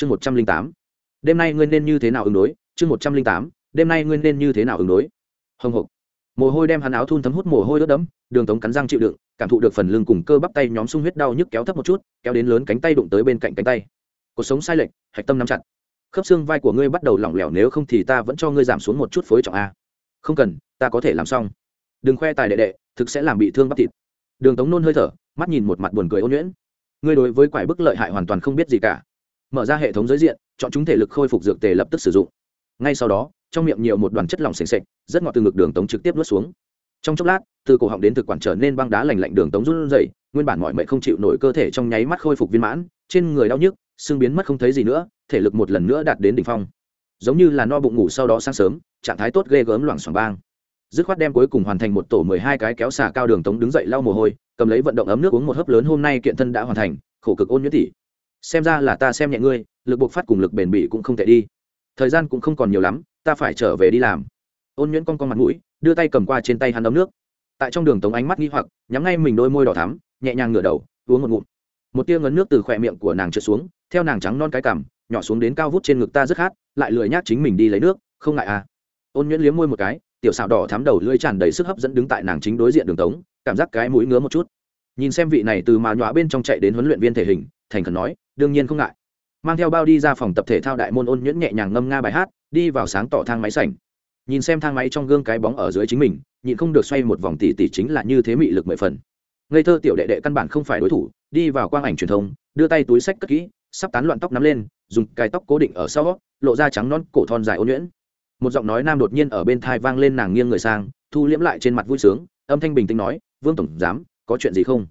chương một trăm linh tám. Đêm nay ngươi nên như thế nào ứng đối? Chương một trăm linh tám. Đêm nay ngươi nên như thế nào ứng đối? Hồng hộc. Mồ hôi đem hắn áo thun thấm hút mồ hôi ướt đẫm, đường tống cắn răng chịu đựng, cảm thụ được phần lưng cùng cơ bắp tay nhóm sung huyết đau nhức kéo thấp một chút, kéo đến lớn cánh tay đụng tới bên cạnh cánh tay. Cuộc sống sai lệch, hạch tâm nắm chặt. Khớp xương vai của ngươi bắt đầu lỏng lẻo, nếu không thì ta vẫn cho ngươi giảm xuống một chút phối trọng a. Không cần, ta có thể làm xong. Đừng khoe tài đệ đệ, thực sẽ làm bị thương bắp thịt. Đường tống nôn hơi thở, mắt nhìn một mặt buồn cười ôn nhuyễn. Ngươi đối với quải bức lợi hại hoàn toàn không biết gì cả mở ra hệ thống giới diện, chọn chúng thể lực khôi phục dược tề lập tức sử dụng. Ngay sau đó, trong miệng nhiều một đoàn chất lỏng s ề rất ngọt từ ngực đường tống trực tiếp nuốt xuống. Trong chốc lát, từ cổ họng đến thực quản trở nên băng đá lành lạnh đường tống run rẩy. nguyên bản mọi mệnh không chịu nổi cơ thể trong nháy mắt khôi phục viên mãn, trên người đau nhức, xương biến mất không thấy gì nữa, thể lực một lần nữa đạt đến đỉnh phong. Giống như là no bụng ngủ sau đó sáng sớm, trạng thái tốt ghê gớm loảng xoảng bang. Dứt khoát đem cuối cùng hoàn thành một tổ mười hai cái kéo xả cao đường tống đứng dậy lau mồ hôi, cầm lấy vận động ấm nước uống một hớp lớn hôm nay kiện thân đã hoàn thành, khổ cực ôn nhuyễn tỷ xem ra là ta xem nhẹ ngươi, lực buộc phát cùng lực bền bỉ cũng không tệ đi. Thời gian cũng không còn nhiều lắm, ta phải trở về đi làm. Ôn nhuyễn con con mặt mũi, đưa tay cầm qua trên tay hắn ấm nước. Tại trong đường tống ánh mắt nghi hoặc, nhắm ngay mình đôi môi đỏ thắm, nhẹ nhàng ngửa đầu, uống một ngụm. Một tia ngấn nước từ khỏe miệng của nàng trượt xuống, theo nàng trắng non cái cằm, nhỏ xuống đến cao vút trên ngực ta rất khát, lại lười nhác chính mình đi lấy nước, không ngại à. Ôn nhuyễn liếm môi một cái, tiểu xào đỏ thắm đầu lưỡi tràn đầy sức hấp dẫn đứng tại nàng chính đối diện đường tống, cảm giác cái mũi ngứa một chút nhìn xem vị này từ mà nhọa bên trong chạy đến huấn luyện viên thể hình, thành khẩn nói, đương nhiên không ngại. Mang theo bao đi ra phòng tập thể thao đại môn ôn nhuyễn nhẹ nhàng ngâm nga bài hát, đi vào sáng tỏ thang máy sảnh. Nhìn xem thang máy trong gương cái bóng ở dưới chính mình, nhịn không được xoay một vòng tỷ tỷ chính là như thế mị lực mười phần. Ngây thơ tiểu đệ đệ căn bản không phải đối thủ, đi vào quang ảnh truyền thông, đưa tay túi sách cất kỹ, sắp tán loạn tóc nắm lên, dùng cái tóc cố định ở sau, lộ ra trắng non cổ thon dài ôn nhuyễn. Một giọng nói nam đột nhiên ở bên thai vang lên nàng nghiêng người sang, thu liễm lại trên mặt vui sướng, âm thanh bình tĩnh nói, vương tổng giám có chuyện gì không?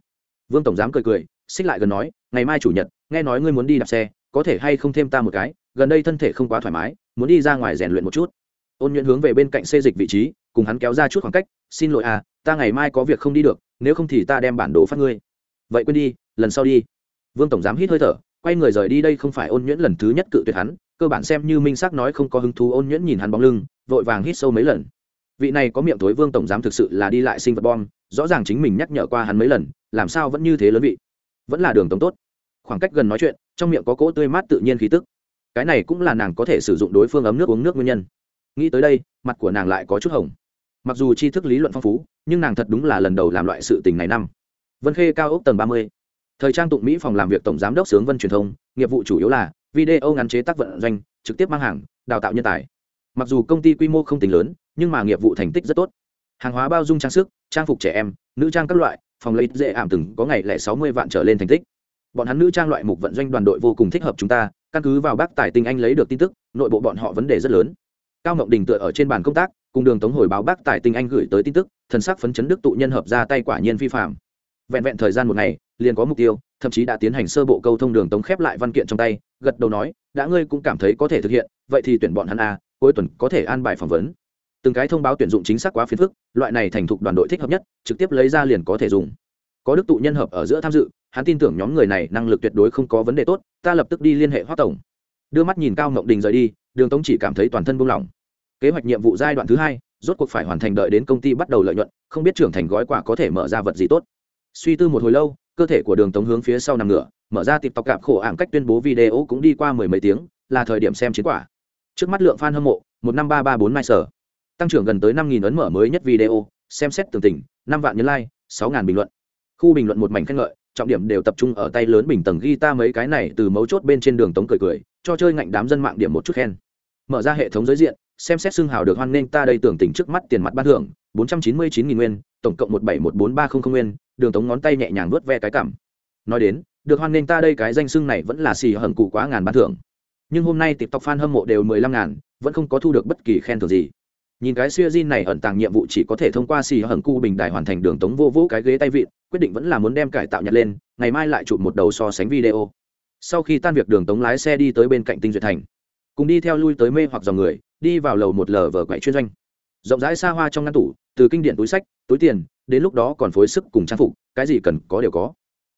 Vương tổng giám cười cười, xích lại gần nói, ngày mai chủ nhật, nghe nói ngươi muốn đi đạp xe, có thể hay không thêm ta một cái, gần đây thân thể không quá thoải mái, muốn đi ra ngoài rèn luyện một chút. Ôn nhuận hướng về bên cạnh xê dịch vị trí, cùng hắn kéo ra chút khoảng cách, xin lỗi à ta ngày mai có việc không đi được, nếu không thì ta đem bản đồ phát ngươi. Vậy quên đi, lần sau đi. Vương tổng giám hít hơi thở, quay người rời đi đây không phải ôn nhuyễn lần thứ nhất cự tuyệt hắn, cơ bản xem như minh xác nói không có hứng thú, ôn nhuyễn nhìn hắn bóng lưng, vội vàng hít sâu mấy lần vị này có miệng tối vương tổng giám thực sự là đi lại sinh vật bom, rõ ràng chính mình nhắc nhở qua hắn mấy lần, làm sao vẫn như thế lớn vị? Vẫn là đường tống tốt. Khoảng cách gần nói chuyện, trong miệng có cỗ tươi mát tự nhiên khí tức. Cái này cũng là nàng có thể sử dụng đối phương ấm nước uống nước nguyên nhân. Nghĩ tới đây, mặt của nàng lại có chút hồng. Mặc dù tri thức lý luận phong phú, nhưng nàng thật đúng là lần đầu làm loại sự tình này năm. Vân khê cao ốc tầng ba mươi. Thời trang tụng mỹ phòng làm việc tổng giám đốc sướng vân truyền thông, nghiệp vụ chủ yếu là video ngắn chế tác vận doanh, trực tiếp mang hàng, đào tạo nhân tài. Mặc dù công ty quy mô không tính lớn nhưng mà nghiệp vụ thành tích rất tốt. Hàng hóa bao dung trang sức, trang phục trẻ em, nữ trang các loại, phòng lấy dễ ảm từng có ngày lẻ sáu mươi vạn trở lên thành tích. Bọn hắn nữ trang loại mục vận doanh đoàn đội vô cùng thích hợp chúng ta, căn cứ vào bác tài tinh anh lấy được tin tức, nội bộ bọn họ vấn đề rất lớn. Cao ngọc đình tựa ở trên bàn công tác, cùng đường tống hồi báo bác tài tinh anh gửi tới tin tức, thần sắc phấn chấn đức tụ nhân hợp ra tay quả nhiên vi phạm vẹn vẹn thời gian một ngày, liền có mục tiêu, thậm chí đã tiến hành sơ bộ câu thông đường tống khép lại văn kiện trong tay, gật đầu nói, đã ngươi cũng cảm thấy có thể thực hiện, vậy thì tuyển bọn hắn a cuối tuần có thể an bài phỏng vấn từng cái thông báo tuyển dụng chính xác quá phiền phức, loại này thành thục đoàn đội thích hợp nhất, trực tiếp lấy ra liền có thể dùng. Có đức tụ nhân hợp ở giữa tham dự, hắn tin tưởng nhóm người này năng lực tuyệt đối không có vấn đề tốt, ta lập tức đi liên hệ hoác tổng. Đưa mắt nhìn cao ngộng đình rời đi, đường tống chỉ cảm thấy toàn thân buông lỏng. Kế hoạch nhiệm vụ giai đoạn thứ hai, rốt cuộc phải hoàn thành đợi đến công ty bắt đầu lợi nhuận, không biết trưởng thành gói quả có thể mở ra vật gì tốt. Suy tư một hồi lâu, cơ thể của đường tống hướng phía sau nằm ngửa, mở ra tịp tọc cạp khổ ảm cách tuyên bố video cũng đi qua mười mấy tiếng, là thời điểm xem chiến quả. Trước mắt lượng f a n hâm mộ, một năm ba ba bốn mai sở tăng trưởng gần tới năm nghìn ấn mở mới nhất video, xem xét tường tình, năm vạn nhấn like, sáu ngàn bình luận. Khu bình luận một mảnh khen ngợi, trọng điểm đều tập trung ở tay lớn bình tầng ghi ta mấy cái này từ mấu chốt bên trên đường tống cười cười, cho chơi ngạnh đám dân mạng điểm một chút khen. Mở ra hệ thống giới diện, xem xét xương hào được hoan nghênh ta đây tưởng tình trước mắt tiền mặt ban thưởng, bốn trăm chín mươi chín nghìn nguyên, tổng cộng một bảy một bốn ba không không nguyên, đường tống ngón tay nhẹ nhàng vớt ve cái cảm. Nói đến, được hoan nghênh ta đây cái danh xưng này vẫn là xì hầm cụ quá ngàn ban thưởng. Nhưng hôm nay tiktok fan hâm mộ đều mười lăm ngàn, vẫn không có thu được bất kỳ khen thưởng gì nhìn cái siêu di này ẩn tàng nhiệm vụ chỉ có thể thông qua xì hầm cu bình đài hoàn thành đường tống vô vũ cái ghế tay vịn, quyết định vẫn là muốn đem cải tạo nhặt lên, ngày mai lại chụp một đầu so sánh video. Sau khi tan việc đường tống lái xe đi tới bên cạnh tinh duyệt thành, cùng đi theo lui tới mê hoặc dòng người, đi vào lầu một lờ vờ quậy chuyên doanh. Rộng rãi xa hoa trong ngăn tủ, từ kinh điện túi sách, túi tiền, đến lúc đó còn phối sức cùng trang phục, cái gì cần có đều có.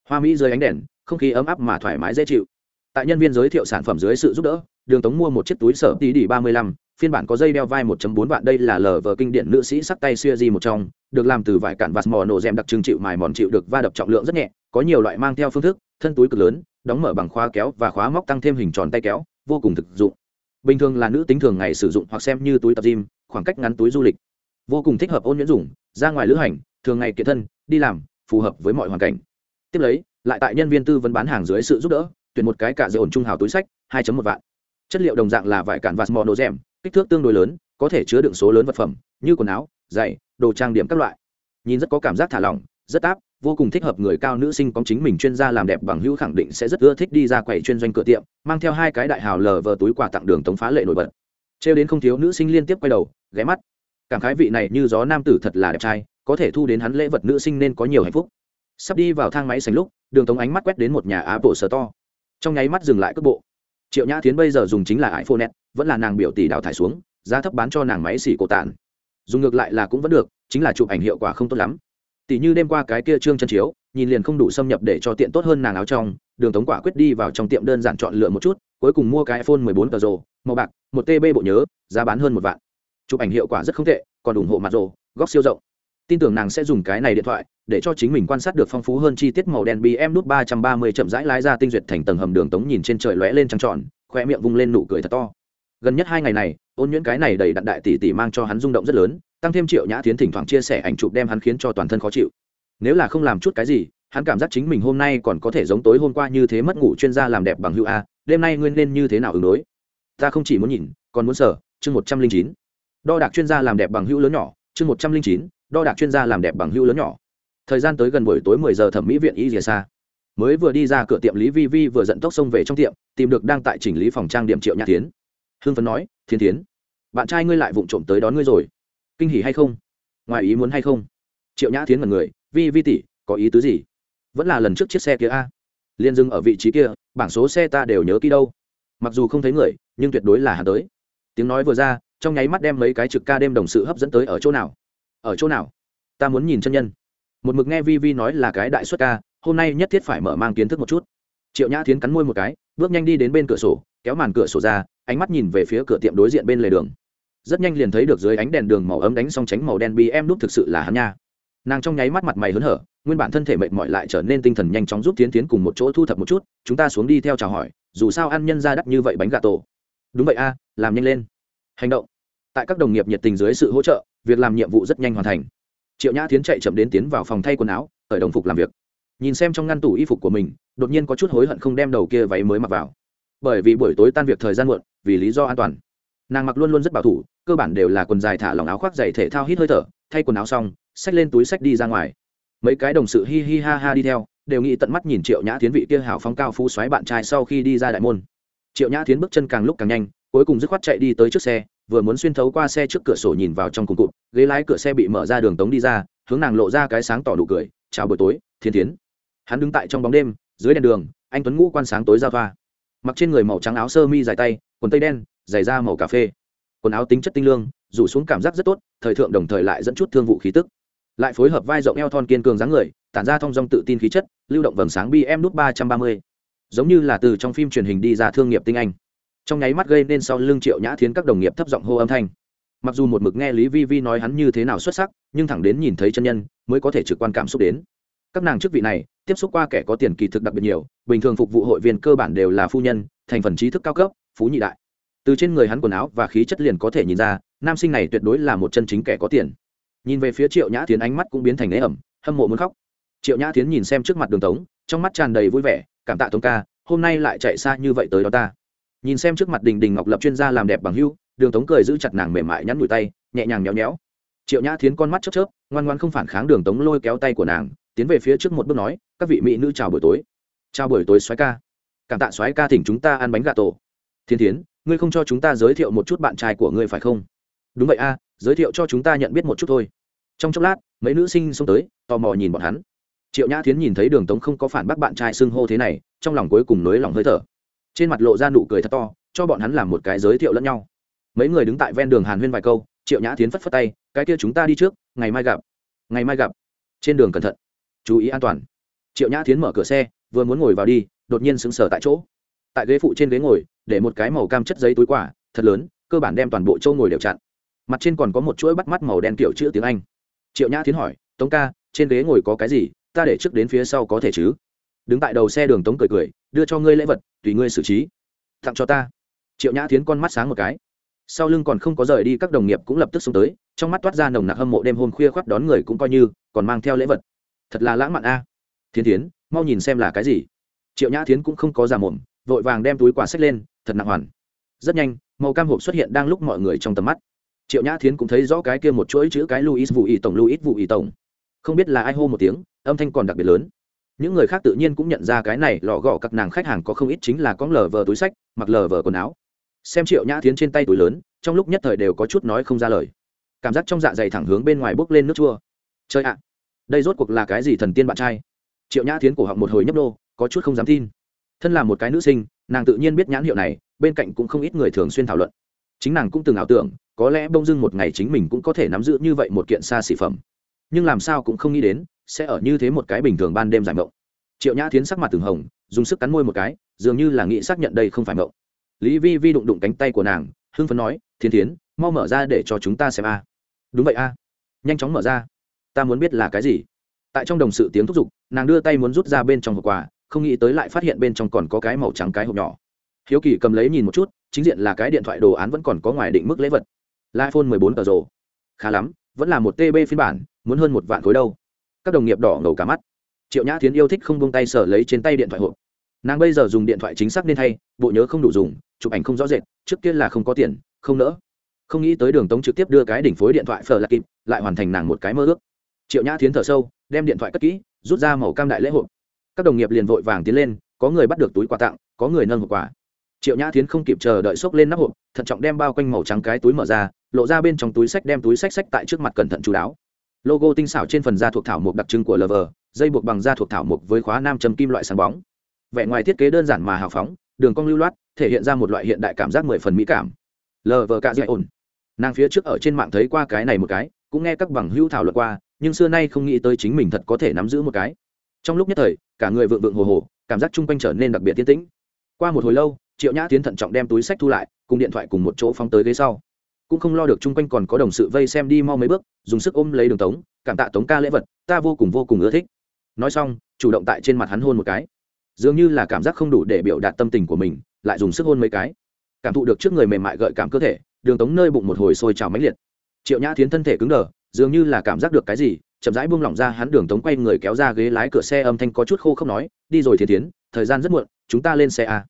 Hoa mỹ dưới ánh đèn, không khí ấm áp mà thoải mái dễ chịu. Tại nhân viên giới thiệu sản phẩm dưới sự giúp đỡ đường tống mua một chiếc túi sở tí đi ba mươi lăm, phiên bản có dây đeo vai 1.4 vạn, đây là lờ vờ kinh điển nữ sĩ sắc tay xuya di một trong, được làm từ vải cản vạt mò nổ rèm đặc trưng chịu mài mòn chịu được va đập trọng lượng rất nhẹ, có nhiều loại mang theo phương thức, thân túi cực lớn, đóng mở bằng khóa kéo và khóa móc tăng thêm hình tròn tay kéo, vô cùng thực dụng. Bình thường là nữ tính thường ngày sử dụng hoặc xem như túi tập gym, khoảng cách ngắn túi du lịch. Vô cùng thích hợp ôn nhuyễn dùng, ra ngoài lữ hành, thường ngày kiện thân, đi làm, phù hợp với mọi hoàn cảnh. Tiếp lấy, lại tại nhân viên tư vấn bán hàng dưới sự giúp đỡ, tuyển một cái cả dây ổn trung hào túi sách 2 một vạn chất liệu đồng dạng là vải cản vạt mò nổ rèm, kích thước tương đối lớn, có thể chứa đựng số lớn vật phẩm, như quần áo, giày, đồ trang điểm các loại. Nhìn rất có cảm giác thả lỏng, rất áp, vô cùng thích hợp người cao nữ sinh có chính mình chuyên gia làm đẹp bằng hữu khẳng định sẽ rất ưa thích đi ra quầy chuyên doanh cửa tiệm, mang theo hai cái đại hào lờ vờ túi quà tặng đường tống phá lệ nổi bật. Trêu đến không thiếu nữ sinh liên tiếp quay đầu, ghé mắt. Cảm khái vị này như gió nam tử thật là đẹp trai, có thể thu đến hắn lễ vật nữ sinh nên có nhiều hạnh phúc. Sắp đi vào thang máy sành lúc, đường tống ánh mắt quét đến một nhà á bộ sờ to trong nháy mắt dừng lại cước bộ triệu nhã tiến bây giờ dùng chính là iphone net vẫn là nàng biểu tỷ đào thải xuống, giá thấp bán cho nàng máy xỉ cổ tản. Dùng ngược lại là cũng vẫn được, chính là chụp ảnh hiệu quả không tốt lắm. Tỷ như đêm qua cái kia trương chân chiếu, nhìn liền không đủ xâm nhập để cho tiện tốt hơn nàng áo trong, đường tống quả quyết đi vào trong tiệm đơn giản chọn lựa một chút, cuối cùng mua cái iphone 14 tờ rồ màu bạc, một tb bộ nhớ, giá bán hơn một vạn. Chụp ảnh hiệu quả rất không tệ, còn ủng hộ mặt rồ, góc siêu rộng tin tưởng nàng sẽ dùng cái này điện thoại để cho chính mình quan sát được phong phú hơn chi tiết màu đen bm nút ba trăm ba mươi chậm rãi lái ra tinh duyệt thành tầng hầm đường tống nhìn trên trời lóe lên trăng tròn, khoe miệng vung lên nụ cười thật to. Gần nhất hai ngày này, ôn nhuyễn cái này đầy đặn đại tỷ tỷ mang cho hắn rung động rất lớn, tăng thêm triệu nhã tiến thỉnh thoảng chia sẻ ảnh chụp đem hắn khiến cho toàn thân khó chịu. Nếu là không làm chút cái gì, hắn cảm giác chính mình hôm nay còn có thể giống tối hôm qua như thế mất ngủ chuyên gia làm đẹp bằng hữu a, đêm nay nguyên nên như thế nào ứng đối? Ta không chỉ muốn nhìn, còn muốn sở chương một trăm linh chín. Đo đạc chuyên gia làm đẹp bằng hữu lớn nhỏ, chương một trăm linh chín đo đạc chuyên gia làm đẹp bằng hưu lớn nhỏ. Thời gian tới gần buổi tối mười giờ thẩm mỹ viện y rìa xa mới vừa đi ra cửa tiệm lý vi vi vừa dẫn tốc xông về trong tiệm, tìm được đang tại chỉnh lý phòng trang điểm triệu nhã tiến hương phấn nói thiên tiến bạn trai ngươi lại vụng trộm tới đón ngươi rồi. Kinh hỉ hay không? Ngoài ý muốn hay không? Triệu nhã tiến mật người, vi vi tỷ, có ý tứ gì? Vẫn là lần trước chiếc xe kia a? Liên dưng ở vị trí kia, bảng số xe ta đều nhớ kỹ đâu. Mặc dù không thấy người, nhưng tuyệt đối là hà tới. Tiếng nói vừa ra, trong nháy mắt đem mấy cái trực ca đêm đồng sự hấp dẫn tới ở chỗ nào ở chỗ nào? Ta muốn nhìn chân nhân. Một mực nghe vi vi nói là cái đại xuất ca, hôm nay nhất thiết phải mở mang kiến thức một chút. Triệu nhã tiến cắn môi một cái, bước nhanh đi đến bên cửa sổ, kéo màn cửa sổ ra, ánh mắt nhìn về phía cửa tiệm đối diện bên lề đường. Rất nhanh liền thấy được dưới ánh đèn đường màu ấm đánh xong tránh màu đen bi em đúc thực sự là hắn nha. Nàng trong nháy mắt mặt mày hớn hở, nguyên bản thân thể mệt mỏi lại trở nên tinh thần nhanh chóng giúp tiến tiến cùng một chỗ thu thập một chút, chúng ta xuống đi theo chào hỏi, dù sao ăn nhân ra đắt như vậy bánh gà tổ. Đúng vậy a, làm nhanh lên. Hành động tại các đồng nghiệp nhiệt tình dưới sự hỗ trợ, việc làm nhiệm vụ rất nhanh hoàn thành. Triệu nhã tiến chạy chậm đến tiến vào phòng thay quần áo ở đồng phục làm việc. Nhìn xem trong ngăn tủ y phục của mình, đột nhiên có chút hối hận không đem đầu kia váy mới mặc vào. Bởi vì buổi tối tan việc thời gian muộn, vì lý do an toàn. Nàng mặc luôn luôn rất bảo thủ, cơ bản đều là quần dài thả lỏng áo khoác dày thể thao hít hơi thở, thay quần áo xong, xách lên túi xách đi ra ngoài. Mấy cái đồng sự hi hi ha ha đi theo, đều nghĩ tận mắt nhìn triệu nhã tiến vị kia hảo phóng cao phú xoáy bạn trai sau khi đi ra đại môn. Triệu nhã tiến bước chân càng lúc càng nhanh, cuối cùng dứt khoát chạy đi tới trước xe vừa muốn xuyên thấu qua xe trước cửa sổ nhìn vào trong cùng cụt, ghế lái cửa xe bị mở ra đường tống đi ra, hướng nàng lộ ra cái sáng tỏ nụ cười, chào buổi tối, thiên tiến hắn đứng tại trong bóng đêm, dưới đèn đường, anh tuấn ngũ quan sáng tối ra thoa. Mặc trên người màu trắng áo sơ mi dài tay, quần tây đen, giày da màu cà phê. Quần áo tính chất tinh lương, rủ xuống cảm giác rất tốt, thời thượng đồng thời lại dẫn chút thương vụ khí tức. Lại phối hợp vai rộng eo thon kiên cường dáng người, tản ra thong dong tự tin khí chất, lưu động vầng sáng bm nút ba trăm ba mươi. Giống như là từ trong phim truyền hình đi ra thương nghiệp tinh anh trong nháy mắt gây nên sau lưng triệu nhã thiến các đồng nghiệp thấp giọng hô âm thanh. Mặc dù một mực nghe lý vi vi nói hắn như thế nào xuất sắc, nhưng thẳng đến nhìn thấy chân nhân, mới có thể trực quan cảm xúc đến. Các nàng chức vị này, tiếp xúc qua kẻ có tiền kỳ thực đặc biệt nhiều, bình thường phục vụ hội viên cơ bản đều là phu nhân, thành phần trí thức cao cấp, phú nhị đại. Từ trên người hắn quần áo và khí chất liền có thể nhìn ra, nam sinh này tuyệt đối là một chân chính kẻ có tiền. Nhìn về phía triệu nhã tiến ánh mắt cũng biến thành nế ẩm, hâm mộ muốn khóc. Triệu nhã tiến nhìn xem trước mặt đường tống, trong mắt tràn đầy vui vẻ, cảm tạ tống ca, hôm nay lại chạy xa như vậy tới đó ta nhìn xem trước mặt đình đình ngọc lập chuyên gia làm đẹp bằng hưu, đường tống cười giữ chặt nàng mềm mại nhắn nhủi tay, nhẹ nhàng nhéo nhéo. Triệu nhã thiến con mắt chớp chớp, ngoan ngoan không phản kháng đường tống lôi kéo tay của nàng, tiến về phía trước một bước nói, các vị mỹ nữ chào buổi tối. Chào buổi tối xoáy ca. Cảm tạ xoáy ca thỉnh chúng ta ăn bánh gà tổ. Thiên thiến, ngươi không cho chúng ta giới thiệu một chút bạn trai của ngươi phải không? Đúng vậy a, giới thiệu cho chúng ta nhận biết một chút thôi. Trong chốc lát, mấy nữ sinh xông tới, tò mò nhìn bọn hắn. Triệu nhã thiến nhìn thấy đường tống không có phản bác bạn trai xưng hô thế này, trong lòng cuối cùng nới lòng hơi thở trên mặt lộ ra nụ cười thật to, cho bọn hắn làm một cái giới thiệu lẫn nhau. Mấy người đứng tại ven đường hàn huyên vài câu, triệu nhã tiến phất phất tay, cái kia chúng ta đi trước, ngày mai gặp, ngày mai gặp. Trên đường cẩn thận, chú ý an toàn. Triệu nhã tiến mở cửa xe, vừa muốn ngồi vào đi, đột nhiên sững sờ tại chỗ. Tại ghế phụ trên ghế ngồi, để một cái màu cam chất giấy túi quả thật lớn, cơ bản đem toàn bộ châu ngồi đều chặn. Mặt trên còn có một chuỗi bắt mắt màu đen kiểu chữ tiếng anh. Triệu nhã tiến hỏi, tống ca, trên ghế ngồi có cái gì? Ta để trước đến phía sau có thể chứ? Đứng tại đầu xe đường tống cười cười đưa cho ngươi lễ vật, tùy ngươi xử trí. Tặng cho ta. Triệu nhã tiến con mắt sáng một cái. Sau lưng còn không có rời đi, các đồng nghiệp cũng lập tức xông tới, trong mắt toát ra nồng nặc hâm mộ, đêm hôm khuya khoác đón người cũng coi như, còn mang theo lễ vật. Thật là lãng mạn a. À. thiên tiến mau nhìn xem là cái gì. Triệu nhã tiến cũng không có già mồm, vội vàng đem túi quà sách lên, thật nặng hoàn. Rất nhanh, màu cam hộp xuất hiện đang lúc mọi người trong tầm mắt. Triệu nhã thiến cũng thấy rõ cái kia một chuỗi chữ cái luis vụ ý tổng luis vụ ý tổng không biết là ai hô một tiếng, âm thanh còn đặc biệt lớn những người khác tự nhiên cũng nhận ra cái này lọ gò các nàng khách hàng có không ít chính là con lờ vờ túi sách, mặc lờ vờ quần áo. Xem triệu nhã thiến trên tay túi lớn, trong lúc nhất thời đều có chút nói không ra lời. Cảm giác trong dạ dày thẳng hướng bên ngoài bốc lên nước chua. Chơi ạ, đây rốt cuộc là cái gì thần tiên bạn trai? Triệu nhã thiến cổ họng một hồi nhấp đô có chút không dám tin. Thân là một cái nữ sinh, nàng tự nhiên biết nhãn hiệu này, bên cạnh cũng không ít người thường xuyên thảo luận. Chính nàng cũng từng ảo tưởng, có lẽ bông dưng một ngày chính mình cũng có thể nắm giữ như vậy một kiện xa xỉ phẩm. Nhưng làm sao cũng không nghĩ đến sẽ ở như thế một cái bình thường ban đêm giải mộng. Triệu nhã tiến sắc mặt từng hồng, dùng sức cắn môi một cái, dường như là nghĩ xác nhận đây không phải mộng. Lý vi vi đụng đụng cánh tay của nàng, hưng phấn nói thiên tiến mau mở ra để cho chúng ta xem a. Đúng vậy a. Nhanh chóng mở ra. Ta muốn biết là cái gì? Tại trong đồng sự tiếng thúc giục, nàng đưa tay muốn rút ra bên trong hộp quà, không nghĩ tới lại phát hiện bên trong còn có cái màu trắng cái hộp nhỏ. Hiếu kỳ cầm lấy nhìn một chút, chính diện là cái điện thoại đồ án vẫn còn có ngoài định mức lễ vật. Iphone 14 tờ rồ khá lắm, vẫn là một tb phiên bản, muốn hơn một vạn khối đâu các đồng nghiệp đỏ ngầu cả mắt. Triệu nhã thiến yêu thích không buông tay sở lấy trên tay điện thoại hộp. Nàng bây giờ dùng điện thoại chính xác nên thay, bộ nhớ không đủ dùng, chụp ảnh không rõ rệt, trước kia là không có tiền, không nỡ. Không nghĩ tới đường tống trực tiếp đưa cái đỉnh phối điện thoại phở lại kịp, lại hoàn thành nàng một cái mơ ước. Triệu nhã thiến thở sâu, đem điện thoại cất kỹ, rút ra màu cam đại lễ hộp. Các đồng nghiệp liền vội vàng tiến lên, có người bắt được túi quà tặng, có người nâng hộp quà. Triệu nhã thiến không kịp chờ đợi xốc lên nắp hộp, thận trọng đem bao quanh màu trắng cái túi mở ra, lộ ra bên trong túi sách, đem túi sách sách tại trước mặt cẩn thận chú đáo logo tinh xảo trên phần da thuộc thảo mộc đặc trưng của lờ dây buộc bằng da thuộc thảo mộc với khóa nam châm kim loại sáng bóng. Vẻ ngoài thiết kế đơn giản mà hào phóng, đường cong lưu loát, thể hiện ra một loại hiện đại cảm giác mười phần mỹ cảm. Lờ vờ cạ dạy ổn. Nàng phía trước ở trên mạng thấy qua cái này một cái, cũng nghe các bằng hữu thảo luận qua, nhưng xưa nay không nghĩ tới chính mình thật có thể nắm giữ một cái. Trong lúc nhất thời, cả người vượng vượng hồ hồ, cảm giác chung quanh trở nên đặc biệt tiến tĩnh. Qua một hồi lâu, triệu nhã tiến thận trọng đem túi sách thu lại, cùng điện thoại cùng một chỗ phóng tới ghế sau cũng không lo được chung quanh còn có đồng sự vây xem đi mau mấy bước, dùng sức ôm lấy đường tống, cảm tạ tống ca lễ vật, ta vô cùng vô cùng ưa thích. Nói xong, chủ động tại trên mặt hắn hôn một cái. Dường như là cảm giác không đủ để biểu đạt tâm tình của mình, lại dùng sức hôn mấy cái. Cảm thụ được trước người mềm mại gợi cảm cơ thể, đường tống nơi bụng một hồi sôi trào mãnh liệt. Triệu nhã tiến thân thể cứng đờ, dường như là cảm giác được cái gì, chậm rãi buông lỏng ra hắn đường tống quay người kéo ra ghế lái cửa xe âm thanh có chút khô không nói, đi rồi thiên tiến thời gian rất muộn, chúng ta lên xe a.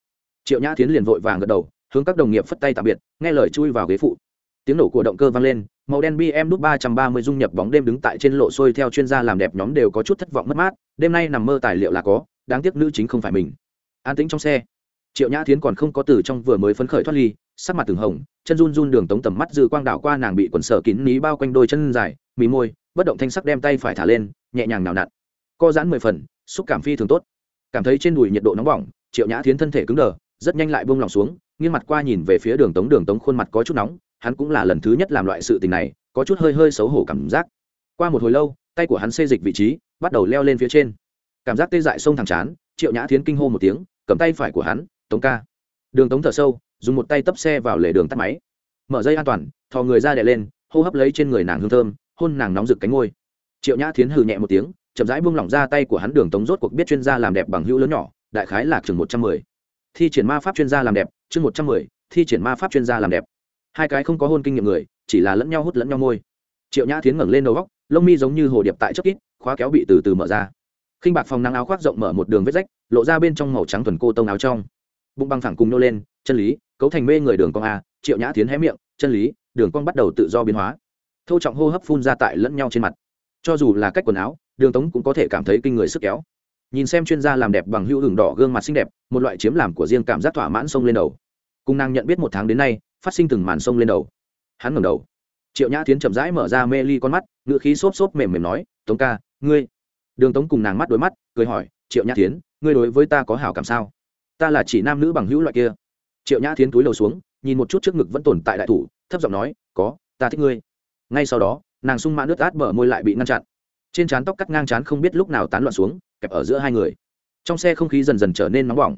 Triệu nhã tiến liền vội vàng gật đầu, hướng các đồng nghiệp phất tay tạm biệt, nghe lời chui vào ghế phụ tiếng nổ của động cơ vang lên, màu đen bm đúc ba trăm ba mươi dung nhập bóng đêm đứng tại trên lộ sôi theo chuyên gia làm đẹp nhóm đều có chút thất vọng mất mát, đêm nay nằm mơ tài liệu là có, đáng tiếc nữ chính không phải mình. An tĩnh trong xe. Triệu nhã tiến còn không có từ trong vừa mới phấn khởi thoát ly, sắc mặt từng hồng, chân run run đường tống tầm mắt dư quang đảo qua nàng bị quần sở kín ní bao quanh đôi chân dài mì môi, bất động thanh sắc đem tay phải thả lên, nhẹ nhàng nào nặn. Co giãn mười phần, xúc cảm phi thường tốt. Cảm thấy trên đùi nhiệt độ nóng bỏng, triệu nhã tiến thân thể cứng đờ, rất nhanh lại buông lòng xuống, nghiêng mặt qua nhìn về phía đường tống đường tống khuôn mặt có chút nóng hắn cũng là lần thứ nhất làm loại sự tình này, có chút hơi hơi xấu hổ cảm giác. Qua một hồi lâu, tay của hắn xê dịch vị trí, bắt đầu leo lên phía trên. Cảm giác tê dại sông thẳng chán, triệu nhã thiến kinh hô một tiếng, cầm tay phải của hắn, tống ca. Đường tống thở sâu, dùng một tay tấp xe vào lề đường tắt máy. Mở dây an toàn, thò người ra đè lên, hô hấp lấy trên người nàng hương thơm, hôn nàng nóng rực cánh ngôi triệu nhã thiến hừ nhẹ một tiếng, chậm rãi buông lỏng ra tay của hắn, đường tống rốt cuộc biết chuyên gia làm đẹp bằng hữu lớn nhỏ, đại khái là chừng một trăm mười. Thi triển ma pháp chuyên gia làm đẹp, chương một trăm mười, thi triển ma pháp chuyên gia làm đẹp hai cái không có hôn kinh nghiệm người, chỉ là lẫn nhau hút lẫn nhau môi. Triệu nhã thiến ngẩng lên đầu góc, lông mi giống như hồ điệp tại chốc kít, khóa kéo bị từ từ mở ra. Khinh bạc phòng nắng áo khoác rộng mở một đường vết rách, lộ ra bên trong màu trắng thuần cô tông áo trong. Bụng băng thẳng cùng nô lên, chân lý, cấu thành mê người đường cong a, triệu nhã tiến hé miệng, chân lý, đường cong bắt đầu tự do biến hóa. Thô trọng hô hấp phun ra tại lẫn nhau trên mặt. Cho dù là cách quần áo, đường tống cũng có thể cảm thấy kinh người sức kéo. Nhìn xem chuyên gia làm đẹp bằng hữu hừng đỏ gương mặt xinh đẹp, một loại chiếm làm của riêng cảm giác thỏa mãn sông lên đầu. Cung năng nhận biết một tháng đến nay phát sinh từng màn sông lên đầu. Hắn ngẩng đầu. Triệu nhã tiến chậm rãi mở ra mê ly con mắt ngựa khí xốp xốp mềm mềm nói, tống ca, ngươi. Đường tống cùng nàng mắt đối mắt, cười hỏi, triệu nhã tiến ngươi đối với ta có hảo cảm sao? Ta là chỉ nam nữ bằng hữu loại kia. Triệu nhã tiến túi lầu xuống, nhìn một chút trước ngực vẫn tồn tại đại thủ, thấp giọng nói, có, ta thích ngươi. Ngay sau đó, nàng sung mã nước át mở môi lại bị ngăn chặn. Trên trán tóc cắt ngang trán không biết lúc nào tán loạn xuống, kẹp ở giữa hai người. Trong xe không khí dần dần trở nên nóng bỏng.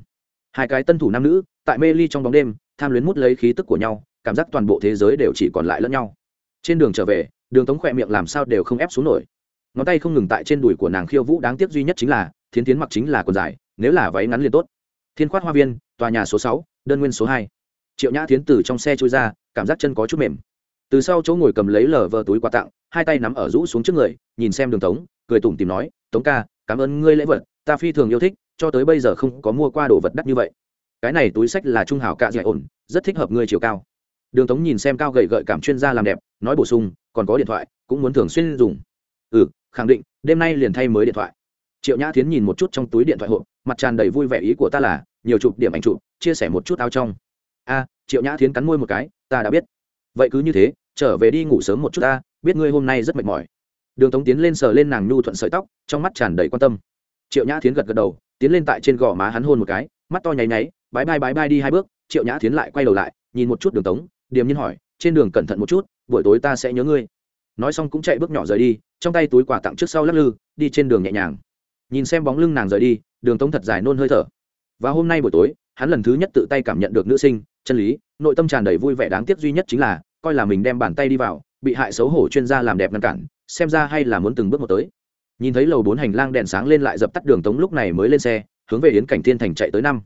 Hai cái tân thủ nam nữ, tại mê ly trong bóng đêm tham luyến mút lấy khí tức của nhau, cảm giác toàn bộ thế giới đều chỉ còn lại lẫn nhau. Trên đường trở về, đường tống khỏe miệng làm sao đều không ép xuống nổi. Ngón tay không ngừng tại trên đùi của nàng khiêu vũ, đáng tiếc duy nhất chính là, thiến tiến mặc chính là quần dài, nếu là váy ngắn liền tốt. Thiên khoát hoa viên, tòa nhà số sáu, đơn nguyên số hai. Triệu nhã tiến từ trong xe trôi ra, cảm giác chân có chút mềm. Từ sau chỗ ngồi cầm lấy lờ vờ túi quà tặng, hai tay nắm ở rũ xuống trước người, nhìn xem đường tống, cười tủm tìm nói, tống ca, cảm ơn ngươi lễ vật, ta phi thường yêu thích, cho tới bây giờ không có mua qua đồ vật đắt như vậy cái này túi sách là trung hảo cạ dạy ổn, rất thích hợp ngươi chiều cao. Đường tống nhìn xem cao gậy gợi cảm chuyên gia làm đẹp, nói bổ sung, còn có điện thoại, cũng muốn thường xuyên dùng. Ừ khẳng định, đêm nay liền thay mới điện thoại. Triệu nhã tiến nhìn một chút trong túi điện thoại hộp, mặt tràn đầy vui vẻ ý của ta là, nhiều chụp điểm ảnh chụp, chia sẻ một chút áo trong. A, triệu nhã tiến cắn môi một cái, ta đã biết. Vậy cứ như thế, trở về đi ngủ sớm một chút ta, biết ngươi hôm nay rất mệt mỏi. Đường tống tiến lên sờ lên nàng nhu thuận sợi tóc, trong mắt tràn đầy quan tâm. Triệu nhã tiến gật gật đầu, tiến lên tại trên gò má hắn hôn một cái, mắt to nháy nháy bái bai bái bai đi hai bước, triệu nhã tiến lại quay đầu lại, nhìn một chút đường tống, điềm nhiên hỏi, trên đường cẩn thận một chút, buổi tối ta sẽ nhớ ngươi. Nói xong cũng chạy bước nhỏ rời đi, trong tay túi quà tặng trước sau lắc lư, đi trên đường nhẹ nhàng. Nhìn xem bóng lưng nàng rời đi, đường tống thật dài nôn hơi thở. Và hôm nay buổi tối, hắn lần thứ nhất tự tay cảm nhận được nữ sinh, chân lý, nội tâm tràn đầy vui vẻ đáng tiếc duy nhất chính là, coi là mình đem bàn tay đi vào, bị hại xấu hổ chuyên gia làm đẹp ngăn cản, xem ra hay là muốn từng bước một tới. Nhìn thấy lầu bốn hành lang đèn sáng lên lại dập tắt đường tống lúc này mới lên xe, hướng về yến cảnh thiên thành chạy tới năm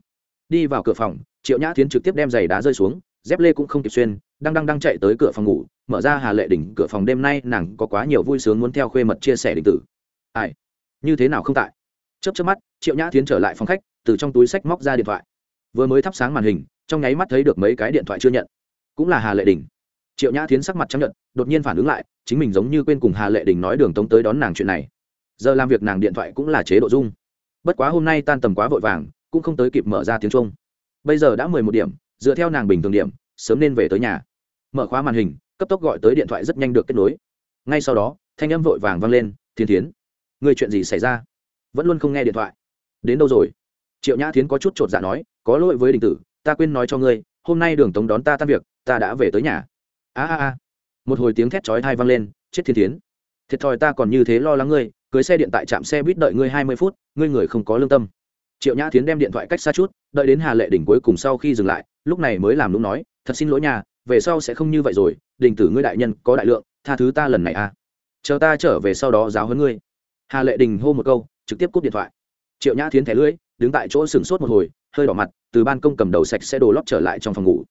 đi vào cửa phòng, triệu nhã tiến trực tiếp đem giày đá rơi xuống, dép lê cũng không kịp xuyên, đang đang đang chạy tới cửa phòng ngủ, mở ra hà lệ đỉnh cửa phòng đêm nay nàng có quá nhiều vui sướng muốn theo khuê mật chia sẻ đình tử. Ai? Như thế nào không tại? Chớp chớp mắt, triệu nhã tiến trở lại phòng khách, từ trong túi sách móc ra điện thoại. Vừa mới thắp sáng màn hình, trong nháy mắt thấy được mấy cái điện thoại chưa nhận. Cũng là hà lệ đình triệu nhã tiến sắc mặt chấp nhận đột nhiên phản ứng lại, chính mình giống như quên cùng hà lệ đình nói đường tống tới đón nàng chuyện này. Giờ làm việc nàng điện thoại cũng là chế độ dung. Bất quá hôm nay tan tầm quá vội vàng cũng không tới kịp mở ra tiếng trung. Bây giờ đã mười một điểm, dựa theo nàng bình thường điểm, sớm nên về tới nhà. Mở khóa màn hình, cấp tốc gọi tới điện thoại rất nhanh được kết nối. Ngay sau đó, thanh âm vội vàng vang lên thiên thiến, người chuyện gì xảy ra? Vẫn luôn không nghe điện thoại. Đến đâu rồi? Triệu nhã thiến có chút chột dạ nói, có lỗi với đình tử, ta quên nói cho ngươi, hôm nay đường tống đón ta tan việc, ta đã về tới nhà. A a a. Một hồi tiếng thét chói thai vang lên, chết thiên thiến. Thiệt thòi ta còn như thế lo lắng ngươi, cưới xe điện tại trạm xe buýt đợi ngươi hai mươi phút, ngươi người không có lương tâm triệu nhã tiến đem điện thoại cách xa chút, đợi đến hà lệ đỉnh cuối cùng sau khi dừng lại, lúc này mới làm lúc nói, thật xin lỗi nhà về sau sẽ không như vậy rồi đình tử ngươi đại nhân có đại lượng, tha thứ ta lần này à. Chờ ta trở về sau đó giáo hơn ngươi. Hà lệ đình hô một câu, trực tiếp cúp điện thoại. Triệu nhã tiến thẻ lưỡi, đứng tại chỗ sừng sốt một hồi, hơi đỏ mặt, từ ban công cầm đầu sạch sẽ đồ lót trở lại trong phòng ngủ.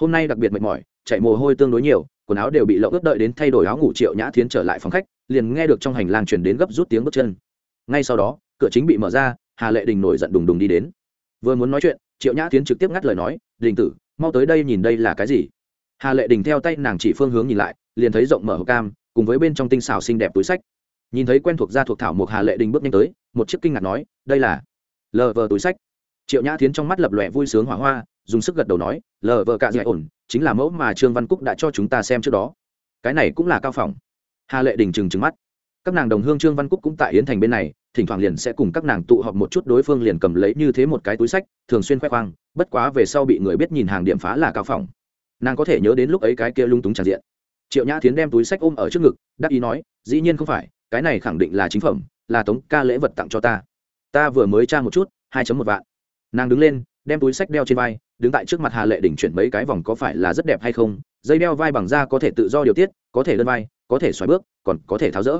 Hôm nay đặc biệt mệt mỏi, chạy mồ hôi tương đối nhiều, quần áo đều bị lộng ướt đợi đến thay đổi áo ngủ triệu nhã tiến trở lại phòng khách, liền nghe được trong hành lang chuyển đến gấp rút tiếng bước chân. Ngay sau đó, cửa chính bị mở ra hà lệ đình nổi giận đùng đùng đi đến. Vừa muốn nói chuyện, triệu nhã tiến trực tiếp ngắt lời nói, đình tử, mau tới đây nhìn đây là cái gì? Hà lệ đình theo tay nàng chỉ phương hướng nhìn lại, liền thấy rộng mở hộp cam, cùng với bên trong tinh xảo xinh đẹp túi sách. Nhìn thấy quen thuộc gia thuộc thảo một hà lệ đình bước nhanh tới, một chiếc kinh ngạc nói, đây là lờ vờ túi sách. Triệu nhã tiến trong mắt lập lòe vui sướng hỏa hoa, dùng sức gật đầu nói lờ vờ cạ dạy ổn, chính là mẫu mà trương văn cúc đã cho chúng ta xem trước đó. Cái này cũng là cao phòng. Hà lệ đình trừng trừng mắt. Các nàng đồng hương trương văn cúc cũng tại yến thành bên này thỉnh thoảng liền sẽ cùng các nàng tụ họp một chút, đối phương liền cầm lấy như thế một cái túi sách, thường xuyên khoe khoang, bất quá về sau bị người biết nhìn hàng điểm phá là cao phòng nàng có thể nhớ đến lúc ấy cái kia lung túng tràn diện. Triệu nhã tiến đem túi sách ôm ở trước ngực đắc ý nói, dĩ nhiên không phải, cái này khẳng định là chính phẩm, là tống ca lễ vật tặng cho ta. Ta vừa mới tra một chút, hai một vạn. Nàng đứng lên, đem túi sách đeo trên vai, đứng tại trước mặt hà lệ đỉnh chuyển mấy cái vòng có phải là rất đẹp hay không, dây đeo vai bằng da có thể tự do điều tiết, có thể đơn vai, có thể xoáy bước, còn có thể tháo rỡ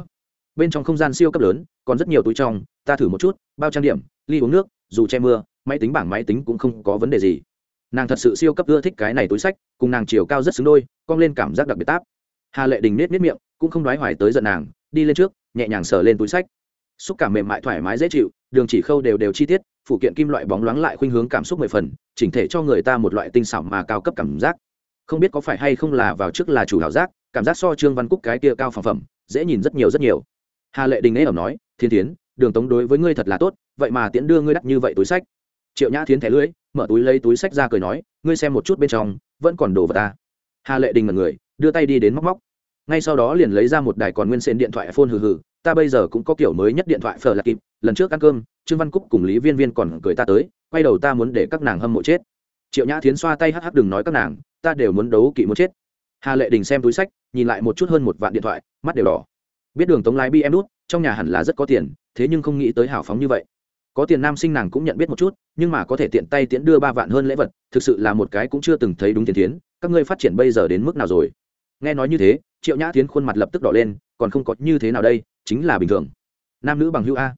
bên trong không gian siêu cấp lớn, còn rất nhiều túi trong, ta thử một chút, bao trang điểm, ly uống nước, dù che mưa, máy tính bảng máy tính cũng không có vấn đề gì. Nàng thật sự siêu cấp ưa thích cái này túi sách, cùng nàng chiều cao rất xứng đôi, cong lên cảm giác đặc biệt táp. Hà lệ đình nết nết miệng, cũng không đoái hoài tới giận nàng, đi lên trước, nhẹ nhàng sờ lên túi sách. Xúc cảm mềm mại thoải mái dễ chịu, đường chỉ khâu đều đều chi tiết, phụ kiện kim loại bóng loáng lại khuynh hướng cảm xúc mười phần, chỉnh thể cho người ta một loại tinh xảo mà cao cấp cảm giác. Không biết có phải hay không là vào trước là chủ hảo giác, cảm giác so trương văn cúc cái kia cao phẳng phẩm, dễ nhìn rất nhiều rất nhiều hà lệ đình ế ẩm nói, thiên tiến đường tống đối với ngươi thật là tốt, vậy mà tiễn đưa ngươi đắt như vậy túi sách. Triệu nhã thiến thẻ lưỡi mở túi lấy túi sách ra cười nói, ngươi xem một chút bên trong, vẫn còn đồ vật ta. Hà lệ đình ngần người, đưa tay đi đến móc móc. Ngay sau đó liền lấy ra một đài còn nguyên xen điện thoại phone hừ hừ, ta bây giờ cũng có kiểu mới nhất điện thoại phở là kịp, lần trước ăn cơm, trương văn cúc cùng lý viên viên còn cười ta tới, quay đầu ta muốn để các nàng hâm mộ chết. Triệu nhã thiến xoa tay hắc hắc, đừng nói các nàng, ta đều muốn đấu kỵ muốn chết. Hà lệ đình xem túi sách, nhìn lại một chút hơn một vạn điện thoại, mắt đều đỏ biết đường tống lái bi em đút, trong nhà hẳn là rất có tiền, thế nhưng không nghĩ tới hào phóng như vậy. Có tiền nam sinh nàng cũng nhận biết một chút, nhưng mà có thể tiện tay tiễn đưa ba vạn hơn lễ vật, thực sự là một cái cũng chưa từng thấy đúng tiền tiến các ngươi phát triển bây giờ đến mức nào rồi? Nghe nói như thế, triệu nhã tiến khuôn mặt lập tức đỏ lên, còn không có như thế nào đây, chính là bình thường. Nam nữ bằng hữu a.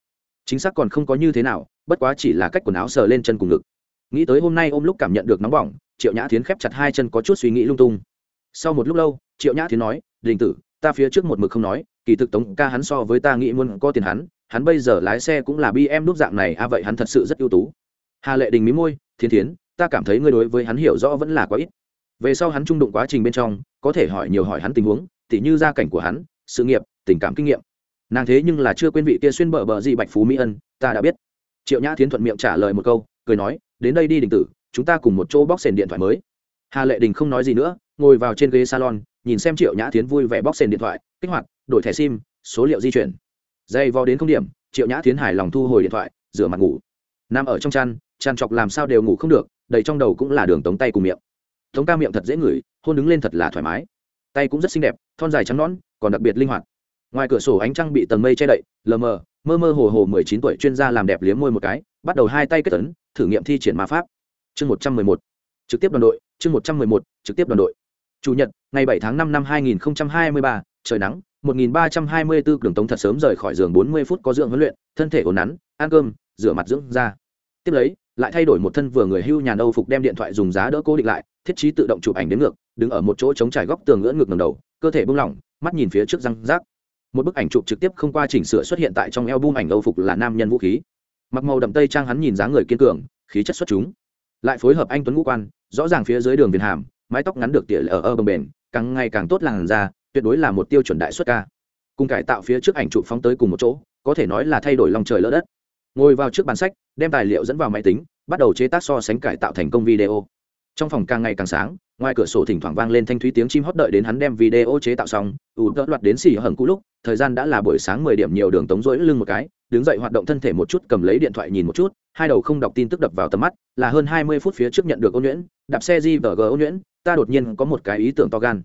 Chính xác còn không có như thế nào, bất quá chỉ là cách quần áo sờ lên chân cùng ngực. Nghĩ tới hôm nay ôm lúc cảm nhận được nóng bỏng, triệu nhã tiến khép chặt hai chân có chút suy nghĩ lung tung. Sau một lúc lâu, triệu nhã tiến nói, đình tử, ta phía trước một mực không nói kỳ thực tống ca hắn so với ta nghĩ muốn có tiền hắn hắn bây giờ lái xe cũng là bi em đúc dạng này à vậy hắn thật sự rất ưu tú. Hà lệ đình mí môi thiên thiến, ta cảm thấy ngươi đối với hắn hiểu rõ vẫn là quá ít. Về sau hắn trung đụng quá trình bên trong, có thể hỏi nhiều hỏi hắn tình huống, tỉ như gia cảnh của hắn, sự nghiệp, tình cảm kinh nghiệm. Nàng thế nhưng là chưa quên vị kia xuyên bờ bờ gì bạch phú mỹ ân, ta đã biết. Triệu nhã thiến thuận miệng trả lời một câu, cười nói, đến đây đi đình tử, chúng ta cùng một chỗ bóc sền điện thoại mới. Hà lệ đình không nói gì nữa, ngồi vào trên ghế salon, nhìn xem triệu nhã thiến vui vẻ bóc sền điện thoại, kích hoạt đổi thẻ sim, số liệu di chuyển. Dây vò đến không điểm, triệu nhã tiến hài lòng thu hồi điện thoại, rửa mặt ngủ. Nằm ở trong chăn chăn chọc làm sao đều ngủ không được, đầy trong đầu cũng là đường tống tay cùng miệng. Tống ca miệng thật dễ ngửi, hôn đứng lên thật là thoải mái. Tay cũng rất xinh đẹp, thon dài trắng nón còn đặc biệt linh hoạt. Ngoài cửa sổ ánh trăng bị tầng mây che đậy, lờ mờ, mơ mơ hồ hồ mười chín tuổi chuyên gia làm đẹp liếm môi một cái, bắt đầu hai tay kết tấn thử nghiệm thi triển ma pháp. Chương một trăm mười một. Trực tiếp đoàn đội, chương một trăm mười một, trực tiếp đoàn đội. Chủ nhật, ngày bảy tháng năm năm hai nghìn hai mươi ba, trời nắng một nghìn ba trăm hai mươi bốn đường tống thật sớm rời khỏi giường bốn mươi phút có dưỡng huấn luyện, thân thể ổn nắn, ăn cơm, rửa mặt dưỡng da. Tiếp lấy, lại thay đổi một thân vừa người hưu nhà âu phục đem điện thoại dùng giá đỡ cố định lại, thiết trí tự động chụp ảnh đến ngược, đứng ở một chỗ chống trải góc tường ngửa ngược ngẩng đầu, cơ thể buông lỏng, mắt nhìn phía trước răng rác. Một bức ảnh chụp trực tiếp không qua chỉnh sửa xuất hiện tại trong album ảnh âu phục là nam nhân vũ khí. Mặc màu đậm tây trang hắn nhìn dáng người kiên cường, khí chất xuất chúng. Lại phối hợp anh tuấn ngũ quan, rõ ràng phía dưới đường viền hàm, mái tóc ngắn được tỉa ở ở bồng bền, càng ngày càng tốt làn da tuyệt đối là một tiêu chuẩn đại xuất ca. Cùng cải tạo phía trước ảnh chụp phóng tới cùng một chỗ, có thể nói là thay đổi lòng trời lỡ đất. Ngồi vào trước bàn sách, đem tài liệu dẫn vào máy tính, bắt đầu chế tác so sánh cải tạo thành công video. Trong phòng càng ngày càng sáng, ngoài cửa sổ thỉnh thoảng vang lên thanh thúy tiếng chim hót đợi đến hắn đem video chế tạo xong, ủ đỡ loạt đến xì hởng cũ lúc, thời gian đã là buổi sáng mười điểm nhiều đường tống rỗi lưng một cái, đứng dậy hoạt động thân thể một chút, cầm lấy điện thoại nhìn một chút, hai đầu không đọc tin tức đập vào tầm mắt, là hơn hai mươi phút phía trước nhận được ô nhuyễn, đạp xe di vờ g ô nhuyễn, ta đột nhiên có một cái ý tưởng to gan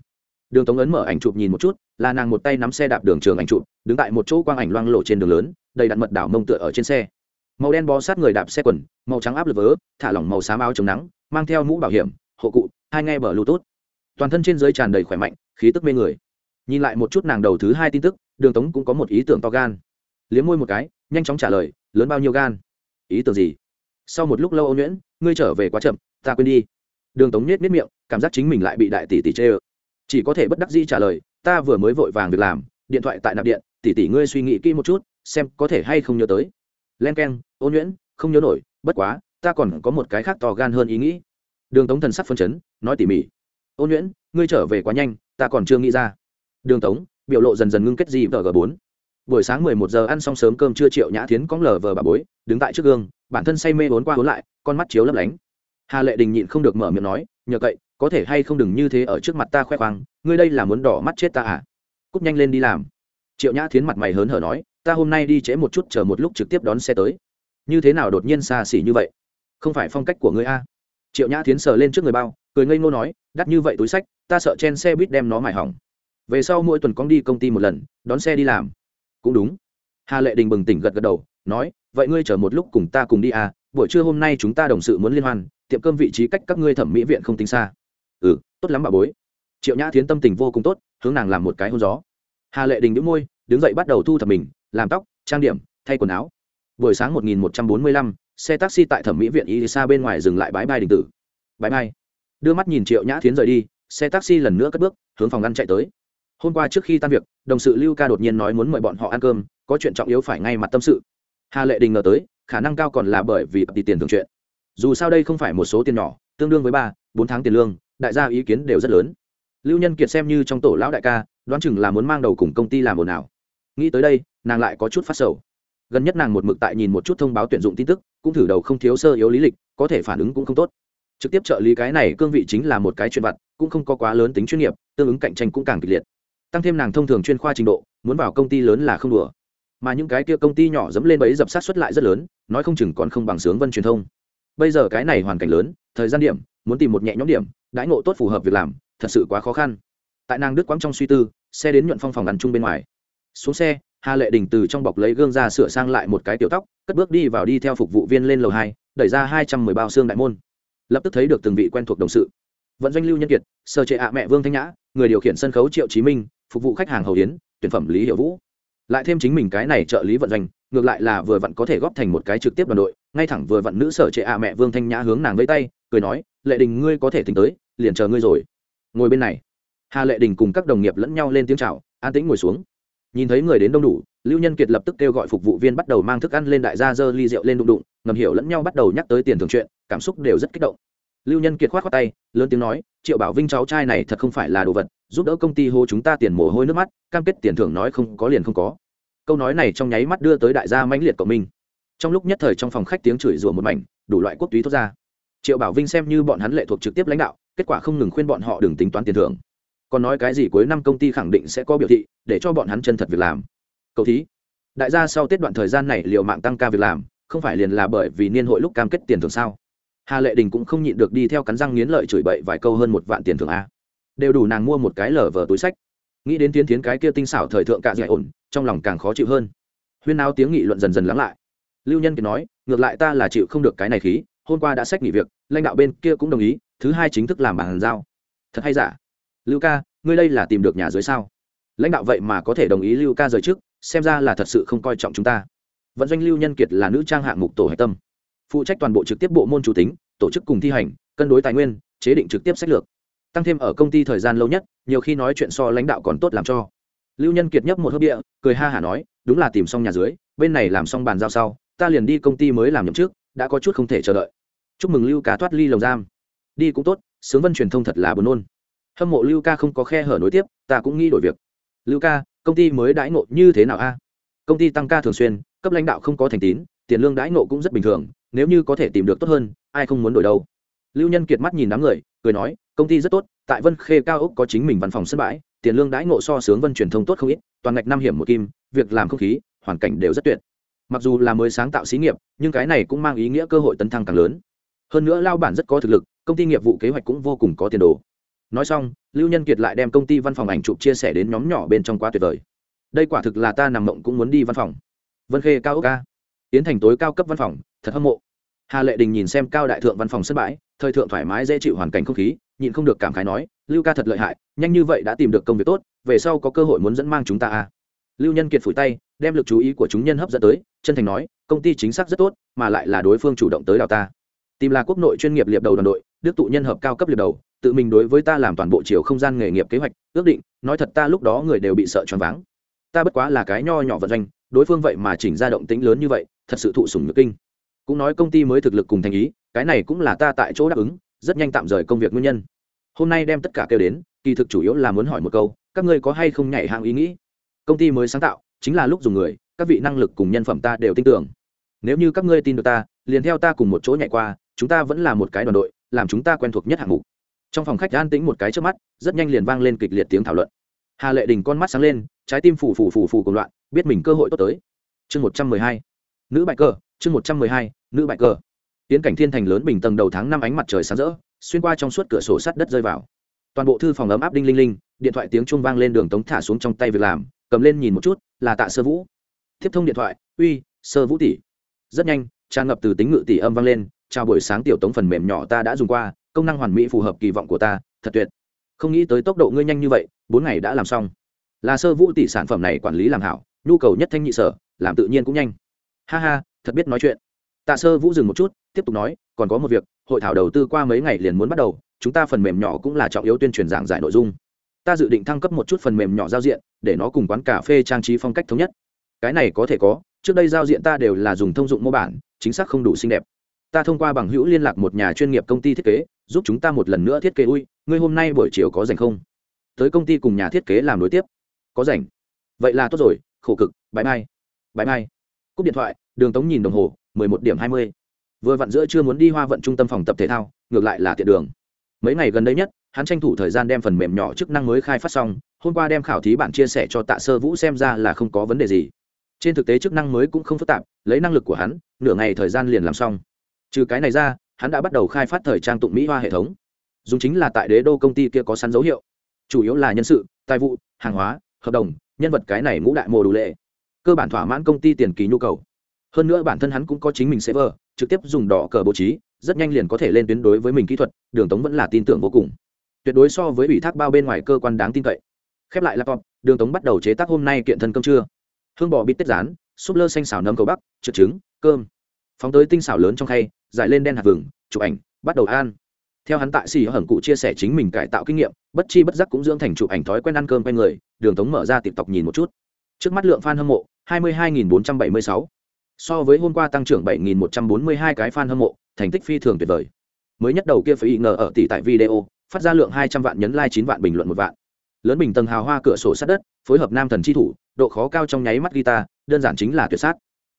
đường tống ấn mở ảnh chụp nhìn một chút, là nàng một tay nắm xe đạp đường trường ảnh chụp, đứng tại một chỗ quang ảnh loang lộ trên đường lớn, đầy đặn mật đảo mông tựa ở trên xe. Màu đen bó sát người đạp xe quần, màu trắng áp lực vớ, thả lỏng màu xám áo chống nắng, mang theo mũ bảo hiểm, hộ cụ, hai nghe bờ bluetooth. Toàn thân trên dưới tràn đầy khỏe mạnh, khí tức mê người. Nhìn lại một chút nàng đầu thứ hai tin tức, đường tống cũng có một ý tưởng to gan. Liếm môi một cái, nhanh chóng trả lời, lớn bao nhiêu gan? Ý tưởng gì? Sau một lúc lâu âu nhuyễn, ngươi trở về quá chậm, ta quên đi. Đường tống nhét miết miệng, cảm giác chính mình lại bị đại tỷ tỷ chê ơ chỉ có thể bất đắc dĩ trả lời, ta vừa mới vội vàng việc làm, điện thoại tại nạp điện, tỷ tỷ ngươi suy nghĩ kỹ một chút, xem có thể hay không nhớ tới. Len k e n ôn nhuyễn, không nhớ nổi, bất quá, ta còn có một cái khác to gan hơn ý nghĩ. Đường tống thần sắc phân chấn, nói tỉ mỉ ôn nhuyễn, ngươi trở về quá nhanh, ta còn chưa nghĩ ra. Đường tống, biểu lộ dần dần ngưng kết gì vờ g bốn. Buổi sáng mười một giờ ăn xong sớm cơm chưa triệu nhã thiến cóng lờ vờ bà bối, đứng tại trước gương, bản thân say mê bốn qua bốn lại, con mắt chiếu lấp lánh. Hà lệ đình nhịn không được mở miệng nói, nhờ cậy có thể hay không đừng như thế ở trước mặt ta khoe khoang, ngươi đây là muốn đỏ mắt chết ta à? Cúp nhanh lên đi làm. Triệu nhã thiến mặt mày hớn hở nói, ta hôm nay đi trễ một chút, chờ một lúc trực tiếp đón xe tới. Như thế nào đột nhiên xa xỉ như vậy? Không phải phong cách của ngươi a? Triệu nhã Thiến sờ lên trước người bao, cười ngây ngô nói, đắt như vậy túi sách, ta sợ chen xe buýt đem nó mải hỏng. Về sau mỗi tuần con đi công ty một lần, đón xe đi làm. Cũng đúng. Hà lệ đình bừng tỉnh gật gật đầu, nói, vậy ngươi chờ một lúc cùng ta cùng đi à? Buổi trưa hôm nay chúng ta đồng sự muốn liên hoan, tiệm cơm vị trí cách các ngươi thẩm mỹ viện không tính xa ừ tốt lắm bà bối triệu nhã tiến tâm tình vô cùng tốt hướng nàng làm một cái hôn gió hà lệ đình đĩu môi đứng dậy bắt đầu thu thập mình làm tóc trang điểm thay quần áo buổi sáng 1145, xe taxi tại thẩm mỹ viện Isa bên ngoài dừng lại bãi bay đình tử. Bãi bay. Đưa mắt nhìn Triệu Nhã Thiến rời đi, xe taxi lần nữa cất bước, hướng phòng ăn chạy tới. Hôm qua trước khi tan việc, đồng sự Lưu Ca đột nhiên nói muốn mời bọn họ ăn cơm, có chuyện trọng yếu phải ngay mặt tâm sự. Hà Lệ Đình ngờ tới, khả năng cao còn là bởi vì tỷ tiền thường chuyện. Dù sao đây không phải một số tiền nhỏ, tương đương với ba, bốn tháng tiền lương, đại gia ý kiến đều rất lớn. Lưu Nhân Kiệt xem như trong tổ lão đại ca, đoán chừng là muốn mang đầu cùng công ty làm ồn nào. Nghĩ tới đây, nàng lại có chút phát sầu. Gần nhất nàng một mực tại nhìn một chút thông báo tuyển dụng tin tức cũng thử đầu không thiếu sơ yếu lý lịch có thể phản ứng cũng không tốt. Trực tiếp trợ lý cái này cương vị chính là một cái chuyên vặt cũng không có quá lớn tính chuyên nghiệp tương ứng cạnh tranh cũng càng kịch liệt. Tăng thêm nàng thông thường chuyên khoa trình độ muốn vào công ty lớn là không đùa. Mà những cái kia công ty nhỏ dẫm lên bấy dập sát xuất lại rất lớn nói không chừng còn không bằng sướng vân truyền thông. Bây giờ cái này hoàn cảnh lớn thời gian điểm muốn tìm một nhẹ nhõm điểm đãi ngộ tốt phù hợp việc làm, thật sự quá khó khăn. Tại nàng đức quãng trong suy tư, xe đến nhuận phong phòng ăn chung bên ngoài. Xuống xe, hà lệ đình từ trong bọc lấy gương ra sửa sang lại một cái tiểu tóc, cất bước đi vào đi theo phục vụ viên lên lầu hai, đẩy ra hai trăm mười bao xương đại môn. Lập tức thấy được từng vị quen thuộc đồng sự. Vận doanh lưu nhân kiệt sở trệ ạ mẹ vương thanh nhã, người điều khiển sân khấu triệu chí minh, phục vụ khách hàng hầu yến, tuyển phẩm lý hiệu vũ. Lại thêm chính mình cái này trợ lý vận doanh, ngược lại là vừa vặn có thể góp thành một cái trực tiếp đoàn đội, ngay thẳng vừa vặn nữ sở trệ ạ mẹ vương thanh nhã hướng nàng vây tay, cười nói, lệ đình ngươi có thể tính tới liền chờ ngươi rồi. Ngồi bên này. Hà lệ đình cùng các đồng nghiệp lẫn nhau lên tiếng chào, an tĩnh ngồi xuống. Nhìn thấy người đến đông đủ, lưu nhân kiệt lập tức kêu gọi phục vụ viên bắt đầu mang thức ăn lên đại gia dơ ly rượu lên đụng đụng, ngầm hiểu lẫn nhau bắt đầu nhắc tới tiền thường chuyện, cảm xúc đều rất kích động. Lưu nhân kiệt khoát khoát tay, lớn tiếng nói, triệu bảo vinh cháu trai này thật không phải là đồ vật, giúp đỡ công ty hô chúng ta tiền mồ hôi nước mắt, cam kết tiền thưởng nói không có liền không có. Câu nói này trong nháy mắt đưa tới đại gia mãnh liệt của mình trong lúc nhất thời trong phòng khách tiếng chửi rủa một mảnh, đủ loại quốc túy thoát ra. Triệu bảo vinh xem như bọn hắn lệ thuộc trực tiếp lãnh đạo kết quả không ngừng khuyên bọn họ đừng tính toán tiền thưởng. Còn nói cái gì cuối năm công ty khẳng định sẽ có biểu thị, để cho bọn hắn chân thật việc làm. Cầu thí. Đại gia sau tết đoạn thời gian này liệu mạng tăng ca việc làm, không phải liền là bởi vì niên hội lúc cam kết tiền thưởng sao? Hà lệ đình cũng không nhịn được đi theo cắn răng nghiến lợi chửi bậy vài câu hơn một vạn tiền thưởng a. Đều đủ nàng mua một cái lở vờ túi sách. Nghĩ đến tiến tiến cái kia tinh xảo thời thượng cạ dạy ổn, trong lòng càng khó chịu hơn. Huyên áo tiếng nghị luận dần dần lắng lại. Lưu nhân kiệt nói, ngược lại ta là chịu không được cái này khí, hôm qua đã sách nghỉ việc, lãnh đạo bên kia cũng đồng ý thứ hai chính thức làm bàn giao. Thật hay giả? Lưu ca, ngươi đây là tìm được nhà dưới sao? Lãnh đạo vậy mà có thể đồng ý lưu ca rời trước, xem ra là thật sự không coi trọng chúng ta. Vận doanh lưu nhân kiệt là nữ trang hạng mục tổ hạch tâm. Phụ trách toàn bộ trực tiếp bộ môn chủ tính, tổ chức cùng thi hành, cân đối tài nguyên, chế định trực tiếp sách lược. Tăng thêm ở công ty thời gian lâu nhất, nhiều khi nói chuyện so lãnh đạo còn tốt làm cho. Lưu nhân kiệt nhấp một hớp địa, cười ha hả nói, đúng là tìm xong nhà dưới, bên này làm xong bàn giao sau, ta liền đi công ty mới làm nhậm trước đã có chút không thể chờ đợi. Chúc mừng lưu cá thoát ly lồng giam đi cũng tốt, sướng vân truyền thông thật là buồn nôn. Hâm mộ lưu ca không có khe hở nối tiếp, ta cũng nghĩ đổi việc. Lưu ca, công ty mới đãi ngộ như thế nào a? Công ty tăng ca thường xuyên, cấp lãnh đạo không có thành tín, tiền lương đãi ngộ cũng rất bình thường, nếu như có thể tìm được tốt hơn, ai không muốn đổi đâu? Lưu nhân kiệt mắt nhìn đám người, cười nói, công ty rất tốt, tại vân khê cao ốc có chính mình văn phòng sân bãi, tiền lương đãi ngộ so sướng vân truyền thông tốt không ít, toàn ngạch năm hiểm một kim, việc làm không khí, hoàn cảnh đều rất tuyệt. Mặc dù là mới sáng tạo xí nghiệp, nhưng cái này cũng mang ý nghĩa cơ hội tấn thăng càng lớn. Hơn nữa lao bản rất có thực lực công ty nghiệp vụ kế hoạch cũng vô cùng có tiền đồ. Nói xong, lưu nhân kiệt lại đem công ty văn phòng ảnh chụp chia sẻ đến nhóm nhỏ bên trong quá tuyệt vời. Đây quả thực là ta nằm mộng cũng muốn đi văn phòng. Vân khê, cao ốc ca tiến thành tối cao cấp văn phòng, thật hâm mộ. Hà lệ đình nhìn xem cao đại thượng văn phòng sân bãi, thời thượng thoải mái dễ chịu hoàn cảnh không khí, nhịn không được cảm khái nói, lưu ca thật lợi hại, nhanh như vậy đã tìm được công việc tốt, về sau có cơ hội muốn dẫn mang chúng ta à lưu nhân kiệt phủi tay, đem lực chú ý của chúng nhân hấp dẫn tới, chân thành nói, công ty chính xác rất tốt, mà lại là đối phương chủ động tới đào ta. Tìm là quốc nội chuyên nghiệp liệp đầu đoàn đội đức tụ nhân hợp cao cấp liệt đầu, tự mình đối với ta làm toàn bộ chiều không gian nghề nghiệp kế hoạch, ước định, nói thật ta lúc đó người đều bị sợ choáng váng. Ta bất quá là cái nho nhỏ vận doanh, đối phương vậy mà chỉnh ra động tĩnh lớn như vậy, thật sự thụ sủng nhược kinh. Cũng nói công ty mới thực lực cùng thành ý, cái này cũng là ta tại chỗ đáp ứng, rất nhanh tạm rời công việc nguyên nhân. Hôm nay đem tất cả kêu đến, kỳ thực chủ yếu là muốn hỏi một câu, các ngươi có hay không nhảy hạng ý nghĩ? Công ty mới sáng tạo, chính là lúc dùng người, các vị năng lực cùng nhân phẩm ta đều tin tưởng. Nếu như các ngươi tin được ta, liền theo ta cùng một chỗ nhảy qua, chúng ta vẫn là một cái đoàn đội làm chúng ta quen thuộc nhất hạng mục. Trong phòng khách an tĩnh một cái trước mắt, rất nhanh liền vang lên kịch liệt tiếng thảo luận. Hà lệ đình con mắt sáng lên, trái tim phủ phủ phủ phủ cùng loạn, biết mình cơ hội tốt tới. Chương một trăm mười hai. Nữ bại cờ, chương một trăm mười hai, nữ bại cờ. Tiến cảnh thiên thành lớn bình tầng đầu tháng năm ánh mặt trời sáng rỡ, xuyên qua trong suốt cửa sổ sắt đất rơi vào. Toàn bộ thư phòng ấm áp đinh linh linh, điện thoại tiếng chuông vang lên đường tống thả xuống trong tay việc làm, cầm lên nhìn một chút, là tạ sơ vũ. Tiếp thông điện thoại, uy, sơ vũ tỷ. Rất nhanh, tràn ngập từ tính ngự tỷ âm vang lên chào buổi sáng tiểu tống phần mềm nhỏ ta đã dùng qua, công năng hoàn mỹ phù hợp kỳ vọng của ta, thật tuyệt. Không nghĩ tới tốc độ ngươi nhanh như vậy, bốn ngày đã làm xong. Là sơ vũ tỷ sản phẩm này quản lý làm hảo, nhu cầu nhất thanh nhị sở, làm tự nhiên cũng nhanh. Ha ha, thật biết nói chuyện. Tạ sơ vũ dừng một chút, tiếp tục nói, còn có một việc, hội thảo đầu tư qua mấy ngày liền muốn bắt đầu, chúng ta phần mềm nhỏ cũng là trọng yếu tuyên truyền giảng giải nội dung. Ta dự định thăng cấp một chút phần mềm nhỏ giao diện, để nó cùng quán cà phê trang trí phong cách thống nhất. Cái này có thể có, trước đây giao diện ta đều là dùng thông dụng mô bản, chính xác không đủ xinh đẹp ta thông qua bằng hữu liên lạc một nhà chuyên nghiệp công ty thiết kế, giúp chúng ta một lần nữa thiết kế ui, ngươi hôm nay buổi chiều có rảnh không? Tới công ty cùng nhà thiết kế làm đối tiếp. Có rảnh. Vậy là tốt rồi, khổ cực bãi mai bãi mai cúp điện thoại, đường tống nhìn đồng hồ, mười một điểm hai mươi. Vừa vặn giữa chưa muốn đi hoa vận trung tâm phòng tập thể thao, ngược lại là tiện đường. Mấy ngày gần đây nhất, hắn tranh thủ thời gian đem phần mềm nhỏ chức năng mới khai phát xong, hôm qua đem khảo thí bản chia sẻ cho tạ sơ vũ xem ra là không có vấn đề gì. Trên thực tế chức năng mới cũng không phức tạp, lấy năng lực của hắn, nửa ngày thời gian liền làm xong trừ cái này ra, hắn đã bắt đầu khai phát thời trang tụng mỹ hoa hệ thống. Dùng chính là tại đế đô công ty kia có sẵn dấu hiệu. Chủ yếu là nhân sự, tài vụ, hàng hóa, hợp đồng, nhân vật cái này ngũ đại mồ đủ lệ. Cơ bản thỏa mãn công ty tiền kỳ nhu cầu. Hơn nữa bản thân hắn cũng có chính mình server, trực tiếp dùng đỏ cờ bố trí, rất nhanh liền có thể lên tuyến đối với mình kỹ thuật, đường tống vẫn là tin tưởng vô cùng. Tuyệt đối so với ủy thác bao bên ngoài cơ quan đáng tin cậy. Khép lại laptop, đường tống bắt đầu chế tác hôm nay kiện thân cơm trưa. Hương bò bít tết rán, súp lơ xanh xào nấm cầu bắc, trượt trứng, cơm phóng tới tinh xảo lớn trong khay giải lên đen hạt vừng, chụp ảnh, bắt đầu ăn. Theo hắn tại xì hởng cụ chia sẻ chính mình cải tạo kinh nghiệm, bất chi bất giác cũng dưỡng thành chụp ảnh thói quen ăn cơm quanh người, đường tống mở ra tiệp tộc nhìn một chút. Trước mắt lượng fan hâm mộ 22.476. so với hôm qua tăng trưởng 7.142 cái fan hâm mộ, thành tích phi thường tuyệt vời. Mới nhất đầu kia phải ý ngờ ở tỷ tại video, phát ra lượng 200 vạn nhấn like 9 vạn bình luận một vạn. Lớn bình tầng hào hoa cửa sổ sát đất, phối hợp nam thần chi thủ, độ khó cao trong nháy mắt guitar, đơn giản chính là tuyệt sát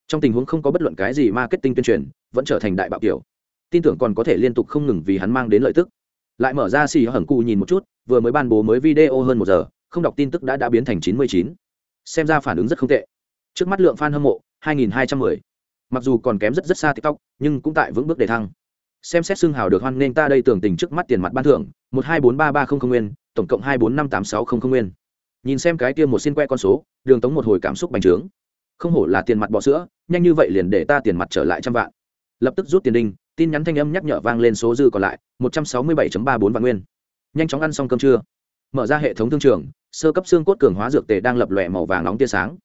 trong tình huống không có bất luận cái gì marketing tuyên truyền, vẫn trở thành đại bạo kiểu. Tin tưởng còn có thể liên tục không ngừng vì hắn mang đến lợi tức. Lại mở ra xì hởng cụ nhìn một chút, vừa mới ban bố mới video hơn một giờ, không đọc tin tức đã đã biến thành chín mươi chín. Xem ra phản ứng rất không tệ. Trước mắt lượng fan hâm mộ 2210. mặc dù còn kém rất rất xa tiktok, nhưng cũng tại vững bước để thăng. Xem xét xương hào được hoan nghênh ta đây tưởng tình trước mắt tiền mặt ban thưởng, một hai bốn ba ba không không nguyên, tổng cộng hai bốn năm tám sáu không không nguyên. Nhìn xem cái kia một xin que con số, đường tống một hồi cảm xúc bành trướng không hổ là tiền mặt bọ sữa, nhanh như vậy liền để ta tiền mặt trở lại trăm vạn. Lập tức rút tiền đinh, tin nhắn thanh âm nhắc nhở vang lên số dư còn lại, một trăm sáu mươi 167 ba bốn vạn nguyên. Nhanh chóng ăn xong cơm trưa. Mở ra hệ thống thương trường, sơ cấp xương cốt cường hóa dược tề đang lập lòe màu vàng nóng tia sáng.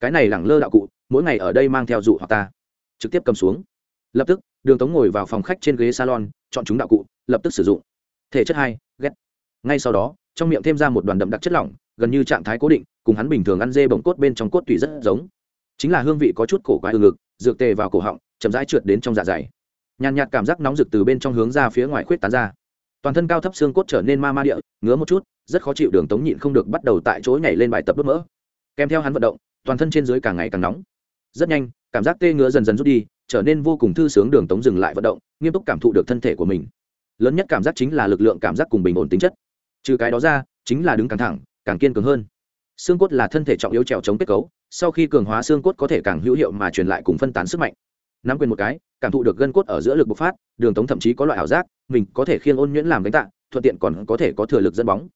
Cái này lẳng lơ đạo cụ, mỗi ngày ở đây mang theo dụ hoặc ta. Trực tiếp cầm xuống. Lập tức, đường tống ngồi vào phòng khách trên ghế salon, chọn chúng đạo cụ, lập tức sử dụng. Thể chất hai, ghét. Ngay sau đó, trong miệng thêm ra một đoàn đậm đặc chất lỏng, gần như trạng thái cố định, cùng hắn bình thường ăn dê bồng cốt bên trong cốt tủy rất giống chính là hương vị có chút cổ quái từ ngực, dược tề vào cổ họng, chậm rãi trượt đến trong dạ dày. Nhàn nhạt cảm giác nóng rực từ bên trong hướng ra phía ngoài khuyết tán ra. Toàn thân cao thấp xương cốt trở nên ma ma địa, ngứa một chút, rất khó chịu đường tống nhịn không được bắt đầu tại chỗ nhảy lên bài tập đốt mỡ. Kèm theo hắn vận động, toàn thân trên dưới càng ngày càng nóng. Rất nhanh, cảm giác tê ngứa dần dần rút đi, trở nên vô cùng thư sướng đường tống dừng lại vận động, nghiêm túc cảm thụ được thân thể của mình. Lớn nhất cảm giác chính là lực lượng cảm giác cùng bình ổn tính chất. Trừ cái đó ra, chính là đứng càng thẳng, càng kiên cường hơn. Xương cốt là thân thể trọng yếu trèo chống kết cấu sau khi cường hóa xương cốt có thể càng hữu hiệu mà truyền lại cùng phân tán sức mạnh. Nắm quyền một cái, cảm thụ được gân cốt ở giữa lực bộc phát, đường tống thậm chí có loại ảo giác, mình có thể khiêng ôn nhuyễn làm gánh tạ thuận tiện còn có thể có thừa lực dẫn bóng.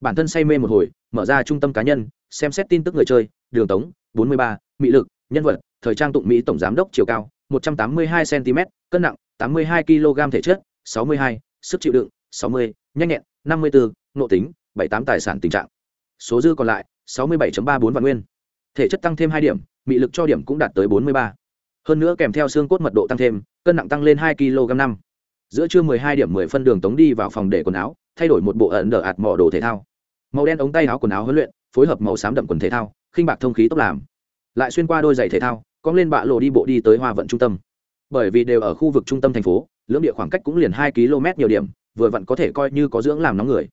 Bản thân say mê một hồi, mở ra trung tâm cá nhân, xem xét tin tức người chơi, đường tống, bốn mươi ba mỹ lực, nhân vật, thời trang tụng mỹ tổng giám đốc chiều cao, một trăm tám mươi hai cm cân nặng, tám mươi hai kg thể chất, sáu mươi hai, sức chịu đựng, sáu mươi, nhanh nhẹn, năm mươi bốn nộ tính, bảy tám tài sản tình trạng. Số dư còn lại, sáu mươi bảy ba bốn vạn nguyên thể chất tăng thêm hai điểm, mị lực cho điểm cũng đạt tới bốn mươi ba. Hơn nữa kèm theo xương cốt mật độ tăng thêm, cân nặng tăng lên hai kg năm. Giữa trưa mười hai điểm mười phân đường tống đi vào phòng để quần áo, thay đổi một bộ ẩn đờ ạt mỏ đồ thể thao. Màu đen ống tay áo quần áo huấn luyện, phối hợp màu xám đậm quần thể thao, khinh bạc thông khí tốc làm. Lại xuyên qua đôi giày thể thao, cong lên bạ lộ đi bộ đi tới hoa vận trung tâm. Bởi vì đều ở khu vực trung tâm thành phố, lưỡng địa khoảng cách cũng liền hai km nhiều điểm, vừa vặn có thể coi như có dưỡng làm nóng người.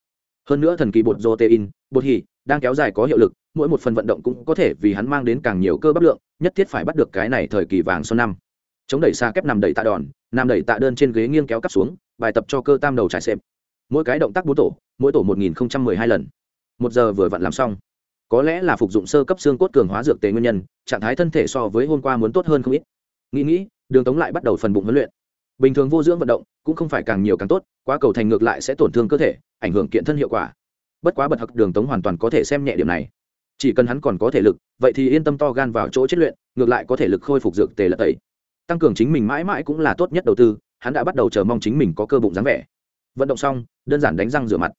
Hơn nữa thần kỳ bột protein, bột hỉ, đang kéo dài có hiệu lực mỗi một phần vận động cũng có thể vì hắn mang đến càng nhiều cơ bắp lượng, nhất thiết phải bắt được cái này thời kỳ vàng xuân năm. Chống đẩy xa kép nằm đẩy tạ đòn, nằm đẩy tạ đơn trên ghế nghiêng kéo cắp xuống, bài tập cho cơ tam đầu trải xem. mỗi cái động tác bốn tổ, mỗi tổ một nghìn hai lần. Một giờ vừa vặn làm xong. Có lẽ là phục dụng sơ cấp xương cốt cường hóa dược tề nguyên nhân, trạng thái thân thể so với hôm qua muốn tốt hơn không ít. Nghĩ nghĩ, đường tống lại bắt đầu phần bụng huấn luyện. Bình thường vô dưỡng vận động cũng không phải càng nhiều càng tốt, quá cầu thành ngược lại sẽ tổn thương cơ thể, ảnh hưởng kiện thân hiệu quả. Bất quá bật hặc đường tống hoàn toàn có thể xem nhẹ điểm này chỉ cần hắn còn có thể lực vậy thì yên tâm to gan vào chỗ chết luyện ngược lại có thể lực khôi phục dược tề lật tẩy. Tăng cường chính mình mãi mãi cũng là tốt nhất đầu tư hắn đã bắt đầu chờ mong chính mình có cơ bụng dáng vẻ. Vận động xong đơn giản đánh răng rửa mặt.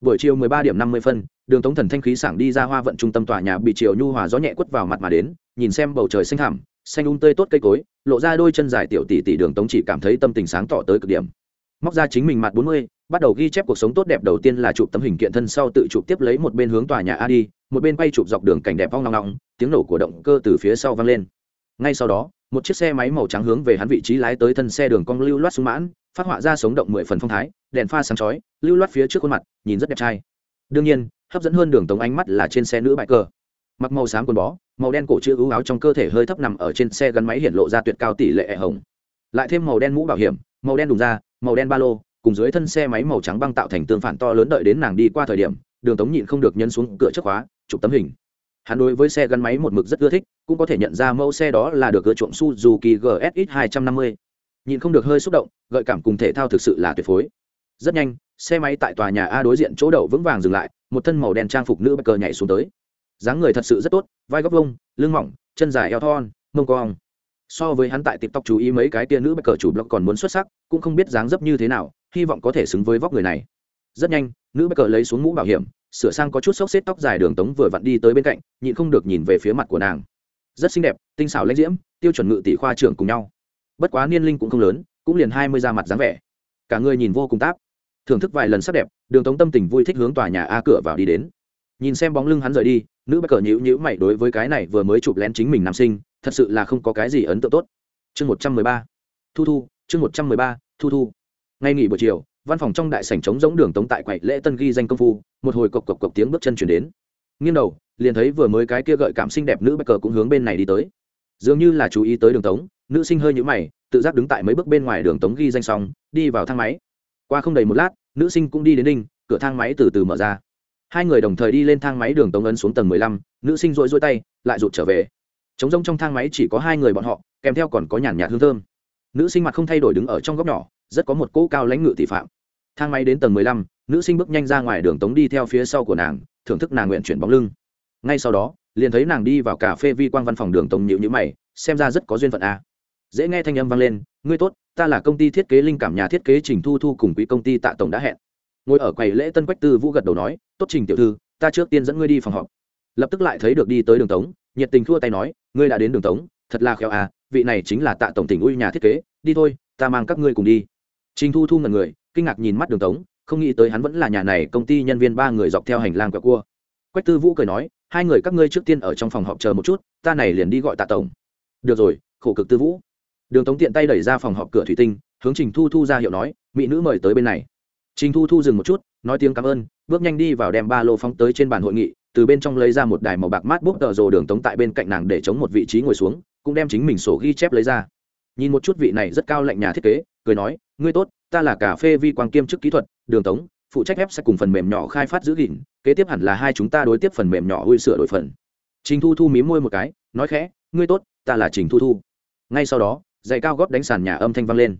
Buổi chiều 13 điểm 50 phân đường tống thần thanh khí sảng đi ra hoa vận trung tâm tòa nhà bị chiều nhu hòa gió nhẹ quất vào mặt mà đến nhìn xem bầu trời xanh thẳm xanh um tươi tốt cây cối lộ ra đôi chân dài tiểu tỷ tỷ đường tống chỉ cảm thấy tâm tình sáng tỏ tới cực điểm. Móc ra chính mình mặt 40, bắt đầu ghi chép cuộc sống tốt đẹp đầu tiên là chụp tấm hình kiện thân sau tự chụp tiếp lấy một bên hướng tòa nhà a đi một bên bay chụp dọc đường cảnh đẹp ong long long, tiếng nổ của động cơ từ phía sau vang lên. Ngay sau đó, một chiếc xe máy màu trắng hướng về hắn vị trí lái tới thân xe đường cong lưu loát sung mãn, phát họa ra sống động mười phần phong thái, đèn pha sáng chói, lưu loát phía trước khuôn mặt, nhìn rất đẹp trai. Đương nhiên, hấp dẫn hơn đường tống ánh mắt là trên xe nữ bãi cờ. Mặc màu xám quần bó, màu đen cổ chữ ưu áo trong cơ thể hơi thấp nằm ở trên xe gắn máy hiện lộ ra tuyệt cao tỷ lệ ẻ hồng. Lại thêm màu đen mũ bảo hiểm, màu đen đùng da, màu đen ba lô, cùng dưới thân xe máy màu trắng băng tạo thành tương phản to lớn đợi đến nàng đi qua thời điểm, đường tống nhịn không được nhân xuống cửa trước khóa chụp tấm hình. Hắn đối với xe gắn máy một mực rất ưa thích, cũng có thể nhận ra mẫu xe đó là được ưa chuộng suzuki gsx 250 Nhìn không được hơi xúc động, gợi cảm cùng thể thao thực sự là tuyệt phối. Rất nhanh, xe máy tại tòa nhà a đối diện chỗ đậu vững vàng dừng lại, một thân màu đen trang phục nữ bất cờ nhảy xuống tới. Dáng người thật sự rất tốt, vai góc vông lưng mỏng, chân dài eo thon, mông cong. So với hắn tại tiktok chú ý mấy cái tia nữ bất cờ chủ blog còn muốn xuất sắc, cũng không biết dáng dấp như thế nào, hy vọng có thể xứng với vóc người này. Rất nhanh, nữ bất cờ lấy xuống mũ bảo hiểm sửa sang có chút xốc xếp tóc dài đường tống vừa vặn đi tới bên cạnh, nhịn không được nhìn về phía mặt của nàng. Rất xinh đẹp, tinh xảo lãnh diễm, tiêu chuẩn ngự tỷ khoa trưởng cùng nhau. Bất quá niên linh cũng không lớn, cũng liền hai mươi ra mặt dáng vẻ. Cả người nhìn vô cùng táp. Thưởng thức vài lần sắc đẹp, đường tống tâm tình vui thích hướng tòa nhà a cửa vào đi đến. Nhìn xem bóng lưng hắn rời đi, nữ bất cờ nhữ nhữ mày đối với cái này vừa mới chụp lén chính mình nam sinh, thật sự là không có cái gì ấn tượng tốt. Chương một trăm mười ba. Thu thu, chương một trăm mười ba, thu thu. Ngay nghỉ buổi chiều văn phòng trong đại sảnh trống giống đường tống tại quậy lễ tân ghi danh công phu, một hồi cộc cộc cộc tiếng bước chân chuyển đến. Nghiêng đầu, liền thấy vừa mới cái kia gợi cảm xinh đẹp nữ bạch cờ cũng hướng bên này đi tới. Dường như là chú ý tới đường tống, nữ sinh hơi nhũ mày, tự giác đứng tại mấy bước bên ngoài đường tống ghi danh xong, đi vào thang máy. Qua không đầy một lát, nữ sinh cũng đi đến đinh, cửa thang máy từ từ mở ra. Hai người đồng thời đi lên thang máy đường tống ấn xuống tầng mười lăm, nữ sinh rỗi rỗi tay, lại rụt trở về. Trống rông trong thang máy chỉ có hai người bọn họ, kèm theo còn có nhàn nhạt hương thơm. Nữ sinh mặt không thay đổi đứng ở trong góc nhỏ rất có một cỗ cao lãnh ngự tỷ phạm. Thang máy đến tầng mười lăm, nữ sinh bước nhanh ra ngoài đường tống đi theo phía sau của nàng, thưởng thức nàng nguyện chuyển bóng lưng. Ngay sau đó, liền thấy nàng đi vào cà phê vi quang văn phòng đường tống nhịu nhữ mày, xem ra rất có duyên phận a. Dễ nghe thanh âm vang lên, ngươi tốt, ta là công ty thiết kế linh cảm nhà thiết kế trình thu thu cùng quỹ công ty tạ tổng đã hẹn. Ngồi ở quầy lễ tân quách tư vũ gật đầu nói, tốt trình tiểu thư, ta trước tiên dẫn ngươi đi phòng họp. Lập tức lại thấy được đi tới đường tống, nhiệt tình thua tay nói, ngươi đã đến đường tống, thật là khéo à vị này chính là tạ tổng tỉnh ui nhà thiết kế, đi thôi, ta mang các ngươi cùng đi trình thu thu ngẩn người, kinh ngạc nhìn mắt đường tống, không nghĩ tới hắn vẫn là nhà này công ty nhân viên ba người dọc theo hành lang quẹo cua. Quách tư vũ cười nói, hai người các ngươi trước tiên ở trong phòng họp chờ một chút, ta này liền đi gọi tạ tổng. Được rồi, khổ cực tư vũ. Đường tống tiện tay đẩy ra phòng họp cửa thủy tinh, hướng trình thu thu ra hiệu nói, mỹ nữ mời tới bên này. Trình thu thu dừng một chút, nói tiếng cảm ơn, bước nhanh đi vào đem ba lô phóng tới trên bàn hội nghị, từ bên trong lấy ra một đài màu bạc mát bút tờ rồ đường tống tại bên cạnh nàng để chống một vị trí ngồi xuống, cũng đem chính mình sổ ghi chép lấy ra. Nhìn một chút vị này rất cao lạnh nhà thiết kế, cười nói ngươi tốt, ta là cà phê vi quang kiêm chức kỹ thuật, đường tống, phụ trách ép sẽ cùng phần mềm nhỏ khai phát giữ gìn, kế tiếp hẳn là hai chúng ta đối tiếp phần mềm nhỏ hôi sửa đổi phần. Trình thu thu mím môi một cái, nói khẽ, ngươi tốt, ta là trình thu thu. Ngay sau đó, giày cao góp đánh sàn nhà âm thanh vang lên.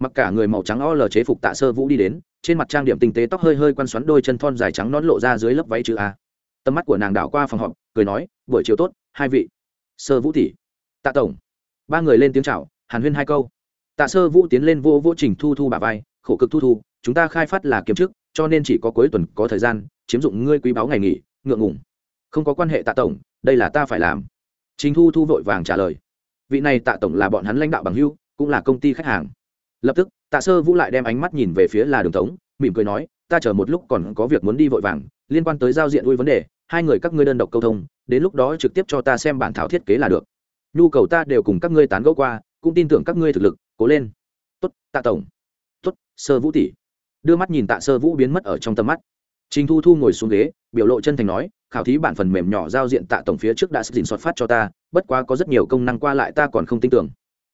Mặc cả người màu trắng o lờ chế phục tạ sơ vũ đi đến, trên mặt trang điểm tinh tế tóc hơi hơi quăn xoắn đôi chân thon dài trắng nón lộ ra dưới lớp váy chữ a. Tầm mắt của nàng đảo qua phòng họp, cười nói, buổi chiều tốt, hai vị. Sơ vũ tỷ. Tạ tổng. Ba người lên tiếng chào, hàn huyên hai câu tạ sơ vũ tiến lên vô vô trình thu thu bà vai, khổ cực thu thu, chúng ta khai phát là kiếm chức, cho nên chỉ có cuối tuần có thời gian, chiếm dụng ngươi quý báo ngày nghỉ, ngượng ngùng. Không có quan hệ tạ tổng, đây là ta phải làm. Trình thu thu vội vàng trả lời. Vị này tạ tổng là bọn hắn lãnh đạo bằng hưu cũng là công ty khách hàng. Lập tức, tạ sơ vũ lại đem ánh mắt nhìn về phía là đường tống, mỉm cười nói, ta chờ một lúc còn có việc muốn đi vội vàng, liên quan tới giao diện ui vấn đề, hai người các ngươi đơn độc câu thông, đến lúc đó trực tiếp cho ta xem bản thảo thiết kế là được. Nhu cầu ta đều cùng các ngươi tán gẫu qua, cũng tin tưởng các ngươi thực lực cố lên. Tốt, tạ tổng. Tốt, sơ vũ tỷ. Đưa mắt nhìn tạ sơ vũ biến mất ở trong tầm mắt. Trình thu thu ngồi xuống ghế, biểu lộ chân thành nói, khảo thí bản phần mềm nhỏ giao diện tạ tổng phía trước đã xin soát phát cho ta, bất quá có rất nhiều công năng qua lại ta còn không tin tưởng.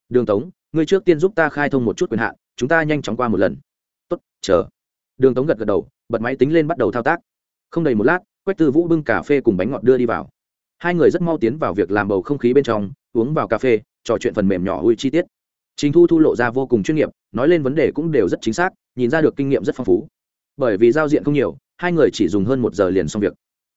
Đường tống, ngươi trước tiên giúp ta khai thông một chút quyền hạn, chúng ta nhanh chóng qua một lần. Tốt, chờ. Đường tống gật gật đầu, bật máy tính lên bắt đầu thao tác. Không đầy một lát, quách tư vũ bưng cà phê cùng bánh ngọt đưa đi vào. Hai người rất mau tiến vào việc làm bầu không khí bên trong, uống vào cà phê, trò chuyện phần mềm nhỏ ui chi tiết trình thu thu lộ ra vô cùng chuyên nghiệp nói lên vấn đề cũng đều rất chính xác nhìn ra được kinh nghiệm rất phong phú. Bởi vì giao diện không nhiều hai người chỉ dùng hơn một giờ liền xong việc.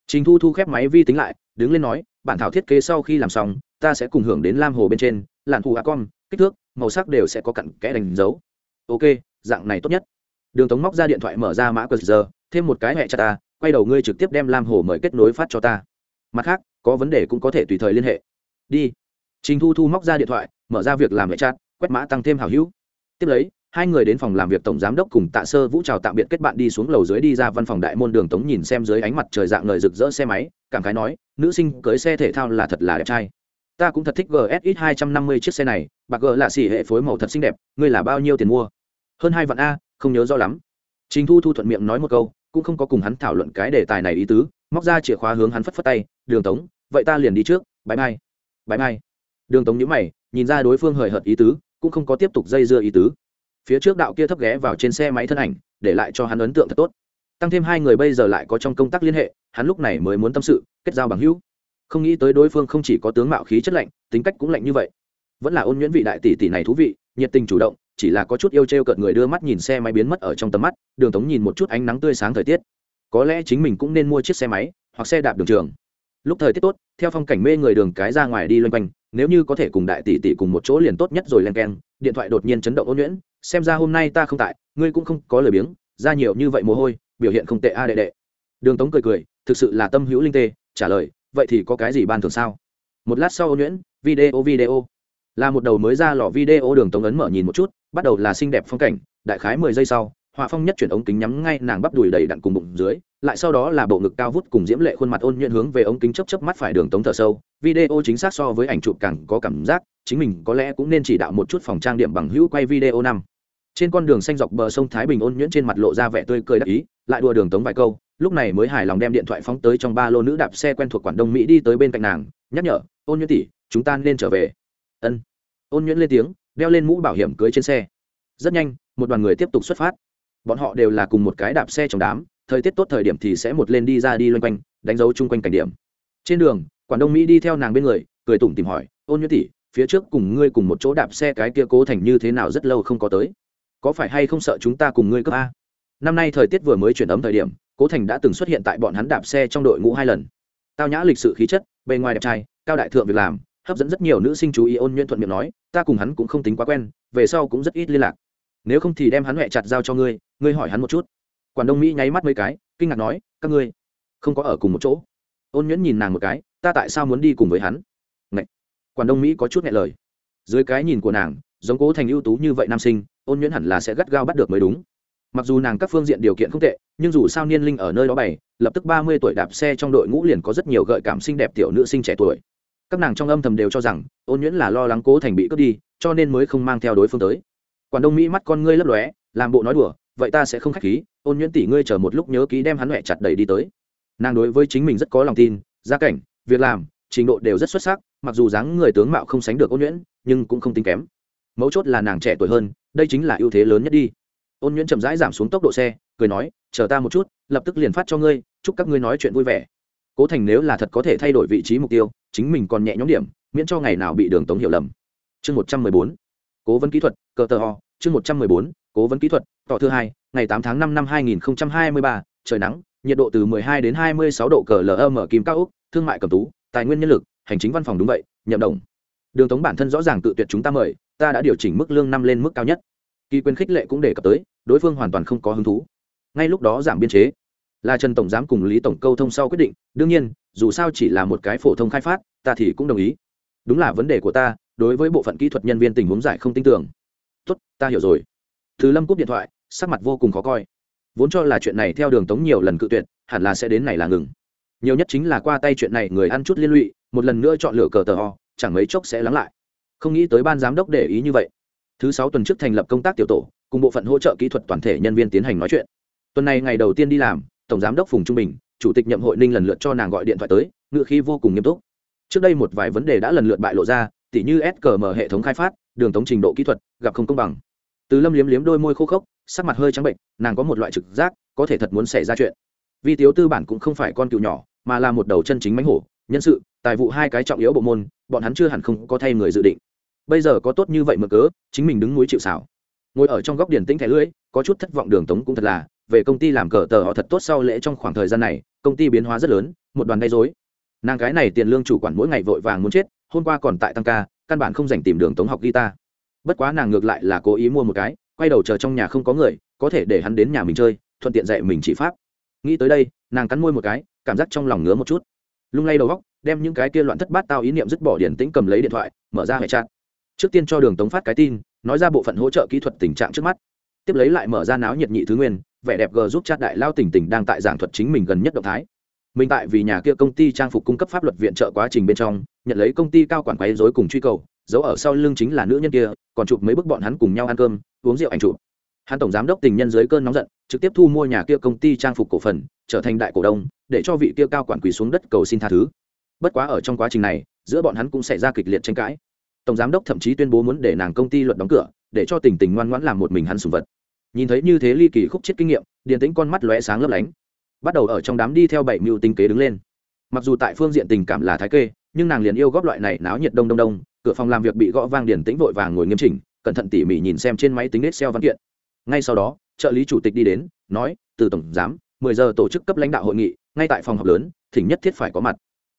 Trình thu thu khép máy vi tính lại đứng lên nói bản thảo thiết kế sau khi làm xong ta sẽ cùng hưởng đến lam hồ bên trên làn thủ a kích thước màu sắc đều sẽ có cặn kẽ đánh dấu. Ok dạng này tốt nhất. Đường tống móc ra điện thoại mở ra mã qr, thêm một cái hẹ cho ta quay đầu ngươi trực tiếp đem lam hồ mời kết nối phát cho ta. Mặt khác có vấn đề cũng có thể tùy thời liên hệ. Đi. Trình thu thu móc ra điện thoại mở ra việc làm hệ chat quét mã tăng thêm hào hữu. Tiếp lấy, hai người đến phòng làm việc tổng giám đốc cùng tạ sơ vũ chào tạm biệt kết bạn đi xuống lầu dưới đi ra văn phòng đại môn đường tống nhìn xem dưới ánh mặt trời dạng ngời rực rỡ xe máy, cảm khái nói, nữ sinh, cưới xe thể thao là thật là đẹp trai. Ta cũng thật thích gsx hai trăm năm mươi chiếc xe này bạc g là xỉ hệ phối màu thật xinh đẹp, ngươi là bao nhiêu tiền mua? Hơn hai vạn a, không nhớ rõ lắm. Trình thu thu thuận miệng nói một câu, cũng không có cùng hắn thảo luận cái đề tài này ý tứ, móc ra chìa khóa hướng hắn phất phất tay, đường tống, vậy ta liền đi trước bãi mai bãi mai đường tống nhữ mày, nhìn ra đối phương hời hợt ý tứ cũng không có tiếp tục dây dưa ý tứ. Phía trước đạo kia thấp ghé vào trên xe máy thân ảnh, để lại cho hắn ấn tượng thật tốt. Tăng thêm hai người bây giờ lại có trong công tác liên hệ, hắn lúc này mới muốn tâm sự, kết giao bằng hữu. Không nghĩ tới đối phương không chỉ có tướng mạo khí chất lạnh, tính cách cũng lạnh như vậy. Vẫn là ôn nhuyễn vị đại tỷ tỷ này thú vị, nhiệt tình chủ động, chỉ là có chút yêu t r e o cợt người đưa mắt nhìn xe máy biến mất ở trong tầm mắt, đường tống nhìn một chút ánh nắng tươi sáng thời tiết. Có lẽ chính mình cũng nên mua chiếc xe máy, hoặc xe đạp đường trường. Lúc thời tiết tốt, theo phong cảnh mê người đường cái ra ngoài đi loanh quanh nếu như có thể cùng đại tỷ tỷ cùng một chỗ liền tốt nhất rồi len keng, điện thoại đột nhiên chấn động ôn nhuyễn, xem ra hôm nay ta không tại, ngươi cũng không có lời biếng, ra nhiều như vậy mồ hôi, biểu hiện không tệ a đệ đệ. Đường tống cười cười, thực sự là tâm hữu linh tê, trả lời, vậy thì có cái gì ban thường sao? Một lát sau ôn nhuyễn, video video. Là một đầu mới ra lò video, đường tống ấn mở nhìn một chút, bắt đầu là xinh đẹp phong cảnh, đại khái mười giây sau, họa phong nhất chuyển ống kính nhắm ngay nàng bắp đùi đầy đặn cùng bụng dưới lại sau đó là bộ ngực cao vút cùng diễm lệ khuôn mặt ôn nhuận hướng về ống kính chấp chấp mắt phải đường tống thở sâu. Video chính xác so với ảnh chụp càng có cảm giác, chính mình có lẽ cũng nên chỉ đạo một chút phòng trang điểm bằng hữu quay video năm. Trên con đường xanh dọc bờ sông thái bình ôn nhuyễn trên mặt lộ ra vẻ tươi cười đắc ý, lại đùa đường tống vài câu, lúc này mới hài lòng đem điện thoại phóng tới trong ba lô nữ đạp xe quen thuộc quản đông mỹ đi tới bên cạnh nàng, nhắc nhở, ôn nhuyễn tỷ, chúng ta nên trở về. Ân. Ôn nhuyễn lên tiếng, đeo lên mũ bảo hiểm cưới trên xe. Rất nhanh, một đoàn người tiếp tục xuất phát. Bọn họ đều là cùng một cái đạp xe trong đám thời tiết tốt thời điểm thì sẽ một lên đi ra đi loanh quanh, đánh dấu chung quanh cảnh điểm. Trên đường quản đông mỹ đi theo nàng bên người, cười tủm tìm hỏi ôn nhuyễn tỷ, phía trước cùng ngươi cùng một chỗ đạp xe cái kia cố thành như thế nào rất lâu không có tới? Có phải hay không sợ chúng ta cùng ngươi cấp a? Năm nay thời tiết vừa mới chuyển ấm thời điểm, cố thành đã từng xuất hiện tại bọn hắn đạp xe trong đội ngũ hai lần. Tao nhã lịch sự khí chất, bề ngoài đẹp trai, cao đại thượng việc làm, hấp dẫn rất nhiều nữ sinh chú ý ôn nhuyễn thuận miệng nói, ta cùng hắn cũng không tính quá quen, về sau cũng rất ít liên lạc. Nếu không thì đem hắn huệ chặt giao cho ngươi ngươi hỏi hắn một chút quản đông mỹ nháy mắt mấy cái, kinh ngạc nói, các ngươi không có ở cùng một chỗ. Ôn nhuyễn nhìn nàng một cái, ta tại sao muốn đi cùng với hắn? Ngậy! quản đông mỹ có chút nghe lời. Dưới cái nhìn của nàng, giống cố thành ưu tú như vậy nam sinh, ôn nhuyễn hẳn là sẽ gắt gao bắt được mới đúng. Mặc dù nàng các phương diện điều kiện không tệ, nhưng dù sao niên linh ở nơi đó bày, lập tức ba mươi tuổi đạp xe trong đội ngũ liền có rất nhiều gợi cảm xinh đẹp tiểu nữ sinh trẻ tuổi. Các nàng trong âm thầm đều cho rằng, ôn nhuyễn là lo lắng cố thành bị cướp đi, cho nên mới không mang theo đối phương tới. Quản đông mỹ mắt con ngươi lấp lóe, làm bộ nói đùa, vậy ta sẽ không k h á c h khí ôn nhuyễn tỷ ngươi chờ một lúc nhớ ký đem hắn huệ chặt đầy đi tới. Nàng đối với chính mình rất có lòng tin, gia cảnh, việc làm, trình độ đều rất xuất sắc, mặc dù dáng người tướng mạo không sánh được ôn nhuyễn, nhưng cũng không tính kém. Mấu chốt là nàng trẻ tuổi hơn, đây chính là ưu thế lớn nhất đi. Ôn nhuyễn chậm rãi giảm xuống tốc độ xe, cười nói, chờ ta một chút, lập tức liền phát cho ngươi, chúc các ngươi nói chuyện vui vẻ. Cố thành nếu là thật có thể thay đổi vị trí mục tiêu, chính mình còn nhẹ nhõm điểm, miễn cho ngày nào bị đường tống hiểu lầm. Chương một trăm mười bốn, cố vấn kỹ thuật, cờ tờ ho chương một trăm mười bốn, cố vấn kỹ thuật, tỏ thứ hai ngày tám tháng năm năm hai nghìn hai mươi ba, trời nắng, nhiệt độ từ mười hai đến hai mươi sáu độ cờ lm kim cao úc, thương mại cầm tú, tài nguyên nhân lực, hành chính văn phòng đúng vậy, nhậm đồng. Đường tống bản thân rõ ràng tự tuyệt chúng ta mời, ta đã điều chỉnh mức lương năm lên mức cao nhất. Kỳ quyền khích lệ cũng đề cập tới, đối phương hoàn toàn không có hứng thú. Ngay lúc đó giảm biên chế, là trần tổng giám cùng lý tổng câu thông sau quyết định, đương nhiên, dù sao chỉ là một cái phổ thông khai phát, ta thì cũng đồng ý. Đúng là vấn đề của ta, đối với bộ phận kỹ thuật nhân viên tình huống giải không tin tưởng. Tốt, ta hiểu rồi. Thứ lâm cúp điện thoại sắc mặt vô cùng khó coi. Vốn cho là chuyện này theo đường tống nhiều lần cự tuyệt, hẳn là sẽ đến này là ngừng. Nhiều nhất chính là qua tay chuyện này người ăn chút liên lụy, một lần nữa chọn lựa cờ tờ ho chẳng mấy chốc sẽ lắng lại. Không nghĩ tới ban giám đốc để ý như vậy. Thứ sáu tuần trước thành lập công tác tiểu tổ, cùng bộ phận hỗ trợ kỹ thuật toàn thể nhân viên tiến hành nói chuyện. Tuần này ngày đầu tiên đi làm, tổng giám đốc phùng trung bình, chủ tịch nhậm hội ninh lần lượt cho nàng gọi điện thoại tới ngự khi vô cùng nghiêm túc. Trước đây một vài vấn đề đã lần lượt bại lộ ra, tỉ như skm hệ thống khai phát, đường tống trình độ kỹ thuật, gặp không công bằng từ lâm liếm liếm đôi môi khô khốc, sắc mặt hơi trắng bệnh, nàng có một loại trực giác, có thể thật muốn xảy ra chuyện. Vì tiếu tư bản cũng không phải con cựu nhỏ, mà là một đầu chân chính mánh hổ, nhân sự, tài vụ hai cái trọng yếu bộ môn, bọn hắn chưa hẳn không có thay người dự định. Bây giờ có tốt như vậy mà cớ, chính mình đứng núi chịu xảo ngồi ở trong góc điển tĩnh thẻ lưỡi có chút thất vọng đường tống cũng thật là, về công ty làm cờ tờ họ thật tốt sau lễ trong khoảng thời gian này, công ty biến hóa rất lớn, một đoàn gây dối nàng cái này tiền lương chủ quản mỗi ngày vội vàng muốn chết, hôm qua còn tại tăng ca, căn bản không dành tìm đường tống học guitar bất quá nàng ngược lại là cố ý mua một cái, quay đầu chờ trong nhà không có người, có thể để hắn đến nhà mình chơi, thuận tiện dạy mình chỉ pháp. Nghĩ tới đây, nàng cắn môi một cái, cảm giác trong lòng ngứa một chút. Lung lay đầu góc, đem những cái kia loạn thất bát tao ý niệm dứt bỏ điển tĩnh cầm lấy điện thoại, mở ra hệ trạng. trước tiên cho đường tống phát cái tin, nói ra bộ phận hỗ trợ kỹ thuật tình trạng trước mắt. Tiếp lấy lại mở ra náo nhiệt nhị thứ nguyên, vẻ đẹp g giúp chat đại lao tỉnh tỉnh đang tại giảng thuật chính mình gần nhất động thái. Mình tại vì nhà kia công ty trang phục cung cấp pháp luật viện trợ quá trình bên trong, nhận lấy công ty cao quản quấy dối cùng truy cầu giấu ở sau lưng chính là nữ nhân kia, còn chụp mấy bức bọn hắn cùng nhau ăn cơm, uống rượu ảnh chụp. Hắn tổng giám đốc tình nhân dưới cơn nóng giận, trực tiếp thu mua nhà kia công ty trang phục cổ phần, trở thành đại cổ đông, để cho vị kia cao quản quỳ xuống đất cầu xin tha thứ. Bất quá ở trong quá trình này, giữa bọn hắn cũng xảy ra kịch liệt tranh cãi. Tổng giám đốc thậm chí tuyên bố muốn để nàng công ty luật đóng cửa, để cho tình tình ngoan ngoãn làm một mình hắn sùng vật. Nhìn thấy như thế ly kỳ khúc chết kinh nghiệm, điền tĩnh con mắt lóe sáng lấp lánh. Bắt đầu ở trong đám đi theo bảy mưu tinh kế đứng lên. Mặc dù tại phương diện tình cảm là thái kê, nhưng nàng liền yêu góp loại này náo nhiệt đông đông đông cửa phòng làm việc bị gõ vang điển tĩnh vội vàng ngồi nghiêm chỉnh cẩn thận tỉ mỉ nhìn xem trên máy tính excel văn kiện. Ngay sau đó trợ lý chủ tịch đi đến nói từ tổng giám mười giờ tổ chức cấp lãnh đạo hội nghị ngay tại phòng họp lớn thỉnh nhất thiết phải có mặt.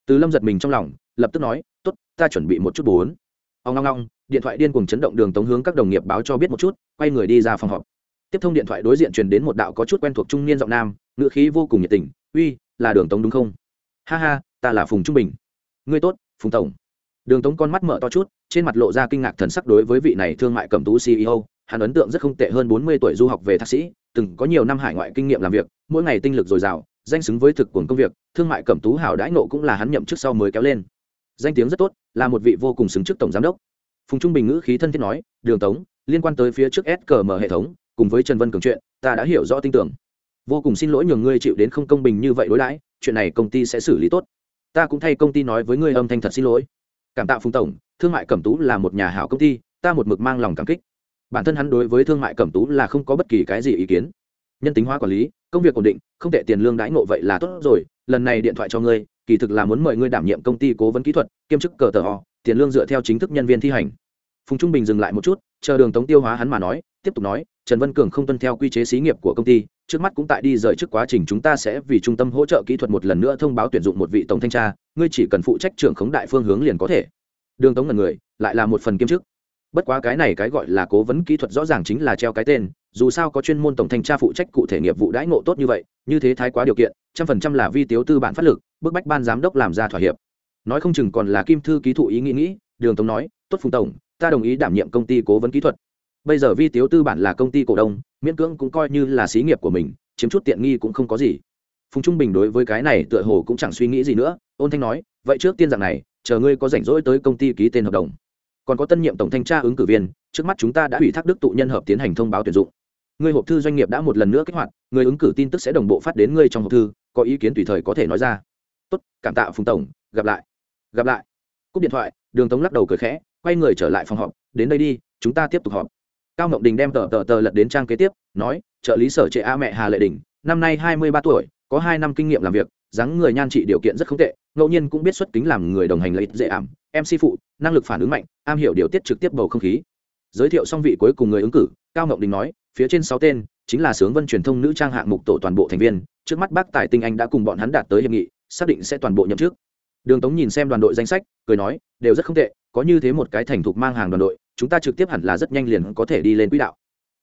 Từ lâm giật mình trong lòng lập tức nói tốt, ta chuẩn bị một chút bốn ông long long điện thoại điên cùng chấn động đường tống hướng các đồng nghiệp báo cho biết một chút quay người đi ra phòng họp. Tiếp thông điện thoại đối diện truyền đến một đạo có chút quen thuộc trung niên giọng nam ngựa khí vô cùng nhiệt tình uy là đường tống đúng không? Ha ha ta là phùng trung bình. Ngươi tốt phùng tổng đường tống con mắt mở to chút, trên mặt lộ ra kinh ngạc thần sắc đối với vị này thương mại cầm tú ceo hắn ấn tượng rất không tệ hơn bốn mươi tuổi du học về thạc sĩ, từng có nhiều năm hải ngoại kinh nghiệm làm việc, mỗi ngày tinh lực dồi dào, danh xứng với thực cuồng công việc, thương mại cẩm tú hảo đãi nộ cũng là hắn nhậm chức sau mới kéo lên. Danh tiếng rất tốt, là một vị vô cùng xứng chức tổng giám đốc. Phùng trung bình ngữ khí thân thiết nói, đường tống, liên quan tới phía trước skm hệ thống, cùng với trần vân cường chuyện, ta đã hiểu rõ tin tưởng. Vô cùng xin lỗi nhường ngươi chịu đến không công bình như vậy đối đãi, chuyện này công ty sẽ xử lý tốt. Ta cũng thay công ty nói với ngươi âm thanh thật xin lỗi cảm tạ phùng tổng, thương mại cẩm tú là một nhà hảo công ty, ta một mực mang lòng cảm kích. Bản thân hắn đối với thương mại cẩm tú là không có bất kỳ cái gì ý kiến. Nhân tính hóa quản lý, công việc ổn định, không tệ tiền lương đãi ngộ vậy là tốt rồi, lần này điện thoại cho ngươi, kỳ thực là muốn mời ngươi đảm nhiệm công ty cố vấn kỹ thuật, kiêm chức cờ tờ ho tiền lương dựa theo chính thức nhân viên thi hành. Phùng trung bình dừng lại một chút, chờ đường tống tiêu hóa hắn mà nói, tiếp tục nói, trần vân cường không tuân theo quy chế xí nghiệp của công ty trước mắt cũng tại đi rời trước quá trình, chúng ta sẽ vì trung tâm hỗ trợ kỹ thuật một lần nữa thông báo tuyển dụng một vị tổng thanh tra, ngươi chỉ cần phụ trách trưởng khống đại phương hướng liền có thể. Đường tống là người, lại là một phần kiêm chức. Bất quá cái này cái gọi là cố vấn kỹ thuật rõ ràng chính là treo cái tên, dù sao có chuyên môn tổng thanh tra phụ trách cụ thể nghiệp vụ đãi ngộ tốt như vậy, như thế thái quá điều kiện, trăm phần trăm là vi tiếu tư bản phát lực, bức bách ban giám đốc làm ra thỏa hiệp. Nói không chừng còn là kim thư ký thụ ý nghĩ nghĩ, đường tống nói, tốt phùng tổng, ta đồng ý đảm nhiệm công ty cố vấn kỹ thuật bây giờ vi tiếu tư bản là công ty cổ đông, miễn cưỡng cũng coi như là xí nghiệp của mình, chiếm chút tiện nghi cũng không có gì. Phùng trung bình đối với cái này tựa hồ cũng chẳng suy nghĩ gì nữa, ôn thanh nói, vậy trước tiên dạng này, chờ ngươi có rảnh rỗi tới công ty ký tên hợp đồng. Còn có tân nhiệm tổng thanh tra ứng cử viên, trước mắt chúng ta đã ủy thác đức tụ nhân hợp tiến hành thông báo tuyển dụng. Ngươi hộp thư doanh nghiệp đã một lần nữa kích hoạt, người ứng cử tin tức sẽ đồng bộ phát đến ngươi trong hộp thư, có ý kiến tùy thời có thể nói ra. Tốt, cảm tạ phùng tổng, gặp lại. Gặp lại. Cúp điện thoại, đường tống lắc đầu cười khẽ, quay người trở lại phòng họp, đến đây đi, chúng ta tiếp tục họp cao ngọc đình đem tờ tờ tờ lật đến trang kế tiếp, nói, trợ lý sở trệ a mẹ hà lệ đình, năm nay hai mươi ba tuổi, có hai năm kinh nghiệm làm việc, dáng người nhan trị điều kiện rất không tệ, ngẫu nhiên cũng biết xuất kính làm người đồng hành lợi dễ ảm. Mc phụ, năng lực phản ứng mạnh, am hiểu điều tiết trực tiếp bầu không khí. Giới thiệu xong vị cuối cùng người ứng cử, cao ngọc đình nói, phía trên sáu tên, chính là sướng vân truyền thông nữ trang hạng mục tổ toàn bộ thành viên, trước mắt bác tài tinh anh đã cùng bọn hắn đạt tới hiệp nghị, xác định sẽ toàn bộ nhậm chức. Đường tống nhìn xem đoàn đội danh sách, cười nói, đều rất không tệ, có như thế một cái thành thục mang hàng đoàn đội chúng ta trực tiếp hẳn là rất nhanh liền có thể đi lên quỹ đạo.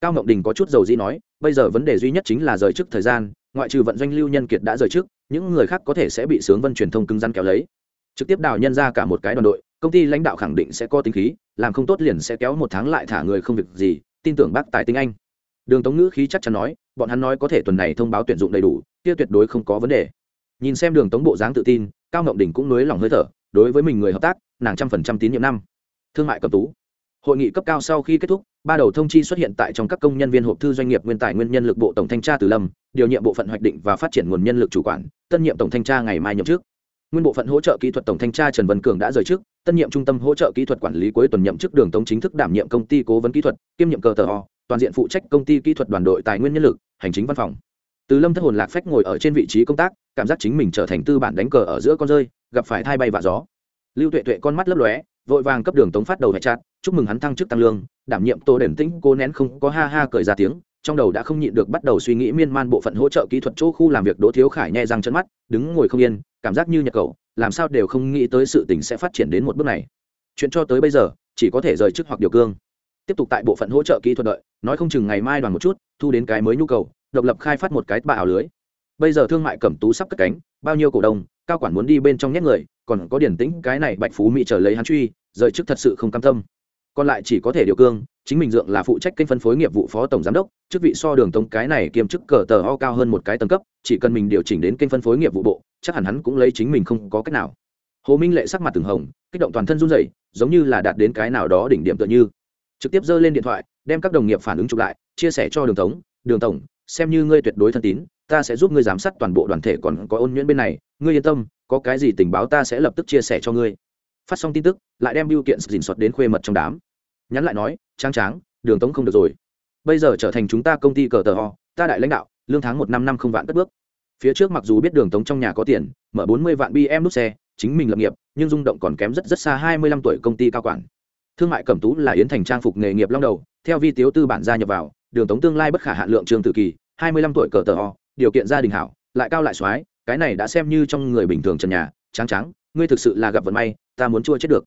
Cao ngọc đình có chút dầu dĩ nói bây giờ vấn đề duy nhất chính là rời trước thời gian ngoại trừ vận doanh lưu nhân kiệt đã rời trước, những người khác có thể sẽ bị sướng vân truyền thông cứng răn kéo lấy. Trực tiếp đào nhân ra cả một cái đoàn đội công ty lãnh đạo khẳng định sẽ có tính khí làm không tốt liền sẽ kéo một tháng lại thả người không việc gì tin tưởng bác tài tinh anh. Đường tống ngữ khí chắc chắn nói bọn hắn nói có thể tuần này thông báo tuyển dụng đầy đủ kia tuyệt đối không có vấn đề. Nhìn xem đường tống bộ dáng tự tin cao ngọc đình cũng nới lòng hơi thở đối với mình người hợp tác nàng trăm phần trăm tín nhiệm năm. Thương mại cầm tú hội nghị cấp cao sau khi kết thúc ba đầu thông chi xuất hiện tại trong các công nhân viên hộp thư doanh nghiệp nguyên tài nguyên nhân lực bộ tổng thanh tra từ lâm điều nhiệm bộ phận hoạch định và phát triển nguồn nhân lực chủ quản tân nhiệm tổng thanh tra ngày mai nhậm chức. nguyên bộ phận hỗ trợ kỹ thuật tổng thanh tra trần văn cường đã rời chức, tân nhiệm trung tâm hỗ trợ kỹ thuật quản lý cuối tuần nhậm chức đường tống chính thức đảm nhiệm công ty cố vấn kỹ thuật kiêm nhiệm cờ tờ o toàn diện phụ trách công ty kỹ thuật đoàn đội tài nguyên nhân lực hành chính văn phòng từ lâm thất hồn lạc phách ngồi ở trên vị trí công tác cảm giác chính mình trở thành tư bản đánh cờ ở giữa con rơi gặp phải thai bay và gió lưu tuệ tuệ con mắt lấp lóe vội vàng cấp đường tống phát đầu hẹn chặt chúc mừng hắn thăng chức tăng lương, đảm nhiệm tô đền tĩnh cô nén không, có ha ha cười ra tiếng, trong đầu đã không nhịn được bắt đầu suy nghĩ miên man bộ phận hỗ trợ kỹ thuật chỗ khu làm việc, đỗ thiếu khải nhẹ răng chân mắt, đứng ngồi không yên, cảm giác như nhật cầu, làm sao đều không nghĩ tới sự tình sẽ phát triển đến một bước này. Chuyện cho tới bây giờ, chỉ có thể rời chức hoặc điều cương. Tiếp tục tại bộ phận hỗ trợ kỹ thuật đợi, nói không chừng ngày mai đoàn một chút, thu đến cái mới nhu cầu, độc lập khai phát một cái bà ảo lưới bây giờ thương mại cẩm tú sắp cất cánh, bao nhiêu cổ đông, cao quản muốn đi bên trong nhét người, còn có điển tĩnh cái này bạch phú mỹ trở lấy hắn truy, rời chức thật sự không cam tâm. Còn lại chỉ có thể điều cương, chính mình dượng là phụ trách kênh phân phối nghiệp vụ phó tổng giám đốc, chức vị so đường tống cái này kiêm chức cờ tờ ho cao hơn một cái tầng cấp, chỉ cần mình điều chỉnh đến kênh phân phối nghiệp vụ bộ, chắc hẳn hắn cũng lấy chính mình không có cách nào. Hồ minh lệ sắc mặt từng hồng, kích động toàn thân run rẩy, giống như là đạt đến cái nào đó đỉnh điểm tựa như. Trực tiếp giơ lên điện thoại, đem các đồng nghiệp phản ứng chụp lại, chia sẻ cho đường tống, đường tổng, xem như ngươi tuyệt đối thân tín ta sẽ giúp ngươi giám sát toàn bộ đoàn thể còn có ôn nhuyễn bên này. Ngươi yên tâm, có cái gì tình báo ta sẽ lập tức chia sẻ cho ngươi. Phát xong tin tức, lại đem biêu kiện dình xuất đến khuê mật trong đám. Nhắn lại nói trang tráng, đường tống không được rồi. Bây giờ trở thành chúng ta công ty cờ tờ ho ta đại lãnh đạo, lương tháng một năm năm không vạn cất bước. Phía trước mặc dù biết đường tống trong nhà có tiền, mở bốn mươi vạn bm nút xe, chính mình lập nghiệp, nhưng rung động còn kém rất rất xa hai mươi lăm tuổi công ty cao quản. Thương mại cẩm tú là yến thành trang phục nghề nghiệp long đầu, theo vi tiếu tư bản gia nhập vào, đường tống tương lai bất khả hạn lượng trường tử kỳ, hai mươi lăm tuổi cờ tờ ho điều kiện gia đình hảo, lại cao lại soái, cái này đã xem như trong người bình thường trần nhà trắng trắng ngươi thực sự là gặp vận may, ta muốn chua chết được.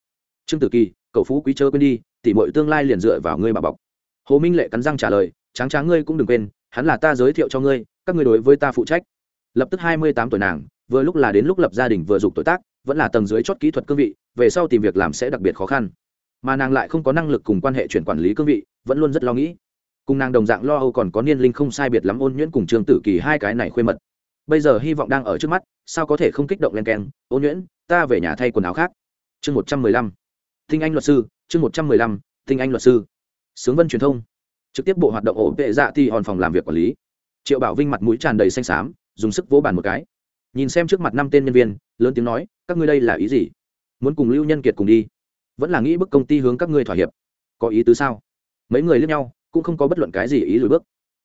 Trương tử kỳ, cậu phú quý chớ quên đi, tỉ mọi tương lai liền dựa vào ngươi mà bọc. Hồ minh lệ cắn răng trả lời, tráng tráng ngươi cũng đừng quên, hắn là ta giới thiệu cho ngươi, các ngươi đối với ta phụ trách. Lập tức hai mươi tám tuổi nàng, vừa lúc là đến lúc lập gia đình vừa dục tuổi tác, vẫn là tầng dưới chót kỹ thuật cương vị, về sau tìm việc làm sẽ đặc biệt khó khăn. Mà nàng lại không có năng lực cùng quan hệ chuyển quản lý cương vị, vẫn luôn rất lo nghĩ cùng nàng đồng dạng lo âu còn có niên linh không sai biệt lắm ôn nhuyễn cùng trương tử kỳ hai cái này khuê mật. Bây giờ hy vọng đang ở trước mắt, sao có thể không kích động len keng? Ôn nhuyễn, ta về nhà thay quần áo khác. Chương một trăm mười lăm. Thinh anh luật sư, chương một trăm mười lăm. Thinh anh luật sư. Sướng vân truyền thông. Trực tiếp bộ hoạt động ổ vệ dạ thì hòn phòng làm việc quản lý. Triệu bảo vinh mặt mũi tràn đầy xanh xám, dùng sức vỗ bàn một cái. Nhìn xem trước mặt năm tên nhân viên, lớn tiếng nói, các ngươi đây là ý gì? Muốn cùng lưu nhân kiệt cùng đi? Vẫn là nghĩ bức công ty hướng các ngươi thỏa hiệp. Có ý tứ sao? Mấy người lướt nhau cũng không có bất luận cái gì ý lùi bước.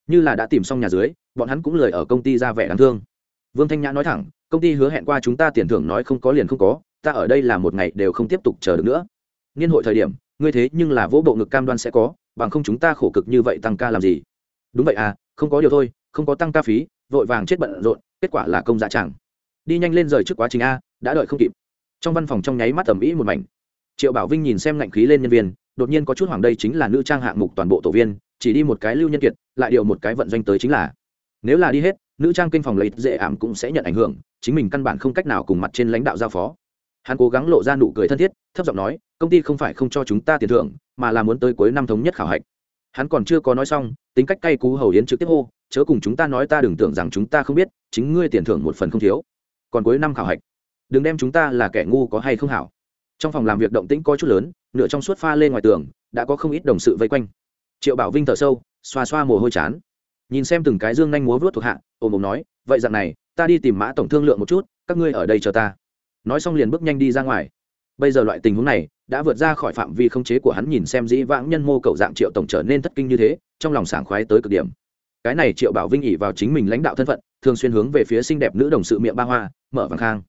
Như là đã tìm xong nhà dưới, bọn hắn cũng lười ở công ty ra vẻ đáng thương. Vương thanh nhã nói thẳng, công ty hứa hẹn qua chúng ta tiền thưởng nói không có liền không có, ta ở đây là một ngày đều không tiếp tục chờ được nữa. Niên hội thời điểm, ngươi thế nhưng là vỗ bộ ngực cam đoan sẽ có, bằng không chúng ta khổ cực như vậy tăng ca làm gì? Đúng vậy à không có điều thôi, không có tăng ca phí, vội vàng chết bận rộn, kết quả là công dạ chẳng. Đi nhanh lên rời trước quá trình a, đã đợi không kịp. Trong văn phòng trong nháy mắt tầm ĩ một mảnh. Triệu bảo vinh nhìn xem ngạnh khí lên nhân viên đột nhiên có chút hoàng đây chính là nữ trang hạng mục toàn bộ tổ viên, chỉ đi một cái lưu nhân kiệt, lại điều một cái vận doanh tới chính là. Nếu là đi hết, nữ trang kinh phòng lấy dễ ảm cũng sẽ nhận ảnh hưởng, chính mình căn bản không cách nào cùng mặt trên lãnh đạo giao phó. Hắn cố gắng lộ ra nụ cười thân thiết, thấp giọng nói, công ty không phải không cho chúng ta tiền thưởng, mà là muốn tới cuối năm thống nhất khảo hạch. Hắn còn chưa có nói xong, tính cách cay cú hầu yến trực tiếp hô, chớ cùng chúng ta nói ta đừng tưởng rằng chúng ta không biết, chính ngươi tiền thưởng một phần không thiếu. Còn cuối năm khảo hạch, đừng đem chúng ta là kẻ ngu có hay không hảo trong phòng làm việc động tĩnh có chút lớn, nửa trong suốt pha lên ngoài tường, đã có không ít đồng sự vây quanh. Triệu bảo vinh thở sâu, xoa xoa mồ hôi chán. Nhìn xem từng cái dương nhanh múa vớt thuộc hạ ôm ôm nói, vậy dặn này, ta đi tìm mã tổng thương lượng một chút, các ngươi ở đây chờ ta. Nói xong liền bước nhanh đi ra ngoài. Bây giờ loại tình huống này, đã vượt ra khỏi phạm vi không chế của hắn nhìn xem dĩ vãng nhân mô cầu dạng triệu tổng trở nên thất kinh như thế, trong lòng sảng khoái tới cực điểm. Cái này triệu bảo vinh ỉ vào chính mình lãnh đạo thân phận, thường xuyên hướng về phía xinh đẹp nữ đồng sự miệng ba hoa, mở vàng khang.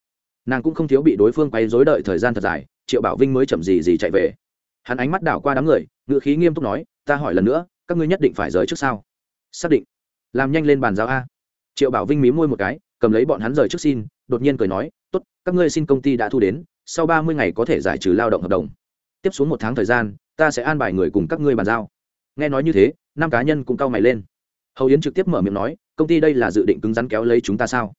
Nàng cũng không thiếu bị đối phương quay dối đợi thời gian thật dài triệu bảo vinh mới chậm gì gì chạy về. Hắn ánh mắt đảo qua đám người ngự khí nghiêm túc nói, ta hỏi lần nữa, các ngươi nhất định phải rời trước sao? Xác định. Làm nhanh lên bàn giao a. Triệu bảo vinh mí môi một cái, cầm lấy bọn hắn rời trước xin, đột nhiên cười nói, tốt, các ngươi xin công ty đã thu đến, sau ba mươi ngày có thể giải trừ lao động hợp đồng. Tiếp xuống một tháng thời gian, ta sẽ an bài người cùng các ngươi bàn giao. Nghe nói như thế, năm cá nhân cũng cau mày lên. Hầu yến trực tiếp mở miệng nói, công ty đây là dự định cứng rắn kéo lấy chúng ta sao?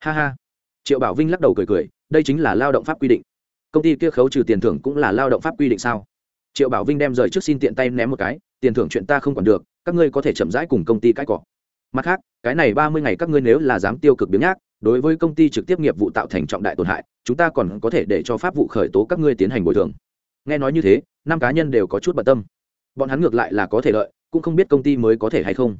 Ha ha. Triệu bảo vinh lắc đầu cười cười, đây chính là lao động pháp quy định công ty kia khấu trừ tiền thưởng cũng là lao động pháp quy định sao? Triệu bảo vinh đem rời trước xin tiện tay ném một cái, tiền thưởng chuyện ta không còn được, các ngươi có thể chậm rãi cùng công ty cãi cọ. Mặt khác, cái này ba mươi ngày các ngươi nếu là dám tiêu cực biếng nhác, đối với công ty trực tiếp nghiệp vụ tạo thành trọng đại tổn hại, chúng ta còn có thể để cho pháp vụ khởi tố các ngươi tiến hành bồi thường. Nghe nói như thế, năm cá nhân đều có chút bận tâm. Bọn hắn ngược lại là có thể lợi, cũng không biết công ty mới có thể hay không.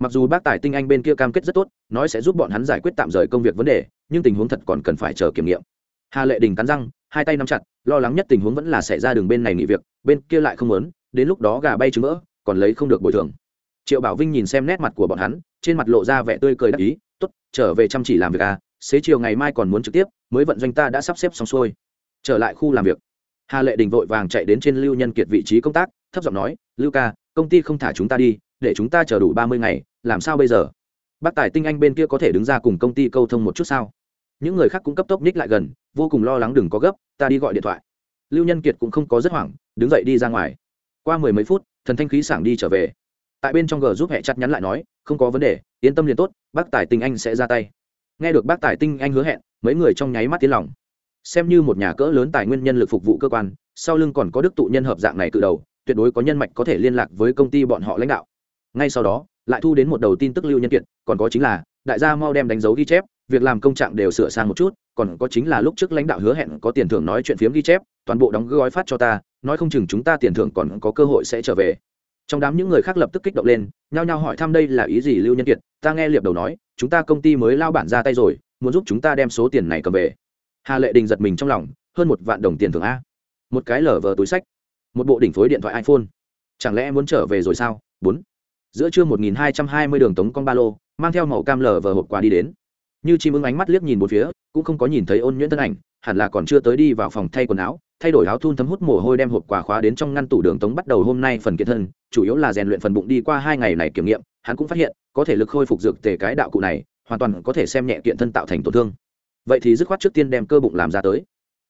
Mặc dù bác tài tinh anh bên kia cam kết rất tốt, nói sẽ giúp bọn hắn giải quyết tạm rời công việc vấn đề, nhưng tình huống thật còn cần phải chờ kiểm nghiệm hà lệ đình cắn răng, hai tay nắm chặt, lo lắng nhất tình huống vẫn là xảy ra đường bên này nghỉ việc, bên kia lại không muốn, đến lúc đó gà bay trứng vỡ, còn lấy không được bồi thường. Triệu bảo vinh nhìn xem nét mặt của bọn hắn, trên mặt lộ ra vẻ tươi cười đắc ý t ố t trở về chăm chỉ làm việc à xế chiều ngày mai còn muốn trực tiếp, mới vận doanh ta đã sắp xếp xong xuôi. Trở lại khu làm việc. Hà lệ đình vội vàng chạy đến trên lưu nhân kiệt vị trí công tác, thấp giọng nói, lưu ca, công ty không thả chúng ta đi, để chúng ta chờ đủ ba mươi ngày, làm sao bây giờ? Bác tài tinh anh bên kia có thể đứng ra cùng công ty câu thông một chút sao? Những người khác cũng cấp tốc ních lại gần, vô cùng lo lắng đừng có gấp, ta đi gọi điện thoại. Lưu nhân kiệt cũng không có rất hoảng, đứng dậy đi ra ngoài. Qua mười mấy phút, thần thanh khí sảng đi trở về. Tại bên trong g giúp hẹ chặt nhắn lại nói, không có vấn đề, yên tâm liền tốt, bác tài tinh anh sẽ ra tay. Nghe được bác tài tinh anh hứa hẹn, mấy người trong nháy mắt tiến lòng. Xem như một nhà cỡ lớn tài nguyên nhân lực phục vụ cơ quan, sau lưng còn có đức tụ nhân hợp dạng này cự đầu, tuyệt đối có nhân mạch có thể liên lạc với công ty bọn họ lãnh đạo. Ngay sau đó, lại thu đến một đầu tin tức lưu nhân Kiệt, còn có chính là đại gia mau đem đánh dấu ghi chép, việc làm công trạng đều sửa sang một chút, còn có chính là lúc trước lãnh đạo hứa hẹn có tiền thưởng nói chuyện phiếm ghi chép, toàn bộ đóng gói phát cho ta, nói không chừng chúng ta tiền thưởng còn có cơ hội sẽ trở về. Trong đám những người khác lập tức kích động lên, nhao nhao hỏi thăm đây là ý gì lưu nhân kiệt, ta nghe liệp đầu nói, chúng ta công ty mới lao bản ra tay rồi, muốn giúp chúng ta đem số tiền này cầm về. Hà lệ đình giật mình trong lòng, hơn một vạn đồng tiền thưởng a. Một cái lở vờ túi sách. Một bộ đỉnh phối điện thoại iphone. Chẳng lẽ muốn trở về rồi sao? Bốn. Giữa trưa một nghìn hai trăm hai mươi đường tống con ba lô mang theo màu cam lở vờ hộp quà đi đến. Như chim ưng ánh mắt liếc nhìn một phía, cũng không có nhìn thấy ôn nhuyễn thân ảnh, hẳn là còn chưa tới đi vào phòng thay quần áo, thay đổi áo thun thấm hút mồ hôi đem hộp quà khóa đến trong ngăn tủ đường tống bắt đầu hôm nay phần kiện thân, chủ yếu là rèn luyện phần bụng đi qua hai ngày này kiểm nghiệm, hắn cũng phát hiện, có thể lực khôi phục dược tề cái đạo cụ này, hoàn toàn có thể xem nhẹ kiện thân tạo thành tổn thương. Vậy thì dứt khoát trước tiên đem cơ bụng làm ra tới.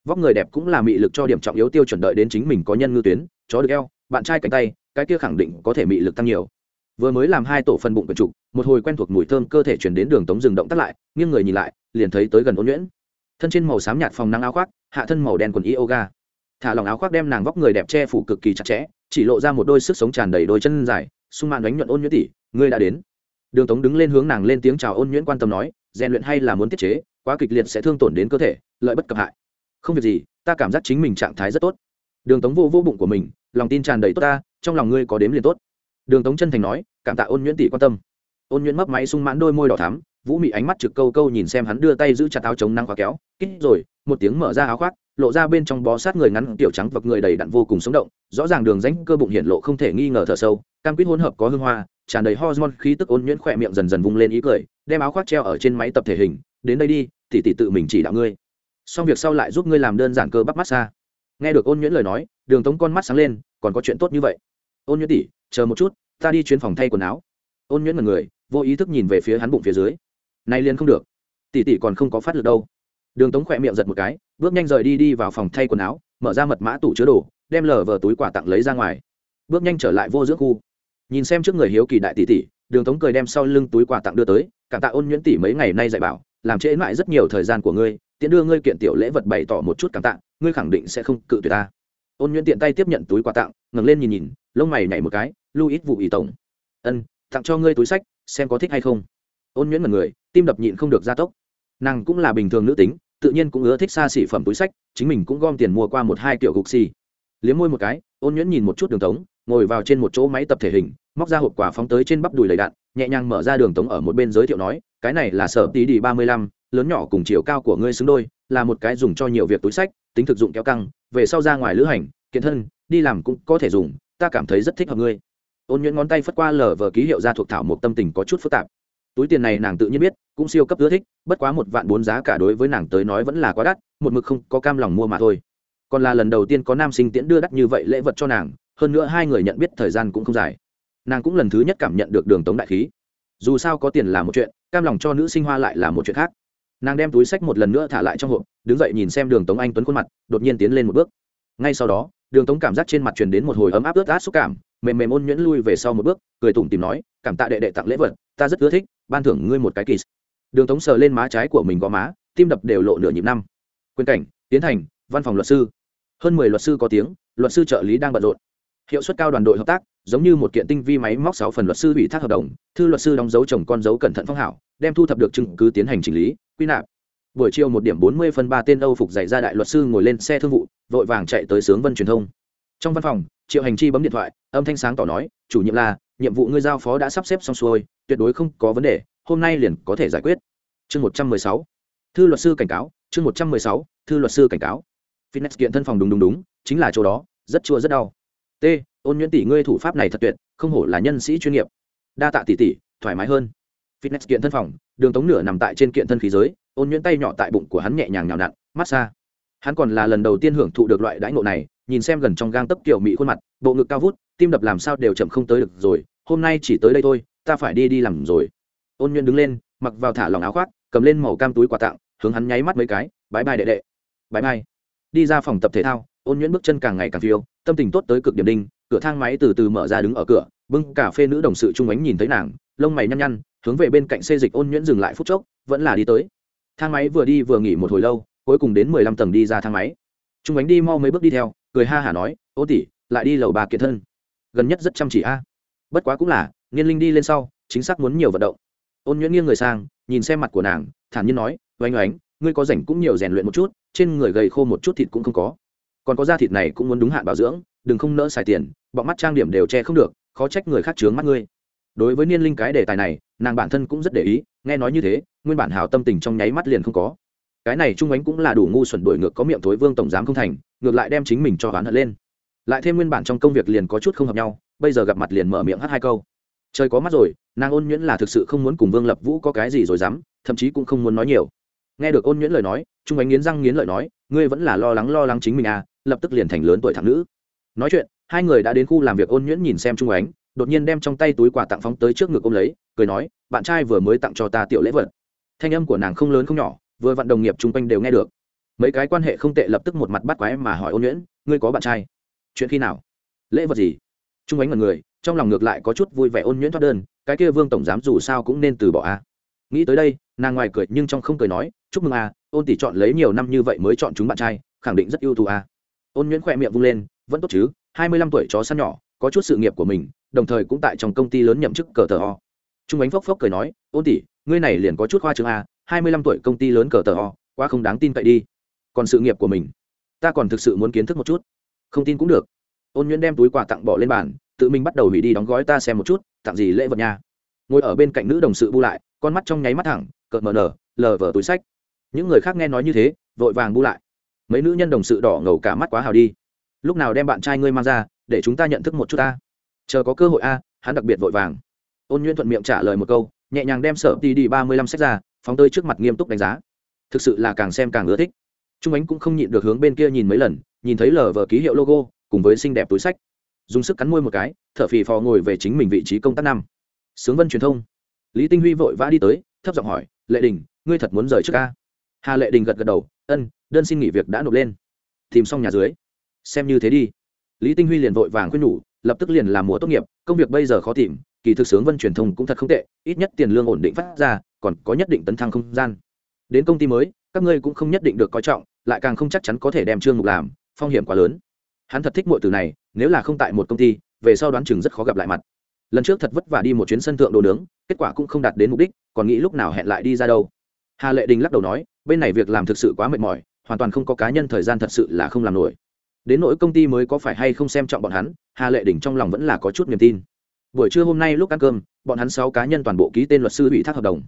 Vóc người đẹp cũng là mị lực cho điểm trọng yếu tiêu chuẩn đợi đến chính mình có nhân ngư tuyến, chó được eo, bạn trai cánh tay, cái kia khẳng định có thể mị lực tăng nhiều vừa mới làm hai tổ phần bụng quần trục, một hồi quen thuộc mùi thơm cơ thể chuyển đến đường tống rừng động tắt lại, nghiêng người nhìn lại, liền thấy tới gần ôn nhuyễn. Thân trên màu xám nhạt phòng nắng áo khoác, hạ thân màu đen quần yoga. Thả lòng áo khoác đem nàng vóc người đẹp che phủ cực kỳ chặt chẽ, chỉ lộ ra một đôi sức sống tràn đầy đôi chân dài, sung mạn đánh nhuận ôn nhuyễn tỷ, ngươi đã đến. Đường tống đứng lên hướng nàng lên tiếng chào ôn nhuyễn quan tâm nói, rèn luyện hay là muốn tiết chế, quá kịch liệt sẽ thương tổn đến cơ thể, lợi bất cập hại. Không việc gì, ta cảm giác chính mình trạng thái rất tốt. Đường tống vô vô bụng của mình, lòng tin tràn đầy tốt ta, trong lòng ngươi có đếm liền tốt đường tống chân thành nói, cảm tạ ôn nhuyễn tỷ quan tâm. Ôn nhuyễn mấp máy sung mãn đôi môi đỏ thắm, vũ mị ánh mắt trực câu câu nhìn xem hắn đưa tay giữ chặt áo chống năng khóa kéo kít rồi. Một tiếng mở ra áo khoác, lộ ra bên trong bó sát người ngắn tiểu trắng vật người đầy đặn vô cùng sống động, rõ ràng đường rãnh cơ bụng hiện lộ không thể nghi ngờ thở sâu, cam quýt hỗn hợp có hương hoa, tràn đầy hormone khí tức ôn nhuyễn khỏe miệng dần dần vung lên ý cười, đem áo khoác treo ở trên máy tập thể hình, đến đây đi, tỷ tỷ tự mình chỉ đạo ngươi. Xong việc sau lại giúp ngươi làm đơn giản cơ bắp massage nghe được ôn nhuyễn lời nói, đường tống con mắt sáng lên, còn có chuyện tốt như vậy. Ôn nhuyễn tỷ chờ một chút, ta đi chuyến phòng thay quần áo. Ôn nhuyễn mật người, vô ý thức nhìn về phía hắn bụng phía dưới. Nay liền không được. Tỷ tỷ còn không có phát lực đâu. Đường tống khỏe miệng giật một cái, bước nhanh rời đi đi vào phòng thay quần áo, mở ra mật mã tủ chứa đồ, đem lờ vờ túi quà tặng lấy ra ngoài. Bước nhanh trở lại vô dưỡng khu. Nhìn xem trước người hiếu kỳ đại tỷ tỷ, đường tống cười đem sau lưng túi quà tặng đưa tới, cảm tạ ôn nhuyễn tỷ mấy ngày nay dạy bảo, làm trễ mãi rất nhiều thời gian của ngươi, tiện đưa ngươi kiện tiểu lễ vật bày tỏ một chút cảm tạ, ngươi khẳng định sẽ không cự tuyệt ta ôn nhuyễn tiện tay tiếp nhận túi quà tặng, ngẩng lên nhìn nhìn, lông mày nhảy một cái lưu vụ ý tổng. Ân, tặng cho ngươi túi sách, xem có thích hay không. Ôn nhuyễn mật người, tim đập nhịn không được gia tốc. Nàng cũng là bình thường nữ tính, tự nhiên cũng ưa thích xa xỉ phẩm túi sách, chính mình cũng gom tiền mua qua một hai kiểu gục xì. Liếm môi một cái, ôn nhuyễn nhìn một chút đường tống, ngồi vào trên một chỗ máy tập thể hình, móc ra hộp quà phóng tới trên bắp đùi lầy đạn, nhẹ nhàng mở ra đường tống ở một bên giới thiệu nói, cái này là sở tí đi ba mươi lăm lớn nhỏ cùng chiều cao của ngươi xứng đôi, là một cái dùng cho nhiều việc túi sách, tính thực dụng kéo căng, về sau ra ngoài lữ hành, kiện thân, đi làm cũng có thể dùng, ta cảm thấy rất thích hợp ngươi. Ôn nhuyễn ngón tay phất qua lờ vờ ký hiệu ra thuộc thảo một tâm tình có chút phức tạp. Túi tiền này nàng tự nhiên biết, cũng siêu cấp ưa thích, bất quá một vạn bốn giá cả đối với nàng tới nói vẫn là quá đắt, một mực không có cam lòng mua mà thôi. Còn là lần đầu tiên có nam sinh tiễn đưa đắt như vậy lễ vật cho nàng, hơn nữa hai người nhận biết thời gian cũng không dài. Nàng cũng lần thứ nhất cảm nhận được đường tống đại khí. Dù sao có tiền là một chuyện, cam lòng cho nữ sinh hoa lại là một chuyện khác nàng đem túi sách một lần nữa thả lại trong hộp, đứng dậy nhìn xem đường tống anh tuấn khuôn mặt, đột nhiên tiến lên một bước. Ngay sau đó, đường tống cảm giác trên mặt truyền đến một hồi ấm áp ướt át xúc cảm, mềm mềm ôn nhuyễn lui về sau một bước, cười tủm tìm nói, cảm tạ đệ đệ tặng lễ vật, ta rất ưa thích, ban thưởng ngươi một cái kỳ. Đường tống sờ lên má trái của mình gò má, tim đập đều lộ nửa nhịp năm. Quyền cảnh, tiến thành, văn phòng luật sư. Hơn mười luật sư có tiếng, luật sư trợ lý đang bận rộn. Hiệu suất cao đoàn đội hợp tác, giống như một kiện tinh vi máy móc sáu phần luật sư ủy thác hợp đồng, thư luật sư đóng dấu chồng con dấu cẩn thận phong hảo đem thu thập được chứng cứ tiến hành chỉnh lý, quy nạp. Buổi chiều một điểm bốn mươi phân ba tên âu phục dạy ra đại luật sư ngồi lên xe thương vụ, vội vàng chạy tới sướng vân truyền thông. Trong văn phòng, triệu hành chi bấm điện thoại, âm thanh sáng tỏ nói, chủ nhiệm là, nhiệm vụ ngươi giao phó đã sắp xếp xong xuôi, tuyệt đối không có vấn đề, hôm nay liền có thể giải quyết. Chương một trăm mười sáu. Thư luật sư cảnh cáo, chương một trăm mười sáu, thư luật sư cảnh cáo. Fitness kiện thân phòng đúng đúng đúng, chính là chỗ đó, rất chua rất đau. T, ôn nhuyễn tỷ ngươi thủ pháp này thật tuyệt, không hổ là nhân sĩ chuyên nghiệp. Đa tạ tỷ tỷ, thoải mái hơn fitness kiện thân phòng, đường tống nửa nằm tại trên kiện thân khí giới, ôn nhuyễn tay nhỏ tại bụng của hắn nhẹ nhàng nhào nặn, massage. Hắn còn là lần đầu tiên hưởng thụ được loại đãi ngộ này, nhìn xem gần trong gang tấc kiểu mỹ khuôn mặt, bộ ngực cao vút, tim đập làm sao đều chậm không tới được rồi, hôm nay chỉ tới đây thôi, ta phải đi đi làm rồi. Ôn nhuyễn đứng lên, mặc vào thả lòng áo khoác, cầm lên màu cam túi quà tặng, hướng hắn nháy mắt mấy cái bãi bài đệ đệ. Bãi bài đi ra phòng tập thể thao, ôn nhuyễn bước chân càng ngày càng phiêu, tâm tình tốt tới cực điểm đinh, cửa thang máy từ từ mở ra đứng ở cửa, bưng cà phê nữ đồng sự trung ánh nhìn thấy nàng, lông mày nhăn nhăn hướng về bên cạnh xê dịch ôn nhuyễn dừng lại phút chốc, vẫn là đi tới. Thang máy vừa đi vừa nghỉ một hồi lâu, cuối cùng đến mười lăm tầng đi ra thang máy. Trung ánh đi mau mấy bước đi theo, cười ha hả nói, ô tỷ, lại đi lầu bà kiệt thân. Gần nhất rất chăm chỉ a. Bất quá cũng là nghiên linh đi lên sau, chính xác muốn nhiều vận động. Ôn nhuyễn nghiêng người sang, nhìn xem mặt của nàng, thản nhiên nói, oanh oánh, ngươi có rảnh cũng nhiều rèn luyện một chút, trên người gầy khô một chút thịt cũng không có. Còn có da thịt này cũng muốn đúng hạn bảo dưỡng, đừng không nỡ xài tiền, bọ mắt trang điểm đều che không được, khó trách người khác chướng mắt ngươi đối với niên linh cái đề tài này, nàng bản thân cũng rất để ý, nghe nói như thế, nguyên bản hào tâm tình trong nháy mắt liền không có. Cái này trung ánh cũng là đủ ngu xuẩn đổi ngược có miệng thối vương tổng giám không thành, ngược lại đem chính mình cho oán hận lên. Lại thêm nguyên bản trong công việc liền có chút không hợp nhau, bây giờ gặp mặt liền mở miệng hát hai câu. Trời có mắt rồi, nàng ôn nhuyễn là thực sự không muốn cùng vương lập vũ có cái gì rồi dám, thậm chí cũng không muốn nói nhiều. Nghe được ôn nhuyễn lời nói, trung ánh nghiến răng nghiến lợi nói, ngươi vẫn là lo lắng lo lắng chính mình à lập tức liền thành lớn tuổi thẳng nữ. Nói chuyện, hai người đã đến khu làm việc ôn nhuyễn nhìn xem trung ánh đột nhiên đem trong tay túi quà tặng phóng tới trước ngực ôm lấy, cười nói, bạn trai vừa mới tặng cho ta tiểu lễ vật. Thanh âm của nàng không lớn không nhỏ, vừa vặn đồng nghiệp chung quanh đều nghe được. Mấy cái quan hệ không tệ lập tức một mặt bắt quái mà hỏi ôn nhuyễn, ngươi có bạn trai? Chuyện khi nào? Lễ vật gì? Chung ánh mật người, trong lòng ngược lại có chút vui vẻ ôn nhuyễn thoát đơn, cái kia vương tổng giám dù sao cũng nên từ bỏ a nghĩ tới đây, nàng ngoài cười nhưng trong không cười nói, chúc mừng a ôn tỷ chọn lấy nhiều năm như vậy mới chọn chúng bạn trai, khẳng định rất ưu tú a ôn nhuyễn khỏe miệng vung lên, vẫn tốt chứ, hai mươi lăm tuổi chó săn nhỏ, có chút sự nghiệp của mình đồng thời cũng tại trong công ty lớn nhậm chức cờ tờ ho trung ánh phốc phốc cười nói, ôn tỷ, ngươi này liền có chút khoa trường a à, hai mươi lăm tuổi công ty lớn cờ tờ ho quá không đáng tin cậy đi. Còn sự nghiệp của mình, ta còn thực sự muốn kiến thức một chút. Không tin cũng được. Ôn nhuyễn đem túi quà tặng bỏ lên bàn, tự mình bắt đầu hủy đi đóng gói ta xem một chút, tặng gì lễ vật nha. Ngồi ở bên cạnh nữ đồng sự bu lại, con mắt trong nháy mắt thẳng, cợt mờ nở, lờ vờ túi sách. Những người khác nghe nói như thế, vội vàng bu lại. Mấy nữ nhân đồng sự đỏ ngầu cả mắt quá hào đi. Lúc nào đem bạn trai ngươi mang ra, để chúng ta nhận thức một chút ta? Chờ có cơ hội a, hắn đặc biệt vội vàng. Ôn nhuyễn thuận miệng trả lời một câu, nhẹ nhàng đem sở đi đi ba mươi lăm sách ra, phóng tơi trước mặt nghiêm túc đánh giá. Thực sự là càng xem càng ưa thích. Trung ánh cũng không nhịn được hướng bên kia nhìn mấy lần, nhìn thấy lờ vờ ký hiệu logo, cùng với xinh đẹp túi sách. Dùng sức cắn môi một cái, thở phì phò ngồi về chính mình vị trí công tác năm. Sướng vân truyền thông. Lý tinh huy vội vã đi tới, thấp giọng hỏi, lệ đình, ngươi thật muốn rời trước ca hà lệ đình gật gật đầu, ân, đơn xin nghỉ việc đã nộp lên. Tìm xong nhà dưới. Xem như thế đi. Lý tinh huy liền vội vàng khuyên nhủ lập tức liền làm mùa tốt nghiệp, công việc bây giờ khó tìm, kỳ thực sướng vân truyền thông cũng thật không tệ, ít nhất tiền lương ổn định phát ra, còn có nhất định tấn thăng không gian. Đến công ty mới, các ngươi cũng không nhất định được coi trọng, lại càng không chắc chắn có thể đem trương mục làm, phong hiểm quá lớn. Hắn thật thích mọi từ này, nếu là không tại một công ty, về sau đoán chừng rất khó gặp lại mặt. Lần trước thật vất vả đi một chuyến sân thượng đồ nướng, kết quả cũng không đạt đến mục đích, còn nghĩ lúc nào hẹn lại đi ra đâu. Hà lệ đình lắc đầu nói, bên này việc làm thực sự quá mệt mỏi, hoàn toàn không có cá nhân thời gian thật sự là không làm nổi đến nỗi công ty mới có phải hay không xem trọng bọn hắn, hà lệ đình trong lòng vẫn là có chút niềm tin. Buổi trưa hôm nay lúc ăn cơm, bọn hắn sáu cá nhân toàn bộ ký tên luật sư ủy thác hợp đồng.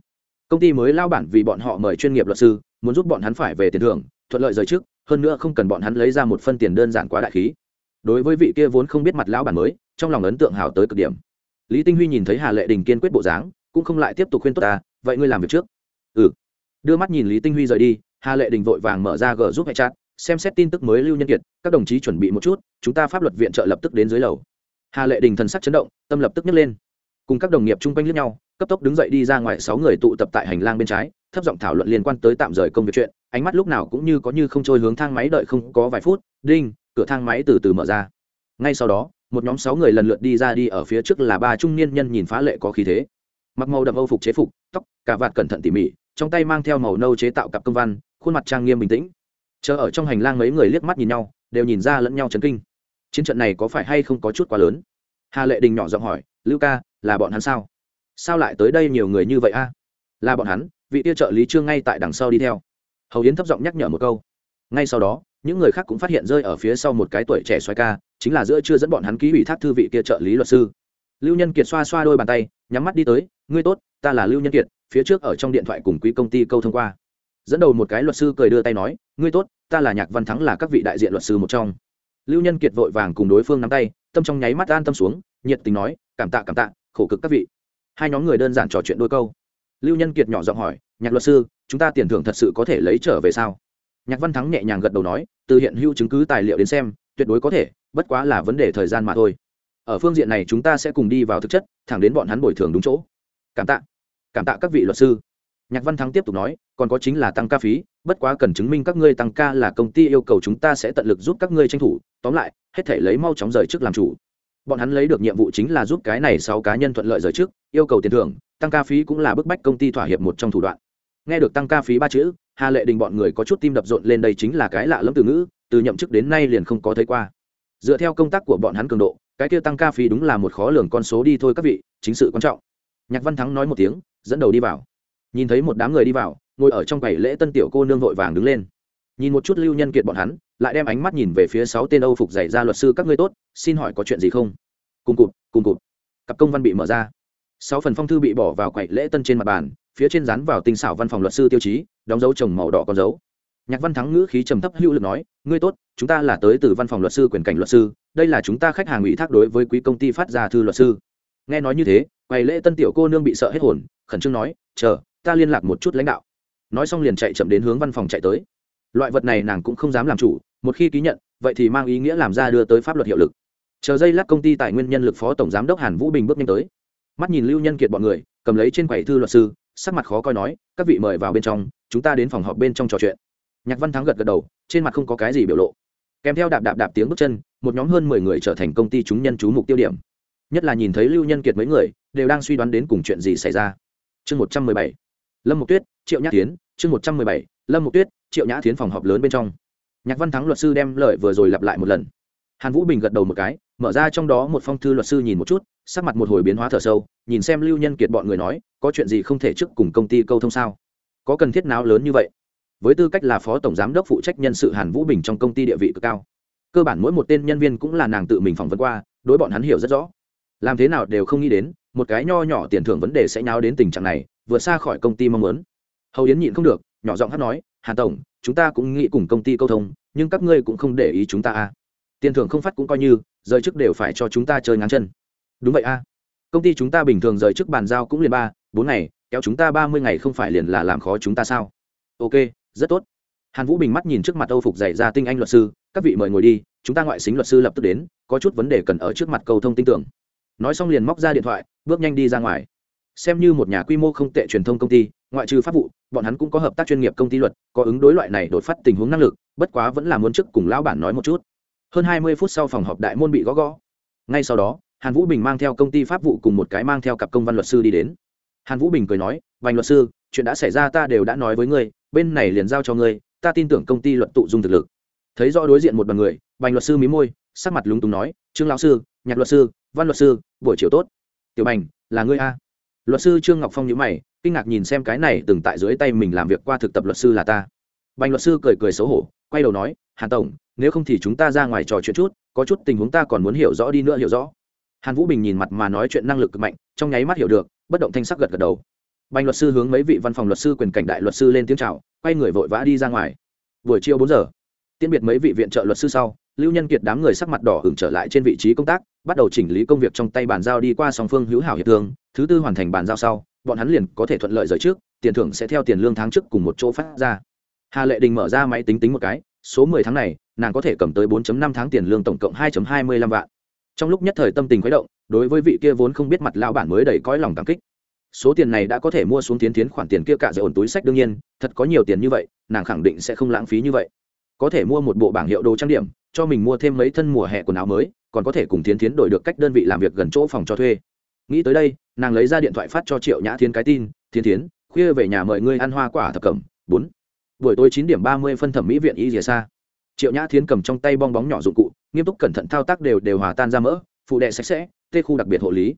Công ty mới lao bản vì bọn họ mời chuyên nghiệp luật sư, muốn giúp bọn hắn phải về tiền thưởng, thuận lợi rời trước hơn nữa không cần bọn hắn lấy ra một phân tiền đơn giản quá đại khí. Đối với vị kia vốn không biết mặt lão bản mới, trong lòng ấn tượng hào tới cực điểm. Lý tinh huy nhìn thấy hà lệ đình kiên quyết bộ dáng, cũng không lại tiếp tục khuyên tốt ta, vậy ngươi làm việc trước. Ừ. Đưa mắt nhìn lý tinh huy rời đi, hà lệ đình vội vàng mở ra gờ giúp hệ chat xem xét tin tức mới lưu nhân kiệt, các đồng chí chuẩn bị một chút, chúng ta pháp luật viện trợ lập tức đến dưới lầu. Hà lệ đình thần sắc chấn động, tâm lập tức nhấc lên. Cùng các đồng nghiệp chung quanh lướt nhau, cấp tốc đứng dậy đi ra ngoài sáu người tụ tập tại hành lang bên trái, thấp giọng thảo luận liên quan tới tạm rời công việc chuyện, ánh mắt lúc nào cũng như có như không trôi hướng thang máy đợi không có vài phút, đinh, cửa thang máy từ từ mở ra. Ngay sau đó, một nhóm sáu người lần lượt đi ra đi ở phía trước là ba trung niên nhân nhìn phá lệ có khí thế. Mặc màu đậm âu phục chế phục, tóc cả vạt cẩn thận tỉ mỉ, trong tay mang theo màu nâu chế tạo cặp công văn, khuôn mặt trang nghiêm bình tĩnh chờ ở trong hành lang mấy người liếc mắt nhìn nhau, đều nhìn ra lẫn nhau chấn kinh. Chiến trận này có phải hay không có chút quá lớn? Hà lệ đình nhỏ giọng hỏi, lưu ca, là bọn hắn sao? Sao lại tới đây nhiều người như vậy a? Là bọn hắn, vị tia trợ lý trương ngay tại đằng sau đi theo. Hầu yến thấp giọng nhắc nhở một câu. Ngay sau đó, những người khác cũng phát hiện rơi ở phía sau một cái tuổi trẻ xoay ca, chính là giữa chưa dẫn bọn hắn ký ủy thác thư vị kia trợ lý luật sư. Lưu nhân kiệt xoa xoa đôi bàn tay, nhắm mắt đi tới, ngươi tốt, ta là lưu nhân kiệt, phía trước ở trong điện thoại cùng quý công ty câu thông qua dẫn đầu một cái luật sư cười đưa tay nói, ngươi tốt, ta là nhạc văn thắng là các vị đại diện luật sư một trong. Lưu nhân kiệt vội vàng cùng đối phương nắm tay, tâm trong nháy mắt an tâm xuống, nhiệt tình nói, cảm tạ cảm tạ, khổ cực các vị. Hai nhóm người đơn giản trò chuyện đôi câu. Lưu nhân kiệt nhỏ giọng hỏi, nhạc luật sư, chúng ta tiền thưởng thật sự có thể lấy trở về sao? Nhạc văn thắng nhẹ nhàng gật đầu nói, từ hiện hữu chứng cứ tài liệu đến xem, tuyệt đối có thể, bất quá là vấn đề thời gian mà thôi. Ở phương diện này chúng ta sẽ cùng đi vào thực chất, thẳng đến bọn hắn bồi thường đúng chỗ. Cảm tạ cảm tạ các vị luật sư. Nhạc văn thắng tiếp tục nói còn có chính là tăng ca phí, bất quá cần chứng minh các ngươi tăng ca là công ty yêu cầu chúng ta sẽ tận lực giúp các ngươi tranh thủ, tóm lại, hết thể lấy mau chóng rời trước làm chủ. Bọn hắn lấy được nhiệm vụ chính là giúp cái này sáu cá nhân thuận lợi rời trước yêu cầu tiền thưởng, tăng ca phí cũng là bức bách công ty thỏa hiệp một trong thủ đoạn. Nghe được tăng ca phí ba chữ, hà lệ đình bọn người có chút tim đập rộn lên đây chính là cái lạ lẫm từ ngữ, từ nhậm chức đến nay liền không có thấy qua. Dựa theo công tác của bọn hắn cường độ, cái kia tăng ca phí đúng là một khó lường con số đi thôi các vị, chính sự quan trọng. Nhạc văn thắng nói một tiếng, dẫn đầu đi vào. Nhìn thấy một đám người đi vào ngồi ở trong quầy lễ tân tiểu cô nương vội vàng đứng lên. Nhìn một chút lưu nhân kiệt bọn hắn, lại đem ánh mắt nhìn về phía sáu tên âu phục dạy ra luật sư, các ngươi tốt, xin hỏi có chuyện gì không? Cùng cụt cùng cụt cặp công văn bị mở ra. Sáu phần phong thư bị bỏ vào quầy lễ tân trên mặt bàn, phía trên dán vào tinh xảo văn phòng luật sư tiêu chí, đóng dấu trồng màu đỏ con dấu. Nhạc văn thắng ngữ khí trầm thấp hữu lực nói, ngươi tốt, chúng ta là tới từ văn phòng luật sư, quyền cảnh luật sư, đây là chúng ta khách hàng ủy thác đối với quý công ty phát ra thư luật sư. Nghe nói như thế, quầy lễ tân tiểu cô nương bị sợ hết hồn, khẩn trương nói, chờ, ta liên lạc một chút lãnh đạo nói xong liền chạy chậm đến hướng văn phòng chạy tới. Loại vật này nàng cũng không dám làm chủ, một khi ký nhận, vậy thì mang ý nghĩa làm ra đưa tới pháp luật hiệu lực. Chờ dây lắc công ty tài nguyên nhân lực phó tổng giám đốc hàn vũ bình bước nhanh tới. Mắt nhìn lưu nhân kiệt bọn người, cầm lấy trên quầy thư luật sư, sắc mặt khó coi nói, các vị mời vào bên trong, chúng ta đến phòng họp bên trong trò chuyện. Nhạc văn thắng gật gật đầu, trên mặt không có cái gì biểu lộ. Kèm theo đạp đạp đạp tiếng bước chân, một nhóm hơn mười người trở thành công ty chúng nhân chú mục tiêu điểm. Nhất là nhìn thấy lưu nhân kiệt mấy người, đều đang suy đoán đến cùng chuyện gì xảy ra. Chương một trăm mười bảy lâm mục tuyết, triệu nhã tiến chương một trăm mười bảy, lâm mục tuyết, triệu nhã tiến phòng họp lớn bên trong. Nhạc văn thắng luật sư đem lời vừa rồi lặp lại một lần. Hàn vũ bình gật đầu một cái, mở ra trong đó một phong thư luật sư nhìn một chút, sắc mặt một hồi biến hóa thở sâu, nhìn xem lưu nhân kiệt bọn người nói, có chuyện gì không thể trước cùng công ty câu thông sao? Có cần thiết nào lớn như vậy? Với tư cách là phó tổng giám đốc phụ trách nhân sự hàn vũ bình trong công ty địa vị cực cao. Cơ bản mỗi một tên nhân viên cũng là nàng tự mình phỏng vấn qua, đối bọn hắn hiểu rất rõ. Làm thế nào đều không nghĩ đến một cái nho nhỏ tiền thưởng vấn đề sẽ nháo đến tình trạng này, vượt xa khỏi công ty mong muốn. Hầu yến nhịn không được, nhỏ giọng hát nói, hà tổng, chúng ta cũng nghĩ cùng công ty câu thông, nhưng các ngươi cũng không để ý chúng ta à. tiền thưởng không phát cũng coi như, rời chức đều phải cho chúng ta chơi ngắn chân. Đúng vậy a à. công ty chúng ta bình thường rời chức bàn giao cũng liền ba, bốn ngày, kéo chúng ta ba mươi ngày không phải liền là làm khó chúng ta sao? Ok, rất tốt. Hàn vũ bình mắt nhìn trước mặt âu phục dạy ra tinh anh luật sư, các vị mời ngồi đi, chúng ta ngoại xính luật sư lập tức đến, có chút vấn đề cần ở trước mặt cầu thông tin tưởng nói xong liền móc ra điện thoại, bước nhanh đi ra ngoài. Xem như một nhà quy mô không tệ truyền thông công ty, ngoại trừ pháp vụ, bọn hắn cũng có hợp tác chuyên nghiệp công ty luật, có ứng đối loại này đột phát tình huống năng lực, bất quá vẫn là muốn trước cùng lão bản nói một chút. Hơn hai mươi phút sau phòng họp đại môn bị gõ gõ. Ngay sau đó, hàn vũ bình mang theo công ty pháp vụ cùng một cái mang theo cặp công văn luật sư đi đến. Hàn vũ bình cười nói, vành luật sư, chuyện đã xảy ra ta đều đã nói với ngươi, bên này liền giao cho ngươi, ta tin tưởng công ty luật tụ dung thực lực. Thấy rõ đối diện một đoàn người bành luật sư mí môi, sắc mặt lúng túng nói, trương lão sư, nhạc luật sư văn luật sư, buổi chiều tốt. Tiểu bành, là ngươi a? Luật sư trương ngọc phong nhữ mày, kinh ngạc nhìn xem cái này từng tại dưới tay mình làm việc qua thực tập luật sư là ta. Bành luật sư cười cười xấu hổ, quay đầu nói, hàn tổng, nếu không thì chúng ta ra ngoài trò chuyện chút, có chút tình huống ta còn muốn hiểu rõ đi nữa hiểu rõ. Hàn vũ bình nhìn mặt mà nói chuyện năng lực cực mạnh, trong nháy mắt hiểu được, bất động thanh sắc gật gật đầu. Bành luật sư hướng mấy vị văn phòng luật sư quyền cảnh đại luật sư lên tiếng chào, quay người vội vã đi ra ngoài. Buổi chiều bốn giờ, tiễn biệt mấy vị viện trợ luật sư sau lưu nhân kiệt đám người sắc mặt đỏ hưởng trở lại trên vị trí công tác, bắt đầu chỉnh lý công việc trong tay bàn giao đi qua song phương hữu hảo hiệp thương, thứ tư hoàn thành bàn giao sau, bọn hắn liền có thể thuận lợi rời trước, tiền thưởng sẽ theo tiền lương tháng trước cùng một chỗ phát ra. Hà lệ đình mở ra máy tính tính một cái, số mười tháng này, nàng có thể cầm tới 4 năm tháng tiền lương tổng cộng 2.25 vạn. Trong lúc nhất thời tâm tình khuấy động, đối với vị kia vốn không biết mặt lao bản mới đầy cõi lòng cảm kích. Số tiền này đã có thể mua xuống tiến tiến khoản tiền kia cả dạy ổn túi sách đương nhiên, thật có nhiều tiền như vậy, nàng khẳng định sẽ không lãng phí như vậy có thể mua một bộ bảng hiệu đồ trang điểm, cho mình mua thêm mấy thân mùa hè quần áo mới, còn có thể cùng tiến tiến đổi được cách đơn vị làm việc gần chỗ phòng cho thuê. Nghĩ tới đây, nàng lấy ra điện thoại phát cho triệu nhã thiến cái tin thiên tiến khuya về nhà mời ngươi ăn hoa quả thập cẩm. Bốn. Buổi tối chín điểm ba mươi phân thẩm mỹ viện y dìa xa triệu nhã thiến cầm trong tay bong bóng nhỏ dụng cụ, nghiêm túc cẩn thận thao tác đều đều hòa tan ra mỡ, phụ đệ sạch sẽ, tê khu đặc biệt hộ lý.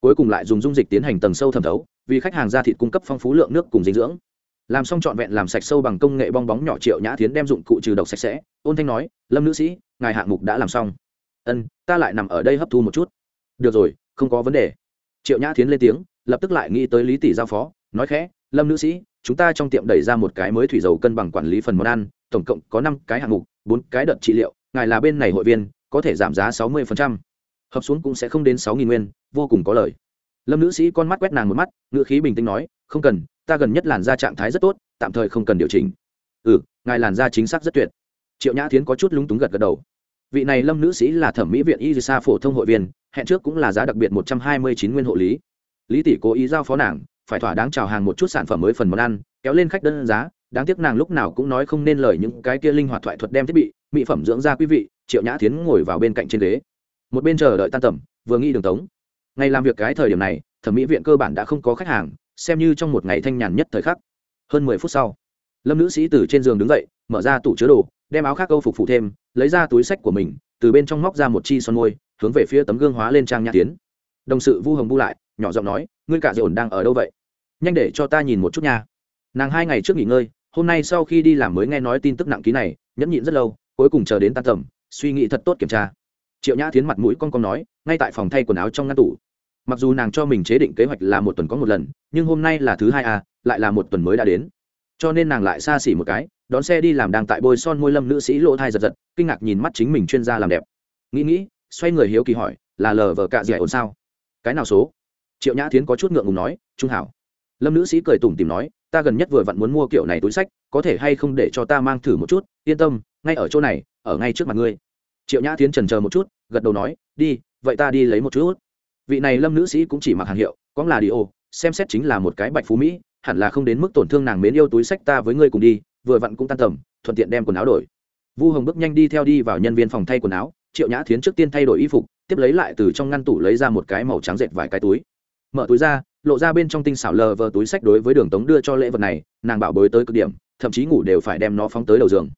Cuối cùng lại dùng dung dịch tiến hành tầng sâu thẩm thấu, vì khách hàng da thịt cung cấp phong phú lượng nước cùng dinh dưỡng làm xong trọn vẹn làm sạch sâu bằng công nghệ bong bóng nhỏ triệu nhã tiến đem dụng cụ trừ độc sạch sẽ, ôn thanh nói, lâm nữ sĩ, ngài hạng mục đã làm xong. Ân, ta lại nằm ở đây hấp thu một chút. Được rồi, không có vấn đề. Triệu nhã tiến lên tiếng, lập tức lại nghĩ tới lý tỷ giao phó, nói khẽ, lâm nữ sĩ, chúng ta trong tiệm đẩy ra một cái mới thủy dầu cân bằng quản lý phần món ăn, tổng cộng có năm cái hạng mục, bốn cái đợt trị liệu, ngài là bên này hội viên, có thể giảm giá sáu mươi hợp xuống cũng sẽ không đến sáu nghìn nguyên, vô cùng có lời. Lâm nữ sĩ con mắt quét nàng một mắt, ngữ khí bình tĩnh nói, không cần ta gần nhất làn da trạng thái rất tốt, tạm thời không cần điều chỉnh. Ừ ngài làn da chính xác rất tuyệt. Triệu nhã tiến có chút lúng túng gật gật đầu. Vị này lâm nữ sĩ là thẩm mỹ viện y sa phổ thông hội viên, hẹn trước cũng là giá đặc biệt một trăm hai mươi chín nguyên hộ lý. Lý tỷ cố ý giao phó nàng, phải thỏa đáng chào hàng một chút sản phẩm mới phần món ăn, kéo lên khách đơn giá, đáng tiếc nàng lúc nào cũng nói không nên lời những cái kia linh hoạt thoại thuật đem thiết bị, mỹ phẩm dưỡng da quý vị, triệu nhã tiến ngồi vào bên cạnh trên ghế. Một bên chờ đợi tan tầm, vừa nghĩ đường tống. Ngày làm việc cái thời điểm này, thẩm mỹ viện cơ bản đã không có khách hàng xem như trong một ngày thanh nhàn nhất thời khắc. Hơn mười phút sau, lâm nữ sĩ từ trên giường đứng dậy, mở ra tủ chứa đồ, đem áo khác câu phục phụ thêm, lấy ra túi sách của mình, từ bên trong móc ra một chi son môi, hướng về phía tấm gương hóa lên trang nhã tiến. Đồng sự vu hồng bu lại, nhỏ giọng nói, ngươi cả dồn đang ở đâu vậy? Nhanh để cho ta nhìn một chút nha. Nàng hai ngày trước nghỉ ngơi, hôm nay sau khi đi làm mới nghe nói tin tức nặng ký này, nhẫn nhịn rất lâu, cuối cùng chờ đến tan tầm, suy nghĩ thật tốt kiểm tra. Triệu nhã tiến mặt mũi con con nói, ngay tại phòng thay quần áo trong ngăn tủ mặc dù nàng cho mình chế định kế hoạch là một tuần có một lần, nhưng hôm nay là thứ hai à lại là một tuần mới đã đến. Cho nên nàng lại xa xỉ một cái, đón xe đi làm đang tại bôi son môi lâm nữ sĩ lỗ thai giật giật, kinh ngạc nhìn mắt chính mình chuyên gia làm đẹp. Nghĩ nghĩ, xoay người hiếu kỳ hỏi, là lờ vờ cạ dẻ ồn sao? Cái nào số? Triệu nhã tiến có chút ngượng ngùng nói, trung hảo. Lâm nữ sĩ cười tủm tìm nói, ta gần nhất vừa vặn muốn mua kiểu này túi sách, có thể hay không để cho ta mang thử một chút, yên tâm, ngay ở chỗ này, ở ngay trước mặt ngươi. Triệu nhã tiến trần chờ một chút, gật đầu nói, đi, vậy ta đi lấy một chút vị này lâm nữ sĩ cũng chỉ mặc hàng hiệu có là đi ô xem xét chính là một cái bạch phú mỹ, hẳn là không đến mức tổn thương nàng mến yêu túi sách ta với ngươi cùng đi, vừa vặn cũng tan tầm, thuận tiện đem quần áo đổi. Vu hồng bước nhanh đi theo đi vào nhân viên phòng thay quần áo, triệu nhã thiến trước tiên thay đổi y phục, tiếp lấy lại từ trong ngăn tủ lấy ra một cái màu trắng dệt vài cái túi. Mở túi ra, lộ ra bên trong tinh xảo lờ vờ túi sách đối với đường tống đưa cho lễ vật này, nàng bảo bối tới cực điểm, thậm chí ngủ đều phải đem nó phóng tới đầu giường.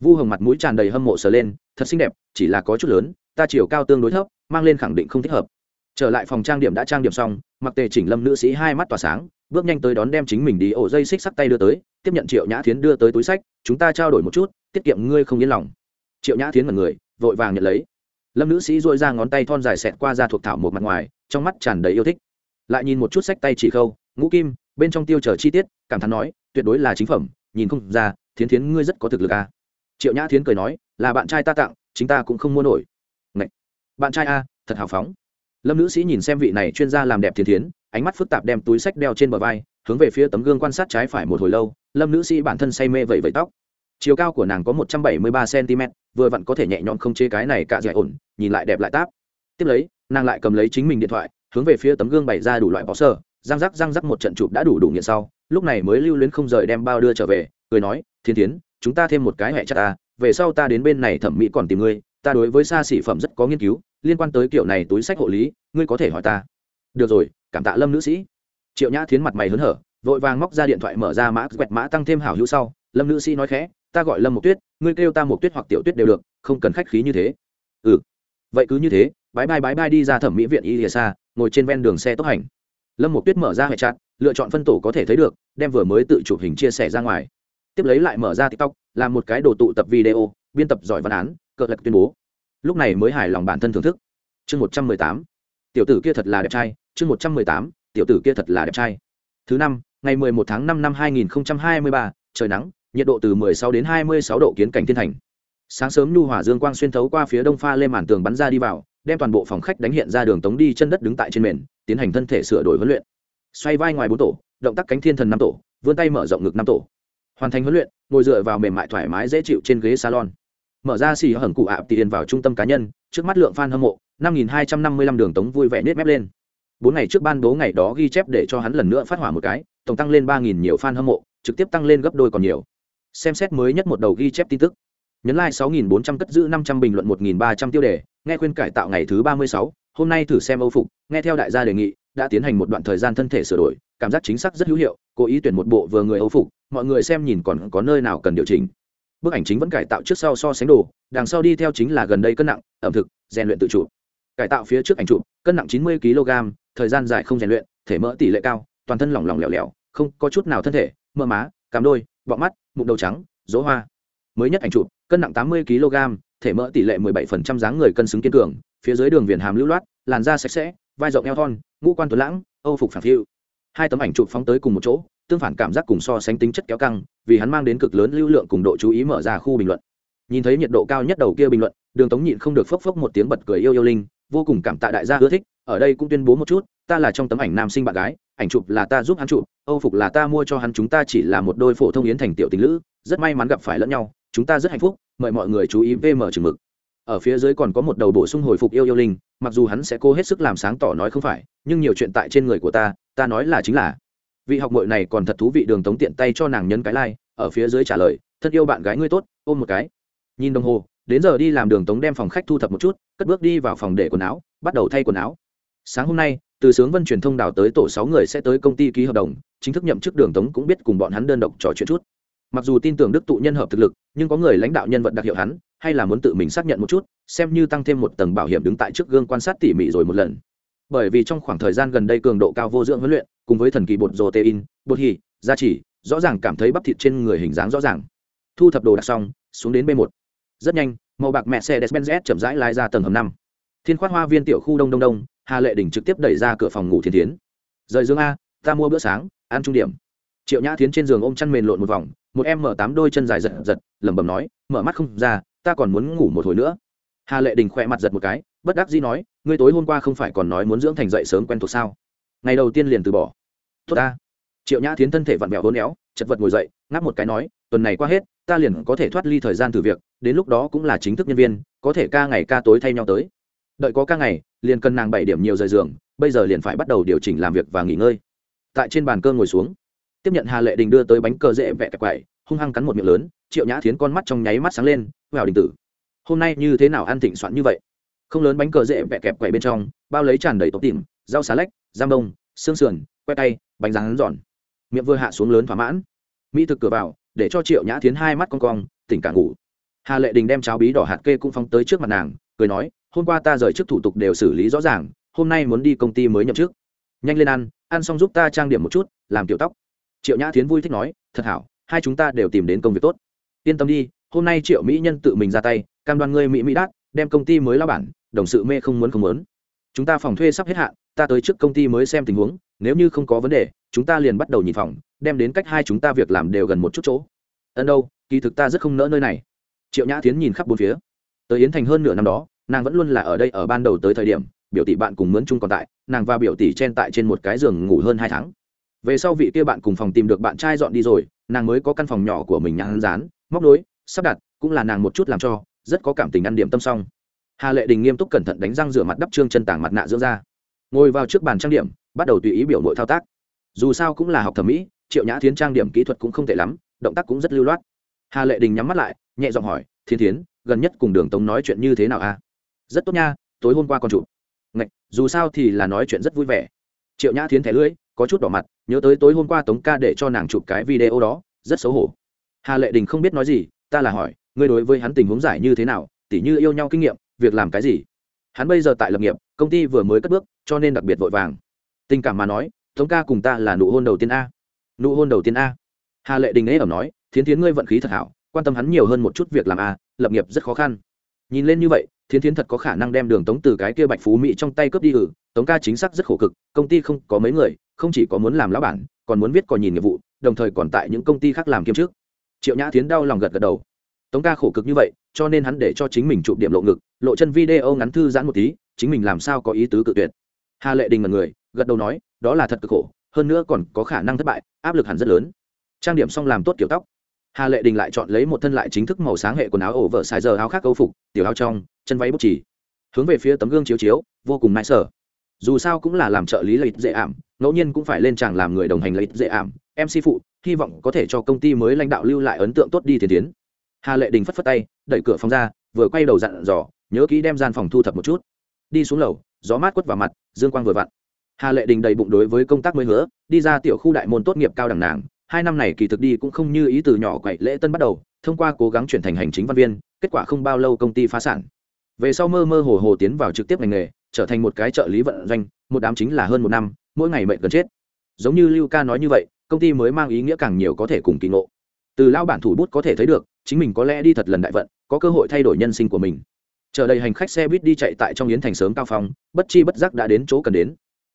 Vu hồng mặt mũi tràn đầy hâm mộ sờ lên, thật xinh đẹp, chỉ là có chút lớn, ta chiều cao tương đối thấp, mang lên khẳng định không thích hợp trở lại phòng trang điểm đã trang điểm xong, mặc tề chỉnh lâm nữ sĩ hai mắt tỏa sáng, bước nhanh tới đón đem chính mình đi ổ dây xích sắt tay đưa tới, tiếp nhận triệu nhã thiến đưa tới túi sách, chúng ta trao đổi một chút, tiết kiệm ngươi không yên lòng. Triệu nhã thiến mật người, vội vàng nhận lấy. Lâm nữ sĩ dội ra ngón tay thon dài xẹt qua da thuộc thảo một mặt ngoài, trong mắt tràn đầy yêu thích. Lại nhìn một chút sách tay chỉ khâu, ngũ kim, bên trong tiêu chờ chi tiết, cảm thán nói, tuyệt đối là chính phẩm, nhìn không ra, thiến thiến ngươi rất có thực lực à. triệu nhã thiến cười nói, là bạn trai ta tặng, chính ta cũng không mua nổi. Ngậy! bạn trai a thật hào phóng lâm nữ sĩ nhìn xem vị này chuyên gia làm đẹp Thiên thiến, ánh mắt phức tạp đem túi sách đeo trên bờ vai, hướng về phía tấm gương quan sát trái phải một hồi lâu, lâm nữ sĩ bản thân say mê vẫy vẫy tóc. Chiều cao của nàng có một trăm bảy mươi ba cm vừa vặn có thể nhẹ nhõm không chế cái này cạ dạy ổn, nhìn lại đẹp lại táp. Tiếp lấy, nàng lại cầm lấy chính mình điện thoại, hướng về phía tấm gương bày ra đủ loại bó sơ, răng rắc răng rắc một trận chụp đã đủ đủ nghiện sau, lúc này mới lưu luyến không rời đem bao đưa trở về, cười nói thiên tiến chúng ta thêm một cái hẹ chặt ta, về sau ta đến bên này thẩm mỹ còn tìm ngươi, ta đối với xa xỉ phẩm rất có nghiên cứu liên quan tới kiểu này túi sách hộ lý, ngươi có thể hỏi ta. Được rồi, cảm tạ lâm nữ sĩ. Triệu nhã thiến mặt mày hớn hở, vội vàng móc ra điện thoại mở ra mã, quẹt mã tăng thêm hảo hữu sau. Lâm nữ sĩ nói khẽ, ta gọi lâm một tuyết, ngươi kêu ta một tuyết hoặc tiểu tuyết đều được, không cần khách khí như thế. Ừ. Vậy cứ như thế, bái bai bái bai đi ra thẩm mỹ viện y lìa xa ngồi trên ven đường xe tốc hành. Lâm một tuyết mở ra hệ chặt lựa chọn phân tổ có thể thấy được, đem vừa mới tự chụp hình chia sẻ ra ngoài. Tiếp lấy lại mở ra tiktok, làm một cái đồ tụ tập video, biên tập giỏi văn án cợt lật tuyên bố lúc này mới hài lòng bản thân thưởng thức. Chương một trăm mười tám. Tiểu tử kia thật là đẹp trai. Chương một trăm mười tám. Tiểu tử kia thật là đẹp trai. Thứ năm, ngày mười một tháng năm năm hai nghìn hai mươi ba, trời nắng, nhiệt độ từ mười sáu đến hai mươi sáu độ kiến cảnh thiên thành. Sáng sớm nhu hỏa dương quang xuyên thấu qua phía đông pha lên màn tường bắn ra đi vào, đem toàn bộ phòng khách đánh hiện ra đường tống đi chân đất đứng tại trên mền, tiến hành thân thể sửa đổi huấn luyện. Xoay vai ngoài bốn tổ, động tác cánh thiên thần năm tổ, vươn tay mở rộng ngực năm tổ. Hoàn thành huấn luyện, ngồi dựa vào mềm mại thoải mái dễ chịu trên ghế salon mở ra xì hởng cụ ạp tiền vào trung tâm cá nhân, trước mắt lượng fan hâm mộ, năm nghìn hai trăm năm mươi lăm đường tống vui vẻ nết mép lên. Bốn ngày trước ban bố ngày đó ghi chép để cho hắn lần nữa phát hỏa một cái, tổng tăng lên ba nghìn nhiều fan hâm mộ, trực tiếp tăng lên gấp đôi còn nhiều. Xem xét mới nhất một đầu ghi chép tin tức. Nhấn like sáu nghìn bốn trăm cất giữ năm trăm bình luận một nghìn ba trăm tiêu đề, nghe khuyên cải tạo ngày thứ ba mươi sáu, hôm nay thử xem âu phục, nghe theo đại gia đề nghị, đã tiến hành một đoạn thời gian thân thể sửa đổi, cảm giác chính xác rất hữu hiệu, cố ý tuyển một bộ vừa người âu phục, mọi người xem nhìn còn có nơi nào cần điều chỉnh bức ảnh chính vẫn cải tạo trước sau so sánh đồ, đằng sau đi theo chính là gần đây cân nặng, ẩm thực, rèn luyện tự chủ. Cải tạo phía trước ảnh chụp, cân nặng chín mươi kg, thời gian dài không rèn luyện, thể mỡ tỷ lệ cao, toàn thân lỏng lỏng lẻo lẻo, không có chút nào thân thể, mơ má cắm đôi, bọ mắt, mụn đầu trắng, dỗ hoa. Mới nhất ảnh chụp, cân nặng tám mươi kg, thể mỡ tỷ lệ 17% dáng người cân xứng kiên cường, phía dưới đường viền hàm lưu loát, làn da sạch sẽ, vai rộng eo thon, ngũ quan tuấn lãng, âu phục phản phiu. Hai tấm ảnh chụp phóng tới cùng một chỗ, tương phản cảm giác cùng so sánh tính chất kéo căng vì hắn mang đến cực lớn lưu lượng cùng độ chú ý mở ra khu bình luận. Nhìn thấy nhiệt độ cao nhất đầu kia bình luận, đường tống nhịn không được phốc phốc một tiếng bật cười yêu yêu linh, vô cùng cảm tạ đại gia ưa thích, ở đây cũng tuyên bố một chút, ta là trong tấm ảnh nam sinh bạn gái, ảnh chụp là ta giúp hắn chụp, âu phục là ta mua cho hắn, chúng ta chỉ là một đôi phổ thông yến thành tiểu tình lữ, rất may mắn gặp phải lẫn nhau, chúng ta rất hạnh phúc, mời mọi người chú ý vm chừng mực. Ở phía dưới còn có một đầu bổ sung hồi phục yêu yêu linh, mặc dù hắn sẽ cố hết sức làm sáng tỏ nói không phải, nhưng nhiều chuyện tại trên người của ta ta nói là chính là vị học mội này còn thật thú vị đường tống tiện tay cho nàng nhấn cái lai、like, ở phía dưới trả lời thân yêu bạn gái ngươi tốt ôm một cái. Nhìn đồng hồ đến giờ đi làm đường tống đem phòng khách thu thập một chút cất bước đi vào phòng để quần áo bắt đầu thay quần áo. Sáng hôm nay từ sướng vân truyền thông đào tới tổ sáu người sẽ tới công ty ký hợp đồng chính thức nhậm chức đường tống cũng biết cùng bọn hắn đơn độc trò chuyện chút. Mặc dù tin tưởng đức tụ nhân hợp thực lực nhưng có người lãnh đạo nhân vật đặc hiệu hắn hay là muốn tự mình xác nhận một chút xem như tăng thêm một tầng bảo hiểm đứng tại trước gương quan sát tỉ mỉ rồi một lần bởi vì trong khoảng thời gian gần đây cường độ cao vô dưỡng huấn luyện, cùng với thần kỳ bột protein, bột hì gia chỉ rõ ràng cảm thấy bắp thịt trên người hình dáng rõ ràng. Thu thập đồ đạc xong, xuống đến b 1 rất nhanh, màu bạc mẹ xe despenz chậm rãi lái ra tầng hầm năm. Thiên khoát hoa viên tiểu khu đông đông đông, hà lệ đình trực tiếp đẩy ra cửa phòng ngủ thiên tiến rời dương a, ta mua bữa sáng, ăn trung điểm. Triệu nhã tiến trên giường ôm chăn mền lộn một vòng, một em mở tám đôi chân dài giật giật, lẩm bẩm nói, mở mắt không ra, ta còn muốn ngủ một hồi nữa. Hà lệ đình khỏe mặt giật một cái bất đắc dĩ nói, ngươi tối hôm qua không phải còn nói muốn dưỡng thành dậy sớm quen thuộc sao? Ngày đầu tiên liền từ bỏ. Tốt ta. Triệu nhã thiến thân thể vặn vẹo hôn éo, chật vật ngồi dậy, ngáp một cái nói, tuần này qua hết, ta liền có thể thoát ly thời gian từ việc, đến lúc đó cũng là chính thức nhân viên, có thể ca ngày ca tối thay nhau tới. Đợi có ca ngày, liền cần nàng bảy điểm nhiều rời giường, bây giờ liền phải bắt đầu điều chỉnh làm việc và nghỉ ngơi. Tại trên bàn cơ ngồi xuống, tiếp nhận hà lệ đình đưa tới bánh cờ dễ vẹ quậy, hung hăng cắn một miệng lớn, triệu nhã thiến con mắt trong nháy mắt sáng lên vào đình tử, hôm nay như thế nào ăn thịnh soạn như vậy? Không lớn bánh cờ dễ vẹ kẹp quậy bên trong, bao lấy tràn đầy tóc tìm rau xà lách, giam đông, xương sườn, que tay bánh rán giòn. Miệng vừa hạ xuống lớn thỏa mãn. Mỹ thực cửa vào, để cho triệu nhã thiến hai mắt con cong, tỉnh cả ngủ. Hà lệ đình đem cháo bí đỏ hạt kê cũng phóng tới trước mặt nàng, cười nói, hôm qua ta rời trước thủ tục đều xử lý rõ ràng, hôm nay muốn đi công ty mới nhậm chức. Nhanh lên ăn ăn xong giúp ta trang điểm một chút, làm kiểu tóc. Triệu nhã tiến vui thích nói, thật hảo, hai chúng ta đều tìm đến công việc tốt. Yên tâm đi, hôm nay triệu mỹ nhân tự mình ra tay, cam đoan ngươi mỹ mỹ đát, đem công ty mới lao bản đồng sự mê không muốn không muốn. Chúng ta phòng thuê sắp hết hạn, ta tới trước công ty mới xem tình huống, nếu như không có vấn đề, chúng ta liền bắt đầu nhìn phòng, đem đến cách hai chúng ta việc làm đều gần một chút chỗ. Ân đâu, kỳ thực ta rất không nỡ nơi này. Triệu nhã tiến nhìn khắp bốn phía. Tới yến thành hơn nửa năm đó, nàng vẫn luôn là ở đây ở ban đầu tới thời điểm, biểu tỷ bạn cùng mướn chung còn tại, nàng và biểu tỷ chen tại trên một cái giường ngủ hơn hai tháng. Về sau vị kia bạn cùng phòng tìm được bạn trai dọn đi rồi, nàng mới có căn phòng nhỏ của mình nhãn rán móc nối, sắp đặt, cũng là nàng một chút làm cho, rất có cảm tình ăn điểm tâm xong hà lệ đình nghiêm túc cẩn thận đánh răng rửa mặt đắp trương chân tảng mặt nạ dưỡng ra ngồi vào trước bàn trang điểm bắt đầu tùy ý biểu nội thao tác. Dù sao cũng là học thẩm mỹ triệu nhã thiến trang điểm kỹ thuật cũng không tệ lắm động tác cũng rất lưu loát. Hà lệ đình nhắm mắt lại nhẹ giọng hỏi thiên thiến gần nhất cùng đường tống nói chuyện như thế nào a? Rất tốt nha tối hôm qua còn chụp. Ngạch, dù sao thì là nói chuyện rất vui vẻ. Triệu nhã thiến thẻ lưỡi có chút đỏ mặt nhớ tới tối hôm qua tống ca để cho nàng chụp cái video đó rất xấu hổ. Hà lệ đình không biết nói gì ta là hỏi ngươi đối với hắn tình huống giải như thế nào tỉ như yêu nhau kinh nghiệm việc làm cái gì? Hắn bây giờ tại lập nghiệp, công ty vừa mới cất bước, cho nên đặc biệt vội vàng. Tình cảm mà nói, tống ca cùng ta là nụ hôn đầu tiên a. Nụ hôn đầu tiên a. Hà lệ đình ế ẩm nói, thiến thiến ngươi vận khí thật hảo, quan tâm hắn nhiều hơn một chút việc làm a, lập nghiệp rất khó khăn. Nhìn lên như vậy, thiến thiến thật có khả năng đem đường tống từ cái kia bạch phú mỹ trong tay cướp đi ử, tống ca chính xác rất khổ cực, công ty không có mấy người, không chỉ có muốn làm lão bản, còn muốn viết còn nhìn nghiệp vụ, đồng thời còn tại những công ty khác làm kiêm trước triệu nhã tiến đau lòng gật gật đầu tống ca khổ cực như vậy, cho nên hắn để cho chính mình chụp điểm lộ ngực, lộ chân video ngắn thư giãn một tí, chính mình làm sao có ý tứ cự tuyệt. Hà lệ đình mật người, gật đầu nói, đó là thật cực khổ, hơn nữa còn có khả năng thất bại, áp lực hẳn rất lớn. Trang điểm xong làm tốt kiểu tóc. Hà lệ đình lại chọn lấy một thân lại chính thức màu sáng hệ quần áo ổ vợ xài giờ áo khác câu phục, tiểu áo trong, chân váy bút chỉ hướng về phía tấm gương chiếu chiếu, vô cùng nại sở dù sao cũng là làm trợ lý lợi dễ ảm, ngẫu nhiên cũng phải lên chàng làm người đồng hành lợi dễ ảm. Mc phụ, hy vọng có thể cho công ty mới lãnh đạo lưu lại ấn tượng tốt đi tiền tiến hà lệ đình phất phất tay đẩy cửa phòng ra vừa quay đầu dặn dò nhớ kỹ đem gian phòng thu thập một chút đi xuống lầu gió mát quất vào mặt dương quang vừa vặn hà lệ đình đầy bụng đối với công tác mới hứa đi ra tiểu khu đại môn tốt nghiệp cao đẳng nàng hai năm này kỳ thực đi cũng không như ý từ nhỏ quậy lễ tân bắt đầu thông qua cố gắng chuyển thành hành chính văn viên kết quả không bao lâu công ty phá sản về sau mơ mơ hồ hồ tiến vào trực tiếp ngành nghề trở thành một cái trợ lý vận doanh một đám chính là hơn một năm mỗi ngày mệnh gần chết giống như lưu ca nói như vậy công ty mới mang ý nghĩa càng nhiều có thể cùng kỳ ngộ từ lao bản thủ bút có thể thấy được, chính mình có lẽ đi thật lần đại vận, có cơ hội thay đổi nhân sinh của mình. Chờ đầy hành khách xe buýt đi chạy tại trong yến thành sớm cao phong, bất chi bất giác đã đến chỗ cần đến.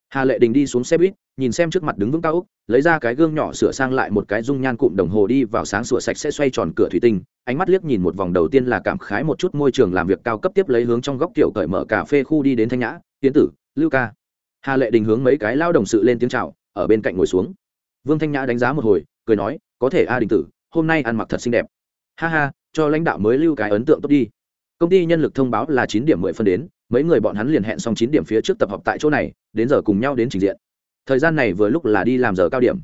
Hà lệ đình đi xuống xe buýt, nhìn xem trước mặt đứng vững cao úc, lấy ra cái gương nhỏ sửa sang lại một cái dung nhan cụm đồng hồ đi vào sáng sửa sạch sẽ xoay tròn cửa thủy tinh, ánh mắt liếc nhìn một vòng đầu tiên là cảm khái một chút môi trường làm việc cao cấp tiếp lấy hướng trong góc tiểu cởi mở cà phê khu đi đến thanh nhã, tiến tử, lưu ca. Hà lệ đình hướng mấy cái lao đồng sự lên tiếng chào, ở bên cạnh ngồi xuống. Vương thanh nhã đánh giá một hồi, cười nói, có thể a đình tử hôm nay ăn mặc thật xinh đẹp. Ha ha, cho lãnh đạo mới lưu cái ấn tượng tốt đi. Công ty nhân lực thông báo là chín điểm mười phân đến, mấy người bọn hắn liền hẹn xong chín điểm phía trước tập họp tại chỗ này, đến giờ cùng nhau đến trình diện. Thời gian này vừa lúc là đi làm giờ cao điểm.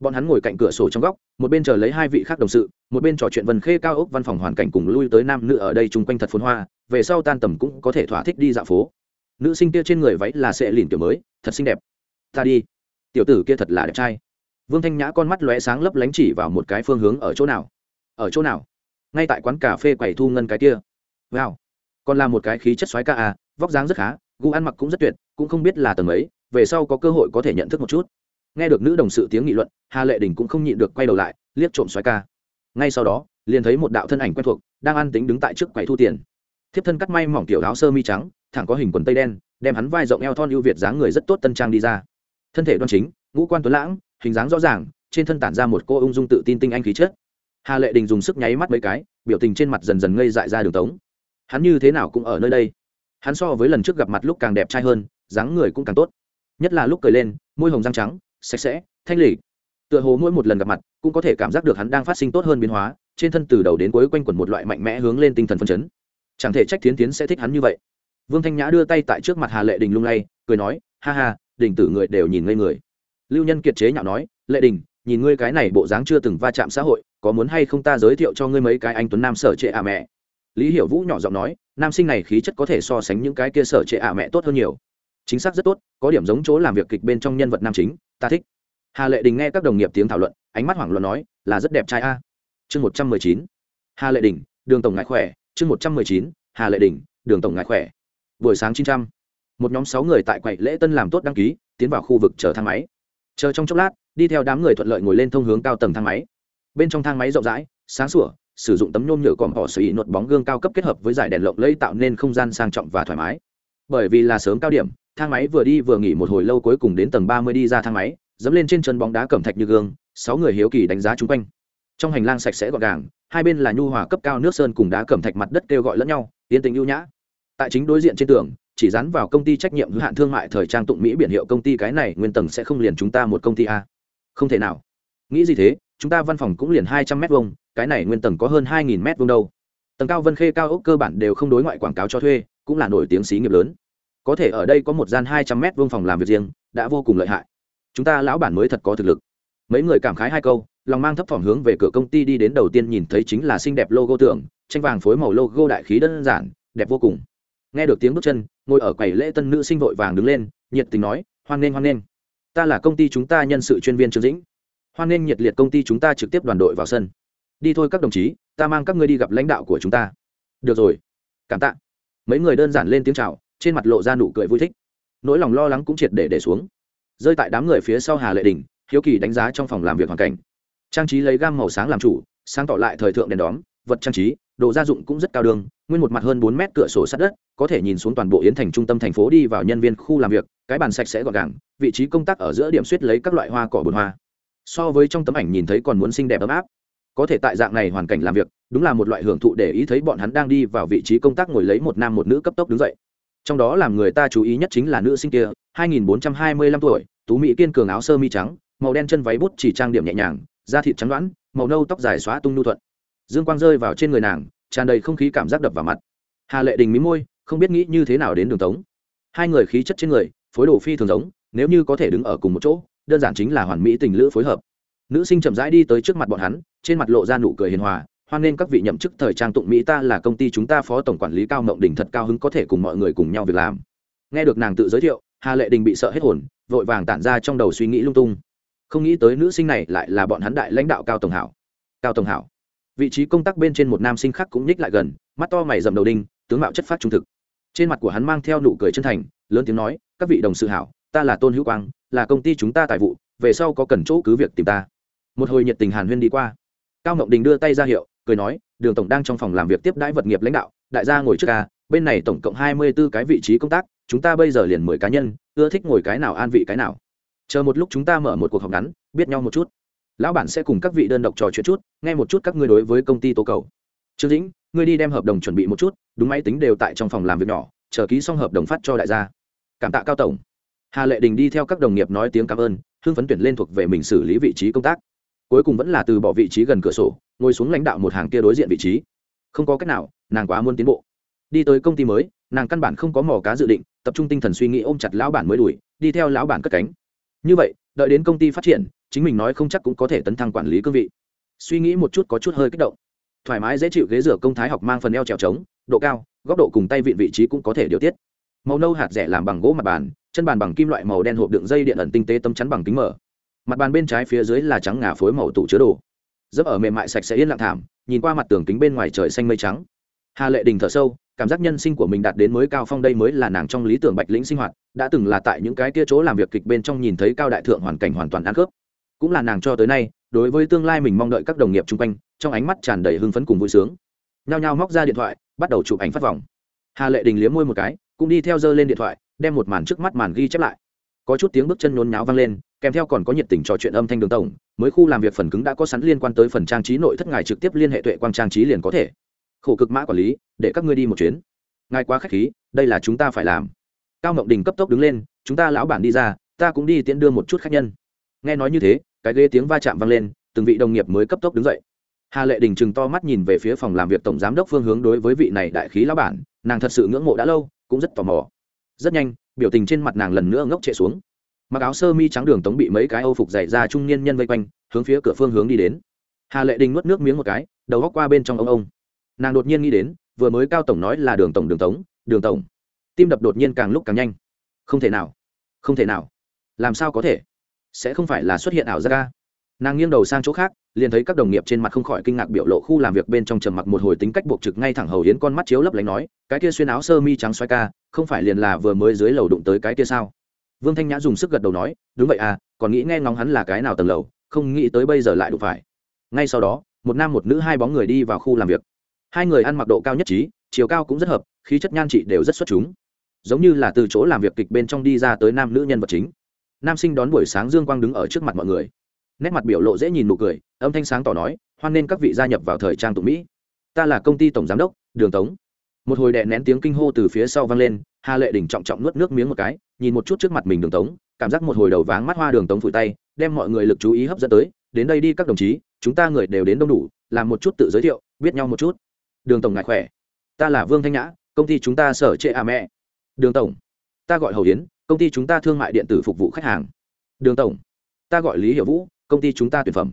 Bọn hắn ngồi cạnh cửa sổ trong góc, một bên chờ lấy hai vị khác đồng sự, một bên trò chuyện vần khê cao ốc văn phòng hoàn cảnh cùng lui tới nam nữ ở đây chung quanh thật phồn hoa, về sau tan tầm cũng có thể thỏa thích đi dạo phố. Nữ sinh kia trên người váy là sẽ lìn kiểu mới, thật xinh đẹp. Ta đi. Tiểu tử kia thật là đẹp trai vương thanh nhã con mắt lóe sáng lấp lánh chỉ vào một cái phương hướng ở chỗ nào? Ở chỗ nào? Ngay tại quán cà phê quầy thu ngân cái kia. Wow. Còn là một cái khí chất xoáy ca à vóc dáng rất khá, gu ăn mặc cũng rất tuyệt, cũng không biết là tầng ấy về sau có cơ hội có thể nhận thức một chút. Nghe được nữ đồng sự tiếng nghị luận, hà lệ đình cũng không nhịn được quay đầu lại, liếc trộm xoáy ca. Ngay sau đó, liền thấy một đạo thân ảnh quen thuộc, đang ăn tính đứng tại trước quầy thu tiền. Thiếp thân cắt may mỏng tiểu áo sơ mi trắng, thẳng có hình quần tây đen, đem hắn vai rộng eo thon ưu việt dáng người rất tốt tân trang đi ra. Thân thể đoan chính, ngũ quan tuấn lãng hình dáng rõ ràng, trên thân tản ra một cô ung dung tự tin tinh anh khí chất. Hà lệ đình dùng sức nháy mắt mấy cái, biểu tình trên mặt dần dần ngây dại ra đường tống. Hắn như thế nào cũng ở nơi đây. Hắn so với lần trước gặp mặt lúc càng đẹp trai hơn, dáng người cũng càng tốt. Nhất là lúc cười lên, môi hồng răng trắng, sạch sẽ, thanh lì tựa hồ mỗi một lần gặp mặt, cũng có thể cảm giác được hắn đang phát sinh tốt hơn biến hóa, trên thân từ đầu đến cuối quanh quẩn một loại mạnh mẽ hướng lên tinh thần phân chấn. Chẳng thể trách tiến tiến sẽ thích hắn như vậy. Vương thanh nhã đưa tay tại trước mặt hà lệ đình lung lay, cười nói, ha ha, đình tử người đều nhìn ngây người lưu nhân kiệt chế nhạo nói, lệ đình, nhìn ngươi cái này bộ dáng chưa từng va chạm xã hội, có muốn hay không ta giới thiệu cho ngươi mấy cái anh tuấn nam sở trệ à mẹ? Lý hiểu vũ nhỏ giọng nói, nam sinh này khí chất có thể so sánh những cái kia sở trệ à mẹ tốt hơn nhiều. Chính xác rất tốt, có điểm giống chỗ làm việc kịch bên trong nhân vật nam chính, ta thích. Hà lệ đình nghe các đồng nghiệp tiếng thảo luận, ánh mắt hoảng loạn nói, là rất đẹp trai a. Chương một trăm mười chín. Hà lệ đình, đường tổng ngại khỏe. Chương một trăm mười chín. Hà lệ đình, đường tổng ngại khỏe. Buổi sáng chín trăm. Một nhóm sáu người tại quầy lễ tân làm tốt đăng ký, tiến vào khu vực chờ thang máy chờ trong chốc lát, đi theo đám người thuận lợi ngồi lên thông hướng cao tầng thang máy. Bên trong thang máy rộng rãi, sáng sủa, sử dụng tấm nhôm nhựa còm họ xì nột bóng gương cao cấp kết hợp với giải đèn lộng lẫy tạo nên không gian sang trọng và thoải mái. Bởi vì là sớm cao điểm, thang máy vừa đi vừa nghỉ một hồi lâu cuối cùng đến tầng ba mươi đi ra thang máy, dẫm lên trên chân bóng đá cẩm thạch như gương, sáu người hiếu kỳ đánh giá chung quanh. Trong hành lang sạch sẽ gọn gàng, hai bên là nhu hòa cấp cao nước sơn cùng đá cẩm thạch mặt đất kêu gọi lẫn nhau, yên tình ưu nhã. Tại chính đối diện trên tường chỉ dán vào công ty trách nhiệm hữu hạn thương mại thời trang tụng mỹ biển hiệu công ty cái này, nguyên tầng sẽ không liền chúng ta một công ty a. Không thể nào. Nghĩ gì thế, chúng ta văn phòng cũng liền hai trăm m hai cái này nguyên tầng có hơn hai nghìn m hai đâu. Tầng cao vân khê cao ốc cơ bản đều không đối ngoại quảng cáo cho thuê, cũng là nổi tiếng xí nghiệp lớn. Có thể ở đây có một gian hai trăm m vuông phòng làm việc riêng, đã vô cùng lợi hại. Chúng ta lão bản mới thật có thực lực. Mấy người cảm khái hai câu, lòng mang thấp phỏng hướng về cửa công ty đi đến đầu tiên nhìn thấy chính là xinh đẹp logo tượng, tranh vàng phối màu logo đại khí đơn giản, đẹp vô cùng nghe được tiếng bước chân, ngồi ở quầy lễ tân nữ sinh vội vàng đứng lên, nhiệt tình nói, hoan nghênh hoan nghênh. Ta là công ty chúng ta nhân sự chuyên viên trương dĩnh. Hoan nghênh nhiệt liệt công ty chúng ta trực tiếp đoàn đội vào sân. Đi thôi các đồng chí, ta mang các ngươi đi gặp lãnh đạo của chúng ta. Được rồi. Cảm tạ. Mấy người đơn giản lên tiếng chào, trên mặt lộ ra nụ cười vui thích. Nỗi lòng lo lắng cũng triệt để để xuống. Rơi tại đám người phía sau hà lệ đình, hiếu kỳ đánh giá trong phòng làm việc hoàn cảnh. Trang trí lấy gam màu sáng làm chủ, sáng tỏ lại thời thượng đèn đóm, vật trang trí đồ gia dụng cũng rất cao đường, nguyên một mặt hơn bốn mét cửa sổ sát đất, có thể nhìn xuống toàn bộ yến thành trung tâm thành phố đi vào nhân viên khu làm việc, cái bàn sạch sẽ gọn gàng, vị trí công tác ở giữa điểm suýt lấy các loại hoa cỏ bồn hoa. So với trong tấm ảnh nhìn thấy còn muốn xinh đẹp ấm áp. Có thể tại dạng này hoàn cảnh làm việc, đúng là một loại hưởng thụ để ý thấy bọn hắn đang đi vào vị trí công tác ngồi lấy một nam một nữ cấp tốc đứng dậy. Trong đó làm người ta chú ý nhất chính là nữ sinh kia 2425 tuổi, tú mỹ kiên cường áo sơ mi trắng, màu đen chân váy bút chỉ trang điểm nhẹ nhàng, da thịt trắng đoán màu nâu tóc dài xóa tung nu thuận dương quang rơi vào trên người nàng, tràn đầy không khí cảm giác đập vào mặt. Hà lệ đình mí môi, không biết nghĩ như thế nào đến đường tống. Hai người khí chất trên người, phối đồ phi thường giống, nếu như có thể đứng ở cùng một chỗ, đơn giản chính là hoàn mỹ tình lữ phối hợp. Nữ sinh chậm rãi đi tới trước mặt bọn hắn, trên mặt lộ ra nụ cười hiền hòa, hoan nghênh các vị nhậm chức thời trang tụng mỹ ta là công ty chúng ta phó tổng quản lý cao mộng đình thật cao hứng có thể cùng mọi người cùng nhau việc làm. Nghe được nàng tự giới thiệu, hà lệ đình bị sợ hết hồn, vội vàng tản ra trong đầu suy nghĩ lung tung. Không nghĩ tới nữ sinh này lại là bọn hắn đại lãnh đạo cao tổng hảo. Cao tổng hảo vị trí công tác bên trên một nam sinh khác cũng nhích lại gần, mắt to mày dầm đầu đinh, tướng mạo chất phát trung thực. Trên mặt của hắn mang theo nụ cười chân thành, lớn tiếng nói, các vị đồng sự hảo, ta là tôn hữu quang, là công ty chúng ta tại vụ, về sau có cần chỗ cứ việc tìm ta. Một hồi nhiệt tình hàn huyên đi qua. Cao ngọc đình đưa tay ra hiệu, cười nói, đường tổng đang trong phòng làm việc tiếp đãi vật nghiệp lãnh đạo, đại gia ngồi trước ca, bên này tổng cộng hai mươi b ố cái vị trí công tác, chúng ta bây giờ liền mười cá nhân, ưa thích ngồi cái nào an vị cái nào. Chờ một lúc chúng ta mở một cuộc họp ngắn, biết nhau một chút lão bản sẽ cùng các vị đơn độc trò chuyện chút, nghe một chút các ngươi đối với công ty tố cầu. Trương dĩnh, ngươi đi đem hợp đồng chuẩn bị một chút, đúng máy tính đều tại trong phòng làm việc nhỏ, chờ ký xong hợp đồng phát cho đại gia. Cảm tạ cao tổng. Hà lệ đình đi theo các đồng nghiệp nói tiếng cảm ơn, hưng phấn tuyển lên thuộc về mình xử lý vị trí công tác. Cuối cùng vẫn là từ bỏ vị trí gần cửa sổ, ngồi xuống lãnh đạo một hàng kia đối diện vị trí. Không có cách nào, nàng quá muốn tiến bộ. Đi tới công ty mới, nàng căn bản không có mò cá dự định, tập trung tinh thần suy nghĩ ôm chặt lão bản mới đuổi, đi theo lão bản cất cánh. Như vậy, đợi đến công ty phát triển chính mình nói không chắc cũng có thể tấn thăng quản lý cương vị. Suy nghĩ một chút có chút hơi kích động. Thoải mái dễ chịu ghế rửa công thái học mang phần eo trèo trống, độ cao, góc độ cùng tay vịn vị trí cũng có thể điều tiết. Màu nâu hạt rẻ làm bằng gỗ mặt bàn, chân bàn bằng kim loại màu đen hộp đựng dây điện ẩn tinh tế tấm chắn bằng kính mở. Mặt bàn bên trái phía dưới là trắng ngà phối màu tủ chứa đồ. Dấp ở mềm mại sạch sẽ yên lặng thảm, nhìn qua mặt tường kính bên ngoài trời xanh mây trắng. Hà lệ đình thở sâu, cảm giác nhân sinh của mình đạt đến mới cao phong đây mới là nàng trong lý tưởng bạch lĩnh sinh hoạt, đã từng là tại những cái kia chỗ làm việc kịch bên trong nhìn thấy cao đại thượng hoàn cảnh hoàn toàn ăn khớp cũng là nàng cho tới nay, đối với tương lai mình mong đợi các đồng nghiệp chung quanh, trong ánh mắt tràn đầy hưng phấn cùng vui sướng. Nhao nhao móc ra điện thoại, bắt đầu chụp ảnh phát vòng. Hà lệ đình liếm môi một cái, cũng đi theo dơ lên điện thoại, đem một màn trước mắt màn ghi chép lại. Có chút tiếng bước chân nhốn nháo vang lên, kèm theo còn có nhiệt tình trò chuyện âm thanh đường tổng, mới khu làm việc phần cứng đã có sẵn liên quan tới phần trang trí nội thất ngài trực tiếp liên hệ tuệ quang trang trí liền có thể. Khổ cực mã quản lý, để các ngươi đi một chuyến. Ngài quá k h á c h khí, đây là chúng ta phải làm. Cao mộng đình cấp tốc đứng lên, chúng ta lão bản đi ra, ta cũng đi tiễn đưa một chút khách nhân nghe nói như thế, cái ghế tiếng va chạm vang lên, từng vị đồng nghiệp mới cấp tốc đứng dậy. Hà lệ đình chừng to mắt nhìn về phía phòng làm việc tổng giám đốc phương hướng đối với vị này đại khí lão bản, nàng thật sự ngưỡng mộ đã lâu, cũng rất tò mò. Rất nhanh, biểu tình trên mặt nàng lần nữa ngốc trệ xuống. Mặc áo sơ mi trắng đường tống bị mấy cái âu phục dày ra trung niên nhân vây quanh, hướng phía cửa phương hướng đi đến. Hà lệ đình nuốt nước miếng một cái, đầu góc qua bên trong ông ông. Nàng đột nhiên nghĩ đến, vừa mới cao tổng nói là đường tổng, đường tống, đường tổng. Tim đập đột nhiên càng lúc càng nhanh. Không thể nào, không thể nào. Làm sao có thể? Sẽ không phải là xuất hiện ảo ra ca nàng nghiêng đầu sang chỗ khác, liền thấy các đồng nghiệp trên mặt không khỏi kinh ngạc biểu lộ khu làm việc bên trong trầm mặc một hồi tính cách buộc trực ngay thẳng hầu yến con mắt chiếu lấp lánh nói, cái kia xuyên áo sơ mi trắng xoay ca, không phải liền là vừa mới dưới lầu đụng tới cái kia sao? Vương thanh nhã dùng sức gật đầu nói, đúng vậy à còn nghĩ nghe ngóng hắn là cái nào tầng lầu, không nghĩ tới bây giờ lại đụng phải. Ngay sau đó, một nam một nữ hai bóng người đi vào khu làm việc. Hai người ăn mặc độ cao nhất trí, chiều cao cũng rất hợp, khí chất nhan trị đều rất xuất chúng. Giống như là từ chỗ làm việc kịch bên trong đi ra tới nam nữ nhân vật chính nam sinh đón buổi sáng dương quang đứng ở trước mặt mọi người. Nét mặt biểu lộ dễ nhìn nụ cười, âm thanh sáng tỏ nói, hoan nên các vị gia nhập vào thời trang tụng mỹ. Ta là công ty tổng giám đốc, đường tống. Một hồi đệ nén tiếng kinh hô từ phía sau vang lên, hà lệ đỉnh trọng trọng nuốt nước miếng một cái, nhìn một chút trước mặt mình đường tống, cảm giác một hồi đầu váng mắt hoa đường tống phủi tay, đem mọi người lực chú ý hấp dẫn tới, đến đây đi các đồng chí, chúng ta người đều đến đông đủ, làm một chút tự giới thiệu, biết nhau một chút. Đường tổng ngại khỏe. Ta là vương thanh nhã, công ty chúng ta sở trệ à mẹ. Đường tổng ta gọi hầu yến công ty chúng ta thương mại điện tử phục vụ khách hàng. Đường tổng, ta gọi lý hiểu vũ, công ty chúng ta tuyển phẩm.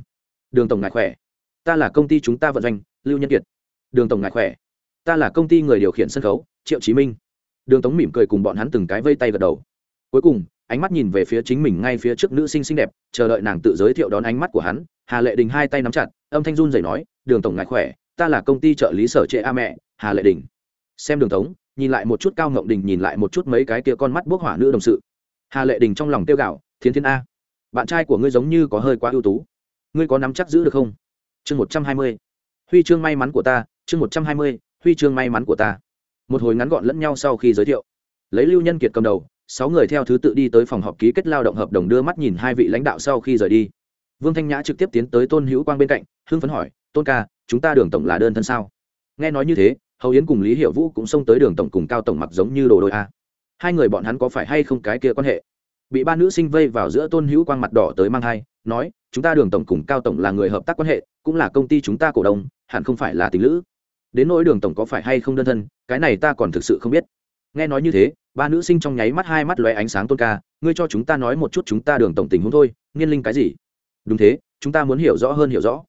Đường tổng ngại khỏe. Ta là công ty chúng ta vận doanh, lưu nhân kiệt. Đường tổng ngại khỏe. Ta là công ty người điều khiển sân khấu, triệu chí minh. Đường tống mỉm cười cùng bọn hắn từng cái vây tay gật đầu. Cuối cùng, ánh mắt nhìn về phía chính mình ngay phía trước nữ sinh xinh đẹp, chờ đợi nàng tự giới thiệu đón ánh mắt của hắn. Hà lệ đình hai tay nắm chặt, âm thanh run rẩy nói, đường tổng ngại khỏe, ta là công ty trợ lý sở trệ a mẹ, hà lệ đình. Xem đường tống nhìn lại một chút cao ngộng đình, nhìn lại một chút mấy cái kia con mắt bốc hỏa nữ đồng sự. Hà lệ đình trong lòng tiêu gạo thiên thiên a, bạn trai của ngươi giống như có hơi quá ưu tú. Ngươi có nắm chắc giữ được không? Chương một trăm hai mươi. Huy chương may mắn của ta. Chương một trăm hai mươi. Huy chương may mắn của ta. Một hồi ngắn gọn lẫn nhau sau khi giới thiệu, lấy lưu nhân kiệt cầm đầu, sáu người theo thứ tự đi tới phòng họp ký kết lao động hợp đồng, đưa mắt nhìn hai vị lãnh đạo sau khi rời đi. Vương thanh nhã trực tiếp tiến tới tôn hữu quang bên cạnh, hưng phấn hỏi, tôn ca, chúng ta đường tổng là đơn thân sao? Nghe nói như thế hầu yến cùng lý hiểu vũ cũng xông tới đường tổng cùng cao tổng mặc giống như đồ đôi a. Hai người bọn hắn có phải hay không cái kia quan hệ? Bị ba nữ sinh vây vào giữa tôn hữu quang mặt đỏ tới mang hai nói, chúng ta đường tổng cùng cao tổng là người hợp tác quan hệ, cũng là công ty chúng ta cổ đông, hẳn không phải là tình lữ. Đến nỗi đường tổng có phải hay không đơn thân, cái này ta còn thực sự không biết. Nghe nói như thế, ba nữ sinh trong nháy mắt hai mắt lóe ánh sáng tôn ca, ngươi cho chúng ta nói một chút chúng ta đường tổng tình huống thôi nghiên linh cái gì? Đúng thế, chúng ta muốn hiểu rõ hơn hiểu rõ.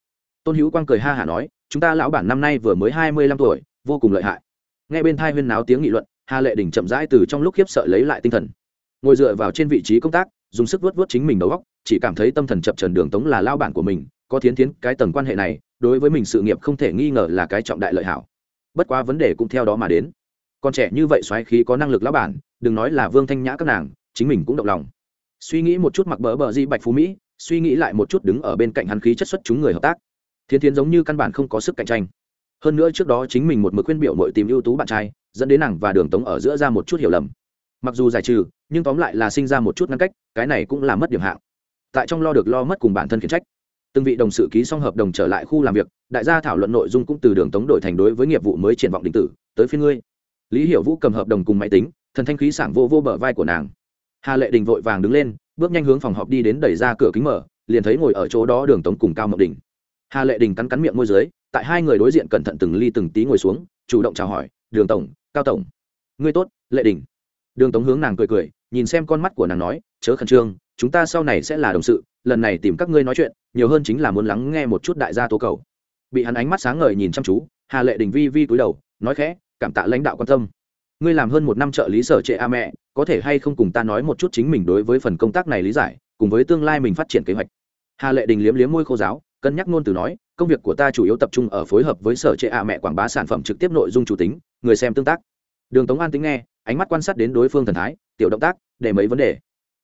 Tôn hữu quang cười ha hả nói, chúng ta lão bản năm nay vừa mới hai mươi lăm tuổi vô cùng lợi hại. Nghe bên thai huyên náo tiếng nghị luận, hà lệ đình chậm rãi từ trong lúc khiếp sợ lấy lại tinh thần. Ngồi dựa vào trên vị trí công tác, dùng sức vớt vớt chính mình đầu góc chỉ cảm thấy tâm thần chập trần đường tống là lao bản của mình, có thiến thiến cái tầng quan hệ này, đối với mình sự nghiệp không thể nghi ngờ là cái trọng đại lợi hảo. Bất quá vấn đề cũng theo đó mà đến. Con trẻ như vậy xoáy khí có năng lực lao bản, đừng nói là vương thanh nhã các nàng, chính mình cũng động lòng. Suy nghĩ một chút mặc bỡ bờ di bạch phú mỹ, suy nghĩ lại một chút đứng ở bên cạnh hắn khí chất xuất chúng người hợp tác. Thiến thiến giống như căn bản không có sức cạnh tranh hơn nữa trước đó chính mình một mực khuyên biểu mội tìm ưu tú bạn trai, dẫn đến nàng và đường tống ở giữa ra một chút hiểu lầm. Mặc dù giải trừ, nhưng tóm lại là sinh ra một chút ngăn cách, cái này cũng là mất điểm hạng. Tại trong lo được lo mất cùng bản thân khiển trách. Từng vị đồng sự ký xong hợp đồng trở lại khu làm việc, đại gia thảo luận nội dung cũng từ đường tống đổi thành đối với nghiệp vụ mới triển vọng định tử, tới phía ngươi. Lý hiểu vũ cầm hợp đồng cùng máy tính, thần thanh khí sảng vô vô bờ vai của nàng. Hà lệ đình vội vàng đứng lên, bước nhanh hướng phòng họp đi đến đẩy ra cửa kính mở, liền thấy ngồi ở chỗ đó đường tống cùng cao mộng đình. Hà lệ đình cắn cắn miệng môi dưới tại hai người đối diện cẩn thận từng ly từng tí ngồi xuống, chủ động chào hỏi, đường tổng, cao tổng. Ngươi tốt, lệ đình. Đường tống hướng nàng cười cười, nhìn xem con mắt của nàng nói, chớ khẩn trương, chúng ta sau này sẽ là đồng sự, lần này tìm các ngươi nói chuyện, nhiều hơn chính là muốn lắng nghe một chút đại gia tố cầu. Bị hắn ánh mắt sáng ngời nhìn chăm chú, hà lệ đình vi vi cúi đầu, nói khẽ, cảm tạ lãnh đạo quan tâm. Ngươi làm hơn một năm trợ lý sở trệ a mẹ, có thể hay không cùng ta nói một chút chính mình đối với phần công tác này lý giải, cùng với tương lai mình phát triển kế hoạch? Hà lệ đình liếm liếm môi khô giáo, cân nhắc ngôn từ nói công việc của ta chủ yếu tập trung ở phối hợp với sở trệ a mẹ quảng bá sản phẩm trực tiếp nội dung chủ tính, người xem tương tác. Đường tống an tính nghe, ánh mắt quan sát đến đối phương thần thái, tiểu động tác, để mấy vấn đề.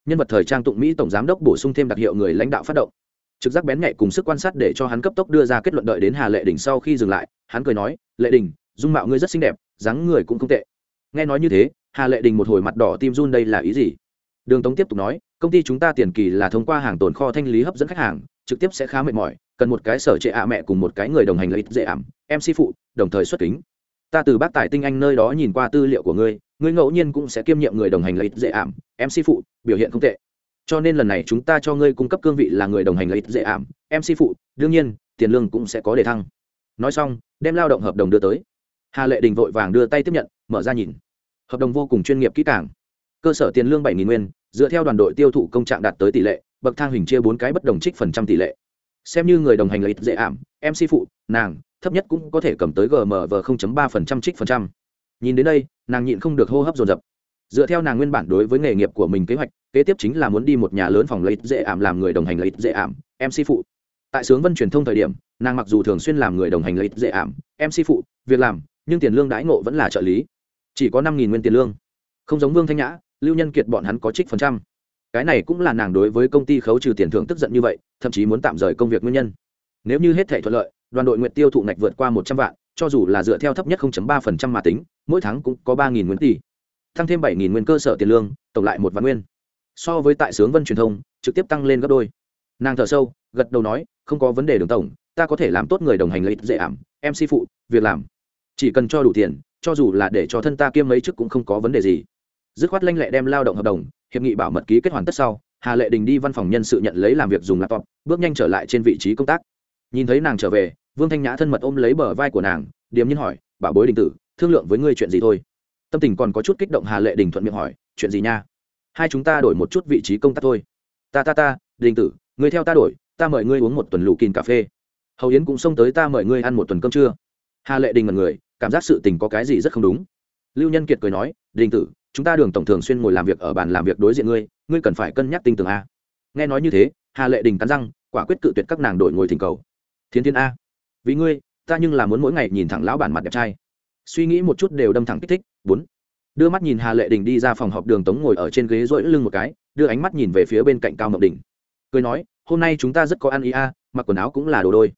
Nhân vật thời trang tụng mỹ tổng giám đốc bổ sung thêm đặc hiệu người lãnh đạo phát động. Trực giác bén nhạy cùng sức quan sát để cho hắn cấp tốc đưa ra kết luận đợi đến hà lệ đình sau khi dừng lại, hắn cười nói, lệ đình, dung mạo ngươi rất xinh đẹp, dáng người cũng không tệ. Nghe nói như thế, hà lệ đình một hồi mặt đỏ tim run đây là ý gì? Đường tống tiếp tục nói, công ty chúng ta tiền kỳ là thông qua hàng tồn kho thanh lý hấp dẫn khách hàng trực tiếp sẽ khá mệt mỏi, cần một cái sở trệ ạ mẹ cùng một cái người đồng hành lợi dễ ảm, em si phụ, đồng thời xuất kính. Ta từ bác tài tinh anh nơi đó nhìn qua tư liệu của ngươi ngươi ngẫu nhiên cũng sẽ kiêm nhiệm người đồng hành lợi dễ ảm, em si phụ, biểu hiện không tệ. Cho nên lần này chúng ta cho ngươi cung cấp cương vị là người đồng hành lợi dễ ảm, em si phụ, đương nhiên, tiền lương cũng sẽ có đề thăng. Nói xong, đem lao động hợp đồng đưa tới. Hà lệ đình vội vàng đưa tay tiếp nhận, mở ra nhìn. Hợp đồng vô cùng chuyên nghiệp kỹ càng. Cơ sở tiền lương bảy nguyên, dựa theo đoàn đội tiêu thụ công trạng đạt tới tỷ lệ bậc thang hình chia bốn cái bất đồng trích phần trăm tỷ lệ. Xem như người đồng hành lợi dễ ảm mc phụ, nàng, thấp nhất cũng có thể cầm tới GMV 0.3 phần trăm trích phần trăm. Nhìn đến đây, nàng nhịn không được hô hấp dồn dập. Dựa theo nàng nguyên bản đối với nghề nghiệp của mình kế hoạch, kế tiếp chính là muốn đi một nhà lớn phòng lấy dễ ảm làm người đồng hành lấy dễ ảm mc phụ. Tại sướng vân truyền thông thời điểm, nàng mặc dù thường xuyên làm người đồng hành lấy dễ ảm mc phụ, việc làm, nhưng tiền lương đãi ngộ vẫn là trợ lý. Chỉ có năm nghìn nguyên tiền lương. Không giống vương thanh nhã, lưu nhân kiệt bọn hắn có trích phần trăm cái này cũng là nàng đối với công ty khấu trừ tiền thưởng tức giận như vậy, thậm chí muốn tạm rời công việc nguyên nhân. Nếu như hết thể thuận lợi, đoàn đội nguyện tiêu thụ ngạch vượt qua một trăm vạn, cho dù là dựa theo thấp nhất 0.3% mà tính, mỗi tháng cũng có ba nghìn nguyên tỷ. Tăng thêm bảy nghìn nguyên cơ sở tiền lương, tổng lại một vạn nguyên. So với tại sướng vân truyền thông, trực tiếp tăng lên gấp đôi. Nàng thở sâu, gật đầu nói, không có vấn đề đường tổng, ta có thể làm tốt người đồng hành lợi dễ ảm si phụ, việc làm. Chỉ cần cho đủ tiền, cho dù là để cho thân ta kiêm mấy chức cũng không có vấn đề gì. Dứt khoát lanh lẹ đem lao động hợp đồng hiệp nghị bảo mật ký kết hoàn tất sau, hà lệ đình đi văn phòng nhân sự nhận lấy làm việc dùng laptop, bước nhanh trở lại trên vị trí công tác. Nhìn thấy nàng trở về, vương thanh nhã thân mật ôm lấy bờ vai của nàng, điềm nhiên hỏi, bảo bối đình tử, thương lượng với ngươi chuyện gì thôi? Tâm tình còn có chút kích động hà lệ đình thuận miệng hỏi, chuyện gì nha? Hai chúng ta đổi một chút vị trí công tác thôi. Ta ta ta, đình tử, ngươi theo ta đổi, ta mời ngươi uống một tuần lù kìn cà phê. Hầu yến cũng xông tới ta mời ngươi ăn một tuần cơm trưa. Hà lệ đình mật người, cảm giác sự tình có cái gì rất không đúng. Lưu nhân kiệt cười nói, đình tử chúng ta đường tổng thường xuyên ngồi làm việc ở bàn làm việc đối diện ngươi ngươi cần phải cân nhắc tinh tường a. Nghe nói như thế, hà lệ đình cắn răng, quả quyết cự tuyệt các nàng đổi ngồi thỉnh cầu. Thiên thiên a, vì ngươi, ta nhưng là muốn mỗi ngày nhìn thẳng lão bản mặt đẹp trai. Suy nghĩ một chút đều đâm thẳng kích thích. Bốn, đưa mắt nhìn hà lệ đình đi ra phòng họp đường tống ngồi ở trên ghế rỗi lưng một cái, đưa ánh mắt nhìn về phía bên cạnh cao mộng đình. Cười nói, hôm nay chúng ta rất có ăn ý a, mặc quần áo cũng là đồ đôi.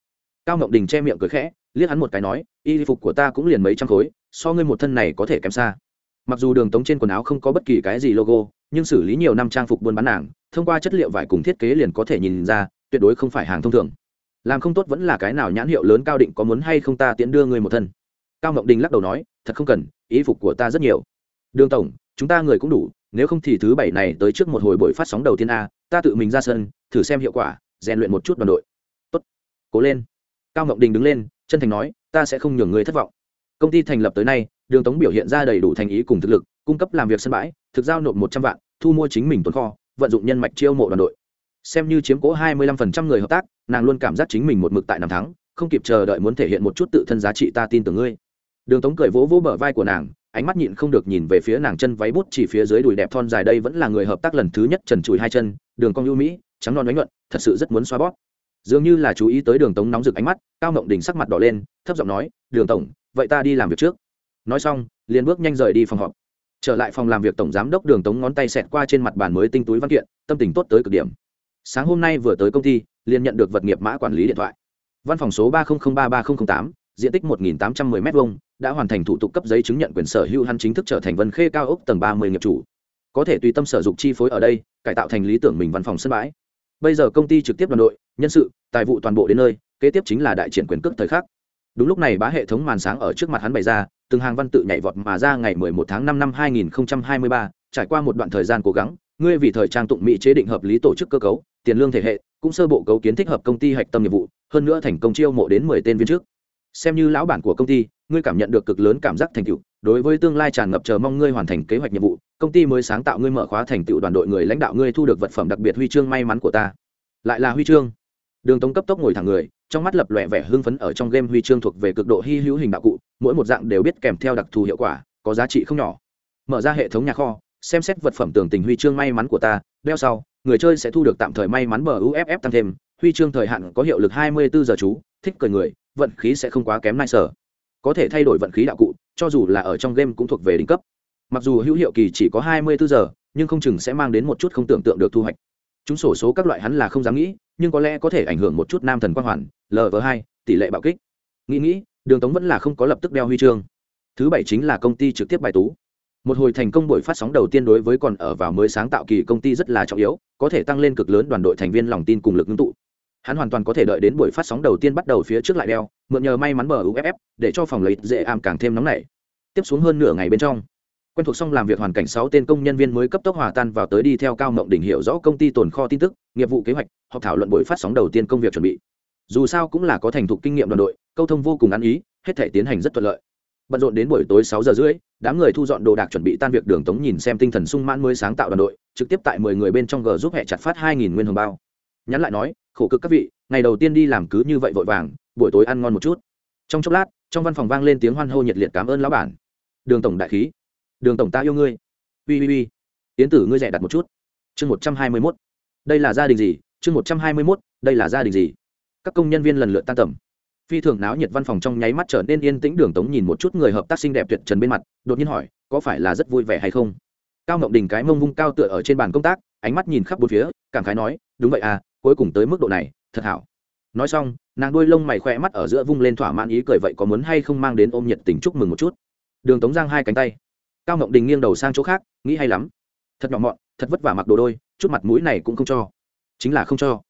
Cao mộng đình che miệng cười khẽ, liếc hắn một cái nói, y phục của ta cũng liền mấy trăm khối, so ngươi một thân này có thể kém xa mặc dù đường tống trên quần áo không có bất kỳ cái gì logo, nhưng xử lý nhiều năm trang phục buôn bán nàng, thông qua chất liệu vải cùng thiết kế liền có thể nhìn ra, tuyệt đối không phải hàng thông thường. Làm không tốt vẫn là cái nào nhãn hiệu lớn cao định có muốn hay không ta tiễn đưa người một thân. Cao ngọc đình lắc đầu nói, thật không cần, ý phục của ta rất nhiều. Đường tổng, chúng ta người cũng đủ, nếu không thì thứ bảy này tới trước một hồi buổi phát sóng đầu tiên a, ta tự mình ra sân, thử xem hiệu quả, rèn luyện một chút đoàn đội. Tốt, cố lên. Cao ngọc đình đứng lên, chân thành nói, ta sẽ không nhường người thất vọng. Công ty thành lập tới nay đường tống biểu hiện ra đầy đủ thành ý cùng thực lực, cung cấp làm việc sân bãi, thực giao nộp một trăm vạn, thu mua chính mình tồn kho, vận dụng nhân mạch chiêu mộ đoàn đội. Xem như chiếm cố hai mươi lăm phần trăm người hợp tác, nàng luôn cảm giác chính mình một mực tại năm tháng không kịp chờ đợi muốn thể hiện một chút tự thân giá trị ta tin tưởng ngươi. Đường tống cười vỗ vỗ bờ vai của nàng, ánh mắt nhịn không được nhìn về phía nàng chân váy bút chỉ phía dưới đùi đẹp thon dài đây vẫn là người hợp tác lần thứ nhất trần trụi hai chân, đường cong ưu mỹ, trắng non đánh nhuận, thật sự rất muốn xoa bóp. Dường như là chú ý tới đường tống nóng rực ánh mắt, cao mộng đình sắc mặt đỏ lên, thấp giọng nói, đường tổng, vậy ta đi làm việc trước nói xong, liền bước nhanh rời đi phòng họp. Trở lại phòng làm việc tổng giám đốc đường tống ngón tay xẹt qua trên mặt bàn mới tinh túi văn kiện, tâm tình tốt tới cực điểm. Sáng hôm nay vừa tới công ty, liền nhận được vật nghiệp mã quản lý điện thoại. Văn phòng số ba nghìn ba ba nghìn tám, diện tích một nghìn tám trăm 1810 m hai đã hoàn thành thủ tục cấp giấy chứng nhận quyền sở hữu, hắn chính thức trở thành vân khê cao ốc tầng ba mươi nghiệp chủ. Có thể tùy tâm sở dụng chi phối ở đây, cải tạo thành lý tưởng mình văn phòng sân bãi. Bây giờ công ty trực tiếp đoàn đội, nhân sự, tài vụ toàn bộ đến nơi, kế tiếp chính là đại triển quyền cước thời khắc. Đúng lúc này bá hệ thống màn sáng ở trước mặt hắn bày ra từng hàng văn tự nhảy vọt mà ra ngày 11 tháng 5 năm 2023, trải qua một đoạn thời gian cố gắng ngươi vì thời trang tụng mỹ chế định hợp lý tổ chức cơ cấu tiền lương thể hệ cũng sơ bộ cấu kiến thích hợp công ty hạch tâm nghiệp vụ hơn nữa thành công chiêu mộ đến mười tên viên chức. xem như lão bản của công ty ngươi cảm nhận được cực lớn cảm giác thành tựu đối với tương lai tràn ngập chờ mong ngươi hoàn thành kế hoạch nhiệm vụ công ty mới sáng tạo ngươi mở khóa thành tựu đoàn đội người lãnh đạo ngươi thu được vật phẩm đặc biệt huy chương may mắn của ta lại là huy chương đường tống cấp tốc ngồi thẳng người trong mắt lập lòe vẻ hưng phấn ở trong game huy chương thuộc về cực độ hy hữu hình đạo cụ mỗi một dạng đều biết kèm theo đặc thù hiệu quả, có giá trị không nhỏ. Mở ra hệ thống nhà kho, xem xét vật phẩm tưởng tình huy chương may mắn của ta, đeo sau, người chơi sẽ thu được tạm thời may mắn bờ uff tăng thêm, huy chương thời hạn có hiệu lực 24 giờ chú, thích cười người, vận khí sẽ không quá kém nai sở có thể thay đổi vận khí đạo cụ, cho dù là ở trong game cũng thuộc về đỉnh cấp. Mặc dù hữu hiệu kỳ chỉ có 24 giờ, nhưng không chừng sẽ mang đến một chút không tưởng tượng được thu hoạch. Chúng sổ số các loại hắn là không dám nghĩ, nhưng có lẽ có thể ảnh hưởng một chút nam thần quang hoàn lv hai, tỷ lệ bạo kích. Nghĩ nghĩ đường tống vẫn là không có lập tức đeo huy chương. Thứ bảy chính là công ty trực tiếp bài tú. Một hồi thành công buổi phát sóng đầu tiên đối với còn ở vào mới sáng tạo kỳ công ty rất là trọng yếu, có thể tăng lên cực lớn đoàn đội thành viên lòng tin cùng lực ngưng tụ. Hắn hoàn toàn có thể đợi đến buổi phát sóng đầu tiên bắt đầu phía trước lại đeo, mượn nhờ may mắn bờ uff để cho phòng lấy dễ am càng thêm nóng nảy. Tiếp xuống hơn nửa ngày bên trong, quen thuộc xong làm việc hoàn cảnh sáu tên công nhân viên mới cấp tốc hòa tan vào tới đi theo cao mộng đỉnh hiểu rõ công ty tồn kho tin tức, nghiệp vụ kế hoạch, họp thảo luận buổi phát sóng đầu tiên công việc chuẩn bị dù sao cũng là có thành thục kinh nghiệm đoàn đội, câu thông vô cùng ăn ý, hết thể tiến hành rất thuận lợi. Bận rộn đến buổi tối sáu giờ rưỡi, đám người thu dọn đồ đạc chuẩn bị tan việc đường tống nhìn xem tinh thần sung mãn mới sáng tạo đoàn đội, trực tiếp tại mười người bên trong g giúp hẹ chặt phát hai nghìn nguyên hồng bao. Nhắn lại nói, khổ cực các vị, ngày đầu tiên đi làm cứ như vậy vội vàng, buổi tối ăn ngon một chút. Trong chốc lát, trong văn phòng vang lên tiếng hoan hô nhiệt liệt cảm ơn lão bản. Đường tổng đại khí, đường tổng ta yêu ngươi. Ui ui ui tiến tử ngươi rẻ đặt một chút. Chương một trăm hai mươi mốt. Đây là gia đình gì? Chương một trăm hai mươi mốt. Đây là gia đình gì? Các công nhân viên lần lượt tan tầm. Phi thường náo nhiệt văn phòng trong nháy mắt trở nên yên tĩnh, đường tống nhìn một chút người hợp tác xinh đẹp tuyệt trần bên mặt, đột nhiên hỏi, có phải là rất vui vẻ hay không? Cao ngọc đình cái mông vung cao tựa ở trên bàn công tác, ánh mắt nhìn khắp bốn phía, cảm khái nói, đúng vậy à cuối cùng tới mức độ này, thật hảo. Nói xong, nàng đuôi lông mày khoe mắt ở giữa vung lên thỏa mãn ý cười, vậy có muốn hay không mang đến ôm nhiệt tình chúc mừng một chút? Đường tống giang hai cánh tay. Cao ngọc đình nghiêng đầu sang chỗ khác, nghĩ hay lắm. Thật nhỏ mọn, thật vất vả mặc đồ đôi, chút mặt mũi này cũng không cho. Chính là không cho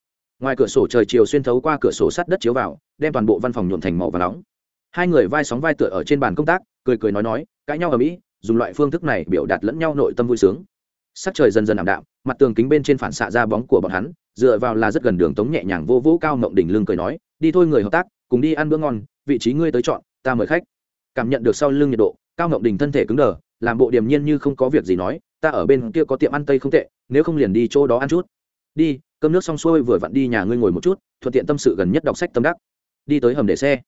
ngoài cửa sổ trời chiều xuyên thấu qua cửa sổ sắt đất chiếu vào, đem toàn bộ văn phòng nhuộm thành màu và nóng. Hai người vai sóng vai tựa ở trên bàn công tác, cười cười nói nói, cãi nhau ở mỹ, dùng loại phương thức này biểu đạt lẫn nhau nội tâm vui sướng. Sắc trời dần dần ảm đạm, mặt tường kính bên trên phản xạ ra bóng của bọn hắn, dựa vào là rất gần đường tống nhẹ nhàng vô vũ cao mộng đỉnh lưng cười nói, đi thôi người hợp tác, cùng đi ăn bữa ngon, vị trí ngươi tới chọn, ta mời khách. Cảm nhận được sau lưng nhiệt độ, cao mộng đỉnh thân thể cứng đờ, làm bộ điềm nhiên như không có việc gì nói, ta ở bên kia có tiệm ăn tây không tệ, nếu không liền đi chỗ đó ăn chút đi cơm nước xong xuôi vừa vặn đi nhà ngươi ngồi một chút thuận tiện tâm sự gần nhất đọc sách tâm đắc đi tới hầm để xe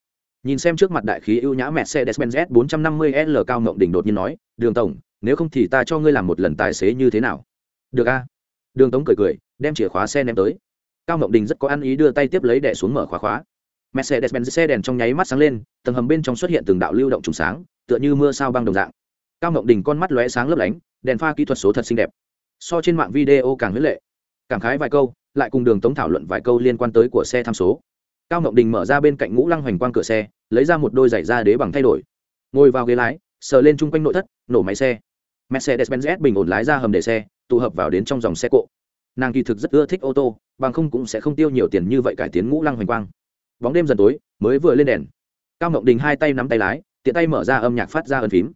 nhìn xem trước mặt đại khí ưu nhã mẹ xe Mercedes-Benz S450L cao ngộng đỉnh đột nhiên nói, "Đường tổng, nếu không thì ta cho ngươi làm một lần tài xế như thế nào?" "Được a." Đường Tống cười cười, đem chìa khóa xe ném tới. Cao Ngộng Đình rất có ăn ý đưa tay tiếp lấy đẻ xuống mở khóa khóa. Mercedes-Benz xe đèn trong nháy mắt sáng lên, tầng hầm bên trong xuất hiện từng đạo lưu động trùng sáng, tựa như mưa sao băng đồng dạng. Cao Ngộng Đình con mắt lóe sáng lấp lánh, đèn pha kỹ thuật số thật xinh đẹp. So trên mạng video càng huyết lệ. Cảm khái vài câu, lại cùng Đường Tống thảo luận vài câu liên quan tới của xe tham số. Cao ngọc đình mở ra bên cạnh ngũ lăng hoành quang cửa xe lấy ra một đôi giày da đế bằng thay đổi. Ngồi vào ghế lái sờ lên chung quanh nội thất nổ máy xe. Mercedes benz s bình ổn lái ra hầm để xe tụ hợp vào đến trong dòng xe cộ. Nàng kỳ thực rất ưa thích ô tô bằng không cũng sẽ không tiêu nhiều tiền như vậy cải tiến ngũ lăng hoành quang. Bóng đêm dần tối mới vừa lên đèn. Cao ngọc đình hai tay nắm tay lái tiện tay mở ra âm nhạc phát ra ân phím.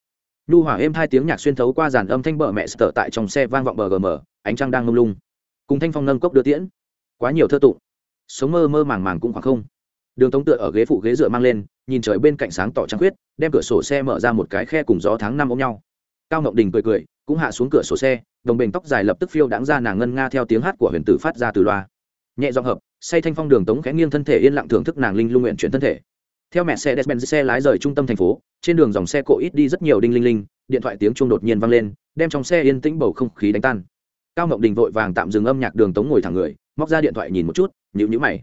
Nhu hỏa êm hai tiếng nhạc xuyên thấu qua dàn âm thanh bờ mẹ sờ tại trong xe vang vọng bờ gm ánh trăng đang ngông lung cùng thanh phong nâng cốc đưa tiễn. Quá nhiều thơ tụng. Sống mơ mơ màng màng cũng khoảng không. Đường tống tựa ở ghế phụ ghế dựa mang lên, nhìn trời bên cạnh sáng tỏ trăng khuyết, đem cửa sổ xe mở ra một cái khe cùng gió tháng năm ôm nhau. Cao ngọc đình cười cười, cũng hạ xuống cửa sổ xe, đồng bình tóc dài lập tức phiêu đáng ra nàng ngân nga theo tiếng hát của huyền tử phát ra từ loa. Nhẹ giọng hợp, say thanh phong đường tống khẽ nghiêng thân thể yên lặng thưởng thức nàng linh lung nguyện chuyển thân thể. Theo mẹ xe despen xe lái rời trung tâm thành phố, trên đường dòng xe cộ ít đi rất nhiều đinh linh linh, điện thoại tiếng chuông đột nhiên vang lên, đem trong xe yên tĩnh bầu không khí đánh tan cao ngọc đình vội vàng tạm dừng âm nhạc đường tống ngồi thẳng người, móc ra điện thoại nhìn một chút nhịu nhữ mày.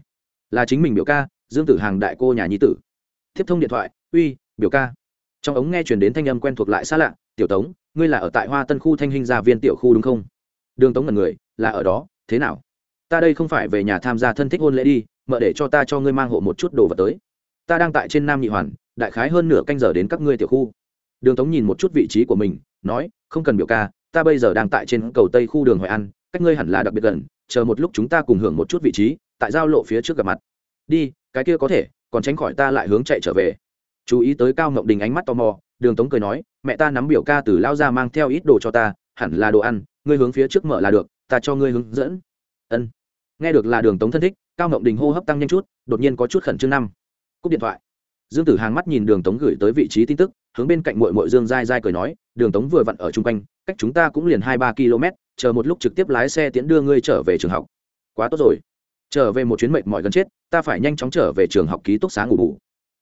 Là chính mình biểu ca, dương tử hàng đại cô nhà nhi tử. Tiếp thông điện thoại, uy, biểu ca. Trong ống nghe chuyển đến thanh âm quen thuộc lại xa lạ, tiểu tống, ngươi là ở tại hoa tân khu thanh hình gia viên tiểu khu đúng không? Đường tống là người, là ở đó, thế nào? Ta đây không phải về nhà tham gia thân thích hôn lễ đi, mợ để cho ta cho ngươi mang hộ một chút đồ vật tới. Ta đang tại trên nam nhị hoàn, đại khái hơn nửa canh giờ đến các ngươi tiểu khu. Đường tống nhìn một chút vị trí của mình, nói, không cần biểu ca ta bây giờ đang tại trên cầu tây khu đường hoài an, cách ngươi hẳn là đặc biệt gần, chờ một lúc chúng ta cùng hưởng một chút vị trí, tại giao lộ phía trước gặp mặt. Đi, cái kia có thể, còn tránh khỏi ta lại hướng chạy trở về. Chú ý tới cao ngộng đình ánh mắt tò mò, đường tống cười nói, mẹ ta nắm biểu ca từ lao ra mang theo ít đồ cho ta, hẳn là đồ ăn, ngươi hướng phía trước mở là được, ta cho ngươi hướng dẫn. Ân. Nghe được là đường tống thân thích, cao ngộng đình hô hấp tăng nhanh chút, đột nhiên có chút khẩn trương năm. Cúp điện thoại. Dương tử hàng mắt nhìn đường tống gửi tới vị trí tin tức, hướng bên cạnh mội mội dương dai dai cười nói đường tống vừa vặn ở chung quanh, cách chúng ta cũng liền hai ba km, chờ một lúc trực tiếp lái xe tiễn đưa ngươi trở về trường học. Quá tốt rồi. Trở về một chuyến mệt mỏi gần chết, ta phải nhanh chóng trở về trường học ký túc xá ngủ bù.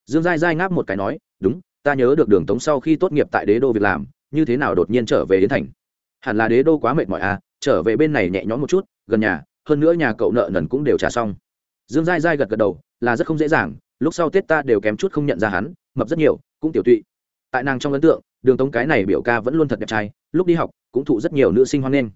Dương dai dai ngáp một cái nói, đúng, ta nhớ được đường tống sau khi tốt nghiệp tại đế đô việc làm, như thế nào đột nhiên trở về yến thành? Hẳn là đế đô quá mệt mỏi à trở về bên này nhẹ nhõm một chút, gần nhà, hơn nữa nhà cậu nợ nần cũng đều trả xong. Dương dai dai gật gật đầu, là rất không dễ dàng, lúc sau tết ta đều kém chút không nhận ra hắn, mập rất nhiều, cũng tiểu tụy. Tại nàng trong ấn tượng đường tống cái này biểu ca vẫn luôn thật đẹp trai, lúc đi học cũng thụ rất nhiều nữ sinh hoan nghênh.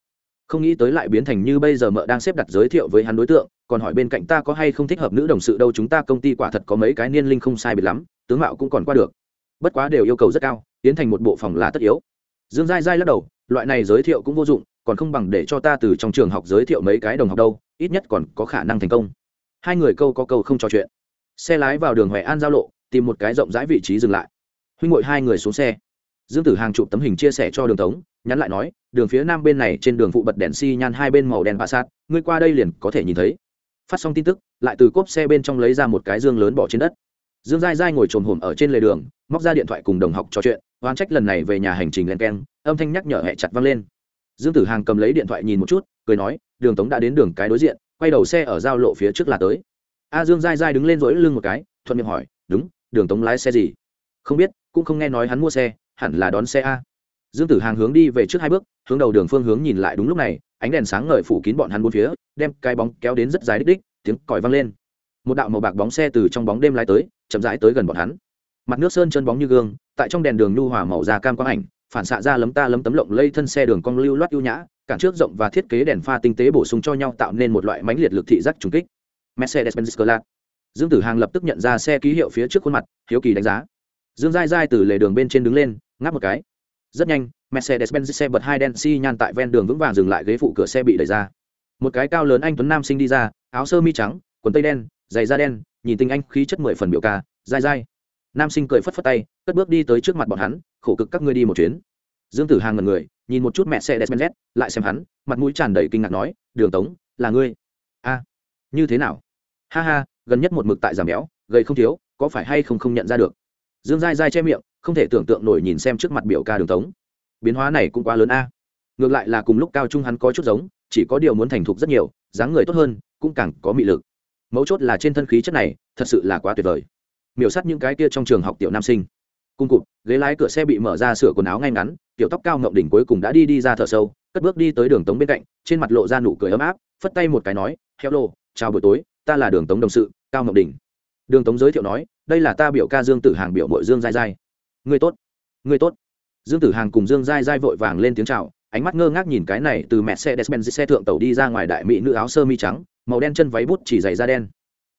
Không nghĩ tới lại biến thành như bây giờ mợ đang xếp đặt giới thiệu với hắn đối tượng, còn hỏi bên cạnh ta có hay không thích hợp nữ đồng sự đâu, chúng ta công ty quả thật có mấy cái niên linh không sai biệt lắm, tướng mạo cũng còn qua được. Bất quá đều yêu cầu rất cao, tiến thành một bộ phòng là tất yếu. Dương dai dai lắc đầu, loại này giới thiệu cũng vô dụng, còn không bằng để cho ta từ trong trường học giới thiệu mấy cái đồng học đâu, ít nhất còn có khả năng thành công. Hai người câu có câu không trò chuyện. Xe lái vào đường huệ an giao lộ, tìm một cái rộng rãi vị trí dừng lại. Huynh ngội hai người xuống xe dương tử hàng chụp tấm hình chia sẻ cho đường tống, nhắn lại nói, đường phía nam bên này trên đường phụ bật đèn xi nhan hai bên màu đen bạ sát, ngươi qua đây liền có thể nhìn thấy. Phát xong tin tức, lại từ cốp xe bên trong lấy ra một cái dương lớn bỏ trên đất. Dương dai dai ngồi trồm hổm ở trên lề đường, móc ra điện thoại cùng đồng học trò chuyện oan trách lần này về nhà hành trình len keng, âm thanh nhắc nhở hẹ chặt vang lên. Dương tử hàng cầm lấy điện thoại nhìn một chút, cười nói, đường tống đã đến đường cái đối diện, quay đầu xe ở giao lộ phía trước là tới. A dương dai dai đứng lên rỗi lưng một cái, thuận miệng hỏi, đúng, đường tống lái xe gì? Không biết cũng không nghe nói hắn mua xe, hẳn là đón xe a. Dương tử hàng hướng đi về trước hai bước, hướng đầu đường phương hướng nhìn lại đúng lúc này, ánh đèn sáng ngời phủ kín bọn hắn bốn phía, đem cái bóng kéo đến rất dài đích đích, tiếng còi vang lên. Một đạo màu bạc bóng xe từ trong bóng đêm lái tới, chậm rãi tới gần bọn hắn. Mặt nước sơn chân bóng như gương, tại trong đèn đường nhu hòa màu da cam quang ảnh, phản xạ ra lấm ta lấm tấm lộng lây thân xe đường cong lưu loát ưu nhã, cản trước rộng và thiết kế đèn pha tinh tế bổ sung cho nhau tạo nên một loại mãnh liệt lực thị giác trùng kích. Mercedes-benz Class. dương tử hàng lập tức nhận ra xe ký hiệu phía trước khuôn mặt, hiếu kỳ đánh giá dương dai dai từ lề đường bên trên đứng lên, ngáp một cái. Rất nhanh, mercedes-benz xe bật hai đen xi nhan tại ven đường vững vàng dừng lại ghế phụ cửa xe bị đẩy ra. Một cái cao lớn anh tuấn nam sinh đi ra, áo sơ mi trắng, quần tây đen, giày da đen, nhìn tinh anh khí chất mười phần biểu ca dai dai nam sinh cười phất phất tay, cất bước đi tới trước mặt bọn hắn, khổ cực các ngươi đi một chuyến. Dương tử hàng ngần người, nhìn một chút mẹ xe despenz lại xem hắn, mặt mũi tràn đầy kinh ngạc nói, đường tống, là ngươi? A, như thế nào? Ha ha, gần nhất một mực tại giảm béo, gầy không thiếu, có phải hay không không nhận ra được? Dương dai dai che miệng, không thể tưởng tượng nổi nhìn xem trước mặt biểu ca đường tống. Biến hóa này cũng quá lớn a. Ngược lại là cùng lúc cao trung hắn có chút giống, chỉ có điều muốn thành thục rất nhiều, dáng người tốt hơn, cũng càng có mị lực. Mấu chốt là trên thân khí chất này, thật sự là quá tuyệt vời. Miểu sắt những cái kia trong trường học tiểu nam sinh. Cung cụt, ghế lái cửa xe bị mở ra sửa quần áo ngay ngắn, tiểu tóc cao ngộng đỉnh cuối cùng đã đi đi ra thợ sâu, cất bước đi tới đường tống bên cạnh, trên mặt lộ ra nụ cười ấm áp, phất tay một cái nói, hello, chào buổi tối, ta là đường tống đồng sự, cao ngộng đỉnh đường tống giới thiệu nói, đây là ta biểu ca dương tử hàng biểu mội dương dai dai người tốt người tốt. Dương tử hàng cùng dương dai dai vội vàng lên tiếng chào, ánh mắt ngơ ngác nhìn cái này từ mẹ xe despen xe thượng tàu đi ra ngoài đại mỹ nữ áo sơ mi trắng, màu đen chân váy bút chỉ dày da đen.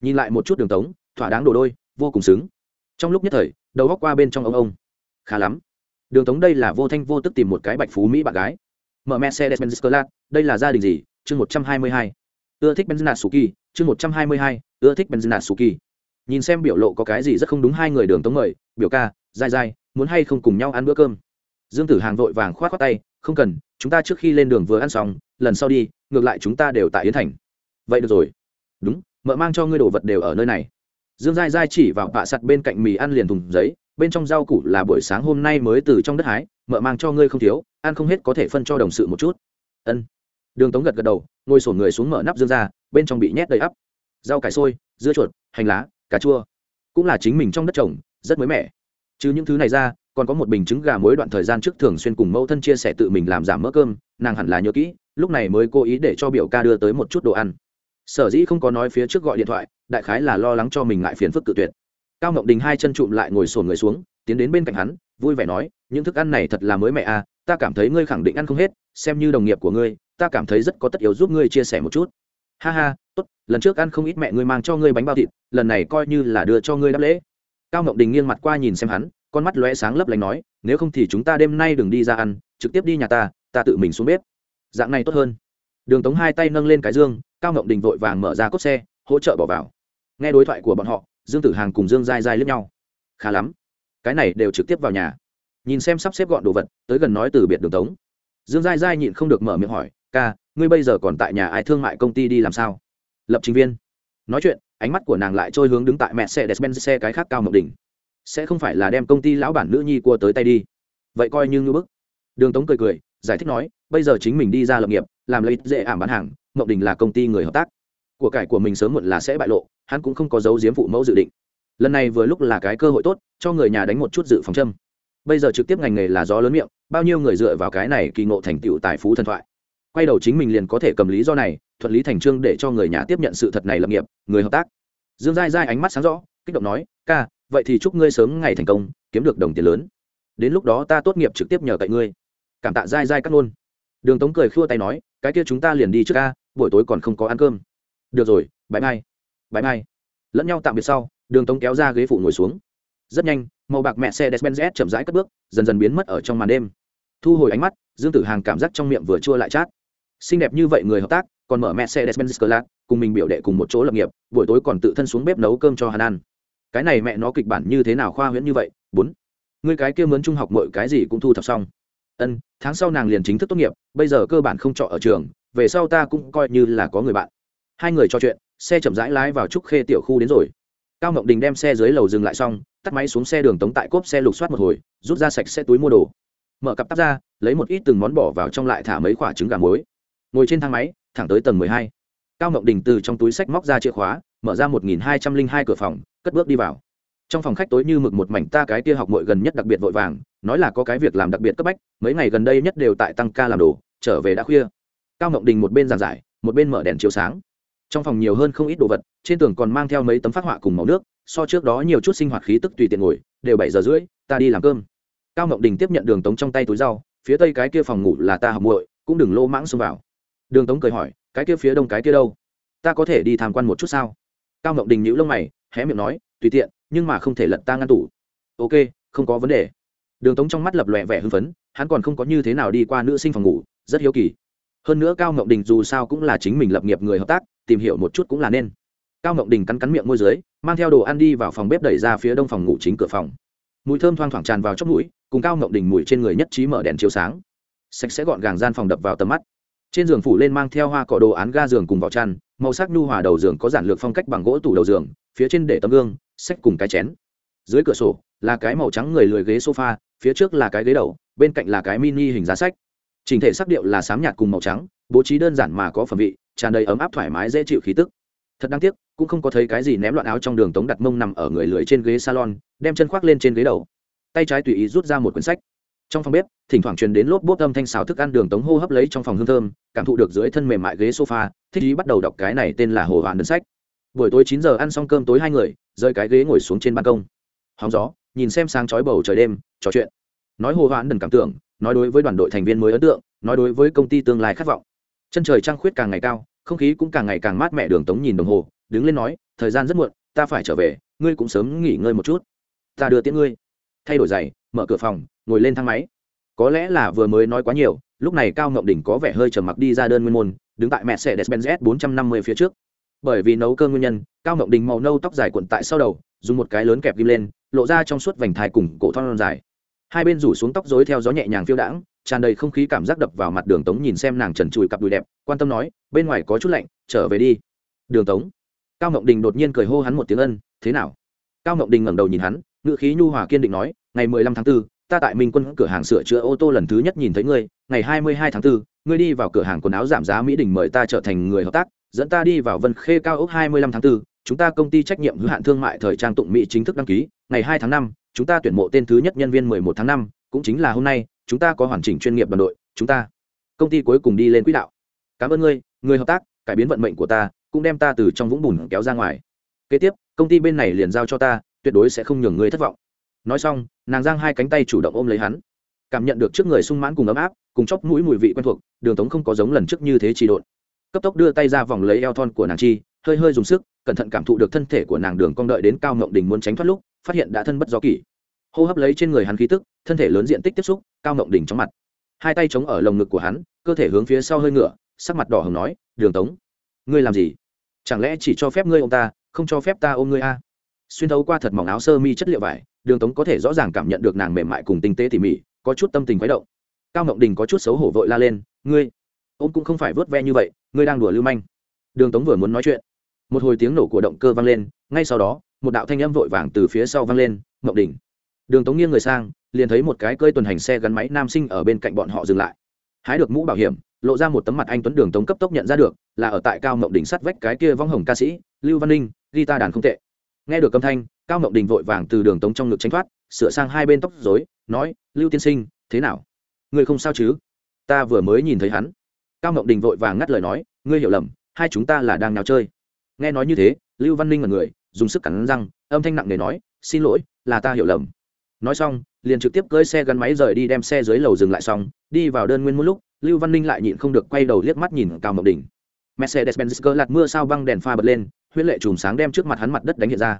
Nhìn lại một chút đường tống, thỏa đáng đồ đôi, vô cùng xứng. Trong lúc nhất thời, đầu góc qua bên trong ông ông. Khá lắm. Đường tống đây là vô thanh vô tức tìm một cái bạch phú mỹ bạn gái. Mở mercedes benz clat đây là gia đình gì? Chương một trăm hai mươi hai. Ưa thích benzina suki chương một trăm hai mươi hai, ưa thích benzina suki nhìn xem biểu lộ có cái gì rất không đúng hai người đường tống mời, biểu ca, dai dai, muốn hay không cùng nhau ăn bữa cơm? Dương tử hàng vội vàng k h o á t khoác tay, không cần, chúng ta trước khi lên đường vừa ăn xong, lần sau đi, ngược lại chúng ta đều tại yến thành. Vậy được rồi. Đúng, mợ mang cho ngươi đồ vật đều ở nơi này. Dương dai dai chỉ vào bạ sặt bên cạnh mì ăn liền thùng giấy, bên trong rau củ là buổi sáng hôm nay mới từ trong đất hái, mợ mang cho ngươi không thiếu, ăn không hết có thể phân cho đồng sự một chút. Ân. Đường tống gật gật đầu, ngồi sổ người xuống mở nắp dương ra, bên trong bị nhét đầy ắp. Rau cải sôi dưa chuột, hành lá cà chua. Cũng là chính mình trong đất trồng, rất mới mẻ. Chứ những thứ này ra, còn có một bình trứng gà muối đoạn thời gian trước thường xuyên cùng mẫu thân chia sẻ tự mình làm giảm mỡ cơm, nàng hẳn là nhớ kỹ, lúc này mới cố ý để cho biểu ca đưa tới một chút đồ ăn. Sở dĩ không có nói phía trước gọi điện thoại, đại khái là lo lắng cho mình ngại phiền phức cự tuyệt. Cao ngọc đình hai chân trụm lại ngồi sồn người xuống, tiến đến bên cạnh hắn, vui vẻ nói, những thức ăn này thật là mới mẹ à ta cảm thấy ngươi khẳng định ăn không hết, xem như đồng nghiệp của ngươi, ta cảm thấy rất có tất yếu giúp ngươi chia sẻ một chút ha ha, tốt, lần trước ăn không ít mẹ ngươi mang cho ngươi bánh bao thịt, lần này coi như là đưa cho ngươi đáp lễ. Cao ngọc đình nghiêng mặt qua nhìn xem hắn, con mắt lóe sáng lấp lánh nói, nếu không thì chúng ta đêm nay đừng đi ra ăn, trực tiếp đi nhà ta ta tự mình xuống bếp. Dạng này tốt hơn. Đường tống hai tay nâng lên cái dương, cao Ngọc đình vội vàng mở ra cốt xe, hỗ trợ bỏ vào. Nghe đối thoại của bọn họ, dương tử hàng cùng dương dai dai lướt nhau. Khá lắm. Cái này đều trực tiếp vào nhà. Nhìn xem sắp xếp gọn đồ vật, tới gần nói từ biệt đường tống. Dương dai dai nhịn không được mở miệng hỏi ca ngươi bây giờ còn tại nhà ai thương mại công ty đi làm sao? Lập trình viên. Nói chuyện ánh mắt của nàng lại trôi hướng đứng tại mẹ xe despen xe cái khác cao ngọc đỉnh, sẽ không phải là đem công ty lão bản nữ nhi cua tới tay đi. Vậy coi như ngưỡng bức. Đường tống cười cười giải thích nói bây giờ chính mình đi ra lập nghiệp làm lợi dễ ảm bán hàng mậu đình là công ty người hợp tác. Của cải của mình sớm muộn là sẽ bại lộ hắn cũng không có dấu diếm phụ mẫu dự định. Lần này vừa lúc là cái cơ hội tốt cho người nhà đánh một chút dự phòng châm. Bây giờ trực tiếp ngành nghề là gió lớn miệng bao nhiêu người dựa vào cái này kỳ ngộ thành tựu tài phú thần thoại quay đầu chính mình liền có thể cầm lý do này, thuận lý thành trương để cho người nhà tiếp nhận sự thật này lập nghiệp, người hợp tác. Dương dai dai ánh mắt sáng rõ, kích động nói, ca, vậy thì chúc ngươi sớm ngày thành công, kiếm được đồng tiền lớn. Đến lúc đó ta tốt nghiệp trực tiếp nhờ cậy ngươi. Cảm tạ dai dai cắt luôn đường tống cười khua tay nói, cái kia chúng ta liền đi trước ca, buổi tối còn không có ăn cơm. Được rồi, bãi mai bãi mai. Lẫn nhau tạm biệt sau, đường tống kéo ra ghế phụ ngồi xuống. Rất nhanh, màu bạc mẹ xe despenz chậm rãi cất bước, dần dần biến mất ở trong màn đêm. Thu hồi ánh mắt, dương tử hàng cảm giác trong miệng vừa chua lại chát xinh đẹp như vậy người hợp tác, còn mở mẹ benz club cùng mình biểu đệ cùng một chỗ lập nghiệp, buổi tối còn tự thân xuống bếp nấu cơm cho hắn ăn cái này mẹ nó kịch bản như thế nào khoa huyễn như vậy? Bốn. Người cái kia mướn trung học mọi cái gì cũng thu thập xong. Ân, tháng sau nàng liền chính thức tốt nghiệp, bây giờ cơ bản không trọ ở trường, về sau ta cũng coi như là có người bạn. Hai người trò chuyện, xe chậm rãi lái vào trúc khê tiểu khu đến rồi. Cao ngọc đình đem xe dưới lầu dừng lại xong, tắt máy xuống xe đường tống tại cốp xe lục soát một hồi, rút ra sạch xe túi mua đồ. Mở cặp tắt ra, lấy một ít từng món bỏ vào trong lại thả mấy quả trứng gà muối ngồi trên thang máy, thẳng tới tầng mười hai. Cao ngọc đình từ trong túi sách móc ra chìa khóa, mở ra một nghìn hai trăm linh hai cửa phòng, cất bước đi vào. Trong phòng khách tối như mực một mảnh ta cái kia học mội gần nhất đặc biệt vội vàng, nói là có cái việc làm đặc biệt cấp bách, mấy ngày gần đây nhất đều tại tăng ca làm đồ, trở về đã khuya. Cao ngọc đình một bên giảng giải, một bên mở đèn chiếu sáng. Trong phòng nhiều hơn không ít đồ vật, trên tường còn mang theo mấy tấm phát họa cùng màu nước, so trước đó nhiều chút sinh hoạt khí tức tùy tiện ngồi, đều bảy giờ rưỡi, ta đi làm cơm. Cao ngọc đình tiếp nhận đường tống trong tay túi rau, phía tây cái kia phòng ngủ là ta học muội, cũng đừng lô mãng xông vào đường tống cười hỏi, cái kia phía đông cái kia đâu? Ta có thể đi tham quan một chút sao? Cao ngọc đình nhíu lông mày, hé miệng nói, tùy tiện, nhưng mà không thể lật ta ngăn tủ. Ok, không có vấn đề. Đường tống trong mắt lập lòe vẻ hưng phấn, hắn còn không có như thế nào đi qua nữ sinh phòng ngủ, rất hiếu kỳ. Hơn nữa cao ngọc đình dù sao cũng là chính mình lập nghiệp người hợp tác, tìm hiểu một chút cũng là nên. Cao ngọc đình cắn cắn miệng môi dưới, mang theo đồ ăn đi vào phòng bếp đẩy ra phía đông phòng ngủ chính cửa phòng. Mùi thơm thoang thoảng tràn vào chóc mũi, cùng cao ngọc đình mùi trên người nhất trí mở đèn chiếu sáng. Sạch sẽ gọn gàng gian phòng đập vào tầm mắt trên giường phủ lên mang theo hoa cỏ đồ án ga giường cùng vỏ chăn, màu sắc nhu hòa đầu giường có giản lược phong cách bằng gỗ tủ đầu giường, phía trên để tấm gương, sách cùng cái chén. Dưới cửa sổ là cái màu trắng người lười ghế sofa, phía trước là cái ghế đầu, bên cạnh là cái mini hình giá sách. Trình thể sắc điệu là sám nhạt cùng màu trắng, bố trí đơn giản mà có phẩm vị, tràn đầy ấm áp thoải mái dễ chịu khí tức. Thật đáng tiếc, cũng không có thấy cái gì ném loạn áo trong đường tống đặt mông nằm ở người lười trên ghế salon, đem chân khoác lên trên ghế đầu. Tay trái tùy ý rút ra một quyển sách trong phòng bếp, thỉnh thoảng truyền đến lốp bốt âm thanh xào thức ăn đường tống hô hấp lấy trong phòng hương thơm, cảm thụ được dưới thân mềm mại ghế sofa, thích ý bắt đầu đọc cái này tên là hồ hoàn đơn sách. Buổi tối chín giờ ăn xong cơm tối hai người rơi cái ghế ngồi xuống trên ban công. Hóng gió, nhìn xem sáng chói bầu trời đêm, trò chuyện. Nói hồ hoạn đần cảm tưởng, nói đối với đoàn đội thành viên mới ấn tượng, nói đối với công ty tương lai khát vọng. Chân trời trăng khuyết càng ngày cao, không khí cũng càng ngày càng mát mẻ đường tống nhìn đồng hồ, đứng lên nói, thời gian rất muộn, ta phải trở về, ngươi cũng sớm nghỉ ngơi một chút. Ta đưa tiễn ngươi. Thay đổi giày, mở cửa phòng ngồi lên thang máy. Có lẽ là vừa mới nói quá nhiều lúc này cao ngọc đỉnh có vẻ hơi trầm mặc đi ra đơn nguyên môn đứng tại mẹ xe despenz s bốn trăm năm mươi phía trước. Bởi vì nấu cơm nguyên nhân cao ngọc đỉnh màu nâu tóc dài cuộn tại sau đầu dùng một cái lớn kẹp ghim lên lộ ra trong suốt vành thai cùng cổ thon dài. Hai bên rủ xuống tóc dối theo gió nhẹ nhàng phiêu đãng tràn đầy không khí cảm giác đập vào mặt đường tống nhìn xem nàng trần trụi cặp đùi đẹp quan tâm nói bên ngoài có chút lạnh trở về đi. Đường tống? Cao ngọc đình đột nhiên cười hô hắn một tiếng ân thế nào? Cao ngọc đình ngẩng đầu nhìn hắn ngự khí nhu hòa kiên định nói ngày mười lăm tháng 4, ta tại minh quân cửa hàng sửa chữa ô tô lần thứ nhất nhìn thấy ngươi ngày hai mươi hai tháng 4, ngươi đi vào cửa hàng quần áo giảm giá mỹ đình mời ta trở thành người hợp tác dẫn ta đi vào vân khê cao ốc hai mươi lăm tháng 4, chúng ta công ty trách nhiệm hữu hạn thương mại thời trang tụng mỹ chính thức đăng ký ngày hai tháng năm chúng ta tuyển mộ tên thứ nhất nhân viên mười một tháng năm cũng chính là hôm nay chúng ta có hoàn chỉnh chuyên nghiệp đoàn đội chúng ta công ty cuối cùng đi lên quỹ đạo. Cảm ơn ngươi người hợp tác cải biến vận mệnh của ta cũng đem ta từ trong vũng bùn kéo ra ngoài. Kế tiếp công ty bên này liền giao cho ta tuyệt đối sẽ không nhường ngươi thất vọng nói xong, nàng giang hai cánh tay chủ động ôm lấy hắn. Cảm nhận được trước người sung mãn cùng ấm áp, cùng chóc mũi mùi vị quen thuộc, đường tống không có giống lần trước như thế trì độn. Cấp tốc đưa tay ra vòng lấy eo thon của nàng chi, hơi hơi dùng sức, cẩn thận cảm thụ được thân thể của nàng đường cong đợi đến cao ngộng đình muốn tránh thoát lúc, phát hiện đã thân bất do kỷ. Hô hấp lấy trên người hắn khí tức, thân thể lớn diện tích tiếp xúc, cao ngộng đình trong mặt. Hai tay chống ở lồng ngực của hắn, cơ thể hướng phía sau hơi ngựa, sắc mặt đỏ hồng nói, đường tống, ngươi làm gì? Chẳng lẽ chỉ cho phép ngươi ô m ta, không cho phép ta ôm ngươi a? Xuyên thấu qua thật mỏng áo sơ mi chất liệu vải đường tống có thể rõ ràng cảm nhận được nàng mềm mại cùng tinh tế tỉ mỉ có chút tâm tình khuấy động. Cao ngộng đình có chút xấu hổ vội la lên ngươi ông cũng không phải vớt ve như vậy ngươi đang đùa lưu manh. Đường tống vừa muốn nói chuyện một hồi tiếng nổ của động cơ vang lên ngay sau đó một đạo thanh âm vội vàng từ phía sau vang lên ngộng Đình, đường tống nghiêng người sang liền thấy một cái cơi tuần hành xe gắn máy nam sinh ở bên cạnh bọn họ dừng lại. Hái được mũ bảo hiểm lộ ra một tấm mặt anh tuấn đường tống cấp tốc nhận ra được là ở tại cao mộng đỉnh sắt vách cái kia vong hồng ca sĩ lưu văn ninh ghi ta đàn không tệ nghe được âm thanh, cao mộng đình vội vàng từ đường tống trong ngực tránh thoát, sửa sang hai bên tóc dối nói, lưu tiên sinh, thế nào? Người không sao chứ? Ta vừa mới nhìn thấy hắn. Cao mộng đình vội vàng ngắt lời nói, ngươi hiểu lầm, hai chúng ta là đang nào chơi. Nghe nói như thế, lưu văn ninh là người, dùng sức cắn răng, âm thanh nặng nề nói, xin lỗi, là ta hiểu lầm. Nói xong, liền trực tiếp cưỡi xe gắn máy rời đi đem xe dưới lầu dừng lại xong, đi vào đơn nguyên một lúc, lưu văn ninh lại nhịn không được quay đầu liếc mắt nhìn cao mộng đình mercedes benz cơ lạt mưa sao băng đèn pha bật lên huyết lệ chùm sáng đem trước mặt hắn mặt đất đánh hiện ra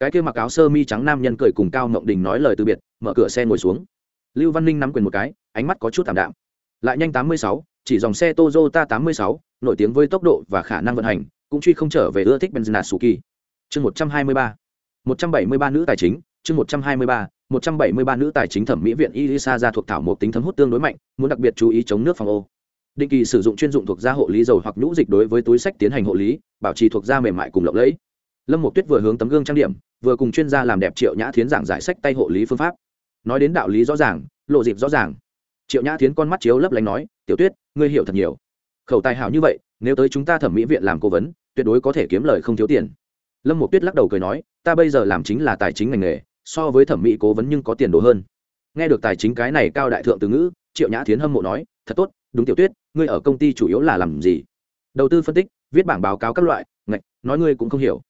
cái kia mặc áo sơ mi trắng nam nhân cười cùng cao mộng đình nói lời từ biệt mở cửa xe ngồi xuống lưu văn ninh nắm quyền một cái ánh mắt có chút thảm đạm lại nhanh tám mươi sáu chỉ dòng xe Toyota 86, nổi tiếng với tốc độ và khả năng vận hành, cũng truy không trở về ưa thích Benzina Suki. Chương 123. 173 nữ tài chính, chương 123, 173 nữ tài chính thẩm mỹ viện Elisa ra thuộc thảo một tính thấm hút tương đối mạnh, muốn đặc biệt chú ý chống nước phòng ô. Định kỳ sử dụng chuyên dụng thuộc da hộ lý dầu hoặc nhũ dịch đối với túi sách tiến hành hộ lý, bảo trì thuộc da mềm mại cùng lộng lẫy. Lâm Mục Tuyết vừa hướng tấm gương trang điểm, vừa cùng chuyên gia làm đẹp Triệu Nhã Thiến giảng giải sách tay hộ lý phương pháp. Nói đến đạo lý rõ ràng, lộ dịp rõ ràng. Triệu Nhã Thiến con mắt chiếu lấp lánh nói, "Tiểu Tuyết, ngươi hiểu thật nhiều khẩu tài hảo như vậy nếu tới chúng ta thẩm mỹ viện làm cố vấn tuyệt đối có thể kiếm lời không thiếu tiền lâm một tuyết lắc đầu cười nói ta bây giờ làm chính là tài chính ngành nghề so với thẩm mỹ cố vấn nhưng có tiền đồ hơn nghe được tài chính cái này cao đại thượng từ ngữ triệu nhã thiến hâm mộ nói thật tốt đúng tiểu tuyết, ngươi ở công ty chủ yếu là làm gì? Đầu tư phân tích, viết bảng báo cáo các loại, ngạch, nói ngươi cũng không hiểu.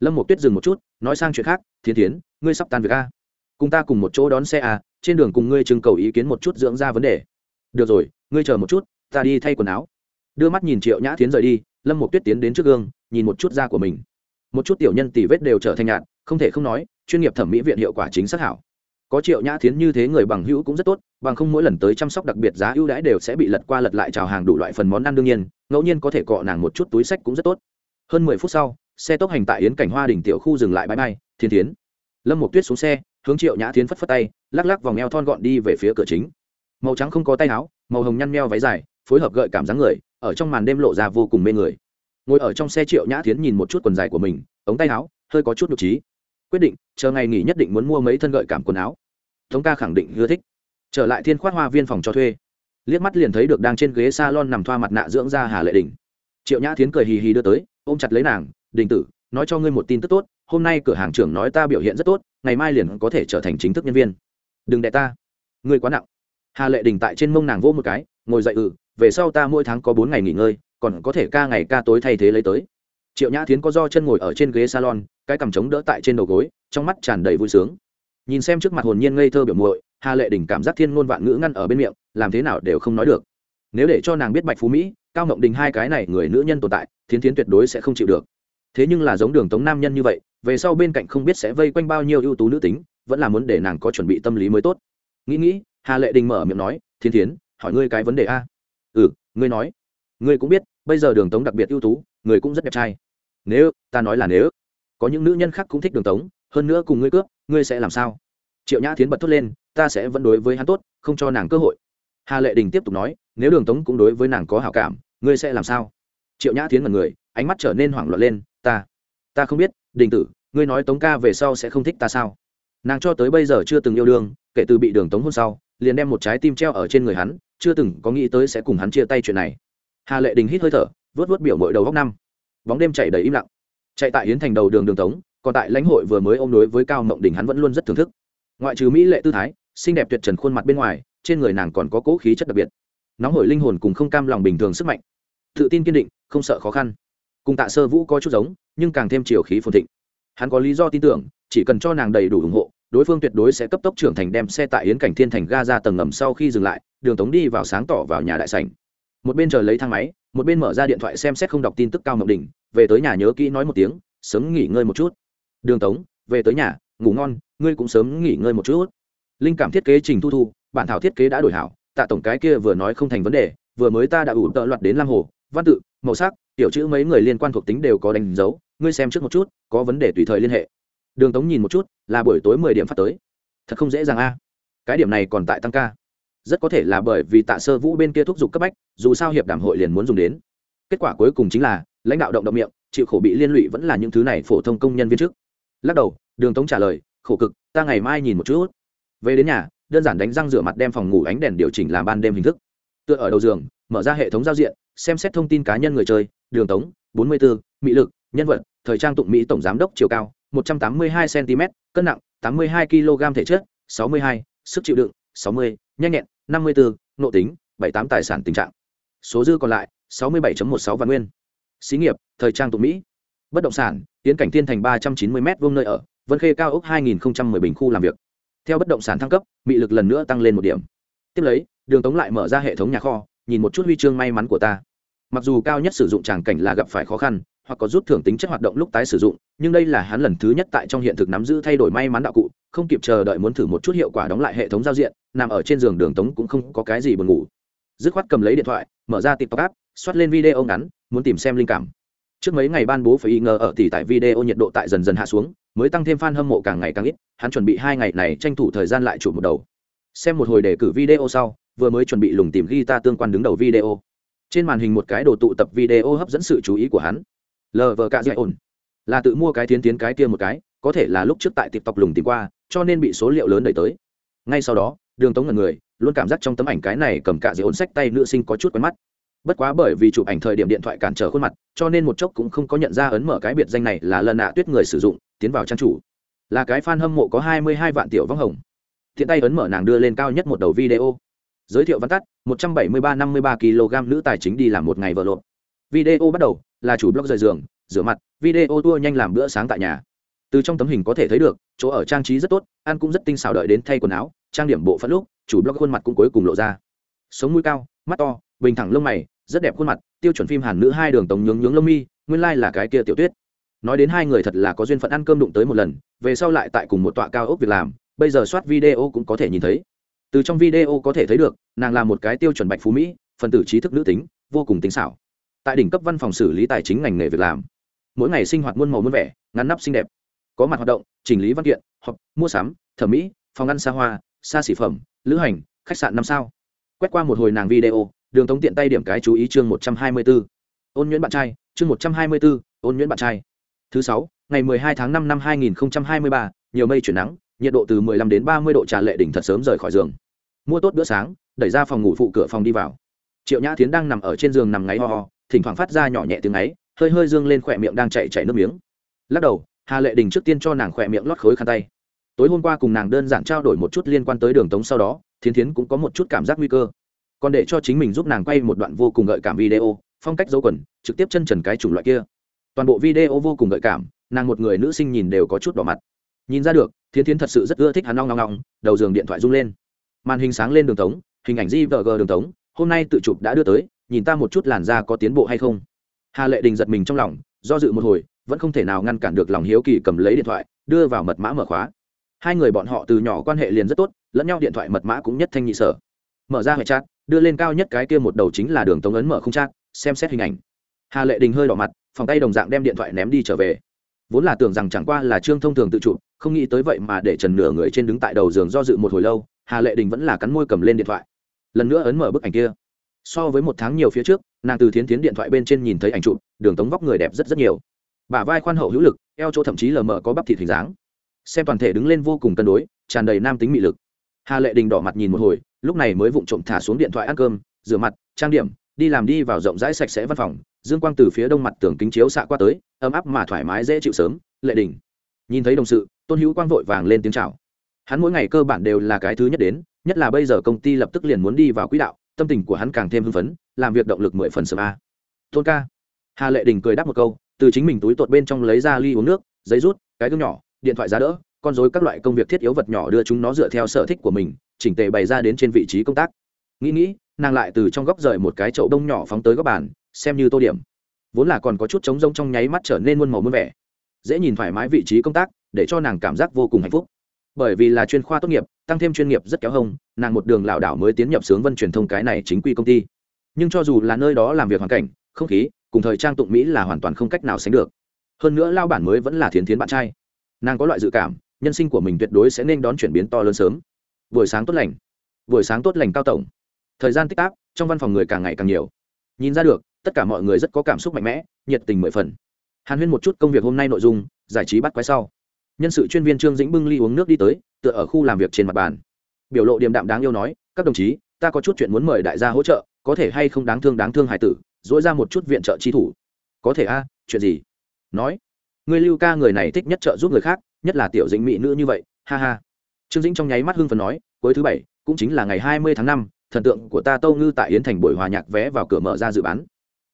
Lâm một tuyết dừng một chút, nói sang chuyện khác thiên tiến ngươi sắp tan việc a. Cùng ta cùng một chỗ đón xe à trên đường cùng ngươi trưng cầu ý kiến một chút dưỡng ra vấn đề. Được rồi, ngươi chờ một chút, ta đi thay quần áo. Đưa mắt nhìn triệu nhã tiến rời đi, lâm một tuyết tiến đến trước gương, nhìn một chút da của mình. Một chút tiểu nhân tỷ vết đều trở thành nhạt, không thể không nói, chuyên nghiệp thẩm mỹ viện hiệu quả chính xác hảo có triệu nhã thiến như thế người bằng hữu cũng rất tốt, bằng không mỗi lần tới chăm sóc đặc biệt giá ưu đãi đều sẽ bị lật qua lật lại chào hàng đủ loại phần món ăn đương nhiên, ngẫu nhiên có thể cọ nàng một chút túi sách cũng rất tốt. Hơn mười phút sau, xe tốc hành tại yến cảnh hoa đỉnh tiểu khu dừng lại bãi bay thiên tiến lâm một tuyết xuống xe, hướng triệu nhã thiến phất phất tay, lắc lắc vòng eo thon gọn đi về phía cửa chính. Màu trắng không có tay áo, màu hồng nhăn meo váy dài, phối hợp gợi cảm dáng người, ở trong màn đêm lộ ra vô cùng mê người. Ngồi ở trong xe triệu nhã thiến nhìn một chút quần dài của mình, ống tay áo, hơi có chút nhục trí quyết định, chờ ngày nghỉ nhất định muốn mua mấy thân gợi cảm quần áo. Tống ca khẳng định ưa thích. Trở lại thiên khoát hoa viên phòng cho thuê. Liếc mắt liền thấy được đang trên ghế s a lon nằm thoa mặt nạ dưỡng da hà lệ đình. Triệu nhã thiến cười hì hì đưa tới, ôm chặt lấy nàng, đình tử, nói cho ngươi một tin tức tốt, hôm nay cửa hàng trưởng nói ta biểu hiện rất tốt, ngày mai liền có thể trở thành chính thức nhân viên. Đừng đẹ ta. Ngươi quá nặng. Hà lệ đình tại trên mông nàng vỗ một cái, ngồi dậy ừ về sau ta mỗi tháng có bốn ngày nghỉ ngơi, còn có thể ca ngày ca tối thay thế lấy tới triệu nhã thiến có do chân ngồi ở trên ghế salon, cái cằm trống đỡ tại trên đầu gối, trong mắt tràn đầy vui sướng. Nhìn xem trước mặt hồn nhiên ngây thơ biểu muội, hà lệ đình cảm giác thiên ngôn vạn ngữ ngăn ở bên miệng, làm thế nào đều không nói được. Nếu để cho nàng biết bạch phú mỹ, cao ngộng đình hai cái này người nữ nhân tồn tại, thiến thiến tuyệt đối sẽ không chịu được. Thế nhưng là giống đường tống nam nhân như vậy, về sau bên cạnh không biết sẽ vây quanh bao nhiêu ưu tú nữ tính, vẫn là muốn để nàng có chuẩn bị tâm lý mới tốt. Nghĩ nghĩ, hà lệ đình mở miệng nói thiên thiến, hỏi ngươi cái vấn đề a. Ừ ngươi nói. Ngươi cũng biết, bây giờ đường tống đặc biệt ưu tú, người cũng rất đẹp trai nếu, ta nói là nếu. Có những nữ nhân khác cũng thích đường tống, hơn nữa cùng ngươi cướp, ngươi sẽ làm sao? Triệu nhã tiến bật thốt lên, ta sẽ vẫn đối với hắn tốt, không cho nàng cơ hội. Hà lệ đình tiếp tục nói, nếu đường tống cũng đối với nàng có hảo cảm, ngươi sẽ làm sao? Triệu nhã tiến mật người, ánh mắt trở nên hoảng loạn lên, ta ta không biết, đình tử, ngươi nói tống ca về sau sẽ không thích ta sao? Nàng cho tới bây giờ chưa từng yêu đương, kể từ bị đường tống hôn sau, liền đem một trái tim treo ở trên người hắn, chưa từng có nghĩ tới sẽ cùng hắn chia tay chuyện này. Hà lệ đình hít hơi thở vớt vớt biểu mội đầu góc năm bóng đêm chạy đầy im lặng. Chạy tại yến thành đầu đường đường tống, còn tại lãnh hội vừa mới ôm đối với cao mộng đình hắn vẫn luôn rất thưởng thức. Ngoại trừ mỹ lệ tư thái, xinh đẹp tuyệt trần khuôn mặt bên ngoài, trên người nàng còn có cỗ khí chất đặc biệt. Nóng hổi linh hồn cùng không cam lòng bình thường sức mạnh. Tự tin kiên định, không sợ khó khăn. Cùng tạ sơ vũ có chút giống, nhưng càng thêm chiều khí phồn thịnh. Hắn có lý do tin tưởng, chỉ cần cho nàng đầy đủ ủng hộ, đối phương tuyệt đối sẽ cấp tốc trưởng thành đem xe tại yến cảnh thiên thành ga ra tầng ngầm sau khi dừng lại, đường tống đi vào sáng tỏ vào nhà đại sảnh một bên chờ lấy thang máy, một bên mở ra điện thoại xem xét không đọc tin tức cao ngọc đình, về tới nhà nhớ kỹ nói một tiếng, sớm nghỉ ngơi một chút. Đường tống, về tới nhà, ngủ ngon, ngươi cũng sớm nghỉ ngơi một chút. Linh cảm thiết kế trình thu thu, bản thảo thiết kế đã đổi hảo, tạ tổng cái kia vừa nói không thành vấn đề, vừa mới ta đã ủ tợ loạt đến lam hồ, văn tự, màu sắc, tiểu chữ mấy người liên quan thuộc tính đều có đánh dấu, ngươi xem trước một chút, có vấn đề tùy thời liên hệ. Đường tống nhìn một chút, là buổi tối mười điểm phát tới. Thật không dễ dàng a. Cái điểm này còn tại tăng ca rất có thể là bởi vì tạ sơ vũ bên kia thúc giục cấp bách dù sao hiệp đàm hội liền muốn dùng đến. Kết quả cuối cùng chính là lãnh đạo động động miệng chịu khổ bị liên lụy vẫn là những thứ này phổ thông công nhân viên chức. Lắc đầu đường tống trả lời khổ cực ta ngày mai nhìn một chút. Về đến nhà đơn giản đánh răng rửa mặt đem phòng ngủ ánh đèn điều chỉnh làm ban đêm hình thức. Tựa ở đầu giường mở ra hệ thống giao diện xem xét thông tin cá nhân người chơi đường tống bốn mươi 44, mỹ lực nhân vật thời trang tụng mỹ tổng giám đốc chiều cao một trăm tám mươi hai cm cân nặng tám mươi hai kg thể chất sáu mươi hai sức chịu đựng sáu mươi nhanh nhẹn năm mươi bốn nộ tính, bảy tám tài sản tình trạng. Số dư còn lại, sáu mươi bảy một sáu vạn nguyên. Xí nghiệp, thời trang tụng mỹ. Bất động sản, tiến cảnh tiên thành ba trăm chín mươi m vông nơi ở, vân khê cao ốc hai nghìn mười bình khu làm việc. Theo bất động sản thăng cấp bị lực lần nữa tăng lên một điểm. Tiếp lấy, đường tống lại mở ra hệ thống nhà kho, nhìn một chút huy chương may mắn của ta. Mặc dù cao nhất sử dụng tràng cảnh là gặp phải khó khăn hoặc có rút thưởng tính chất hoạt động lúc tái sử dụng, nhưng đây là hắn lần thứ nhất tại trong hiện thực nắm giữ thay đổi may mắn đạo cụ, không kịp chờ đợi muốn thử một chút hiệu quả đóng lại hệ thống giao diện, nằm ở trên giường đường tống cũng không có cái gì buồn ngủ. Dứt khoát cầm lấy điện thoại, mở ra tiktok app xoát lên video ngắn, muốn tìm xem linh cảm. Trước mấy ngày ban bố phải y ngờ ở tỷ tại video nhiệt độ tại dần dần hạ xuống, mới tăng thêm fan hâm mộ càng ngày càng ít, hắn chuẩn bị hai ngày này tranh thủ thời gian lại chụp một đầu. Xem một hồi để cử video sau, vừa mới chuẩn bị lùng tìm guitar tương quan đứng đầu video. Trên màn hình một cái đồ tụ tập video hấp dẫn sự chú ý của hắn lờ vờ cạ dạy ổn. Là tự mua cái tiến tiến cái kia một cái, có thể là lúc trước tại tiktok lùng tìm qua, cho nên bị số liệu lớn đẩy tới. Ngay sau đó, đường tống ngần người, luôn cảm giác trong tấm ảnh cái này cầm cạ dạy ổn sách tay nữ sinh có chút quen mắt. Bất quá bởi vì chụp ảnh thời điểm điện thoại cản trở khuôn mặt, cho nên một chốc cũng không có nhận ra ấn mở cái biệt danh này là lần nạ tuyết người sử dụng, tiến vào trang chủ. Là cái fan hâm mộ có hai mươi hai vạn tiểu vong hồng. Thiện tay ấn mở nàng đưa lên cao nhất một đầu video. Giới thiệu văn tắt, một trăm bảy mươi ba năm mươi ba kg nữ tài chính đi làm một ngày vợ lộn video bắt đầu, là chủ blog rời giường, rửa mặt, video tua nhanh làm bữa sáng tại nhà. Từ trong tấm hình có thể thấy được, chỗ ở trang trí rất tốt, ăn cũng rất tinh xảo đợi đến thay quần áo, trang điểm bộ phận lúc, chủ blog khuôn mặt cũng cuối cùng lộ ra. Sống mũi cao, mắt to, bình thẳng lông mày, rất đẹp khuôn mặt, tiêu chuẩn phim hàn nữ hai đường tống nhướng nhướng lông mi, nguyên lai、like、là cái kia tiểu tuyết. Nói đến hai người thật là có duyên phận ăn cơm đụng tới một lần, về sau lại tại cùng một tọa cao ốc việc làm, bây giờ soát video cũng có thể nhìn thấy. Từ trong video có thể thấy được, nàng là một cái tiêu chuẩn bạch phú mỹ, phần tử trí thức nữ tính, vô cùng tính xảo tại đỉnh cấp văn phòng xử lý tài chính ngành nghề việc làm. Mỗi ngày sinh hoạt muôn màu muôn vẻ ngắn nắp xinh đẹp. Có mặt hoạt động, chỉnh lý văn kiện, họp, mua sắm, thẩm mỹ, phòng ăn xa hoa, xa xỉ phẩm, lữ hành, khách sạn năm sao. Quét qua một hồi nàng video, đường tống tiện tay điểm cái chú ý chương một trăm hai mươi b ố ôn nhuyễn bạn trai, chương một trăm hai mươi b ố ôn nhuyễn bạn trai. Thứ sáu, ngày mười hai tháng năm năm hai nghìn hai mươi ba, nhiều mây chuyển nắng, nhiệt độ từ mười lăm đến ba mươi độ trà lệ đỉnh thật sớm rời khỏi giường. Mua tốt bữa sáng, đẩy ra phòng ngủ phụ cửa phòng đi vào. Triệu nhã tiến đang nằm ở trên giường nằm ngáy ho ho thỉnh thoảng phát ra nhỏ nhẹ tiếng ấy, hơi hơi dương lên khỏe miệng đang chạy chạy nước miếng. Lắc đầu, hà lệ đình trước tiên cho nàng khỏe miệng lót khối khăn tay. Tối hôm qua cùng nàng đơn giản trao đổi một chút liên quan tới đường tống sau đó, thiến thiến cũng có một chút cảm giác nguy cơ. Còn để cho chính mình giúp nàng quay một đoạn vô cùng gợi cảm video, phong cách dấu quần, trực tiếp chân trần cái chủng loại kia. Toàn bộ video vô cùng gợi cảm, nàng một người nữ sinh nhìn đều có chút đỏ mặt. Nhìn ra được, thiến thiến thật sự rất ưa thích hắn long long long đầu giường điện thoại rung lên. Màn hình sáng lên đường tống, hình ảnh di vg đường tống, hôm nay tự chụp đã đưa tới nhìn ta một chút làn da có tiến bộ hay không. Hà lệ đình giật mình trong lòng, do dự một hồi, vẫn không thể nào ngăn cản được lòng hiếu kỳ cầm lấy điện thoại, đưa vào mật mã mở khóa. Hai người bọn họ từ nhỏ quan hệ liền rất tốt, lẫn nhau điện thoại mật mã cũng nhất thanh nhị sở. Mở ra hệ chat, đưa lên cao nhất cái kia một đầu chính là đường tống ấn mở không chat, xem xét hình ảnh. Hà lệ đình hơi đỏ mặt, phòng tay đồng dạng đem điện thoại ném đi trở về. Vốn là tưởng rằng chẳng qua là trương thông thường tự chụp không nghĩ tới vậy mà để trần nửa người trên đứng tại đầu giường do dự một hồi lâu, hà lệ đình vẫn là cắn môi cầm lên điện thoại. Lần nữa ấn mở bức ảnh kia so với một tháng nhiều phía trước, nàng từ thiến tiến điện thoại bên trên nhìn thấy ảnh chụp, đường tống vóc người đẹp rất rất nhiều. Bả vai khoan hậu hữu lực, eo chỗ thậm chí lờ mờ có bắp thịt hình dáng. Xem toàn thể đứng lên vô cùng cân đối, tràn đầy nam tính mị lực. Hà lệ đình đỏ mặt nhìn một hồi, lúc này mới vụng trộm thả xuống điện thoại ăn cơm, rửa mặt, trang điểm, đi làm đi vào rộng rãi sạch sẽ văn phòng. Dương quang từ phía đông mặt tường kính chiếu xạ qua tới, ấm áp mà thoải mái dễ chịu sớm, lệ đình. Nhìn thấy đồng sự, tôn hữu quang vội vàng lên tiếng chào. Hắn mỗi ngày cơ bản đều là cái thứ nhất đến, nhất là bây giờ công ty lập tức liền muốn đi vào quỹ đạo tâm tình của hắn càng thêm hưng phấn, làm việc động lực mười phần sớm a. Tôn ca. Hà lệ đình cười đáp một câu, từ chính mình túi tuột bên trong lấy ra ly uống nước, giấy rút, cái gương nhỏ, điện thoại giá đỡ, con dối các loại công việc thiết yếu vật nhỏ đưa chúng nó dựa theo sở thích của mình, chỉnh tề bày ra đến trên vị trí công tác. Nghĩ nghĩ, nàng lại từ trong góc rời một cái chậu đông nhỏ phóng tới góc bàn, xem như tô điểm. Vốn là còn có chút trống rông trong nháy mắt trở nên muôn màu muôn vẻ. Dễ nhìn thoải mái vị trí công tác, để cho nàng cảm giác vô cùng hạnh phúc bởi vì là chuyên khoa tốt nghiệp, tăng thêm chuyên nghiệp rất kéo hông, nàng một đường lảo đảo mới tiến nhập sướng vân truyền thông cái này chính quy công ty. Nhưng cho dù là nơi đó làm việc hoàn cảnh, không khí, cùng thời trang tụng mỹ là hoàn toàn không cách nào sánh được. Hơn nữa lao bản mới vẫn là thiến thiến bạn trai. Nàng có loại dự cảm, nhân sinh của mình tuyệt đối sẽ nên đón chuyển biến to lớn sớm. Buổi sáng tốt lành. Buổi sáng tốt lành cao tổng. Thời gian tích tắc, trong văn phòng người càng ngày càng nhiều. Nhìn ra được, tất cả mọi người rất có cảm xúc mạnh mẽ, nhiệt tình mười phần. Hàn huyên một chút công việc hôm nay nội dung, giải trí bắt quái sau nhân sự chuyên viên trương dĩnh bưng ly uống nước đi tới, tựa ở khu làm việc trên mặt bàn. Biểu lộ điềm đạm đáng yêu nói, các đồng chí, ta có chút chuyện muốn mời đại gia hỗ trợ, có thể hay không đáng thương đáng thương hải tử dỗi ra một chút viện trợ chi thủ. Có thể a, chuyện gì? Nói người lưu ca người này thích nhất trợ giúp người khác, nhất là tiểu dĩnh mỹ nữ như vậy, ha ha. Trương dĩnh trong nháy mắt hưng phần nói, cuối thứ bảy, cũng chính là ngày hai mươi tháng năm, thần tượng của ta tâu ngư tại yến thành buổi hòa nhạc vé vào cửa mở ra dự bán.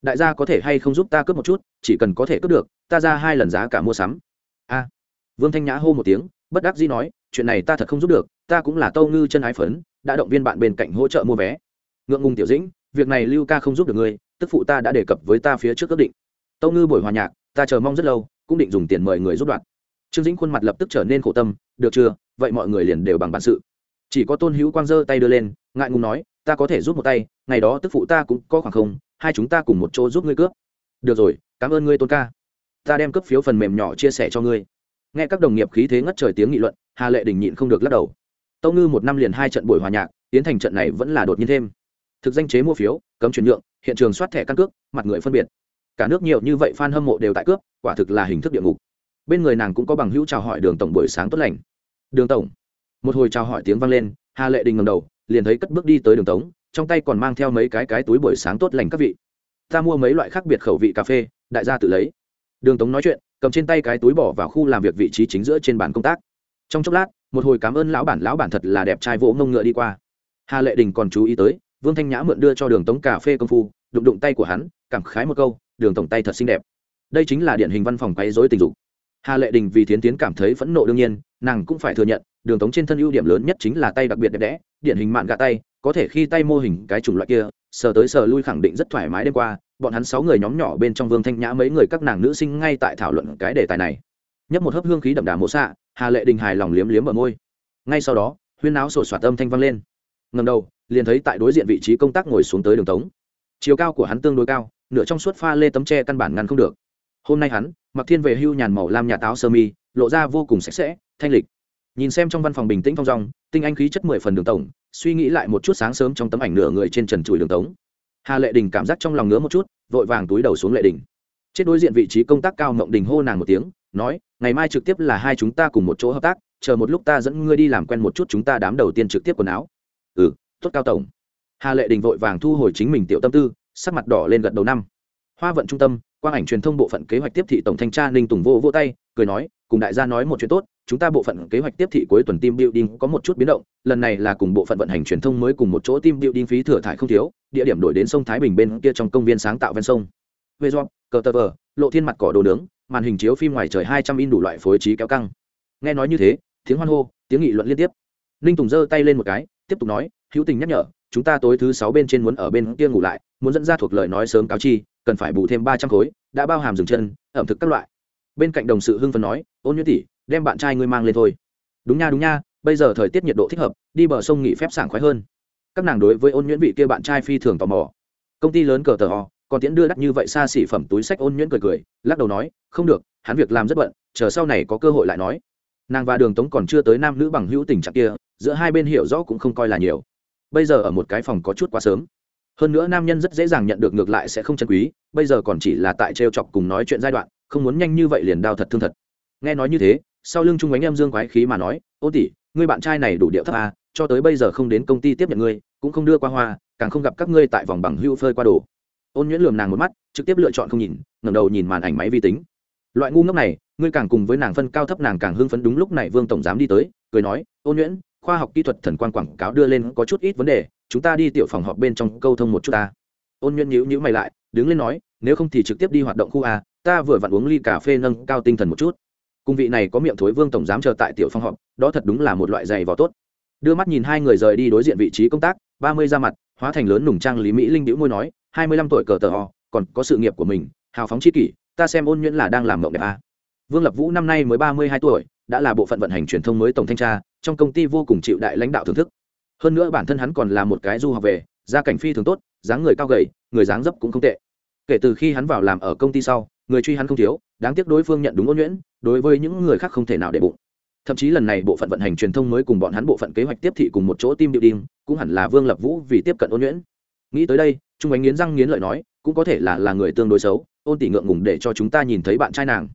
Đại gia có thể hay không giúp ta cướp một chút, chỉ cần có thể cướp được, ta ra hai lần giá cả mua sắm. A vương thanh nhã hô một tiếng, bất đắc dĩ nói, chuyện này ta thật không giúp được, ta cũng là tâu ngư chân ái phấn, đã động viên bạn bên cạnh hỗ trợ mua vé. Ngượng ngùng tiểu dĩnh, việc này lưu ca không giúp được ngươi, tức phụ ta đã đề cập với ta phía trước ước định. Tâu ngư buổi hòa nhạc, ta chờ mong rất lâu, cũng định dùng tiền mời người giúp đoạn trương dĩnh khuôn mặt lập tức trở nên khổ tâm, được chưa, vậy mọi người liền đều bằng bản sự. Chỉ có tôn hữu quang giơ tay đưa lên, ngại ngùng nói, ta có thể giúp một tay, ngày đó tức phụ ta cũng có khoảng không, hai chúng ta cùng một chỗ giúp ngươi cướp. Được rồi, cảm ơn ngươi tôn ca. Ta đem cướp phiếu phần mềm nhỏ chia sẻ cho ngươi nghe các đồng nghiệp khí thế ngất trời tiếng nghị luận, hà lệ đình nhịn không được lắc đầu. Tâu ngư một năm liền hai trận buổi hòa nhạc, tiến thành trận này vẫn là đột nhiên thêm. Thực danh chế mua phiếu, cấm chuyển nhượng, hiện trường soát thẻ căn cước, mặt người phân biệt. Cả nước nhiều như vậy f a n hâm mộ đều tại cướp, quả thực là hình thức địa ngục. Bên người nàng cũng có bằng hữu chào hỏi đường tổng buổi sáng tốt lành. Đường tổng. Một hồi chào hỏi tiếng vang lên, hà lệ đình ngầm đầu, liền thấy cất bước đi tới đường tống, trong tay còn mang theo mấy cái cái túi buổi sáng tốt lành các vị. Ta mua mấy loại khác biệt khẩu vị cà phê, đại gia tự lấy. Đường tống nói chuyện cầm trên tay cái túi bỏ vào khu làm việc vị trí chính giữa trên bàn công tác. Trong chốc lát, một hồi cảm ơn lão bản lão bản thật là đẹp trai vỗ mông ngựa đi qua. Hà lệ đình còn chú ý tới, vương thanh nhã mượn đưa cho đường tống cà phê công phu, đụng đụng tay của hắn, cảm khái một câu, đường tổng tay thật xinh đẹp. Đây chính là điển hình văn phòng quấy dối tình dục. Hà lệ đình vì thiến tiến cảm thấy phẫn nộ đương nhiên, nàng cũng phải thừa nhận, đường tống trên thân ưu điểm lớn nhất chính là tay đặc biệt đẹp đẽ, điển hình mạn gạ tay, có thể khi tay mô hình cái chủng loại kia, sờ tới sờ lui khẳng định rất thoải mái đêm qua bọn hắn sáu người nhóm nhỏ bên trong vương thanh nhã mấy người các nàng nữ sinh ngay tại thảo luận cái đề tài này. Nhấp một hớp hương khí đậm đà mộ xạ, hà lệ đình hài lòng liếm liếm ở môi. Ngay sau đó, huyên áo sổ soạt âm thanh vang lên. Ngầm đầu, liền thấy tại đối diện vị trí công tác ngồi xuống tới đường tống. Chiều cao của hắn tương đối cao, nửa trong suốt pha lê tấm tre căn bản ngăn không được. Hôm nay hắn, mặc thiên về hưu nhàn màu lam nhà táo sơ mi, lộ ra vô cùng sạch sẽ, thanh lịch. Nhìn xem trong văn phòng bình tĩnh phong dong, tinh anh khí chất mười phần đường tổng suy nghĩ lại một chút sáng sớm trong tấm ảnh nửa người trên trần chùi đường tống. Hà lệ đình cảm giác trong lòng ngứa một chút vội vàng túi đầu xuống lệ đình chết đối diện vị trí công tác cao mộng đình hô nàng một tiếng, nói, ngày mai trực tiếp là hai chúng ta cùng một chỗ hợp tác, chờ một lúc ta dẫn ngươi đi làm quen một chút chúng ta đám đầu tiên trực tiếp quần áo. Ừ tốt cao tổng. Hà lệ đình vội vàng thu hồi chính mình tiểu tâm tư, sắc mặt đỏ lên gật đầu năm. Hoa vận trung tâm, quang ảnh truyền thông bộ phận kế hoạch tiếp thị tổng thanh tra ninh tùng vô vô tay, cười nói, cùng đại gia nói một chuyện tốt chúng ta bộ phận kế hoạch tiếp thị cuối tuần team building có một chút biến động, lần này là cùng bộ phận vận hành truyền thông mới cùng một chỗ team building phí thừa thải không thiếu, địa điểm đổi đến sông thái bình bên kia trong công viên sáng tạo ven sông. Về do, cờ tờ vờ, lộ thiên mặt cỏ đồ nướng, màn hình chiếu phim ngoài trời hai trăm in đủ loại phối trí kéo căng. Nghe nói như thế, tiếng hoan hô, tiếng nghị luận liên tiếp. Ninh tùng giơ tay lên một cái, tiếp tục nói, hữu tình nhắc nhở, chúng ta tối thứ sáu bên trên muốn ở bên kia ngủ lại, muốn dẫn ra thuộc lời nói sớm cáo chi, cần phải bù thêm ba trăm khối, đã bao hàm dừng chân, ẩm thực các loại bên cạnh đồng sự hưng phấn nói, ôn nhuyễn tỷ, đem bạn trai ngươi mang lên thôi. Đúng nha đúng nha, bây giờ thời tiết nhiệt độ thích hợp, đi bờ sông nghỉ phép sảng khoái hơn. Các nàng đối với ôn nhuyễn vị kia bạn trai phi thường tò mò. Công ty lớn cờ tờ ho còn tiễn đưa đắt như vậy xa xỉ phẩm túi sách ôn nhuyễn cười cười, lắc đầu nói, không được, hắn việc làm rất bận, chờ sau này có cơ hội lại nói. Nàng và đường tống còn chưa tới nam nữ bằng hữu tình trạng kia, giữa hai bên hiểu rõ cũng không coi là nhiều. Bây giờ ở một cái phòng có chút quá sớm hơn nữa nam nhân rất dễ dàng nhận được ngược lại sẽ không chân quý bây giờ còn chỉ là tại trêu chọc cùng nói chuyện giai đoạn không muốn nhanh như vậy liền đao thật thương thật. Nghe nói như thế sau lưng trung ánh em dương quái khí mà nói ô tỷ ngươi bạn trai này đủ điệu thấp à, cho tới bây giờ không đến công ty tiếp nhận ngươi cũng không đưa qua hoa càng không gặp các ngươi tại vòng bằng hưu phơi qua đồ. Ôn nhuyễn lườm nàng một mắt trực tiếp lựa chọn không nhìn ngẩng đầu nhìn màn ảnh máy vi tính. Loại ngu ngốc này ngươi càng cùng với nàng phân cao thấp nàng càng hưng phấn đúng lúc này vương tổng giám đi tới cười nói ôn nhuyễn khoa học kỹ thuật thần quan quảng cáo đưa lên có chút ít vấn đề, chúng ta đi tiểu phòng họp bên trong câu thông một chút ta. Ôn nhuận nhữ nhữ mày lại, đứng lên nói, nếu không thì trực tiếp đi hoạt động khu a, ta vừa vặn uống ly cà phê nâng cao tinh thần một chút. Cung vị này có miệng thối vương tổng giám chờ tại tiểu phòng họp, đó thật đúng là một loại giày vò tốt. Đưa mắt nhìn hai người rời đi đối diện vị trí công tác, ba mươi ra mặt, hóa thành lớn nùng trang lý mỹ linh đĩu môi nói, hai mươi lăm tuổi cờ tờ ho còn có sự nghiệp của mình, hào phóng chi kỷ, ta xem ôn nhuyễn là đang làm mộng đẹp a. Vương lập vũ năm nay mới ba mươi hai tuổi đã là bộ phận vận hành truyền thông mới tổng thanh tra, trong công ty vô cùng chịu đại lãnh đạo thưởng thức. Hơn nữa bản thân hắn còn là một cái du học về, gia cảnh phi thường tốt, dáng người cao gầy, người dáng dấp cũng không tệ. Kể từ khi hắn vào làm ở công ty sau, người truy hắn không thiếu, đáng tiếc đối phương nhận đúng ôn nhuyễn, đối với những người khác không thể nào để bụng. Thậm chí lần này bộ phận vận hành truyền thông mới cùng bọn hắn bộ phận kế hoạch tiếp thị cùng một chỗ tim điệu đinh cũng hẳn là vương lập vũ vì tiếp cận ôn nhuyễn. Nghĩ tới đây, trung ánh nghiến răng nghiến lợi nói, cũng có thể là là người tương đối xấu, ôn tỷ ngượng ngùng để cho chúng ta nhìn thấy bạn trai nàng.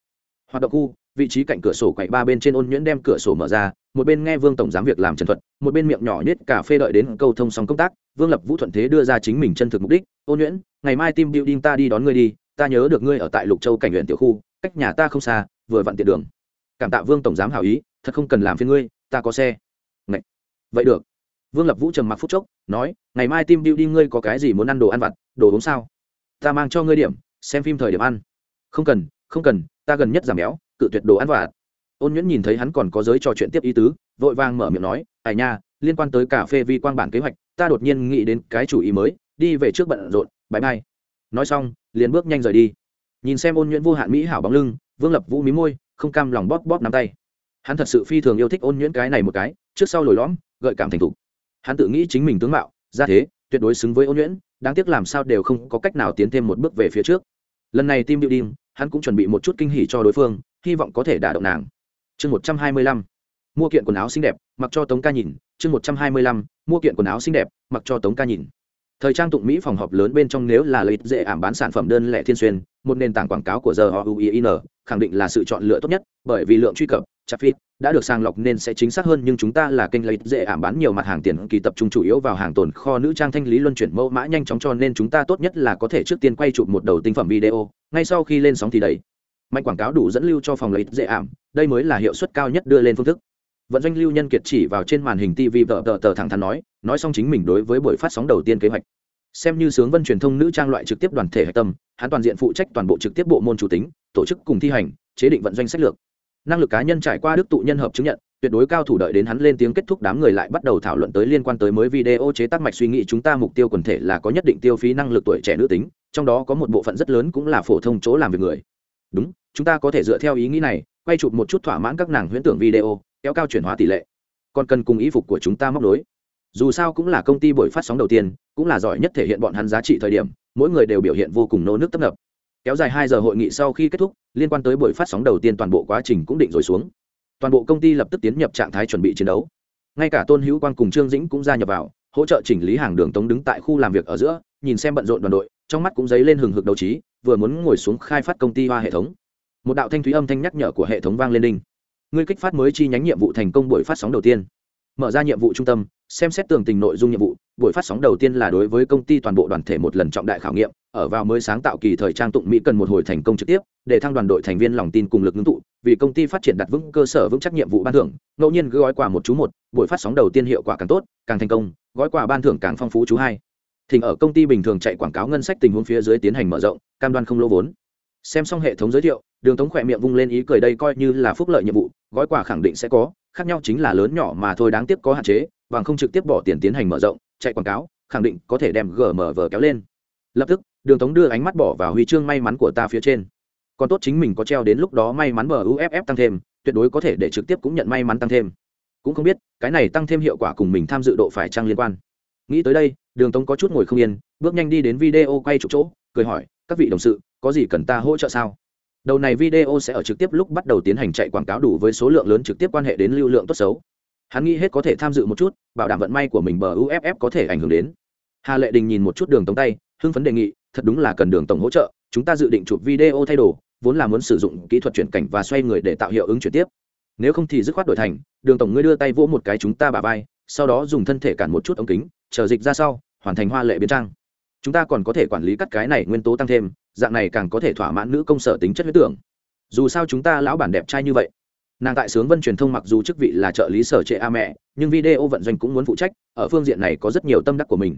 Hoạt động khu vị trí cạnh cửa sổ quậy ba bên trên ôn nhuyễn đem cửa sổ mở ra, một bên nghe vương tổng giám việc làm trần thuật, một bên miệng nhỏ nhất cà phê đợi đến câu thông xong công tác, vương lập vũ thuận thế đưa ra chính mình chân thực mục đích ôn nhuyễn, ngày mai team building ta đi đón ngươi đi, ta nhớ được ngươi ở tại lục châu cảnh huyện tiểu khu, cách nhà ta không xa, vừa vặn tiện đường. Cảm tạ vương tổng giám hảo ý, thật không cần làm phiên ngươi, ta có xe. Ngậy. vậy được. Vương lập vũ trầm mặc phút chốc, nói, ngày mai team building ngươi có cái gì muốn ăn đồ ăn vặt, đồ uống sao? Ta mang cho ngươi điểm, xem phim thời điểm ăn. Không cần không cần, ta gần nhất giảm béo cự tuyệt đồ ăn vặt. Ôn nhuyễn nhìn thấy hắn còn có giới trò chuyện tiếp ý tứ, vội vàng mở miệng nói, ai nha, liên quan tới cà phê vi quang bản kế hoạch, ta đột nhiên nghĩ đến cái chủ ý mới, đi về trước bận rộn bãi mai nói xong, liền bước nhanh rời đi. Nhìn xem ôn nhuyễn vô hạn mỹ hảo bóng lưng, vương lập vũ mí môi, không cam lòng bóp bóp nắm tay. Hắn thật sự phi thường yêu thích ôn nhuyễn cái này một cái, trước sau lồi lõm, gợi cảm thành thục. Hắn tự nghĩ chính mình tướng mạo, ra thế, tuyệt đối xứng với ôn nhuyễn, đáng tiếc làm sao đều không có cách nào tiến thêm một bước về phía trước. Lần này tim điệu đinh hắn cũng chuẩn bị một chút kinh hỉ cho đối phương hy vọng có thể đả động nàng. Chương một trăm hai mươi lăm. Mua kiện quần áo xinh đẹp, mặc cho tống ca nhìn. Chương một trăm hai mươi lăm. Mua kiện quần áo xinh đẹp, mặc cho tống ca nhìn. Thời trang tụng mỹ phòng họp lớn bên trong nếu là lợi ích dễ ảm bán sản phẩm đơn lẻ thiên xuyên, một nền tảng quảng cáo của giờ họ uin khẳng định là sự chọn lựa tốt nhất, bởi vì lượng truy cập chặt phít đã được sàng lọc nên sẽ chính xác hơn, nhưng chúng ta là kênh lợi ích dễ ảm bán nhiều mặt hàng tiền kỳ tập trung chủ yếu vào hàng tồn kho nữ trang thanh lý luân chuyển mẫu mã nhanh chóng, cho nên chúng ta tốt nhất là có thể trước tiên quay chụp một đầu tinh phẩm video, ngay sau khi lên sóng thì đầy mạnh quảng cáo đủ dẫn lưu cho phòng lợi dễ ảm, đây mới là hiệu suất cao nhất đưa lên phương thức. Vận doanh lưu nhân kiệt chỉ vào trên màn hình tv tờ tờ tờ thẳng thắn nói nói xong chính mình đối với buổi phát sóng đầu tiên kế hoạch. Xem như sướng vân truyền thông nữ trang loại trực tiếp đoàn thể hạch tâm, hắn toàn diện phụ trách toàn bộ trực tiếp bộ môn chủ tính, tổ chức cùng thi hành, chế định vận doanh sách lược. Năng lực cá nhân trải qua đức tụ nhân hợp chứng nhận, tuyệt đối cao thủ đợi đến hắn lên tiếng kết thúc đám người lại bắt đầu thảo luận tới liên quan tới mới video chế tác mạch suy nghĩ chúng ta mục tiêu quần thể là có nhất định tiêu phí năng lực tuổi trẻ nữ tính, trong đó có một bộ phận rất lớn cũng là phổ thông chỗ làm việc người. Đúng chúng ta có thể dựa theo ý nghĩ này, quay chụp một chút thỏa mãn các nàng huyễn tưởng video, kéo cao chuyển hóa tỷ lệ. Còn cần cùng ý phục của chúng ta móc nối. dù sao cũng là công ty buổi phát sóng đầu tiên, cũng là giỏi nhất thể hiện bọn hắn giá trị thời điểm, mỗi người đều biểu hiện vô cùng nô nước tấp nập. Kéo dài hai giờ hội nghị sau khi kết thúc, liên quan tới buổi phát sóng đầu tiên toàn bộ quá trình cũng định rồi xuống. Toàn bộ công ty lập tức tiến nhập trạng thái chuẩn bị chiến đấu. Ngay cả tôn hữu quang cùng trương dĩnh cũng gia nhập vào, hỗ trợ chỉnh lý hàng đường tống đứng tại khu làm việc ở giữa, nhìn xem bận rộn đoàn đội, trong mắt cũng dấy lên hừng hực đấu trí, vừa muốn ngồi xuống khai phát công ty hoa hệ thống một đạo thanh thúy âm thanh nhắc nhở của hệ thống vang lên đinh. Ngươi kích phát mới chi nhánh nhiệm vụ thành công buổi phát sóng đầu tiên. Mở ra nhiệm vụ trung tâm, xem xét tường tình nội dung nhiệm vụ, buổi phát sóng đầu tiên là đối với công ty toàn bộ đoàn thể một lần trọng đại khảo nghiệm, ở vào mới sáng tạo kỳ thời trang tụng mỹ cần một hồi thành công trực tiếp, để thăng đoàn đội thành viên lòng tin cùng lực ngưng tụ, vì công ty phát triển đặt vững cơ sở vững chắc nhiệm vụ ban thưởng, ngẫu nhiên gói quà một chú một, buổi phát sóng đầu tiên hiệu quả càng tốt, càng thành công, gói quà ban thưởng càng phong phú chú hai. Thỉnh ở công ty bình thường chạy quảng cáo ngân sách tình huống phía dưới tiến hành mở rộng, cam đoan không lỗ vốn. Xem xong hệ thống giới thiệu đường tống khỏe miệng vung lên ý cười đây coi như là phúc lợi nhiệm vụ, gói quà khẳng định sẽ có, khác nhau chính là lớn nhỏ mà thôi đáng tiếc có hạn chế, bằng không trực tiếp bỏ tiền tiến hành mở rộng, chạy quảng cáo, khẳng định có thể đem gmv kéo lên. Lập tức, đường tống đưa ánh mắt bỏ vào huy chương may mắn của ta phía trên. Còn tốt chính mình có treo đến lúc đó may mắn bờ tăng thêm, tuyệt đối có thể để trực tiếp cũng nhận may mắn tăng thêm. Cũng không biết, cái này tăng thêm hiệu quả cùng mình tham dự độ phải trăng liên quan. Nghĩ tới đây, đường tống có chút ngồi không yên, bước nhanh đi đến video quay chụp chỗ, cười hỏi, các vị đồng sự, có gì cần ta hỗ trợ sao? Đầu này video sẽ ở trực tiếp lúc bắt đầu tiến hành chạy quảng cáo đủ với số lượng lớn trực tiếp quan hệ đến lưu lượng tốt xấu. Hắn nghĩ hết có thể tham dự một chút, bảo đảm vận may của mình bờ uff có thể ảnh hưởng đến. Hà lệ đình nhìn một chút đường tống tay, hưng phấn đề nghị, thật đúng là cần đường tổng hỗ trợ, chúng ta dự định chụp video thay đồ, vốn là muốn sử dụng kỹ thuật chuyển cảnh và xoay người để tạo hiệu ứng chuyển tiếp. Nếu không thì dứt khoát đổi thành, đường tổng ngươi đưa tay vỗ một cái chúng ta bà vai, sau đó dùng thân thể cản một chút ống kính, chờ dịch ra sau, hoàn thành hoa lệ biến trang. Chúng ta còn có thể quản lý cắt cái này nguyên tố tăng thêm dạng này càng có thể thỏa mãn nữ công sở tính chất huyết tưởng. Dù sao chúng ta lão bản đẹp trai như vậy. Nàng tại sướng vân truyền thông mặc dù chức vị là trợ lý sở trệ a mẹ, nhưng video vận doanh cũng muốn phụ trách, ở phương diện này có rất nhiều tâm đắc của mình.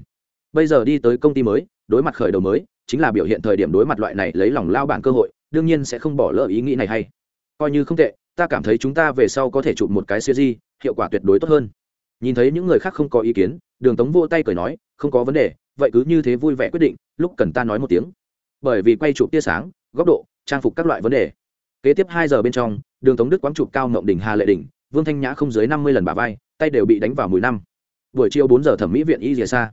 Bây giờ đi tới công ty mới, đối mặt khởi đầu mới, chính là biểu hiện thời điểm đối mặt loại này lấy lòng lao bản cơ hội, đương nhiên sẽ không bỏ lỡ ý nghĩ này hay. Coi như không tệ, ta cảm thấy chúng ta về sau có thể chụp một cái siêu di hiệu quả tuyệt đối tốt hơn. Nhìn thấy những người khác không có ý kiến, đường tống vô tay cười nói, không có vấn đề, vậy cứ như thế vui vẻ quyết định, lúc cần ta nói một tiếng bởi vì quay chụp tia sáng, góc độ, trang phục các loại vấn đề. Kế tiếp hai giờ bên trong, đường tống đức quán chụp cao mộng đỉnh hà lệ đỉnh vương thanh nhã không dưới năm mươi lần bà vai, tay đều bị đánh vào mùi năm. Buổi chiều bốn giờ thẩm mỹ viện y rìa xa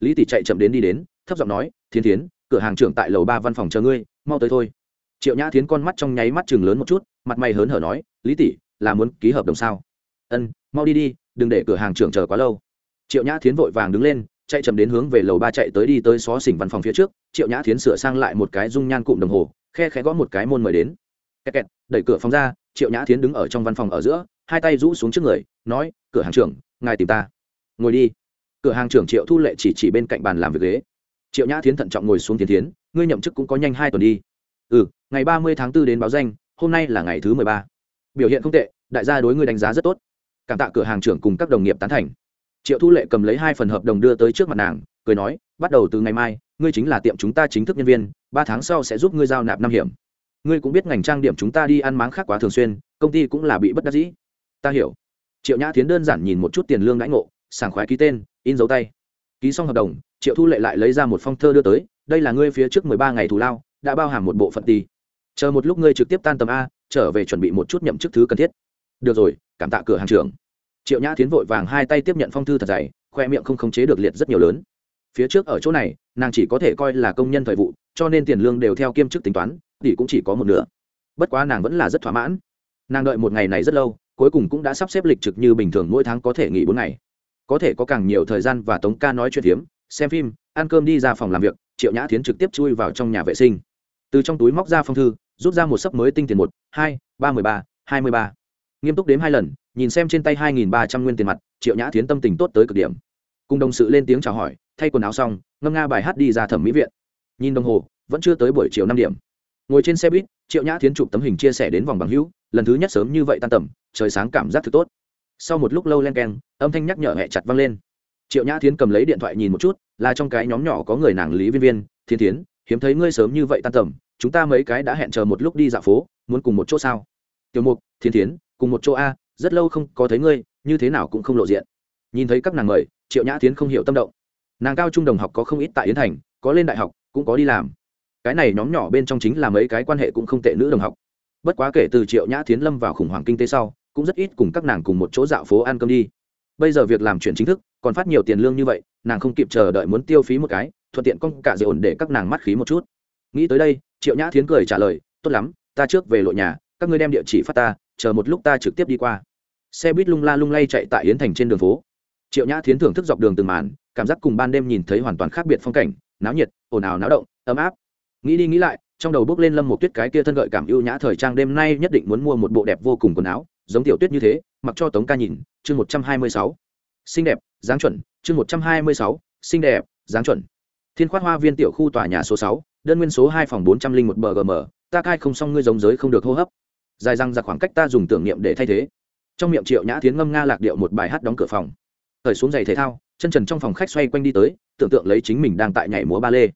lý tỷ chạy chậm đến đi đến, thấp giọng nói thiên thiến, cửa hàng trưởng tại lầu ba văn phòng chờ ngươi, mau tới thôi. Triệu nhã thiến con mắt trong nháy mắt chừng lớn một chút, mặt mày hớn hở nói, lý tỷ, là muốn ký hợp đồng sao? Ân, mau đi đi, đừng để cửa hàng trưởng chờ quá lâu. Triệu nhã thiến vội vàng đứng lên chạy chậm đến hướng về lầu ba chạy tới đi tới xó xỉnh văn phòng phía trước, triệu nhã thiến sửa sang lại một cái dung nhan cụm đồng hồ, khe khẽ gõ một cái môn mời đến. Kẹt kẹt, đẩy cửa phòng ra, triệu nhã thiến đứng ở trong văn phòng ở giữa, hai tay rũ xuống trước người, nói, cửa hàng trưởng, ngài tìm ta. Ngồi đi. Cửa hàng trưởng triệu thu lệ chỉ chỉ bên cạnh bàn làm việc ghế. Triệu nhã thiến thận trọng ngồi xuống tiến tiến ngươi nhậm chức cũng có nhanh hai tuần đi. Ừ ngày ba mươi tháng 4 đến báo danh, hôm nay là ngày thứ mười ba. Biểu hiện không tệ, đại gia đối ngươi đánh giá rất tốt. Cảm tạ cửa hàng trưởng cùng các đồng nghiệp tán thành triệu thu lệ cầm lấy hai phần hợp đồng đưa tới trước mặt nàng, cười nói, bắt đầu từ ngày mai, ngươi chính là tiệm chúng ta chính thức nhân viên, ba tháng sau sẽ giúp ngươi giao nạp năm hiểm. Ngươi cũng biết ngành trang điểm chúng ta đi ăn máng khác quá thường xuyên, công ty cũng là bị bất đắc dĩ. Ta hiểu. Triệu nhã tiến đơn giản nhìn một chút tiền lương đãi ngộ, sảng khoái ký tên, in dấu tay. Ký xong hợp đồng, triệu thu lệ lại lấy ra một phong thơ đưa tới, đây là ngươi phía trước mười ba ngày thù lao, đã bao hàm một bộ phận ti chờ một lúc ngươi trực tiếp tan tầm a, trở về chuẩn bị một chút nhậm chức thứ cần thiết. Được rồi, cảm tạ cửa hàng trưởng triệu nhã tiến vội vàng hai tay tiếp nhận phong thư thật dày, khoe miệng không khống chế được liệt rất nhiều lớn. Phía trước ở chỗ này, nàng chỉ có thể coi là công nhân thời vụ, cho nên tiền lương đều theo kiêm chức tính toán tỷ cũng chỉ có một nửa. Bất quá nàng vẫn là rất thỏa mãn. Nàng đợi một ngày này rất lâu, cuối cùng cũng đã sắp xếp lịch trực như bình thường mỗi tháng có thể nghỉ bốn ngày. Có thể có càng nhiều thời gian và tống ca nói chuyện hiếm xem phim, ăn cơm đi ra phòng làm việc, triệu nhã tiến trực tiếp chui vào trong nhà vệ sinh. Từ trong túi móc ra phong thư, rút ra một sấp mới tinh tiền một, hai, ba mười ba, hai mươi ba. Nghiêm túc đếm hai lần nhìn xem trên tay hai nghìn ba trăm nguyên tiền mặt, triệu nhã tiến tâm tình tốt tới cực điểm. Cùng đồng sự lên tiếng chào hỏi, thay quần áo xong, ngâm nga bài hát đi ra thẩm mỹ viện. Nhìn đồng hồ, vẫn chưa tới buổi chiều năm điểm. Ngồi trên xe buýt, triệu nhã tiến chụp tấm hình chia sẻ đến vòng bằng hữu, lần thứ nhất sớm như vậy tan tầm, trời sáng cảm giác thật tốt. Sau một lúc lâu len keng, âm thanh nhắc nhở hẹ chặt vang lên. Triệu nhã thiến cầm lấy điện thoại nhìn một chút, là trong cái nhóm nhỏ có người nàng lý viên viên thiên thiến, hiếm thấy ngươi sớm như vậy tan tầm, chúng ta mấy cái đã hẹn chờ một lúc đi dạo phố, muốn cùng một chỗ sao? Tiểu mục thiên thiến, cùng một chỗ a rất lâu không có thấy ngươi, như thế nào cũng không lộ diện. Nhìn thấy các nàng mời, triệu nhã tiến không hiểu tâm động. Nàng cao trung đồng học có không ít tại yến thành, có lên đại học, cũng có đi làm. Cái này nhóm nhỏ bên trong chính là mấy cái quan hệ cũng không tệ nữ đồng học. Bất quá kể từ triệu nhã tiến lâm vào khủng hoảng kinh tế sau, cũng rất ít cùng các nàng cùng một chỗ dạo phố ăn cơm đi. Bây giờ việc làm chuyển chính thức, còn phát nhiều tiền lương như vậy, nàng không kịp chờ đợi muốn tiêu phí một cái, thuận tiện con cả dễ ổn để các nàng mắt khí một chút. Nghĩ tới đây, triệu nhã thiến cười trả lời, tốt lắm, ta trước về lộ nhà, các ngươi đem địa chỉ phát ta, chờ một lúc ta trực tiếp đi qua xe buýt lung la lung lay chạy tại yến thành trên đường phố. Triệu nhã thiến thưởng thức dọc đường từng màn, cảm giác cùng ban đêm nhìn thấy hoàn toàn khác biệt phong cảnh, náo nhiệt, ồn ào náo động, ấm áp. Nghĩ đi nghĩ lại, trong đầu bước lên lâm một tuyết cái kia thân gợi cảm ưu nhã thời trang đêm nay nhất định muốn mua một bộ đẹp vô cùng quần áo, giống tiểu tuyết như thế, mặc cho tống ca nhìn, chương một trăm hai mươi sáu. Xinh đẹp, dáng chuẩn, chương một trăm hai mươi sáu, xinh đẹp, dáng chuẩn. Thiên khoát hoa viên tiểu khu tòa nhà số sáu, đơn nguyên số hai phòng bốn trăm linh một bgm ta cai không xong ngươi giống giới không được hô hấp. Dài răng ra khoảng cách ta dùng tưởng niệm để thay thế trong miệng triệu nhã tiến ngâm nga lạc điệu một bài hát đóng cửa phòng. Thời xuống giày thể thao, chân trần trong phòng khách xoay quanh đi tới, tưởng tượng lấy chính mình đang tại nhảy múa ba lê.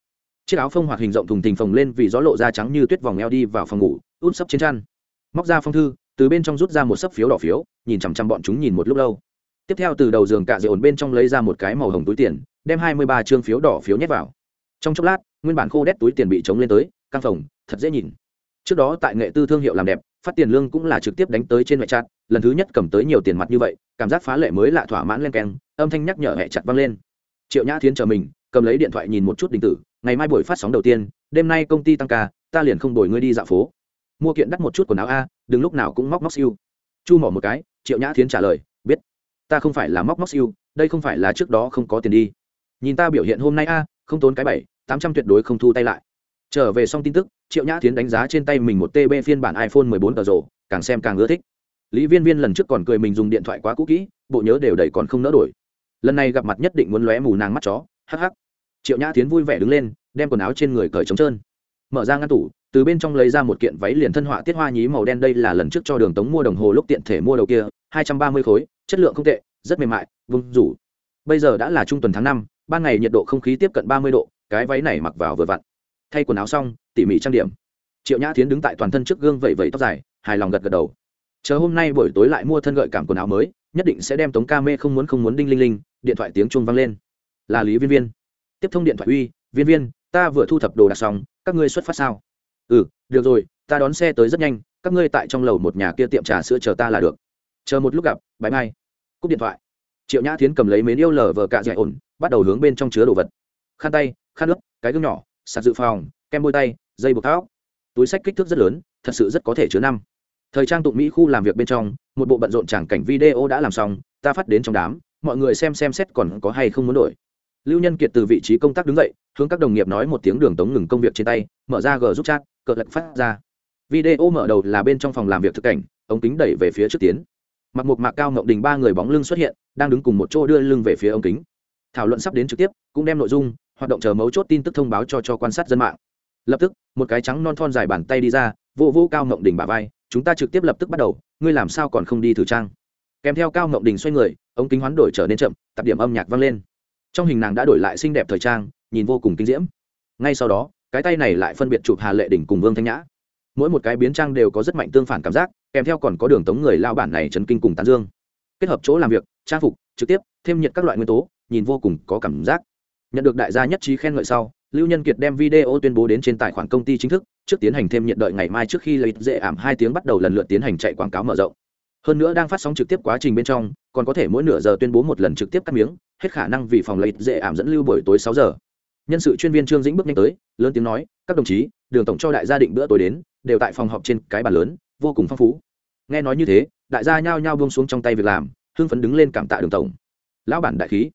Chiếc áo phông hoạt hình rộng thùng thình phồng lên vì gió lộ da trắng như tuyết vòng eo đi vào phòng ngủ út sấp trên chăn. Móc ra phong thư, từ bên trong rút ra một sấp phiếu đỏ phiếu, nhìn chằm chằm bọn chúng nhìn một lúc lâu. Tiếp theo từ đầu giường cạ dậy ổn bên trong lấy ra một cái màu hồng túi tiền, đem hai mươi ba chương phiếu đỏ phiếu nhét vào. Trong chốc lát, nguyên bản khô đét túi tiền bị chống lên tới, căng phòng thật dễ nhìn. Trước đó tại nghệ tư thương hiệu làm đẹp phát tiền lương cũng là trực tiếp đánh tới trên ngoại chặt lần thứ nhất cầm tới nhiều tiền mặt như vậy, cảm giác phá lệ mới lạ thỏa mãn lên keng, âm thanh nhắc nhở hẹ chặt văng lên. Triệu nhã thiến chờ mình, cầm lấy điện thoại nhìn một chút đình tử, ngày mai buổi phát sóng đầu tiên, đêm nay công ty tăng ca, ta liền không đổi ngươi đi dạo phố. Mua kiện đắt một chút quần áo a, đừng lúc nào cũng móc móc siêu. Chu mỏ một cái, triệu nhã thiến trả lời, biết. Ta không phải là móc móc siêu, đây không phải là trước đó không có tiền đi. Nhìn ta biểu hiện hôm nay a, không tốn cái bảy, tám trăm tuyệt đối không thu tay lại trở về xong tin tức, triệu nhã tiến đánh giá trên tay mình một tb phiên bản iphone 14 tờ rồ càng xem càng ưa thích. Lý viên viên lần trước còn cười mình dùng điện thoại quá cũ kỹ, bộ nhớ đều đầy còn không nỡ đổi. Lần này gặp mặt nhất định muốn lóe mù nàng mắt chó, hắc hắc. Triệu nhã tiến vui vẻ đứng lên, đem quần áo trên người cởi trống trơn. Mở ra ngăn tủ, từ bên trong lấy ra một kiện váy liền thân họa tiết hoa nhí màu đen, đây là lần trước cho đường tống mua đồng hồ lúc tiện thể mua đầu kia, hai trăm ba mươi khối, chất lượng không tệ, rất mềm mại, vung rủ. Bây giờ đã là trung tuần tháng năm, ban ngày nhiệt độ không khí tiếp cận ba mươi độ, cái váy này mặc vào vừa vặn thay quần áo xong, tỉ mỉ trang điểm. Triệu nhã tiến đứng tại toàn thân trước gương vẩy vẩy tóc dài, hài lòng gật gật đầu. Chờ hôm nay buổi tối lại mua thân gợi cảm quần áo mới, nhất định sẽ đem tống ca mê không muốn không muốn đinh linh linh, điện thoại tiếng chuông vang lên. Là lý viên viên. Tiếp thông điện thoại uy, viên viên, ta vừa thu thập đồ đạc xong, các ngươi xuất phát sao? Ừ được rồi, ta đón xe tới rất nhanh, các ngươi tại trong lầu một nhà kia tiệm trà sữa chờ ta là được. Chờ một lúc gặp bãi mai. Cúp điện thoại. Triệu nhã tiến cầm lấy mến yêu lờ vờ cạ dạy ổn, bắt đầu hướng bên trong chứa đồ vật. Khăn tay khăn nước cái gương nhỏ sạc dự phòng, kem bôi tay, dây buộc tóc. Túi sách kích thước rất lớn, thật sự rất có thể chứa năm. Thời trang tụng mỹ khu làm việc bên trong, một bộ bận rộn chẳng cảnh video đã làm xong, ta phát đến trong đám, mọi người xem xem xét còn có hay không muốn đổi. Lưu nhân kiệt từ vị trí công tác đứng dậy, hướng các đồng nghiệp nói một tiếng đường tống ngừng công việc trên tay, mở ra g giúp chat, cờ lật phát ra. Video mở đầu là bên trong phòng làm việc thực cảnh, ống kính đẩy về phía trước tiến. Mặc một mạc cao ngậu đình ba người bóng lưng xuất hiện, đang đứng cùng một chỗ đưa lưng về phía ống kính. Thảo luận sắp đến trực tiếp, cũng đem nội dung hoạt động chờ mấu chốt tin tức thông báo cho cho quan sát dân mạng. Lập tức, một cái trắng non thon dài bàn tay đi ra, vô vô cao ngộng đình bà vai, chúng ta trực tiếp lập tức bắt đầu, ngươi làm sao còn không đi thử trang? Kèm theo cao ngộng đình xoay người, ống kính hoán đổi trở nên chậm tập điểm âm nhạc vang lên. Trong hình nàng đã đổi lại xinh đẹp thời trang, nhìn vô cùng kinh diễm. Ngay sau đó, cái tay này lại phân biệt chụp hà lệ đỉnh cùng vương thanh nhã. Mỗi một cái biến trang đều có rất mạnh tương phản cảm giác, kèm theo còn có đường tống người lao bản này chấn kinh cùng tán dương. Kết hợp chỗ làm việc, trang phục, trực tiếp, thêm nhiệt các loại nguyên tố, nhìn vô cùng có cảm giác nhận được đại gia nhất trí khen ngợi sau, lưu nhân kiệt đem video tuyên bố đến trên tài khoản công ty chính thức, trước tiến hành thêm nhiệt đợi ngày mai trước khi lấy dễ ảm hai tiếng bắt đầu lần lượt tiến hành chạy quảng cáo mở rộng. Hơn nữa đang phát sóng trực tiếp quá trình bên trong, còn có thể mỗi nửa giờ tuyên bố một lần trực tiếp cắt miếng, hết khả năng vì phòng lấy dễ ảm dẫn lưu buổi tối sáu giờ. Nhân sự chuyên viên trương dĩnh bước nhanh tới, lớn tiếng nói, các đồng chí, đường tổng cho đại gia định bữa tối đến, đều tại phòng họp trên cái bàn lớn, vô cùng phong phú. Nghe nói như thế, đại gia nhao nhao buông xuống trong tay việc làm, hưng phấn đứng lên cảm tạ đường tổng. Lão bản đại khí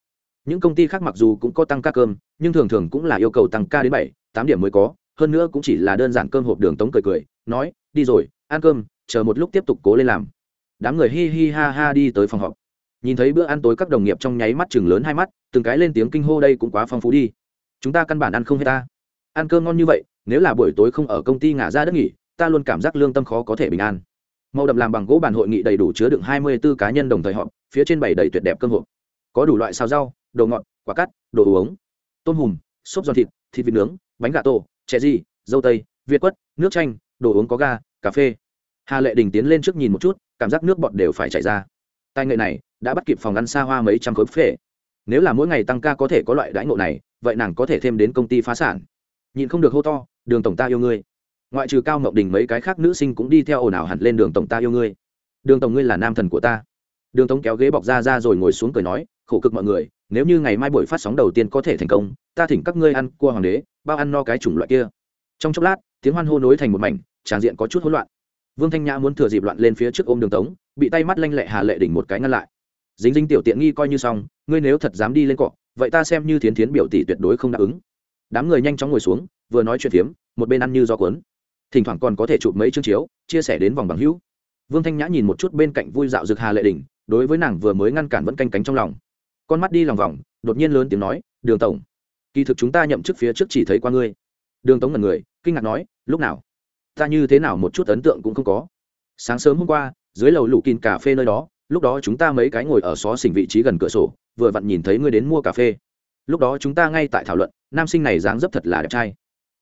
những công ty khác mặc dù cũng có tăng ca cơm, nhưng thường thường cũng là yêu cầu tăng ca đến bảy, tám điểm mới có, hơn nữa cũng chỉ là đơn giản cơm hộp đường tống cười cười, nói, đi rồi, ăn cơm, chờ một lúc tiếp tục cố lên làm. Đám người hi hi ha ha đi tới phòng họp. Nhìn thấy bữa ăn tối các đồng nghiệp trong nháy mắt chừng lớn hai mắt, từng cái lên tiếng kinh hô đây cũng quá phong phú đi. Chúng ta căn bản ăn không hết ta. Ăn cơm ngon như vậy, nếu là buổi tối không ở công ty ngả ra đất nghỉ, ta luôn cảm giác lương tâm khó có thể bình an. Màu đậm làm bằng gỗ bàn hội nghị đầy đủ chứa đựng hai mươi 24 cá nhân đồng thời họp, phía trên bảy đầy tuyệt đẹp cơm hộp. Có đủ loại xào rau đồ ngọt, quả cắt, đồ uống. Tôm hùm, xốp giòn thịt thịt vịt nướng, bánh gà tổ, chè di dâu tây, việt quất, nước chanh, đồ uống có ga, cà phê. Hà lệ đình tiến lên trước nhìn một chút, cảm giác nước bọt đều phải chảy ra. Tài nghệ này đã bắt kịp phòng ăn xa hoa mấy trăm khối phê nếu là mỗi ngày tăng ca có thể có loại đãi ngộ này, vậy nàng có thể thêm đến công ty phá sản. Nhìn không được hô to, đường tổng ta yêu ngươi. Ngoại trừ cao mộng đình mấy cái khác nữ sinh cũng đi theo ồn ào hẳn lên đường tổng ta yêu ngươi. Đường tổng ngươi là nam thần của ta. Đường tổng kéo ghế bọc ra ra rồi ngồi xuống cười nói khổ cực mọi người, nếu như ngày mai buổi phát sóng đầu tiên có thể thành công, ta thỉnh các ngươi ăn cua hoàng đế, bao ăn no cái chủng loại kia. Trong chốc lát, tiếng hoan hô nối thành một mảnh, tràng diện có chút hỗn loạn. Vương thanh nhã muốn thừa dịp loạn lên phía trước ôm đường tống, bị tay mắt lanh lẹ hà lệ đỉnh một cái ngăn lại. Dính dính tiểu tiện nghi coi như xong, ngươi nếu thật dám đi lên cọ, vậy ta xem như thiến thiến biểu tỷ tuyệt đối không đáp ứng. Đám người nhanh chóng ngồi xuống, vừa nói chuyện phiếm, một bên ăn như do cuốn. Thỉnh thoảng còn có thể chụp mấy chương chiếu, chia sẻ đến vòng bằng hữu. Vương thanh nhã nhìn một chút bên cạnh vui dạo rực hà lệ đình đối với nàng vừa mới ngăn cản vẫn canh cánh trong lòng con mắt đi lòng vòng, đột nhiên lớn tiếng nói, đường tổng, kỳ thực chúng ta nhậm chức phía trước chỉ thấy qua ngươi. Đường tống ngần người, kinh ngạc nói, lúc nào? Ta như thế nào một chút ấn tượng cũng không có. Sáng sớm hôm qua, dưới lầu lũ kín cà phê nơi đó, lúc đó chúng ta mấy cái ngồi ở xó xỉnh vị trí gần cửa sổ, vừa vặn nhìn thấy ngươi đến mua cà phê. Lúc đó chúng ta ngay tại thảo luận, nam sinh này dáng dấp thật là đẹp trai.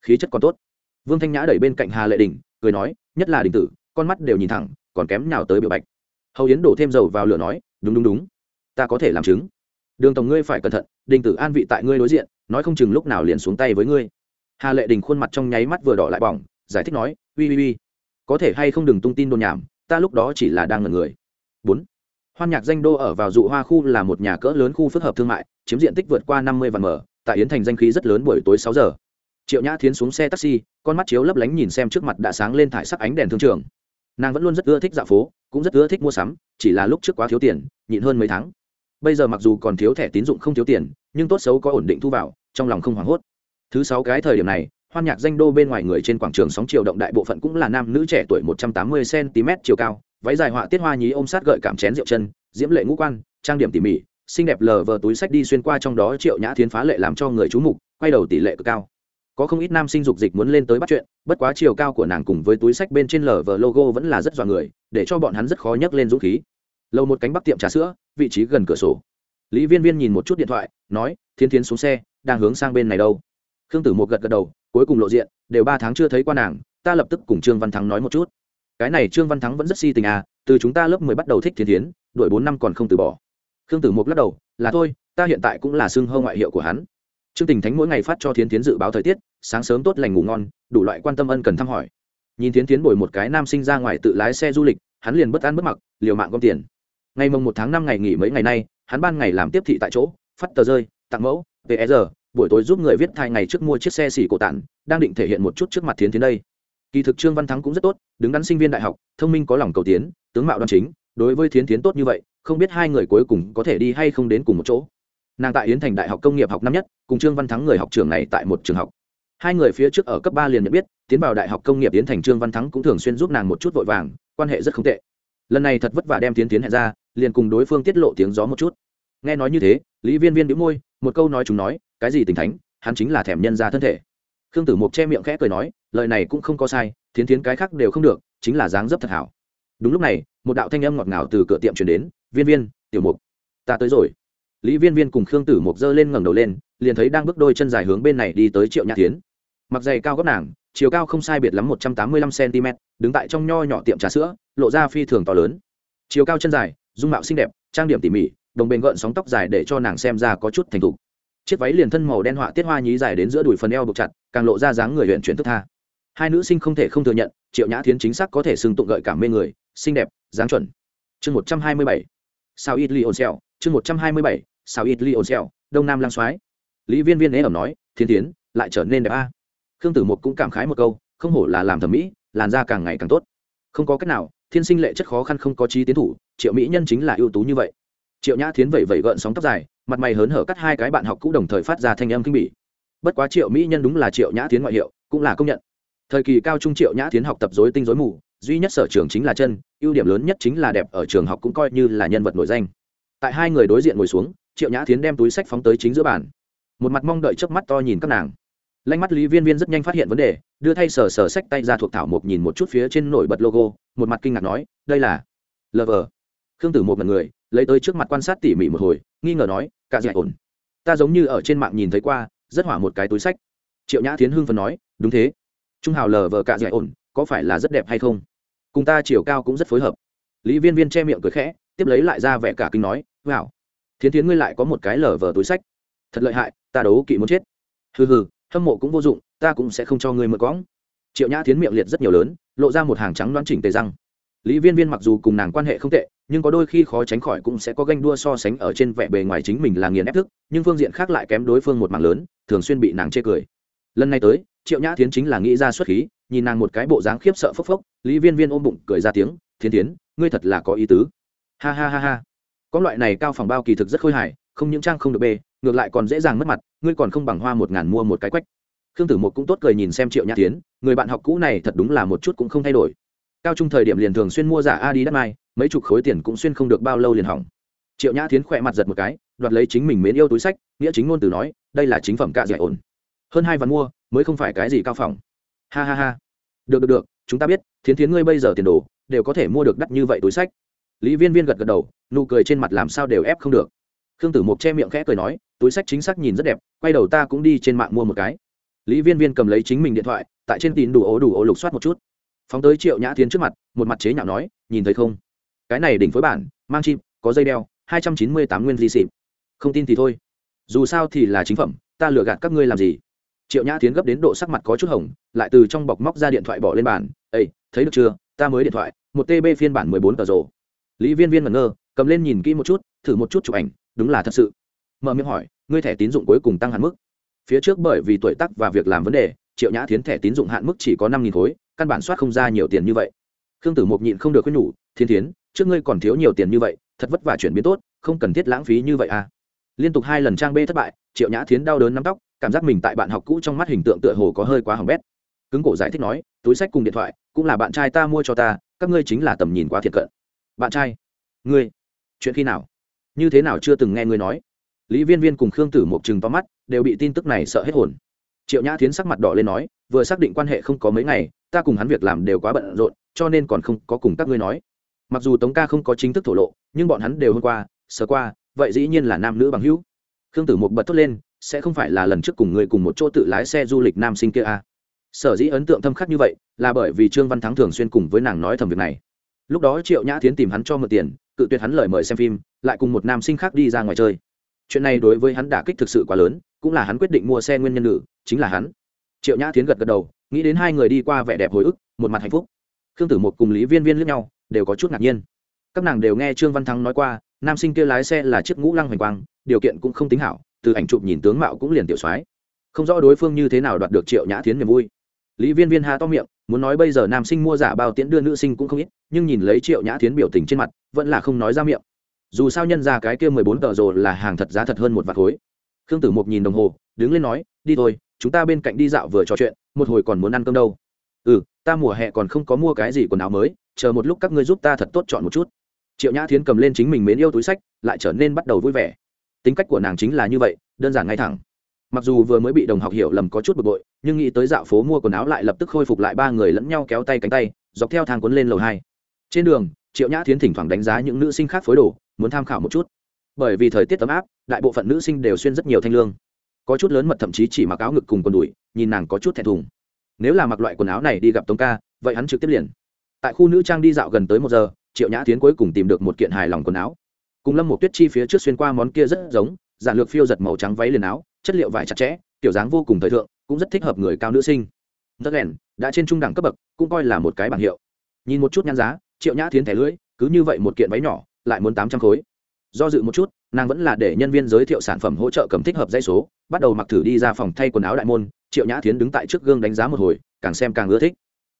Khí chất còn tốt. Vương thanh nhã đẩy bên cạnh hà lệ đình, cười nói, nhất là đình tử, con mắt đều nhìn thẳng, còn kém nhào tới biểu bạch. Hầu yến đổ thêm dầu vào lửa nói, đúng đúng đúng. Ta có thể làm chứng đường tổng ngươi phải cẩn thận, đình tử an vị tại ngươi đối diện, nói không chừng lúc nào liền xuống tay với ngươi. Hà lệ đình khuôn mặt trong nháy mắt vừa đỏ lại bỏng, giải thích nói ui ui ui có thể hay không đừng tung tin đồn nhảm, ta lúc đó chỉ là đang ngần người. Bốn, hoan nhạc danh đô ở vào dụ hoa khu là một nhà cỡ lớn khu phức hợp thương mại, chiếm diện tích vượt qua năm mươi vạn mở, tại yến thành danh khí rất lớn buổi tối sáu giờ. Triệu nhã thiến xuống xe taxi, con mắt chiếu lấp lánh nhìn xem trước mặt đã sáng lên thải sắc ánh đèn thương trường. Nàng vẫn luôn rất ưa thích dạo phố, cũng rất ưa thích mua sắm, chỉ là lúc trước quá thiếu tiền, nhịn hơn mấy tháng bây giờ mặc dù còn thiếu thẻ tín dụng không thiếu tiền, nhưng tốt xấu có ổn định thu vào, trong lòng không hoảng hốt. Thứ sáu cái thời điểm này, hoan nhạc danh đô bên ngoài người trên quảng trường sóng chiều động đại bộ phận cũng là nam nữ trẻ tuổi một trăm tám mươi cm chiều cao, váy dài họa tiết hoa nhí ôm sát gợi cảm chén rượu chân, diễm lệ ngũ quan, trang điểm tỉ mỉ, xinh đẹp lờ vờ túi sách đi xuyên qua trong đó triệu nhã thiến phá lệ làm cho người chú mục, quay đầu tỷ lệ cực cao. Có không ít nam sinh dục dịch muốn lên tới bắt chuyện, bất quá chiều cao của nàng cùng với túi sách bên trên lờ vờ logo vẫn là rất dọa người, để cho bọn hắn rất khó nhấc lên dũng khí lâu một cánh bắc tiệm trà sữa, vị trí gần cửa sổ. Lý viên viên nhìn một chút điện thoại, nói, thiên thiến xuống xe, đang hướng sang bên này đâu. Khương tử một gật gật đầu, cuối cùng lộ diện, đều ba tháng chưa thấy qua nàng, ta lập tức cùng trương văn thắng nói một chút. Cái này trương văn thắng vẫn rất si tình à từ chúng ta lớp mười bắt đầu thích thiên thiến đuổi bốn năm còn không từ bỏ. Khương tử mục lắc đầu, là thôi, ta hiện tại cũng là xưng hơ ngoại hiệu của hắn. Trương tình thánh mỗi ngày phát cho Thiên thiến dự báo thời tiết, sáng sớm tốt lành ngủ ngon, đủ loại quan tâm ân cần thăm hỏi. Nhìn thiến thiến bồi một cái nam sinh ra ngoài tự lái xe du lịch, hắn liền bất an bất mặc, liều mạng gom tiền ngày mồng một tháng năm ngày nghỉ mấy ngày nay, hắn ban ngày làm tiếp thị tại chỗ, phát tờ rơi, tặng mẫu pr buổi tối giúp người viết thai ngày trước mua chiếc xe xỉ cổ tản, đang định thể hiện một chút trước mặt thiến thiến đây. Kỳ thực trương văn thắng cũng rất tốt, đứng đắn sinh viên đại học, thông minh có lòng cầu tiến, tướng mạo đoan chính, đối với thiến thiến tốt như vậy, không biết hai người cuối cùng có thể đi hay không đến cùng một chỗ. Nàng tại yến thành đại học công nghiệp học năm nhất, cùng trương văn thắng người học trường này tại một trường học. Hai người phía trước ở cấp ba liền nhận biết, tiến vào đại học công nghiệp yến thành trương văn thắng cũng thường xuyên giúp nàng một chút vội vàng, quan hệ rất không tệ. Lần này thật vất vả đem tiến tiến hẹn ra liền cùng đối phương tiết lộ tiếng gió một chút. Nghe nói như thế, lý viên viên đĩu môi, một câu nói chúng nói, cái gì tình thánh, hắn chính là thèm nhân ra thân thể. Khương tử mục che miệng khẽ cười nói, lời này cũng không có sai, thiến thiến cái khác đều không được, chính là dáng dấp thật hảo. Đúng lúc này, một đạo thanh âm ngọt ngào từ cửa tiệm chuyển đến, viên viên, tiểu mục, ta tới rồi. Lý viên viên cùng khương tử mục giơ lên ngẩng đầu lên, liền thấy đang bước đôi chân dài hướng bên này đi tới triệu nhã tiến mặc giày cao góc nàng, chiều cao không sai biệt lắm một trăm tám mươi lăm cm đứng tại trong nho nhỏ tiệm trà sữa, lộ ra phi thường to lớn. Chiều cao chân dài dung mạo xinh đẹp, trang điểm tỉ mỉ, đồng bền gợn sóng tóc dài để cho nàng xem ra có chút thành thục. Chiếc váy liền thân màu đen họa tiết hoa nhí dài đến giữa đùi phần eo buộc chặt, càng lộ ra dáng người huyện chuyển thức tha. Hai nữ sinh không thể không thừa nhận, triệu nhã thiến chính xác có thể xưng tụng gợi cảm mê người, xinh đẹp, dáng chuẩn. Chương một trăm hai mươi bảy. Sao ít li ồn xèo. Chương một trăm hai mươi bảy. Sao ít li ồn xèo, đông nam lang soái lý viên viên ế ẩm nói thiên tiến lại trở nên đẹp a. Khương tử mục cũng cảm khái một câu, không hổ là làm thẩm mỹ, làn da càng ngày càng tốt. Không có cách nào thiên sinh lệ chất khó khăn không có trí tiến thủ, triệu mỹ nhân chính là ưu tú như vậy. Triệu nhã thiến vẩy vẩy gợn sóng tóc dài, mặt mày hớn hở cắt hai cái bạn học cũ đồng thời phát ra thanh âm kinh bỉ. Bất quá triệu mỹ nhân đúng là triệu nhã thiến ngoại hiệu, cũng là công nhận. Thời kỳ cao trung triệu nhã thiến học tập dối tinh dối mù, duy nhất sở trường chính là chân, ưu điểm lớn nhất chính là đẹp ở trường học cũng coi như là nhân vật nổi danh. Tại hai người đối diện ngồi xuống, triệu nhã thiến đem túi sách phóng tới chính giữa bàn. Một mặt mong đợi chớp mắt to nhìn các nàng lanh mắt lý viên viên rất nhanh phát hiện vấn đề, đưa thay sờ sờ sách tay ra thuộc thảo mộc nhìn một chút phía trên nổi bật logo, một mặt kinh ngạc nói, đây là lờ vờ khương tử một mật người, lấy tới trước mặt quan sát tỉ mỉ một hồi, nghi ngờ nói, cả dạy ổn. Ta giống như ở trên mạng nhìn thấy qua, rất hỏa một cái túi sách. Triệu nhã tiến hưng phần nói, đúng thế. Trung hào lờ vờ cả dạy ổn, có phải là rất đẹp hay không? Cùng ta chiều cao cũng rất phối hợp. Lý viên viên che miệng cười khẽ, tiếp lấy lại ra vẻ cả kinh nói, wow. Thiến thiến ngươi lại có một cái lờ vờ túi sách. Thật lợi hại, ta đấu kỵ muốn chết. Hừ hừ hâm mộ cũng vô dụng, ta cũng sẽ không cho ngươi mượn cõng triệu nhã tiến miệng liệt rất nhiều lớn, lộ ra một hàng trắng đoán chỉnh tề răng. Lý viên viên mặc dù cùng nàng quan hệ không tệ, nhưng có đôi khi khó tránh khỏi cũng sẽ có ganh đua so sánh ở trên vẻ bề ngoài chính mình là nghiền ép thức, nhưng phương diện khác lại kém đối phương một mảng lớn, thường xuyên bị nàng chê cười. Lần này tới, triệu nhã tiến chính là nghĩ ra xuất khí, nhìn nàng một cái bộ dáng khiếp sợ phốc phốc, lý viên viên ôm bụng cười ra tiếng thiên tiến ngươi thật là có ý tứ. Ha ha ha ha. Có loại này cao phòng bao kỳ thực rất khôi hài, không những trang không được bê ngược lại còn dễ dàng mất mặt, ngươi còn không bằng hoa một ngàn mua một cái quách. Khương tử một cũng tốt cười nhìn xem triệu nhã tiến, người bạn học cũ này thật đúng là một chút cũng không thay đổi. Cao trung thời điểm liền thường xuyên mua giả a đi đắt mai, mấy chục khối tiền cũng xuyên không được bao lâu liền hỏng. Triệu nhã tiến khỏe mặt giật một cái, đoạt lấy chính mình mến yêu túi sách, nghĩa chính ngôn từ nói, đây là chính phẩm cạ dạy ổn. Hơn hai vạn mua, mới không phải cái gì cao phòng ha ha ha. Được được được, chúng ta biết, thiến thiến ngươi bây giờ tiền đồ, đều có thể mua được đắt như vậy túi sách. Lý viên viên gật gật đầu, nụ cười trên mặt làm sao đều ép không được khương tử mục che miệng khẽ cười nói, túi sách chính xác nhìn rất đẹp, quay đầu ta cũng đi trên mạng mua một cái. Lý viên viên cầm lấy chính mình điện thoại, tại trên tin đủ ố đủ ố lục soát một chút. Phóng tới triệu nhã tiến trước mặt, một mặt chế nhạo nói, nhìn thấy không? Cái này đỉnh phối bản, mang chim có dây đeo, hai trăm chín mươi tám nguyên di xịp không tin thì thôi. Dù sao thì là chính phẩm, ta lừa gạt các ngươi làm gì? Triệu nhã tiến gấp đến độ sắc mặt có chút hồng, lại từ trong bọc móc ra điện thoại bỏ lên bàn ây thấy được chưa? Ta mới điện thoại, một tb phiên bản mười bốn tờ rồ. Lý viên viên ngẩn ngơ, cầm lên nhìn kỹ một chút, thử một chút chụp ảnh đúng là thật sự. Mở miệng hỏi, ngươi thẻ tín dụng cuối cùng tăng hạn mức? Phía trước bởi vì tuổi tác và việc làm vấn đề, triệu nhã tiến thẻ tín dụng hạn mức chỉ có năm nghìn khối, căn bản soát không ra nhiều tiền như vậy. Khương tử mộc nhịn không được khuyên nhủ thiên tiến trước ngươi còn thiếu nhiều tiền như vậy, thật vất vả chuyển biến tốt, không cần thiết lãng phí như vậy à. Liên tục hai lần trang b thất bại, triệu nhã tiến đau đớn nắm tóc, cảm giác mình tại bạn học cũ trong mắt hình tượng tựa hồ có hơi quá hỏng bét. Cứng cổ giải thích nói, túi sách cùng điện thoại, cũng là bạn trai ta mua cho ta, các ngươi chính là tầm nhìn quá thiệt cận. Bạn trai, ngươi, chuyện khi nào? Như thế nào chưa từng nghe ngươi nói. Lý viên viên cùng khương tử một chừng to mắt, đều bị tin tức này sợ hết hồn. Triệu nhã tiến sắc mặt đỏ lên nói, vừa xác định quan hệ không có mấy ngày, ta cùng hắn việc làm đều quá bận rộn, cho nên còn không có cùng các ngươi nói. Mặc dù tống ca không có chính thức thổ lộ, nhưng bọn hắn đều hôm qua, sơ qua, vậy dĩ nhiên là nam nữ bằng hữu. Khương tử một bật thốt lên, sẽ không phải là lần trước cùng người cùng một chỗ tự lái xe du lịch nam sinh kia à. sở dĩ ấn tượng thâm khắc như vậy, là bởi vì trương văn thắng thường xuyên cùng với nàng nói thầm việc này. Lúc đó triệu nhã tiến tìm hắn cho mượn tiền cự tuyệt hắn lời mời xem phim, lại cùng một nam sinh khác đi ra ngoài chơi. Chuyện này đối với hắn đả kích thực sự quá lớn, cũng là hắn quyết định mua xe nguyên nhân nữ, chính là hắn. Triệu nhã tiến gật gật đầu, nghĩ đến hai người đi qua vẻ đẹp hồi ức, một mặt hạnh phúc. Khương tử một cùng lý viên viên lướt nhau, đều có chút ngạc nhiên. Các nàng đều nghe trương văn thắng nói qua, nam sinh kia lái xe là chiếc ngũ lăng hoành quang, điều kiện cũng không tính hảo, từ ảnh chụp nhìn tướng mạo cũng liền tiểu soái. Không rõ đối phương như thế nào đoạt được triệu nhã tiến niềm vui. Lý viên viên ha to miệng, muốn nói bây giờ nam sinh mua giả bao tiễn đưa nữ sinh cũng không ít nhưng nhìn lấy triệu nhã tiến biểu tình trên mặt, vẫn là không nói ra miệng. Dù sao nhân ra cái kia mười bốn tờ rồ là hàng thật giá thật hơn một vạt khối. Khương tử mục nhìn đồng hồ, đứng lên nói, đi thôi, chúng ta bên cạnh đi dạo vừa trò chuyện, một hồi còn muốn ăn cơm đâu. Ừ ta mùa hè còn không có mua cái gì quần áo mới, chờ một lúc các ngươi giúp ta thật tốt chọn một chút. Triệu nhã thiến cầm lên chính mình mến yêu túi sách, lại trở nên bắt đầu vui vẻ. Tính cách của nàng chính là như vậy, đơn giản ngay thẳng. Mặc dù vừa mới bị đồng học hiểu lầm có chút bực bội, nhưng nghĩ tới dạo phố mua quần áo lại lập tức khôi phục lại ba người lẫn nhau kéo tay cánh tay, dọc theo thang cuốn lên lầu hai trên đường, triệu nhã tiến thỉnh thoảng đánh giá những nữ sinh khác phối đồ, muốn tham khảo một chút. Bởi vì thời tiết ấm áp, đại bộ phận nữ sinh đều xuyên rất nhiều thanh lương. Có chút lớn mật thậm chí chỉ mặc áo ngực cùng quần đùi, nhìn nàng có chút thẹn thùng. Nếu là mặc loại quần áo này đi gặp tống ca, vậy hắn trực tiếp liền. Tại khu nữ trang đi dạo gần tới một giờ, triệu nhã tiến cuối cùng tìm được một kiện hài lòng quần áo. Cùng lâm một tuyết chi phía trước xuyên qua món kia rất giống, giản lược phiêu giật màu trắng váy liền áo, chất liệu vải chặt chẽ, kiểu dáng vô cùng thời thượng, cũng rất thích hợp người cao nữ sinh. Rất đèn đã trên trung đẳng cấp bậc, cũng coi là một cái bảng hiệu. Nhìn một chút nhan giá triệu nhã Thiến thẻ lưỡi, cứ như vậy một kiện váy nhỏ, lại muốn tám trăm khối. Do dự một chút, nàng vẫn là để nhân viên giới thiệu sản phẩm hỗ trợ cầm thích hợp dây số, bắt đầu mặc thử đi ra phòng thay quần áo đại môn, triệu nhã Thiến đứng tại trước gương đánh giá một hồi, càng xem càng ưa thích.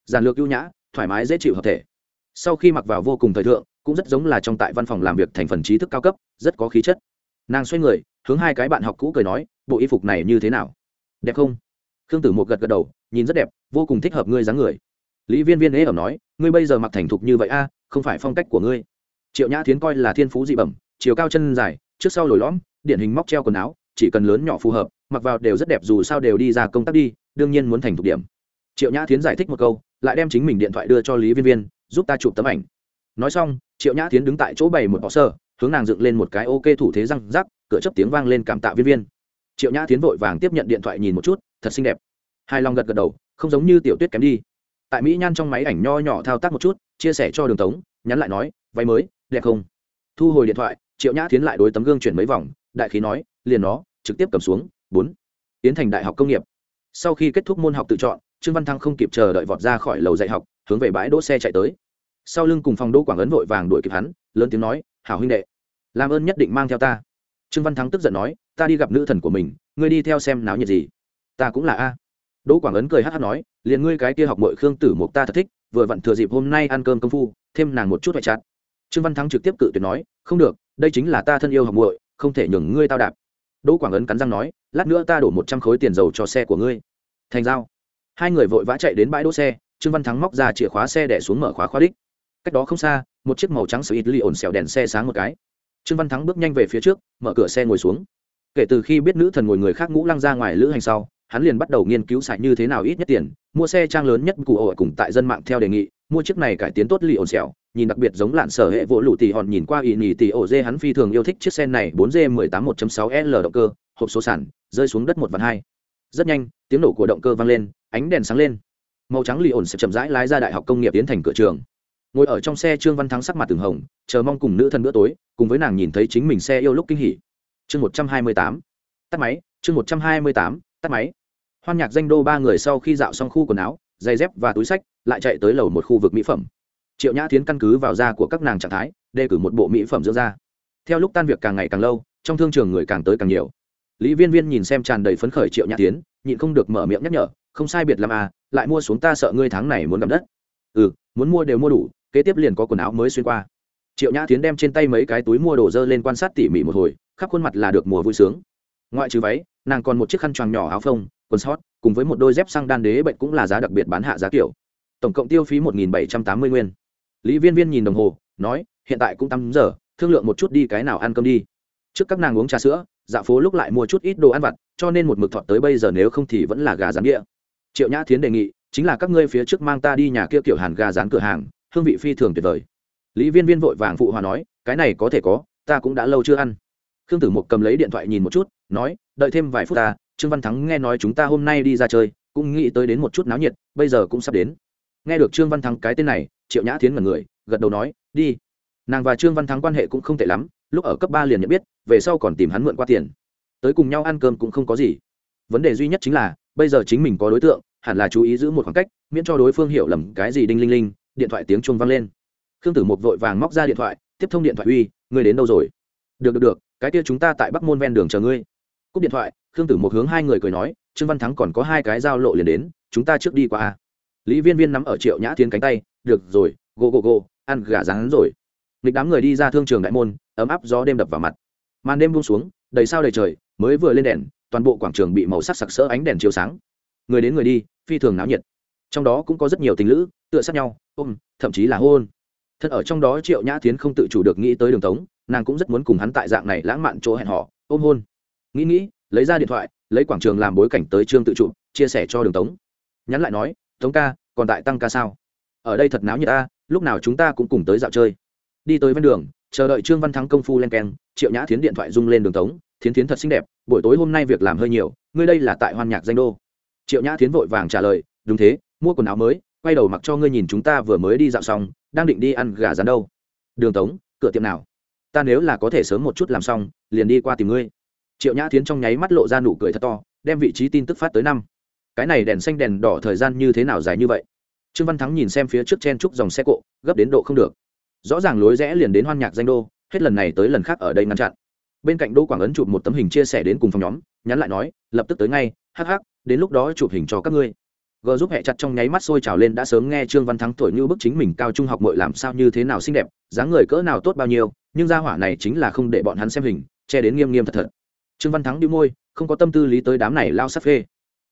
Giản lược ưu nhã, thoải mái dễ chịu hợp thể. Sau khi mặc vào vô cùng thời thượng, cũng rất giống là trong tại văn phòng làm việc thành phần trí thức cao cấp, rất có khí chất. Nàng xoay người, hướng hai cái bạn học cũ cười nói, bộ y phục này như thế nào? Đẹp không? Khương tử một gật gật đầu, nhìn rất đẹp, vô cùng thích hợp ngươi dáng người lý viên viên ế ẩm nói, ngươi bây giờ mặc thành thục như vậy a, không phải phong cách của ngươi. Triệu nhã tiến coi là thiên phú dị bẩm, chiều cao chân dài, trước sau lồi lõm, điển hình móc treo quần áo, chỉ cần lớn nhỏ phù hợp, mặc vào đều rất đẹp dù sao đều đi ra công tác đi, đương nhiên muốn thành thục điểm. Triệu nhã tiến giải thích một câu, lại đem chính mình điện thoại đưa cho lý viên viên, giúp ta chụp tấm ảnh. Nói xong, triệu nhã tiến đứng tại chỗ bày một bọ sơ, hướng nàng dựng lên một cái ok thủ thế răng rắc, cửa chấp tiếng vang lên cảm tạ viên viên. Triệu nhã tiến vội vàng tiếp nhận điện thoại nhìn một chút, thật xinh đẹp. Hai lòng gật gật đầu, không giống như tiểu tuyết kém đi tại mỹ nhan trong máy ảnh nho nhỏ thao tác một chút chia sẻ cho đường tống nhắn lại nói váy mới đẹp không thu hồi điện thoại triệu nhã tiến lại đối tấm gương chuyển mấy vòng đại khí nói liền nó trực tiếp cầm xuống bốn tiến thành đại học công nghiệp sau khi kết thúc môn học tự chọn trương văn thăng không kịp chờ đợi vọt ra khỏi lầu dạy học hướng về bãi đỗ xe chạy tới sau lưng cùng phòng đỗ quảng ấn vội vàng đuổi kịp hắn lớn tiếng nói hảo huynh đệ làm ơn nhất định mang theo ta trương văn thắng tức giận nói ta đi gặp nữ thần của mình ngươi đi theo xem náo nhiệt gì ta cũng là a đỗ quảng ấn cười hát hát nói, liền ngươi cái kia học muội khương tử mục ta thật thích, vừa vặn thừa dịp hôm nay ăn cơm công phu, thêm nàng một chút hoại chặt trương văn thắng trực tiếp cự tuyệt nói, không được, đây chính là ta thân yêu học muội, không thể nhường ngươi tao đạp. Đỗ quảng ấn cắn răng nói, lát nữa ta đổ một trăm khối tiền dầu cho xe của ngươi. Thành giao. Hai người vội vã chạy đến bãi đỗ xe, trương văn thắng móc ra chìa khóa xe để xuống mở khóa khóa đích. Cách đó không xa, một chiếc màu trắng sự ít ly ổn xèo đèn xe sáng một cái. Trương văn thắng bước nhanh về phía trước, mở cửa xe ngồi xuống. Kể từ khi biết nữ thần ngồi người khác ngũ lăng ra ngoài lữ hành sau hắn liền bắt đầu nghiên cứu xài như thế nào ít nhất tiền, mua xe trang lớn nhất cụ ổ cùng tại dân mạng theo đề nghị, mua chiếc này cải tiến tốt li ổn xẻo, nhìn đặc biệt giống lạn sở hệ vỗ lụ tỉ hòn nhìn qua ỉ nhì tỉ ổ dê hắn phi thường yêu thích chiếc xe này bốn dê mười tám một 1.6 l động cơ, hộp số sản rơi xuống đất một vạn hai. Rất nhanh, tiếng nổ của động cơ vang lên, ánh đèn sáng lên. Màu trắng li ổn sẽ chậm rãi lái ra đại học công nghiệp tiến thành cửa trường. Ngồi ở trong xe trương văn thắng sắc mặt từng hồng, chờ mong cùng nữ thân bữa tối, cùng với nàng nhìn thấy chính mình xe yêu lúc kinh hỉ. Chương 128 tắt máy, chương 128 tắt máy. Hoan nhạc danh đô ba người sau khi dạo xong khu quần áo, giày dép và túi sách, lại chạy tới lầu một khu vực mỹ phẩm. Triệu nhã tiến căn cứ vào da của các nàng trạng thái, đề cử một bộ mỹ phẩm dưỡng da. Theo lúc tan việc càng ngày càng lâu, trong thương trường người càng tới càng nhiều. Lý viên viên nhìn xem tràn đầy phấn khởi triệu nhã tiến nhịn không được mở miệng nhắc nhở, không sai biệt làm à lại mua xuống ta sợ ngươi tháng này muốn gặm đất. Ừ muốn mua đều mua đủ, kế tiếp liền có quần áo mới xuyên qua. Triệu nhã tiến đem trên tay mấy cái túi mua đồ dơ lên quan sát tỉ mỉ một hồi, khắp khuôn mặt là được mùa vui sướng ngoại trừ váy, nàng còn một chiếc khăn choàng nhỏ áo phông, quần sót cùng với một đôi dép xăng đan đế bệnh cũng là giá đặc biệt bán hạ giá kiểu. Tổng cộng tiêu phí một nghìn bảy trăm tám mươi nguyên. Lý viên viên nhìn đồng hồ, nói, hiện tại cũng tám giờ, thương lượng một chút đi cái nào ăn cơm đi. Trước các nàng uống trà sữa, dạo phố lúc lại mua chút ít đồ ăn vặt, cho nên một mực thọt tới bây giờ nếu không thì vẫn là gà rán địa triệu nhã thiến đề nghị, chính là các ngươi phía trước mang ta đi nhà kia kiểu hàn gà rán cửa hàng, hương vị phi thường tuyệt vời. Lý viên viên vội vàng phụ hòa nói, cái này có thể có, ta cũng đã lâu chưa ăn khương tử mục cầm lấy điện thoại nhìn một chút, nói, đợi thêm vài phút ta, trương văn thắng nghe nói chúng ta hôm nay đi ra chơi, cũng nghĩ tới đến một chút náo nhiệt, bây giờ cũng sắp đến. Nghe được trương văn thắng cái tên này, triệu nhã thiến mật người, gật đầu nói, đi. Nàng và trương văn thắng quan hệ cũng không tệ lắm, lúc ở cấp ba liền nhận biết, về sau còn tìm hắn mượn qua tiền. Tới cùng nhau ăn cơm cũng không có gì. Vấn đề duy nhất chính là, bây giờ chính mình có đối tượng, hẳn là chú ý giữ một khoảng cách, miễn cho đối phương hiểu lầm cái gì đinh linh linh, điện thoại tiếng chuông vang lên. Khương tử mục vội vàng móc ra điện thoại, tiếp thông điện thoại uy, ngươi đến đâu rồi? Được được được cái kia chúng ta tại bắc môn ven đường chờ ngươi. Cúp điện thoại, khương tử một hướng hai người cười nói, trương văn thắng còn có hai cái giao lộ liền đến, chúng ta trước đi qua lý viên viên nắm ở triệu nhã thiên cánh tay, được rồi go go go ăn gà rán rồi. Nghịch đám người đi ra thương trường đại môn, ấm áp gió đêm đập vào mặt. Màn đêm buông xuống, đầy sao đầy trời, mới vừa lên đèn, toàn bộ quảng trường bị màu sắc sặc sỡ ánh đèn chiếu sáng. Người đến người đi, phi thường náo nhiệt. Trong đó cũng có rất nhiều tình lữ, tựa sát nhau, ôm, thậm chí là hôn. Thật ở trong đó triệu nhã tiến không tự chủ được nghĩ tới đường tống nàng cũng rất muốn cùng hắn tại dạng này lãng mạn chỗ hẹn họ ôm hôn. Nghĩ nghĩ, lấy ra điện thoại, lấy quảng trường làm bối cảnh tới trương tự chủ chia sẻ cho đường tống. Nhắn lại nói, tống ca, còn tại tăng ca sao? Ở đây thật náo nhiệt ta, lúc nào chúng ta cũng cùng tới dạo chơi. Đi tới ven đường, chờ đợi trương văn thắng công phu len keng, triệu nhã thiến điện thoại rung lên đường tống, thiến thiến thật xinh đẹp, buổi tối hôm nay việc làm hơi nhiều, ngươi đây là tại hoan nhạc danh đô. Triệu nhã thiến vội vàng trả lời, đúng thế, mua quần áo mới, quay đầu mặc cho ngươi nhìn chúng ta vừa mới đi dạo xong, đang định đi ăn gà rán đâu. Đường tống, cửa tiệm nào? Ta nếu là có thể sớm một chút làm xong, liền đi qua tìm ngươi. Triệu nhã thiến trong nháy mắt lộ ra nụ cười thật to, đem vị trí tin tức phát tới năm. Cái này đèn xanh đèn đỏ thời gian như thế nào dài như vậy? Trương văn thắng nhìn xem phía trước chen trúc dòng xe cộ, gấp đến độ không được. Rõ ràng lối rẽ liền đến hoan nhạc danh đô, hết lần này tới lần khác ở đây ngăn chặn. Bên cạnh đỗ quảng ấn chụp một tấm hình chia sẻ đến cùng phòng nhóm, nhắn lại nói, lập tức tới ngay, hắc hắc, đến lúc đó chụp hình cho các ngươi. Gờ giúp hệ chặt trong nháy mắt sôi trào lên đã sớm nghe trương văn thắng thổi như bức chính mình cao trung học muội làm sao như thế nào xinh đẹp, dáng người cỡ nào tốt bao nhiêu, nhưng gia hỏa này chính là không để bọn hắn xem hình, che đến nghiêm nghiêm thật thật. Trương văn thắng bĩu môi, không có tâm tư lý tới đám này lao sắp phê.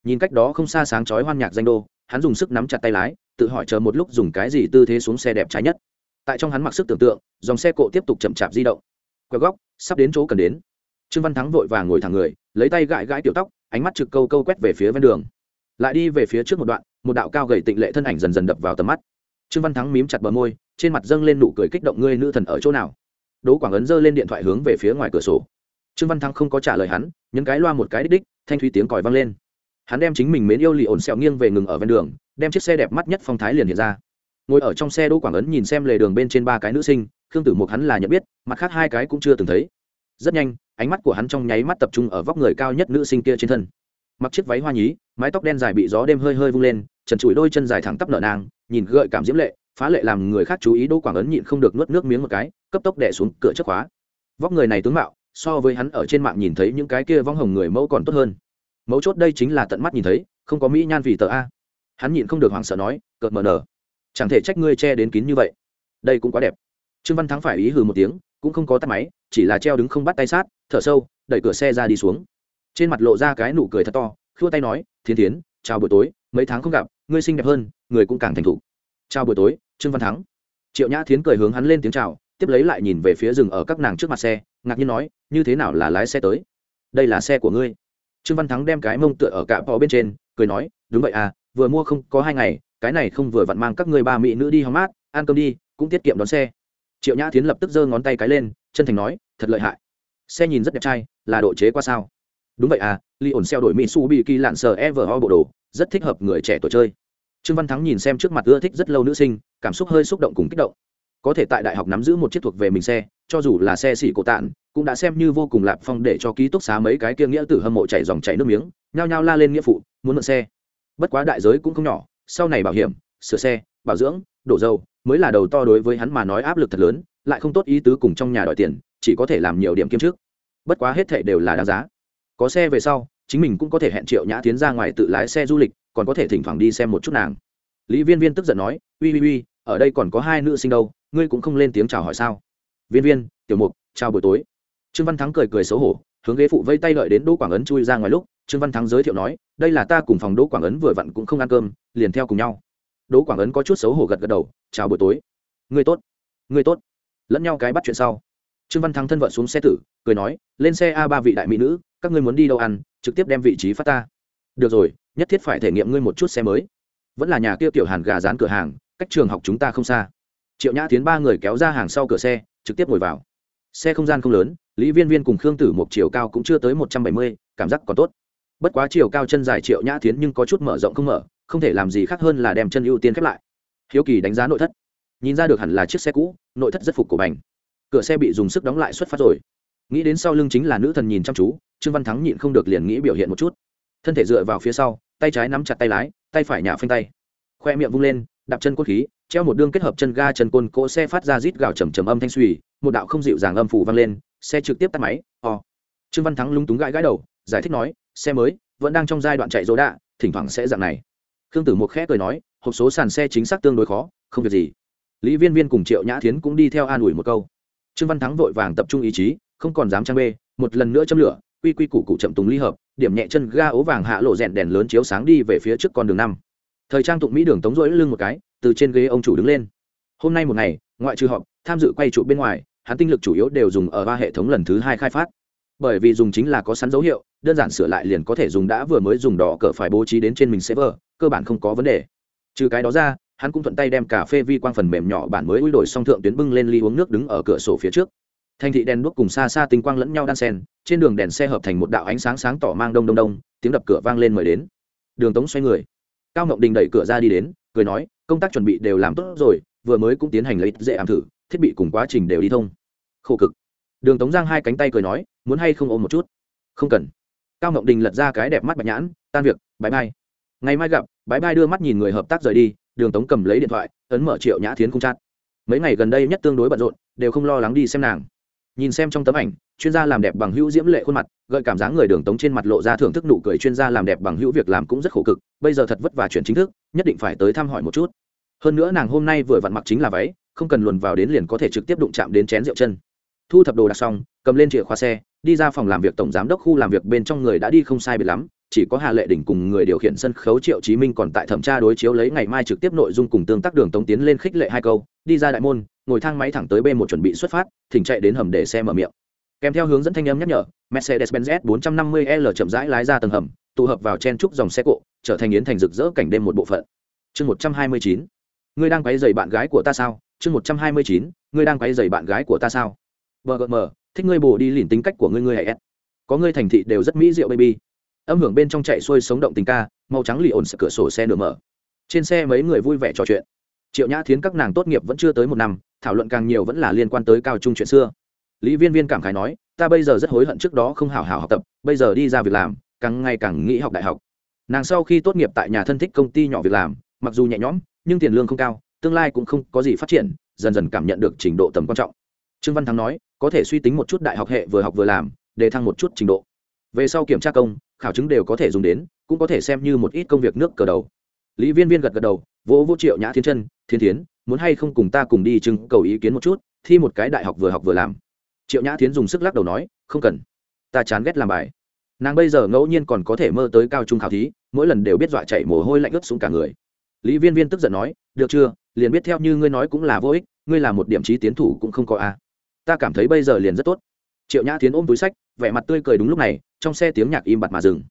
Nhìn cách đó không xa sáng chói hoan nhạc danh đô, hắn dùng sức nắm chặt tay lái, tự hỏi chờ một lúc dùng cái gì tư thế xuống xe đẹp trái nhất. Tại trong hắn mặc sức tưởng tượng, dòng xe cộ tiếp tục chậm chạp di động. Quẹo góc, sắp đến chỗ cần đến. Trương văn thắng vội vàng ngồi thẳng người, lấy tay gãi gãi tiểu tóc, ánh mắt trực câu câu quét về phía ven đường lại đi về phía trước một đoạn, một đạo cao gầy tịnh lệ thân ảnh dần dần đập vào tầm mắt. Trương văn thắng mím chặt bờ môi, trên mặt dâng lên nụ cười kích động, ngươi nữ thần ở chỗ nào? Đỗ quảng ấn giơ lên điện thoại hướng về phía ngoài cửa sổ. Trương văn thắng không có trả lời hắn, nhấn cái loa một cái đích đích, thanh thúy tiếng còi vang lên. Hắn đem chính mình mến yêu lì ổn xẹo nghiêng về ngừng ở ven đường, đem chiếc xe đẹp mắt nhất phong thái liền hiện ra. Ngồi ở trong xe, đỗ quảng ấn nhìn xem lề đường bên trên ba cái nữ sinh, khương tử mục hắn là nhận biết, mặt khác hai cái cũng chưa từng thấy. Rất nhanh, ánh mắt của hắn trong nháy mắt tập trung ở vóc người cao nhất nữ sinh kia trên thân mặc chiếc váy hoa nhí, mái tóc đen dài bị gió đêm hơi hơi vung lên, trần trụi đôi chân dài thẳng tắp nở nang, nhìn gợi cảm diễm lệ, phá lệ làm người khác chú ý đỗ quảng ấn nhịn không được nuốt nước miếng một cái, cấp tốc đẻ xuống cửa trước khóa. Vóc người này tướng mạo, so với hắn ở trên mạng nhìn thấy những cái kia vong hồng người mẫu còn tốt hơn. Mấu chốt đây chính là tận mắt nhìn thấy, không có mỹ nhan vì tờ a. Hắn nhịn không được hoảng sợ nói, cợt mờ nở. Chẳng thể trách ngươi che đến kín như vậy. Đây cũng quá đẹp. Trương văn thắng phải ý hừ một tiếng, cũng không có tắt máy, chỉ là treo đứng không bắt tay sát, thở sâu, đẩy cửa xe ra đi xuống trên mặt lộ ra cái nụ cười thật to, khua tay nói thiên tiến chào buổi tối, mấy tháng không gặp, ngươi xinh đẹp hơn, người cũng càng thành thục. Chào buổi tối, trương văn thắng. Triệu nhã thiến cười hướng hắn lên tiếng chào, tiếp lấy lại nhìn về phía rừng ở các nàng trước mặt xe, ngạc nhiên nói, như thế nào là lái xe tới? Đây là xe của ngươi. Trương văn thắng đem cái mông tựa ở cạ bò bên trên, cười nói, đúng vậy à vừa mua không có hai ngày, cái này không vừa vặn mang các ngươi ba mỹ nữ đi hóng mát, ăn cơm đi, cũng tiết kiệm đón xe. Triệu nhã Thiến lập tức giơ ngón tay cái lên, chân thành nói, thật lợi hại. Xe nhìn rất đẹp trai, là độ chế qua sao? Đúng vậy à li ổn xeo đổi mỹ su bị kỳ lạn sờ ever ho bộ đồ, rất thích hợp người trẻ tuổi chơi. Trương văn thắng nhìn xem trước mặt ưa thích rất lâu nữ sinh, cảm xúc hơi xúc động cùng kích động. Có thể tại đại học nắm giữ một chiếc thuộc về mình xe, cho dù là xe xỉ cổ tạn, cũng đã xem như vô cùng lạp phong để cho ký túc xá mấy cái kia nghĩa tử hâm mộ chảy dòng chảy nước miếng, nhao nhao la lên nghĩa phụ, muốn mượn xe. Bất quá đại giới cũng không nhỏ, sau này bảo hiểm, sửa xe, bảo dưỡng, đổ dầu, mới là đầu to đối với hắn mà nói áp lực thật lớn, lại không tốt ý tứ cùng trong nhà đòi tiền, chỉ có thể làm nhiều điểm kiếm trước bất quá hết thệ đều là đáng giá có xe về sau, chính mình cũng có thể hẹn triệu nhã tiến ra ngoài tự lái xe du lịch, còn có thể thỉnh thoảng đi xem một chút nàng. Lý viên viên tức giận nói uy uy uy ở đây còn có hai nữ sinh đâu, ngươi cũng không lên tiếng chào hỏi sao? Viên viên, tiểu mục, chào buổi tối. Trương văn thắng cười cười xấu hổ, hướng ghế phụ vây tay lợi đến đỗ quảng ấn chui ra ngoài lúc, trương văn thắng giới thiệu nói, đây là ta cùng phòng đỗ quảng ấn vừa vặn cũng không ăn cơm, liền theo cùng nhau. Đỗ quảng ấn có chút xấu hổ gật gật đầu, chào buổi tối. Ngươi tốt ngươi tốt. Lẫn nhau cái bắt chuyện sau, trương văn thắng thân vợ xuống xe tử, cười nói, lên xe a ba vị đại mỹ nữ các ngươi muốn đi đâu ăn, trực tiếp đem vị trí phát ta. Được rồi, nhất thiết phải thể nghiệm ngươi một chút xe mới. Vẫn là nhà kia tiểu hàn gà dán cửa hàng, cách trường học chúng ta không xa. Triệu nhã tiến ba người kéo ra hàng sau cửa xe, trực tiếp ngồi vào. Xe không gian không lớn, lý viên viên cùng khương tử một chiều cao cũng chưa tới một trăm bảy mươi, cảm giác còn tốt. Bất quá chiều cao chân dài triệu nhã tiến nhưng có chút mở rộng không mở, không thể làm gì khác hơn là đem chân ưu tiên khép lại. Hiếu kỳ đánh giá nội thất. Nhìn ra được hẳn là chiếc xe cũ, nội thất rất phục của bành. Cửa xe bị dùng sức đóng lại xuất phát rồi. Nghĩ đến sau lưng chính là nữ thần nhìn chăm chú trương văn thắng nhịn không được liền nghĩ biểu hiện một chút. Thân thể dựa vào phía sau, tay trái nắm chặt tay lái, tay phải nhả phanh tay. Khoe miệng vung lên, đạp chân cốt khí, treo một đương kết hợp chân ga chân côn cỗ xe phát ra rít gào trầm trầm âm thanh suy một đạo không dịu dàng âm phủ vang lên, xe trực tiếp tắt máy, o. Trương văn thắng lúng túng gãi gãi đầu, giải thích nói, xe mới, vẫn đang trong giai đoạn chạy dỗ đạ, thỉnh thoảng sẽ dạng này. Khương tử một khẽ cười nói, hộp số sàn xe chính xác tương đối khó, không việc gì. Lý viên viên cùng triệu nhã thiến cũng đi theo an ủi một câu. Trương văn thắng vội vàng tập trung ý chí, không còn dám trang bê, một lần nữa châm lửa quy quy củ cụ chậm tùng ly hợp, điểm nhẹ chân ga ố vàng hạ lộ rèn đèn lớn chiếu sáng đi về phía trước con đường năm. Thời trang tụng mỹ đường tống rỗi lưng một cái, từ trên ghế ông chủ đứng lên. Hôm nay một ngày, ngoại trừ họp, tham dự quay trụ bên ngoài, hắn tinh lực chủ yếu đều dùng ở ba hệ thống lần thứ hai khai phát. Bởi vì dùng chính là có sẵn dấu hiệu, đơn giản sửa lại liền có thể dùng đã vừa mới dùng đỏ cỡ phải bố trí đến trên mình server, cơ bản không có vấn đề. Trừ cái đó ra, hắn cũng thuận tay đem cà phê vi quang phần mềm nhỏ bản mới ui đổi xong thượng tuyến bưng lên ly uống nước đứng ở cửa sổ phía trước. Thành thị đèn đuốc cùng xa xa tinh quang lẫn nhau đan sen trên đường đèn xe hợp thành một đạo ánh sáng sáng tỏ mang đông đông đông, tiếng đập cửa vang lên mời đến. Đường tống xoay người. Cao ngọc đình đẩy cửa ra đi đến, cười nói, công tác chuẩn bị đều làm tốt rồi, vừa mới cũng tiến hành lấy dễ ảm thử, thiết bị cùng quá trình đều đi thông. Khổ cực. Đường tống giang hai cánh tay cười nói, muốn hay không ôm một chút? Không cần. Cao ngọc đình lật ra cái đẹp mắt bạch nhãn, tan việc bãi mai. ngày mai gặp. Bãi mai đưa mắt nhìn người hợp tác rời đi, đường tống cầm lấy điện thoại, ấn mở triệu nhã thiến không chát mấy ngày gần đây nhất tương đối bận rộn, đều không lo lắng đi xem nàng. Nhìn xem trong tấm ảnh chuyên gia làm đẹp bằng hữu diễm lệ khuôn mặt, gợi cảm giác người đường tống trên mặt lộ ra thưởng thức nụ cười chuyên gia làm đẹp bằng hữu việc làm cũng rất khổ cực, bây giờ thật vất vả chuyển chính thức, nhất định phải tới thăm hỏi một chút. Hơn nữa nàng hôm nay vừa vặn mặc chính là váy, không cần luồn vào đến liền có thể trực tiếp đụng chạm đến chén rượu chân. Thu thập đồ đặt xong, cầm lên chìa khóa xe, đi ra phòng làm việc tổng giám đốc khu làm việc bên trong người đã đi không sai biệt lắm, chỉ có hà lệ đỉnh cùng người điều khiển sân khấu triệu chí minh còn tại thẩm tra đối chiếu lấy ngày mai trực tiếp nội dung cùng tương tác đường tống tiến lên khích lệ hai câu, đi ra đại môn, ngồi thang máy thẳng tới b một chuẩn bị xuất phát, thỉnh chạy đến hầm để xe mở miệng kèm theo hướng dẫn thanh âm nhắc nhở mercedes benz s 450 l chậm rãi lái ra tầng hầm, tụ hợp vào chen trúc dòng xe cộ, trở thành yến thành rực rỡ cảnh đêm một bộ phận. Chương một trăm hai mươi chín. Ngươi đang quấy dày bạn gái của ta sao? Chương một trăm hai mươi chín. Ngươi đang quấy dày bạn gái của ta sao? Bgm thích ngươi bổ đi lìn tính cách của ngươi ngươi hãy ép có ngươi thành thị đều rất mỹ diệu, baby. Âm hưởng bên trong chạy xuôi sống động tình ca, màu trắng lì ổn sợ cửa sổ xe nửa mở. Trên xe mấy người vui vẻ trò chuyện. Triệu nhã thiến các nàng tốt nghiệp vẫn chưa tới một năm, thảo luận càng nhiều vẫn là liên quan tới cao trung chuyện xưa lý viên viên cảm khái nói, ta bây giờ rất hối hận trước đó không hào hào học tập, bây giờ đi ra việc làm, càng ngày càng nghĩ học đại học. Nàng sau khi tốt nghiệp tại nhà thân thích công ty nhỏ việc làm, mặc dù nhẹ nhõm, nhưng tiền lương không cao, tương lai cũng không có gì phát triển, dần dần cảm nhận được trình độ tầm quan trọng. Trương văn thắng nói, có thể suy tính một chút đại học hệ vừa học vừa làm, để thăng một chút trình độ. Về sau kiểm tra công, khảo chứng đều có thể dùng đến, cũng có thể xem như một ít công việc nước cờ đầu. Lý viên viên gật gật đầu, vỗ vỗ triệu nhã thiên chân, thiên thiến, muốn hay không cùng ta cùng đi trưng cầu ý kiến một chút, thi một cái đại học vừa học vừa làm triệu nhã thiến dùng sức lắc đầu nói, không cần, ta chán ghét làm bài. Nàng bây giờ ngẫu nhiên còn có thể mơ tới cao trung khảo thí, mỗi lần đều biết dọa chạy mồ hôi lạnh ướt xuống cả người. Lý viên viên tức giận nói, được chưa, liền biết theo như ngươi nói cũng là vô ích, ngươi là một điểm trí tiến thủ cũng không có a. Ta cảm thấy bây giờ liền rất tốt. Triệu nhã tiến ôm túi sách, vẻ mặt tươi cười đúng lúc này, trong xe tiếng nhạc im bặt mà dừng.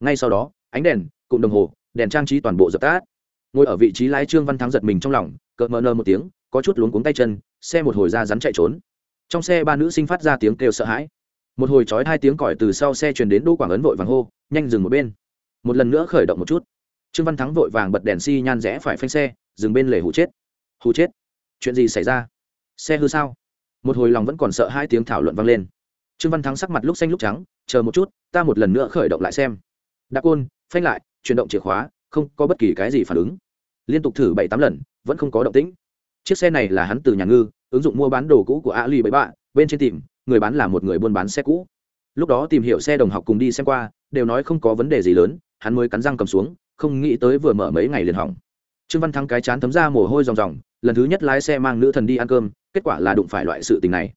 Ngay sau đó, ánh đèn, cụm đồng hồ, đèn trang trí toàn bộ dập tắt. Ngồi ở vị trí lái trương văn thắng giật mình trong lòng, cợt mờ nơ một tiếng, có chút luống cuống tay chân, xe một hồi ra rắn chạy trốn trong xe ba nữ sinh phát ra tiếng kêu sợ hãi. Một hồi trói hai tiếng còi từ sau xe truyền đến đỗ quảng ấn vội vàng hô, nhanh dừng một bên. Một lần nữa khởi động một chút. Trương văn thắng vội vàng bật đèn xi nhan rẽ phải phanh xe, dừng bên lề hụ chết. Hụ chết? Chuyện gì xảy ra? Xe hư sao? Một hồi lòng vẫn còn sợ hai tiếng thảo luận vang lên. Trương văn thắng sắc mặt lúc xanh lúc trắng, chờ một chút, ta một lần nữa khởi động lại xem. Đã côn, phanh lại, chuyển động chìa khóa, không có bất kỳ cái gì phản ứng. Liên tục thử bảy tám lần, vẫn không có động tĩnh. Chiếc xe này là hắn từ nhà ngư ứng dụng mua bán đồ cũ của ali bảy bạ bên trên tìm, người bán là một người buôn bán xe cũ. Lúc đó tìm hiểu xe đồng học cùng đi xem qua, đều nói không có vấn đề gì lớn, hắn mới cắn răng cầm xuống, không nghĩ tới vừa mở mấy ngày liền hỏng. Trương văn thắng cái chán thấm ra mồ hôi ròng ròng, lần thứ nhất lái xe mang nữ thần đi ăn cơm, kết quả là đụng phải loại sự tình này.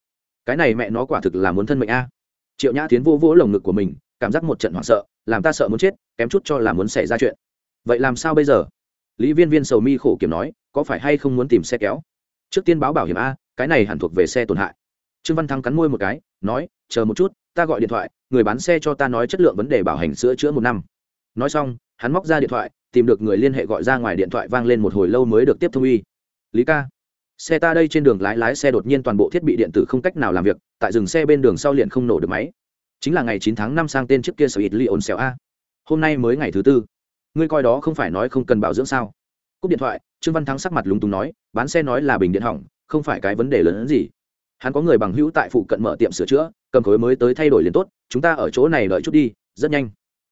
Cái này mẹ nó quả thực là muốn thân mệnh a. Triệu nhã tiến vô vỗ lồng ngực của mình, cảm giác một trận hoảng sợ, làm ta sợ muốn chết, kém chút cho là muốn xảy ra chuyện. Vậy làm sao bây giờ? Lý viên viên sầu mi khổ kiểm nói, có phải hay không muốn tìm xe kéo? Trước tiên báo bảo hiểm a cái này hẳn thuộc về xe tổn hại. Trương văn thắng cắn môi một cái, nói, chờ một chút, ta gọi điện thoại, người bán xe cho ta nói chất lượng vấn đề bảo hành sửa chữa một năm. Nói xong, hắn móc ra điện thoại, tìm được người liên hệ gọi ra ngoài điện thoại vang lên một hồi lâu mới được tiếp thông uy. Lý ca, xe ta đây trên đường lái lái xe đột nhiên toàn bộ thiết bị điện tử không cách nào làm việc, tại dừng xe bên đường sau liền không nổ được máy. Chính là ngày chín tháng năm sang tên trước kia sở ít li ổn xèo a. Hôm nay mới ngày thứ tư. Ngươi coi đó không phải nói không cần bảo dưỡng sao? Cúp điện thoại, trương văn thắng sắc mặt lúng túng nói, bán xe nói là bình điện hỏng không phải cái vấn đề lớn hơn gì. Hắn có người bằng hữu tại phụ cận mở tiệm sửa chữa, cầm khối mới tới thay đổi liền tốt, chúng ta ở chỗ này đợi chút đi, rất nhanh.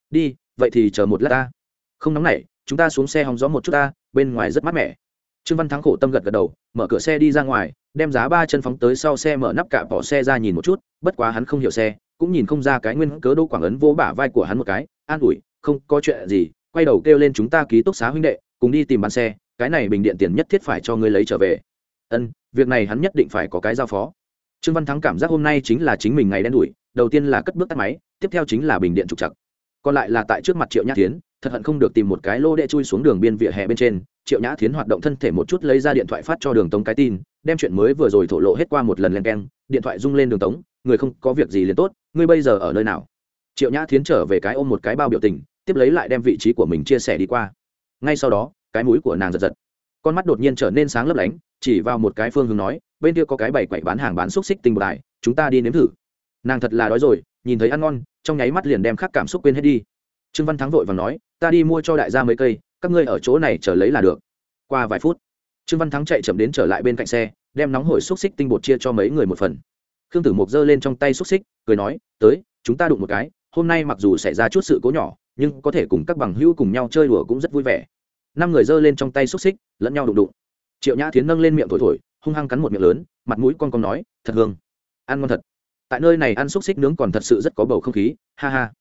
Đi, vậy thì chờ một lát ta. Không nóng nảy, chúng ta xuống xe hóng gió một chút ta, bên ngoài rất mát mẻ. Trương văn thắng khổ tâm gật gật đầu, mở cửa xe đi ra ngoài, đem giá ba chân phóng tới sau xe mở nắp cả bỏ xe ra nhìn một chút, bất quá hắn không hiểu xe, cũng nhìn không ra cái nguyên cớ đỗ quảng ấn vô bả vai của hắn một cái, an ủi, không có chuyện gì, quay đầu kêu lên chúng ta ký túc xá huynh đệ, cùng đi tìm bán xe, cái này bình điện tiền nhất thiết phải cho ngươi lấy trở về ân, việc này hắn nhất định phải có cái giao phó. Trương văn thắng cảm giác hôm nay chính là chính mình ngày đen đủi, đầu tiên là cất bước tắt máy, tiếp theo chính là bình điện trục chặt còn lại là tại trước mặt triệu nhã tiến thật hận không được tìm một cái lô đệ chui xuống đường biên vỉa hè bên trên, triệu nhã tiến hoạt động thân thể một chút lấy ra điện thoại phát cho đường tống cái tin, đem chuyện mới vừa rồi thổ lộ hết qua một lần len keng, điện thoại rung lên đường tống, người không có việc gì liền tốt, ngươi bây giờ ở nơi nào? Triệu nhã tiến trở về cái ôm một cái bao biểu tình, tiếp lấy lại đem vị trí của mình chia sẻ đi qua. Ngay sau đó, cái mũi của nàng giật giật con mắt đột nhiên trở nên sáng lấp lánh, chỉ vào một cái phương hướng nói, bên kia có cái bảy quậy bán hàng bán xúc xích tinh bột đài, chúng ta đi nếm thử. Nàng thật là đói rồi, nhìn thấy ăn ngon, trong nháy mắt liền đem khắc cảm xúc quên hết đi. Trương văn thắng vội và nói, ta đi mua cho đại gia mấy cây, các ngươi ở chỗ này chờ lấy là được. Qua vài phút, trương văn thắng chạy chậm đến trở lại bên cạnh xe, đem nóng hổi xúc xích tinh bột chia cho mấy người một phần. Khương tử mục giơ lên trong tay xúc xích, cười nói, tới, chúng ta đụng một cái, hôm nay mặc dù xảy ra chút sự cố nhỏ, nhưng có thể cùng các bằng hữu cùng nhau chơi đùa cũng rất vui vẻ năm người giơ lên trong tay xúc xích, lẫn nhau đụng đụng. Triệu nhã tiến nâng lên miệng thổi thổi, hung hăng cắn một miệng lớn, mặt mũi con con nói, thật hương, ăn ngon thật. Tại nơi này ăn xúc xích nướng còn thật sự rất có bầu không khí, ha ha.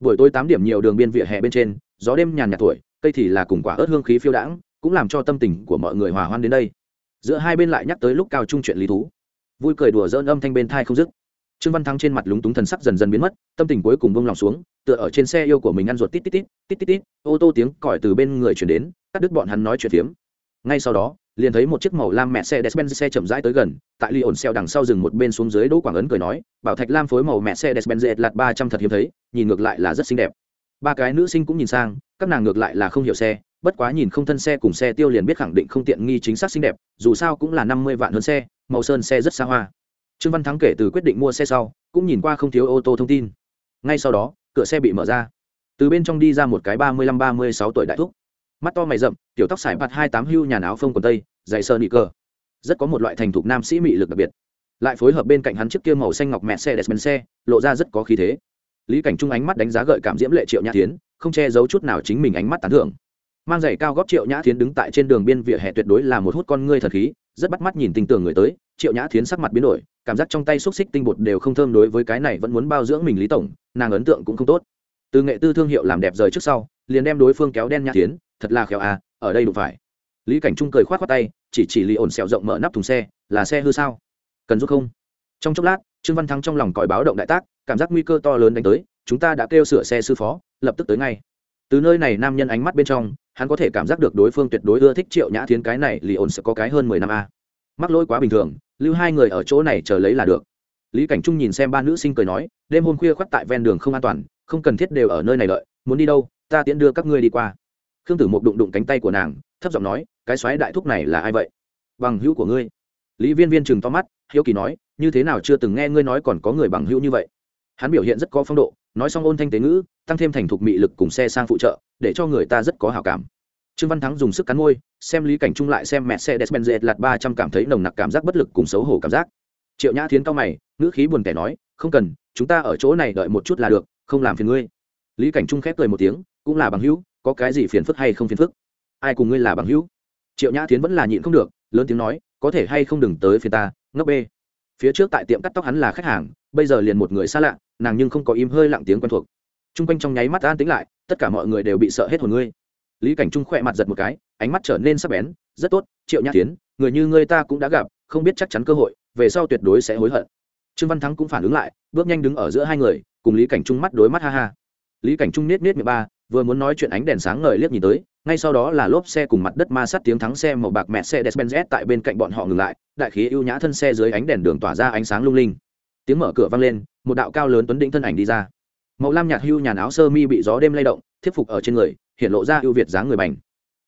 Buổi tối tám điểm nhiều đường biên vỉa hè bên trên, gió đêm nhàn nhạt tuổi, cây thì là cùng quả ớt hương khí phiêu đãng, cũng làm cho tâm tình của mọi người hòa hoan đến đây. Giữa hai bên lại nhắc tới lúc cao trung chuyện lý thú. Vui cười đùa dỡn âm thanh bên thai không dứt. Trương văn thắng trên mặt lúng túng thần sắc dần dần biến mất, tâm tình cuối cùng bông lòng xuống, tựa ở trên xe yêu của mình ăn ruột tít tít tít tít tít tít, ô tô tiếng còi từ bên người chuyển đến cắt đứt bọn hắn nói chuyện phiếm ngay sau đó liền thấy một chiếc màu lam mẹ xe Mercedes-Benz xe chậm rãi tới gần, tại ly ổn xeo đằng sau dừng một bên xuống dưới Đỗ Quảng ấn cười nói, bảo thạch lam phối màu mẹ xe Mercedes-Benz lạt ba trăm thật hiếm thấy, nhìn ngược lại là rất xinh đẹp. Ba cái nữ sinh cũng nhìn sang, các nàng ngược lại là không hiểu xe, bất quá nhìn không thân xe cùng xe tiêu liền biết khẳng định không tiện nghi chính xác xinh đẹp, dù sao cũng là năm mươi vạn hơn xe, màu sơn xe rất xa hoa. trương văn thắng kể từ quyết định mua xe sau cũng nhìn qua không thiếu ô tô thông tin ngay sau đó cửa xe bị mở ra từ bên trong đi ra một cái ba mươi lăm ba mươi sáu tuổi đại thúc mắt to mày rậm, tiểu tóc xài bạt hai tám hưu nhà áo phông quần tây dày sơ nị cơ rất có một loại thành thục nam sĩ mị lực đặc biệt. Lại phối hợp bên cạnh hắn chiếc kia màu xanh ngọc mẹ xe đẹp xe lộ ra rất có khí thế. Lý cảnh trung ánh mắt đánh giá gợi cảm diễm lệ triệu nhã tiến không che giấu chút nào chính mình ánh mắt tán thưởng. Mang giày cao góp triệu nhã tiến đứng tại trên đường biên vỉa hè tuyệt đối là một hút con ngươi thật khí, rất bắt mắt nhìn tình tường người tới, triệu nhã tiến sắc mặt biến đổi, cảm giác trong tay xúc xích tinh bột đều không thơm đối với cái này vẫn muốn bao dưỡng mình lý tổng, nàng ấn tượng cũng không tốt. Từ nghệ tư thương hiệu làm đẹp rời trước sau, liền đem đối phương kéo đen nhã tiến thật là khéo à ở đây đủ phải. Lý cảnh trung cười khoát khoát tay, chỉ chỉ lý ổn xẹo rộng mở nắp thùng xe, là xe hư sao? Cần giúp không? Trong chốc lát, trương văn thắng trong lòng còi báo động đại tác, cảm giác nguy cơ to lớn đánh tới, chúng ta đã kêu sửa xe sư phó, lập tức tới ngay. Từ nơi này nam nhân ánh mắt bên trong, hắn có thể cảm giác được đối phương tuyệt đối ưa thích triệu nhã thiến cái này, lý ổn sẽ có cái hơn mười năm a. Mắc lỗi quá bình thường, lưu hai người ở chỗ này chờ lấy là được. Lý cảnh trung nhìn xem ba nữ sinh cười nói, đêm hôm khuya khoắt tại ven đường không an toàn, không cần thiết đều ở nơi này đợi, muốn đi đâu, ta tiễn đưa các ngươi đi qua khương tử mục đụng đụng cánh tay của nàng, thấp giọng nói, cái xoáy đại thúc này là ai vậy? Bằng hữu của ngươi. Lý viên viên chừng to mắt, hiếu kỳ nói, như thế nào chưa từng nghe ngươi nói còn có người bằng hữu như vậy? Hắn biểu hiện rất có phong độ, nói xong ôn thanh tế ngữ, tăng thêm thành thục mị lực cùng xe sang phụ trợ, để cho người ta rất có hào cảm. Trương văn thắng dùng sức cắn môi, xem lý cảnh trung lại xem mẹ xe despenz lạt ba trăm cảm thấy nồng nặc cảm giác bất lực cùng xấu hổ cảm giác. Triệu nhã thiến cao mày, ngữ khí buồn tẻ nói, không cần, chúng ta ở chỗ này đợi một chút là được, không làm phiền ngươi. Lý cảnh trung khép cười một tiếng, cũng là bằng hữu có cái gì phiền phức hay không phiền phức? Ai cùng ngươi là bằng hữu? Triệu nhã tiến vẫn là nhịn không được, lớn tiếng nói, có thể hay không đừng tới phía ta, ngốc bê. Phía trước tại tiệm cắt tóc hắn là khách hàng, bây giờ liền một người xa lạ, nàng nhưng không có im hơi lặng tiếng quen thuộc. T r u n g quanh trong nháy mắt an tính lại, tất cả mọi người đều bị sợ hết hồn ngươi. Lý cảnh trung khỏe mặt giật một cái, ánh mắt trở nên sắc bén, rất tốt, triệu nhã tiến người như ngươi ta cũng đã gặp, không biết chắc chắn cơ hội, về sau tuyệt đối sẽ hối hận. Trương văn thắng cũng phản ứng lại, bước nhanh đứng ở giữa hai người, cùng lý cảnh trung mắt đối mắt ha ha. Lý cảnh trung nết nết miệng ba vừa muốn nói chuyện ánh đèn sáng ngời liếc nhìn tới ngay sau đó là lốp xe cùng mặt đất ma sát tiếng thắng xe màu bạc mẹ xe Mercedes-Benz tại bên cạnh bọn họ ngừng lại, đại khí ưu nhã thân xe dưới ánh đèn đường tỏa ra ánh sáng lung linh. Tiếng mở cửa vang lên, một đạo cao lớn tuấn đỉnh thân ảnh đi ra. Màu lam nhạt hưu nhàn áo sơ mi bị gió đêm lay động, thiếp phục ở trên người, hiện lộ ra ưu việt dáng người bành.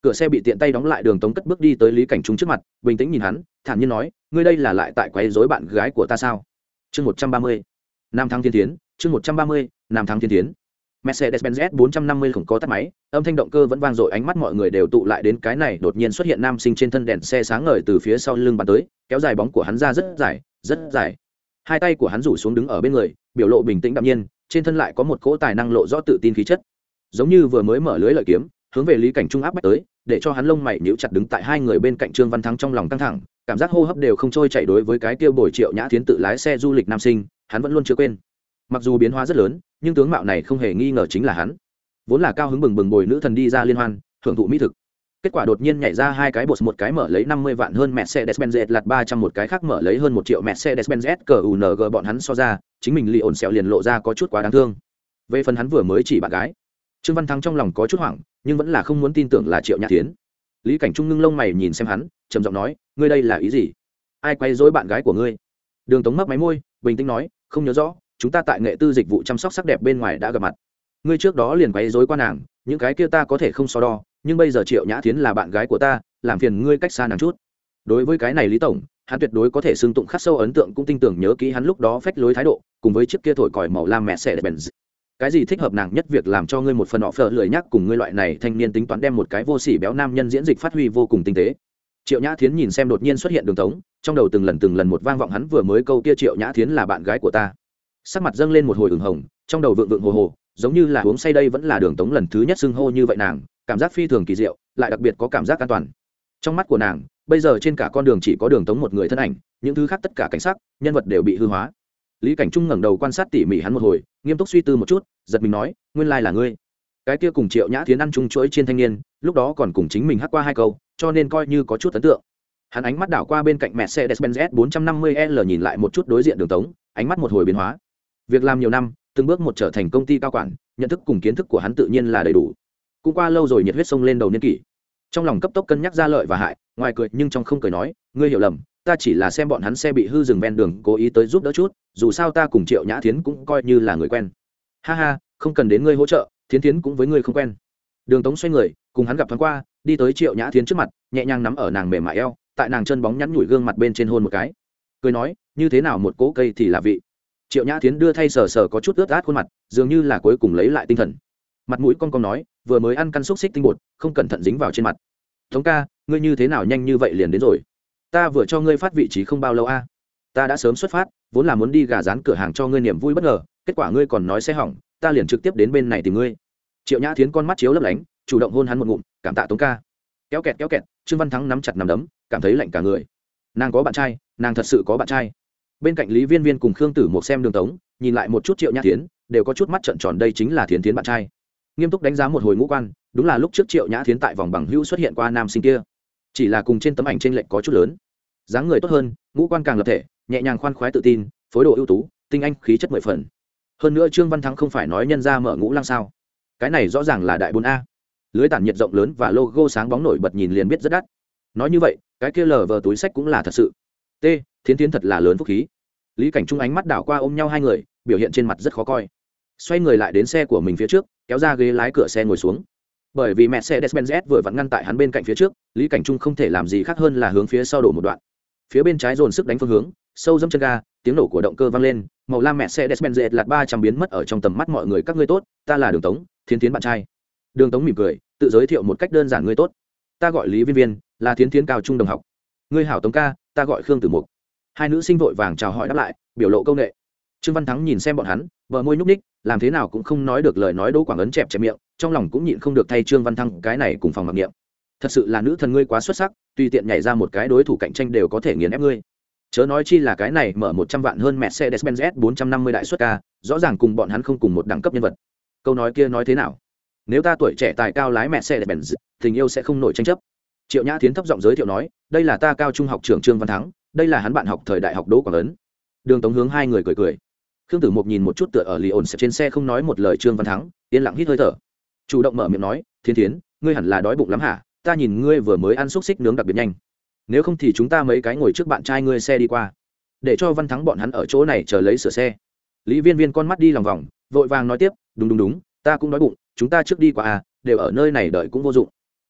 Cửa xe bị tiện tay đóng lại, Đường Tống cất bước đi tới Lý Cảnh Trung trước mặt, bình tĩnh nhìn hắn, thản nhiên nói, ngươi đây là lại tại quấy rối bạn gái của ta sao? Chương một trăm ba mươi Nam Thăng Thiên Tiến, chương một trăm ba mươi Nam Thăng Thiên Tiến Mercedes-Benz S450 không có tắt máy, âm thanh động cơ vẫn vang dội ánh mắt mọi người đều tụ lại đến cái này, đột nhiên xuất hiện nam sinh trên thân đèn xe sáng ngời từ phía sau lưng bắn tới, kéo dài bóng của hắn ra rất dài, rất dài. Hai tay của hắn rủ xuống đứng ở bên người, biểu lộ bình tĩnh đạm nhiên, trên thân lại có một cỗ tài năng lộ rõ tự tin khí chất. Giống như vừa mới mở lưới lợi kiếm, hướng về Lý Cảnh Trung áp bách tới, để cho hắn lông mày nhíu chặt đứng tại hai người bên cạnh Trương Văn Thắng trong lòng căng thẳng, cảm giác hô hấp đều không trôi chảy đối với cái kia bồi triệu nhã tiến tự lái xe du lịch nam sinh, hắn vẫn luôn chưa quên. Mặc dù biến hóa rất lớn, nhưng tướng mạo này không hề nghi ngờ chính là hắn vốn là cao hứng bừng bừng bồi nữ thần đi ra liên hoan thưởng thụ mỹ thực kết quả đột nhiên nhảy ra hai cái bột một cái mở lấy năm mươi vạn hơn mẹ xe despenz lạt ba trăm một cái khác mở lấy hơn một triệu Mercedes Benz CUNG bọn hắn so ra, chính mình li ổn xẹo liền lộ ra có chút quá đáng thương. Về phần hắn vừa mới chỉ bạn gái, Trương Văn Thắng trong lòng có chút hoảng, nhưng vẫn là không muốn tin tưởng là Triệu Nhã tiến Lý Cảnh Trung ngưng lông mày nhìn xem hắn, trầm giọng nói, ngươi đây là ý gì? Ai quay dối bạn gái của ngươi? Đường Tống mắc máy môi, bình tĩnh nói, không nhớ rõ, chúng ta tại nghệ tư dịch vụ chăm sóc sắc đẹp bên ngoài đã gặp mặt. Ngươi trước đó liền quấy rối qua nàng, những cái kia ta có thể không so đo, nhưng bây giờ triệu nhã tiến là bạn gái của ta, làm phiền ngươi cách xa nàng chút. Đối với cái này lý tổng, hắn tuyệt đối có thể xưng tụng khắc sâu ấn tượng cũng tin tưởng nhớ kỹ hắn lúc đó phách lối thái độ, cùng với chiếc kia thổi còi màu lam mẹ xẻ bèn cái gì thích hợp nàng nhất việc làm cho ngươi một phần họ phở lười nhắc cùng ngươi loại này thanh niên tính toán đem một cái vô sỉ béo nam nhân diễn dịch phát huy vô cùng tinh tế. Triệu nhã thiến nhìn xem đột nhiên xuất hiện đường tống, trong đầu từng lần từng lần một vang vọng hắn vừa mới câu kia triệu nhã thiến là bạn gái của ta sắc mặt dâng lên một hồi ửng hồng, trong đầu vượng vượng hồ hồ, giống như là uống say đây vẫn là đường tống lần thứ nhất xưng hô như vậy nàng, cảm giác phi thường kỳ diệu, lại đặc biệt có cảm giác an toàn. Trong mắt của nàng, bây giờ trên cả con đường chỉ có đường tống một người thân ảnh, những thứ khác tất cả cảnh sắc, nhân vật đều bị hư hóa. Lý cảnh trung ngẩng đầu quan sát tỉ mỉ hắn một hồi, nghiêm túc suy tư một chút, giật mình nói, nguyên lai là ngươi. Cái kia cùng triệu nhã thiến ăn chung chuỗi trên thanh niên, lúc đó còn cùng chính mình hát qua hai câu, cho nên coi như có chút ấn tượng. Hắn ánh mắt đảo qua bên cạnh mẹ xe despenz s 450 l nhìn lại một chút đối diện đường tống, ánh mắt một hồi biến hóa việc làm nhiều năm, từng bước một trở thành công ty cao quản, nhận thức cùng kiến thức của hắn tự nhiên là đầy đủ. Cũng qua lâu rồi nhiệt huyết sông lên đầu niên kỷ. Trong lòng cấp tốc cân nhắc ra lợi và hại, ngoài cười nhưng trong không cười nói, ngươi hiểu lầm, ta chỉ là xem bọn hắn xe bị hư dừng ven đường, cố ý tới giúp đỡ chút, dù sao ta cùng triệu nhã thiến cũng coi như là người quen. Ha ha, không cần đến ngươi hỗ trợ, thiến thiến cũng với ngươi không quen. Đường tống xoay người, cùng hắn gặp thoáng qua, đi tới triệu nhã thiến trước mặt, nhẹ nhàng nắm ở nàng mềm mại eo, tại nàng chân bóng nhắn nhủi gương mặt bên trên hôn một cái. Cười nói, như thế nào một cỗ cây thì là vị? Triệu nhã tiến đưa thay sờ sờ có chút ướt át khuôn mặt, dường như là cuối cùng lấy lại tinh thần. Mặt mũi con con nói, vừa mới ăn căn xúc xích tinh bột, không cẩn thận dính vào trên mặt. Tống ca, ngươi như thế nào nhanh như vậy liền đến rồi? Ta vừa cho ngươi phát vị trí không bao lâu a. Ta đã sớm xuất phát, vốn là muốn đi gà rán cửa hàng cho ngươi niềm vui bất ngờ, kết quả ngươi còn nói sẽ hỏng, ta liền trực tiếp đến bên này tìm ngươi. Triệu nhã thiến con mắt chiếu lấp lánh, chủ động hôn hắn một ngụm, cảm tạ tống ca. Kéo kẹt kéo kẹt, trương văn thắng nắm chặt nằm đấm, cảm thấy lạnh cả người. Nàng có bạn trai, nàng thật sự có bạn trai bên cạnh lý viên viên cùng khương tử một xem đường tống, nhìn lại một chút triệu nhã thiến, đều có chút mắt trận tròn, đây chính là thiến thiến bạn trai. Nghiêm túc đánh giá một hồi ngũ quan, đúng là lúc trước triệu nhã thiến tại vòng bằng hữu xuất hiện qua nam sinh kia. Chỉ là cùng trên tấm ảnh trên lệnh có chút lớn. Dáng người tốt hơn, ngũ quan càng lập thể, nhẹ nhàng khoan khoái tự tin, phối đồ ưu tú, tinh anh khí chất mười phần. Hơn nữa trương văn thắng không phải nói nhân ra mở ngũ lăng sao. Cái này rõ ràng là đại bốn a. Lưới tản nhiệt rộng lớn và logo sáng bóng nổi bật nhìn liền biết rất đắt. Nói như vậy, cái kia lờ vờ túi sách cũng là thật sự. T thiến tiến thật là lớn phúc khí. Lý cảnh trung ánh mắt đảo qua ôm nhau hai người, biểu hiện trên mặt rất khó coi. Xoay người lại đến xe của mình phía trước, kéo ra ghế lái cửa xe ngồi xuống. Bởi vì mẹ xe despenz vừa vặn ngăn tại hắn bên cạnh phía trước, lý cảnh trung không thể làm gì khác hơn là hướng phía sau đổ một đoạn. Phía bên trái dồn sức đánh phương hướng, sâu dâm chân ga, tiếng nổ của động cơ vang lên, màu lam mẹ xe despenz lạt ba trăm biến mất ở trong tầm mắt mọi người các ngươi tốt, ta là đường tống, thiến tiến bạn trai. Đường tống mỉm cười, tự giới thiệu một cách đơn giản ngươi tốt. Ta gọi lý viên viên, là thiến tiến cao trung đồng học. Ngươi hảo tống ca, ta gọi khương tử mục hai nữ sinh vội vàng chào hỏi đáp lại, biểu lộ công nghệ trương văn thắng nhìn xem bọn hắn vợ môi nhúc ních làm thế nào cũng không nói được lời nói đỗ quảng ấn chẹp chẹp miệng, trong lòng cũng nhịn không được thay trương văn thắng cái này cùng phòng mặc niệm. Thật sự là nữ thần ngươi quá xuất sắc, tùy tiện nhảy ra một cái đối thủ cạnh tranh đều có thể nghiền ép ngươi. Chớ nói chi là cái này mở một trăm vạn hơn mercedes benz s bốn trăm năm mươi đại xuất ca, rõ ràng cùng bọn hắn không cùng một đẳng cấp nhân vật. Câu nói kia nói thế nào? Nếu ta tuổi trẻ tài cao lái mercedes benz tình yêu sẽ không nổi tranh chấp. Triệu nhã tiến thấp giọng giới thiệu nói, đây là ta cao trung học trưởng trương văn thắng đây là hắn bạn học thời đại học đỗ quảng ấn. Đường tống hướng hai người cười cười. Khương tử mục nhìn một chút tựa ở lì ổn trên xe không nói một lời trương văn thắng, yên lặng hít hơi thở. Chủ động mở miệng nói, thiên tiến ngươi hẳn là đói bụng lắm hả? Ta nhìn ngươi vừa mới ăn xúc xích nướng đặc biệt nhanh. Nếu không thì chúng ta mấy cái ngồi trước bạn trai ngươi xe đi qua. Để cho văn thắng bọn hắn ở chỗ này chờ lấy sửa xe. Lý viên viên con mắt đi lòng vòng, vội vàng nói tiếp, đúng đúng đúng, ta cũng đói bụng, chúng ta trước đi qua à đều ở nơi này đợi cũng vô dụng.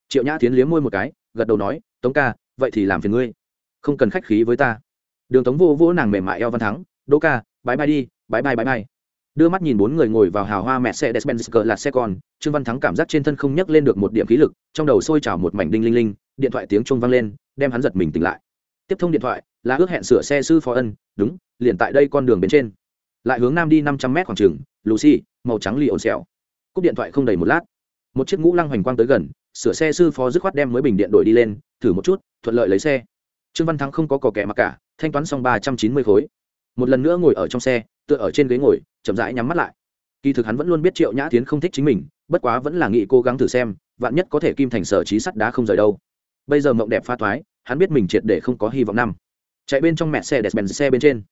Triệu nhã tiến liếm môi một cái, gật đầu nói, tống ca, vậy thì làm phiền ngươi không cần khách khí với ta. Đường tống vô vỗ nàng mềm mại eo văn thắng, đỗ ca bãi bay đi bãi bay bãi bay đưa mắt nhìn bốn người ngồi vào hào hoa mẹ xe despenz là xe con, trương văn thắng cảm giác trên thân không nhấc lên được một điểm khí lực, trong đầu sôi trào một mảnh đinh linh linh, điện thoại tiếng chuông vang lên, đem hắn giật mình tỉnh lại. Tiếp thông điện thoại, là ước hẹn sửa xe sư phó ân, đúng, liền tại đây con đường bên trên. Lại hướng nam đi năm trăm mét khoảng trường, lucy, màu trắng lì ồn xẹo. Cúp điện thoại không đầy một lát, một chiếc ngũ lăng hoành quang tới gần, sửa xe sư phó dứt khoát đem mới bình điện đổi đi lên, thử một chút, thuận lợi lấy xe trương văn thắng không có cò kẻ mặc cả, thanh toán xong ba trăm chín mươi khối. Một lần nữa ngồi ở trong xe, tựa ở trên ghế ngồi, chậm rãi nhắm mắt lại. Kỳ thực hắn vẫn luôn biết triệu nhã tiến không thích chính mình, bất quá vẫn là nghĩ cố gắng thử xem, vạn nhất có thể kim thành sở trí sắt đá không rời đâu. Bây giờ mộng đẹp pha thoái, hắn biết mình triệt để không có hy vọng năm. Chạy bên trong mẹ xe đẹp bèn xe bên trên.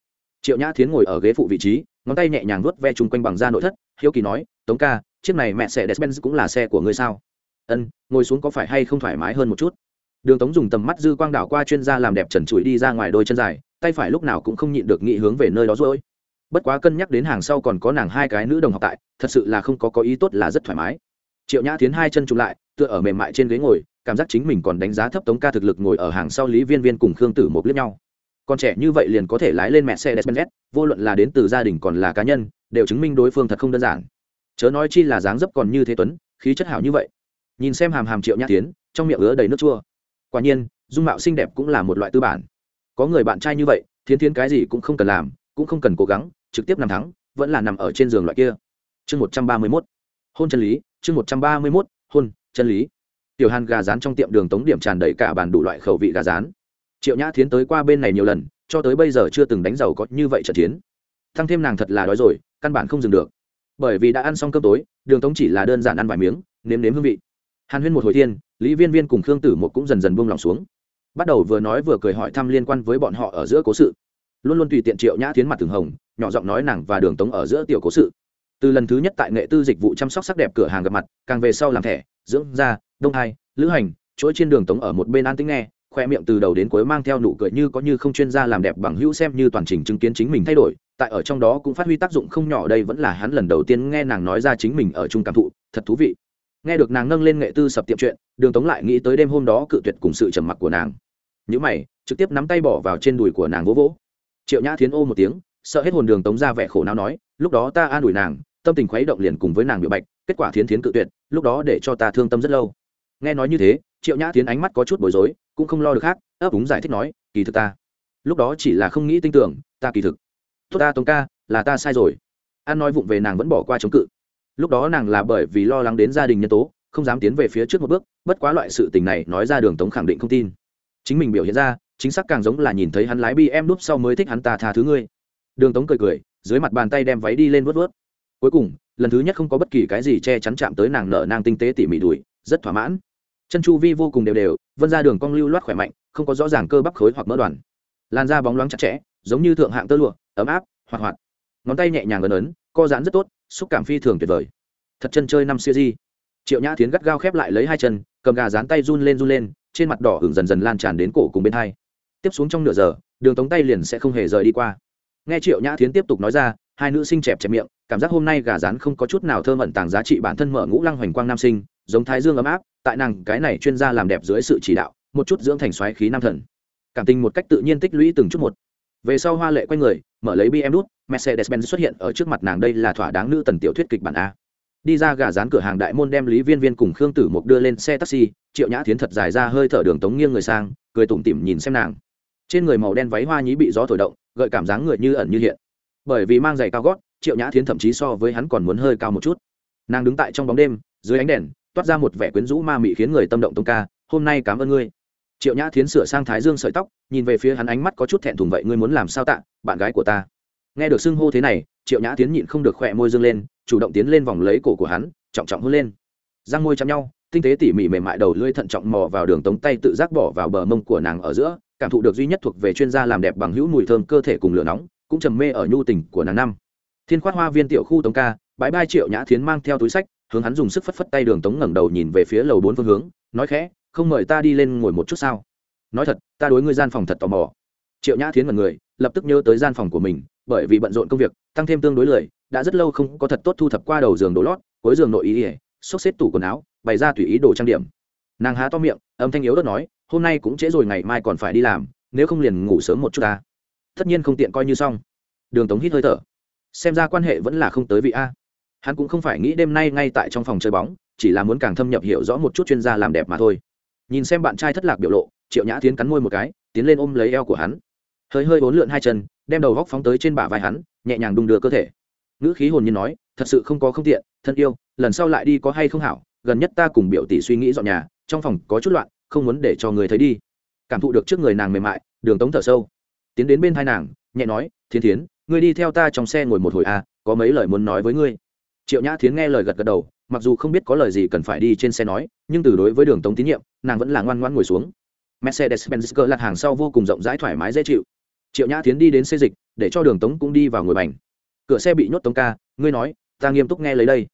Triệu nhã tiến ngồi ở ghế phụ vị trí, ngón tay nhẹ nhàng vuốt ve chung quanh bằng da nội thất, hiếu kỳ nói, tống ca, chiếc này mẹ xe đẹp bèn cũng là xe của ngươi sao? Ân, ngồi xuống có phải hay không thoải mái hơn một chút? Đường tống dùng tầm mắt dư quang đảo qua chuyên gia làm đẹp trần trụi đi ra ngoài đôi chân dài, tay phải lúc nào cũng không nhịn được nghĩ hướng về nơi đó rồi bất quá cân nhắc đến hàng sau còn có nàng hai cái nữ đồng học tại, thật sự là không có có ý tốt là rất thoải mái. Triệu nhã tiến hai chân chụm lại, tựa ở mềm mại trên ghế ngồi, cảm giác chính mình còn đánh giá thấp tống ca thực lực ngồi ở hàng sau lý viên viên cùng khương tử một liếc nhau. Con trẻ như vậy liền có thể lái lên mẹ xe despenz vô luận là đến từ gia đình còn là cá nhân, đều chứng minh đối phương thật không đơn giản. Chớ nói chi là dáng dấp còn như thế tuấn, khí chất hảo như vậy. Nhìn xem hàm hàm triệu nhã tiến trong miệng ứa đầy nước chua quả nhiên, dung mạo xinh đẹp cũng là một loại tư bản. Có người bạn trai như vậy, thiến thiến cái gì cũng không cần làm, cũng không cần cố gắng, trực tiếp nằm thắng, vẫn là nằm ở trên giường loại kia. Chương một trăm ba mươi mốt. Hôn chân lý, chương một trăm ba mươi mốt, hôn chân lý. Tiểu hàn gà rán trong tiệm đường tống điểm tràn đầy cả bàn đủ loại khẩu vị gà rán. Triệu nhã thiến tới qua bên này nhiều lần, cho tới bây giờ chưa từng đánh giàu có như vậy trận chiến. Thăng thêm nàng thật là đói rồi, căn bản không dừng được. Bởi vì đã ăn xong cơm tối, đường tống chỉ là đơn giản ăn vài miếng, nếm nếm hương vị. Hàn huyên một hồi thiên lý viên viên cùng khương tử một cũng dần dần buông lòng xuống. Bắt đầu vừa nói vừa cười hỏi thăm liên quan với bọn họ ở giữa cố sự. Luôn luôn tùy tiện triệu nhã tiến mặt từng hồng, nhỏ giọng nói nàng và đường tống ở giữa tiểu cố sự. Từ lần thứ nhất tại nghệ tư dịch vụ chăm sóc sắc đẹp cửa hàng gặp mặt, càng về sau làm thẻ, dưỡng da, đông hai, lữ hành chuỗi trên đường tống ở một bên an tính nghe, khoe miệng từ đầu đến cuối mang theo nụ cười như có như không chuyên gia làm đẹp bằng hữu xem như toàn trình chứng kiến chính mình thay đổi, tại ở trong đó cũng phát huy tác dụng không nhỏ, đây vẫn là hắn lần đầu tiên nghe nàng nói ra chính mình ở chung cảm thụ, thật thú vị nghe được nàng nâng lên nghệ tư sập tiệm chuyện, đường tống lại nghĩ tới đêm hôm đó cự tuyệt cùng sự trầm mặc của nàng. Nhữ mày, trực tiếp nắm tay bỏ vào trên đùi của nàng vỗ vỗ. Triệu nhã thiến ô một tiếng, sợ hết hồn đường tống ra vẻ khổ não nói, lúc đó ta an ủi nàng, tâm tình khuấy động liền cùng với nàng biểu bạch, kết quả thiến thiến cự tuyệt, lúc đó để cho ta thương tâm rất lâu. Nghe nói như thế, triệu nhã thiến ánh mắt có chút bối rối, cũng không lo được khác, ấp úng giải thích nói, kỳ thực ta, lúc đó chỉ là không nghĩ tin tưởng, ta kỳ thực. Tốt ta tống ca, là ta sai rồi. An nói vụng về nàng vẫn bỏ qua chống cự lúc đó nàng là bởi vì lo lắng đến gia đình nhân tố, không dám tiến về phía trước một bước, bất quá loại sự tình này nói ra đường tống khẳng định không tin. Chính mình biểu hiện ra, chính xác càng giống là nhìn thấy hắn lái bi em núp sau mới thích hắn ta tha thứ ngươi. Đường tống cười cười, dưới mặt bàn tay đem váy đi lên vớt vớt cuối cùng, lần thứ nhất không có bất kỳ cái gì che chắn chạm tới nàng nở nàng tinh tế tỉ mỉ đùi, rất thỏa mãn. Chân chu vi vô cùng đều đều, vân ra đường cong lưu loát khỏe mạnh, không có rõ ràng cơ bắp khối hoặc mỡ đoàn. Làn da bóng loáng chặt chẽ, giống như thượng hạng tơ lụa, ấm áp, hoạt hoạt. Ngón tay nhẹ nhàng ấn ấn, co giãn rất tốt xúc cảm phi thường tuyệt vời. Thật chân chơi năm siêu di triệu nhã tiến gắt gao khép lại lấy hai chân, cầm gà dán tay run lên run lên, trên mặt đỏ hưởng dần dần lan tràn đến cổ cùng bên hai. Tiếp xuống trong nửa giờ, đường tống tay liền sẽ không hề rời đi qua. Nghe triệu nhã tiến tiếp tục nói ra, hai nữ sinh chẹp chẹp miệng, cảm giác hôm nay gà rán không có chút nào thơm ẩn tàng giá trị bản thân mở ngũ lăng hoành quang nam sinh, giống thái dương ấm áp, tại nàng cái này chuyên gia làm đẹp dưới sự chỉ đạo, một chút dưỡng thành xoáy khí nam thần. Cảm tình một cách tự nhiên tích lũy từng chút một về sau hoa lệ q u a y người, mở lấy bm đút mercedes benz xuất hiện ở trước mặt nàng đây là thỏa đáng nữ tần tiểu thuyết kịch bản a. Đi ra gà rán cửa hàng đại môn đem lý viên viên cùng khương tử mục đưa lên xe taxi, triệu nhã tiến thật dài ra hơi thở đường tống nghiêng người sang, cười tủm tỉm nhìn xem nàng. Trên người màu đen váy hoa nhí bị gió thổi động, gợi cảm giác người như ẩn như hiện. Bởi vì mang giày cao gót, triệu nhã thiến thậm chí so với hắn còn muốn hơi cao một chút. Nàng đứng tại trong bóng đêm, dưới ánh đèn, toát ra một vẻ quyến rũ ma mị khiến người tâm động tông ca, hôm nay cảm ơn ngươi triệu nhã thiến sửa sang thái dương sợi tóc, nhìn về phía hắn ánh mắt có chút thẹn thùng vậy, ngươi muốn làm sao tạ, bạn gái của ta? Nghe được xưng hô thế này, triệu nhã tiến nhịn không được khỏe môi dương lên, chủ động tiến lên vòng lấy cổ của hắn, trọng trọng hôn lên. Răng môi chạm nhau, tinh tế tỉ mỉ mềm mại đầu lưỡi thận trọng mò vào đường tống tay tự giác bỏ vào bờ mông của nàng ở giữa, cảm thụ được duy nhất thuộc về chuyên gia làm đẹp bằng hữu mùi thơm cơ thể cùng lửa nóng, cũng trầm mê ở nhu tình của nàng năm. Thiên khoát hoa viên tiểu khu tống ca, bãi bai triệu nhã thiến mang theo túi sách, hướng hắn dùng sức phất phất tay đường tống ngẩng đầu nhìn về phía lầu bốn phương hướng, nói khẽ không mời ta đi lên ngồi một chút sao? Nói thật, ta đối ngươi gian phòng thật tò mò. Triệu nhã thiến mật người, lập tức nhớ tới gian phòng của mình, bởi vì bận rộn công việc, tăng thêm tương đối lười, đã rất lâu không có thật tốt thu thập qua đầu giường đồ lót, cuối giường nội ý ỉa xốc xếp tủ quần áo, bày ra tùy ý đồ trang điểm. Nàng há to miệng, âm thanh yếu đất nói, hôm nay cũng trễ rồi, ngày mai còn phải đi làm, nếu không liền ngủ sớm một chút ta. Tất nhiên không tiện coi như xong. Đường tống hít hơi thở. Xem ra quan hệ vẫn là không tới vị a. Hắn cũng không phải nghĩ đêm nay ngay tại trong phòng chơi bóng, chỉ là muốn càng thâm nhập hiểu rõ một chút chuyên gia làm đẹp mà thôi nhìn xem bạn trai thất lạc biểu lộ, triệu nhã tiến cắn môi một cái, tiến lên ôm lấy eo của hắn. Hơi hơi bốn lượn hai chân, đem đầu góc phóng tới trên bả vai hắn, nhẹ nhàng đung đưa cơ thể. Ngữ khí hồn nhiên nói, thật sự không có không tiện, thân yêu, lần sau lại đi có hay không hảo, gần nhất ta cùng biểu tỷ suy nghĩ dọn nhà, trong phòng có chút loạn, không muốn để cho người thấy đi. Cảm thụ được trước người nàng mềm mại, đường tống thở sâu. Tiến đến bên thai nàng, nhẹ nói thiên thiến, ngươi đi theo ta trong xe ngồi một hồi à có mấy lời muốn nói với ngươi. Triệu nhã thiến nghe lời gật gật đầu mặc dù không biết có lời gì cần phải đi trên xe nói, nhưng từ đối với đường tống tín nhiệm, nàng vẫn là ngoan ngoan ngồi xuống. Mercedes benz cỡ lạc hàng sau vô cùng rộng rãi thoải mái dễ chịu. Triệu nhã thiến đi đến xe dịch, để cho đường tống cũng đi vào ngồi bành. Cửa xe bị nhốt tống ca, ngươi nói, ta nghiêm túc nghe lấy đây.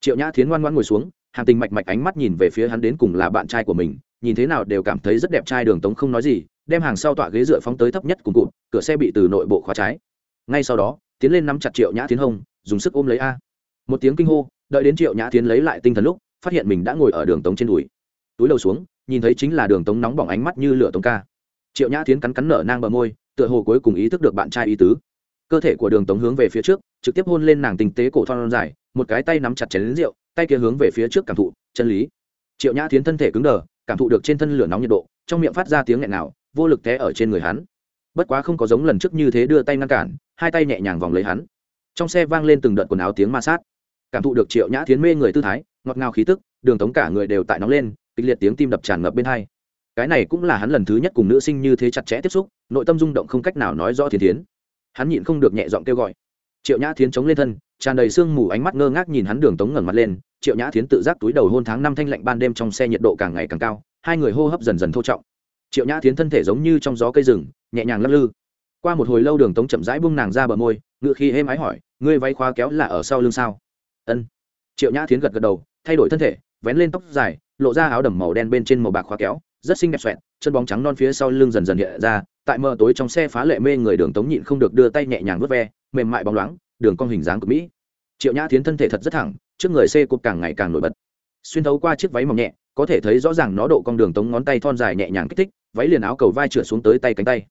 Triệu nhã thiến ngoan ngoan ngồi xuống hàng tình mạch mạch ánh mắt nhìn về phía hắn đến cùng là bạn trai của mình, nhìn thế nào đều cảm thấy rất đẹp trai đường tống không nói gì, đem hàng sau tọa ghế dựa phóng tới thấp nhất cùng cụt, cửa xe bị từ nội bộ khóa trái. Ngay sau đó, tiến lên nắm chặt triệu nhã tiến hông, dùng sức ôm lấy a một tiếng kinh hô, đợi đến triệu nhã tiến lấy lại tinh thần lúc, phát hiện mình đã ngồi ở đường tống trên đùi. Túi đầu xuống, nhìn thấy chính là đường tống nóng bỏng ánh mắt như lửa tống ca. Triệu nhã tiến cắn cắn nở nang bờ môi, tựa hồ cuối cùng ý thức được bạn trai ý tứ. Cơ thể của đường tống hướng về phía trước, trực tiếp hôn lên nàng tinh tế cổ thon dài, một cái tay nắm chặt chén lính rượu, tay kia hướng về phía trước cảm thụ, chân lý. Triệu nhã tiến thân thể cứng đờ, cảm thụ được trên thân lửa nóng nhiệt độ, trong miệng phát ra tiếng nghẹn nào vô lực té ở trên người hắn. Bất quá không có giống lần trước như thế đưa tay ngăn cản, hai tay nhẹ nhàng vòng lấy hắn. Trong xe vang lên từng đợt quần áo tiếng ma sát cảm thụ được triệu nhã thiến mê người tư thái, ngọt ngào khí tức, đường tống cả người đều tại nóng lên, kịch liệt tiếng tim đập tràn ngập bên hai. Cái này cũng là hắn lần thứ nhất cùng nữ sinh như thế chặt chẽ tiếp xúc, nội tâm rung động không cách nào nói rõ thiên thiến. Hắn nhịn không được nhẹ giọng kêu gọi. Triệu nhã thiến chống lên thân, tràn đầy sương mù ánh mắt ngơ ngác nhìn hắn đường tống ngẩng mặt lên, triệu nhã thiến tự giác túi đầu hôn tháng năm thanh lạnh ban đêm trong xe nhiệt độ càng ngày càng cao, hai người hô hấp dần dần thô trọng. Triệu nhã thiến thân thể giống như trong gió cây rừng, nhẹ nhàng lắc lư. Qua một hồi lâu đường tống chậm rãi buông nàng ra bờ môi ngự khi êm ái hỏi, ngươi váy khóa kéo là ở sau lưng sao? Ân. Triệu nhã thiến gật gật đầu, thay đổi thân thể, vén lên tóc dài, lộ ra áo đầm màu đen bên trên màu bạc khóa kéo, rất xinh đẹp xoẹn chân bóng trắng non phía sau lưng dần dần hiện ra, tại mờ tối trong xe phá lệ mê người đường tống nhịn không được đưa tay nhẹ nhàng vớt ve, mềm mại bóng loáng, đường cong hình dáng của mỹ. Triệu nhã thiến thân thể thật rất thẳng, trước người xe cột càng ngày càng nổi bật. Xuyên thấu qua chiếc váy mỏng nhẹ, có thể thấy rõ ràng nó độ cong đường tống ngón tay thon dài nhẹ nhàng kích thích, váy liền áo cầu vai trượt xuống tới tay cánh tay.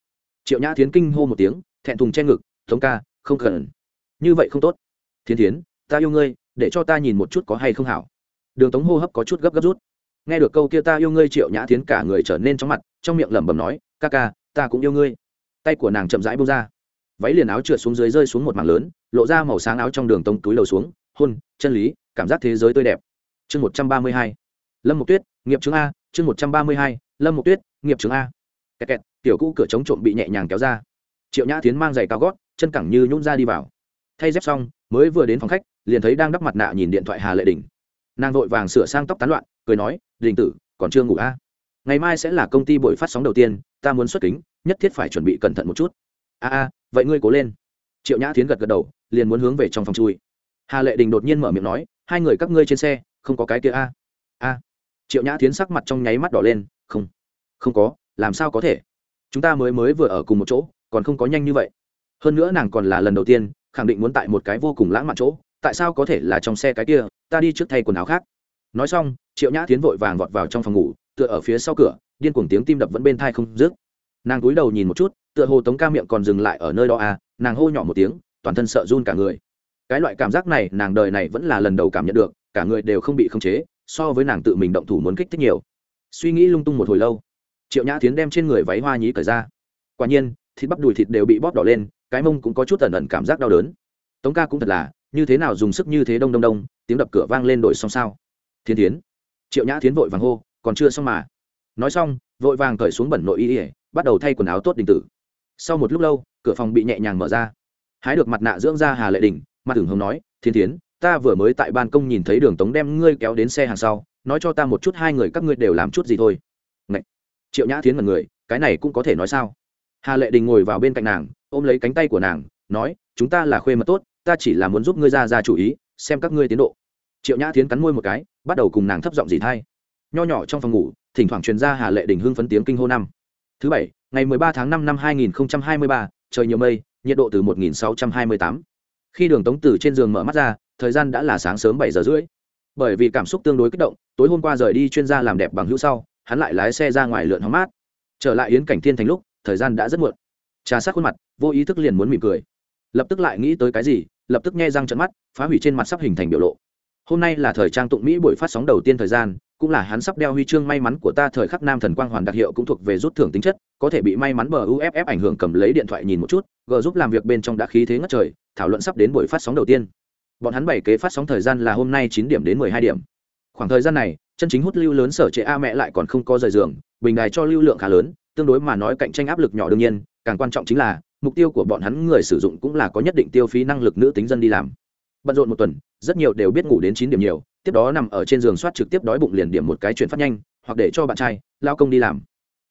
Triệu nhã thiến kinh hô một tiếng, thẹn thùng che ngực, tống ca, không cần. Như vậy không tốt. Thiên thiến, ta yêu ngươi để cho ta nhìn một chút có hay không hảo. Đường tống hô hấp có chút gấp gấp rút. Nghe được câu kia ta yêu ngươi triệu nhã thiến cả người trở nên chóng mặt, trong miệng lẩm bẩm nói, ca ca, ta cũng yêu ngươi. Tay của nàng chậm rãi bông ra. Váy liền áo trượt xuống dưới rơi xuống một mảng lớn, lộ ra màu sáng áo trong đường tống túi đầu xuống, hôn, chân lý, cảm giác thế giới tươi đẹp. Chương một trăm ba mươi hai. Lâm mục tuyết, nghiệp chứng a, chương một trăm ba mươi hai. Lâm mục tuyết, nghiệp chứng a. Kẹt kẹt, tiểu cũ cửa chống trộm bị nhẹ nhàng kéo ra. Triệu nhã tiến mang giày cao gót, chân cẳng như nhún ra đi vào. Thay dép xong, mới vừa đến phòng khách liền thấy đang đắp mặt nạ nhìn điện thoại hà lệ đình. Nàng vội vàng sửa sang tóc tán loạn, cười nói, đình tử, còn chưa ngủ a ngày mai sẽ là công ty buổi phát sóng đầu tiên, ta muốn xuất kính, nhất thiết phải chuẩn bị cẩn thận một chút. A a, vậy ngươi cố lên. Triệu nhã tiến gật gật đầu, liền muốn hướng về trong phòng chui. Hà lệ đình đột nhiên mở miệng nói, hai người các ngươi trên xe, không có cái kia a? A. Triệu nhã tiến sắc mặt trong nháy mắt đỏ lên, không không có, làm sao có thể? Chúng ta mới mới vừa ở cùng một chỗ, còn không có nhanh như vậy. Hơn nữa nàng còn là lần đầu tiên, khẳng định muốn tại một cái vô cùng lãng mạn chỗ tại sao có thể là trong xe cái kia, ta đi trước thay quần áo khác. Nói xong, triệu nhã tiến vội vàng vọt vào trong phòng ngủ, tựa ở phía sau cửa, điên cuồng tiếng tim đập vẫn bên thai không dứt. Nàng cúi đầu nhìn một chút, tựa hồ tống ca miệng còn dừng lại ở nơi đó à nàng hô nhỏ một tiếng, toàn thân sợ run cả người. Cái loại cảm giác này, nàng đời này vẫn là lần đầu cảm nhận được, cả người đều không bị khống chế, so với nàng tự mình động thủ muốn kích thích nhiều. Suy nghĩ lung tung một hồi lâu, triệu nhã tiến đem trên người váy hoa nhí cởi ra. Quả nhiên, thịt bắp đùi thịt đều bị bóp đỏ lên, cái mông cũng có chút tần ẩn cảm giác đau đớn. Tống ca cũng thật là như thế nào dùng sức như thế đông đông đông, tiếng đập cửa vang lên đổi xong sao? Thiên tiến triệu nhã tiến vội vàng hô, còn chưa xong mà. Nói xong, vội vàng cởi xuống bẩn nội y ỉa bắt đầu thay quần áo tốt đình tử. Sau một lúc lâu, cửa phòng bị nhẹ nhàng mở ra. Hái được mặt nạ dưỡng ra hà lệ đình, mặt tưởng hồng nói, thiên tiến ta vừa mới tại ban công nhìn thấy đường tống đem ngươi kéo đến xe hàng sau, nói cho ta một chút hai người các ngươi đều làm chút gì thôi. Ngậy! triệu nhã tiến mật người, cái này cũng có thể nói sao? Hà lệ đình ngồi vào bên cạnh nàng, ôm lấy cánh tay của nàng, nói, chúng ta là khuê mật tốt ta chỉ là muốn giúp ngươi ra ra chủ ý xem các ngươi tiến độ. Triệu nhã tiến cắn môi một cái bắt đầu cùng nàng thấp giọng dì thai. Nho nhỏ trong phòng ngủ thỉnh thoảng truyền ra hà lệ đình hưng phấn tiếng kinh hô năm. Thứ bảy ngày 13 tháng 5 năm 2023, trời nhiều mây nhiệt độ từ 1628. khi đường tống từ trên giường mở mắt ra thời gian đã là sáng sớm bảy giờ rưỡi. Bởi vì cảm xúc tương đối kích động tối hôm qua rời đi chuyên gia làm đẹp bằng hữu sau hắn lại lái xe ra ngoài lượn hóng mát. Trở lại yến cảnh thiên thành lúc thời gian đã rất muộn. Trà sát khuôn mặt vô ý thức liền muốn mỉm cười lập tức lại nghĩ tới cái gì, lập tức nghe răng trận mắt, phá hủy trên mặt sắp hình thành biểu lộ. Hôm nay là thời trang tụng mỹ buổi phát sóng đầu tiên thời gian, cũng là hắn sắp đeo huy chương may mắn của ta, thời khắc nam thần quang hoàn đặc hiệu cũng thuộc về rút thưởng tính chất, có thể bị may mắn bờ uff ảnh hưởng cầm lấy điện thoại nhìn một chút, g giúp làm việc bên trong đã khí thế ngất trời, thảo luận sắp đến buổi phát sóng đầu tiên. Bọn hắn bảy kế phát sóng thời gian là hôm nay chín điểm đến mười hai điểm. Khoảng thời gian này, chân chính hút lưu lớn sở trệ a mẹ lại còn không có rời giường, bình đài cho lưu lượng khá lớn, tương đối mà nói cạnh tranh áp lực nhỏ đương nhiên, càng quan trọng chính là mục tiêu của bọn hắn người sử dụng cũng là có nhất định tiêu phí năng lực nữ tính dân đi làm. Bận rộn một tuần, rất nhiều đều biết ngủ đến chín điểm nhiều, tiếp đó nằm ở trên giường soát trực tiếp đói bụng liền điểm một cái chuyển phát nhanh, hoặc để cho bạn trai, lao công đi làm.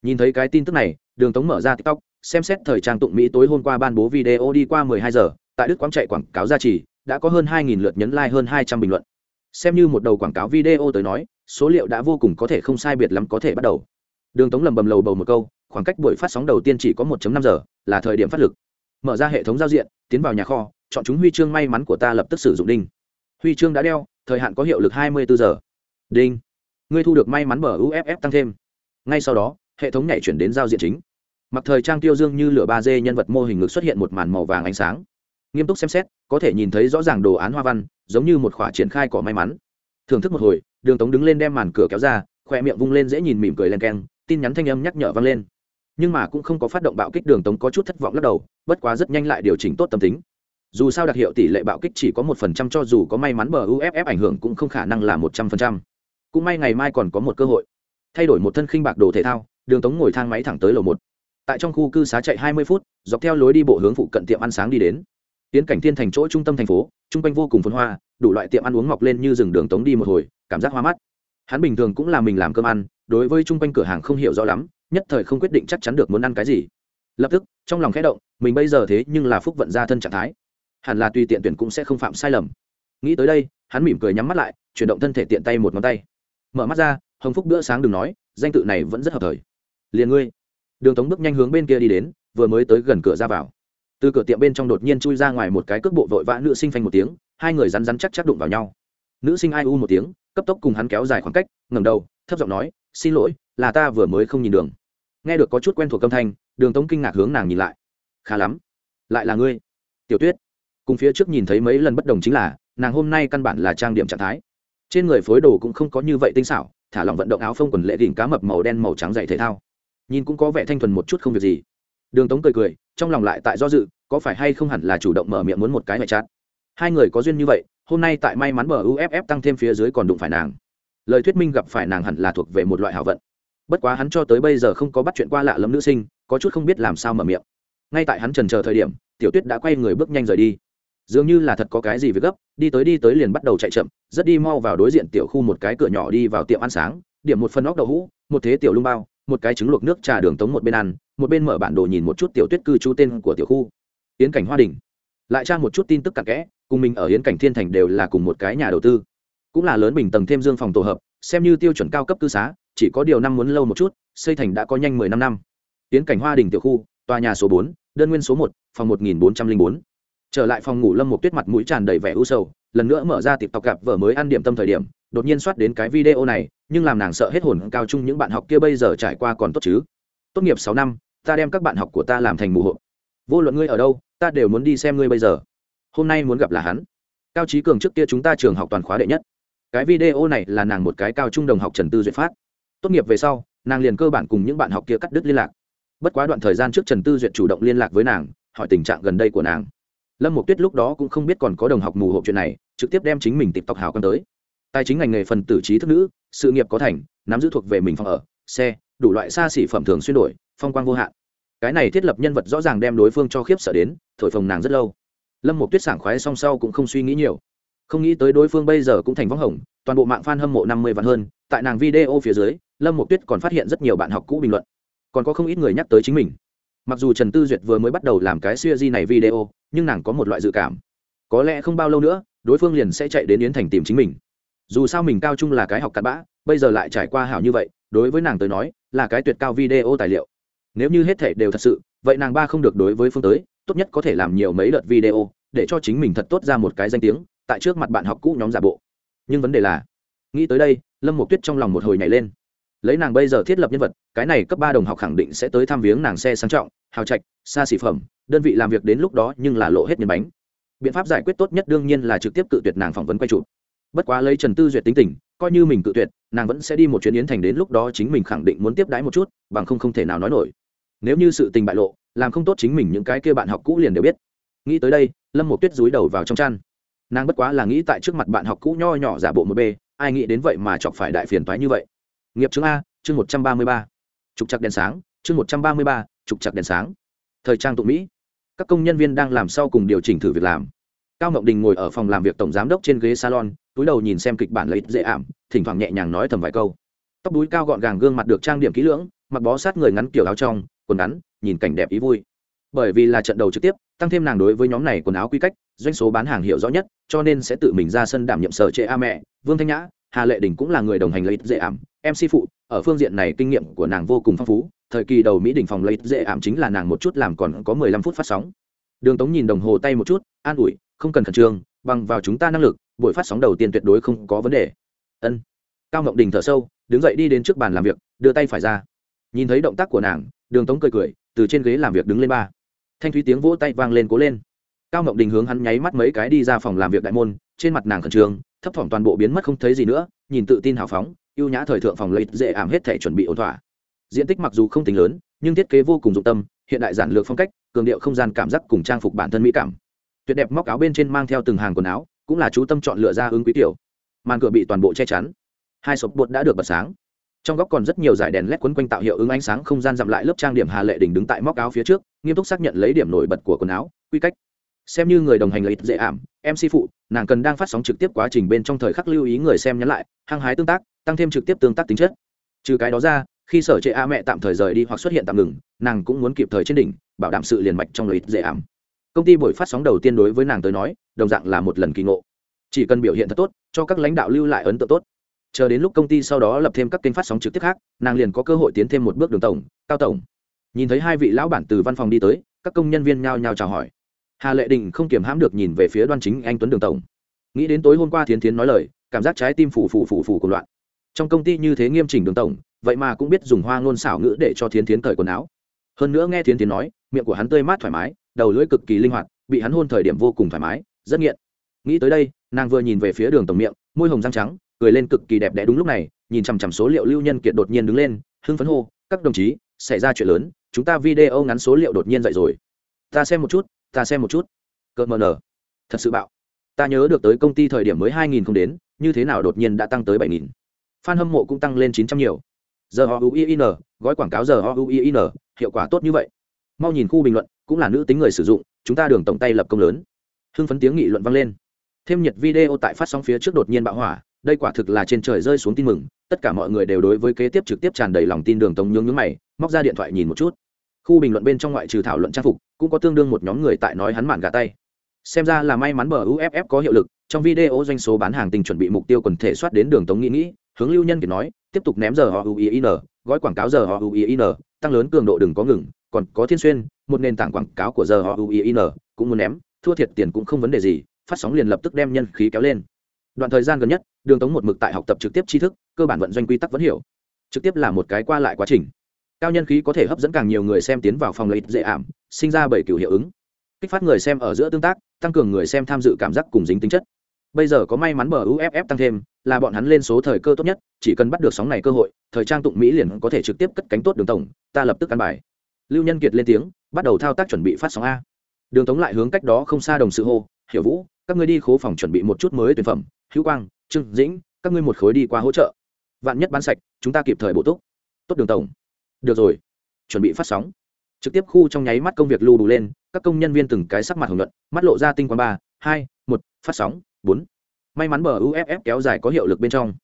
Nhìn thấy cái tin tức này, đường tống mở ra tiktok, xem xét thời trang tụng mỹ tối hôm qua ban bố video đi qua 12 giờ, tại đức quán chạy quảng cáo gia trì đã có hơn 2.000 lượt nhấn like, hơn 200 bình luận. Xem như một đầu quảng cáo video tới nói, số liệu đã vô cùng có thể không sai biệt lắm có thể bắt đầu. Đường tống lầm bầm lầu bầu một câu khoảng cách buổi phát sóng đầu tiên chỉ có 1.5 giờ, là thời điểm phát lực. Mở ra hệ thống giao diện, tiến vào nhà kho, chọn chúng huy chương may mắn của ta lập tức sử dụng đinh. Huy chương đã đeo, thời hạn có hiệu lực 24 giờ. Đinh. Ngươi thu được may mắn mở uff tăng thêm. Ngay sau đó, hệ thống nhảy chuyển đến giao diện chính. Mặc thời trang tiêu dương như lửa ba d nhân vật mô hình ngực xuất hiện một màn màu vàng ánh sáng. Nghiêm túc xem xét, có thể nhìn thấy rõ ràng đồ án hoa văn, giống như một khỏa triển khai cỏ may mắn. Thưởng thức một hồi, đường tống đứng lên đem màn cửa kéo ra khóe miệng vung lên dễ nhìn mỉm cười len keng, tin nhắn thanh âm nhắc nhở vang lên nhưng mà cũng không có phát động bạo kích đường tống có chút thất vọng lắc đầu, bất quá rất nhanh lại điều chỉnh tốt tâm tính. Dù sao đặc hiệu tỷ lệ bạo kích chỉ có một phần trăm cho dù có may mắn bờ uff ảnh hưởng cũng không khả năng là một trăm phần trăm. Cũng may ngày mai còn có một cơ hội. Thay đổi một thân khinh bạc đồ thể thao, đường tống ngồi thang máy thẳng tới lầu một. Tại trong khu cư xá chạy hai mươi phút, dọc theo lối đi bộ hướng phụ cận tiệm ăn sáng đi đến. Tiến cảnh thiên thành chỗ trung tâm thành phố, trung quanh vô cùng phồn hoa, đủ loại tiệm ăn uống mọc lên như rừng đường tống đi một hồi, cảm giác hoa mắt. Hắn bình thường cũng là mình làm cơm ăn, đối với trung quanh cửa hàng không hiểu rõ lắm nhất thời không quyết định chắc chắn được muốn ăn cái gì. Lập tức, trong lòng khẽ động, mình bây giờ thế nhưng là phúc vận ra thân trạng thái. Hẳn là tùy tiện tuyển cũng sẽ không phạm sai lầm. Nghĩ tới đây, hắn mỉm cười nhắm mắt lại, chuyển động thân thể tiện tay một ngón tay. Mở mắt ra, hồng phúc bữa sáng đừng nói, danh tự này vẫn rất hợp thời. Liền ngươi. Đường tống bước nhanh hướng bên kia đi đến, vừa mới tới gần cửa ra vào. Từ cửa tiệm bên trong đột nhiên chui ra ngoài một cái cước bộ vội vã nữ sinh phanh một tiếng, hai người rắn rắn chắc chắc đụng vào nhau. Nữ sinh ai u một tiếng, cấp tốc cùng hắn kéo dài khoảng cách, ngẩng đầu, thấp giọng nói, xin lỗi, là ta vừa mới không nhìn đường nghe được có chút quen thuộc âm thanh, đường tống kinh ngạc hướng nàng nhìn lại. Khá lắm, lại là ngươi. Tiểu tuyết, cùng phía trước nhìn thấy mấy lần bất đồng chính là, nàng hôm nay căn bản là trang điểm trạng thái. Trên người phối đồ cũng không có như vậy tinh xảo, thả lỏng vận động áo phông quần lệ đỉnh cá mập màu đen màu trắng dày thể thao. Nhìn cũng có vẻ thanh thuần một chút không việc gì. Đường tống cười cười, trong lòng lại tại do dự, có phải hay không hẳn là chủ động mở miệng muốn một cái ngoại chát hai người có duyên như vậy, hôm nay tại may mắn bờ uff tăng thêm phía dưới còn đụng phải nàng. Lời thuyết minh gặp phải nàng hẳn là thuộc về một loại hảo vận bất quá hắn cho tới bây giờ không có bắt chuyện qua lạ lẫm nữ sinh, có chút không biết làm sao mở miệng. Ngay tại hắn trần chờ thời điểm, tiểu tuyết đã quay người bước nhanh rời đi. Dường như là thật có cái gì việc gấp, đi tới đi tới liền bắt đầu chạy chậm, rất đi mau vào đối diện tiểu khu một cái cửa nhỏ đi vào tiệm ăn sáng, điểm một phần óc đậu hũ, một thế tiểu lung bao, một cái trứng luộc nước trà đường tống một bên ăn, một bên mở bản đồ nhìn một chút tiểu tuyết cư trú tên của tiểu khu. Yến cảnh hoa đình. Lại tra một chút tin tức cặn kẽ, cùng mình ở yến cảnh thiên thành đều là cùng một cái nhà đầu tư. Cũng là lớn bình tầng thêm dương phòng tổ hợp, xem như tiêu chuẩn cao cấp cư xá chỉ có điều năm muốn lâu một chút, xây thành đã có nhanh mười năm năm. Tiến cảnh hoa đình tiểu khu, tòa nhà số bốn, đơn nguyên số một, phòng một nghìn bốn trăm linh bốn. Trở lại phòng ngủ, lâm một tuyết mặt mũi tràn đầy vẻ u sầu, lần nữa mở ra tiệp tộc gặp vở mới ăn điểm tâm thời điểm, đột nhiên soát đến cái video này, nhưng làm nàng sợ hết hồn cao chung những bạn học kia bây giờ trải qua còn tốt chứ. Tốt nghiệp sáu năm, ta đem các bạn học của ta làm thành mù hộ. Vô luận ngươi ở đâu, ta đều muốn đi xem ngươi bây giờ. Hôm nay muốn gặp là hắn. Cao trí cường trước kia chúng ta trường học toàn khóa đệ nhất. Cái video này là nàng một cái cao trung đồng học trần tư duyệt phát tốt nghiệp về sau, nàng liền cơ bản cùng những bạn học kia cắt đứt liên lạc. Bất quá đoạn thời gian trước trần tư duyệt chủ động liên lạc với nàng, hỏi tình trạng gần đây của nàng. Lâm một tuyết lúc đó cũng không biết còn có đồng học mù hộp chuyện này, trực tiếp đem chính mình tịp tộc hào con tới. Tài chính ngành nghề phần tử trí thức nữ, sự nghiệp có thành, nắm giữ thuộc về mình phòng ở, xe, đủ loại xa xỉ phẩm thường xuyên đổi, phong quang vô hạn. Cái này thiết lập nhân vật rõ ràng đem đối phương cho khiếp sợ đến, thổi phồng nàng rất lâu. Lâm một tuyết sảng khoái song sau cũng không suy nghĩ nhiều. Không nghĩ tới đối phương bây giờ cũng thành võng hồng, toàn bộ mạng f a n hâm mộ năm mươi vạn hơn, tại nàng video phía dưới lâm mộ tuyết còn phát hiện rất nhiều bạn học cũ bình luận. Còn có không ít người nhắc tới chính mình. Mặc dù trần tư duyệt vừa mới bắt đầu làm cái siêu di này video, nhưng nàng có một loại dự cảm. Có lẽ không bao lâu nữa, đối phương liền sẽ chạy đến yến thành tìm chính mình. Dù sao mình cao trung là cái học cặn bã, bây giờ lại trải qua hảo như vậy, đối với nàng tới nói, là cái tuyệt cao video tài liệu. Nếu như hết thể đều thật sự, vậy nàng ba không được đối với phương tới, tốt nhất có thể làm nhiều mấy đợt video, để cho chính mình thật tốt ra một cái danh tiếng, tại trước mặt bạn học cũ nhóm giả bộ. Nhưng vấn đề là, nghĩ tới đây, lâm một tuyết trong lòng một hồi nhảy lên lấy nàng bây giờ thiết lập nhân vật, cái này cấp ba đồng học khẳng định sẽ tới thăm viếng nàng xe sang trọng, hào trạch, xa xỉ phẩm, đơn vị làm việc đến lúc đó nhưng là lộ hết miền bánh. Biện pháp giải quyết tốt nhất đương nhiên là trực tiếp cự tuyệt nàng phỏng vấn quay chụp. Bất quá lấy trần tư duyệt tính tình, coi như mình cự tuyệt, nàng vẫn sẽ đi một chuyến yến thành đến lúc đó chính mình khẳng định muốn tiếp đái một chút, bằng không không thể nào nói nổi. Nếu như sự tình bại lộ, làm không tốt chính mình những cái kia bạn học cũ liền đều biết. Nghĩ tới đây, lâm một tuyết rúi đầu vào trong chăn. Nàng bất quá là nghĩ tại trước mặt bạn học cũ nho nhỏ giả bộ một b ai nghĩ đến vậy mà chọc phải đại phiền toái như vậy nghiệp chứng a, chương một trăm ba mươi ba. Trục chặt đèn sáng, chương một trăm ba mươi ba, trục chặt đèn sáng. Thời trang tụ mỹ. Các công nhân viên đang làm sau cùng điều chỉnh thử việc làm. Cao Ngọc đình ngồi ở phòng làm việc tổng giám đốc trên ghế salon, túi đầu nhìn xem kịch bản lấy dễ ảm, thỉnh thoảng nhẹ nhàng nói thầm vài câu. Tóc đuôi cao gọn gàng gương mặt được trang điểm kỹ lưỡng, mặc bó sát người ngắn kiểu áo trong, quần ngắn, nhìn cảnh đẹp ý vui. Bởi vì là trận đầu trực tiếp, tăng thêm nàng đối với nhóm này quần áo quy cách, doanh số bán hàng hiệu rõ nhất, cho nên sẽ tự mình ra sân đảm nhiệm sở trệ a mẹ, vương thanh nhã, hà lệ đình cũng là người đồng hành lấy dễ ảm mc phụ, ở phương diện này kinh nghiệm của nàng vô cùng phong phú, thời kỳ đầu mỹ đình phòng lấy dễ ảm chính là nàng một chút làm còn có mười lăm phút phát sóng. Đường tống nhìn đồng hồ tay một chút, an ủi, không cần khẩn trương, bằng vào chúng ta năng lực, buổi phát sóng đầu tiên tuyệt đối không có vấn đề. Ân. Cao ngọc đình thở sâu, đứng dậy đi đến trước bàn làm việc, đưa tay phải ra. Nhìn thấy động tác của nàng, đường tống cười cười, từ trên ghế làm việc đứng lên ba. Thanh thúy tiếng vỗ tay vang lên cố lên. Cao ngọc đình hướng hắn nháy mắt mấy cái đi ra phòng làm việc đại môn, trên mặt nàng khẩn trương, thấp thỏm toàn bộ biến mất không thấy gì nữa, nhìn tự tin hào phóng ưu nhã thời thượng phòng lấy dễ ảm hết thể chuẩn bị ổn thỏa. Diện tích mặc dù không tính lớn, nhưng thiết kế vô cùng dụng tâm, hiện đại giản lược phong cách, cường điệu không gian cảm giác cùng trang phục bản thân mỹ cảm. Tuyệt đẹp móc áo bên trên mang theo từng hàng quần áo, cũng là chú tâm chọn lựa ra ứng quý tiểu màn cửa bị toàn bộ che chắn. Hai sộp bột đã được bật sáng. Trong góc còn rất nhiều giải đèn led quấn quanh tạo hiệu ứng ánh sáng không gian dặm lại lớp trang điểm hà lệ đình đứng tại móc áo phía trước, nghiêm túc xác nhận lấy điểm nổi bật của quần áo, quy cách. Xem như người đồng hành lấy dễ ảm mc phụ, nàng cần đang phát sóng trực tiếp quá trình bên trong thời khắc lưu ý người xem nhắn lại, hăng hái tương tác tăng thêm trực tiếp tương tác tính chất. Trừ cái đó ra, khi sở trệ a mẹ tạm thời rời đi hoặc xuất hiện tạm ngừng, nàng cũng muốn kịp thời trên đỉnh, bảo đảm sự liền mạch trong lợi ích dễ ảm. Công ty buổi phát sóng đầu tiên đối với nàng tới nói, đồng dạng là một lần kỳ ngộ. Chỉ cần biểu hiện thật tốt, cho các lãnh đạo lưu lại ấn tượng tốt. Chờ đến lúc công ty sau đó lập thêm các kênh phát sóng trực tiếp khác, nàng liền có cơ hội tiến thêm một bước đường tổng, cao tổng. Nhìn thấy hai vị lão bản từ văn phòng đi tới, các công nhân viên nhao nhao chào hỏi. Hà lệ đình không kiềm hãm được nhìn về phía đoan chính anh tuấn đường tổng. Nghĩ đến tối hôm qua thiến thiến nói lời, cảm giác trái tim phủ phủ phủ phủ của loạn trong công ty như thế nghiêm chỉnh đường tổng, vậy mà cũng biết dùng hoa ngôn xảo ngữ để cho thiến thiến cởi quần áo. Hơn nữa nghe thiến thiến nói, miệng của hắn tươi mát thoải mái, đầu lưỡi cực kỳ linh hoạt, bị hắn hôn thời điểm vô cùng thoải mái, rất nghiện. Nghĩ tới đây, nàng vừa nhìn về phía đường tổng miệng, môi hồng răng trắng, cười lên cực kỳ đẹp đẽ đúng lúc này, nhìn chằm chằm số liệu lưu nhân kiệt đột nhiên đứng lên, hưng phấn hô, các đồng chí, xảy ra chuyện lớn, chúng ta video ngắn số liệu đột nhiên dậy rồi. Ta xem một chút, ta xem một chút. Cợt mờ nở thật sự bạo. Ta nhớ được tới công ty thời điểm mới hai nghìn không đến, như thế nào đột nhiên đã tăng tới bảy nghìn fan hâm mộ cũng tăng lên chín trăm nhiều. Giờ họ uin gói quảng cáo giờ họ uin hiệu quả tốt như vậy. Mau nhìn khu bình luận, cũng là nữ tính người sử dụng, chúng ta đường tổng tay lập công lớn. Hưng phấn tiếng nghị luận vang lên. Thêm nhiệt video tại phát sóng phía trước đột nhiên bạo hỏa, đây quả thực là trên trời rơi xuống tin mừng, tất cả mọi người đều đối với kế tiếp trực tiếp tràn đầy lòng tin đường tống nhướng nhướng mày, móc ra điện thoại nhìn một chút. Khu bình luận bên trong ngoại trừ thảo luận trang phục, cũng có tương đương một nhóm người tại nói hắn mạn gà tay. Xem ra là may mắn bờ uff có hiệu lực, trong video doanh số bán hàng tình chuẩn bị mục tiêu quần thể soát đến đường tống nghĩ nghĩ hướng lưu nhân kiệt nói, tiếp tục ném giờ họ uin gói quảng cáo giờ họ uin tăng lớn cường độ đừng có ngừng, còn có thiên xuyên, một nền tảng quảng cáo của giờ họ uin cũng muốn ném, thua thiệt tiền cũng không vấn đề gì, phát sóng liền lập tức đem nhân khí kéo lên. Đoạn thời gian gần nhất, đường tống một mực tại học tập trực tiếp tri thức, cơ bản vận doanh quy tắc vẫn hiểu. Trực tiếp là một cái qua lại quá trình. Cao nhân khí có thể hấp dẫn càng nhiều người xem tiến vào phòng lợi dễ ảm, sinh ra bảy kiểu hiệu ứng. Kích phát người xem ở giữa tương tác, tăng cường người xem tham dự cảm giác cùng dính tính chất bây giờ có may mắn bờ uff tăng thêm, là bọn hắn lên số thời cơ tốt nhất, chỉ cần bắt được sóng này cơ hội, thời trang tụng mỹ liền có thể trực tiếp cất cánh tốt đường tổng, ta lập tức căn bài. Lưu nhân kiệt lên tiếng, bắt đầu thao tác chuẩn bị phát sóng a. Đường tống lại hướng cách đó không xa đồng sự hô, hiểu vũ, các ngươi đi khố phòng chuẩn bị một chút mới tuyển phẩm, hữu quang, trương dĩnh, các ngươi một khối đi qua hỗ trợ. Vạn nhất bán sạch, chúng ta kịp thời bổ túc. Tốt đường tổng. Được rồi, chuẩn bị phát sóng. Trực tiếp khu trong nháy mắt công việc lưu đủ lên, các công nhân viên từng cái sắc mặt hồng luận mắt lộ ra tinh quang ba, hai, một, phát sóng bốn. May mắn bờ uff kéo dài có hiệu lực bên trong.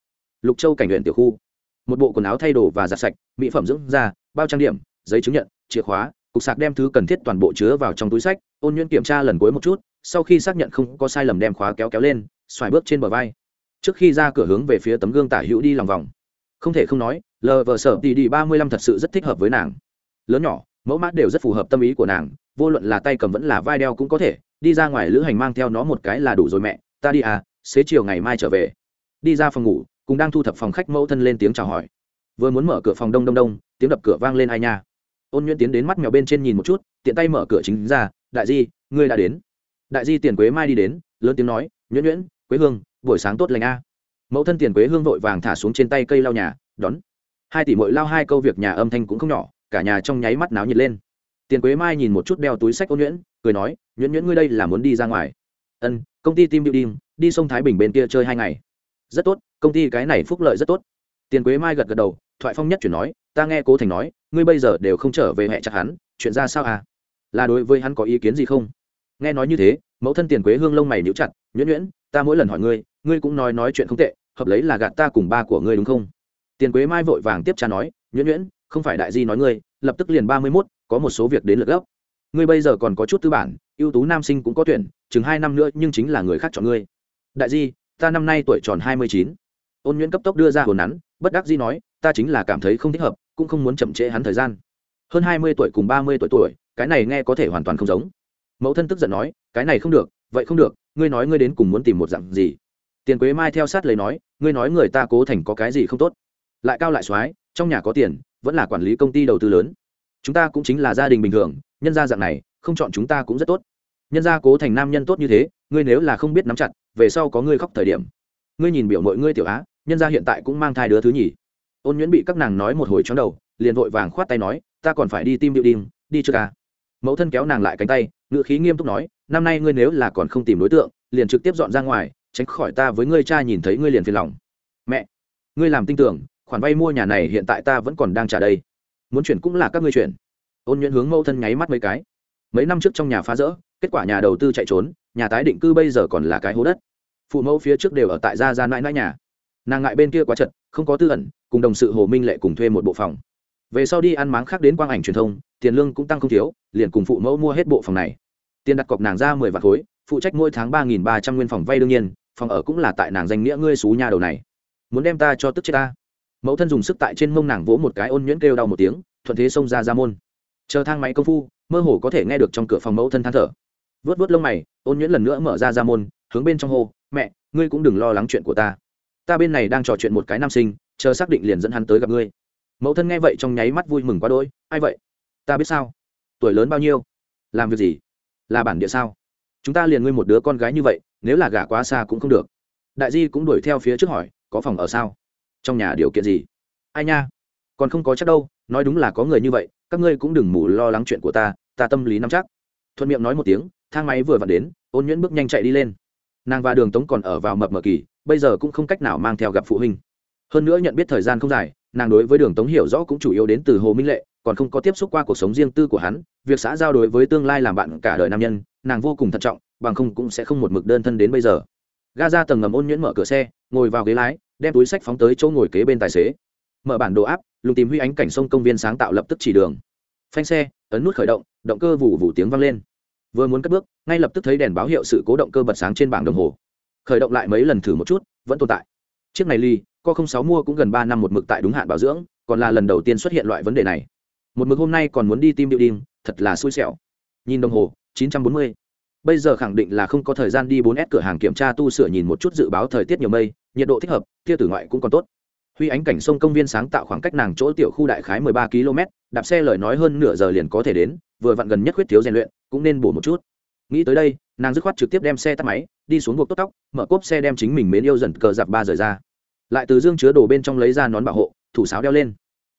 Lục châu cảnh luyện tiểu khu. Một bộ quần áo thay đồ và giặt sạch, mỹ phẩm dưỡng da, bao trang điểm, giấy chứng nhận, chìa khóa, cục sạc đem thứ cần thiết toàn bộ chứa vào trong túi sách, ôn nhuyễn kiểm tra lần cuối một chút, sau khi xác nhận không có sai lầm đem khóa kéo kéo lên, xoài bước trên bờ vai. Trước khi ra cửa hướng về phía tấm gương tả hữu đi lòng vòng. Không thể không nói lờ vờ sở tỷ đi ba mươi lăm thật sự rất thích hợp với nàng. Lớn nhỏ, mẫu mát đều rất phù hợp tâm ý của nàng, vô luận là tay cầm vẫn là vai đeo cũng có thể, đi ra ngoài lữ hành mang theo nó một cái là đủ rồi mẹ ta đi à xế chiều ngày mai trở về. Đi ra phòng ngủ, cùng đang thu thập phòng khách mẫu thân lên tiếng chào hỏi. Vừa muốn mở cửa phòng đông đông đông, tiếng đập cửa vang lên ai nha. Ôn nhuyễn tiến đến mắt mèo bên trên nhìn một chút, tiện tay mở cửa chính ra, đại di, ngươi đã đến. Đại di tiền quế mai đi đến, lớn tiếng nói, nhuyễn nhuyễn, quế hương, buổi sáng tốt lành a. Mẫu thân tiền quế hương vội vàng thả xuống trên tay cây lau nhà, đón. Hai tỷ mội lao hai câu việc nhà âm thanh cũng không nhỏ, cả nhà trong nháy mắt náo nhiệt lên. Tiền quế mai nhìn một chút đeo túi sách ôn nhuyễn, cười nói, nhuyễn nhuyễn, ngươi đây là muốn đi ra ngoài ân, công ty team building, đi sông thái bình bên kia chơi hai ngày. Rất tốt, công ty cái này phúc lợi rất tốt. Tiền quế mai gật gật đầu, thoại phong nhất chuyển nói, ta nghe cố thành nói, ngươi bây giờ đều không trở về hẹ chặt hắn, chuyện ra sao à? Là đối với hắn có ý kiến gì không? Nghe nói như thế, mẫu thân tiền quế hương lông mày níu chặt, nhuyễn nhuyễn, ta mỗi lần hỏi ngươi ngươi cũng nói nói chuyện không tệ, hợp lấy là gạt ta cùng ba của ngươi đúng không? Tiền quế mai vội vàng tiếp tra nói, nhuyễn nhuyễn, không phải đại di nói ngươi, lập tức liền ba mươi mốt, có một số việc đến lượt gốc. Ngươi bây giờ còn có chút tư bản ưu tú nam sinh cũng có tuyển, chừng hai năm nữa nhưng chính là người khác chọn ngươi. Đại di, ta năm nay tuổi tròn hai mươi chín. Ôn nhuyễn cấp tốc đưa ra hồn nắn, bất đắc di nói, ta chính là cảm thấy không thích hợp, cũng không muốn chậm trễ hắn thời gian. Hơn hai mươi tuổi cùng ba mươi tuổi tuổi, cái này nghe có thể hoàn toàn không giống. Mẫu thân tức giận nói, cái này không được, vậy không được, ngươi nói ngươi đến cùng muốn tìm một dạng gì? Tiền quế mai theo sát lấy nói, ngươi nói người ta cố thành có cái gì không tốt? Lại cao lại soái, trong nhà có tiền, vẫn là quản lý công ty đầu tư lớn. Chúng ta cũng chính là gia đình bình thường nhân gia dạng này, không chọn chúng ta cũng rất tốt. Nhân gia cố thành nam nhân tốt như thế, ngươi nếu là không biết nắm chặt, về sau có ngươi khóc thời điểm. Ngươi nhìn biểu mọi ngươi tiểu á, nhân gia hiện tại cũng mang thai đứa thứ nhì. Ôn nhuyễn bị các nàng nói một hồi chóng đầu, liền vội vàng khoát tay nói, ta còn phải đi tim điệu đinh đi chưa ca. Mẫu thân kéo nàng lại cánh tay ngựa khí nghiêm túc nói, năm nay ngươi nếu là còn không tìm đối tượng, liền trực tiếp dọn ra ngoài, tránh khỏi ta với ngươi cha nhìn thấy ngươi liền phiền lòng. Mẹ, ngươi làm tin tưởng, khoản vay mua nhà này hiện tại ta vẫn còn đang trả đây. Muốn chuyển cũng là các ngươi chuyển ôn nhuận hướng mẫu thân nháy mắt mấy cái. Mấy năm trước trong nhà phá rỡ, kết quả nhà đầu tư chạy trốn, nhà tái định cư bây giờ còn là cái hố đất. Phụ mẫu phía trước đều ở tại gia gia mãi mãi nhà. Nàng ngại bên kia quá chật, không có tư ẩn, cùng đồng sự hồ minh lệ cùng thuê một bộ phòng. Về sau đi ăn máng khác đến quang ảnh truyền thông, tiền lương cũng tăng không thiếu, liền cùng phụ mẫu mua hết bộ phòng này. Tiền đặt cọc nàng ra mười vạt khối, phụ trách mỗi tháng ba nghìn ba trăm nguyên phòng vay đương nhiên, phòng ở cũng là tại nàng danh nghĩa ngươi xú nhà đầu này. Muốn đem ta cho tức chết ta. Mẫu thân dùng sức tại trên mông nàng vỗ một cái ôn nhuyễn kêu đau một tiếng, thuận thế xông ra ra môn chờ thang máy công phu, mơ hồ có thể nghe được trong cửa phòng mẫu thân than thở. Vớt vớt lông mày, ôn nhuyễn lần nữa mở ra ra môn, hướng bên trong hô, mẹ, ngươi cũng đừng lo lắng chuyện của ta. Ta bên này đang trò chuyện một cái nam sinh, chờ xác định liền dẫn hắn tới gặp ngươi. Mẫu thân nghe vậy trong nháy mắt vui mừng quá đôi ai vậy? Ta biết sao? Tuổi lớn bao nhiêu? Làm việc gì? Là bản địa sao? Chúng ta liền ngươi một đứa con gái như vậy, nếu là gả quá xa cũng không được. Đại di cũng đuổi theo phía trước hỏi, có phòng ở sao? Trong nhà điều kiện gì? Ai nha, còn không có chắc đâu, nói đúng là có người như vậy các ngươi cũng đừng mù lo lắng chuyện của ta ta tâm lý nắm chắc. Thuận miệng nói một tiếng, thang máy vừa vặn đến, ôn nhuyễn bước nhanh chạy đi lên. Nàng và đường tống còn ở vào mập mờ kỳ, bây giờ cũng không cách nào mang theo gặp phụ huynh. Hơn nữa nhận biết thời gian không dài, nàng đối với đường tống hiểu rõ cũng chủ yếu đến từ hồ minh lệ, còn không có tiếp xúc qua cuộc sống riêng tư của hắn, việc xã giao đối với tương lai làm bạn cả đời nam nhân, nàng vô cùng thận trọng, bằng không cũng sẽ không một mực đơn thân đến bây giờ. Ga ra tầng ngầm ôn nhuyễn mở cửa xe, ngồi vào ghế lái, đem túi sách phóng tới chỗ ngồi kế bên tài xế. Mở bản đồ áp lùng tìm huy ánh cảnh sông công viên sáng tạo lập tức chỉ đường. Phanh xe, ấn nút khởi động động cơ vụ vụ tiếng vang lên. Vừa muốn cất bước, ngay lập tức thấy đèn báo hiệu sự cố động cơ bật sáng trên bảng đồng hồ. Khởi động lại mấy lần thử một chút, vẫn tồn tại. Chiếc này ly, co không sáu mua cũng gần ba năm một mực tại đúng hạn bảo dưỡng, còn là lần đầu tiên xuất hiện loại vấn đề này. Một mực hôm nay còn muốn đi tim điệu đinh thật là xui xẻo. Nhìn đồng hồ, chín trăm bốn mươi. Bây giờ khẳng định là không có thời gian đi bốn s cửa hàng kiểm tra tu sửa nhìn một chút dự báo thời tiết nhiều mây, nhiệt độ thích hợp, tia tử ngoại cũng còn tốt huy ánh cảnh sông công viên sáng tạo khoảng cách nàng chỗ tiểu khu đại khái 13 km đạp xe lời nói hơn nửa giờ liền có thể đến, vừa vặn gần nhất khuyết thiếu rèn luyện, cũng nên bổ một chút. Nghĩ tới đây, nàng dứt khoát trực tiếp đem xe tắt máy, đi xuống buộc tốt tóc, mở cốp xe đem chính mình mến yêu dần cờ giặc ba rời ra. Lại từ dương chứa đồ bên trong lấy ra nón bảo hộ, thủ sáo đeo lên.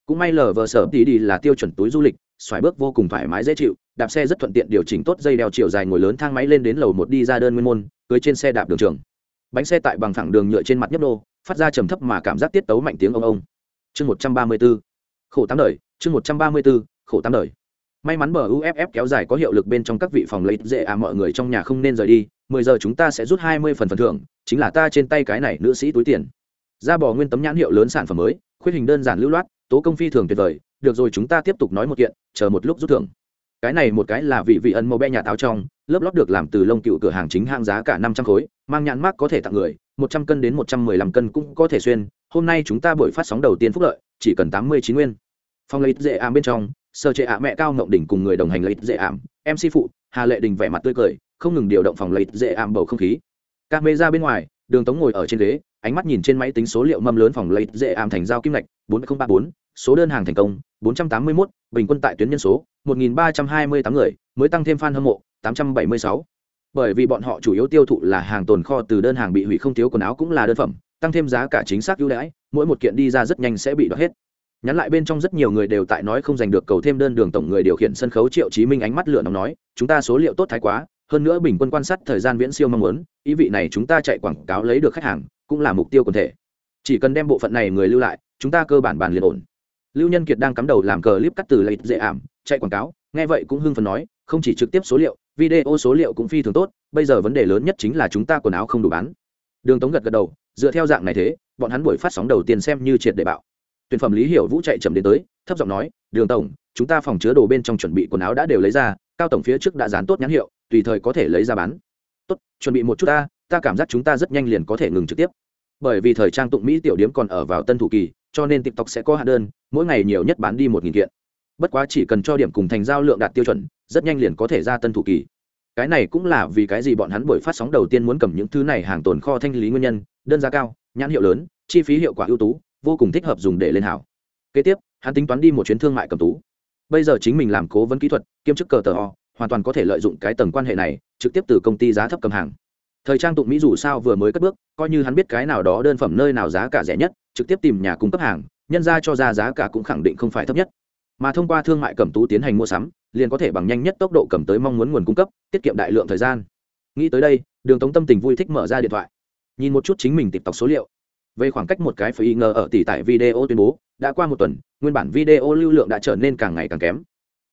Cũng may lờ vờ sở tí đi là tiêu chuẩn túi du lịch, xoài bước vô cùng thoải mái dễ chịu, đạp xe rất thuận tiện điều chỉnh tốt dây đeo chiều dài ngồi lớn thang máy lên đến lầu một đi ra đơn nguyên môn, cưới trên xe đạp đường trường. Bánh xe tại bằng thẳng đường nhựa trên mặt nhấp đô phát ra trầm thấp mà cảm giác tiết tấu mạnh tiếng ông ông. Chương một trăm ba mươi b ố khổ tám đời. Chương một trăm ba mươi b ố khổ tám đời. May mắn bờ uff kéo dài có hiệu lực bên trong các vị phòng lấy dễ à mọi người trong nhà không nên rời đi, mười giờ chúng ta sẽ rút hai mươi phần phần thưởng, chính là ta trên tay cái này nữ sĩ túi tiền. Ra bò nguyên tấm nhãn hiệu lớn sản phẩm mới, khuyết hình đơn giản lưu loát, tố công phi thường tuyệt vời, được rồi chúng ta tiếp tục nói một kiện, chờ một lúc rút thưởng. Cái này một cái là vị vị ân mô be nhà táo trong, lớp lót được làm từ lông cựu cửa hàng chính hạng giá cả năm trăm khối, mang nhãn mát có thể tặng người một trăm cân đến một trăm mười lăm cân cũng có thể xuyên hôm nay chúng ta buổi phát sóng đầu tiên phúc lợi chỉ cần tám mươi chín nguyên phong lấy dễ ảm bên trong sơ chế ạ mẹ cao ngộng đỉnh cùng người đồng hành lấy dễ ảm mc phụ hà lệ đình vẻ mặt tươi cười không ngừng điều động phòng lấy dễ ảm bầu không khí các mê ra bên ngoài đường tống ngồi ở trên ghế ánh mắt nhìn trên máy tính số liệu mâm lớn phòng lấy dễ ảm thành giao kim lạch bốn nghìn ba bốn số đơn hàng thành công 481, bình quân tại tuyến nhân số 1328 người, mới tăng thêm fan hâm mộ 876. Bởi vì bọn họ chủ yếu tiêu thụ là hàng tồn kho từ đơn hàng bị hủy không thiếu quần áo cũng là đơn phẩm, tăng thêm giá cả chính xác ưu đãi, mỗi một kiện đi ra rất nhanh sẽ bị đoạt hết. Nhắn lại bên trong rất nhiều người đều tại nói không giành được cầu thêm đơn đường tổng người điều khiển sân khấu Triệu Chí Minh ánh mắt lửa nóng nói, chúng ta số liệu tốt thái quá, hơn nữa bình quân quan sát thời gian viễn siêu mong muốn, ý vị này chúng ta chạy quảng cáo lấy được khách hàng, cũng là mục tiêu quần thể. Chỉ cần đem bộ phận này người lưu lại, chúng ta cơ bản bàn liền ổn lưu nhân kiệt đang cắm đầu làm cờ clip cắt từ lấy dễ ảm chạy quảng cáo nghe vậy cũng hưng phấn nói không chỉ trực tiếp số liệu, video số liệu cũng phi thường tốt, bây giờ vấn đề lớn nhất chính là chúng ta quần áo không đủ bán. Đường tống gật gật đầu, dựa theo dạng này thế, bọn hắn buổi phát sóng đầu tiên xem như triệt để bạo. Tuyển phẩm lý hiểu vũ chạy chậm đến tới, thấp giọng nói, đường tổng, chúng ta phòng chứa đồ bên trong chuẩn bị quần áo đã đều lấy ra, cao tổng phía trước đã dán tốt nhãn hiệu, tùy thời có thể lấy ra bán. Tốt, chuẩn bị một chút ta ta cảm giác chúng ta rất nhanh liền có thể ngừng trực tiếp. Bởi vì thời trang tụng mỹ tiểu điếm còn ở vào tân thủ kỳ, cho nên tiktok sẽ có hạ đơn, mỗi ngày nhiều nhất bán đi một nghìn kiện. Bất quá chỉ cần cho điểm cùng thành giao lượng đạt tiêu chuẩn rất nhanh liền có thể ra tân thủ kỳ. Cái này cũng là vì cái gì bọn hắn buổi phát sóng đầu tiên muốn cầm những thứ này hàng tồn kho thanh lý nguyên nhân, đơn giá cao, nhãn hiệu lớn, chi phí hiệu quả ưu tú, vô cùng thích hợp dùng để lên hảo. Kế tiếp, hắn tính toán đi một chuyến thương mại cầm tú. Bây giờ chính mình làm cố vấn kỹ thuật, kiêm chức cờ tờ o, hoàn toàn có thể lợi dụng cái tầng quan hệ này, trực tiếp từ công ty giá thấp cầm hàng. Thời trang tụng mỹ dù sao vừa mới cất bước, coi như hắn biết cái nào đó đơn phẩm nơi nào giá cả rẻ nhất, trực tiếp tìm nhà cung cấp hàng, nhân ra cho ra giá cả cũng khẳng định không phải thấp nhất. Mà thông qua thương mại cầm tú tiến hành mua sắm liền có thể bằng nhanh nhất tốc độ cầm tới mong muốn nguồn cung cấp, tiết kiệm đại lượng thời gian. Nghĩ tới đây, đường tống tâm tình vui thích mở ra điện thoại. Nhìn một chút chính mình tịp tọc số liệu. Về khoảng cách một cái phải ngờ ở tỷ tại video tuyên bố, đã qua một tuần, nguyên bản video lưu lượng đã trở nên càng ngày càng kém.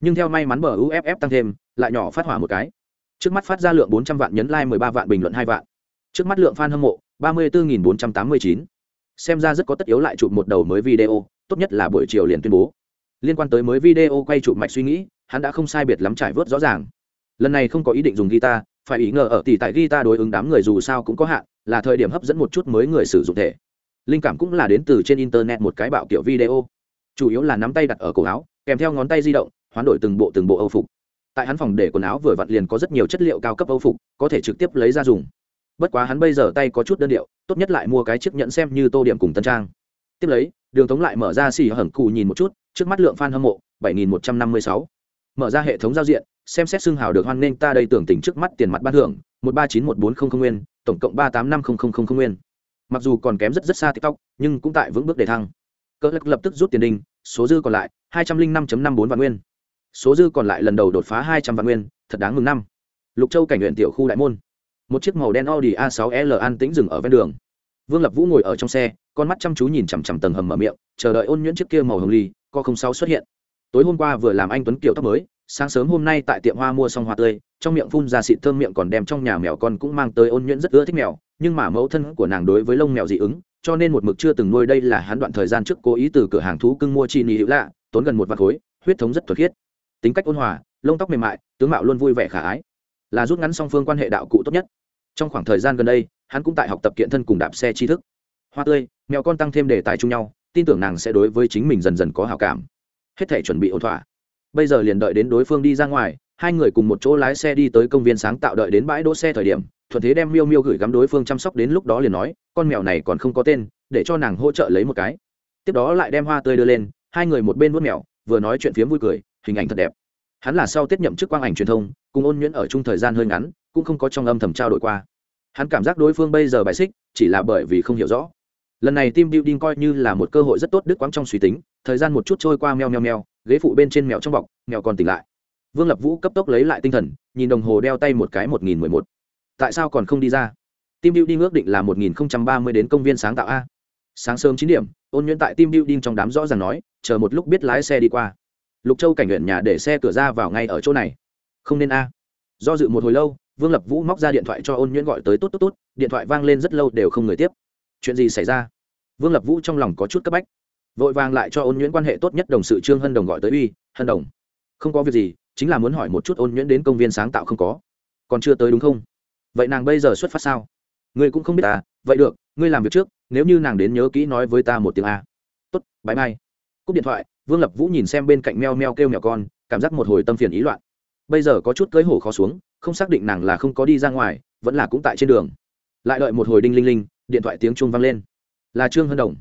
Nhưng theo may mắn bờ uff tăng thêm, lại nhỏ phát hỏa một cái. Trước mắt phát ra lượng 400 vạn nhấn like 13 vạn bình luận hai vạn. Trước mắt lượng fan hâm mộ 34.489 xem ra rất có tất yếu lại chụp một đầu mới video, tốt nhất là buổi chiều liền tuyên bố liên quan tới mới video quay chụp mạch suy nghĩ, hắn đã không sai biệt lắm trải vớt rõ ràng. Lần này không có ý định dùng guitar, phải ý ngờ ở tỷ tại guitar đối ứng đám người dù sao cũng có hạn, là thời điểm hấp dẫn một chút mới người sử dụng thể. Linh cảm cũng là đến từ trên internet một cái bạo kiểu video. Chủ yếu là nắm tay đặt ở cổ áo, kèm theo ngón tay di động, hoán đổi từng bộ từng bộ âu phục. Tại hắn phòng để quần áo vừa vặn liền có rất nhiều chất liệu cao cấp âu phục, có thể trực tiếp lấy ra dùng. Bất quá hắn bây giờ tay có chút đơn điệu, tốt nhất lại mua cái chiếc nhẫn xem như tô điểm cùng tân trang. Tiếp lấy, đường tống lại mở ra xì hởng cụ nhìn một chút trước mắt lượng f a n hâm mộ 7156. mở ra hệ thống giao diện, xem xét xưng hào được hoan nghênh ta đây tưởng tỉnh trước mắt tiền mặt ban thưởng, một ba chín một bốn không không nguyên, tổng cộng ba tám năm không không không nguyên. Mặc dù còn kém rất rất xa tiktok, nhưng cũng tại vững bước để thăng. Cỡ lắc lập tức rút tiền đình, số dư còn lại hai trăm linh năm năm bốn vạn nguyên. Số dư còn lại lần đầu đột phá hai trăm vạn nguyên, thật đáng mừng năm. Lục châu cảnh huyện tiểu khu đại môn. Một chiếc màu đen audi a 6 l an tĩnh dừng ở ven đường. Vương lập vũ ngồi ở trong xe, con mắt chăm chú nhìn chằm chằm tầng hầm mở miệng, chờ đợi ôn nhuyễn chiếc kia màu hồng ly co không sáu xuất hiện. Tối hôm qua vừa làm anh tuấn kiểu tóc mới, sáng sớm hôm nay tại tiệm hoa mua xong hoa tươi, trong miệng phun ra xịt thơm miệng còn đem trong nhà mèo con cũng mang tới ôn nhuyễn rất ưa thích mèo, nhưng mà mẫu thân của nàng đối với lông mèo dị ứng, cho nên một mực chưa từng nuôi đây là hắn đoạn thời gian trước cố ý từ cửa hàng thú cưng mua chi nị hữu lạ, tốn gần một vạt khối, huyết thống rất thuật khiết. Tính cách ôn hòa, lông tóc mềm mại, tướng mạo luôn vui vẻ khả ái. Là rút ngắn song phương quan hệ đạo cụ tốt nhất. Trong khoảng thời gian gần đây, hắn cũng tại học tập kiện thân cùng đạp xe tri thức. Hoa tươi, mèo con tăng thêm đề tài chung nhau tin tưởng nàng sẽ đối với chính mình dần dần có hào cảm. Hết thể chuẩn bị ổn thỏa. Bây giờ liền đợi đến đối phương đi ra ngoài, hai người cùng một chỗ lái xe đi tới công viên sáng tạo đợi đến bãi đỗ xe thời điểm, thuận thế đem miêu miêu gửi gắm đối phương chăm sóc đến lúc đó liền nói, con mèo này còn không có tên, để cho nàng hỗ trợ lấy một cái. Tiếp đó lại đem hoa tươi đưa lên, hai người một bên vuốt mèo, vừa nói chuyện phiếm vui cười, hình ảnh thật đẹp. Hắn là sau tiết nhậm chức quang ảnh truyền thông, cùng ôn nhuyễn ở chung thời gian hơi ngắn, cũng không có trong âm thầm trao đổi qua. Hắn cảm giác đối phương bây giờ bài xích, chỉ là bởi vì không hiểu rõ lần này team building coi như là một cơ hội rất tốt đức quãng trong suy tính, thời gian một chút trôi qua meo meo meo, ghế phụ bên trên mèo trong bọc, mèo còn tỉnh lại. Vương lập vũ cấp tốc lấy lại tinh thần, nhìn đồng hồ đeo tay một cái một nghìn mười một. Tại sao còn không đi ra? Team building ước định là một nghìn ba mươi đến công viên sáng tạo a. Sáng sớm chín điểm, ôn nhuyễn tại team building trong đám rõ ràng nói, chờ một lúc biết lái xe đi qua. Lục châu cảnh nguyện nhà để xe cửa ra vào ngay ở chỗ này. Không nên a. Do dự một hồi lâu, vương lập vũ móc ra điện thoại cho ôn nhuyễn gọi tới tốt tốt tốt, điện thoại vang lên rất lâu đều không người tiếp chuyện gì xảy ra? Vương lập vũ trong lòng có chút cấp bách, vội vàng lại cho ôn nhuyễn quan hệ tốt nhất đồng sự trương hân đồng gọi tới uy, hân đồng, không có việc gì, chính là muốn hỏi một chút ôn nhuyễn đến công viên sáng tạo không có, còn chưa tới đúng không? Vậy nàng bây giờ xuất phát sao? Ngươi cũng không biết à? Vậy được, ngươi làm việc trước, nếu như nàng đến nhớ kỹ nói với ta một tiếng a. Tốt bãi mai. Cúp điện thoại, vương lập vũ nhìn xem bên cạnh meo meo kêu mèo con, cảm giác một hồi tâm phiền ý loạn. Bây giờ có chút cưới hổ khó xuống, không xác định nàng là không có đi ra ngoài, vẫn là cũng tại trên đường. Lại đợi một hồi đinh linh linh điện thoại tiếng chuông vang lên. Là trương hân đồng.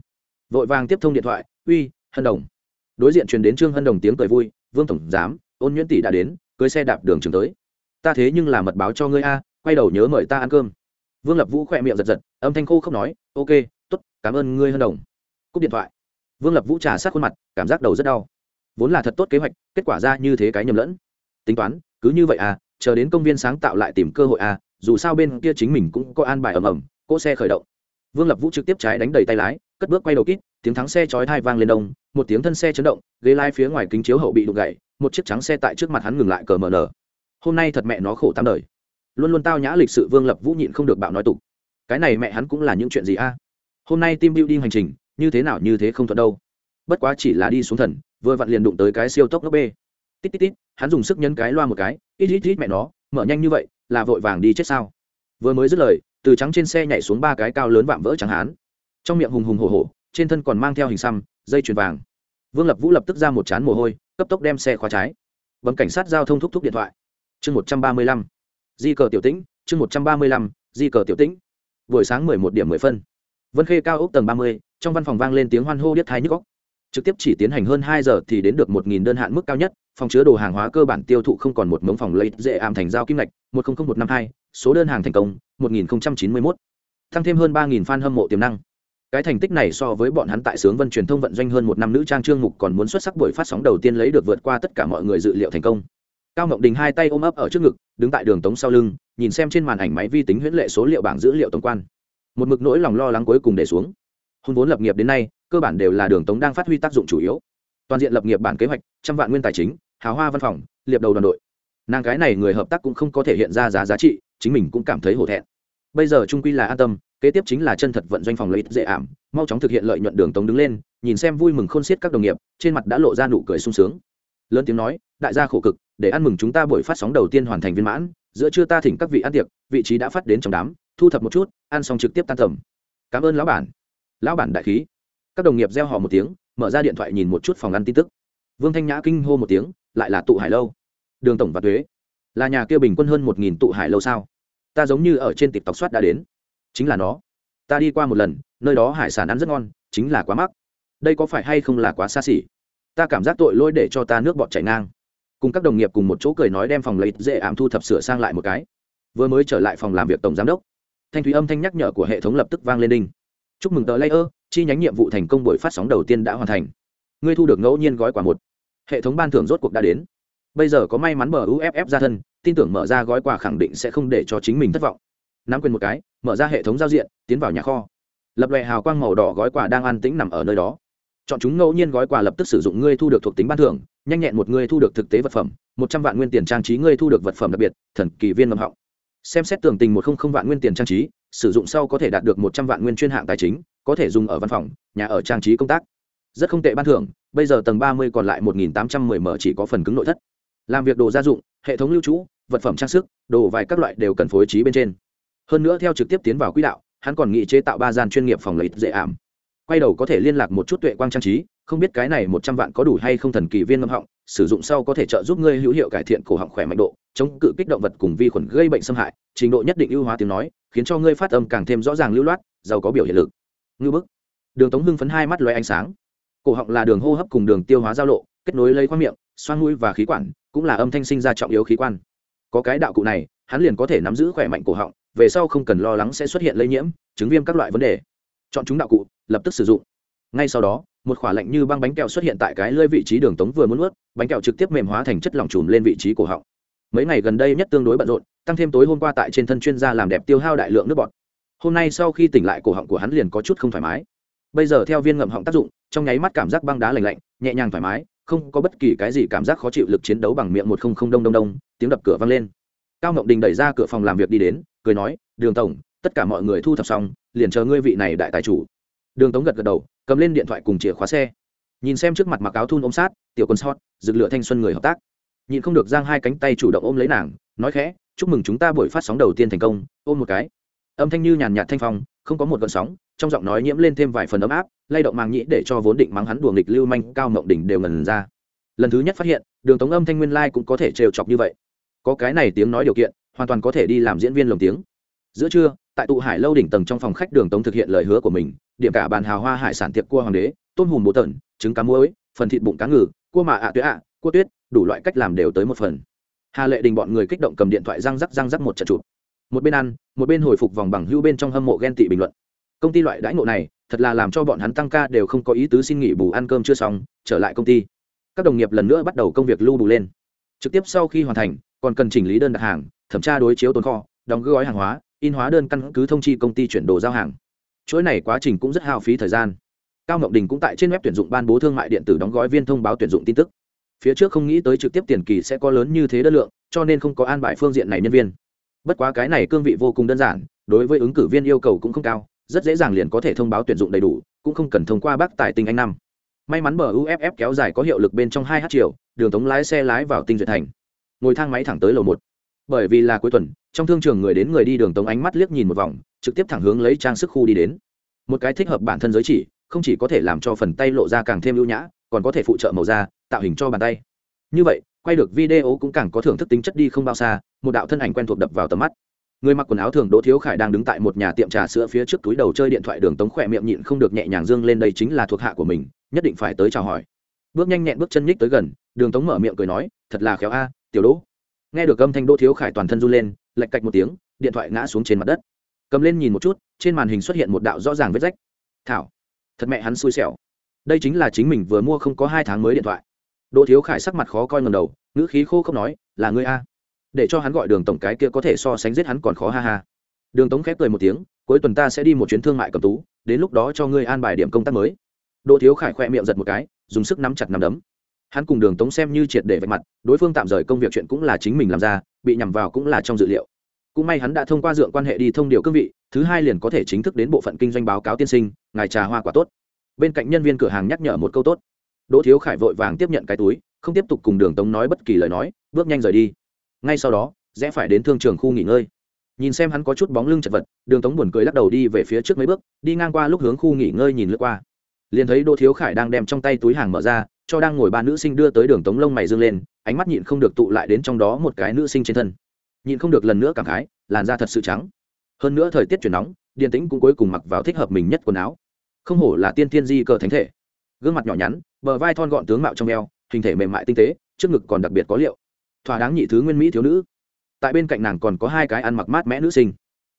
Vội vàng tiếp thông điện thoại, uy, hân đồng. Đối diện truyền đến trương hân đồng tiếng cười vui, vương tổng giám, ôn nhuyễn tỷ đã đến, cưới xe đạp đường trường tới. Ta thế nhưng là mật báo cho ngươi a, quay đầu nhớ mời ta ăn cơm. Vương lập vũ khỏe miệng giật giật, âm thanh khô không nói, ok t ố t cảm ơn ngươi hân đồng. Cúp điện thoại. Vương lập vũ trà sát khuôn mặt, cảm giác đầu rất đau. Vốn là thật tốt kế hoạch, kết quả ra như thế cái nhầm lẫn. Tính toán, cứ như vậy à chờ đến công viên sáng tạo lại tìm cơ hội à dù sao bên kia chính mình cũng có an bài ầm ầm, cỗ xe khởi động vương lập vũ trực tiếp trái đánh đầy tay lái, cất bước quay đầu kít, tiếng thắng xe chói thai vang lên đông, một tiếng thân xe chấn động, ghế lai phía ngoài kính chiếu hậu bị đụng gậy một chiếc trắng xe tại trước mặt hắn ngừng lại cờ mờ nở. Hôm nay thật mẹ nó khổ tám đời. Luôn luôn tao nhã lịch sự vương lập vũ nhịn không được bạo nói tục. Cái này mẹ hắn cũng là những chuyện gì a? À? Hôm nay team building hành trình, như thế nào như thế không thuận đâu. Bất quá chỉ là đi xuống thần, vừa vặn liền đụng tới cái siêu tốc lớp b. Tít tít tít, hắn dùng sức nhấn cái loa một cái. Ít ít ít mẹ nó, mở nhanh như vậy, là vội vàng đi chết sao? Vừa mới dứt lời từ trắng trên xe nhảy xuống ba cái cao lớn vạm vỡ trắng hán. Trong miệng hùng hùng hổ hổ, trên thân còn mang theo hình xăm, dây chuyền vàng. Vương lập vũ lập tức ra một chán mồ hôi, cấp tốc đem xe khóa trái. Bấm cảnh sát giao thông thúc thúc điện thoại. Chương một trăm ba mươi lăm. Di cờ tiểu tĩnh, chương một trăm ba mươi lăm, di cờ tiểu tĩnh. Buổi sáng mười một điểm mười phân. Vân khê cao ốc tầng ba mươi, trong văn phòng vang lên tiếng hoan hô điếc thai nhức góc trực tiếp chỉ tiến hành hơn hai giờ thì đến được một nghìn đơn hạn mức cao nhất, phòng chứa đồ hàng hóa cơ bản tiêu thụ không còn một mống phòng lấy dễ ảm thành giao kim ngạch, một trăm một năm hai, số đơn hàng thành công, một nghìn chín mươi mốt. Tăng thêm hơn ba nghìn fan hâm mộ tiềm năng. Cái thành tích này so với bọn hắn tại sướng vân truyền thông vận doanh hơn một năm nữ trang trương mục còn muốn xuất sắc buổi phát sóng đầu tiên lấy được vượt qua tất cả mọi người dự liệu thành công. Cao ngọc đình hai tay ôm ấp ở trước ngực, đứng tại đường tống sau lưng, nhìn xem trên màn ảnh máy vi tính huyễn lệ số liệu bảng dữ liệu tổng quan. Một mực nỗi lòng lo lắng cuối cùng để xuống. Hôn vốn lập nghiệp đến nay cơ bản đều là đường tống đang phát huy tác dụng chủ yếu. Toàn diện lập nghiệp bản kế hoạch, trăm vạn nguyên tài chính, hào hoa văn phòng, liệp đầu đoàn đội. Nàng cái này người hợp tác cũng không có thể hiện ra giá giá trị, chính mình cũng cảm thấy hổ thẹn. Bây giờ trung quy là an tâm, kế tiếp chính là chân thật vận doanh phòng lợi ích dễ ảm, mau chóng thực hiện lợi nhuận đường tống đứng lên, nhìn xem vui mừng khôn xiết các đồng nghiệp, trên mặt đã lộ ra nụ cười sung sướng. Lớn tiếng nói, đại gia khổ cực, để ăn mừng chúng ta buổi phát sóng đầu tiên hoàn thành viên mãn, giữa trưa ta thỉnh các vị ăn tiệc, vị trí đã phát đến trong đám, thu thập một chút, ăn xong trực tiếp tan tầm. Cảm ơn lão bản. Lão bản đại khí các đồng nghiệp gieo họ một tiếng, mở ra điện thoại nhìn một chút phòng ăn tin tức. Vương thanh nhã kinh hô một tiếng, lại là tụ hải lâu. Đường tổng và thuế là nhà kia bình quân hơn một nghìn tụ hải lâu sao? Ta giống như ở trên tịp tọc soát đã đến. Chính là nó. Ta đi qua một lần, nơi đó hải sản ăn rất ngon, chính là quá mắc. Đây có phải hay không là quá xa xỉ? Ta cảm giác tội lỗi để cho ta nước bọt chảy ngang. Cùng các đồng nghiệp cùng một chỗ cười nói đem phòng lấy dễ ảm thu thập sửa sang lại một cái. Vừa mới trở lại phòng làm việc tổng giám đốc. Thanh thúy âm thanh nhắc nhở của hệ thống lập tức vang lên đinh. Chúc mừng tờ layer chi nhánh nhiệm vụ thành công buổi phát sóng đầu tiên đã hoàn thành. Ngươi thu được ngẫu nhiên gói quà một. Hệ thống ban thưởng rốt cuộc đã đến. Bây giờ có may mắn mở uff ra thân, tin tưởng mở ra gói quà khẳng định sẽ không để cho chính mình thất vọng. Nắm quyền một cái, mở ra hệ thống giao diện, tiến vào nhà kho. Lập loại hào quang màu đỏ gói quà đang an tĩnh nằm ở nơi đó. Chọn chúng ngẫu nhiên gói quà lập tức sử dụng ngươi thu được thuộc tính ban thưởng, nhanh nhẹn một ngươi thu được thực tế vật phẩm, một trăm vạn nguyên tiền trang trí ngươi thu được vật phẩm đặc biệt, thần kỳ viên ngầm họng. Xem xét tường tình một không không vạn nguyên tiền trang trí, sử dụng sau có thể đạt được một trăm vạn nguyên chuyên hạng tài chính có thể dùng ở văn phòng, nhà ở trang trí công tác. Rất không tệ ban thưởng, bây giờ tầng ba mươi còn lại một nghìn tám trăm mười m chỉ có phần cứng nội thất. Làm việc đồ gia dụng, hệ thống lưu trú, vật phẩm trang sức, đồ vài các loại đều cần phối trí bên trên. Hơn nữa theo trực tiếp tiến vào quỹ đạo, hắn còn nghị chế tạo ba gian chuyên nghiệp phòng lấy dễ ảm. Quay đầu có thể liên lạc một chút tuệ quang trang trí, không biết cái này một trăm vạn có đủ hay không thần kỳ viên ngâm họng, sử dụng sau có thể trợ giúp ngươi hữu hiệu cải thiện cổ họng khỏe mạnh độ, chống cự kích động vật cùng vi khuẩn gây bệnh xâm hại. Trình độ nhất định ưu hóa tiếng nói, khiến cho ngươi phát âm càng thêm rõ ràng lưu loát, giàu có biểu hiện lực ngư bức. Đường tống hưng phấn hai mắt loay ánh sáng. Cổ họng là đường hô hấp cùng đường tiêu hóa giao lộ, kết nối lấy khoang miệng, xoang mũi và khí quản, cũng là âm thanh sinh ra trọng yếu khí quan. Có cái đạo cụ này, hắn liền có thể nắm giữ khỏe mạnh cổ họng, về sau không cần lo lắng sẽ xuất hiện lây nhiễm, chứng viêm các loại vấn đề. Chọn chúng đạo cụ, lập tức sử dụng. Ngay sau đó, một khỏa lạnh như băng bánh kẹo xuất hiện tại cái lơi vị trí đường tống vừa muốn nuốt, bánh kẹo trực tiếp mềm hóa thành chất lỏng trùm lên vị trí cổ họng. Mấy ngày gần đây nhất tương đối bận rộn, tăng thêm tối hôm qua tại trên thân chuyên gia làm đẹp tiêu hao đại lượng nước bọt hôm nay sau khi tỉnh lại cổ họng của hắn liền có chút không thoải mái. Bây giờ theo viên ngậm họng tác dụng, trong nháy mắt cảm giác băng đá lành lạnh, nhẹ nhàng thoải mái, không có bất kỳ cái gì cảm giác khó chịu lực chiến đấu bằng miệng một không không đông đông đông, tiếng đập cửa vang lên. Cao ngọc đình đẩy ra cửa phòng làm việc đi đến, cười nói, đường tổng, tất cả mọi người thu thập xong, liền chờ ngươi vị này đại tài chủ. Đường tống gật gật đầu, cầm lên điện thoại cùng chìa khóa xe. Nhìn xem trước mặt mặc áo thun ôm sát, tiểu quân sót dựng lửa thanh xuân người hợp tác. Nhìn không được giang hai cánh tay chủ động ôm lấy nàng, nói khẽ, chúc mừng chúng ta buổi phát sóng đầu tiên thành công, ôm một cái âm thanh như nhàn nhạt thanh phong, không có một gợn sóng, trong giọng nói nhiễm lên thêm vài phần ấm áp, lay động màng nhĩ để cho vốn định mắng hắn đùa nghịch lưu manh cao mộng đỉnh đều ngần ra. Lần thứ nhất phát hiện, đường tống âm thanh nguyên lai cũng có thể trêu chọc như vậy. Có cái này tiếng nói điều kiện, hoàn toàn có thể đi làm diễn viên lồng tiếng. Giữa trưa, tại tụ hải lâu đỉnh tầng trong phòng khách đường tống thực hiện lời hứa của mình, điểm cả bàn hào hoa hải sản tiệc cua hoàng đế, tôm hùm bố tẩn, trứng cá muối, phần thịt bụng cá ngừ, cua mạ ạ à tuyết ạ, cua tuyết, đủ loại cách làm đều tới một phần. Hà lệ đình bọn người kích động cầm điện thoại răng rắc răng rắc một trận chụp một bên ăn, một bên hồi phục vòng bằng hưu bên trong hâm mộ ghen tị bình luận. Công ty loại đãi ngộ này, thật là làm cho bọn hắn tăng ca đều không có ý tứ xin nghỉ bù ăn cơm chưa xong, trở lại công ty. Các đồng nghiệp lần nữa bắt đầu công việc lưu bù lên. Trực tiếp sau khi hoàn thành, còn cần chỉnh lý đơn đặt hàng, thẩm tra đối chiếu tồn kho, đóng gói hàng hóa, in hóa đơn căn cứ thông chi công ty chuyển đồ giao hàng. Chuỗi này quá trình cũng rất hao phí thời gian. Cao ngọc đình cũng tại trên web tuyển dụng ban bố thương mại điện tử đóng gói viên thông báo tuyển dụng tin tức. Phía trước không nghĩ tới trực tiếp tiền kỳ sẽ có lớn như thế đất lượng, cho nên không có an bài phương diện này nhân viên bất quá cái này cương vị vô cùng đơn giản, đối với ứng cử viên yêu cầu cũng không cao, rất dễ dàng liền có thể thông báo tuyển dụng đầy đủ, cũng không cần thông qua bác tài tinh anh năm. May mắn bờ uff kéo dài có hiệu lực bên trong hai h triệu đường tống lái xe lái vào tinh duyệt thành. Ngồi thang máy thẳng tới lầu một. Bởi vì là cuối tuần, trong thương trường người đến người đi đường tống ánh mắt liếc nhìn một vòng, trực tiếp thẳng hướng lấy trang sức khu đi đến. Một cái thích hợp bản thân giới chỉ, không chỉ có thể làm cho phần tay lộ ra càng thêm ưu nhã, còn có thể phụ trợ màu da, tạo hình cho bàn tay như vậy, quay được video cũng càng có thưởng thức tính chất đi không bao xa, một đạo thân ảnh quen thuộc đập vào tầm mắt. Người mặc quần áo thường đỗ thiếu khải đang đứng tại một nhà tiệm trà sữa phía trước túi đầu chơi điện thoại đường tống khỏe miệng nhịn không được nhẹ nhàng dương lên đây chính là thuộc hạ của mình, nhất định phải tới chào hỏi. Bước nhanh nhẹn bước chân nhích tới gần, đường tống mở miệng cười nói, thật là khéo a, tiểu đỗ. Nghe được âm thanh đỗ thiếu khải toàn thân run lên, lạch cạch một tiếng, điện thoại ngã xuống trên mặt đất. Cầm lên nhìn một chút, trên màn hình xuất hiện một đạo rõ ràng vết rách. Thảo, thật mẹ hắn xui xẻo. Đây chính là chính mình vừa mua không có hai tháng mới điện thoại đỗ thiếu khải sắc mặt khó coi ngầm đầu, ngữ khí khô không nói, là ngươi a. Để cho hắn gọi đường tổng cái kia có thể so sánh giết hắn còn khó ha ha. Đường tống khép cười một tiếng, cuối tuần ta sẽ đi một chuyến thương mại cầm tú, đến lúc đó cho ngươi an bài điểm công tác mới. Đỗ thiếu khải khoe miệng giật một cái, dùng sức nắm chặt nắm đấm. Hắn cùng đường tống xem như triệt để vạch mặt, đối phương tạm rời công việc chuyện cũng là chính mình làm ra, bị nhằm vào cũng là trong dự liệu. Cũng may hắn đã thông qua dượng quan hệ đi thông điều cương vị, thứ hai liền có thể chính thức đến bộ phận kinh doanh báo cáo tiên sinh, ngài trà hoa quả tốt. Bên cạnh nhân viên cửa hàng nhắc nhở một câu tốt đỗ thiếu khải vội vàng tiếp nhận cái túi, không tiếp tục cùng đường tống nói bất kỳ lời nói, bước nhanh rời đi. Ngay sau đó, rẽ phải đến thương trường khu nghỉ ngơi. Nhìn xem hắn có chút bóng lưng chật vật, đường tống buồn cười lắc đầu đi về phía trước mấy bước, đi ngang qua lúc hướng khu nghỉ ngơi nhìn lướt qua. Liền thấy đỗ thiếu khải đang đem trong tay túi hàng mở ra, cho đang ngồi ba nữ sinh đưa tới đường tống lông mày dương lên, ánh mắt nhịn không được tụ lại đến trong đó một cái nữ sinh trên thân. Nhịn không được lần nữa cảm khái, làn da thật sự trắng. Hơn nữa thời tiết chuyển nóng, điền tĩnh cũng cuối cùng mặc vào thích hợp mình nhất quần áo. Không hổ là tiên tiên di cờ thánh thể gương mặt nhỏ nhắn, bờ vai thon gọn tướng mạo trong eo, hình thể mềm mại tinh tế, trước ngực còn đặc biệt có liệu. Thỏa đáng nhị thứ nguyên mỹ thiếu nữ. Tại bên cạnh nàng còn có hai cái ăn mặc mát mẽ nữ sinh.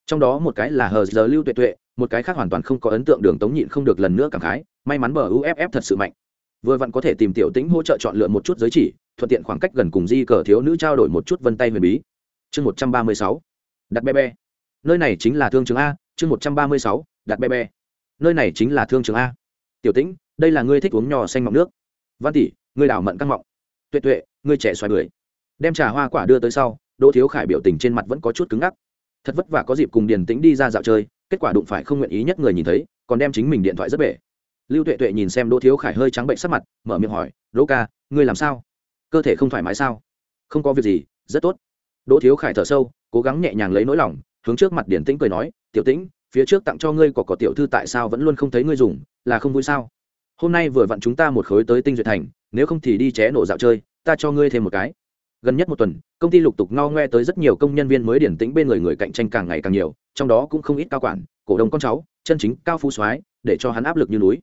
Trong đó một cái là hờ giờ lưu tuệ tuệ, một cái khác hoàn toàn không có ấn tượng đường tống nhịn không được lần nữa cảm khái, may mắn bờ uff thật sự mạnh. Vừa vặn có thể tìm tiểu tĩnh hỗ trợ chọn lựa một chút giới chỉ, thuận tiện khoảng cách gần cùng di cờ thiếu nữ trao đổi một chút vân tay huyền bí. Chương một trăm ba mươi sáu, đặt be be. Nơi này chính là thương trường a, chương một trăm ba mươi sáu, đặt be be. Nơi này chính là thương trường a. Tiểu tĩnh đây là ngươi thích uống nhỏ xanh mọng nước. Văn tỷ, ngươi đào mận căng mọng. Tuệ tuệ, ngươi trẻ xoài người. đem trà hoa quả đưa tới sau, đỗ thiếu khải biểu tình trên mặt vẫn có chút cứng ngắc. Thật vất vả có dịp cùng điền tĩnh đi ra dạo chơi, kết quả đụng phải không nguyện ý nhất người nhìn thấy, còn đem chính mình điện thoại rất bể. Lưu tuệ tuệ nhìn xem đỗ thiếu khải hơi trắng bệnh sắc mặt, mở miệng hỏi, đỗ ca, ngươi làm sao? Cơ thể không thoải mái sao? Không có việc gì, rất tốt. Đỗ thiếu khải thở sâu, cố gắng nhẹ nhàng lấy nỗi lòng, hướng trước mặt điển tĩnh cười nói, tiểu tĩnh, phía trước tặng cho ngươi có có tiểu thư tại sao vẫn luôn không thấy ngươi dùng, là không vui sao? Hôm nay vừa vặn chúng ta một khối tới tinh duyệt thành, nếu không thì đi ché nổ dạo chơi, ta cho ngươi thêm một cái. Gần nhất một tuần, công ty lục tục ngao ngoe tới rất nhiều công nhân viên mới điển tĩnh bên người người cạnh tranh càng ngày càng nhiều, trong đó cũng không ít cao quản, cổ đông con cháu, chân chính, cao phú soái, để cho hắn áp lực như núi.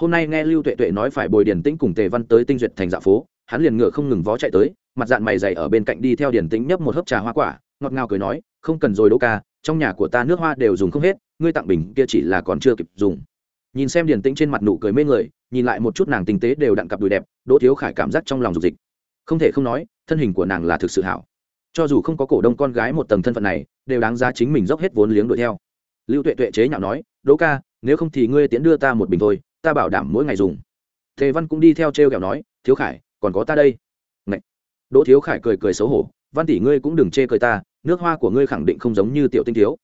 Hôm nay nghe lưu tuệ tuệ nói phải bồi điển tĩnh cùng tề văn tới tinh duyệt thành dạ phố, hắn liền ngựa không ngừng vó chạy tới, mặt dạng mày dày ở bên cạnh đi theo điển tĩnh nhấp một hớp trà hoa quả, ngọt ngào cười nói, không cần rồi đỗ ca, trong nhà của ta nước hoa đều dùng không hết, ngươi tặng bình kia chỉ là còn chưa kịp dùng nhìn xem điển tĩnh trên mặt nụ cười mê người, nhìn lại một chút nàng tinh tế đều đặn cặp đùi đẹp, đỗ thiếu khải cảm giác trong lòng dục dịch. Không thể không nói, thân hình của nàng là thực sự hảo. Cho dù không có cổ đông con gái một tầng thân phận này, đều đáng giá chính mình dốc hết vốn liếng đuổi theo. Lưu tuệ tuệ chế nhạo nói, đỗ ca, nếu không thì ngươi tiễn đưa ta một bình thôi, ta bảo đảm mỗi ngày dùng. Tề văn cũng đi theo t r e o kẹo nói, thiếu khải, còn có ta đây. Ngậy. đỗ thiếu khải cười cười xấu hổ, văn tỷ ngươi cũng đừng chê cười ta, nước hoa của ngươi khẳng định không giống như tiểu tinh thiếu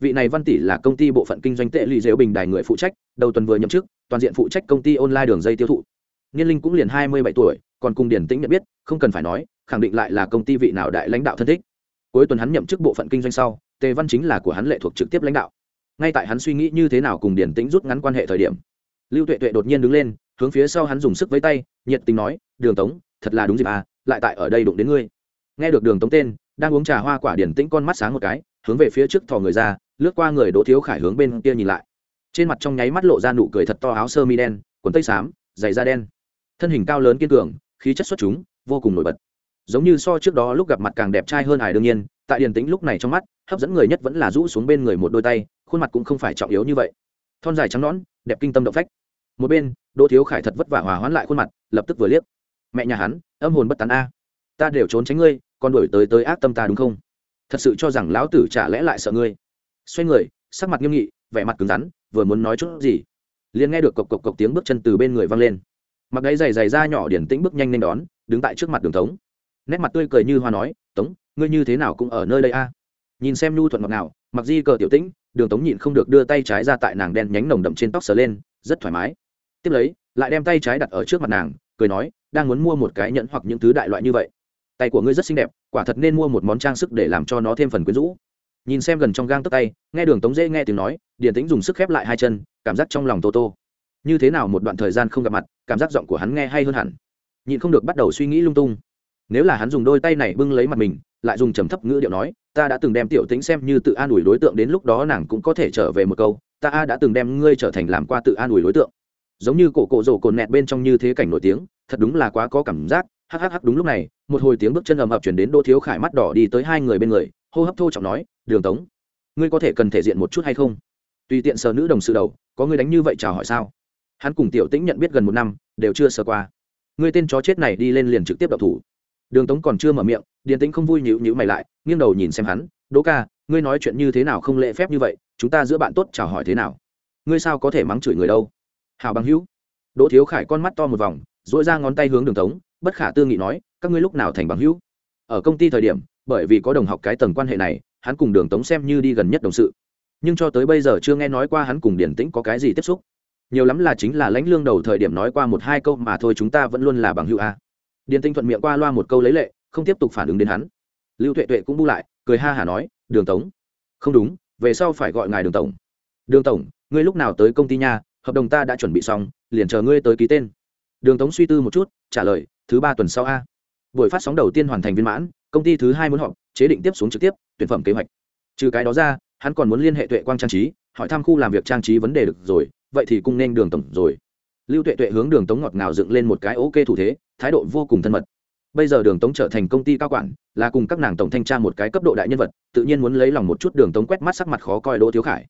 vị này văn tỷ là công ty bộ phận kinh doanh tệ lụy dễu bình đài người phụ trách, đầu tuần vừa nhậm chức, toàn diện phụ trách công ty online đường dây tiêu thụ. Niên linh cũng liền hai mươi bảy tuổi, còn cùng điển tĩnh nhận biết, không cần phải nói, khẳng định lại là công ty vị nào đại lãnh đạo thân thích. Cuối tuần hắn nhậm chức bộ phận kinh doanh sau, tề văn chính là của hắn lệ thuộc trực tiếp lãnh đạo. Ngay tại hắn suy nghĩ như thế nào cùng điển tĩnh rút ngắn quan hệ thời điểm, lưu tuệ tuệ đột nhiên đứng lên, hướng phía sau hắn dùng sức với tay, nhiệt tình nói, đường tống, thật là đúng dịp à lại tại ở đây đụng đến ngươi. Nghe được đường tống tên, đang uống trà hoa quả điển tĩnh con mắt sáng một cái, hướng về phía trước thò người ra lướt qua người đỗ thiếu khải hướng bên kia nhìn lại. Trên mặt trong nháy mắt lộ ra nụ cười thật to áo sơ mi đen, quần tây xám, giày da đen. Thân hình cao lớn kiên cường, khí chất xuất chúng, vô cùng nổi bật. Giống như so trước đó lúc gặp mặt càng đẹp trai hơn ải đương nhiên, tại điển tĩnh lúc này trong mắt, hấp dẫn người nhất vẫn là rũ xuống bên người một đôi tay, khuôn mặt cũng không phải trọng yếu như vậy. Thon dài trắng nõn, đẹp kinh tâm động phách. Một bên, đỗ thiếu khải thật vất vả hòa hoãn lại khuôn mặt, lập tức vừa liếc. Mẹ nhà hắn, âm hồn bất tán a. Ta đều trốn tránh ngươi, còn đổi tới tới ác tâm ta đúng không? Thật sự cho rằng lão tử chả lẽ lại sợ ngươi xoay người, sắc mặt nghiêm nghị, vẻ mặt cứng rắn, vừa muốn nói chút gì, liền nghe được cộc cộc cộc tiếng bước chân từ bên người văng lên. Mặc gáy dày dày ra nhỏ điển tĩnh bước nhanh lên đón, đứng tại trước mặt đường tống nét mặt tươi cười như hoa nói, tống, ngươi như thế nào cũng ở nơi đây a? Nhìn xem nhu thuận ngọt nào mặc di cờ tiểu tĩnh, đường tống nhịn không được đưa tay trái ra tại nàng đen nhánh nồng đậm trên tóc sờ lên, rất thoải mái. Tiếp lấy, lại đem tay trái đặt ở trước mặt nàng, cười nói, đang muốn mua một cái nhẫn hoặc những thứ đại loại như vậy. Tay của ngươi rất xinh đẹp, quả thật nên mua một món trang sức để làm cho nó thêm phần quyến rũ nhìn xem gần trong gang tấc tay, nghe đường tống dễ nghe tiếng nói, điền tĩnh dùng sức khép lại hai chân, cảm giác trong lòng tô tô. Như thế nào một đoạn thời gian không gặp mặt, cảm giác giọng của hắn nghe hay hơn hẳn. Nhịn không được bắt đầu suy nghĩ lung tung. Nếu là hắn dùng đôi tay này bưng lấy mặt mình, lại dùng trầm thấp ngữ điệu nói, ta đã từng đem tiểu tĩnh xem như tự an ủi đối tượng, đến lúc đó nàng cũng có thể trở về một câu, ta đã từng đem ngươi trở thành làm qua tự an ủi đối tượng. Giống như cổ cổ rổ cồn nẹt bên trong như thế cảnh nổi tiếng, thật đúng là quá có cảm giác. Hắc hắc, đúng lúc này, một hồi tiếng bước chân ầm ập chuyển đến đỗ thiếu khải mắt đỏ đi tới hai người bên người hô hấp thô trọng nói, đường tống, ngươi có thể cần thể diện một chút hay không? Tùy tiện sờ nữ đồng sự đầu, có ngươi đánh như vậy chào hỏi sao? Hắn cùng tiểu tĩnh nhận biết gần một năm, đều chưa sờ qua. Ngươi tên chó chết này đi lên liền trực tiếp đậu thủ. Đường tống còn chưa mở miệng, điền tĩnh không vui nhịu nhịu mày lại, nghiêng đầu nhìn xem hắn, đỗ ca, ngươi nói chuyện như thế nào không lễ phép như vậy, chúng ta giữa bạn tốt chào hỏi thế nào? Ngươi sao có thể mắng chửi người đâu? Hào bằng hữu. Đỗ thiếu khải con mắt to một vòng dỗi ra ngón tay hướng đường tống, bất khả tư nghị nói, các ngươi lúc nào thành bằng hữu? Ở công ty thời điểm bởi vì có đồng học cái tầng quan hệ này, hắn cùng đường tống xem như đi gần nhất đồng sự. Nhưng cho tới bây giờ chưa nghe nói qua hắn cùng điển tĩnh có cái gì tiếp xúc. Nhiều lắm là chính là lãnh lương đầu thời điểm nói qua một hai câu mà thôi chúng ta vẫn luôn là bằng hữu a. Điển tĩnh thuận miệng qua loa một câu lấy lệ, không tiếp tục phản ứng đến hắn. Lưu tuệ tuệ cũng bu lại, cười ha hả nói, đường tống. Không đúng, về sau phải gọi ngài đường tổng. Đường tổng, ngươi lúc nào tới công ty nha? Hợp đồng ta đã chuẩn bị xong, liền chờ ngươi tới ký tên. Đường tống suy tư một chút, trả lời, thứ ba tuần sau a. Buổi phát sóng đầu tiên hoàn thành viên mãn công ty thứ hai muốn họp, chế định tiếp xuống trực tiếp, tuyển phẩm kế hoạch. Trừ cái đó ra, hắn còn muốn liên hệ tuệ quang trang trí, hỏi thăm khu làm việc trang trí vấn đề được rồi, vậy thì cung nên đường tổng rồi. Lưu tuệ tuệ hướng đường tống ngọt ngào dựng lên một cái ok thủ thế, thái độ vô cùng thân mật. Bây giờ đường tống trở thành công ty cao quản, là cùng các nàng tổng thanh tra một cái cấp độ đại nhân vật, tự nhiên muốn lấy lòng một chút đường tống quét mắt sắc mặt khó coi đỗ thiếu khải.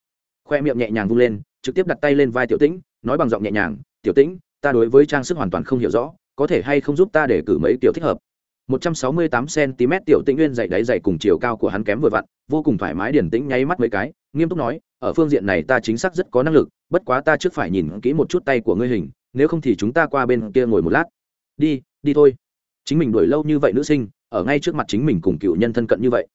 Khoe miệng nhẹ nhàng vung lên, trực tiếp đặt tay lên vai tiểu tĩnh, nói bằng giọng nhẹ nhàng, tiểu tĩnh, ta đối với trang sức hoàn toàn không hiểu rõ, có thể hay không giúp ta để cử mấy tiểu thích hợp? 168 cm tiểu tĩnh nguyên dày đáy dày cùng chiều cao của hắn kém vừa vặn, vô cùng thoải mái điển tĩnh nháy mắt mấy cái, nghiêm túc nói, ở phương diện này ta chính xác rất có năng lực, bất quá ta trước phải nhìn kỹ một chút tay của ngươi hình, nếu không thì chúng ta qua bên kia ngồi một lát. Đi đi thôi. Chính mình đuổi lâu như vậy nữ sinh, ở ngay trước mặt chính mình cùng cựu nhân thân cận như vậy.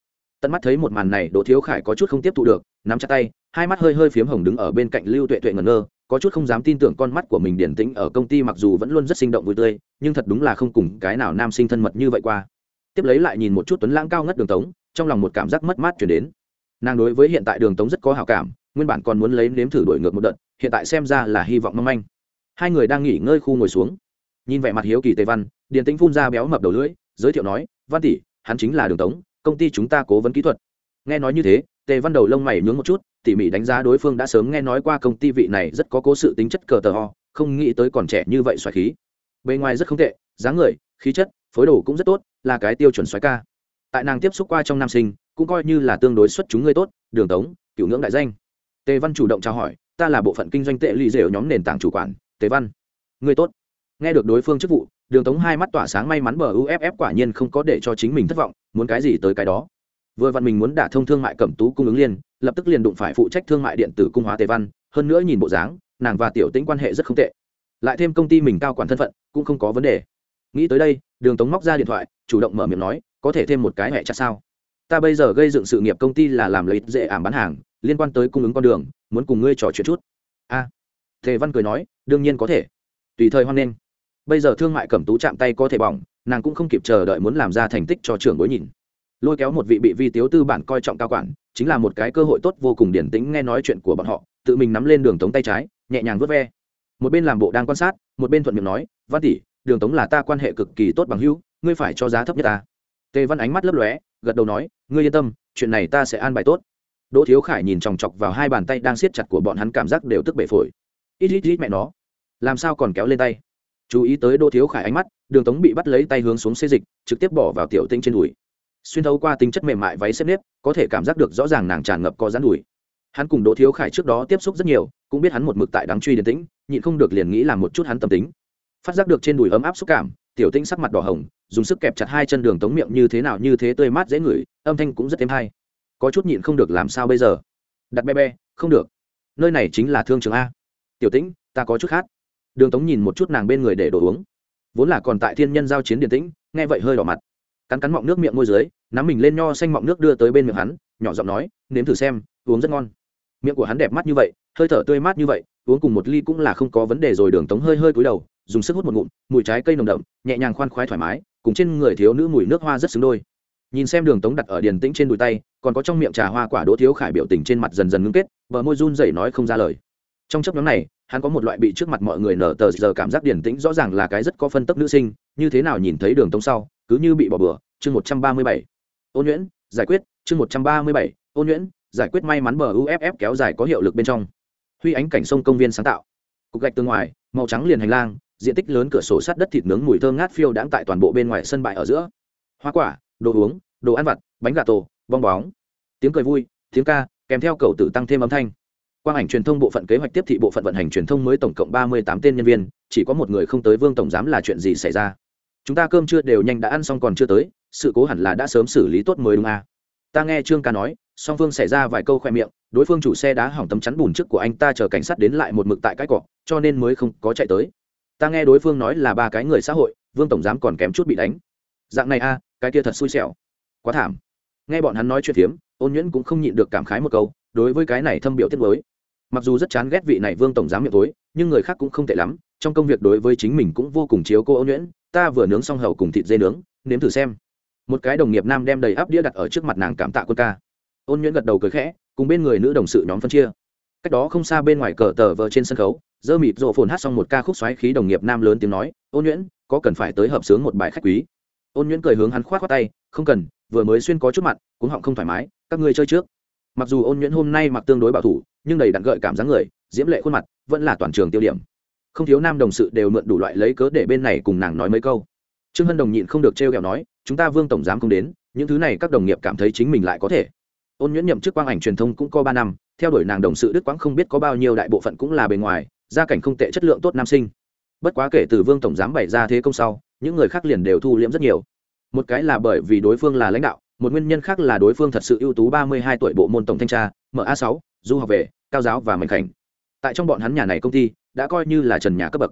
Tận mắt thấy một màn này, đỗ thiếu khải có chút không tiếp thụ được, nắm chặt tay, hai mắt hơi hơi phiếm hồng đứng ở bên cạnh lưu tuệ tuệ ngẩn ngơ có chút không dám tin tưởng con mắt của mình điển tĩnh ở công ty mặc dù vẫn luôn rất sinh động vui tươi, nhưng thật đúng là không cùng cái nào nam sinh thân mật như vậy qua. Tiếp lấy lại nhìn một chút tuấn lãng cao ngất đường tống, trong lòng một cảm giác mất mát chuyển đến. Nàng đối với hiện tại đường tống rất có hào cảm, nguyên bản còn muốn lấy nếm thử đổi ngược một đợt, hiện tại xem ra là hy vọng mong manh. Hai người đang nghỉ ngơi khu ngồi xuống. Nhìn vẻ mặt hiếu kỳ tề văn điền tĩnh phun ra béo mập đầu lưỡi, giới thiệu nói, văn tỷ, hắn chính là đường tống, công ty chúng ta cố vấn kỹ thuật. Nghe nói như thế, tề văn đầu lông mày nhướng một chút tỉ mỉ đánh giá đối phương đã sớm nghe nói qua công ty vị này rất có cố sự tính chất cờ tờ ho, không nghĩ tới còn trẻ như vậy xoài khí. Bề ngoài rất không tệ, dáng người, khí chất, phối đồ cũng rất tốt, là cái tiêu chuẩn xoái ca. Tại nàng tiếp xúc qua trong nam sinh, cũng coi như là tương đối xuất chúng người tốt, đường tống, cựu ngưỡng đại danh. Tề văn chủ động trao hỏi, ta là bộ phận kinh doanh tệ lì dẻo nhóm nền tảng chủ quản, tề văn. Người tốt. Nghe được đối phương chức vụ, đường tống hai mắt tỏa sáng may mắn bờ uff quả nhiên không có để cho chính mình thất vọng, muốn cái gì tới cái đó? Vừa văn mình muốn đả thông thương mại cẩm tú cung ứng liên lập tức liền đụng phải phụ trách thương mại điện tử cung hóa tề văn hơn nữa nhìn bộ dáng nàng và tiểu tĩnh quan hệ rất không tệ. Lại thêm công ty mình cao quản thân phận cũng không có vấn đề. Nghĩ tới đây đường tống móc ra điện thoại chủ động mở miệng nói có thể thêm một cái hẹ chặt sao? Ta bây giờ gây dựng sự nghiệp công ty là làm lợi dễ ảm bán hàng liên quan tới cung ứng con đường muốn cùng ngươi trò chuyện chút. A. À, tề văn cười nói đương nhiên có thể. Tùy thời hoan nghênh. Bây giờ thương mại cẩm tú chạm tay có thể bỏng nàng cũng không kịp chờ đợi muốn làm ra thành tích cho trưởng bối nhìn lôi kéo một vị bị vi tiếu tư bản coi trọng cao quản, chính là một cái cơ hội tốt vô cùng điển tĩnh nghe nói chuyện của bọn họ, tự mình nắm lên đường tống tay trái, nhẹ nhàng vớt ve. Một bên làm bộ đang quan sát, một bên thuận miệng nói, văn tỷ, đường tống là ta quan hệ cực kỳ tốt bằng hữu, ngươi phải cho giá thấp nhất ta. Tề văn ánh mắt lấp lóe, gật đầu nói, ngươi yên tâm, chuyện này ta sẽ an bài tốt. Đỗ thiếu khải nhìn chòng chọc vào hai bàn tay đang siết chặt của bọn hắn cảm giác đều tức bể phổi. Ít ít ít mẹ nó, làm sao còn kéo lên tay? Chú ý tới đỗ thiếu khải ánh mắt, đường tống bị bắt lấy tay hướng xuống xê dịch, trực tiếp bỏ vào tiểu tinh trên đùi xuyên thấu qua tính chất mềm mại váy xếp nếp, có thể cảm giác được rõ ràng nàng tràn ngập có rán đùi. Hắn cùng đỗ thiếu khải trước đó tiếp xúc rất nhiều, cũng biết hắn một mực tại đáng truy điển tĩnh, nhịn không được liền nghĩ làm một chút hắn tâm tính. Phát giác được trên đùi ấm áp xúc cảm, tiểu tinh sắc mặt đỏ hồng, dùng sức kẹp chặt hai chân đường tống miệng như thế nào như thế tươi mát dễ ngửi, âm thanh cũng rất êm hay. Có chút nhịn không được làm sao bây giờ? Đặt be be, không được. Nơi này chính là thương trường a. Tiểu tĩnh, ta có chút khát. Đường tống nhìn một chút nàng bên người để đổ uống. Vốn là còn tại thiên nhân giao chiến điển tĩnh, nghe vậy hơi đỏ mặt cắn cắn mọng nước miệng môi dưới, nắm mình lên nho xanh mọng nước đưa tới bên miệng hắn, nhỏ giọng nói, nếm thử xem, uống rất ngon. Miệng của hắn đẹp mắt như vậy, hơi thở tươi mát như vậy, uống cùng một ly cũng là không có vấn đề rồi đường tống hơi hơi cúi đầu, dùng sức hút một ngụm, mùi trái cây nồng đậm, nhẹ nhàng khoan khoái thoải mái, cùng trên người thiếu nữ mùi nước hoa rất xứng đôi. Nhìn xem đường tống đặt ở điền tĩnh trên đùi tay, còn có trong miệng trà hoa quả đỗ thiếu khải biểu tình trên mặt dần dần ngưng kết, bờ môi run rẩy nói không ra lời. Trong chấp nhóm này, hắn có một loại bị trước mặt mọi người nở tờ giờ cảm giác điển tĩnh rõ ràng là cái rất có phân tấp nữ sinh, như thế nào nhìn thấy đường tống sau cứ như bị bỏ bừa, chương một trăm ba mươi bảy. Ôn nhuyễn, giải quyết, chương một trăm ba mươi bảy. Ôn nhuyễn, giải quyết may mắn bờ uff kéo dài có hiệu lực bên trong. Huy ánh cảnh sông công viên sáng tạo. Cục gạch tương ngoài, màu trắng liền hành lang, diện tích lớn cửa sổ sắt đất thịt nướng mùi thơm ngát phiêu đãng tại toàn bộ bên ngoài sân bãi ở giữa. Hoa quả, đồ uống, đồ ăn vặt, bánh gà tổ, bong bóng. Tiếng cười vui, tiếng ca, kèm theo cầu tự tăng thêm âm thanh. Quang ảnh truyền thông bộ phận kế hoạch tiếp thị bộ phận vận hành truyền thông mới tổng cộng ba mươi tám tên nhân viên, chỉ có một người không tới vương tổng giám là chuyện gì xảy ra chúng ta cơm chưa đều nhanh đã ăn xong còn chưa tới sự cố hẳn là đã sớm xử lý tốt mới đúng à. ta nghe trương ca nói song phương xảy ra vài câu khoe miệng đối phương chủ xe đá hỏng tấm chắn bùn trước của anh ta chờ cảnh sát đến lại một mực tại cái cọ cho nên mới không có chạy tới. Ta nghe đối phương nói là ba cái người xã hội vương tổng giám còn kém chút bị đánh. Dạng này a à, cái kia thật xui xẻo. Quá thảm. Nghe bọn hắn nói chuyện phiếm ôn nhuyễn cũng không nhịn được cảm khái một câu đối với cái này thâm biểu tiết mới mặc dù rất chán ghét vị này vương tổng giám miệng tối nhưng người khác cũng không tệ lắm trong công việc đối với chính mình cũng vô cùng chiếu cô ôn nhuyễn ta vừa nướng xong hầu cùng thịt dê nướng, nếm thử xem. Một cái đồng nghiệp nam đem đầy áp đĩa đặt ở trước mặt nàng cảm tạ quân ca. Ôn nhuyễn gật đầu cười khẽ, cùng bên người nữ đồng sự nhóm phân chia. Cách đó không xa bên ngoài cờ tờ vờ trên sân khấu, dơ mịt rộ phồn hát xong một ca khúc xoáy khí đồng nghiệp nam lớn tiếng nói, ôn nhuyễn, có cần phải tới hợp sướng một bài khách quý? Ôn nhuyễn cười hướng hắn khoát khoát tay, không cần, vừa mới xuyên có chút mặt cũng họng không thoải mái, các ngươi chơi trước. Mặc dù ôn nhuyễn hôm nay mặc tương đối bảo thủ, nhưng đầy đặn gợi cảm giác người, diễm lệ khuôn mặt, vẫn là toàn trường tiêu điểm không thiếu nam đồng sự đều mượn đủ loại lấy cớ để bên này cùng nàng nói mấy câu. Trương hân đồng nhịn không được trêu ghẹo nói, chúng ta vương tổng giám không đến, những thứ này các đồng nghiệp cảm thấy chính mình lại có thể. Ôn nhuyễn nhậm chức quang ảnh truyền thông cũng có ba năm, theo đuổi nàng đồng sự đức quang không biết có bao nhiêu đại bộ phận cũng là bề ngoài, gia cảnh không tệ, chất lượng tốt nam sinh. Bất quá kể từ vương tổng giám bày ra thế công sau, những người khác liền đều thu liễm rất nhiều. Một cái là bởi vì đối phương là lãnh đạo, một nguyên nhân khác là đối phương thật sự ưu tú ba mươi hai tuổi bộ môn tổng thanh tra ma sáu, du học về, cao giáo và mạnh khảnh. Tại trong bọn hắn nhà này công ty đã coi như là trần nhà cấp bậc.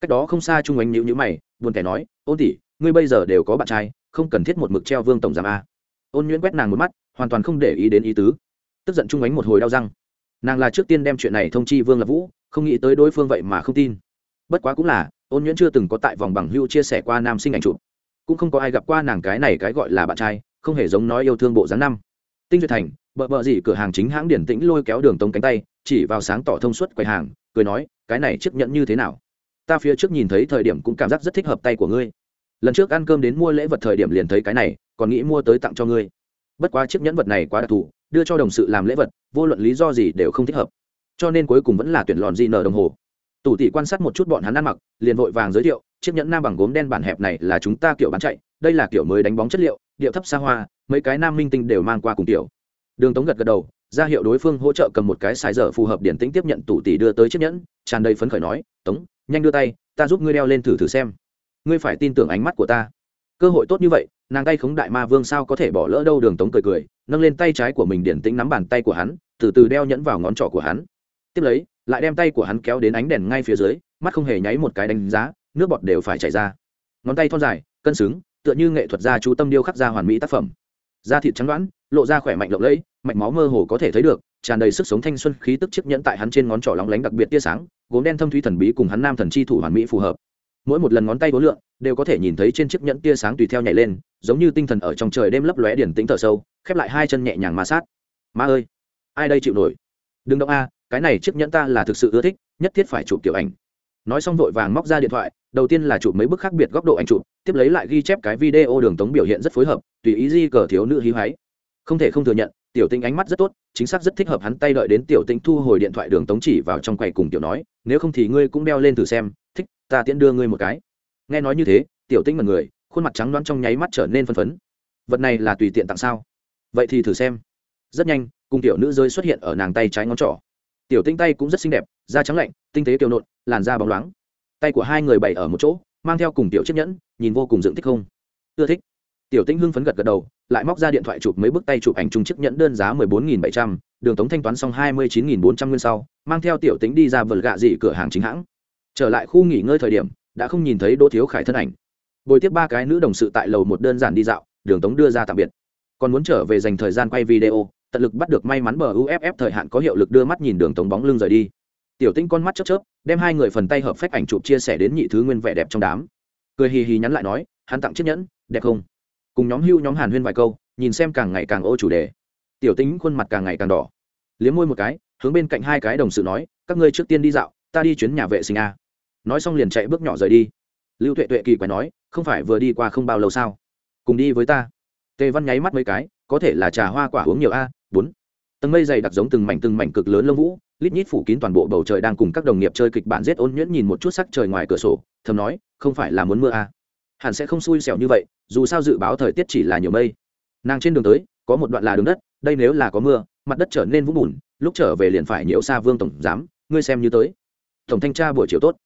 Cách đó không xa trung ánh nhữ nhữ mày, buồn kẻ nói, ôn tỷ, ngươi bây giờ đều có bạn trai, không cần thiết một mực treo vương tổng giám a. Ôn nhuyễn quét nàng một mắt, hoàn toàn không để ý đến ý tứ. Tức giận trung ánh một hồi đau răng. Nàng là trước tiên đem chuyện này thông chi vương lập vũ, không nghĩ tới đối phương vậy mà không tin. Bất quá cũng là, ôn nhuyễn chưa từng có tại vòng bằng hưu chia sẻ qua nam sinh ảnh chụp. Cũng không có ai gặp qua nàng cái này cái gọi là bạn trai, không hề giống nói yêu thương bộ dáng năm. Tinh duyệt thành bợ bợ gì cửa hàng chính hãng điển tĩnh lôi kéo đường tống cánh tay, chỉ vào sáng tỏ thông suốt quầy hàng, cười nói, cái này chiếc nhẫn như thế nào? Ta phía trước nhìn thấy thời điểm cũng cảm giác rất thích hợp tay của ngươi. Lần trước ăn cơm đến mua lễ vật thời điểm liền thấy cái này, còn nghĩ mua tới tặng cho ngươi. Bất quá chiếc nhẫn vật này quá đặc thù, đưa cho đồng sự làm lễ vật, vô luận lý do gì đều không thích hợp. Cho nên cuối cùng vẫn là tuyển lòn di nở đồng hồ. Tủ tỷ quan sát một chút bọn hắn ăn mặc, liền vội vàng giới thiệu, chiếc nhẫn nam bằng gốm đen bản hẹp này là chúng ta kiểu bán chạy, đây là kiểu mới đánh bóng chất liệu, điệu thấp xa hoa, mấy cái nam minh tinh đều mang qua cùng kiểu đường tống gật gật đầu, ra hiệu đối phương hỗ trợ cầm một cái xài dở phù hợp điển tính tiếp nhận tủ tỷ đưa tới chiếc nhẫn, tràn đầy phấn khởi nói, tống, nhanh đưa tay, ta giúp ngươi đeo lên thử thử xem. Ngươi phải tin tưởng ánh mắt của ta. Cơ hội tốt như vậy, nàng tay khống đại ma vương sao có thể bỏ lỡ đâu, đường tống cười cười, nâng lên tay trái của mình điển tĩnh nắm bàn tay của hắn, từ từ đeo nhẫn vào ngón trỏ của hắn. Tiếp lấy, lại đem tay của hắn kéo đến ánh đèn ngay phía dưới, mắt không hề nháy một cái đánh giá, nước bọt đều phải chảy ra. Ngón tay thon dài, cân xứng, tựa như nghệ thuật gia chú tâm điêu khắc ra hoàn mỹ tác phẩm. Da thịt trắng đoán lộ ra khỏe mạnh lộng lẫy, mạch máu mơ hồ có thể thấy được, tràn đầy sức sống thanh xuân khí tức chiếc nhẫn tại hắn trên ngón trỏ lóng lánh đặc biệt tia sáng, gốm đen thâm thúy thần bí cùng hắn nam thần chi thủ hoàn mỹ phù hợp. Mỗi một lần ngón tay vốn lượng, đều có thể nhìn thấy trên chiếc nhẫn tia sáng tùy theo nhảy lên, giống như tinh thần ở trong trời đêm lấp lóe điển tĩnh thở sâu, khép lại hai chân nhẹ nhàng ma sát. Ma ơi, ai đây chịu nổi? Đừng động a, cái này chiếc nhẫn ta là thực sự ưa thích, nhất thiết phải chụp kiểu ảnh. Nói xong vội vàng móc ra điện thoại, đầu tiên là chụp mấy bức khác biệt góc độ ảnh chụp, tiếp lấy lại ghi chép cái video đường tống biểu hiện rất phối hợp, tùy ý di cờ thiếu nữ hí hoáy không thể không thừa nhận, tiểu tinh ánh mắt rất tốt, chính xác rất thích hợp hắn tay đợi đến tiểu tinh thu hồi điện thoại đường tống chỉ vào trong quầy cùng tiểu nói, nếu không thì ngươi cũng đeo lên thử xem, thích, ta tiễn đưa ngươi một cái. Nghe nói như thế, tiểu tinh mật người, khuôn mặt trắng đoán trong nháy mắt trở nên phân phấn. Vật này là tùy tiện tặng sao? Vậy thì thử xem. Rất nhanh, cùng tiểu nữ rơi xuất hiện ở nàng tay trái ngón trỏ. Tiểu tinh tay cũng rất xinh đẹp, da trắng lạnh, tinh tế kiều nộn, làn da bóng loáng. Tay của hai người bày ở một chỗ, mang theo cùng tiểu chiếc nhẫn, nhìn vô cùng dựng thích không? Ưa thích tiểu Tĩnh hưng phấn gật gật đầu, lại móc ra điện thoại chụp mấy bức tay chụp ảnh chung chiếc nhẫn đơn giá mười bốn nghìn bảy trăm, đường tống thanh toán xong hai mươi chín nghìn bốn trăm nguyên sau, mang theo tiểu Tĩnh đi ra vờ gạ dị cửa hàng chính hãng. Trở lại khu nghỉ ngơi thời điểm, đã không nhìn thấy đỗ thiếu khải thân ảnh. Bồi tiếp ba cái nữ đồng sự tại lầu một đơn giản đi dạo, đường tống đưa ra tạm biệt. Còn muốn trở về dành thời gian quay video, tận lực bắt được may mắn bờ uff thời hạn có hiệu lực đưa mắt nhìn đường tống bóng lưng rời đi. Tiểu Tĩnh con mắt chớp chớp, đem hai người phần tay hợp phách ảnh chụp chia sẻ đến nhị thứ nguyên vẻ đẹp trong đám. Cười hì hì nhắn lại nói, hắn tặng chiếc nhẫn, đẹp không? Cùng nhóm hưu nhóm hàn huyên vài câu, nhìn xem càng ngày càng ô chủ đề. Tiểu tính khuôn mặt càng ngày càng đỏ. Liếm môi một cái, hướng bên cạnh hai cái đồng sự nói, các ngươi trước tiên đi dạo, ta đi chuyến nhà vệ sinh a. Nói xong liền chạy bước nhỏ rời đi. Lưu tuệ tuệ kỳ quái nói, không phải vừa đi qua không bao lâu sao? Cùng đi với ta. Tề văn nháy mắt mấy cái, có thể là trà hoa quả uống nhiều a, bốn. Tầng mây dày đặc giống từng mảnh từng mảnh cực lớn lông vũ, lít nhít phủ kín toàn bộ bầu trời đang cùng các đồng nghiệp chơi kịch bản giết ôn nhuyễn nhìn một chút sắc trời ngoài cửa sổ, thầm nói, không phải là muốn mưa à hẳn sẽ không xui xẻo như vậy, dù sao dự báo thời tiết chỉ là nhiều mây. Nàng trên đường tới, có một đoạn là đường đất, đây nếu là có mưa, mặt đất trở nên vũng bùn, lúc trở về liền phải nhiễu xa vương tổng giám, ngươi xem như tới. Tổng thanh tra buổi chiều tốt.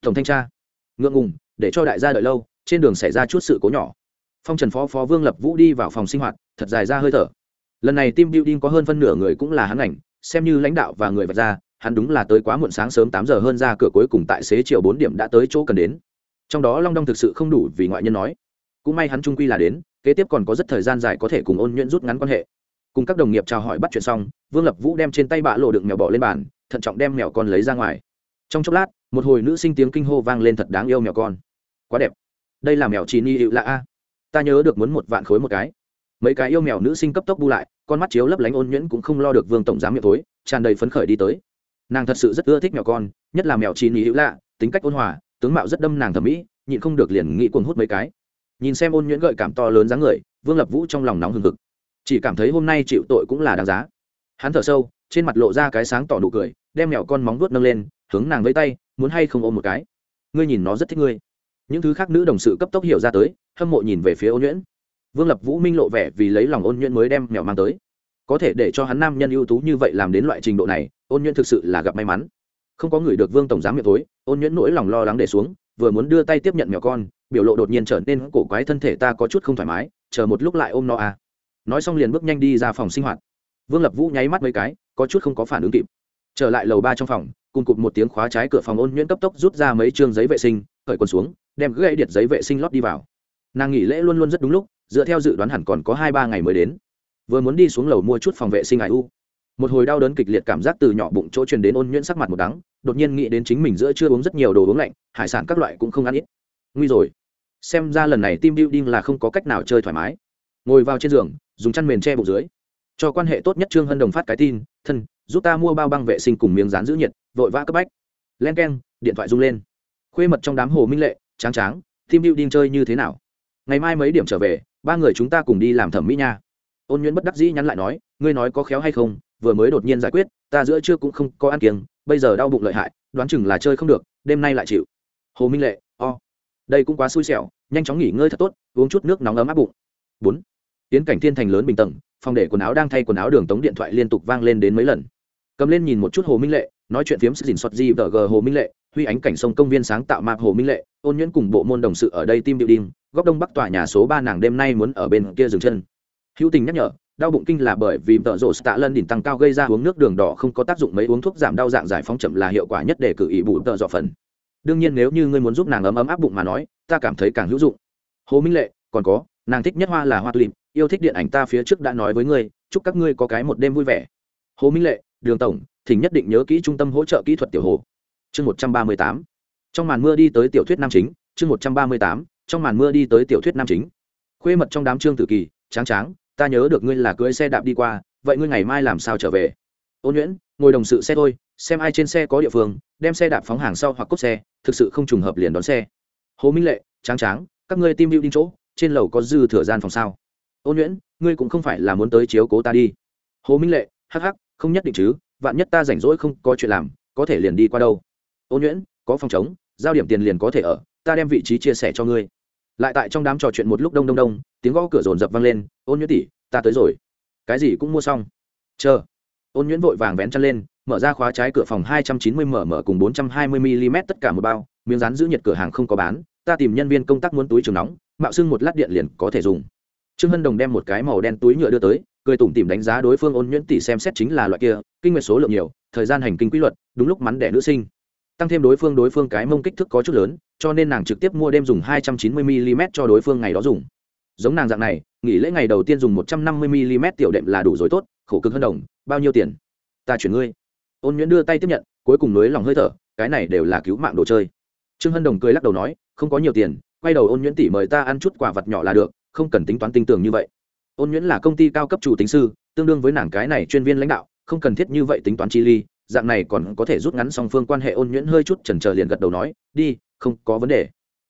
Tổng thanh tra. Ngượng ngùng, để cho đại gia đợi lâu, trên đường xảy ra chút sự cố nhỏ. Phong trần phó phó vương lập vũ đi vào phòng sinh hoạt, thật dài ra hơi thở. Lần này team building có hơn phân nửa người cũng là hắn ảnh, xem như lãnh đạo và người vạch ra, hắn đúng là tới quá muộn sáng sớm tám giờ hơn ra cửa cuối cùng tại xế chiều bốn điểm đã tới chỗ cần đến trong đó long đong thực sự không đủ vì ngoại nhân nói. Cũng may hắn trung quy là đến kế tiếp còn có rất thời gian dài có thể cùng ôn nhuyễn rút ngắn quan hệ. Cùng các đồng nghiệp chào hỏi bắt chuyện xong vương lập vũ đem trên tay bạ lộ đựng mèo bỏ lên bàn thận trọng đem mèo con lấy ra ngoài. Trong chốc lát một hồi nữ sinh tiếng kinh hô vang lên thật đáng yêu mèo con. Quá đẹp. Đây là mèo chỉ ni hiệu lạ a. Ta nhớ được muốn một vạn khối một cái. Mấy cái yêu mèo nữ sinh cấp tốc bu lại con mắt chiếu lấp lánh ôn nhuyễn cũng không lo được vương tổng giám miệng thối, tràn đầy phấn khởi đi tới. Nàng thật sự rất ưa thích mèo con nhất là mèo chín ni hữu lạ tính cách ôn hòa tướng mạo rất đâm nàng thẩm mỹ, nhịn không được liền nghĩ cuồng hút mấy cái. Nhìn xem ôn nhuyễn gợi cảm to lớn dáng người, vương lập vũ trong lòng nóng hừng hực. Chỉ cảm thấy hôm nay chịu tội cũng là đáng giá. Hắn thở sâu, trên mặt lộ ra cái sáng tỏ nụ cười, đem mèo con móng vuốt nâng lên, hướng nàng với tay, muốn hay không ôm một cái. Ngươi nhìn nó rất thích ngươi. Những thứ khác nữ đồng sự cấp tốc hiểu ra tới, hâm mộ nhìn về phía ôn nhuyễn. Vương lập vũ minh lộ vẻ vì lấy lòng ôn nhuyễn mới đem mèo mang tới. Có thể để cho hắn nam nhân ưu tú như vậy làm đến loại trình độ này, ôn nhuyễn thực sự là gặp may mắn không có người được vương tổng giám miệng tối ôn nhuyễn nỗi lòng lo lắng để xuống, vừa muốn đưa tay tiếp nhận mèo con, biểu lộ đột nhiên trở nên cổ quái thân thể ta có chút không thoải mái, chờ một lúc lại ôm nó à. nói xong liền bước nhanh đi ra phòng sinh hoạt. Vương lập vũ nháy mắt mấy cái, có chút không có phản ứng kịp. Trở lại lầu ba trong phòng, cùng cụt một tiếng khóa trái cửa phòng ôn nhuyễn cấp tốc rút ra mấy chương giấy vệ sinh khởi quần xuống, đem gãy điện giấy vệ sinh lót đi vào. Nàng nghỉ lễ luôn luôn rất đúng lúc, dựa theo dự đoán hẳn còn có hai ba ngày mới đến. Vừa muốn đi xuống lầu mua chút phòng vệ sinh ải u một hồi đau đớn kịch liệt cảm giác từ nhỏ bụng chỗ truyền đến ôn nhuyễn sắc mặt một đắng, đột nhiên nghĩ đến chính mình giữa chưa uống rất nhiều đồ uống lạnh, hải sản các loại cũng không ăn ít. Nguy rồi. Xem ra lần này tim building là không có cách nào chơi thoải mái. Ngồi vào trên giường, dùng chăn mền che bụng dưới. Cho quan hệ tốt nhất trương hân đồng phát cái tin, thân, giúp ta mua bao băng vệ sinh cùng miếng dán giữ nhiệt, vội vã cấp bách. Len k e n điện thoại rung lên. Khuê mật trong đám hồ minh lệ, tráng tráng tim building chơi như thế nào? Ngày mai mấy điểm trở về, ba người chúng ta cùng đi làm thẩm mỹ nha ôn nhuyễn bất đắc dĩ nhắn lại nói, ngươi nói có khéo hay không? Vừa mới đột nhiên giải quyết, ta giữa trưa cũng không có ăn kiêng, bây giờ đau bụng lợi hại, đoán chừng là chơi không được, đêm nay lại chịu. Hồ minh lệ, o、oh. đây cũng quá xui xẻo, nhanh chóng nghỉ ngơi thật tốt, uống chút nước nóng ấm áp bụng. Bốn, tiến cảnh thiên thành lớn bình tầng, phòng để quần áo đang thay quần áo đường tống điện thoại liên tục vang lên đến mấy lần. Cầm lên nhìn một chút hồ minh lệ, nói chuyện phiếm sức dình xót di vợ g hồ minh lệ, huy ánh cảnh sông công viên sáng tạo mạc hồ minh lệ, ôn nhuyễn cùng bộ môn đồng sự ở đây tim điệu đinh góc đông bắc tòa nhà số ba nàng đêm nay muốn ở bên kia dừng chân hữu tình nhắc nhở, đau bụng kinh là bởi vì tợ rổ tạ lân đỉnh tăng cao gây ra uống nước đường đỏ không có tác dụng mấy uống thuốc giảm đau dạng giải phóng chậm là hiệu quả nhất để cử ý bù tợ dọ phần. Đương nhiên nếu như ngươi muốn giúp nàng ấm ấm áp bụng mà nói, ta cảm thấy càng hữu dụng. Hồ minh lệ, còn có, nàng thích nhất hoa là hoa tulip yêu thích điện ảnh ta phía trước đã nói với ngươi, chúc các ngươi có cái một đêm vui vẻ. Hồ minh lệ, đường tổng, thỉnh nhất định nhớ kỹ trung tâm hỗ trợ kỹ thuật tiểu hồ. Chương một trăm ba mươi tám. Trong màn mưa đi tới tiểu thuyết nam chính, chương một trăm ba mươi tám, trong màn mưa đi tới tiểu thuyết nam chính. Khuê mật trong đám trương tử kỳ, tráng tráng ta nhớ được ngươi là cưới xe đạp đi qua, vậy ngươi ngày mai làm sao trở về? Ôn nhuyễn, ngồi đồng sự xe thôi, xem ai trên xe có địa phương, đem xe đạp phóng hàng sau hoặc cốt xe, thực sự không trùng hợp liền đón xe. Hồ minh lệ, tráng tráng, các ngươi tim hữu đi chỗ, trên lầu có dư thừa gian phòng sao? Ôn nhuyễn, ngươi cũng không phải là muốn tới chiếu cố ta đi. Hồ minh lệ, hắc hắc, không nhất định chứ, vạn nhất ta rảnh rỗi không có chuyện làm, có thể liền đi qua đâu. Ôn nhuyễn, có phòng chống giao điểm tiền liền có thể ở, ta đem vị trí chia sẻ cho ngươi lại tại trong đám trò chuyện một lúc đông đông đông, tiếng gõ cửa rồn rập vang lên, ôn nhuyễn tỷ, ta tới rồi. Cái gì cũng mua xong. Chờ. Ôn nhuyễn vội vàng vén chân lên, mở ra khóa trái cửa phòng hai trăm chín mươi mm cùng bốn trăm hai mươi mm tất cả một bao, miếng rán giữ nhiệt cửa hàng không có bán, ta tìm nhân viên công tác muốn túi trường nóng, mạo xưng một lát điện liền có thể dùng. Trương hân đồng đem một cái màu đen túi nhựa đưa tới, cười tủm tìm đánh giá đối phương ôn nhuyễn tỷ xem xét chính là loại kia, kinh nguyệt số lượng nhiều, thời gian hành kinh quy luật, đúng lúc mắn đẻ nữ sinh tăng thêm đối phương đối phương cái mông kích thước có chút lớn, cho nên nàng trực tiếp mua đêm dùng hai trăm chín mươi mm cho đối phương ngày đó dùng. Giống nàng dạng này, nghỉ lễ ngày đầu tiên dùng một trăm năm mươi mm tiểu đệm là đủ rồi tốt, khổ cực hơn đồng, bao nhiêu tiền? Ta chuyển ngươi. Ôn nhuyễn đưa tay tiếp nhận, cuối cùng nới lòng hơi thở, cái này đều là cứu mạng đồ chơi. Trương hân đồng cười lắc đầu nói, không có nhiều tiền, quay đầu ôn nhuyễn tỷ mời ta ăn chút quả vật nhỏ là được, không cần tính toán tinh tường như vậy. Ôn nhuyễn là công ty cao cấp chủ tính sư, tương đương với nàng cái này chuyên viên lãnh đạo, không cần thiết như vậy tính toán chi ly dạng này còn có thể rút ngắn song phương quan hệ ôn nhuyễn hơi chút chần chờ liền gật đầu nói, đi, không có vấn đề.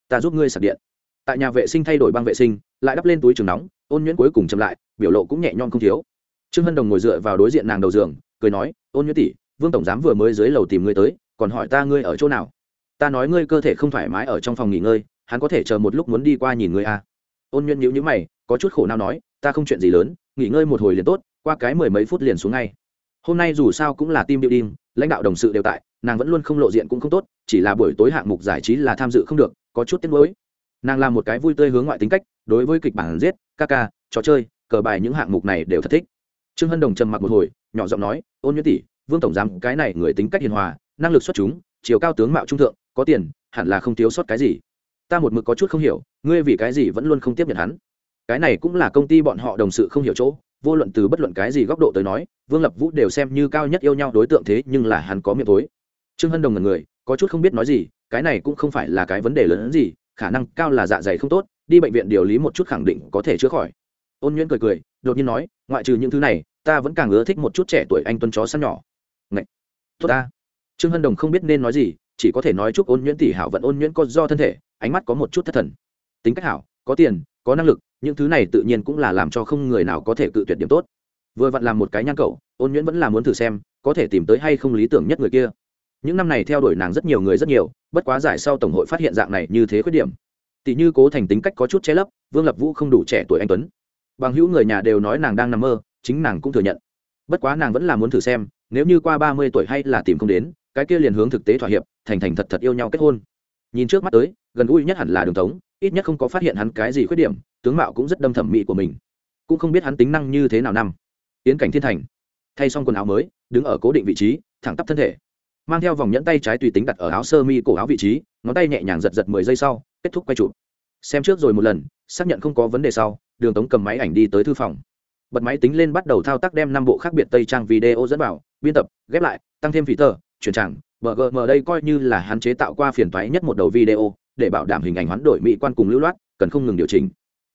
Ta giúp ngươi sạc điện. Tại nhà vệ sinh thay đổi băng vệ sinh, lại đắp lên túi trường nóng, ôn nhuyễn cuối cùng chậm lại, biểu lộ cũng nhẹ nhõm không thiếu. Trương hân đồng ngồi dựa vào đối diện nàng đầu giường, cười nói, ôn nhuyễn tỷ, vương tổng giám vừa mới dưới lầu tìm ngươi tới, còn hỏi ta ngươi ở chỗ nào? Ta nói ngươi cơ thể không thoải mái ở trong phòng nghỉ ngơi, hắn có thể chờ một lúc muốn đi qua nhìn ngươi à. ôn nhuyễn nhíu nhíu mày, có chút khổ nào nói, ta không chuyện gì lớn, nghỉ ngơi một hồi liền tốt, qua cái mười mấy phút liền xuống ngay hôm nay dù sao cũng là team building, lãnh đạo đồng sự đều tại, nàng vẫn luôn không lộ diện cũng không tốt, chỉ là buổi tối hạng mục giải trí là tham dự không được, có chút tiếc nuối. Nàng làm một cái vui tươi hướng ngoại tính cách, đối với kịch bản giết, ca ca, trò chơi, cờ bài những hạng mục này đều thật thích. Trương hân đồng trầm mặc một hồi, nhỏ giọng nói, ôn nhuyễn tỷ, vương tổng giám, cái này người tính cách hiền hòa, năng lực xuất chúng, chiều cao tướng mạo trung thượng, có tiền, hẳn là không thiếu sót cái gì. Ta một mực có chút không hiểu, ngươi vì cái gì vẫn luôn không tiếp nhận hắn? Cái này cũng là công ty bọn họ đồng sự không hiểu chỗ vô luận từ bất luận cái gì góc độ tới nói, vương lập vũ đều xem như cao nhất yêu nhau đối tượng thế nhưng là hắn có miệng tối trương hân đồng là người, có chút không biết nói gì, cái này cũng không phải là cái vấn đề lớn hơn gì, khả năng cao là dạ dày không tốt, đi bệnh viện điều lý một chút khẳng định có thể chữa khỏi. Ôn nhuyễn cười cười, đột nhiên nói, ngoại trừ những thứ này, ta vẫn càng ưa thích một chút trẻ tuổi anh tuân chó săn nhỏ. Ngậy! tốt ta. Trương hân đồng không biết nên nói gì, chỉ có thể nói chúc ôn nhuyễn tỷ hảo vận ôn nhuyễn có do thân thể, ánh mắt có một chút thất thần. Tính cách hảo, có tiền, có năng lực những thứ này tự nhiên cũng là làm cho không người nào có thể cự tuyệt điểm tốt. Vừa vặn làm một cái nhang cậu, ôn nhuyễn vẫn là muốn thử xem, có thể tìm tới hay không lý tưởng nhất người kia. Những năm này theo đuổi nàng rất nhiều người rất nhiều, bất quá giải sau tổng hội phát hiện dạng này như thế khuyết điểm. Tỷ như cố thành tính cách có chút che lấp, vương lập vũ không đủ trẻ tuổi anh tuấn. Bằng hữu người nhà đều nói nàng đang nằm mơ, chính nàng cũng thừa nhận. Bất quá nàng vẫn là muốn thử xem, nếu như qua ba mươi tuổi hay là tìm không đến, cái kia liền hướng thực tế thỏa hiệp, thành thành thật thật yêu nhau kết hôn. Nhìn trước mắt tới, gần gũi nhất hẳn là đường tống, ít nhất không có phát hiện hắn cái gì khuyết điểm tướng mạo cũng rất đâm thẩm mỹ của mình. Cũng không biết hắn tính năng như thế nào năm. Tiến cảnh thiên thành. Thay xong quần áo mới, đứng ở cố định vị trí, thẳng tắp thân thể. Mang theo vòng nhẫn tay trái tùy tính đặt ở áo sơ mi cổ áo vị trí, ngón tay nhẹ nhàng giật giật mười giây sau, kết thúc quay chụp. Xem trước rồi một lần, xác nhận không có vấn đề sau, đường tống cầm máy ảnh đi tới thư phòng. Bật máy tính lên bắt đầu thao tác đem năm bộ khác biệt tây trang video dẫn vào, biên tập, ghép lại, tăng thêm phí tờ chuyển chẳng bgm đây coi như là hắn chế tạo qua phiền thoái nhất một đầu video, để bảo đảm hình ảnh hoán đổi mỹ quan cùng lưu loát, cần không ngừng điều chỉnh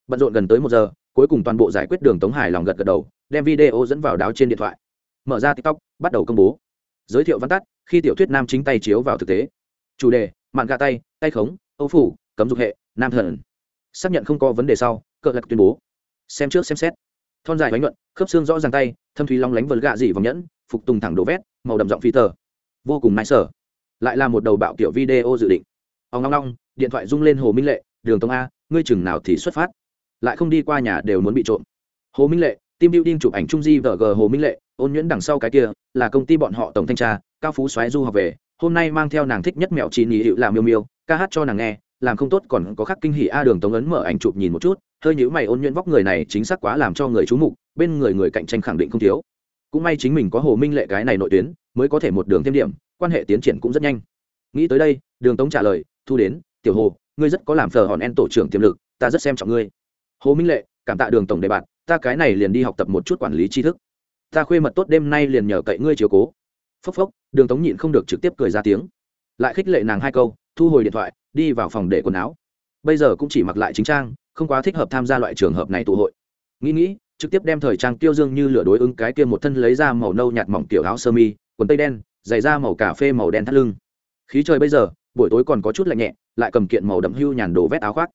bận rộn gần tới một giờ, cuối cùng toàn bộ giải quyết đường tống Hải lòng gật gật đầu, đem video dẫn vào đáo trên điện thoại. Mở ra tiktok, bắt đầu công bố. Giới thiệu văn tắt, khi tiểu thuyết nam chính tay chiếu vào thực tế. Chủ đề, mạn gà tay tay khống, âu phủ, cấm dục hệ, nam thần. Xác nhận không có vấn đề sau cỡ lạc tuyên bố. Xem trước xem xét. Thon dài bánh nhuận, khớp xương rõ ràng tay, thâm thúy long lánh vật gạ dị vòng nhẫn, phục tùng thẳng đổ vét, màu đậm giọng phi tờ. Vô cùng nãi sở. Lại là một đầu bạo kiểu video dự định. Ông ngong ngong điện thoại rung lên hồ minh lệ, đường Tống a, ngươi chừng nào thì xuất phát? Lại không đi qua nhà đều muốn bị trộm. Hồ minh lệ, team building chụp ảnh trung di vg hồ minh lệ, ôn nhuyễn đằng sau cái kia, là công ty bọn họ tổng thanh tra, cao phú xoáy du học về, hôm nay mang theo nàng thích nhất mẹo chị nhị hiệu làm miêu miêu, ca hát cho nàng nghe, làm không tốt còn có khắc kinh hỉ a đường tống ấn mở ảnh chụp nhìn một chút, hơi nhữ mày ôn nhuyễn vóc người này chính xác quá làm cho người chú mục, bên người người cạnh tranh khẳng định không thiếu. Cũng may chính mình có hồ minh lệ cái này nội tuyến, mới có thể một đường thêm điểm, quan hệ tiến triển cũng rất nhanh. Nghĩ tới đây, đường tống trả lời, thu đến, tiểu hồ, ngươi rất có làm phờ hòn en tổ trưởng tiềm lực, ta rất xem trọng ngươi hồ minh lệ, cảm tạ đường tổng đề bạn ta cái này liền đi học tập một chút quản lý tri thức. Ta khuê mật tốt đêm nay liền nhờ cậy ngươi chiều cố. Phốc phốc, đường tống nhịn không được trực tiếp cười ra tiếng. Lại khích lệ nàng hai câu, thu hồi điện thoại, đi vào phòng để quần áo. Bây giờ cũng chỉ mặc lại chính trang, không quá thích hợp tham gia loại trường hợp này tụ hội. Nghĩ nghĩ, trực tiếp đem thời trang tiêu dương như lửa đối ứng cái kia một thân lấy ra màu nâu nhạt mỏng kiểu áo sơ mi, quần tây đen, giày da màu cà phê màu đen thắt lưng. Khí trời bây giờ, buổi tối còn có chút lạnh nhẹ, lại cầm kiện màu đậm hưu nhàn đồ vét áo khoác.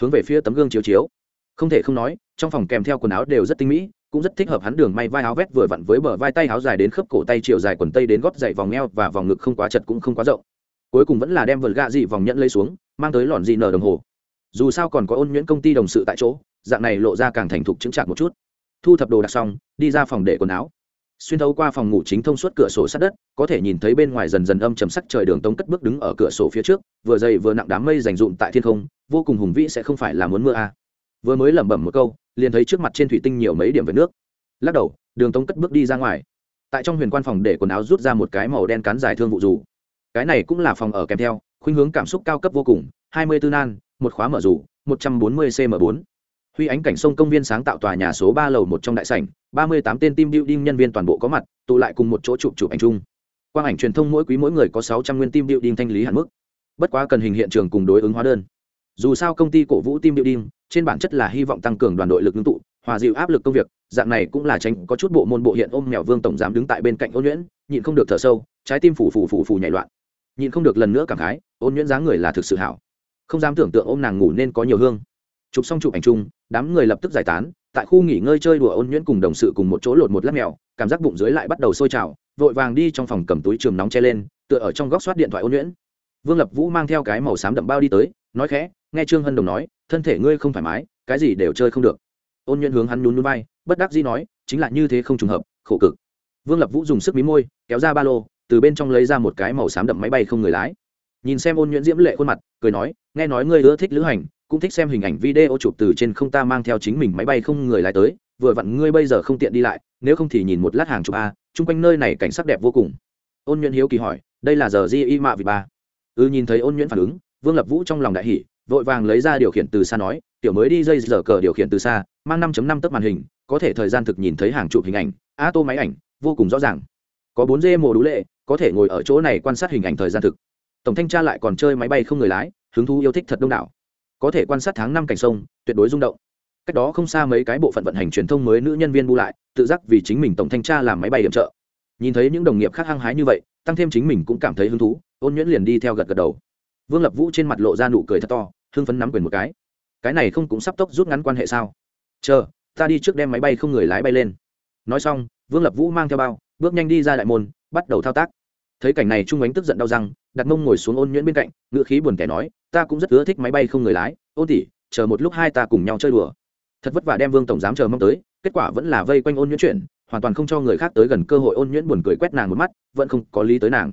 Hướng về phía tấm gương chiếu chiếu không thể không nói, trong phòng kèm theo quần áo đều rất tinh mỹ, cũng rất thích hợp hắn đường may vai áo vét vừa vặn với bờ vai tay áo dài đến khớp cổ tay chiều dài quần tây đến gót dày vòng eo và vòng ngực không quá chật cũng không quá rộng. Cuối cùng vẫn là đem vợt gạ dị vòng nhẫn lấy xuống, mang tới lọn dị nở đồng hồ. Dù sao còn có ôn nhuyễn công ty đồng sự tại chỗ, dạng này lộ ra càng thành thục chứng trạng một chút. Thu thập đồ đặt xong, đi ra phòng để quần áo. Xuyên thấu qua phòng ngủ chính thông suốt cửa sổ sát đất, có thể nhìn thấy bên ngoài dần dần âm chầm sắc trời đường tống cất bước đứng ở cửa sổ phía trước, vừa dày vừa nặng đám mây dành dụm tại thiên không, vô cùng hùng vĩ sẽ không phải là muốn mưa à vừa mới lẩm bẩm một câu, liền thấy trước mặt trên thủy tinh nhiều mấy điểm vệt nước. Lắc đầu, đường tống cất bước đi ra ngoài. Tại trong huyền quan phòng để quần áo rút ra một cái màu đen cán dài thương vụ dù. Cái này cũng là phòng ở kèm theo, khuynh hướng cảm xúc cao cấp vô cùng, hai mươi tư nan, một khóa mở rủ một trăm bốn mươi cm bốn. Huy ánh cảnh sông công viên sáng tạo tòa nhà số ba lầu một trong đại sảnh, ba mươi tám tên team building nhân viên toàn bộ có mặt, tụ lại cùng một chỗ chụp chụp ảnh chung. Quang ảnh truyền thông mỗi quý mỗi người có sáu trăm nguyên team building thanh lý hạn mức. Bất quá cần hình hiện trường cùng đối ứng hóa đơn. Dù sao công ty cổ vũ team building trên bản chất là hy vọng tăng cường đoàn đội lực ngưng tụ, hòa dịu áp lực công việc, dạng này cũng là tránh có chút bộ môn bộ hiện ôm mèo vương tổng giám đứng tại bên cạnh ôn nhuyễn, nhịn không được thở sâu, trái tim phủ phủ phủ phủ nhảy loạn. Nhịn không được lần nữa cảm khái, ôn nhuyễn dáng người là thực sự hảo. Không dám tưởng tượng ôm nàng ngủ nên có nhiều hương. Chụp xong chụp ảnh chung, đám người lập tức giải tán, tại khu nghỉ ngơi chơi đùa ôn nhuyễn cùng đồng sự cùng một chỗ lột một lát mèo, cảm giác bụng dưới lại bắt đầu sôi trào, vội vàng đi trong phòng cầm túi trường nóng che lên, tựa ở trong góc soát điện thoại ôn nhuyễn. Vương lập vũ mang theo cái màu xám đậm bao đi tới, nói khẽ, nghe trương hân đồng nói thân thể ngươi không thoải mái cái gì đều chơi không được. Ôn nhuyễn hướng hắn nhún núi bay bất đắc dĩ nói chính là như thế không trùng hợp khổ cực. Vương lập vũ dùng sức mí môi kéo ra ba lô từ bên trong lấy ra một cái màu xám đậm máy bay không người lái. Nhìn xem ôn nhuyễn diễm lệ khuôn mặt cười nói nghe nói ngươi ưa thích lữ hành cũng thích xem hình ảnh video chụp từ trên không ta mang theo chính mình máy bay không người lái tới vừa vặn ngươi bây giờ không tiện đi lại nếu không thì nhìn một lát hàng chụp a chung quanh nơi này cảnh sắc đẹp vô cùng. Ôn nhuyễn hiếu kỳ hỏi đây là giờ di y mạ vị ba. Ư ừ, nhìn thấy ôn nhuyễn phản ứng vương lập vũ trong lòng đại hỷ vội vàng lấy ra điều khiển từ xa nói, tiểu mới đi dây giờ cờ điều khiển từ xa, mang năm năm tấc màn hình, có thể thời gian thực nhìn thấy hàng chụp hình ảnh, a tô máy ảnh, vô cùng rõ ràng. Có bốn dê mồ đũ lệ, có thể ngồi ở chỗ này quan sát hình ảnh thời gian thực. Tổng thanh tra lại còn chơi máy bay không người lái, hứng thú yêu thích thật đông đảo. Có thể quan sát tháng năm cảnh sông, tuyệt đối rung động. Cách đó không xa mấy cái bộ phận vận hành truyền thông mới nữ nhân viên bu lại, tự giác vì chính mình tổng thanh tra làm máy bay điểm trợ. Nhìn thấy những đồng nghiệp khác hăng hái như vậy, tăng thêm chính mình cũng cảm thấy hứng thú, ôn nhuyễn liền đi theo gật gật đầu vương lập vũ trên mặt lộ ra nụ cười thật to, hưng phấn nắm quyền một cái. Cái này không cũng sắp tốc rút ngắn quan hệ sao? Chờ, ta đi trước đem máy bay không người lái bay lên. Nói xong, vương lập vũ mang theo bao, bước nhanh đi ra đại môn, bắt đầu thao tác. Thấy cảnh này trung ánh tức giận đau răng, đặt mông ngồi xuống ôn nhuyễn bên cạnh ngựa khí buồn kẻ nói, ta cũng rất ưa thích máy bay không người lái. Ôn tỉ chờ một lúc hai ta cùng nhau chơi đùa. Thật vất vả đem vương tổng giám chờ mong tới, kết quả vẫn là vây quanh ôn nhuyễn chuyện, hoàn toàn không cho người khác tới gần cơ hội ôn nhuyễn buồn cười quét nàng một mắt, vẫn không có lý tới nàng.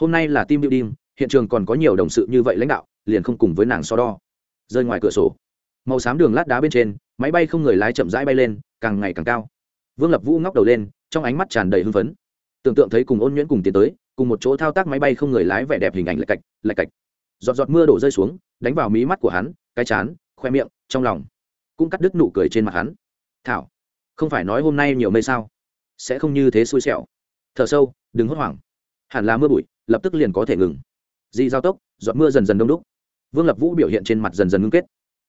Hôm nay là team building hiện trường còn có nhiều đồng sự như vậy lãnh đạo, liền không cùng với nàng so đo. Rơi ngoài cửa sổ. Màu xám đường lát đá bên trên, máy bay không người lái chậm rãi bay lên, càng ngày càng cao. Vương lập vũ ngóc đầu lên, trong ánh mắt tràn đầy hưng phấn. Tưởng tượng thấy cùng ôn nhuyễn cùng tiến tới, cùng một chỗ thao tác máy bay không người lái vẻ đẹp hình ảnh lạch cạch lạch cạch. Giọt giọt mưa đổ rơi xuống, đánh vào mí mắt của hắn, cái chán, khoe miệng, trong lòng cũng cắt đứt nụ cười trên mặt hắn. Thảo, không phải nói hôm nay nhiều mây sao? Sẽ không như thế xui xẻo. Thở sâu, đừng hốt hoảng. Hẳn là mưa bụi, lập tức liền có thể ngừng di giao tốc, giọt mưa dần dần đông đúc. Vương lập vũ biểu hiện trên mặt dần dần ngưng kết.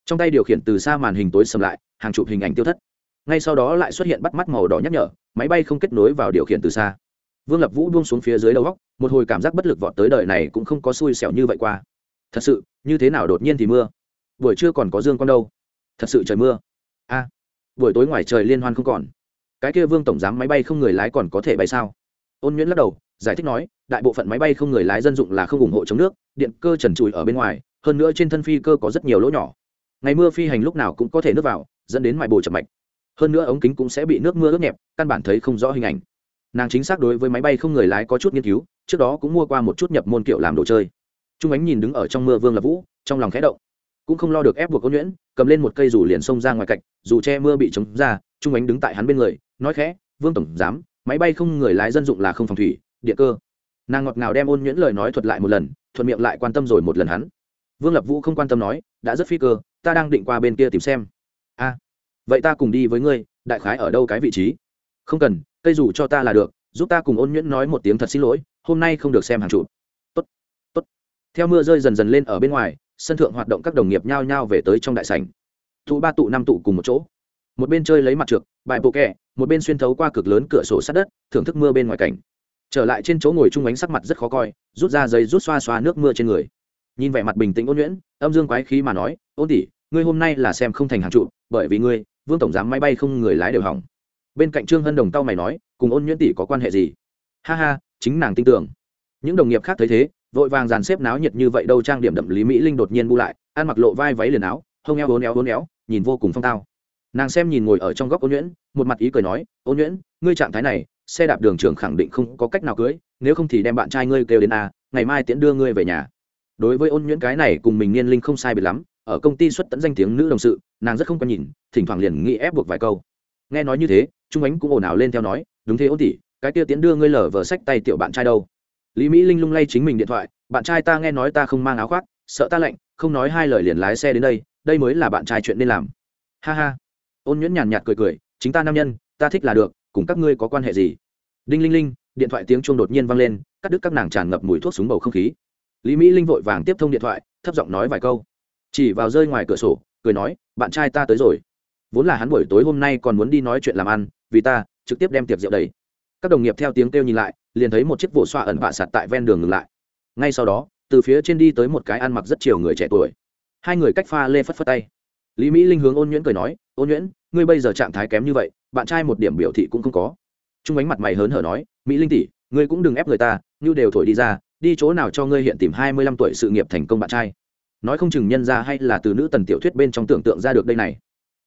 Trong tay điều khiển từ xa màn hình tối sầm lại, hàng chục hình ảnh tiêu thất. Ngay sau đó lại xuất hiện bắt mắt màu đỏ nhắc nhở, máy bay không kết nối vào điều khiển từ xa. Vương lập vũ buông xuống phía dưới đầu góc một hồi cảm giác bất lực vọt tới đời này cũng không có xui xẻo như vậy qua. Thật sự, như thế nào đột nhiên thì mưa? Buổi trưa còn có dương con đâu? Thật sự trời mưa. A, buổi tối ngoài trời liên hoan không còn. Cái kia vương tổng giám máy bay không người lái còn có thể bay sao? Ôn nhuyễn lắc đầu giải thích nói, đại bộ phận máy bay không người lái dân dụng là không ủng hộ chống nước, điện cơ trần trụi ở bên ngoài, hơn nữa trên thân phi cơ có rất nhiều lỗ nhỏ. Ngày mưa phi hành lúc nào cũng có thể nước vào, dẫn đến mại bồ chập mạch. Hơn nữa ống kính cũng sẽ bị nước mưa ướt nhẹp, căn bản thấy không rõ hình ảnh. Nàng chính xác đối với máy bay không người lái có chút nghiên cứu, trước đó cũng mua qua một chút nhập môn kiểu làm đồ chơi. Trung ánh nhìn đứng ở trong mưa vương lập vũ, trong lòng khẽ động. Cũng không lo được ép buộc ôn nhuyễn, cầm lên một cây dù liền xông ra ngoài cạnh, dù che mưa bị chống ra, trung ánh đứng tại hắn bên người, nói khẽ, vương tổng giám, máy bay không người lái dân dụng là không phòng thủy điện cơ. Nàng ngọt ngào đem ôn nhuyễn lời nói thuật lại một lần, thuận miệng lại quan tâm rồi một lần hắn. Vương lập vũ không quan tâm nói, đã rất phi cơ, ta đang định qua bên kia tìm xem. A, vậy ta cùng đi với ngươi, đại khái ở đâu cái vị trí? Không cần, cây dù cho ta là được, giúp ta cùng ôn nhuyễn nói một tiếng thật xin lỗi, hôm nay không được xem hàng chụp. Tốt tốt. Theo mưa rơi dần dần lên ở bên ngoài, sân thượng hoạt động các đồng nghiệp nhao nhao về tới trong đại sảnh. Tụ ba tụ năm tụ cùng một chỗ. Một bên chơi lấy mặt trượt bài bộ kẹ, một bên xuyên thấu qua cực lớn cửa sổ sát đất, thưởng thức mưa bên ngoài cảnh trở lại trên chỗ ngồi chung ánh sắc mặt rất khó coi, rút ra giấy rút xoa xoa nước mưa trên người. Nhìn vẻ mặt bình tĩnh ôn nhuyễn, âm dương quái khí mà nói, ôn tỷ, ngươi hôm nay là xem không thành hàng trụ, bởi vì ngươi, vương tổng giám máy bay không người lái đều hỏng. Bên cạnh trương hân đồng tao mày nói, cùng ôn nhuyễn tỷ có quan hệ gì? Ha ha, chính nàng tin tưởng. Những đồng nghiệp khác thấy thế, vội vàng dàn xếp náo nhiệt như vậy đâu trang điểm đậm lý mỹ linh đột nhiên bu lại, ăn mặc lộ vai váy liền áo, hông eo hốn éo hốn éo, nhìn vô cùng phong tao. Nàng xem nhìn ngồi ở trong góc ôn nhuyễn, một mặt ý cười nói, ôn nhuyễn, ngươi trạng thái này xe đạp đường trường khẳng định không có cách nào cưới, nếu không thì đem bạn trai ngươi kêu đến a, ngày mai tiễn đưa ngươi về nhà. Đối với ôn nhuyễn cái này cùng mình niên linh không sai biệt lắm, ở công ty xuất tận danh tiếng nữ đồng sự, nàng rất không có nhìn, thỉnh thoảng liền nghĩ ép buộc vài câu. Nghe nói như thế, trung ánh cũng ồn ào lên theo nói, đúng thế ôn tỷ, cái kia tiến đưa ngươi lở vờ sách tay tiểu bạn trai đâu? Lý mỹ linh lung lay chính mình điện thoại, bạn trai ta nghe nói ta không mang áo khoác, sợ ta lạnh, không nói hai lời liền lái xe đến đây đây mới là bạn trai chuyện nên làm. Ha ha. Ôn nhuyễn nhàn nhạt cười cười, chính ta nam nhân, ta thích là được cùng các ngươi có quan hệ gì? Đinh linh linh, điện thoại tiếng chuông đột nhiên vang lên, cắt đứt các nàng tràn ngập mùi thuốc súng bầu không khí. Lý mỹ linh vội vàng tiếp thông điện thoại, thấp giọng nói vài câu. Chỉ vào rơi ngoài cửa sổ, cười nói, bạn trai ta tới rồi. Vốn là hắn buổi tối hôm nay còn muốn đi nói chuyện làm ăn, vì ta, trực tiếp đem tiệc rượu đầy. Các đồng nghiệp theo tiếng kêu nhìn lại, liền thấy một chiếc vỗ xoa ẩn vạ sạt tại ven đường ngừng lại. Ngay sau đó, từ phía trên đi tới một cái ăn mặc rất chiều người trẻ tuổi. Hai người cách pha lê phất phất tay lý mỹ linh hướng ôn nhuyễn cười nói, ôn nhuyễn, ngươi bây giờ trạng thái kém như vậy, bạn trai một điểm biểu thị cũng không có. Trung ánh mặt mày hớn hở nói, mỹ linh tỷ, ngươi cũng đừng ép người ta, như đều thổi đi ra, đi chỗ nào cho ngươi hiện tìm hai mươi lăm tuổi sự nghiệp thành công bạn trai. Nói không chừng nhân ra hay là từ nữ tần tiểu thuyết bên trong tưởng tượng ra được đây này.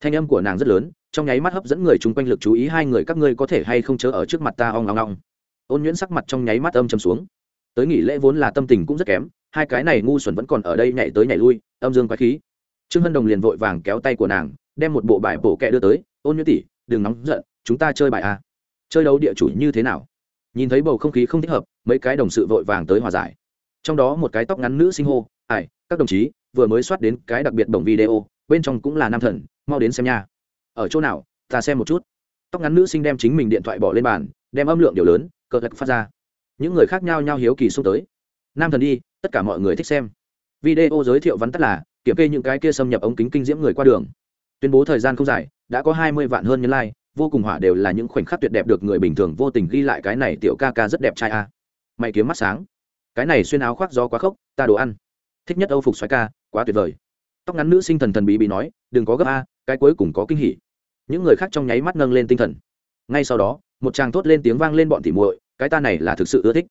Thanh âm của nàng rất lớn, trong nháy mắt hấp dẫn người chung quanh lực chú ý hai người các ngươi có thể hay không chớ ở trước mặt ta ong ong ong. Ôn nhuyễn sắc mặt trong nháy mắt âm châm xuống. Tới nghỉ lễ vốn là tâm tình cũng rất kém, hai cái này ngu xuẩn vẫn còn ở đây nhảy tới nhảy lui, âm dương quái khí trương hân đồng liền vội vàng kéo tay của nàng đem một bộ bài bổ kẹ đưa tới ôn nhuyễn tỷ đừng nóng giận chúng ta chơi bài a. Chơi đấu địa chủ như thế nào? Nhìn thấy bầu không khí không thích hợp mấy cái đồng sự vội vàng tới hòa giải. Trong đó một cái tóc ngắn nữ sinh hô Ải, các đồng chí vừa mới soát đến cái đặc biệt đồng video bên trong cũng là nam thần mau đến xem nha. Ở chỗ nào ta xem một chút. Tóc ngắn nữ sinh đem chính mình điện thoại bỏ lên bàn đem âm lượng điều lớn cờ lật phát ra. Những người khác nhau nhau hiếu kỳ xông tới. Nam thần đi tất cả mọi người thích xem. Video giới thiệu vắn tắt là kiểm kê những cái kia xâm nhập ống kính kinh diễm người qua đường. Tuyên bố thời gian không dài đã có hai mươi vạn hơn nhân lai、like, vô cùng hỏa đều là những khoảnh khắc tuyệt đẹp được người bình thường vô tình ghi lại cái này tiểu ca ca rất đẹp trai a. Mày kiếm mắt sáng. Cái này xuyên áo khoác gió quá khốc ta đồ ăn. Thích nhất âu phục xoáy ca quá tuyệt vời. Tóc ngắn nữ sinh thần thần bí bí nói đừng có gấp a cái cuối cùng có kinh hỉ. Những người khác trong nháy mắt nâng lên tinh thần. Ngay sau đó một chàng thốt lên tiếng vang lên bọn tỉ muội cái ta này là thực sự ưa thích.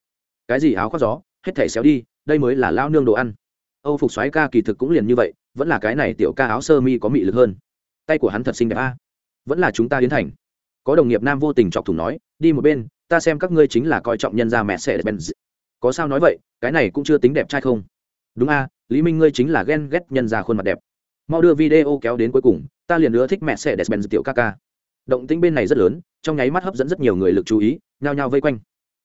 Cái gì áo khoác gió hết thể xéo đi đây mới là lao nương đồ ăn âu phục xoáy ca kỳ thực cũng liền như vậy, vẫn là cái này tiểu ca áo sơ mi có mị lực hơn. Tay của hắn thật xinh đẹp a. Vẫn là chúng ta đến thành. Có đồng nghiệp nam vô tình chọc thủng nói, đi một bên, ta xem các ngươi chính là coi trọng nhân gia mẹ sẽ bên. có sao nói vậy, cái này cũng chưa tính đẹp trai không? Đúng a, lý minh ngươi chính là ghen ghét nhân gia khuôn mặt đẹp. Mau đưa video kéo đến cuối cùng, ta liền nữa thích mẹ sẽ đẹp bên tiểu ca ca. Động tĩnh bên này rất lớn, trong nháy mắt hấp dẫn rất nhiều người lực chú ý, nhao nhao vây quanh.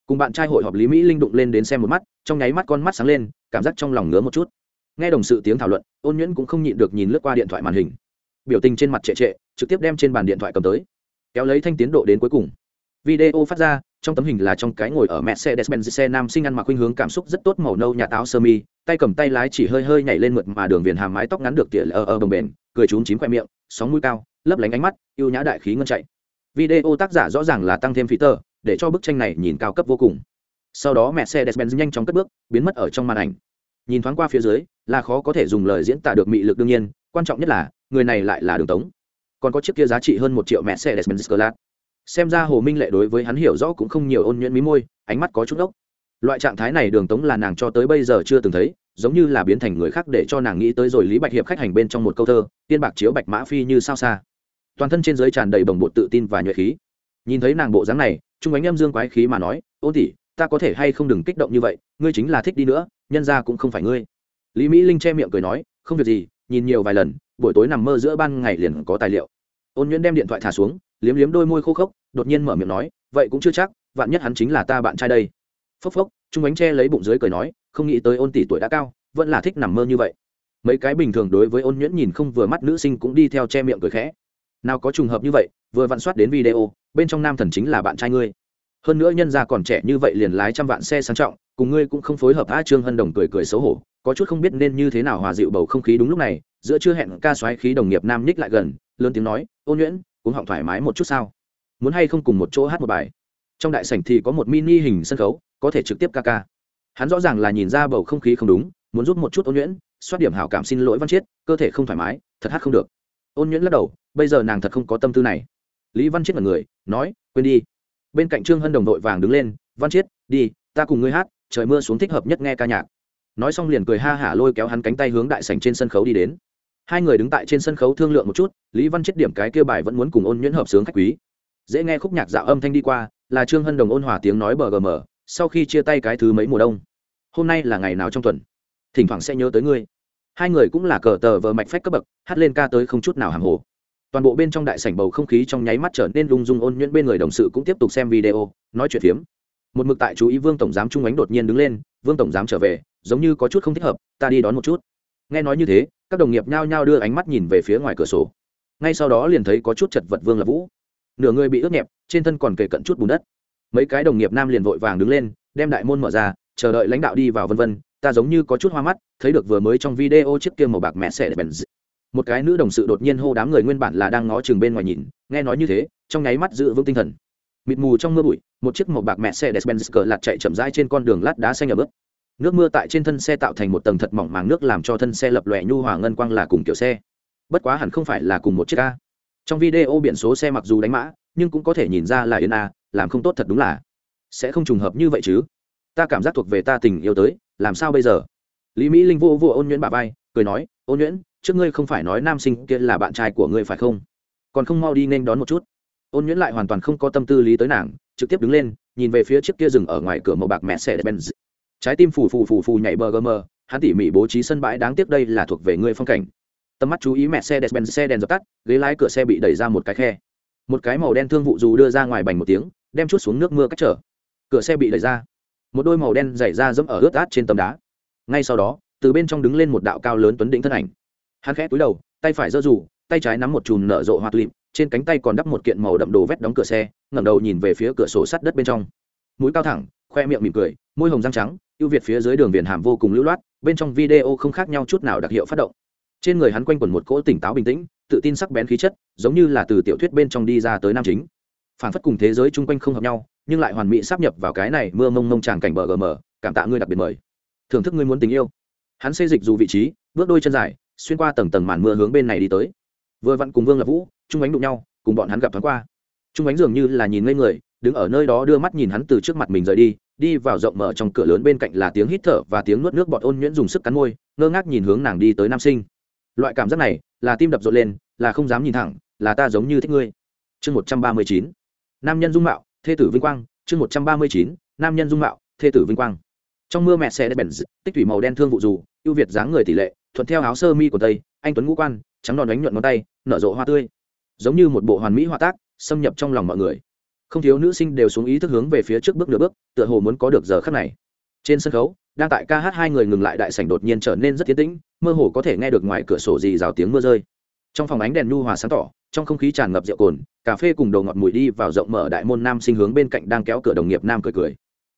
Cùng bạn trai hội họp lý mỹ linh đụng lên đến xem một mắt, trong nháy mắt con mắt sáng lên, cảm giác trong lòng ngứa một chút nghe đồng sự tiếng thảo luận ôn nhuyễn cũng không nhịn được nhìn lướt qua điện thoại màn hình biểu tình trên mặt trệ trệ trực tiếp đem trên bàn điện thoại cầm tới kéo lấy thanh tiến độ đến cuối cùng video phát ra trong tấm hình là trong cái ngồi ở Mercedes-Benz xe nam sinh ăn mặc khuynh hướng cảm xúc rất tốt màu nâu nhà táo sơ mi, tay cầm tay lái chỉ hơi hơi nhảy lên mượt mà đường viền hàm mái tóc ngắn được tỉa ở ở đồng bền, cười trúng chín khoe miệng, sóng mũi cao, lấp lánh ánh mắt, yêu nhã đại khí ngân chạy. Video tác giả rõ ràng là tăng thêm phí tờ, để cho bức tranh này nhìn cao cấp vô cùng. Sau đó Mercedes-Benz nhanh chóng cất bước, biến mất ở trong màn ảnh. Nhìn thoáng qua phía dưới, là khó có thể dùng lời diễn tả được mị lực đương nhiên, quan trọng nhất là, người này lại là Đường Tống. Còn có chiếc kia giá trị hơn một triệu mẹ xe Despicable Class xem ra hồ minh lệ đối với hắn hiểu rõ cũng không nhiều ôn nhuyễn mí môi ánh mắt có chút ốc loại trạng thái này đường tống là nàng cho tới bây giờ chưa từng thấy giống như là biến thành người khác để cho nàng nghĩ tới rồi lý bạch hiệp khách hành bên trong một câu thơ tiên bạc chiếu bạch mã phi như sao xa. Toàn thân trên giới tràn đầy bồng bột tự tin và nhuệ khí. Nhìn thấy nàng bộ dáng này trung ánh em dương quái khí mà nói ôn tỉ ta có thể hay không đừng kích động như vậy, ngươi chính là thích đi nữa, nhân ra cũng không phải ngươi. Lý mỹ linh che miệng cười nói, không việc gì, nhìn nhiều vài lần, buổi tối nằm mơ giữa ban ngày liền có tài liệu. Ôn nhuyễn đem điện thoại thả xuống, liếm liếm đôi môi khô khốc, đột nhiên mở miệng nói, vậy cũng chưa chắc, vạn nhất hắn chính là ta bạn trai đây. Phốc phốc, trung ánh che lấy bụng dưới cười nói, không nghĩ tới ôn tỷ tuổi đã cao, vẫn là thích nằm mơ như vậy. Mấy cái bình thường đối với ôn nhuyễn nhìn không vừa mắt nữ sinh cũng đi theo che miệng cười khẽ. Nào có trùng hợp như vậy, vừa vặn soát đến video, bên trong nam thần chính là bạn trai ngươi hơn nữa nhân gia còn trẻ như vậy liền lái trăm vạn xe sang trọng, cùng ngươi cũng không phối hợp a trương hân đồng cười cười xấu hổ. Có chút không biết nên như thế nào hòa dịu bầu không khí đúng lúc này, giữa chưa hẹn ca xoáy khí đồng nghiệp nam ních lại gần, lớn tiếng nói ôn nhuyễn cũng họng thoải mái một chút sao? Muốn hay không cùng một chỗ hát một bài? Trong đại sảnh thì có một mini hình sân khấu, có thể trực tiếp ca ca. Hắn rõ ràng là nhìn ra bầu không khí không đúng, muốn giúp một chút ôn nhuyễn xoát điểm hảo cảm xin lỗi văn chiết, cơ thể không thoải mái, thật hát không được. Ôn nhuyễn lắc đầu, bây giờ nàng thật không có tâm tư này. Lý văn chiết là người, nói, quên đi bên cạnh trương hân đồng đội vàng đứng lên, văn chiết, đi, ta cùng ngươi hát, trời mưa xuống thích hợp nhất nghe ca nhạc. Nói xong liền cười ha hả lôi kéo hắn cánh tay hướng đại sảnh trên sân khấu đi đến. Hai người đứng tại trên sân khấu thương lượng một chút, lý văn chết điểm cái kia bài vẫn muốn cùng ôn nhuyễn hợp sướng khách quý. Dễ nghe khúc nhạc dạo âm thanh đi qua, là trương hân đồng ôn hòa tiếng nói bờ gm sau khi chia tay cái thứ mấy mùa đông. Hôm nay là ngày nào trong tuần? Thỉnh thoảng sẽ nhớ tới ngươi. Hai người cũng là cờ tờ vờ mạch phách cấp bậc, hát lên ca tới không chút nào hàng hồ toàn bộ bên trong đại sảnh bầu không khí trong nháy mắt trở nên lung dung, ôn nhuyễn bên người đồng sự cũng tiếp tục xem video, nói chuyện phiếm. Một mực tại chú ý vương tổng giám trung ánh đột nhiên đứng lên, vương tổng giám trở về, giống như có chút không thích hợp, ta đi đón một chút. Nghe nói như thế, các đồng nghiệp nhao nhao đưa ánh mắt nhìn về phía ngoài cửa sổ. Ngay sau đó liền thấy có chút chật vật vương lập vũ. Nửa người bị ướt nhẹp, trên thân còn kề cận chút bùn đất. Mấy cái đồng nghiệp nam liền vội vàng đứng lên, đem đại môn mở ra, chờ đợi lãnh đạo đi vào vân vân. Ta giống như có chút hoa mắt, thấy được vừa mới trong video chiếc kia màu bạc mẹ xẻ để bèn một cái nữ đồng sự đột nhiên hô đám người nguyên bản là đang ngó chừng bên ngoài nhìn, nghe nói như thế, trong nháy mắt giữ vững tinh thần. Mịt mù trong mưa bụi, một chiếc màu bạc mẹ xe despenz cờ lạt chạy chậm rãi trên con đường lát đá xanh ở bước. Nước mưa tại trên thân xe tạo thành một tầng thật mỏng màng nước làm cho thân xe lập lòe nhu hòa ngân quang là cùng kiểu xe. Bất quá hẳn không phải là cùng một chiếc a. Trong video biển số xe mặc dù đánh mã, nhưng cũng có thể nhìn ra là yên a, làm không tốt thật đúng là. Sẽ không trùng hợp như vậy chứ. Ta cảm giác thuộc về ta tình yêu tới, làm sao bây giờ? Lý mỹ linh vô vô ôn nhuyễn bà vai, cười nói, ôn nhuyễn trước ngươi không phải nói nam sinh kia là bạn trai của ngươi phải không? Còn không mau đi nên đón một chút. Ôn nhuyễn lại hoàn toàn không có tâm tư lý tới nàng, trực tiếp đứng lên, nhìn về phía trước kia rừng ở ngoài cửa màu bạc mẹ xe benz. Trái tim phù phù phù phù nhảy bờ gm hắn tỉ mỉ bố trí sân bãi đáng tiếc đây là thuộc về ngươi phong cảnh. Tầm mắt chú ý mẹ xe benz, xe đèn dập tắt, ghế lái cửa xe bị đẩy ra một cái khe. Một cái màu đen thương vụ dù đưa ra ngoài bành một tiếng, đem chút xuống nước mưa cách trở. Cửa xe bị đẩy ra. Một đôi màu đen dày ra dẫm ở ướt át trên tấm đá. Ngay sau đó, từ bên trong đứng lên một đạo cao lớn tuấn đỉnh thân ảnh hắn khẽ túi đầu, tay phải giơ rủ tay trái nắm một chùm nở rộ hoa tulip trên cánh tay còn đắp một kiện màu đậm đồ vét đóng cửa xe, ngẩng đầu nhìn về phía cửa sổ sắt đất bên trong. Mũi cao thẳng, khoe miệng mỉm cười, môi hồng răng trắng, ưu việt phía dưới đường viền hàm vô cùng lưu loát, bên trong video không khác nhau chút nào đặc hiệu phát động. Trên người hắn quanh quẩn một cỗ tỉnh táo bình tĩnh, tự tin sắc bén khí chất, giống như là từ tiểu thuyết bên trong đi ra tới nam chính. Phản phất cùng thế giới chung quanh không hợp nhau, nhưng lại hoàn mỹ sắp nhập vào cái này mưa mông mông tràng cảnh bờ gm cảm tạ ngươi đặc biệt mời. Thưởng thức ngươi muốn tình yêu. Hắn xây dịch dù vị trí, bước đôi chân dài xuyên qua tầng tầng màn mưa hướng bên này đi tới. Vừa vặn cùng vương lập vũ trung ánh đụng nhau, cùng bọn hắn gặp thoáng qua. Trung ánh dường như là nhìn ngây người, đứng ở nơi đó đưa mắt nhìn hắn từ trước mặt mình rời đi đi vào rộng mở trong cửa lớn bên cạnh là tiếng hít thở và tiếng nuốt nước bọt ôn nhuyễn dùng sức cắn môi, ngơ ngác nhìn hướng nàng đi tới nam sinh. Loại cảm giác này, là tim đập rộn lên, là không dám nhìn thẳng, là ta giống như thích ngươi. Chương một trăm ba mươi chín. Nam nhân dung mạo, thê tử vinh quang. Chương một trăm ba mươi chín. Nam nhân dung mạo, thê tử vinh quang. Trong mưa mẹ xe đẹp bèn tích thủy màu đen thương vụ dù, ưu việt dáng người tỷ lệ thuận theo áo sơ mi của tây, anh tuấn ngũ quan, trắng đòn đánh nhuận ngón tay, nở rộ hoa tươi. Giống như một bộ hoàn mỹ họa tác, xâm nhập trong lòng mọi người. Không thiếu nữ sinh đều xuống ý thức hướng về phía trước bước nửa bước, tựa hồ muốn có được giờ khắc này. Trên sân khấu, đang tại ca hát hai người ngừng lại đại sảnh đột nhiên trở nên rất tiến tĩnh, mơ hồ có thể nghe được ngoài cửa sổ gì rào tiếng mưa rơi. Trong phòng ánh đèn nhu hòa sáng tỏ, trong không khí tràn ngập rượu cồn, cà phê cùng đầu ngọt mùi đi vào rộng mở đại môn nam sinh hướng bên cạnh đang kéo cửa đồng nghiệp nam cười cười.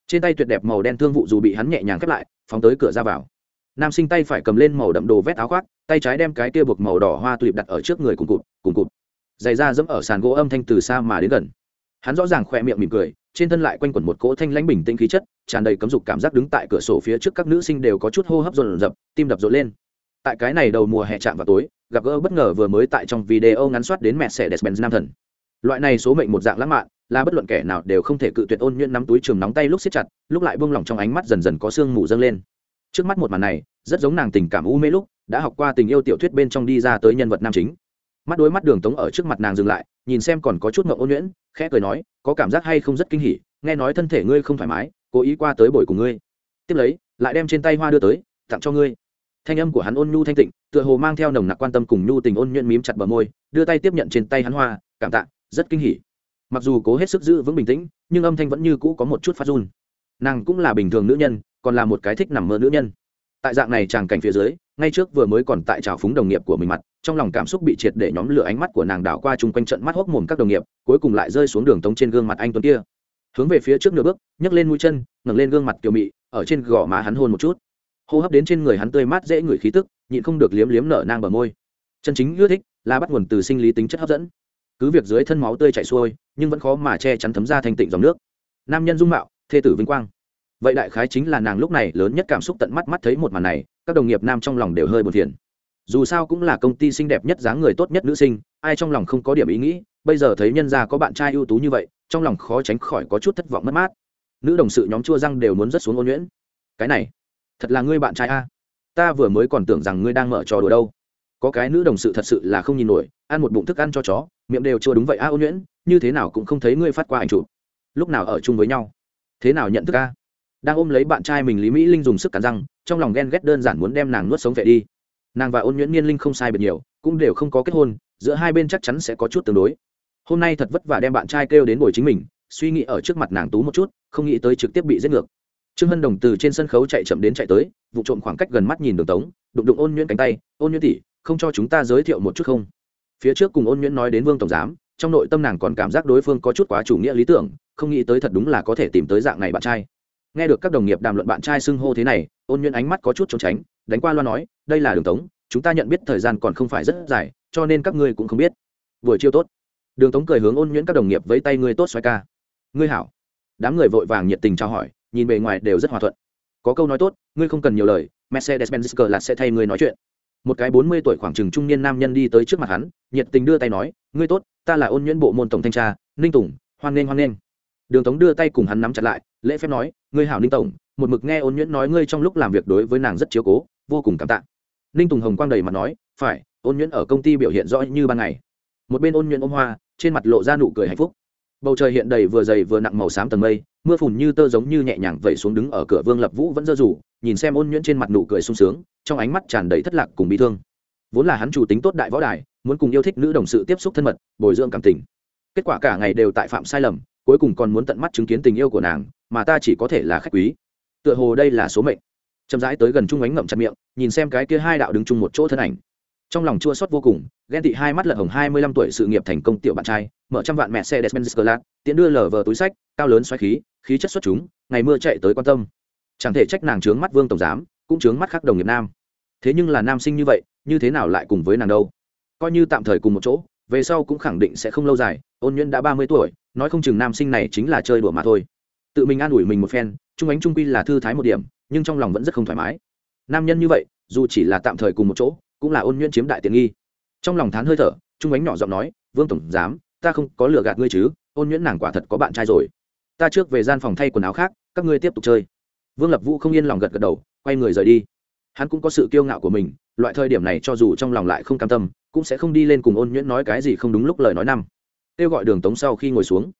Trên tay tuyệt đẹp màu đen thương vụ dù bị hắn nhẹ nhàng khép lại, phóng tới cửa ra vào nam sinh tay phải cầm lên màu đậm đồ vét áo khoác, tay trái đem cái kia buộc màu đỏ hoa tulip đặt ở trước người cùng cụt cùng cụt. Giày da dẫm ở sàn gỗ âm thanh từ xa mà đến gần. Hắn rõ ràng khỏe miệng mỉm cười, trên thân lại quanh quẩn một cỗ thanh lãnh bình tĩnh khí chất, tràn đầy cấm dục cảm giác đứng tại cửa sổ phía trước các nữ sinh đều có chút hô hấp rộn rập tim đập rộn lên. Tại cái này đầu mùa hè chạm vào tối, gặp gỡ bất ngờ vừa mới tại trong video ngắn soát đến mẹ xẻ despenz nam thần. Loại này số mệnh một dạng lãng mạn, là bất luận kẻ nào đều không thể cự tuyệt ôn nhuyễn nắm túi trường nóng tay lúc siết chặt, lúc lại buông lỏng trong ánh mắt dần dần có sương mù dâng lên trước mắt một màn này, rất giống nàng tình cảm u mê lúc, đã học qua tình yêu tiểu thuyết bên trong đi ra tới nhân vật nam chính. Mắt đối mắt đường tống ở trước mặt nàng dừng lại, nhìn xem còn có chút ngậu ôn nhuyễn, khẽ cười nói, có cảm giác hay không rất kinh hỉ, nghe nói thân thể ngươi không thoải mái, cố ý qua tới bồi của ngươi. Tiếp lấy, lại đem trên tay hoa đưa tới, tặng cho ngươi. Thanh âm của hắn ôn nhu thanh tịnh, tựa hồ mang theo nồng nặc quan tâm cùng nhu tình ôn nhuyễn mím chặt bờ môi, đưa tay tiếp nhận trên tay hắn hoa, cảm tạ, rất kinh hỉ. Mặc dù cố hết sức giữ vững bình tĩnh, nhưng âm thanh vẫn như cũ có một chút phát run. Nàng cũng là bình thường nữ nhân còn là một cái thích nằm mơ nữ nhân. Tại dạng này tràng cảnh phía dưới, ngay trước vừa mới còn tại trào phúng đồng nghiệp của mình mặt, trong lòng cảm xúc bị triệt để nhóm lửa ánh mắt của nàng đảo qua chung quanh trận mắt hốc mồm các đồng nghiệp, cuối cùng lại rơi xuống đường tống trên gương mặt anh tuấn kia. Hướng về phía trước nửa bước, nhấc lên mũi chân, ngẩng lên gương mặt kiều mị, ở trên gò má hắn hôn một chút. Hô hấp đến trên người hắn tươi mát dễ ngửi khí tức, nhịn không được liếm liếm nở nang bờ môi. Chân chính ưa thích là bắt nguồn từ sinh lý tính chất hấp dẫn. Cứ việc dưới thân máu tươi chảy xuôi, nhưng vẫn khó mà che chắn thấm ra thành tịnh dòng nước. Nam nhân dung mạo, thê tử vinh quang vậy đại khái chính là nàng lúc này lớn nhất cảm xúc tận mắt mắt thấy một màn này, các đồng nghiệp nam trong lòng đều hơi buồn phiền. Dù sao cũng là công ty xinh đẹp nhất dáng người tốt nhất nữ sinh, ai trong lòng không có điểm ý nghĩ, bây giờ thấy nhân gia có bạn trai ưu tú như vậy, trong lòng khó tránh khỏi có chút thất vọng mất mát. Nữ đồng sự nhóm chua răng đều muốn rất xuống ôn nhuyễn. Cái này, thật là ngươi bạn trai a. Ta vừa mới còn tưởng rằng ngươi đang mở trò đùa đâu. Có cái nữ đồng sự thật sự là không nhìn nổi, ăn một bụng thức ăn cho chó, miệng đều chưa đúng vậy a ôn nhuyễn, như thế nào cũng không thấy ngươi phát qua ảnh chụp. Lúc nào ở chung với nhau? Thế nào nhận thức a? Đang ôm lấy bạn trai mình lý mỹ linh dùng sức cắn răng, trong lòng ghen ghét đơn giản muốn đem nàng nuốt sống về đi. Nàng và ôn nhuyễn niên linh không sai biệt nhiều, cũng đều không có kết hôn, giữa hai bên chắc chắn sẽ có chút tương đối. Hôm nay thật vất vả đem bạn trai kêu đến bồi chính mình, suy nghĩ ở trước mặt nàng tú một chút, không nghĩ tới trực tiếp bị giết ngược. Trương hân đồng từ trên sân khấu chạy chậm đến chạy tới, vụ trộm khoảng cách gần mắt nhìn đường tống, đụng đụng ôn nhuyễn cánh tay, ôn nhuyễn tỉ không cho chúng ta giới thiệu một chút không? Phía trước cùng ôn nhuyễn nói đến vương tổng giám, trong nội tâm nàng còn cảm giác đối phương có chút quá chủ nghĩa lý tưởng, không nghĩ tới thật đúng là có thể tìm tới dạng này bạn trai nghe được các đồng nghiệp đàm luận bạn trai xưng hô thế này, ôn nhuận ánh mắt có chút trốn tránh, đánh qua loa nói, đây là đường tống, chúng ta nhận biết thời gian còn không phải rất dài, cho nên các ngươi cũng không biết. Buổi chiêu tốt. Đường tống cười hướng ôn nhuyễn các đồng nghiệp với tay ngươi tốt xoay ca. Ngươi hảo. Đám người vội vàng nhiệt tình trao hỏi, nhìn bề ngoài đều rất hòa thuận. Có câu nói tốt, ngươi không cần nhiều lời mercedes benz là sẽ thay ngươi nói chuyện. Một cái bốn mươi tuổi khoảng chừng trung niên nam nhân đi tới trước mặt hắn, nhiệt tình đưa tay nói, ngươi tốt, ta là ôn nhuyễn bộ môn tổng thanh tra, ninh tùng, hoan nghênh hoan nghênh đường tống đưa tay cùng hắn nắm chặt lại, lễ phép nói, ngươi hảo ninh tổng, một mực nghe ôn nhuyễn nói ngươi trong lúc làm việc đối với nàng rất chiếu cố, vô cùng cảm tạ. Ninh tùng hồng quang đầy mặt nói, phải, ôn nhuyễn ở công ty biểu hiện rõ như ban ngày. Một bên ôn nhuyễn ôm hoa, trên mặt lộ ra nụ cười hạnh phúc. Bầu trời hiện đầy vừa dày vừa nặng màu xám tầng mây, mưa phùn như tơ giống như nhẹ nhàng vẩy xuống đứng ở cửa vương lập vũ vẫn dơ rủ, nhìn xem ôn nhuyễn trên mặt nụ cười sung sướng, trong ánh mắt tràn đầy thất lạc cùng bị thương. Vốn là hắn chủ tính tốt đại võ đài, muốn cùng yêu thích nữ đồng sự tiếp xúc thân mật, bồi dưỡng cảm tình. Kết quả cả ngày đều tại phạm sai lầm cuối cùng còn muốn tận mắt chứng kiến tình yêu của nàng, mà ta chỉ có thể là khách quý. Tựa hồ đây là số mệnh. Chậm rãi tới gần trung ánh ngậm chặt miệng, nhìn xem cái kia hai đạo đứng chung một chỗ thân ảnh. Trong lòng chua xót vô cùng, ghen tị hai mắt lật hồng hai mươi lăm tuổi sự nghiệp thành công tiểu bạn trai, mở trăm vạn mẹ xe despenz clat tiễn đưa lờ vờ túi sách, cao lớn xoáy khí khí chất xuất chúng, ngày mưa chạy tới quan tâm. Chẳng thể trách nàng trướng mắt vương tổng giám, cũng trướng mắt khác đồng nghiệp nam. Thế nhưng là nam sinh như vậy, như thế nào lại cùng với nàng đâu? Coi như tạm thời cùng một chỗ, về sau cũng khẳng định sẽ không lâu dài, ôn nhuyễn đã ba mươi tuổi nói không chừng nam sinh này chính là chơi đùa mà thôi. Tự mình an ủi mình một phen, trung ánh trung quy là thư thái một điểm, nhưng trong lòng vẫn rất không thoải mái. Nam nhân như vậy, dù chỉ là tạm thời cùng một chỗ, cũng là ôn nhuyễn chiếm đại tiện nghi. Trong lòng thán hơi thở, trung ánh nhỏ giọng nói, vương tổng giám, ta không có lừa gạt ngươi chứ, ôn nhuyễn nàng quả thật có bạn trai rồi. Ta trước về gian phòng thay quần áo khác, các ngươi tiếp tục chơi. Vương lập vũ không yên lòng gật gật đầu, quay người rời đi. Hắn cũng có sự kiêu ngạo của mình, loại thời điểm này cho dù trong lòng lại không cam tâm, cũng sẽ không đi lên cùng ôn nhuyễn nói cái gì không đúng lúc lời nói năm kêu gọi đường tống sau khi ngồi xuống.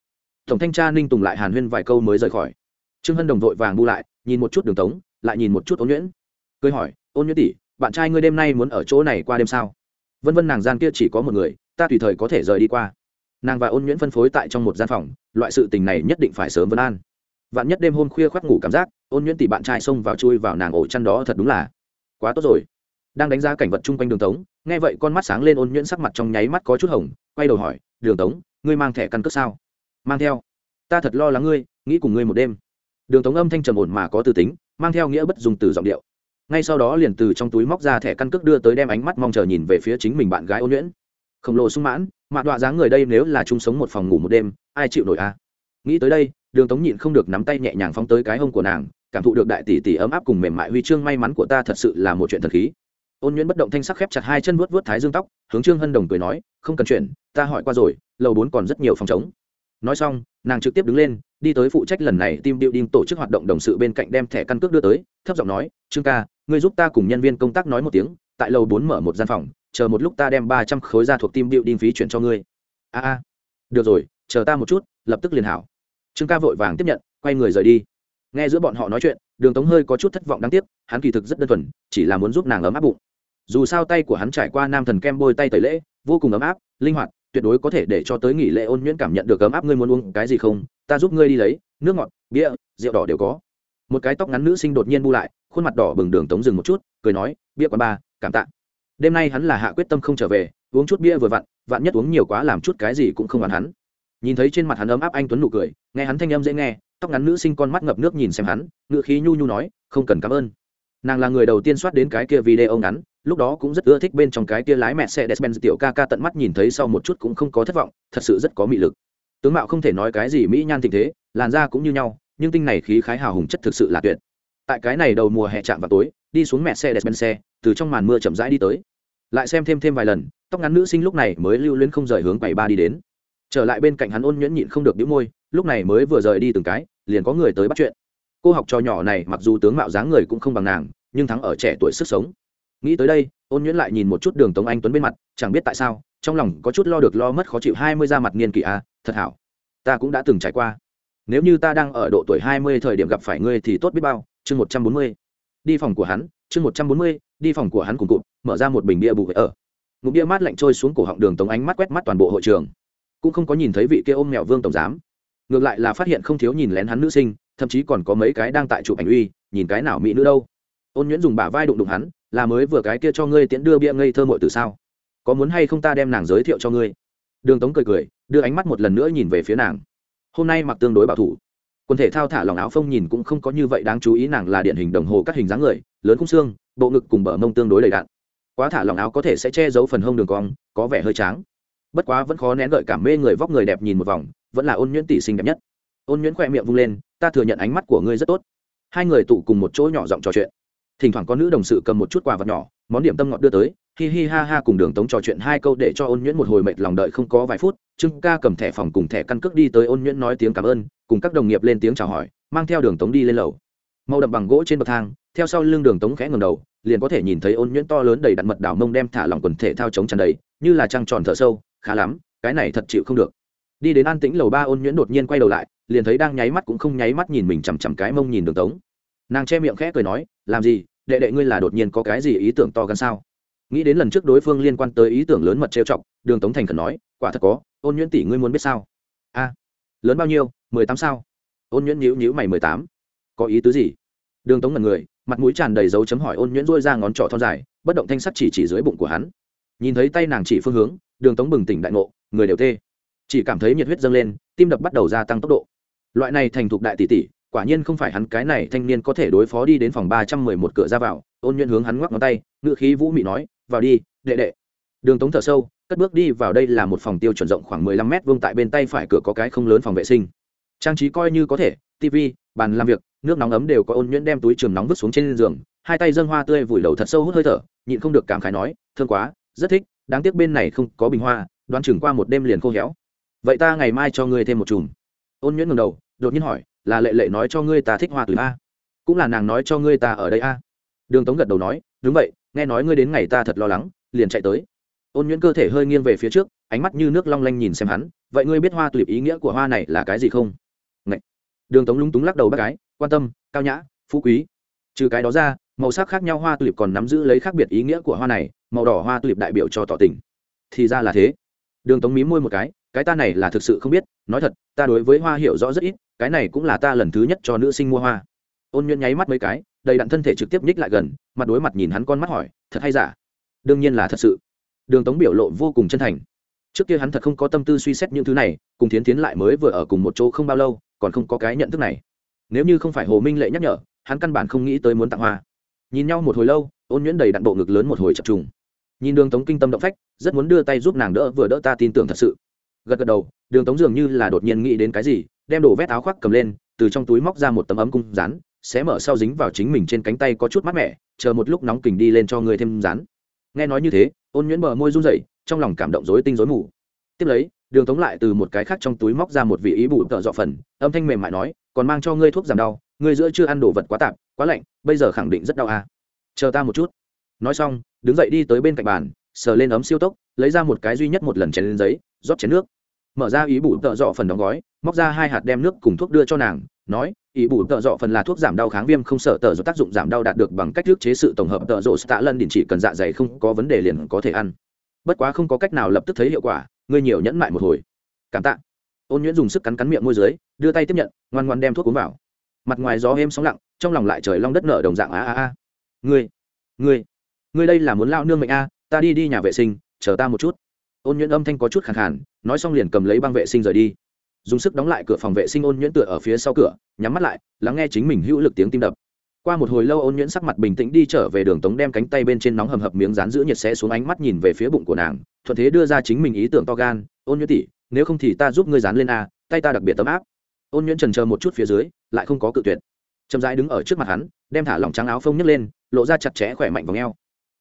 Tổng thanh tra ninh tùng lại hàn huyên vài câu mới rời khỏi. Trương hân đồng vội vàng bu lại, nhìn một chút đường tống, lại nhìn một chút ôn nhuyễn. Cười hỏi, ôn nhuyễn tỷ, bạn trai ngươi đêm nay muốn ở chỗ này qua đêm sao? Vân vân nàng gian kia chỉ có một người, ta tùy thời có thể rời đi qua. Nàng và ôn nhuyễn phân phối tại trong một gian phòng, loại sự tình này nhất định phải sớm vấn an. Vạn nhất đêm hôm khuya khoác ngủ cảm giác, ôn nhuyễn tỷ bạn trai xông vào chui vào nàng ổ chăn đó thật đúng là quá tốt rồi. Đang đánh giá cảnh vật chung quanh đường tống, nghe vậy con mắt sáng lên ôn nhuyễn sắc mặt trong nháy mắt có chút hồng, quay đầu hỏi đường tống, ngươi mang thẻ căn cước sao? Mang theo. Ta thật lo lắng ngươi, nghĩ cùng ngươi một đêm. Đường tống âm thanh trầm ổn mà có từ tính, mang theo nghĩa bất dùng từ giọng điệu. Ngay sau đó liền từ trong túi móc ra thẻ căn cước đưa tới đem ánh mắt mong chờ nhìn về phía chính mình bạn gái ôn nhuyễn. Khổng lồ sung mãn, mạ đọa dáng người đây nếu là chung sống một phòng ngủ một đêm, ai chịu nổi a à? nghĩ tới đây, đường tống nhịn không được nắm tay nhẹ nhàng phóng tới cái hông của nàng, cảm thụ được đại tỷ tỷ ấm áp cùng mềm mại huy chương may mắn của ta thật sự là một chuyện thần khí ôn nhuyễn bất động thanh sắc khép chặt hai chân vuốt vuốt thái dương tóc, hướng trương hân đồng cười nói, không cần chuyện, ta hỏi qua rồi, lầu bốn còn rất nhiều phòng chống nói xong, nàng trực tiếp đứng lên, đi tới phụ trách lần này tim điệu đinh tổ chức hoạt động đồng sự bên cạnh đem thẻ căn cước đưa tới, thấp giọng nói, trương ca, ngươi giúp ta cùng nhân viên công tác nói một tiếng, tại lầu bốn mở một gian phòng, chờ một lúc ta đem ba trăm khối ra thuộc tim điệu đinh phí chuyển cho ngươi. A a, được rồi, chờ ta một chút, lập tức liền hảo. Trương ca vội vàng tiếp nhận, quay người rời đi. Nghe giữa bọn họ nói chuyện đường tống hơi có chút thất vọng đáng tiếc, hắn kỳ thực rất đơn thuần, chỉ là muốn giúp nàng ấm áp bụng. Dù sao tay của hắn trải qua nam thần kem bôi tay tẩy lễ, vô cùng ấm áp, linh hoạt, tuyệt đối có thể để cho tới nghỉ lễ ôn nhuyễn cảm nhận được ấm áp ngươi muốn uống cái gì không, ta giúp ngươi đi lấy, nước ngọt, bia, rượu đỏ đều có. Một cái tóc ngắn nữ sinh đột nhiên bu lại, khuôn mặt đỏ bừng đường tống dừng một chút, cười nói, bia quán ba, cảm tạ. Đêm nay hắn là hạ quyết tâm không trở về, uống chút bia vừa vặn vặn nhất uống nhiều quá làm chút cái gì cũng không đoán hắn. Nhìn thấy trên mặt hắn ấm áp anh tuấn nụ cười, nghe hắn thanh âm dễ nghe tóc ngắn nữ sinh con mắt ngập nước nhìn xem hắn ngựa khí nhu nhu nói, không cần cảm ơn. Nàng là người đầu tiên soát đến cái kia video ngắn, lúc đó cũng rất ưa thích bên trong cái kia lái mẹ xe despen tiểu ca ca tận mắt nhìn thấy sau một chút cũng không có thất vọng, thật sự rất có mị lực. Tướng mạo không thể nói cái gì mỹ nhan tình thế, làn da cũng như nhau, nhưng tinh này khí khái hào hùng chất thực sự là tuyệt. Tại cái này đầu mùa hè chạm vào tối, đi xuống mẹ xe despen xe từ trong màn mưa chậm rãi đi tới. Lại xem thêm thêm vài lần, tóc ngắn nữ sinh lúc này mới lưu luyến không rời hướng bảy ba đi đến trở lại bên cạnh hắn ôn nhuyễn nhịn không được đĩu môi lúc này mới vừa rời đi từng cái liền có người tới bắt chuyện. Cô học trò nhỏ này mặc dù tướng mạo dáng người cũng không bằng nàng nhưng thắng ở trẻ tuổi sức sống. Nghĩ tới đây ôn nhuyễn lại nhìn một chút đường tống anh tuấn bên mặt chẳng biết tại sao trong lòng có chút lo được lo mất khó chịu hai mươi ra mặt niên kỷ a à, thật hảo. Ta cũng đã từng trải qua. Nếu như ta đang ở độ tuổi hai mươi thời điểm gặp phải ngươi thì tốt biết bao chương một trăm bốn mươi. Đi phòng của hắn chương một trăm bốn mươi đi phòng của hắn cùng cụt mở ra một bình bia bù ở. Ngụm bia mát lạnh trôi xuống cổ họng đường tống ánh mắt quét mắt toàn bộ hội trường cũng không có nhìn thấy vị kia ôm mèo vương tổng giám. Ngược lại là phát hiện không thiếu nhìn lén hắn nữ sinh, thậm chí còn có mấy cái đang tại chụp ảnh uy, nhìn cái nào mỹ nữ đâu. Ôn nhuyễn dùng bả vai đụng đụng hắn, là mới vừa cái kia cho ngươi tiễn đưa bia ngây thơ mội từ sao? Có muốn hay không ta đem nàng giới thiệu cho ngươi? Đường tống cười cười, đưa ánh mắt một lần nữa nhìn về phía nàng. Hôm nay mặc tương đối bảo thủ. Quần thể thao thả lòng áo phông nhìn cũng không có như vậy đáng chú ý, nàng là điển hình đồng hồ các hình dáng người, lớn khung xương, bộ ngực cùng bờ mông tương đối đầy đạn quá thả lòng áo có thể sẽ che giấu phần hông đường cong, có vẻ hơi tráng bất quá vẫn khó nén gợi cảm mê người vóc người đẹp nhìn một vòng, vẫn là ôn nhuyễn tỷ sinh đẹp nhất. Ôn nhuyễn khoe miệng vung lên, ta thừa nhận ánh mắt của ngươi rất tốt. Hai người tụ cùng một chỗ nhỏ giọng trò chuyện. Thỉnh thoảng có nữ đồng sự cầm một chút quà vật nhỏ, món điểm tâm ngọt đưa tới, hi hi ha ha cùng đường tống trò chuyện hai câu để cho ôn nhuyễn một hồi mệt lòng đợi không có vài phút, trương ca cầm thẻ phòng cùng thẻ căn cước đi tới ôn nhuyễn nói tiếng cảm ơn, cùng các đồng nghiệp lên tiếng chào hỏi, mang theo đường tống đi lên lầu. Màu đậm bằng gỗ trên bậc thang, theo sau lưng đường tống khẽ ngầm đầu, liền có thể nhìn thấy ôn nhuyễn to lớn đầy đặn mật đảo mông đem thả lỏng quần thể thao chống tràn đầy, như là trăng tròn thở sâu khá lắm, cái này thật chịu không được. Đi đến an tĩnh lầu ba ôn nhuyễn đột nhiên quay đầu lại, liền thấy đang nháy mắt cũng không nháy mắt nhìn mình chằm chằm cái mông nhìn đường tống. Nàng che miệng khẽ cười nói, làm gì, đệ đệ ngươi là đột nhiên có cái gì ý tưởng to gan sao? Nghĩ đến lần trước đối phương liên quan tới ý tưởng lớn mật trêu chọc, đường tống thành khẩn nói, quả thật có, ôn nhuyễn tỷ ngươi muốn biết sao? A, lớn bao nhiêu, mười tám sao? Ôn nhuyễn nhíu nhíu mày mười tám. Có ý tứ gì? Đường tống ngần người, mặt mũi tràn đầy dấu chấm hỏi ôn nhuyễn dôi ra ngón trỏ thon dài, bất động thanh sắc chỉ chỉ dưới bụng của hắn nhìn thấy tay nàng chỉ phương hướng, đường tống bừng tỉnh đại ngộ, người đều tê. Chỉ cảm thấy nhiệt huyết dâng lên, tim đập bắt đầu gia tăng tốc độ. Loại này thành thục đại tỷ tỷ, quả nhiên không phải hắn cái này thanh niên có thể đối phó đi đến phòng ba trăm mười một cửa ra vào, ôn nhuận hướng hắn ngoắc ngón tay ngự khí vũ mị nói, vào đi, đệ đệ. Đường tống thở sâu, cất bước đi vào đây là một phòng tiêu chuẩn rộng khoảng mười lăm mét vuông tại bên tay phải cửa có cái không lớn phòng vệ sinh. Trang trí coi như có thể tv bàn làm việc, nước nóng ấm đều có ôn nhuyễn đem túi trường nóng vứt xuống trên giường, hai tay dâng hoa tươi vùi đầu thật sâu hút hơi thở, nhịn không được cảm khái nói, thương quá rất thích, đáng tiếc bên này không có bình hoa, đoán chừng qua một đêm liền khô héo. Vậy ta ngày mai cho ngươi thêm một chùm. Ôn nhuyễn ngầm đầu, đột nhiên hỏi, là lệ lệ nói cho ngươi ta thích hoa từ a? Cũng là nàng nói cho ngươi ta ở đây a? Đường tống gật đầu nói, đúng vậy, nghe nói ngươi đến ngày ta thật lo lắng, liền chạy tới. Ôn nhuyễn cơ thể hơi nghiêng về phía trước, ánh mắt như nước long lanh nhìn xem hắn, vậy ngươi biết hoa tulip ý nghĩa của hoa này là cái gì không? Ngậy. đường tống lúng túng lắc đầu bác gái, quan tâm, cao nhã, phú quý. Trừ cái đó ra màu sắc khác nhau hoa tulip còn nắm giữ lấy khác biệt ý nghĩa của hoa này, màu đỏ hoa tulip đại biểu cho tỏ tình. Thì ra là thế. Đường tống mí môi một cái cái ta này là thực sự không biết, nói thật, ta đối với hoa hiểu rõ rất ít, cái này cũng là ta lần thứ nhất cho nữ sinh mua hoa. Ôn nhuyễn nháy mắt mấy cái, đầy đặn thân thể trực tiếp nhích lại gần, mặt đối mặt nhìn hắn con mắt hỏi, thật hay giả? Đương nhiên là thật sự. Đường tống biểu lộ vô cùng chân thành. Trước kia hắn thật không có tâm tư suy xét những thứ này, cùng Thiến tiến lại mới vừa ở cùng một chỗ không bao lâu, còn không có cái nhận thức này. Nếu như không phải hồ minh lệ nhắc nhở, hắn căn bản không nghĩ tới muốn tặng hoa nhìn nhau một hồi lâu, ôn nhuyễn đầy đặn bộ ngực lớn một hồi chập trùng. Nhìn đường tống kinh tâm động phách, rất muốn đưa tay giúp nàng đỡ vừa đỡ ta tin tưởng thật sự. Gật gật đầu, đường tống dường như là đột nhiên nghĩ đến cái gì, đem đồ vét áo khoác cầm lên, từ trong túi móc ra một tấm ấm cung rán xé mở sau dính vào chính mình trên cánh tay có chút mát mẻ, chờ một lúc nóng kình đi lên cho người thêm rán nghe nói như thế, ôn nhuyễn bờ môi run rẩy, trong lòng cảm động rối tinh rối mù. Tiếp lấy, đường tống lại từ một cái khác trong túi móc ra một vị ý bù tợ dọ phần, âm thanh mềm mại nói, còn mang cho ngươi thuốc giảm đau, ngươi giữa chưa ăn đồ vật quá tạp quá lạnh, bây giờ khẳng định rất đau à. chờ ta một chút. Nói xong, đứng dậy đi tới bên cạnh bàn, sờ lên ấm siêu tốc, lấy ra một cái duy nhất một lần chén lên giấy, rót chén nước. Mở ra ý bù tợ dọ phần đóng gói, móc ra hai hạt đem nước cùng thuốc đưa cho nàng, nói, ý bù tợ dọ phần là thuốc giảm đau kháng viêm không sợ tợ do tác dụng giảm đau đạt được bằng cách thức chế sự tổng hợp tợ dọ tạ lân đình chỉ cần dạ dày không có vấn đề liền có thể ăn. Bất quá không có cách nào lập tức thấy hiệu quả, ngươi nhiều nhẫn mại một hồi. Cảm tạ. Ôn nhuyễn dùng sức cắn cắn miệng môi dưới, đưa tay tiếp nhận, ngoan ngoan đem thuốc uống vào mặt ngoài gió êm sóng lặng, trong lòng lại trời long đất nở đồng dạng a a a ngươi ngươi ngươi đây là muốn lao nương mệnh a, ta đi đi nhà vệ sinh, chờ ta một chút. Ôn nhuyễn âm thanh có chút khẳng khàn, nói xong liền cầm lấy băng vệ sinh rời đi. Dùng sức đóng lại cửa phòng vệ sinh, ôn nhuyễn tựa ở phía sau cửa, nhắm mắt lại, lắng nghe chính mình hữu lực tiếng tim đập. Qua một hồi lâu, ôn nhuyễn sắc mặt bình tĩnh đi trở về đường tống, đem cánh tay bên trên nóng hầm hập miếng rán giữ nhiệt sẽ xuống ánh mắt nhìn về phía bụng của nàng, thuận thế đưa ra chính mình ý tưởng to gan. Ôn nhuyễn tỉ nếu không thì ta giúp ngươi dán lên a, tay ta đặc biệt tấm áp ôn nhuyễn trần chờ một chút phía dưới, lại không có cự tuyệt. Chậm rãi đứng ở trước mặt hắn, đem thả lỏng trắng áo phông nhấc lên, lộ ra chặt chẽ khỏe mạnh vào ngheo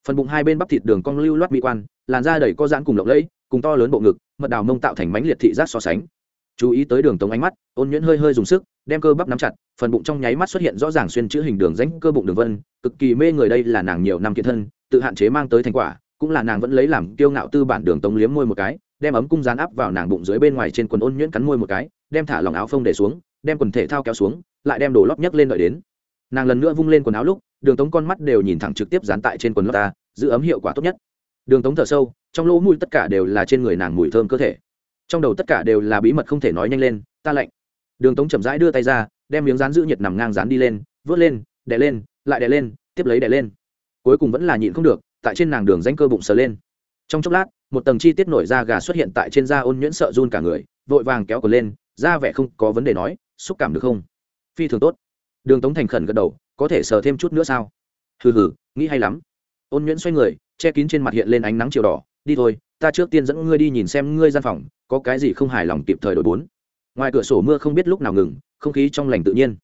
phần bụng hai bên bắp thịt đường cong lưu loát mỹ quan, làn da đầy có giãn cùng lộng lẫy, cùng to lớn bộ ngực, mật đào mông tạo thành mánh liệt thị giác so sánh. Chú ý tới đường tống ánh mắt, ôn nhuyễn hơi hơi dùng sức, đem cơ bắp nắm chặt, phần bụng trong nháy mắt xuất hiện rõ ràng xuyên chữ hình đường rãnh cơ bụng đường vân, cực kỳ mê người đây là nàng nhiều năm kiện thân, tự hạn chế mang tới thành quả, cũng là nàng vẫn lấy làm kiêu ngạo tư bản đường tống liếm môi một cái, đem ấm cung dán áp vào nàng bụng dưới bên ngoài trên quần ôn nhuyễn cắn môi một cái đem thả lòng áo phông để xuống, đem quần thể thao kéo xuống, lại đem đồ lót nhấc lên đợi đến. Nàng lần nữa vung lên quần áo lúc, đường tống con mắt đều nhìn thẳng trực tiếp dán tại trên quần lót ta, giữ ấm hiệu quả tốt nhất. Đường tống thở sâu, trong lỗ mũi tất cả đều là trên người nàng mùi thơm cơ thể. Trong đầu tất cả đều là bí mật không thể nói nhanh lên, ta lạnh. Đường tống chậm rãi đưa tay ra, đem miếng rán giữ nhiệt nằm ngang rán đi lên, vớt lên, đè lên, lại đè lên, tiếp lấy đè lên. Cuối cùng vẫn là nhịn không được, tại trên nàng đường danh cơ bụng sờ lên. Trong chốc lát, một tầng chi tiết nổi da gà xuất hiện tại trên da ôn nhuyễn sợ run cả người, vội vàng kéo cờ lên da vẻ không có vấn đề nói, xúc cảm được không? Phi thường tốt. Đường tống thành khẩn gật đầu, có thể sờ thêm chút nữa sao? Hừ hừ, nghĩ hay lắm. Ôn nhuyễn xoay người, che kín trên mặt hiện lên ánh nắng chiều đỏ, đi thôi, ta trước tiên dẫn ngươi đi nhìn xem ngươi gian phòng, có cái gì không hài lòng kịp thời đổi bốn. Ngoài cửa sổ mưa không biết lúc nào ngừng, không khí trong lành tự nhiên.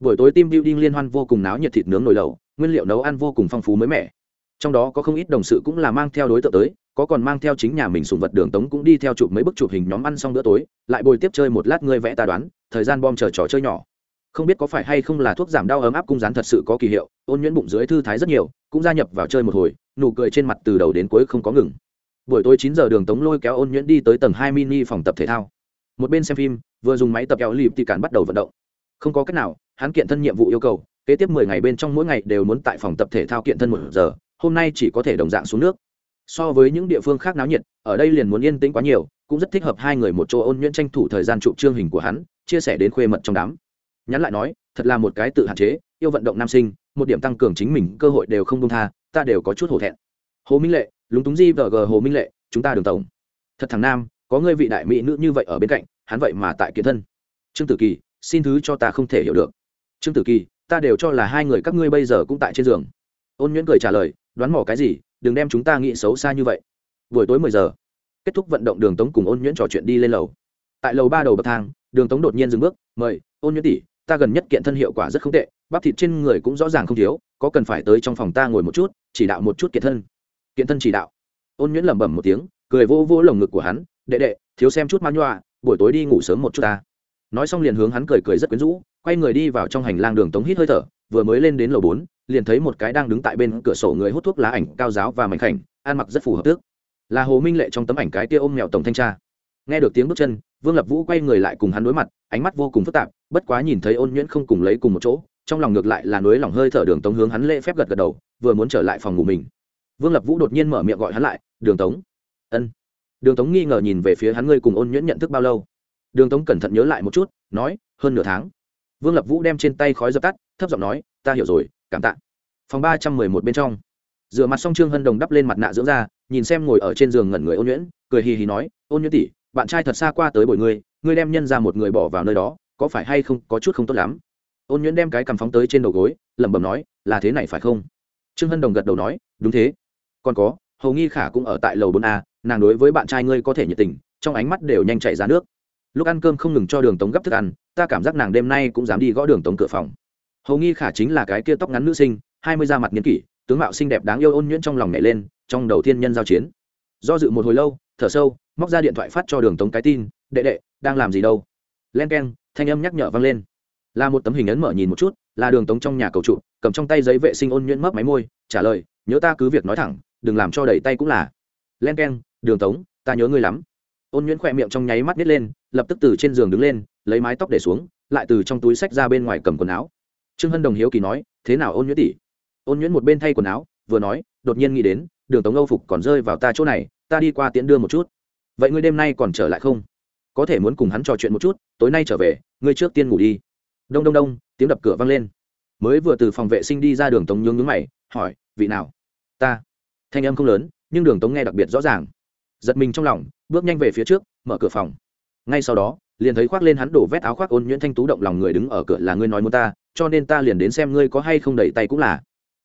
Buổi tối tim building liên hoan vô cùng náo nhiệt thịt nướng nồi lẩu, nguyên liệu nấu ăn vô cùng phong phú mới mẻ. Trong đó có không ít đồng sự cũng là mang theo đối tượng tới có còn mang theo chính nhà mình sùng vật đường tống cũng đi theo chụp mấy bức chụp hình nhóm ăn xong bữa tối, lại bồi tiếp chơi một lát ngươi vẽ ta đoán, thời gian bom chờ trò chơi nhỏ. Không biết có phải hay không là thuốc giảm đau ấm áp cung rán thật sự có kỳ hiệu, ôn nhuyễn bụng dưới thư thái rất nhiều, cũng gia nhập vào chơi một hồi, nụ cười trên mặt từ đầu đến cuối không có ngừng. Buổi tối chín giờ đường tống lôi kéo ôn nhuyễn đi tới tầng hai mini phòng tập thể thao. Một bên xem phim, vừa dùng máy tập kéo lịp thì cản bắt đầu vận động. Không có cách nào, hắn kiện thân nhiệm vụ yêu cầu, kế tiếp mười ngày bên trong mỗi ngày đều muốn tại phòng tập thể thao kiện thân một giờ, hôm nay chỉ có thể đồng dạng xuống nước so với những địa phương khác náo nhiệt, ở đây liền muốn yên tĩnh quá nhiều, cũng rất thích hợp hai người một chỗ ôn nhuyễn tranh thủ thời gian chụp trương hình của hắn, chia sẻ đến khuê mật trong đám. Nhắn lại nói, thật là một cái tự hạn chế, yêu vận động nam sinh, một điểm tăng cường chính mình, cơ hội đều không công tha, ta đều có chút hổ thẹn. Hồ minh lệ, lúng túng di vờ g hồ minh lệ, chúng ta đường tổng. Thật thằng nam, có ngươi vị đại mỹ nữ như vậy ở bên cạnh, hắn vậy mà tại kiến thân. Trương tử kỳ, xin thứ cho ta không thể hiểu được. Trương tử kỳ, ta đều cho là hai người các ngươi bây giờ cũng tại trên giường. Ôn nhuyễn cười trả lời, đoán mò cái gì? Đừng đem chúng ta nghĩ xấu xa như vậy. Buổi tối mười giờ, kết thúc vận động đường tống cùng ôn nhuyễn trò chuyện đi lên lầu. Tại lầu ba đầu bậc thang, đường tống đột nhiên dừng bước, mời, ôn nhuyễn tỷ, ta gần nhất kiện thân hiệu quả rất không tệ, bắp thịt trên người cũng rõ ràng không thiếu, có cần phải tới trong phòng ta ngồi một chút, chỉ đạo một chút kiện thân. Kiện thân chỉ đạo. Ôn nhuyễn lẩm bẩm một tiếng, cười vô vô lồng ngực của hắn, đệ đệ, thiếu xem chút ma nhọa, buổi tối đi ngủ sớm một chút ta. Nói xong liền hướng hắn cười cười rất quyến rũ, quay người đi vào trong hành lang đường tống hít hơi thở, vừa mới lên đến lầu bốn liền thấy một cái đang đứng tại bên cửa sổ người hút thuốc lá ảnh cao giáo và mảnh khảnh, ăn mặc rất phù hợp tước. Là hồ minh lệ trong tấm ảnh cái tia ôm mèo tổng thanh tra. Nghe được tiếng bước chân, vương lập vũ quay người lại cùng hắn đối mặt, ánh mắt vô cùng phức tạp, bất quá nhìn thấy ôn nhuyễn không cùng lấy cùng một chỗ, trong lòng ngược lại là nối lòng hơi thở đường tống hướng hắn lễ phép gật gật đầu, vừa muốn trở lại phòng ngủ mình. Vương lập vũ đột nhiên mở miệng gọi hắn lại, đường tống. Ân. Đường tống nghi ngờ nhìn về phía hắn ngươi cùng ôn nhuyễn nhận thức bao lâu. Đường tống cẩn thận nhớ lại một chút, nói, hơn nửa tháng. Vương lập vũ đem trên tay khói dập tắt, thấp giọng nói, ta hiểu rồi cảm tạ. Phòng ba trăm mười một bên trong. Rửa mặt xong trương hân đồng đắp lên mặt nạ dưỡng ra nhìn xem ngồi ở trên giường ngẩn người ôn nhuyễn, cười hì hì nói, ôn nhuyễn tỷ, bạn trai thật xa qua tới bồi ngươi ngươi đem nhân ra một người bỏ vào nơi đó, có phải hay không, có chút không tốt lắm? Ôn nhuyễn đem cái cằm phóng tới trên đầu gối, lẩm bẩm nói, là thế này phải không? Trương hân đồng gật đầu nói, đúng thế. Còn có, hầu nghi khả cũng ở tại lầu bốn a, nàng đối với bạn trai ngươi có thể nhiệt tình, trong ánh mắt đều nhanh chạy ra nước. Lúc ăn cơm không ngừng cho đường tống gấp thức ăn, ta cảm giác nàng đêm nay cũng dám đi gõ đường tống cửa phòng hầu nghi khả chính là cái kia tóc ngắn nữ sinh, hai mươi da mặt niên kỷ, tướng mạo xinh đẹp đáng yêu ôn nhuyễn trong lòng nhảy lên, trong đầu tiên nhân giao chiến. Do dự một hồi lâu, thở sâu, móc ra điện thoại phát cho đường tống cái tin, đệ đệ, đang làm gì đâu? Len k e n thanh âm nhắc nhở vang lên. Là một tấm hình ấn mở nhìn một chút, là đường tống trong nhà cầu trụ, cầm trong tay giấy vệ sinh ôn nhuyễn mấp máy môi, trả lời, nhớ ta cứ việc nói thẳng, đừng làm cho đầy tay cũng là. Len k e n đường tống, ta nhớ ngươi lắm. Ôn nhuyễn khỏe miệng trong nháy mắt nít lên, lập tức từ trên giường đứng lên, lấy mái tóc để xuống, lại từ trong túi sách ra bên ngoài cầm quần áo trương hân đồng hiếu kỳ nói, thế nào ôn nhuyễn tỷ? Ôn nhuyễn một bên thay quần áo, vừa nói, đột nhiên nghĩ đến, đường tống âu phục còn rơi vào ta chỗ này, ta đi qua tiễn đưa một chút. Vậy ngươi đêm nay còn trở lại không? Có thể muốn cùng hắn trò chuyện một chút, tối nay trở về, ngươi trước tiên ngủ đi. Đông đông đông, tiếng đập cửa vang lên. Mới vừa từ phòng vệ sinh đi ra đường tống nhướng nhướng mày, hỏi, vị nào? Ta. Thanh âm không lớn, nhưng đường tống nghe đặc biệt rõ ràng. Giật mình trong lòng, bước nhanh về phía trước, mở cửa phòng. Ngay sau đó, liền thấy khoác lên hắn đổ vét áo khoác ôn nhuyễn thanh tú động lòng người đứng ở cửa là ngươi nói muốn ta cho nên ta liền đến xem ngươi có hay không đẩy tay cũng là.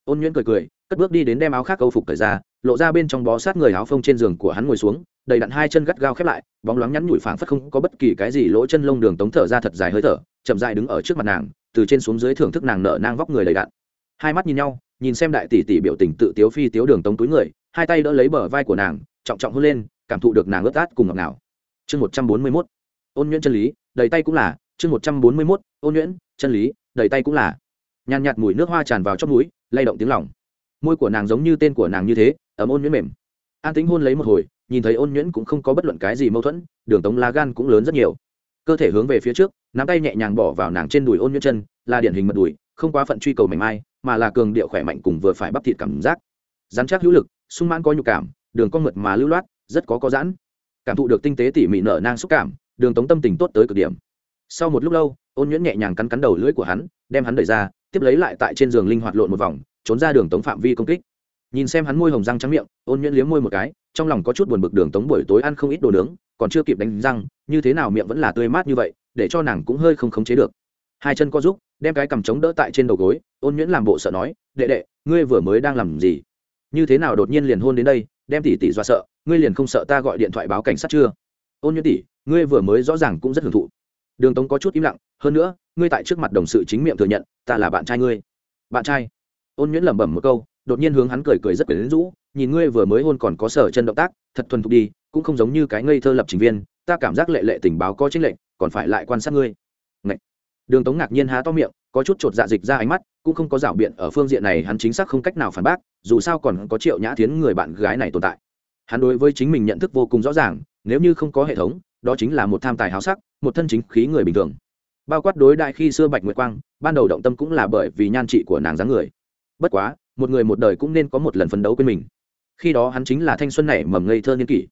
Ôn nhuyễn cười cười, cất bước đi đến đem áo khác câu phục cởi ra, lộ ra bên trong bó sát người áo phông trên giường của hắn ngồi xuống, đầy đặn hai chân gắt gao khép lại, bóng loáng nhắn nhủi phảng phất không có bất kỳ cái gì lỗ chân lông đường tống thở ra thật dài hơi thở, chậm dài đứng ở trước mặt nàng, từ trên xuống dưới thưởng thức nàng nở nang vóc người đầy đặn. Hai mắt nhìn nhau, nhìn xem đại tỷ tỷ biểu tình tự tiếu phi tiếu đường tống túi người, hai tay đỡ lấy bờ vai của nàng, trọng trọng hôn lên, cảm thụ được nàng ướt át cùng ngọc nào chương một trăm bốn mươi mốt, ôn nhuyễn chân lý, đầy tay cũng là, chương một trăm bốn mươi mốt, ôn nhuyễn chân lý đầy tay cũng là. Nhàn nhạt mùi nước hoa tràn vào trong núi lay động tiếng lòng. Môi của nàng giống như tên của nàng như thế, ấm ôn nhuyễn mềm. An tính hôn lấy một hồi, nhìn thấy ôn nhuyễn cũng không có bất luận cái gì mâu thuẫn, đường tống lá gan cũng lớn rất nhiều. Cơ thể hướng về phía trước, nắm tay nhẹ nhàng bỏ vào nàng trên đùi ôn nhuyễn chân, là điển hình mật đùi, không quá phận truy cầu mảnh mai, mà là cường điệu khỏe mạnh cùng vừa phải bắp thịt cảm giác. Dán chắc hữu lực, sung mãn có nhục cảm, đường con mượt mà lưu loát, rất có có giãn. Cảm thụ được tinh tế tỉ mỉ nở nang xúc cảm, đường tống tâm tình tốt tới cực điểm sau một lúc lâu, ôn nhuyễn nhẹ nhàng cắn cắn đầu lưỡi của hắn, đem hắn đẩy ra, tiếp lấy lại tại trên giường linh hoạt lộn một vòng, trốn ra đường tống phạm vi công kích. Nhìn xem hắn môi hồng răng trắng miệng, ôn nhuyễn liếm môi một cái, trong lòng có chút buồn bực đường tống buổi tối ăn không ít đồ nướng, còn chưa kịp đánh răng, như thế nào miệng vẫn là tươi mát như vậy, để cho nàng cũng hơi không khống chế được. Hai chân có giúp, đem cái cầm trống đỡ tại trên đầu gối, ôn nhuyễn làm bộ sợ nói, đệ đệ, ngươi vừa mới đang làm gì? Như thế nào đột nhiên liền hôn đến đây, đem tỷ tỷ do sợ, ngươi liền không sợ ta gọi điện thoại báo cảnh sát chưa? Ôn nhuyễn tỷ, ngươi vừa mới rõ ràng cũng rất hưởng thụ đường tống có chút im lặng, hơn nữa, ngươi tại trước mặt đồng sự chính miệng thừa nhận, ta là bạn trai ngươi. Bạn trai? Ôn nhuyễn lẩm bẩm một câu, đột nhiên hướng hắn cười cười rất quyến rũ, nhìn ngươi vừa mới hôn còn có sở chân động tác, thật thuần thục đi, cũng không giống như cái ngây thơ lập trình viên, ta cảm giác lệ lệ tình báo có chính lệnh còn phải lại quan sát ngươi. Ngậy. đường tống ngạc nhiên há to miệng, có chút chột dạ dịch ra ánh mắt, cũng không có rảo biện ở phương diện này hắn chính xác không cách nào phản bác, dù sao còn có triệu nhã tiến người bạn gái này tồn tại. Hắn đối với chính mình nhận thức vô cùng rõ ràng, nếu như không có hệ thống đó chính là một tham tài háo sắc, một thân chính khí người bình thường. Bao quát đối đại khi xưa bạch nguyệt quang, ban đầu động tâm cũng là bởi vì nhan trị của nàng dáng người. Bất quá, một người một đời cũng nên có một lần phấn đấu quên mình. Khi đó hắn chính là thanh xuân này mầm ngây thơ niên kỷ.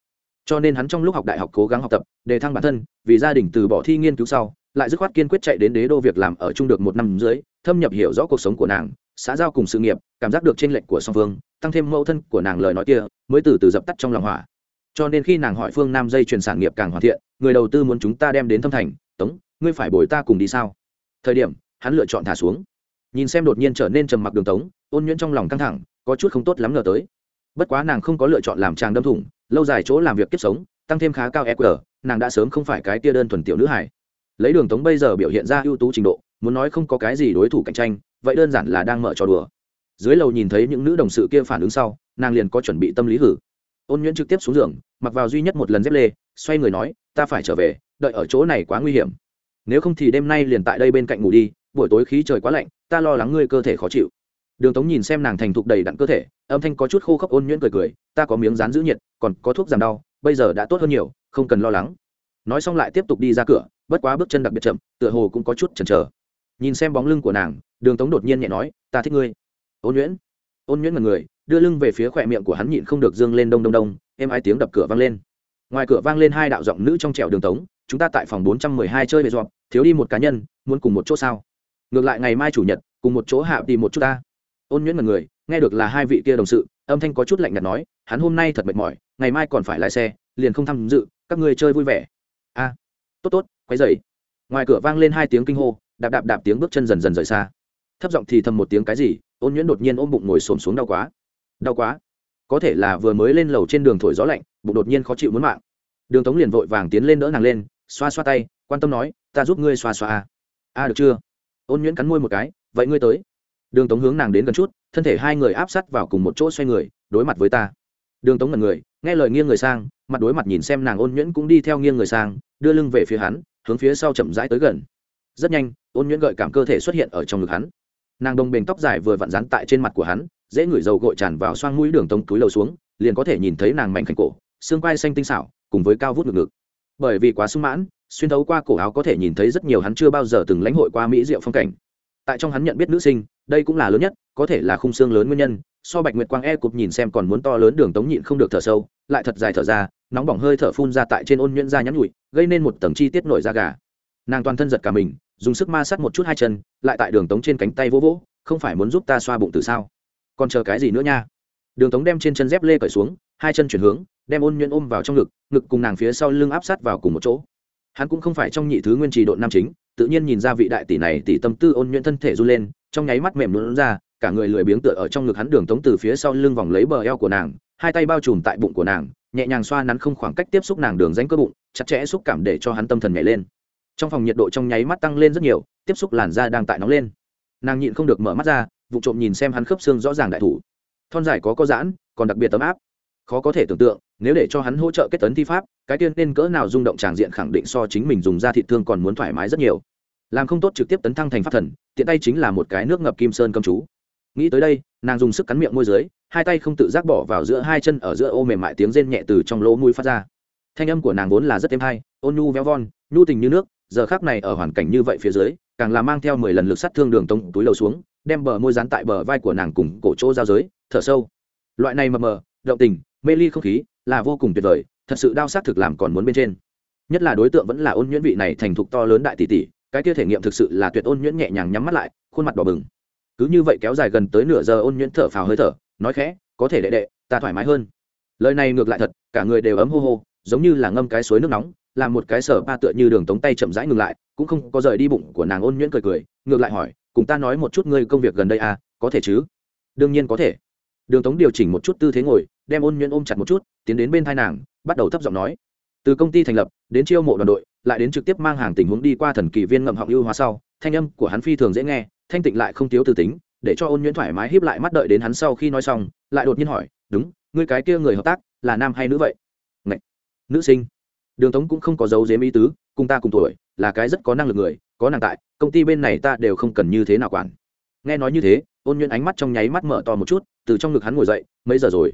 Cho nên hắn trong lúc học đại học cố gắng học tập, đề thăng bản thân, vì gia đình từ bỏ thi nghiên cứu sau, lại dứt khoát kiên quyết chạy đến đế đô việc làm ở chung được một năm dưới thâm nhập hiểu rõ cuộc sống của nàng, xã giao cùng sự nghiệp, cảm giác được t r ê n lệch của song phương, tăng thêm mẫu thân của nàng lời nói kia, mới từ từ dập tắt trong lòng hỏa cho nên khi nàng hỏi phương nam dây truyền sản nghiệp càng hoàn thiện, người đầu tư muốn chúng ta đem đến thâm thành, tống, ngươi phải bồi ta cùng đi sao? Thời điểm, hắn lựa chọn thả xuống. Nhìn xem đột nhiên trở nên trầm mặc đường tống, ôn nhuyễn trong lòng căng thẳng, có chút không tốt lắm ngờ tới. Bất quá nàng không có lựa chọn làm chàng đâm thủng, lâu dài chỗ làm việc kiếp sống, tăng thêm khá cao eq nàng đã sớm không phải cái tia đơn thuần tiểu nữ hải lấy đường tống bây giờ biểu hiện ra ưu tú trình độ, muốn nói không có cái gì đối thủ cạnh tranh, vậy đơn giản là đang mở trò đùa. Dưới lầu nhìn thấy những nữ đồng sự kia phản ứng sau, nàng liền có chuẩn bị tâm lý hử ôn nhuyễn trực tiếp xuống giường, mặc vào duy nhất một lần dép lê, xoay người nói, ta phải trở về, đợi ở chỗ này quá nguy hiểm. Nếu không thì đêm nay liền tại đây bên cạnh ngủ đi, buổi tối khí trời quá lạnh, ta lo lắng ngươi cơ thể khó chịu. Đường tống nhìn xem nàng thành thục đầy đặn cơ thể, âm thanh có chút khô khốc ôn nhuyễn cười cười, ta có miếng rán giữ nhiệt, còn có thuốc giảm đau, bây giờ đã tốt hơn nhiều, không cần lo lắng. Nói xong lại tiếp tục đi ra cửa, bất quá bước chân đặc biệt chậm, tựa hồ cũng có chút chần chờ. Nhìn xem bóng lưng của nàng, đường tống đột nhiên nhẹ nói, ta thích ngươi. Ôn nhuyễn? Ôn nhuyễn mật người, đưa lưng về phía khỏe miệng của hắn nhịn không được dương lên đông đông đông, êm hai tiếng đập cửa vang lên. Ngoài cửa vang lên hai đạo giọng nữ trong trẻo đường tống, chúng ta tại phòng bốn trăm mười hai chơi về dọn thiếu đi một cá nhân, muốn cùng một chỗ sao? Ngược lại ngày mai chủ nhật, cùng một chỗ hạ tìm một chút ta. Ôn nhuyễn mật người, nghe được là hai vị kia đồng sự, âm thanh có chút lạnh nhạt nói, hắn hôm nay thật mệt mỏi, ngày mai còn phải lái xe, liền không tham dự, các người chơi vui vẻ. A, tốt tốt quay dậy ngoài cửa vang lên hai tiếng kinh hô, đạp đạp đạp tiếng bước chân dần dần rời xa thấp giọng thì thầm một tiếng cái gì, ôn nhuyễn đột nhiên ôm bụng ngồi xổm xuống đau quá. Đau quá? Có thể là vừa mới lên lầu trên đường thổi gió lạnh, bụng đột nhiên khó chịu muốn mạng. Đường tống liền vội vàng tiến lên đỡ nàng lên, xoa xoa tay, quan tâm nói, ta giúp ngươi xoa xoa à. a, được chưa? Ôn nhuyễn cắn môi một cái, vậy ngươi tới. Đường tống hướng nàng đến gần chút, thân thể hai người áp sát vào cùng một chỗ xoay người, đối mặt với ta. Đường tống ngần người, nghe lời nghiêng người sang, mặt đối mặt nhìn xem nàng ôn nhuyễn cũng đi theo nghiêng người sang, đưa lưng về phía hắn, hướng phía sau chậm rãi tới gần. Rất nhanh, ôn nhuyễn gợi cảm cơ thể xuất hiện ở trong ngực hắn nàng đồng bền tóc dài vừa vặn rán tại trên mặt của hắn, dễ ngửi dầu gội tràn vào xoang mũi đường tống túi lầu xuống, liền có thể nhìn thấy nàng mảnh khảnh cổ, xương quai xanh tinh xảo, cùng với cao vút ngực ngực. Bởi vì quá sung mãn, xuyên thấu qua cổ áo có thể nhìn thấy rất nhiều hắn chưa bao giờ từng lãnh hội qua mỹ diệu phong cảnh. Tại trong hắn nhận biết nữ sinh, đây cũng là lớn nhất, có thể là khung xương lớn nguyên nhân, so bạch nguyệt quang e cụp nhìn xem còn muốn to lớn đường tống nhịn không được thở sâu, lại thật dài thở ra, nóng bỏng hơi thở phun ra tại trên ôn nhuyễn da nhắn nhụi gây nên một tầng chi tiết nổi da gà. Nàng toàn thân giật cả mình dùng sức ma sát một chút hai chân, lại tại đường tống trên cánh tay vỗ vỗ, không phải muốn giúp ta xoa bụng từ sao? Còn chờ cái gì nữa nha? Đường tống đem trên chân dép lê cởi xuống, hai chân chuyển hướng, đem ôn nhuyễn ôm vào trong ngực ngực cùng nàng phía sau lưng áp sát vào cùng một chỗ. Hắn cũng không phải trong nhị thứ nguyên trì độn nam chính, tự nhiên nhìn ra vị đại tỷ này tỷ tâm tư ôn nhuyễn thân thể run lên, trong nháy mắt mềm lún ra, cả người lười biếng tựa ở trong ngực hắn đường tống từ phía sau lưng vòng lấy bờ eo của nàng, hai tay bao trùm tại bụng của nàng, nhẹ nhàng xoa nắn không khoảng cách tiếp xúc nàng đường ránh cơ bụng, chặt chẽ xúc cảm để cho hắn tâm thần nhảy lên trong phòng nhiệt độ trong nháy mắt tăng lên rất nhiều, tiếp xúc làn da đang tại nóng lên. Nàng nhịn không được mở mắt ra, vụ trộm nhìn xem hắn khớp xương rõ ràng đại thủ. Thon dài có có giãn, còn đặc biệt tấm áp. Khó có thể tưởng tượng, nếu để cho hắn hỗ trợ kết tấn thi pháp, cái tiên nên cỡ nào rung động tràng diện khẳng định so chính mình dùng da thị thương còn muốn thoải mái rất nhiều. Làm không tốt trực tiếp tấn thăng thành pháp thần, tiện tay chính là một cái nước ngập kim sơn cầm chú. Nghĩ tới đây, nàng dùng sức cắn miệng môi dưới, hai tay không tự giác bỏ vào giữa hai chân ở giữa ô mềm mại tiếng rên nhẹ từ trong lỗ mũi phát ra. Thanh âm của nàng vốn là rất êm hay, ôn nhu véo von, nhu tình như nước giờ khác này ở hoàn cảnh như vậy phía dưới, càng là mang theo mười lần lực sát thương đường tông túi lầu xuống, đem bờ môi dán tại bờ vai của nàng cùng cổ chỗ giao giới, thở sâu. Loại này mờ mờ, động tình, mê ly không khí là vô cùng tuyệt vời, thật sự đau sát thực làm còn muốn bên trên. Nhất là đối tượng vẫn là ôn nhuyễn vị này thành thục to lớn đại tỷ tỷ, cái kia thể nghiệm thực sự là tuyệt ôn nhuyễn nhẹ nhàng nhắm mắt lại, khuôn mặt đỏ bừng. Cứ như vậy kéo dài gần tới nửa giờ ôn nhuyễn thở phào hơi thở, nói khẽ, có thể đệ đệ, ta thoải mái hơn. Lời này ngược lại thật, cả người đều ấm hô hô, giống như là ngâm cái suối nước nóng làm một cái sở ba tựa như đường tống tay chậm rãi ngừng lại, cũng không có rời đi bụng của nàng ôn nhuyễn cười cười, ngược lại hỏi, cùng ta nói một chút ngươi công việc gần đây à có thể chứ? Đương nhiên có thể. Đường tống điều chỉnh một chút tư thế ngồi, đem ôn nhuyễn ôm chặt một chút, tiến đến bên thai nàng, bắt đầu thấp giọng nói. Từ công ty thành lập, đến chiêu mộ đoàn đội, lại đến trực tiếp mang hàng tình huống đi qua thần kỳ viên ngậm họng ưu hóa sau, thanh âm của hắn phi thường dễ nghe, thanh tịnh lại không thiếu từ tính, để cho ôn nhuyễn thoải mái híp lại mắt đợi đến hắn sau khi nói xong, lại đột nhiên hỏi, đúng, ngươi cái kia người hợp tác là nam hay nữ vậy? Ngậy! nữ sinh đường tống cũng không có dấu dếm ý tứ, cùng ta cùng tuổi, là cái rất có năng lực người, có nàng tại, công ty bên này ta đều không cần như thế nào quản. Nghe nói như thế, ôn nhuận ánh mắt trong nháy mắt mở to một chút, từ trong ngực hắn ngồi dậy, mấy giờ rồi?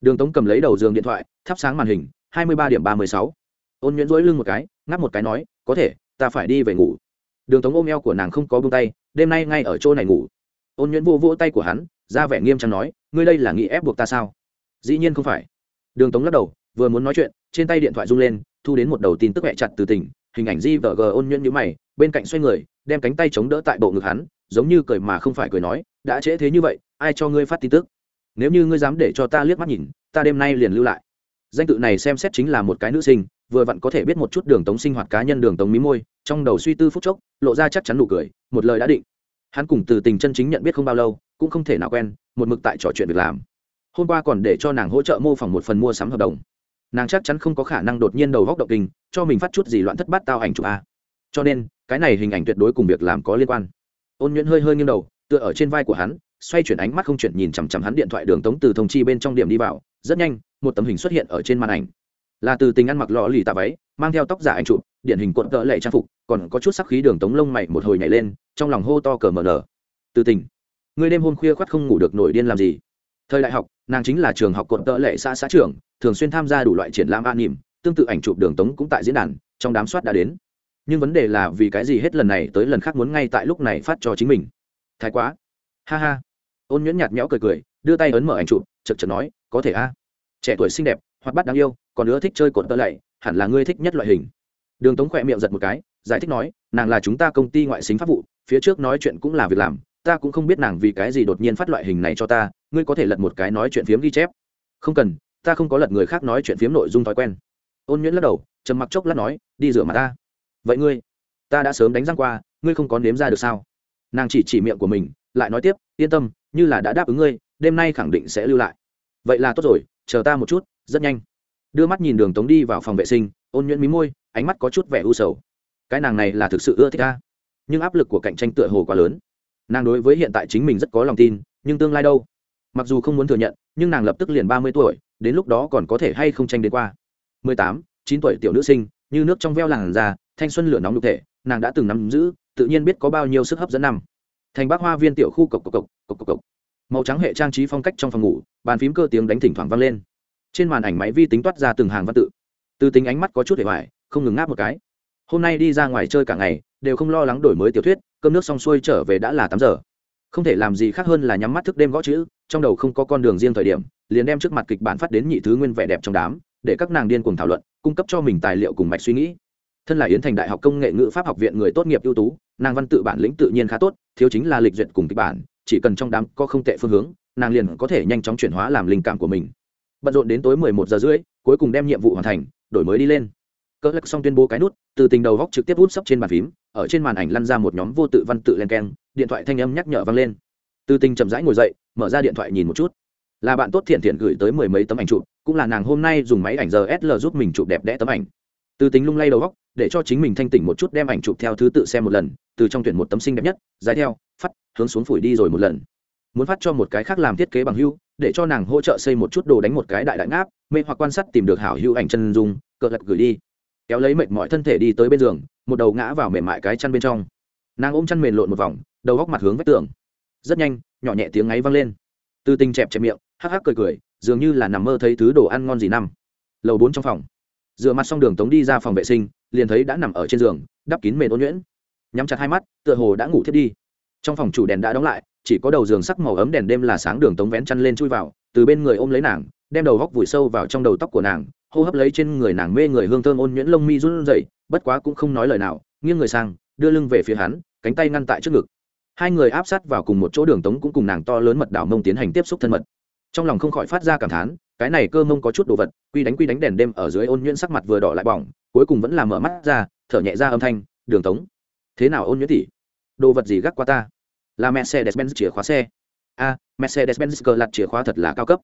Đường tống cầm lấy đầu giường điện thoại, thắp sáng màn hình, hai mươi ba điểm ba mươi sáu. Ôn nhuận dỗi lưng một cái, ngáp một cái nói, có thể, ta phải đi về ngủ. Đường tống ôm eo của nàng không có bông tay, đêm nay ngay ở chỗ này ngủ. Ôn nhuận vô vỗ tay của hắn, ra vẻ nghiêm trang nói, ngươi đây là nghĩ ép buộc ta sao? Dĩ nhiên không phải. Đường tống lắc đầu, vừa muốn nói chuyện, trên tay điện thoại rung lên thu đến một đầu tin tức hẹ chặt từ tỉnh hình ảnh di vợ g ôn nhuyễn nhữ mày, bên cạnh xoay người, đem cánh tay chống đỡ tại bộ ngực hắn, giống như cười mà không phải cười nói, đã trễ thế như vậy, ai cho ngươi phát tin tức? Nếu như ngươi dám để cho ta liếc mắt nhìn, ta đêm nay liền lưu lại. Danh tự này xem xét chính là một cái nữ sinh, vừa vặn có thể biết một chút đường tống sinh hoạt cá nhân đường tống mí môi, trong đầu suy tư phút chốc, lộ ra chắc chắn nụ cười, một lời đã định. Hắn cùng từ tình chân chính nhận biết không bao lâu, cũng không thể nào quen, một mực tại trò chuyện việc làm. Hôm qua còn để cho nàng hỗ trợ mô phỏng một phần mua sắm hợp đồng nàng chắc chắn không có khả năng đột nhiên đầu góc động kinh, cho mình phát chút gì loạn thất bát tao ảnh chụp a. Cho nên, cái này hình ảnh tuyệt đối cùng việc làm có liên quan. Ôn nhuyễn hơi hơi nghiêng đầu, tựa ở trên vai của hắn, xoay chuyển ánh mắt không chuyển nhìn chằm chằm hắn điện thoại đường tống từ thông chi bên trong điểm đi vào, rất nhanh, một tấm hình xuất hiện ở trên màn ảnh. Là từ tình ăn mặc lò lì tạ váy, mang theo tóc giả ảnh chụp, điển hình cuộn cỡ lệ trang phục, còn có chút sắc khí đường tống lông mày một hồi nhảy lên, trong lòng hô to cờ mờ nở. Từ tình người đêm hôm khuya khoắt không ngủ được nổi điên làm gì? Thời đại học, nàng chính là trường học cột tợ lệ xã xã trưởng, thường xuyên tham gia đủ loại triển lãm an nỉm, tương tự ảnh chụp đường tống cũng tại diễn đàn, trong đám soát đã đến. Nhưng vấn đề là vì cái gì hết lần này tới lần khác muốn ngay tại lúc này phát cho chính mình? Thái quá. Ha ha. Ôn nhuyễn nhạt nhẽo cười cười, đưa tay ấn mở ảnh chụp chật chật nói, có thể a. Trẻ tuổi xinh đẹp hoặc bắt đáng yêu, còn nữa thích chơi cột tơ lạy hẳn là ngươi thích nhất loại hình. Đường tống khỏe miệng giật một cái, giải thích nói, nàng là chúng ta công ty ngoại xính pháp vụ, phía trước nói chuyện cũng là việc làm, ta cũng không biết nàng vì cái gì đột nhiên phát loại hình này cho ta ngươi có thể lật một cái nói chuyện phiếm ghi chép. Không cần, ta không có lật người khác nói chuyện phiếm nội dung thói quen. Ôn nhuyễn lắc đầu, trầm mặc chốc lát nói, đi rửa mặt ta. Vậy ngươi, ta đã sớm đánh răng qua, ngươi không có nếm ra được sao? Nàng chỉ chỉ miệng của mình, lại nói tiếp, yên tâm, như là đã đáp ứng ngươi, đêm nay khẳng định sẽ lưu lại. Vậy là tốt rồi, chờ ta một chút, rất nhanh. Đưa mắt nhìn đường tống đi vào phòng vệ sinh, ôn nhuyễn mí môi, ánh mắt có chút vẻ u sầu. Cái nàng này là thực sự ưa thích ta. Nhưng áp lực của cạnh tranh tựa hồ quá lớn. Nàng đối với hiện tại chính mình rất có lòng tin, nhưng tương lai đâu? Mặc dù không muốn thừa nhận, nhưng nàng lập tức liền ba mươi tuổi, đến lúc đó còn có thể hay không tranh đến qua. mười tám, chín tuổi tiểu nữ sinh, như nước trong veo làng già thanh xuân lửa nóng nhục thể, nàng đã từng nắm giữ, tự nhiên biết có bao nhiêu sức hấp dẫn năm. Thành bác hoa viên tiểu khu cộc cộc cộc cộc cộc cộc. Màu trắng hệ trang trí phong cách trong phòng ngủ, bàn phím cơ tiếng đánh thỉnh thoảng vang lên. Trên màn ảnh máy vi tính toát ra từng hàng văn tự. Từ tính ánh mắt có chút để hoài, không ngừng ngáp một cái. Hôm nay đi ra ngoài chơi cả ngày, đều không lo lắng đổi mới tiểu thuyết, cơm nước xong xuôi trở về đã là tám giờ. Không thể làm gì khác hơn là nhắm mắt thức đêm gõ chữ trong đầu không có con đường riêng thời điểm, liền đem trước mặt kịch bản phát đến nhị thứ nguyên vẻ đẹp trong đám, để các nàng điên cùng thảo luận, cung cấp cho mình tài liệu cùng mạch suy nghĩ. Thân là yến thành đại học công nghệ ngữ pháp học viện người tốt nghiệp ưu tú, nàng văn tự bản lĩnh tự nhiên khá tốt, thiếu chính là lịch duyệt cùng kịch bản, chỉ cần trong đám có không tệ phương hướng, nàng liền có thể nhanh chóng chuyển hóa làm linh cảm của mình. Bận rộn đến tối mười một giờ rưỡi, cuối cùng đem nhiệm vụ hoàn thành, đổi mới đi lên. Cỡ lắc xong tuyên bố cái nút, từ tình đầu góc trực tiếp hút sấp trên bàn phím, ở trên màn ảnh lăn ra một nhóm vô tự văn tự len keng, điện thoại thanh âm nhắc nhở vang lên từ tình chậm rãi ngồi dậy, mở ra điện thoại nhìn một chút. Là bạn tốt thiện thiện gửi tới mười mấy tấm ảnh chụp, cũng là nàng hôm nay dùng máy ảnh giờ sl giúp mình chụp đẹp đẽ tấm ảnh. Từ tính lung lay đầu góc, để cho chính mình thanh tỉnh một chút đem ảnh chụp theo thứ tự xem một lần, từ trong tuyển một tấm sinh đẹp nhất, dài theo, phát, hướng xuống phủi đi rồi một lần. Muốn phát cho một cái khác làm thiết kế bằng hưu, để cho nàng hỗ trợ xây một chút đồ đánh một cái đại đại ngáp, mê hoặc quan sát tìm được hảo hưu ảnh chân dung, cợt lật gửi đi. Kéo lấy mệt mọi thân thể đi tới bên giường, một đầu ngã vào mềm mại cái chăn bên trong. Nàng ôm chăn mềm lộn một vòng, đầu góc mặt hướng vách tường rất nhanh, nhỏ nhẹ tiếng ngáy vang lên. Từ tình chẹp chẹp miệng, hắc hắc cười cười, dường như là nằm mơ thấy thứ đồ ăn ngon gì năm lầu bốn trong phòng. Rửa mặt xong đường tống đi ra phòng vệ sinh, liền thấy đã nằm ở trên giường, đắp kín mền ôn nhuyễn. Nhắm chặt hai mắt, tựa hồ đã ngủ thiết đi. Trong phòng chủ đèn đã đóng lại, chỉ có đầu giường sắc màu ấm đèn đêm là sáng đường tống vén chăn lên chui vào, từ bên người ôm lấy nàng, đem đầu góc vùi sâu vào trong đầu tóc của nàng, hô hấp lấy trên người nàng mê người hương thơm ôn nhuyễn lông mi run rẩy, bất quá cũng không nói lời nào, nghiêng người sang, đưa lưng về phía hắn, cánh tay ngăn tại trước ngực hai người áp sát vào cùng một chỗ đường tống cũng cùng nàng to lớn mật đảo mông tiến hành tiếp xúc thân mật. Trong lòng không khỏi phát ra cảm thán cái này cơ mông có chút đồ vật quy đánh quy đánh đèn đêm ở dưới ôn nhuyễn sắc mặt vừa đỏ lại bỏng cuối cùng vẫn là mở mắt ra thở nhẹ ra âm thanh đường tống thế nào ôn nhuyễn tỉ đồ vật gì gác qua ta? Là mercedes benz chìa khóa xe. A à, mercedes benz cờ lặt chìa khóa thật là cao cấp.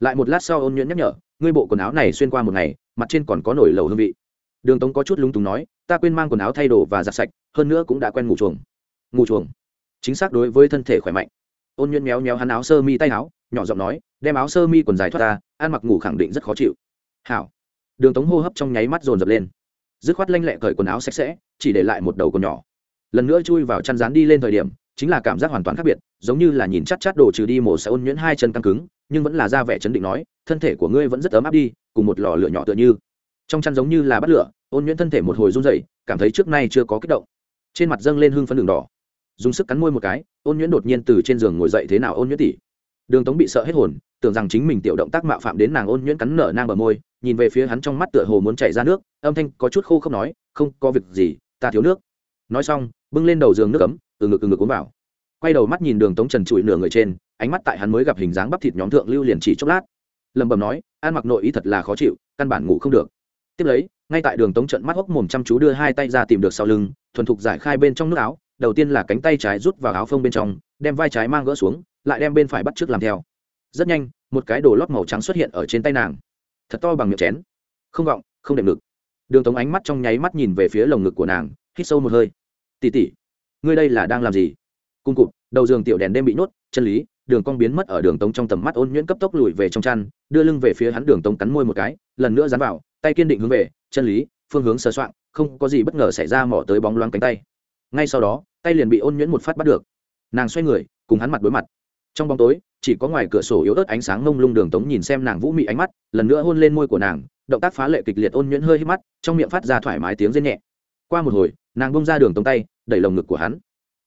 Lại một lát sau ôn nhuyễn nhắc nhở ngươi bộ quần áo này xuyên qua một ngày mặt trên còn có nổi lầu hương vị. Đường tống có chút lúng túng nói ta quên mang quần áo thay đồ và giặt sạch hơn nữa cũng đã quen ngủ chuồng. Ngủ chuồng? Chính xác đối với thân thể khỏe mạnh. Ôn nhuyễn méo méo hắn áo sơ mi tay áo nhỏ giọng nói đem áo sơ mi quần dài thoát ra, ăn mặc ngủ khẳng định rất khó chịu. Hảo. Đường tống hô hấp trong nháy mắt dồn dập lên. Dứt khoát lanh lẹ cởi quần áo sạch sẽ chỉ để lại một đầu còn nhỏ. Lần nữa chui vào chăn rán đi lên thời điểm chính là cảm giác hoàn toàn khác biệt giống như là nhìn chắc chát đồ trừ đi mổ sẽ ôn nhuyễn hai chân căng cứng nhưng vẫn là ra vẻ chấn định nói thân thể của ngươi vẫn rất ấm áp đi cùng một lò lửa nhỏ tựa như. Trong chăn giống như là bắt lửa ôn nhuyễn thân thể một hồi run dậy cảm thấy trước nay chưa có kích động. Trên mặt dâng lên hương phấn đường đỏ dùng sức cắn môi một cái, ôn nhuyễn đột nhiên từ trên giường ngồi dậy thế nào ôn nhuyễn tỉ đường tống bị sợ hết hồn, tưởng rằng chính mình tiểu động tác mạo phạm đến nàng ôn nhuyễn cắn nở nang bờ môi, nhìn về phía hắn trong mắt tựa hồ muốn chảy ra nước, âm thanh có chút khô không nói, không có việc gì, ta thiếu nước. Nói xong, bưng lên đầu giường nước ấm, từ ngực từ ngực uống vào. Quay đầu mắt nhìn đường tống trần trụi nửa người trên, ánh mắt tại hắn mới gặp hình dáng bắp thịt nhóm thượng lưu liền chỉ chốc lát. Lẩm bẩm nói ăn mặc nội ý thật là khó chịu, căn bản ngủ không được. Tiếp lấy, ngay tại đường tống trận mắt hốc mồm chăm chú đưa hai tay ra tìm được sau lưng, thuần thục giải khai bên trong nước áo đầu tiên là cánh tay trái rút vào áo phông bên trong, đem vai trái mang gỡ xuống, lại đem bên phải bắt trước làm theo. Rất nhanh, một cái đồ lót màu trắng xuất hiện ở trên tay nàng. Thật to bằng miệng chén. Không gọng, không đệm ngực. Đường tống ánh mắt trong nháy mắt nhìn về phía lồng ngực của nàng, hít sâu một hơi. Tỉ tỉ ngươi đây là đang làm gì? Cung cụt đầu giường tiểu đèn đêm bị nhốt, chân lý, đường cong biến mất ở đường tống trong tầm mắt ôn nhuyễn cấp tốc lùi về trong chăn, đưa lưng về phía hắn đường tống cắn môi một cái, lần nữa dán vào, tay kiên định hướng về, chân lý, phương hướng sơ soạn không có gì bất ngờ xảy ra mỏ tới bóng loáng cánh tay ngay sau đó, tay liền bị ôn nhuyễn một phát bắt được. Nàng xoay người, cùng hắn mặt đối mặt. Trong bóng tối, chỉ có ngoài cửa sổ yếu ớt ánh sáng ngông lung đường tống nhìn xem nàng vũ mị ánh mắt, lần nữa hôn lên môi của nàng, động tác phá lệ kịch liệt ôn nhuyễn hơi hít mắt, trong miệng phát ra thoải mái tiếng rên nhẹ. Qua một hồi, nàng bông ra đường tống tay, đẩy lồng ngực của hắn.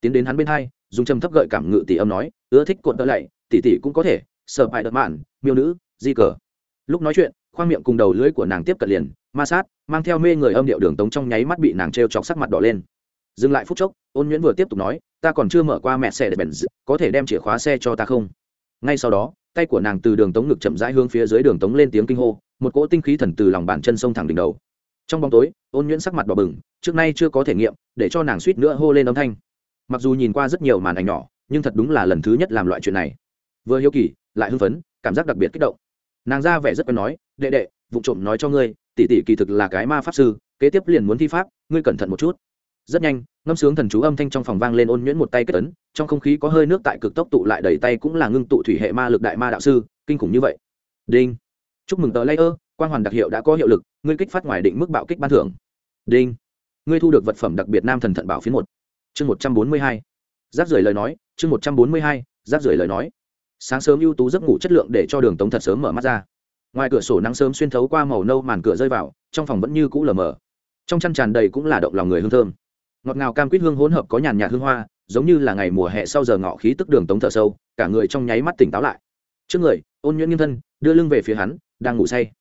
Tiến đến hắn bên hai, dùng châm thấp gợi cảm ngự tỷ âm nói, ưa thích cuộn tợ lạy tỷ tỷ cũng có thể, sợ hại đợt mạn, miêu nữ, di cờ. Lúc nói chuyện, khoang miệng cùng đầu lưỡi của nàng tiếp cận liền, ma sát, mang theo mê người âm điệu đường tống trong nháy mắt bị nàng t r e o chọc sắc mặt đỏ lên dừng lại phút chốc, ôn nhuyễn vừa tiếp tục nói, ta còn chưa mở qua mẹ xe để bèn có thể đem chìa khóa xe cho ta không? Ngay sau đó, tay của nàng từ đường tống ngực chậm rãi hướng phía dưới đường tống lên tiếng kinh hô, một cỗ tinh khí thần từ lòng bàn chân sông thẳng đỉnh đầu. Trong bóng tối, ôn nhuyễn sắc mặt đỏ bừng, trước nay chưa có thể nghiệm, để cho nàng suýt nữa hô lên âm thanh. Mặc dù nhìn qua rất nhiều màn ảnh nhỏ, nhưng thật đúng là lần thứ nhất làm loại chuyện này. Vừa hiếu kỳ, lại hưng phấn, cảm giác đặc biệt kích động. Nàng ra vẻ rất quen nói, đệ đệ, vụ trộm nói cho ngươi, tỷ tỷ kỳ thực là cái ma pháp sư, kế tiếp liền muốn thi pháp, ngươi cẩn thận một chút rất nhanh, ngâm sướng thần chú âm thanh trong phòng vang lên ôn nhuyễn một tay kết ấn, trong không khí có hơi nước tại cực tốc tụ lại đầy tay cũng là ngưng tụ thủy hệ ma lực đại ma đạo sư, kinh khủng như vậy. Đinh. Chúc mừng tờ layer quan hoàn đặc hiệu đã có hiệu lực, ngươi kích phát ngoài định mức bạo kích ban thưởng. Đinh. Ngươi thu được vật phẩm đặc biệt nam thần thận bảo phiến một. Chương một trăm bốn mươi hai. Giáp rời lời nói, chương một trăm bốn mươi hai, giáp rời lời nói. Sáng sớm ưu tú giấc ngủ chất lượng để cho đường tống thật sớm mở mắt ra. Ngoài cửa sổ nắng sớm xuyên thấu qua màu nâu màn cửa rơi vào, trong phòng vẫn như cũ lờ mờ. Trong chăn tràn đầy cũng là động lòng người hương thơm ngọt ngào cam quýt hương hỗn hợp có nhàn nhạt hương hoa, giống như là ngày mùa hè sau giờ ngọ khí tức đường tống thở sâu, cả người trong nháy mắt tỉnh táo lại. Trước người, ôn nhuyễn nghiêng thân, đưa lưng về phía hắn, đang ngủ say.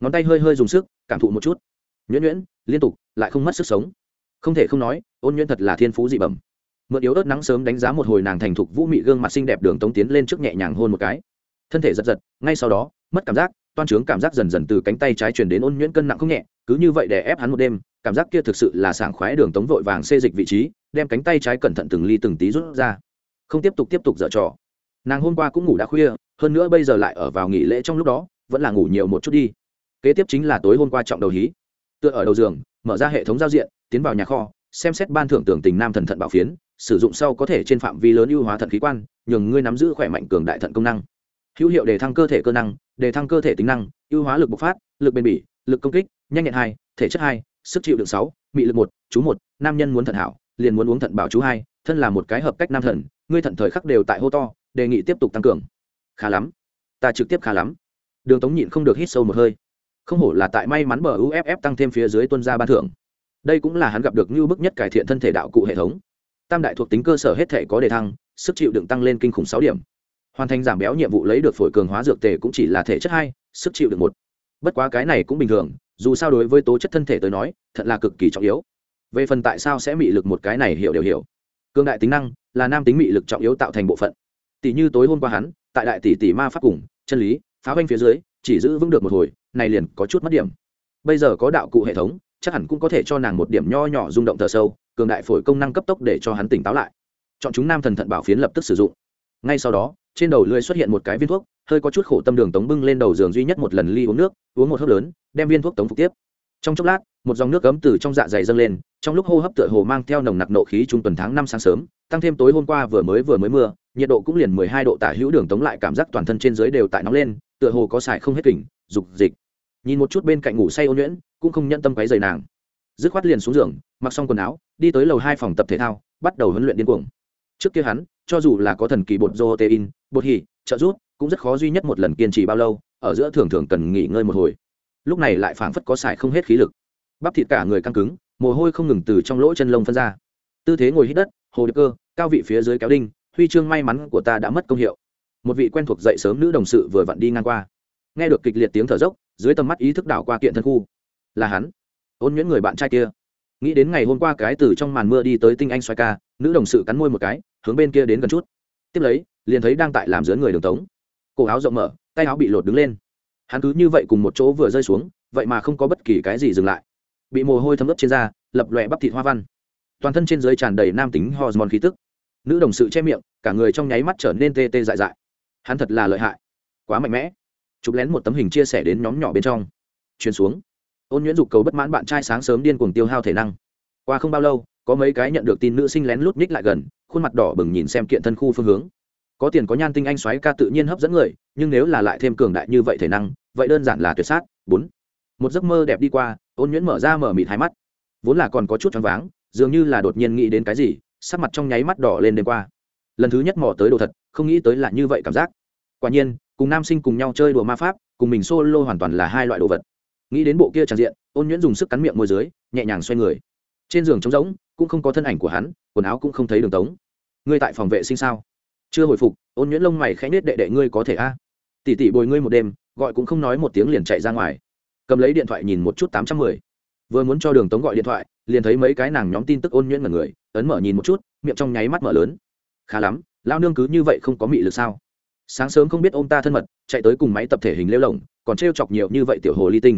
Ngón tay hơi hơi dùng sức, cảm thụ một chút. Nhuyễn nhuyễn, liên tục, lại không mất sức sống. Không thể không nói, ôn nhuyễn thật là thiên phú dị bẩm. Mượn yếu ớt nắng sớm đánh giá một hồi nàng thành thục vũ mị gương mặt xinh đẹp đường tống tiến lên trước nhẹ nhàng hôn một cái. Thân thể giật giật, ngay sau đó, mất cảm giác, toan trướng cảm giác dần dần từ cánh tay trái chuyển đến ôn nhuyễn cân nặng không nhẹ cứ như vậy để ép hắn một đêm, cảm giác kia thực sự là sảng khoái đường tống vội vàng xê dịch vị trí, đem cánh tay trái cẩn thận từng ly từng tí rút ra. Không tiếp tục tiếp tục dở trò. Nàng hôm qua cũng ngủ đã khuya, hơn nữa bây giờ lại ở vào nghỉ lễ trong lúc đó, vẫn là ngủ nhiều một chút đi. Kế tiếp chính là tối hôm qua trọng đầu hí. Tựa ở đầu giường, mở ra hệ thống giao diện, tiến vào nhà kho, xem xét ban thưởng tưởng tình nam thần thận bảo phiến, sử dụng sau có thể trên phạm vi lớn ưu hóa thận khí quan, nhường ngươi nắm giữ khỏe mạnh cường đại thận công năng. Hữu hiệu để thăng cơ thể cơ năng, để thăng cơ thể tính năng, ưu hóa lực bộc phát, lực bền bỉ, lực công kích nhanh nhẹn hai, thể chất hai, sức chịu đựng sáu, mị lực một, chú một, nam nhân muốn thận hảo, liền muốn uống thận bảo chú hai, thân là một cái hợp cách nam thần, ngươi thận thời khắc đều tại hô to, đề nghị tiếp tục tăng cường. Khá lắm. Ta trực tiếp khá lắm. Đường tống nhịn không được hít sâu một hơi. Không hổ là tại may mắn bờ uff tăng thêm phía dưới tuân gia ban thưởng. Đây cũng là hắn gặp được như bức nhất cải thiện thân thể đạo cụ hệ thống. Tam đại thuộc tính cơ sở hết thể có đề thăng, sức chịu đựng tăng lên kinh khủng sáu điểm. Hoàn thành giảm béo nhiệm vụ lấy được phổi cường hóa dược tề cũng chỉ là thể chất hai, sức chịu đựng một. Bất quá cái này cũng bình thường dù sao đối với tố chất thân thể tới nói, thật là cực kỳ trọng yếu. Về phần tại sao sẽ mị lực một cái này hiểu đều hiểu. Cương đại tính năng là nam tính mị lực trọng yếu tạo thành bộ phận. Tỷ như tối hôm qua hắn, tại đại tỷ tỷ ma pháp cùng, chân lý, phá hoanh phía dưới, chỉ giữ vững được một hồi, này liền có chút mất điểm. Bây giờ có đạo cụ hệ thống, chắc hẳn cũng có thể cho nàng một điểm nho nhỏ rung động thở sâu, cường đại phổi công năng cấp tốc để cho hắn tỉnh táo lại. Chọn chúng nam thần thận bảo phiến lập tức sử dụng. Ngay sau đó trên đầu lưỡi xuất hiện một cái viên thuốc, hơi có chút khổ tâm đường tống bưng lên đầu giường duy nhất một lần ly uống nước, uống một hớp lớn, đem viên thuốc tống phục tiếp. Trong chốc lát, một dòng nước cấm từ trong dạ dày dâng lên, trong lúc hô hấp tựa hồ mang theo nồng nặc nộ khí trung tuần tháng năm sáng sớm, tăng thêm tối hôm qua vừa mới vừa mới mưa, nhiệt độ cũng liền mười hai độ tả hữu đường tống lại cảm giác toàn thân trên dưới đều tại nóng lên, tựa hồ có xài không hết kỉnh dục dịch. Nhìn một chút bên cạnh ngủ say ô nhuyễn, cũng không nhận tâm quấy rầy nàng. Dứt khoát liền xuống giường, mặc xong quần áo, đi tới lầu hai phòng tập thể thao, bắt đầu huấn luyện điên cuồng trước kia hắn, cho dù là có thần kỳ bột protein, bột hỉ, trợ rút cũng rất khó duy nhất một lần kiên trì bao lâu, ở giữa thường thường cần nghỉ ngơi một hồi. Lúc này lại phảng phất có xài không hết khí lực. Bắp thịt cả người căng cứng, mồ hôi không ngừng từ trong lỗ chân lông phân ra. Tư thế ngồi hít đất, hồ điệp cơ, cao vị phía dưới kéo đinh, huy chương may mắn của ta đã mất công hiệu. Một vị quen thuộc dậy sớm nữ đồng sự vừa vặn đi ngang qua. Nghe được kịch liệt tiếng thở dốc, dưới tầm mắt ý thức đảo qua kiện thân khu. Là hắn. Ôn nhuyễn người bạn trai kia. Nghĩ đến ngày hôm qua cái từ trong màn mưa đi tới tinh anh xoay ca, nữ đồng sự cắn môi một cái hướng bên kia đến gần chút. Tiếp lấy, liền thấy đang tại làm dưới người đường tống. Cổ áo rộng mở, tay áo bị lột đứng lên. Hắn cứ như vậy cùng một chỗ vừa rơi xuống, vậy mà không có bất kỳ cái gì dừng lại. Bị mồ hôi thấm ướt trên da, lập lòe bắp thịt hoa văn. Toàn thân trên dưới tràn đầy nam tính hormone khí tức. Nữ đồng sự che miệng, cả người trong nháy mắt trở nên tê tê dại dại. Hắn thật là lợi hại. Quá mạnh mẽ. Chụp lén một tấm hình chia sẻ đến nhóm nhỏ bên trong. Truyền xuống. Ôn nhuyễn dục cầu bất mãn bạn trai sáng sớm điên cuồng tiêu hao thể năng. Qua không bao lâu, có mấy cái nhận được tin nữ sinh lén lút nhích lại gần khuôn mặt đỏ bừng nhìn xem kiện thân khu phương hướng. Có tiền có nhan tinh anh xoáy ca tự nhiên hấp dẫn người, nhưng nếu là lại thêm cường đại như vậy thể năng, vậy đơn giản là tuyệt sát. Bốn. Một giấc mơ đẹp đi qua, ôn nhuyễn mở ra mở mịt hai mắt. Vốn là còn có chút choáng váng, dường như là đột nhiên nghĩ đến cái gì, sắc mặt trong nháy mắt đỏ lên đêm qua. Lần thứ nhất mò tới đồ thật, không nghĩ tới là như vậy cảm giác. Quả nhiên, cùng nam sinh cùng nhau chơi đùa ma pháp, cùng mình solo hoàn toàn là hai loại đồ vật. Nghĩ đến bộ kia tràn diện, ôn nhuyễn dùng sức cắn miệng môi dưới, nhẹ nhàng xoay người. Trên giường trống rỗng cũng không có thân ảnh của hắn, quần áo cũng không thấy đường tống. Ngươi tại phòng vệ sinh sao? Chưa hồi phục, ôn nhuyễn lông mày khẽ nết đệ đệ ngươi có thể a? À? tỉ tỉ bồi ngươi một đêm, gọi cũng không nói một tiếng liền chạy ra ngoài. Cầm lấy điện thoại nhìn một chút tám trăm mười. Vừa muốn cho đường tống gọi điện thoại, liền thấy mấy cái nàng nhóm tin tức ôn nhuyễn mật người, ấn mở nhìn một chút, miệng trong nháy mắt mở lớn. Khá lắm lao nương cứ như vậy không có mị lực sao? Sáng sớm không biết ô m ta thân mật, chạy tới cùng máy tập thể hình lêu lồng, còn t r e o chọc nhiều như vậy tiểu hồ ly tinh.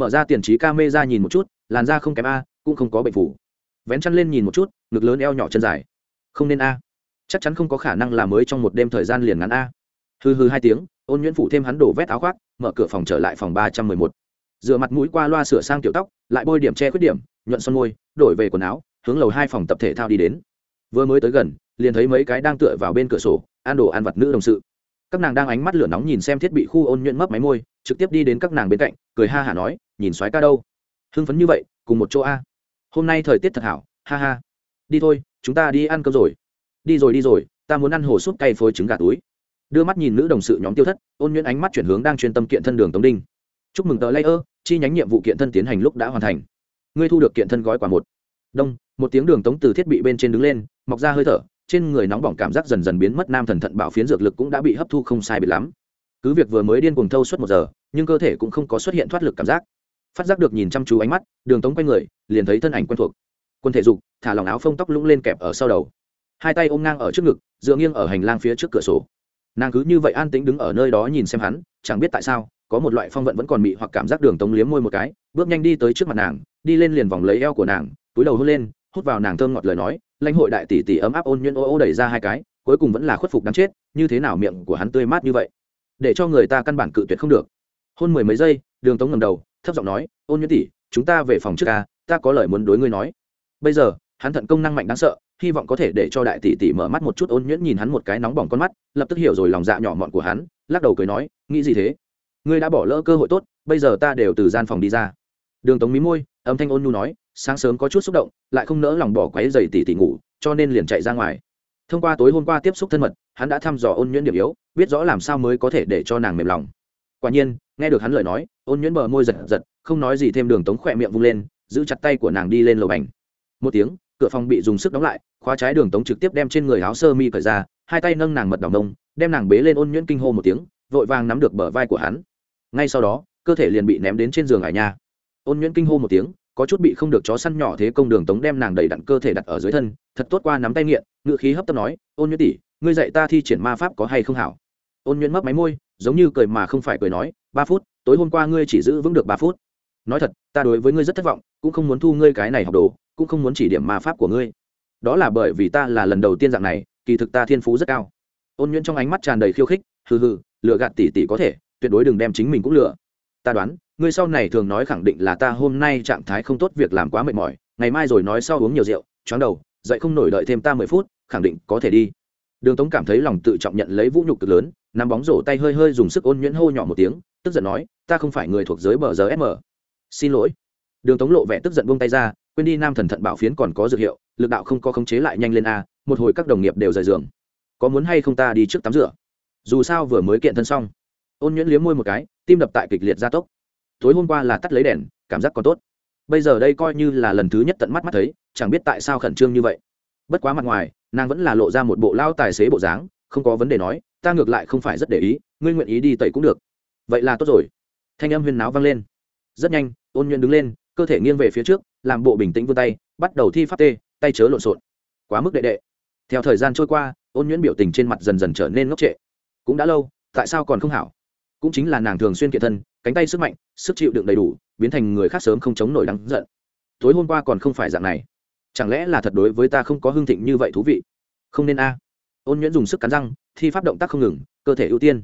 Mở ra tiền trí ca mê ra nhìn một chút, làn da không kém a, cũng không có bệnh phủ vén chăn lên nhìn một chút, ngực lớn eo nhỏ chân dài. Không nên a. Chắc chắn không có khả năng là mới trong một đêm thời gian liền ngắn a. Hư hư hai tiếng, ôn nhuyễn phụ thêm hắn đổ vét áo khoác, mở cửa phòng trở lại phòng ba trăm mười một. Rửa mặt mũi qua loa sửa sang kiểu tóc, lại bôi điểm che khuyết điểm, nhuận son môi, đổi về quần áo, hướng lầu hai phòng tập thể thao đi đến. Vừa mới tới gần, liền thấy mấy cái đang tựa vào bên cửa sổ, ăn đồ ăn vặt nữ đồng sự. Các nàng đang ánh mắt lửa nóng nhìn xem thiết bị khu ôn nhuyễn mấp máy môi, trực tiếp đi đến các nàng bên cạnh, cười ha hả nói, nhìn xoáy ca đâu? Hưng phấn như vậy, cùng một chỗ a hôm nay thời tiết thật hảo, ha ha. Đi thôi, chúng ta đi ăn cơm rồi. Đi rồi đi rồi, ta muốn ăn hồ súp cay phối trứng gà túi. Đưa mắt nhìn nữ đồng sự nhóm tiêu thất, ôn nhuyễn ánh mắt chuyển hướng đang chuyên tâm kiện thân đường tống đinh. Chúc mừng tờ layer, chi nhánh nhiệm vụ kiện thân tiến hành lúc đã hoàn thành. Ngươi thu được kiện thân gói quả một. Đông, một tiếng đường tống từ thiết bị bên trên đứng lên, mọc ra hơi thở, trên người nóng bỏng cảm giác dần dần biến mất nam thần thận bảo phiến dược lực cũng đã bị hấp thu không sai bị lắm. Cứ việc vừa mới điên cuồng thâu suốt một giờ, nhưng cơ thể cũng không có xuất hiện thoát lực cảm giác phát giác được nhìn chăm chú ánh mắt, đường tống quay người, liền thấy thân ảnh quen thuộc. Quân thể dục, thả lòng áo phông tóc lũng lên kẹp ở sau đầu. Hai tay ôm ngang ở trước ngực, dựa nghiêng ở hành lang phía trước cửa sổ. Nàng cứ như vậy an tĩnh đứng ở nơi đó nhìn xem hắn, chẳng biết tại sao, có một loại phong vận vẫn còn mị hoặc cảm giác đường tống liếm môi một cái, bước nhanh đi tới trước mặt nàng, đi lên liền vòng lấy eo của nàng, túi đầu hôn lên, hút vào nàng thơm ngọt lời nói, lãnh hội đại tỷ tỷ ấm áp ôn nhuyễn ô ô đẩy ra hai cái, cuối cùng vẫn là khuất phục đáng chết, như thế nào miệng của hắn tươi mát như vậy? Để cho người ta căn bản cự tuyệt không được. Hôn mười mấy giây, đường tống ngầm đầu thấp giọng nói, ôn nhuyễn tỷ, chúng ta về phòng trước ca, ta có lời muốn đối ngươi nói. Bây giờ, hắn thận công năng mạnh đáng sợ, hy vọng có thể để cho đại tỷ tỷ mở mắt một chút. Ôn nhuyễn nhìn hắn một cái nóng bỏng con mắt, lập tức hiểu rồi lòng dạ nhỏ mọn của hắn, lắc đầu cười nói, nghĩ gì thế? Ngươi đã bỏ lỡ cơ hội tốt, bây giờ ta đều từ gian phòng đi ra. Đường tống mí môi, âm thanh ôn nhu nói, sáng sớm có chút xúc động, lại không nỡ lòng bỏ quáy dày tỷ tỷ ngủ, cho nên liền chạy ra ngoài. Thông qua tối hôm qua tiếp xúc thân mật, hắn đã thăm dò ôn nhuyễn điểm yếu, biết rõ làm sao mới có thể để cho nàng mềm lòng. Quả nhiên nghe được hắn lời nói, ôn nhuyễn bờ môi giật giật, không nói gì thêm đường tống khỏe miệng vung lên, giữ chặt tay của nàng đi lên lầu bành. Một tiếng, cửa phòng bị dùng sức đóng lại, khóa trái đường tống trực tiếp đem trên người áo sơ mi cởi ra, hai tay nâng nàng mật đỏng đông đem nàng bế lên ôn nhuyễn kinh hô một tiếng, vội vàng nắm được bờ vai của hắn. Ngay sau đó, cơ thể liền bị ném đến trên giường ải nha. Ôn nhuyễn kinh hô một tiếng, có chút bị không được chó săn nhỏ thế công đường tống đem nàng đầy đặn cơ thể đặt ở dưới thân, thật tốt qua nắm tay nghiện ngự khí hấp tấp nói, ôn nhuyễn tỷ, ngươi dạy ta thi triển ma pháp có hay không hảo? Ôn nhuyễn mấp máy môi, giống như cười mà không phải cười nói, ba phút, tối hôm qua ngươi chỉ giữ vững được ba phút. Nói thật, ta đối với ngươi rất thất vọng, cũng không muốn thu ngươi cái này học đồ, cũng không muốn chỉ điểm ma pháp của ngươi. Đó là bởi vì ta là lần đầu tiên dạng này, kỳ thực ta thiên phú rất cao. Ôn nhuyễn trong ánh mắt tràn đầy khiêu khích, hừ hừ lựa gạt tỷ tỷ có thể, tuyệt đối đừng đem chính mình cũng lựa ta đoán, ngươi sau này thường nói khẳng định là ta hôm nay trạng thái không tốt, việc làm quá mệt mỏi, ngày mai rồi nói sau uống nhiều rượu, choáng đầu, dậy không nổi đợi thêm ta mười phút, khẳng định có thể đi. Đường tống cảm thấy lòng tự trọng nhận lấy vũ nhục cực lớn nắm bóng rổ tay hơi hơi dùng sức ôn nhuyễn hô nhỏ một tiếng, tức giận nói, ta không phải người thuộc giới bờ giờ sm xin lỗi. Đường tống lộ vẻ tức giận buông tay ra, quên đi nam thần thận bảo phiến còn có dược hiệu, lực đạo không có khống chế lại nhanh lên a, một hồi các đồng nghiệp đều rời giường. Có muốn hay không ta đi trước tắm rửa? Dù sao vừa mới kiện thân xong. Ôn nhuyễn liếm môi một cái, tim đập tại kịch liệt gia tốc. Tối hôm qua là tắt lấy đèn, cảm giác còn tốt. Bây giờ đây coi như là lần thứ nhất tận mắt mắt thấy, chẳng biết tại sao khẩn trương như vậy. Bất quá mặt ngoài, nàng vẫn là lộ ra một bộ lao tài xế bộ dáng, không có vấn đề nói ta ngược lại không phải rất để ý, ngươi nguyện ý đi tẩy cũng được. Vậy là tốt rồi. Thanh âm huyên náo vang lên. Rất nhanh, ôn nhuận đứng lên, cơ thể nghiêng về phía trước, làm bộ bình tĩnh vươn tay, bắt đầu thi pháp tê, tay chớ lộn xộn. Quá mức đệ đệ. Theo thời gian trôi qua, ôn nhuyễn biểu tình trên mặt dần dần trở nên ngốc trệ. Cũng đã lâu, tại sao còn không hảo? Cũng chính là nàng thường xuyên kiện thân, cánh tay sức mạnh, sức chịu đựng đầy đủ, biến thành người khác sớm không chống nổi đắng giận. Tối hôm qua còn không phải dạng này. Chẳng lẽ là thật đối với ta không có hương thịnh như vậy thú vị? Không nên a. Ôn nhuyễn dùng sức cắn răng thi pháp động tác không ngừng, cơ thể ưu tiên.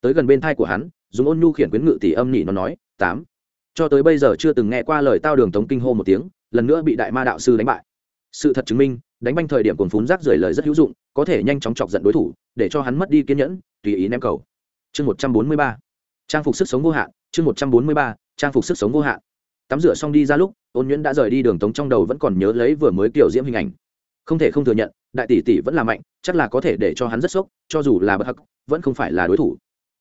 Tới gần bên thai của hắn, dùng ôn nhu khiển quyến ngự tỷ âm nhị nó nói, tám. Cho tới bây giờ chưa từng nghe qua lời tao đường tống kinh hô một tiếng, lần nữa bị đại ma đạo sư đánh bại. Sự thật chứng minh, đánh banh thời điểm cồn phún rác rưởi lời rất hữu dụng, có thể nhanh chóng chọc giận đối thủ, để cho hắn mất đi kiên nhẫn, tùy ý ném cầu. Chương một trăm bốn mươi ba. Trang phục sức sống vô hạn, chương một trăm bốn mươi ba, trang phục sức sống vô hạn. Tắm rửa xong đi ra lúc, ôn nhuyễn đã rời đi đường tống trong đầu vẫn còn nhớ lấy vừa mới kiểu diễm hình ảnh không thể không thừa nhận, đại tỷ tỷ vẫn là mạnh, chắc là có thể để cho hắn rất sốc, cho dù là bất hắc, vẫn không phải là đối thủ.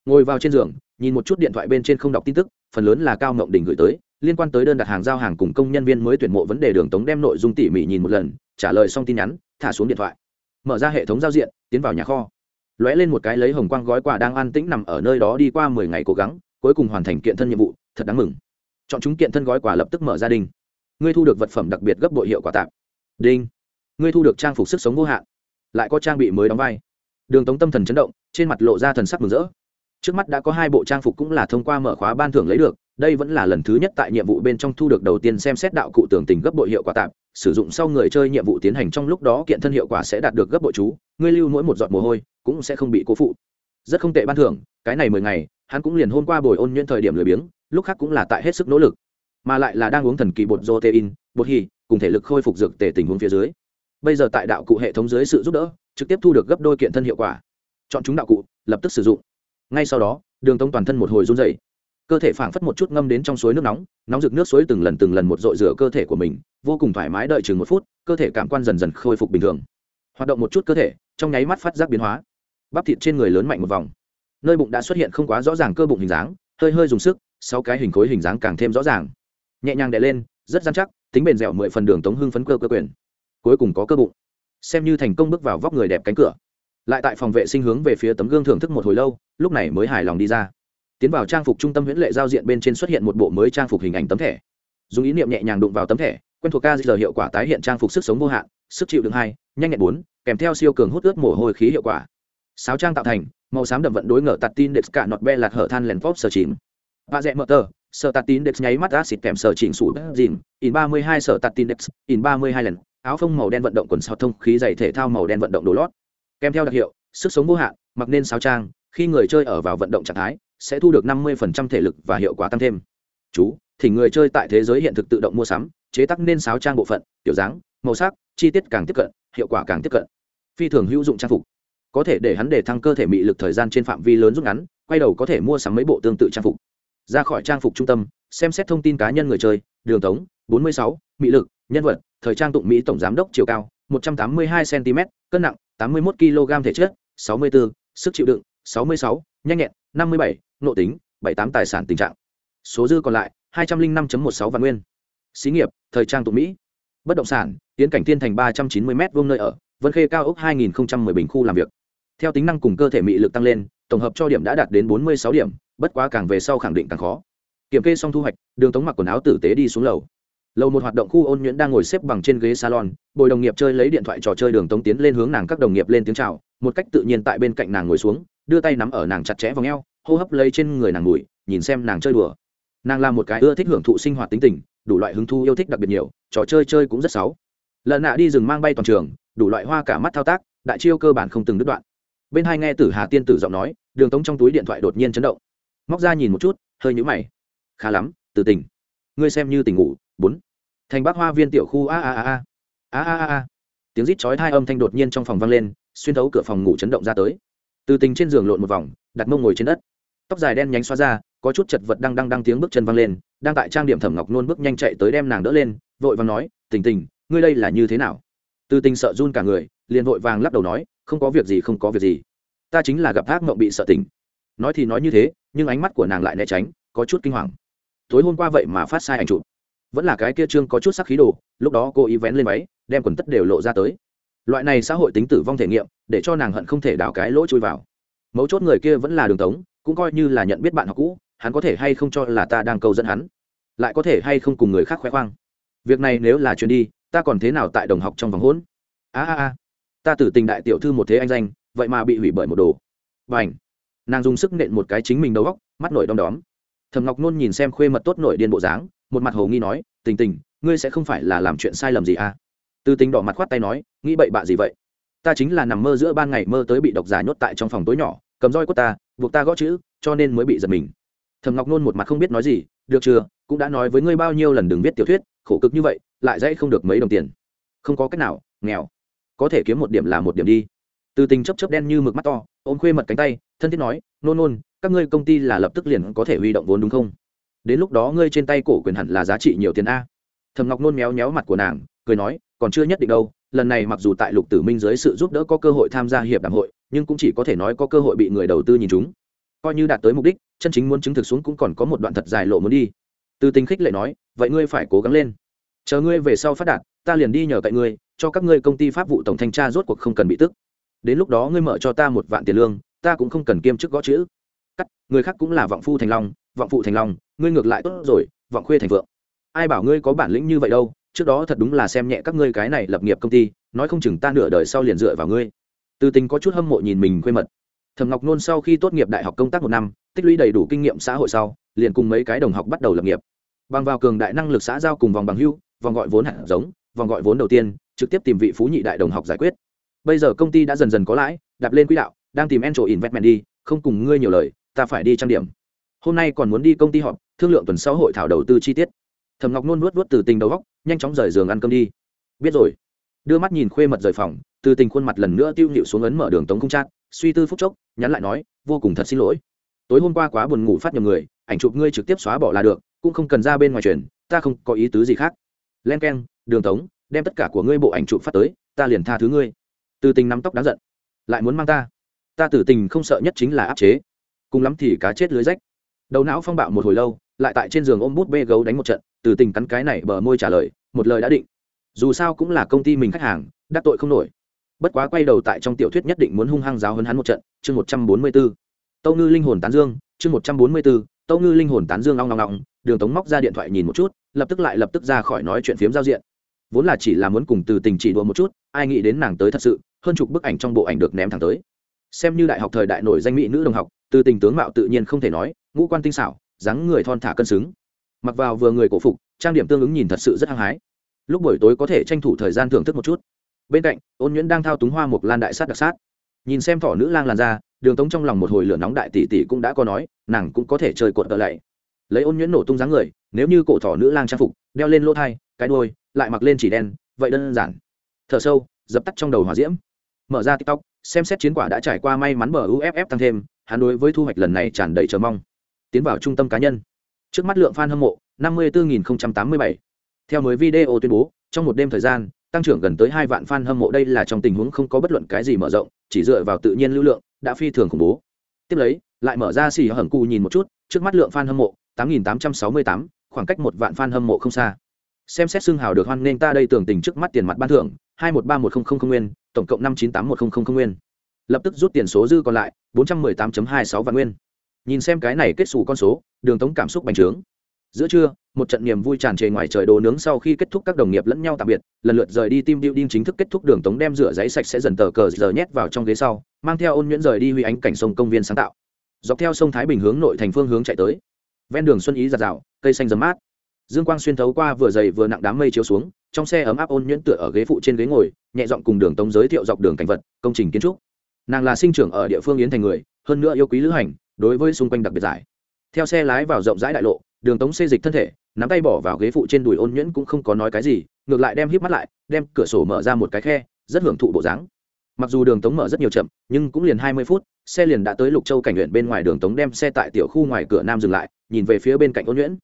Ngồi vào trên giường, nhìn một chút điện thoại bên trên không đọc tin tức, phần lớn là cao ngộng đình gửi tới, liên quan tới đơn đặt hàng giao hàng cùng công nhân viên mới tuyển mộ vấn đề đường tống đem nội dung tỉ mỉ nhìn một lần, trả lời xong tin nhắn, thả xuống điện thoại. Mở ra hệ thống giao diện, tiến vào nhà kho. Lóe lên một cái lấy hồng quang gói quà đang an tĩnh nằm ở nơi đó đi qua mười ngày cố gắng, cuối cùng hoàn thành kiện thân nhiệm vụ, thật đáng mừng. Chọn chúng kiện thân gói quà lập tức mở gia đình ngươi thu được vật phẩm đặc biệt gấp bội hiệu quả tạp đinh ngươi thu được trang phục sức sống vô hạn, lại có trang bị mới đóng vai. Đường tống tâm thần chấn động, trên mặt lộ ra thần sắc mừng rỡ. Trước mắt đã có hai bộ trang phục cũng là thông qua mở khóa ban thưởng lấy được, đây vẫn là lần thứ nhất tại nhiệm vụ bên trong thu được đầu tiên xem xét đạo cụ tưởng tình gấp bội hiệu quả tạp sử dụng sau người chơi nhiệm vụ tiến hành trong lúc đó kiện thân hiệu quả sẽ đạt được gấp bội chú, ngươi lưu mỗi một giọt mồ hôi, cũng sẽ không bị cố phụ. Rất không tệ ban thưởng, cái này mười ngày, hắn cũng liền hôm qua bồi ôn nhuyễn thời điểm lười biếng, lúc khác cũng là tại hết sức nỗ lực, mà lại là đang uống thần kỳ bột protein, bột hì, cùng thể lực khôi phục dược tề tình huống phía dưới bây giờ tại đạo cụ hệ thống dưới sự giúp đỡ, trực tiếp thu được gấp đôi kiện thân hiệu quả. Chọn chúng đạo cụ, lập tức sử dụng. Ngay sau đó, đường tống toàn thân một hồi run dày cơ thể phảng phất một chút ngâm đến trong suối nước nóng nóng rực nước suối từng lần từng lần một dội rửa cơ thể của mình, vô cùng thoải mái đợi chừng một phút, cơ thể cảm quan dần dần khôi phục bình thường. Hoạt động một chút cơ thể, trong nháy mắt phát giác biến hóa. Bắp thịt trên người lớn mạnh một vòng. Nơi bụng đã xuất hiện không quá rõ ràng cơ bụng hình dáng, hơi hơi dùng sức, sau cái hình khối hình dáng càng thêm rõ ràng. Nhẹ nhàng đè lên, rất dán chắc, tính bền dẻo mười phần đường tống hưng phấn cơ cơ quyền cuối cùng có cơ bụng. Xem như thành công bước vào vóc người đẹp cánh cửa. Lại tại phòng vệ sinh hướng về phía tấm gương thưởng thức một hồi lâu, lúc này mới hài lòng đi ra. Tiến vào trang phục trung tâm huyễn lệ giao diện bên trên xuất hiện một bộ mới trang phục hình ảnh tấm thẻ. Dùng ý niệm nhẹ nhàng đụng vào tấm thẻ, quen thuộc ca giờ hiệu quả tái hiện trang phục sức sống vô hạn, sức chịu đựng hai, nhanh nhẹn bốn, kèm theo siêu cường hút ướt mồ hôi khí hiệu quả. Sáo trang tạo thành, màu xám đậm vận đối ngờ tạt tin dex cả nọt be lạc hở than lèn phóp sờ chín và rẽ mở tờ sở tạt tin dex nháy mắt acid kèm sở chỉnh sủ dìn in ba mươi hai sở tạt tin dex in ba mươi hai lần. Áo phông màu đen vận động quần sao thông, khí dày thể thao màu đen vận động đồ lót. Kèm theo đặc hiệu, sức sống vô hạn, mặc nên sáo trang, khi người chơi ở vào vận động trạng thái, sẽ thu được năm mươi phần trăm thể lực và hiệu quả tăng thêm. Chú thì người chơi tại thế giới hiện thực tự động mua sắm, chế tác nên sáo trang bộ phận, kiểu dáng, màu sắc, chi tiết càng tiếp cận, hiệu quả càng tiếp cận. Phi thường hữu dụng trang phục. Có thể để hắn để thăng cơ thể mị lực thời gian trên phạm vi lớn rút ngắn, quay đầu có thể mua sắm mấy bộ tương tự trang phục ra khỏi trang phục trung tâm, xem xét thông tin cá nhân người chơi, đường tống, bốn mươi sáu, mị lực, nhân vật, thời trang tụng mỹ tổng giám đốc chiều cao, một trăm tám mươi hai cm cân nặng, tám mươi một kg thể chất, sáu mươi bốn sức chịu đựng, sáu mươi sáu, nhanh nhẹn, năm mươi bảy nộ tính, bảy tám tài sản tình trạng. Số dư còn lại, hai trăm linh năm một sáu vạn nguyên. Xí nghiệp, thời trang tụng mỹ. Bất động sản, tiến cảnh thiên thành ba trăm chín mươi m vuông nơi ở, vân khê cao ốc hai nghìn một mươi bình khu làm việc. Theo tính năng cùng cơ thể mị lực tăng lên, tổng hợp cho điểm đã đạt đến bốn mươi sáu điểm bất quá càng về sau khẳng định càng khó. Kiểm kê xong thu hoạch, đường tống mặc quần áo tử tế đi xuống lầu. Lầu một hoạt động khu ôn nhuyễn đang ngồi xếp bằng trên ghế salon, bồi đồng nghiệp chơi lấy điện thoại trò chơi đường tống tiến lên hướng nàng các đồng nghiệp lên tiếng chào, một cách tự nhiên tại bên cạnh nàng ngồi xuống, đưa tay nắm ở nàng chặt chẽ vào ngheo hô hấp lấy trên người nàng ngủi nhìn xem nàng chơi đùa. Nàng là một cái ưa thích hưởng thụ sinh hoạt tính tình, đủ loại hứng thu yêu thích đặc biệt nhiều, trò chơi chơi cũng rất sáu lần nạ đi rừng mang bay toàn trường, đủ loại hoa cả mắt thao tác, đại chiêu cơ bản không từng đứt đoạn. Bên hai nghe tử hà tiên tử giọng nói, đường tống trong túi điện thoại đột nhiên chấn động móc ra nhìn một chút, hơi nhũ mày. Khá lắm, từ tỉnh. Ngươi xem như tỉnh ngủ, bốn. Thành bắc hoa viên tiểu khu a a a a. A a a a. Tiếng rít chói thai âm thanh đột nhiên trong phòng vang lên, xuyên thấu cửa phòng ngủ chấn động ra tới. Từ tình trên giường lộn một vòng, đặt mông ngồi trên đất. Tóc dài đen nhánh xoa ra, có chút chật vật đang đang đang tiếng bước chân vang lên, đang tại trang điểm thẩm ngọc nôn bước nhanh chạy tới đem nàng đỡ lên, vội vàng nói tình tình ngươi đây là như thế nào? Từ tình sợ run cả người, liền vội vàng lắc đầu nói, không có việc gì, không có việc gì. Ta chính là gặp ác mộng bị sợ tình nói thì nói như thế, nhưng ánh mắt của nàng lại né tránh, có chút kinh hoàng. Tối hôm qua vậy mà phát sai ảnh chụp. Vẫn là cái kia trương có chút sắc khí đồ, lúc đó cô ý vén lên váy, đem quần tất đều lộ ra tới. Loại này xã hội tính tử vong thể nghiệm, để cho nàng hận không thể đào cái lỗ chui vào. Mấu chốt người kia vẫn là đường tống, cũng coi như là nhận biết bạn học cũ, hắn có thể hay không cho là ta đang câu dẫn hắn? Lại có thể hay không cùng người khác khoe khoang? Việc này nếu là chuyến đi, ta còn thế nào tại đồng học trong vòng hỗn a a a. Ta tử tình đại tiểu thư một thế anh danh, vậy mà bị hủy bởi một đồ. B à n h nàng dùng sức nện một cái chính mình đầu góc, mắt nổi đom đóm. Thầm ngọc nôn nhìn xem khuê mật tốt nổi điên bộ dáng, một mặt hồ nghi nói, tình tình, ngươi sẽ không phải là làm chuyện sai lầm gì à? Từ tình đỏ mặt khoát tay nói, nghĩ bậy bạ gì vậy? Ta chính là nằm mơ giữa ban ngày mơ tới bị độc giả nhốt tại trong phòng tối nhỏ, cầm roi của ta, buộc ta gõ chữ, cho nên mới bị giật mình. Thầm ngọc nôn một mặt không biết nói gì, được chưa, cũng đã nói với ngươi bao nhiêu lần đừng viết tiểu thuyết, khổ cực như vậy, lại dãy không được mấy đồng tiền. Không có cách nào, nghèo, có thể kiếm một điểm là một điểm đi. Từ tình chấp chấp đen như mực mắt to ôm khuê mật cánh tay, thân thiết nói, nôn nôn, các ngươi công ty là lập tức liền có thể huy động vốn đúng không? Đến lúc đó ngươi trên tay cổ quyền hẳn là giá trị nhiều tiền a. Thầm ngọc nôn méo méo mặt của nàng, cười nói, còn chưa nhất định đâu, lần này mặc dù tại lục tử minh dưới sự giúp đỡ có cơ hội tham gia hiệp đàm hội, nhưng cũng chỉ có thể nói có cơ hội bị người đầu tư nhìn chúng. Coi như đạt tới mục đích, chân chính muốn chứng thực xuống cũng còn có một đoạn thật dài lộ muốn đi. Từ tình khích lệ nói, vậy ngươi phải cố gắng lên. Chờ ngươi về sau phát đạt, ta liền đi nhờ cậy ngươi, cho các ngươi công ty pháp vụ tổng thanh tra rốt cuộc không cần bị tức đến lúc đó ngươi mở cho ta một vạn tiền lương, ta cũng không cần kiêm chức gõ chữ. Cắt, người khác cũng là vọng phu thành long, vọng phụ thành long, ngươi ngược lại tốt rồi, vọng khuê thành vượng. Ai bảo ngươi có bản lĩnh như vậy đâu, trước đó thật đúng là xem nhẹ các ngươi cái này lập nghiệp công ty, nói không chừng ta nửa đời sau liền dựa vào ngươi. Từ tình có chút hâm mộ nhìn mình khuê mật. Thầm ngọc nôn sau khi tốt nghiệp đại học công tác một năm, tích lũy đầy đủ kinh nghiệm xã hội sau, liền cùng mấy cái đồng học bắt đầu lập nghiệp. Bằng vào cường đại năng lực xã giao cùng vòng bằng hưu, vòng gọi vốn hạt giống, vòng gọi vốn đầu tiên, trực tiếp tìm vị phú nhị đại đồng học giải quyết bây giờ công ty đã dần dần có lãi, đạp lên quỹ đạo, đang tìm entro investment đi, không cùng ngươi nhiều lời, ta phải đi trang điểm. Hôm nay còn muốn đi công ty họp, thương lượng tuần sau hội thảo đầu tư chi tiết. Thầm ngọc nôn nuốt nuốt từ tình đầu góc nhanh chóng rời giường ăn cơm đi. Biết rồi. Đưa mắt nhìn khuê mật rời phòng, từ tình khuôn mặt lần nữa tiêu nhịu xuống ấn mở đường tống công trát suy tư phúc chốc, nhắn lại nói, vô cùng thật xin lỗi. Tối hôm qua quá buồn ngủ phát nhầm người, ảnh chụp ngươi trực tiếp xóa bỏ là được, cũng không cần ra bên ngoài truyền, ta không có ý tứ gì khác. Len k e n đường tống, đem tất cả của ngươi bộ ảnh chụp phát tới, ta liền tha thứ ngươi từ tình nắm tóc đáng giận. Lại muốn mang ta. Ta tử tình không sợ nhất chính là áp chế. Cùng lắm thì cá chết lưới rách. Đầu não phong bạo một hồi lâu, lại tại trên giường ôm bút bê gấu đánh một trận, từ tình cắn cái này bờ môi trả lời, một lời đã định. Dù sao cũng là công ty mình khách hàng, đắc tội không nổi. Bất quá quay đầu tại trong tiểu thuyết nhất định muốn hung hăng giáo hơn hắn một trận, chương một trăm bốn mươi b ố tâu ngư linh hồn tán dương, chương một trăm bốn mươi b ố tâu ngư linh hồn tán dương long long long đường tống móc ra điện thoại nhìn một chút, lập tức lại lập tức ra khỏi nói chuyện phiếm giao diện. Vốn là chỉ là muốn cùng từ tình chỉ đùa một chút, ai nghĩ đến nàng tới thật sự hơn chục bức ảnh trong bộ ảnh được ném thẳng tới. Xem như đại học thời đại nổi danh mỹ nữ đồng học, từ tình tướng mạo tự nhiên không thể nói, ngũ quan tinh xảo, dáng người thon thả cân xứng. Mặc vào vừa người cổ phục, trang điểm tương ứng nhìn thật sự rất hăng hái. Lúc buổi tối có thể tranh thủ thời gian thưởng thức một chút. Bên cạnh, ôn nhuyễn đang thao túng hoa mục lan đại sát đặc sát. Nhìn xem thỏ nữ lang làn ra đường tống trong lòng một hồi lửa nóng đại tỷ tỷ cũng đã có nói, nàng cũng có thể chơi cột tợ lạy. Lấy ôn nhuyễn nổ tung dáng người, nếu như cổ thỏ nữ lang trang phục, đeo lên lỗ thai, cái đôi lại mặc lên chỉ đen, vậy đơn giản. Thở sâu, dập tắt trong đầu hòa diễm mở ra tiktok, xem xét chiến quả đã trải qua may mắn bờ uff tăng thêm, hắn đối với thu hoạch lần này tràn đầy chờ mong. Tiến vào trung tâm cá nhân. Trước mắt lượng fan hâm mộ, năm mươi bốn tám mươi bảy. Theo mới video tuyên bố, trong một đêm thời gian, tăng trưởng gần tới hai vạn fan hâm mộ đây là trong tình huống không có bất luận cái gì mở rộng, chỉ dựa vào tự nhiên lưu lượng, đã phi thường khủng bố. Tiếp lấy, lại mở ra xì hởng cụ nhìn một chút, trước mắt lượng fan hâm mộ, tám nghìn tám trăm sáu mươi tám, khoảng cách một vạn fan hâm mộ không xa. Xem xét xưng hào được hoan nên ta đây tưởng tình trước mắt tiền mặt ban thưởng, hai một ba một không không nguyên tổng cộng năm chín tám một không không nguyên. Lập tức rút tiền số dư còn lại, bốn trăm mười tám hai sáu vạn nguyên. Nhìn xem cái này kết xù con số, đường tống cảm xúc bành trướng. Giữa trưa, một trận niềm vui tràn trề ngoài trời đồ nướng sau khi kết thúc các đồng nghiệp lẫn nhau tạm biệt, lần lượt rời đi team building chính thức kết thúc đường tống đem rửa giấy sạch sẽ dần tờ cờ giờ nhét vào trong ghế sau, mang theo ôn nhuyễn rời đi huy ánh cảnh sông công viên sáng tạo. Dọc theo sông thái bình hướng nội thành phương hướng chạy tới. Ven đường xuân ý giặt rào, cây xanh dấm mát dương quang xuyên thấu qua vừa dày vừa nặng đám mây chiếu xuống, trong xe ấm áp ôn nhuyễn tựa ở ghế phụ trên ghế ngồi, nhẹ giọng cùng đường tống giới thiệu dọc đường cảnh vật, công trình kiến trúc. Nàng là sinh trưởng ở địa phương yến thành người, hơn nữa yêu quý lữ hành, đối với xung quanh đặc biệt giải. Theo xe lái vào rộng rãi đại lộ, đường tống xê dịch thân thể, nắm tay bỏ vào ghế phụ trên đùi ôn nhuyễn cũng không có nói cái gì, ngược lại đem híp mắt lại, đem cửa sổ mở ra một cái khe, rất hưởng thụ bộ dáng. Mặc dù đường tống mở rất nhiều chậm, nhưng cũng liền hai mươi phút, xe liền đã tới lục châu cảnh huyện bên ngoài đường tống đem xe tại tiểu khu ngoài cửa nam dừng lại, nhìn về phía bên cạnh ôn nhuyễn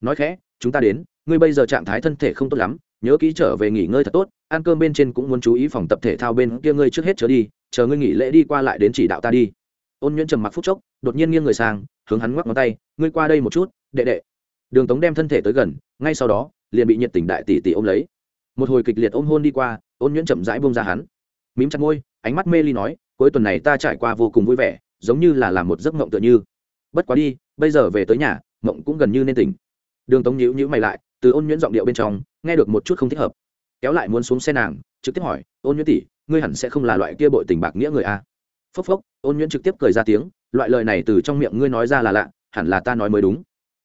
nói khẽ, chúng ta đến, ngươi bây giờ trạng thái thân thể không tốt lắm, nhớ kỹ trở về nghỉ ngơi thật tốt, ăn cơm bên trên cũng muốn chú ý phòng tập thể thao bên kia ngươi trước hết trở đi, chờ ngươi nghỉ lễ đi qua lại đến chỉ đạo ta đi. Ôn nhuyễn trầm mặc phút chốc, đột nhiên nghiêng người sang, hướng hắn ngoắc ngón tay, ngươi qua đây một chút, đệ đệ. Đường tống đem thân thể tới gần, ngay sau đó, liền bị nhiệt tình đại tỷ tỷ ôm lấy. Một hồi kịch liệt ôm hôn đi qua, ôn nhuyễn chậm rãi bông ra hắn. Mím chặt môi, ánh mắt mê ly nói, cuối tuần này ta trải qua vô cùng vui vẻ, giống như là làm một giấc mộng tựa như. Bất quá đi, bây giờ về tới nhà, mộng cũng gần như nên tỉnh đường tống nhữ nhữ mày lại, từ ôn nhuyễn giọng điệu bên trong, nghe được một chút không thích hợp. Kéo lại muốn xuống xe nàng, trực tiếp hỏi, ôn nhuyễn tỷ, ngươi hẳn sẽ không là loại kia bội tình bạc nghĩa người a phốc phốc, ôn nhuyễn trực tiếp cười ra tiếng, loại lời này từ trong miệng ngươi nói ra là lạ, hẳn là ta nói mới đúng.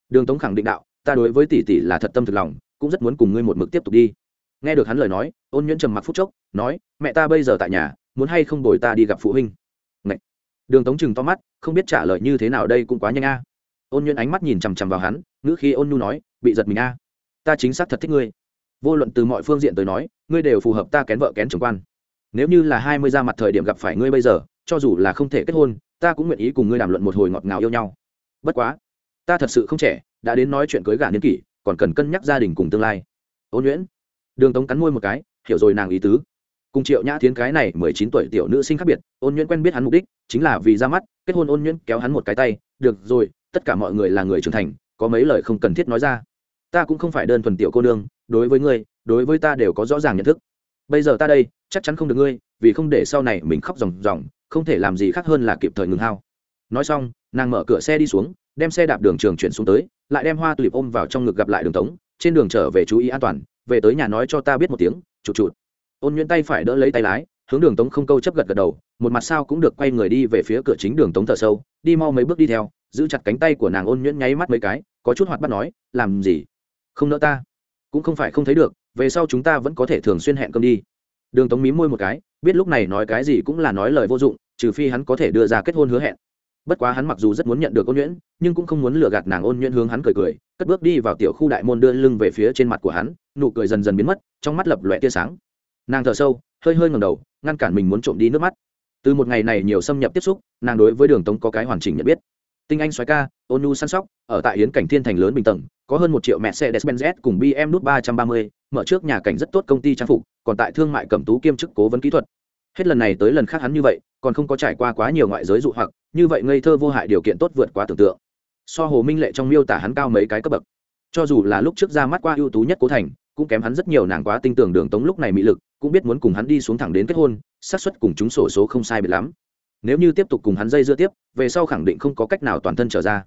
Đường tống khẳng định đạo, ta đối với tỷ tỷ là thật tâm thực lòng, cũng rất muốn cùng ngươi một mực tiếp tục đi. Nghe được hắn lời nói, ôn nhuyễn trầm mặc phút chốc, nói, mẹ ta bây giờ tại nhà, muốn hay không đổi ta đi gặp phụ huynh? Ngậy. đường tống chừng to mắt, không biết trả lời như thế nào đây cũng quá nhanh a. Ôn nhuyễn ánh mắt nhìn chằm chằm vào hắn ngữ khi ôn nhu nói, bị giật mình a. Ta chính xác thật thích ngươi. Vô luận từ mọi phương diện tới nói, ngươi đều phù hợp ta kén vợ kén chồng quan. Nếu như là hai mươi ra mặt thời điểm gặp phải ngươi bây giờ, cho dù là không thể kết hôn, ta cũng nguyện ý cùng ngươi đàm luận một hồi ngọt ngào yêu nhau. Bất quá, ta thật sự không trẻ, đã đến nói chuyện cưới gả niên kỷ, còn cần cân nhắc gia đình cùng tương lai. Ôn nhuyễn, đường tống cắn môi một cái, hiểu rồi nàng ý tứ. Cùng triệu nhã thiến cái này mười chín tuổi tiểu nữ sinh khác biệt ôn nhuyễn quen biết hắn mục đích chính là vì ra mắt, kết hôn ôn nhuyễn kéo hắn một cái tay, được rồi, tất cả mọi người là người trưởng thành có mấy lời không cần thiết nói ra. Ta cũng không phải đơn thuần tiểu cô nương, đối với ngươi, đối với ta đều có rõ ràng nhận thức. Bây giờ ta đây, chắc chắn không được ngươi, vì không để sau này mình khóc ròng ròng, không thể làm gì khác hơn là kịp thời ngừng hao. Nói xong, nàng mở cửa xe đi xuống, đem xe đạp đường trường chuyển xuống tới, lại đem hoa tulip ôm vào trong ngực gặp lại đường tống, trên đường trở về chú ý an toàn, về tới nhà nói cho ta biết một tiếng, chụt chụt. Ôn nhuyễn tay phải đỡ lấy tay lái, hướng đường tống không câu chấp gật gật đầu, một mặt sao cũng được quay người đi về phía cửa chính đường tống thở sâu, đi mau mấy bước đi theo giữ chặt cánh tay của nàng ôn nhuyễn nháy mắt mấy cái, có chút hoạt bắt nói, làm gì? Không nỡ ta? Cũng không phải không thấy được, về sau chúng ta vẫn có thể thường xuyên hẹn cơm đi. Đường tống mí môi một cái, biết lúc này nói cái gì cũng là nói lời vô dụng, trừ phi hắn có thể đưa ra kết hôn hứa hẹn. Bất quá hắn mặc dù rất muốn nhận được ôn nhuyễn, nhưng cũng không muốn lừa gạt nàng ôn nhuyễn hướng hắn cười cười, cất bước đi vào tiểu khu đại môn đưa lưng về phía trên mặt của hắn, nụ cười dần dần biến mất, trong mắt lập lòe tia sáng. Nàng thở sâu, hơi hơi ngầm đầu, ngăn cản mình muốn trộm đi nước mắt. Từ một ngày này nhiều xâm nhập tiếp xúc, nàng đối với đường tống có cái hoàn chỉnh nhận biết tinh anh xoái ca ôn nhu săn sóc, ở tại yến cảnh thiên thành lớn bình tầng, có hơn một triệu mẹ xe despenz cùng bm nút ba trăm ba mươi, mở trước nhà cảnh rất tốt công ty trang phục, còn tại thương mại cẩm tú kiêm chức cố vấn kỹ thuật. Hết lần này tới lần khác hắn như vậy, còn không có trải qua quá nhiều ngoại giới dụ hoặc, như vậy ngây thơ vô hại điều kiện tốt vượt quá tưởng tượng. So hồ minh lệ trong miêu tả hắn cao mấy cái cấp bậc. Cho dù là lúc trước ra mắt qua ưu tú nhất cố thành, cũng kém hắn rất nhiều nàng quá tinh tưởng đường tống lúc này mỹ lực, cũng biết muốn cùng hắn đi xuống thẳng đến kết hôn, xác suất cùng chúng sổ số không sai biệt lắm nếu như tiếp tục cùng hắn dây dưa tiếp, về sau khẳng định không có cách nào toàn thân trở ra.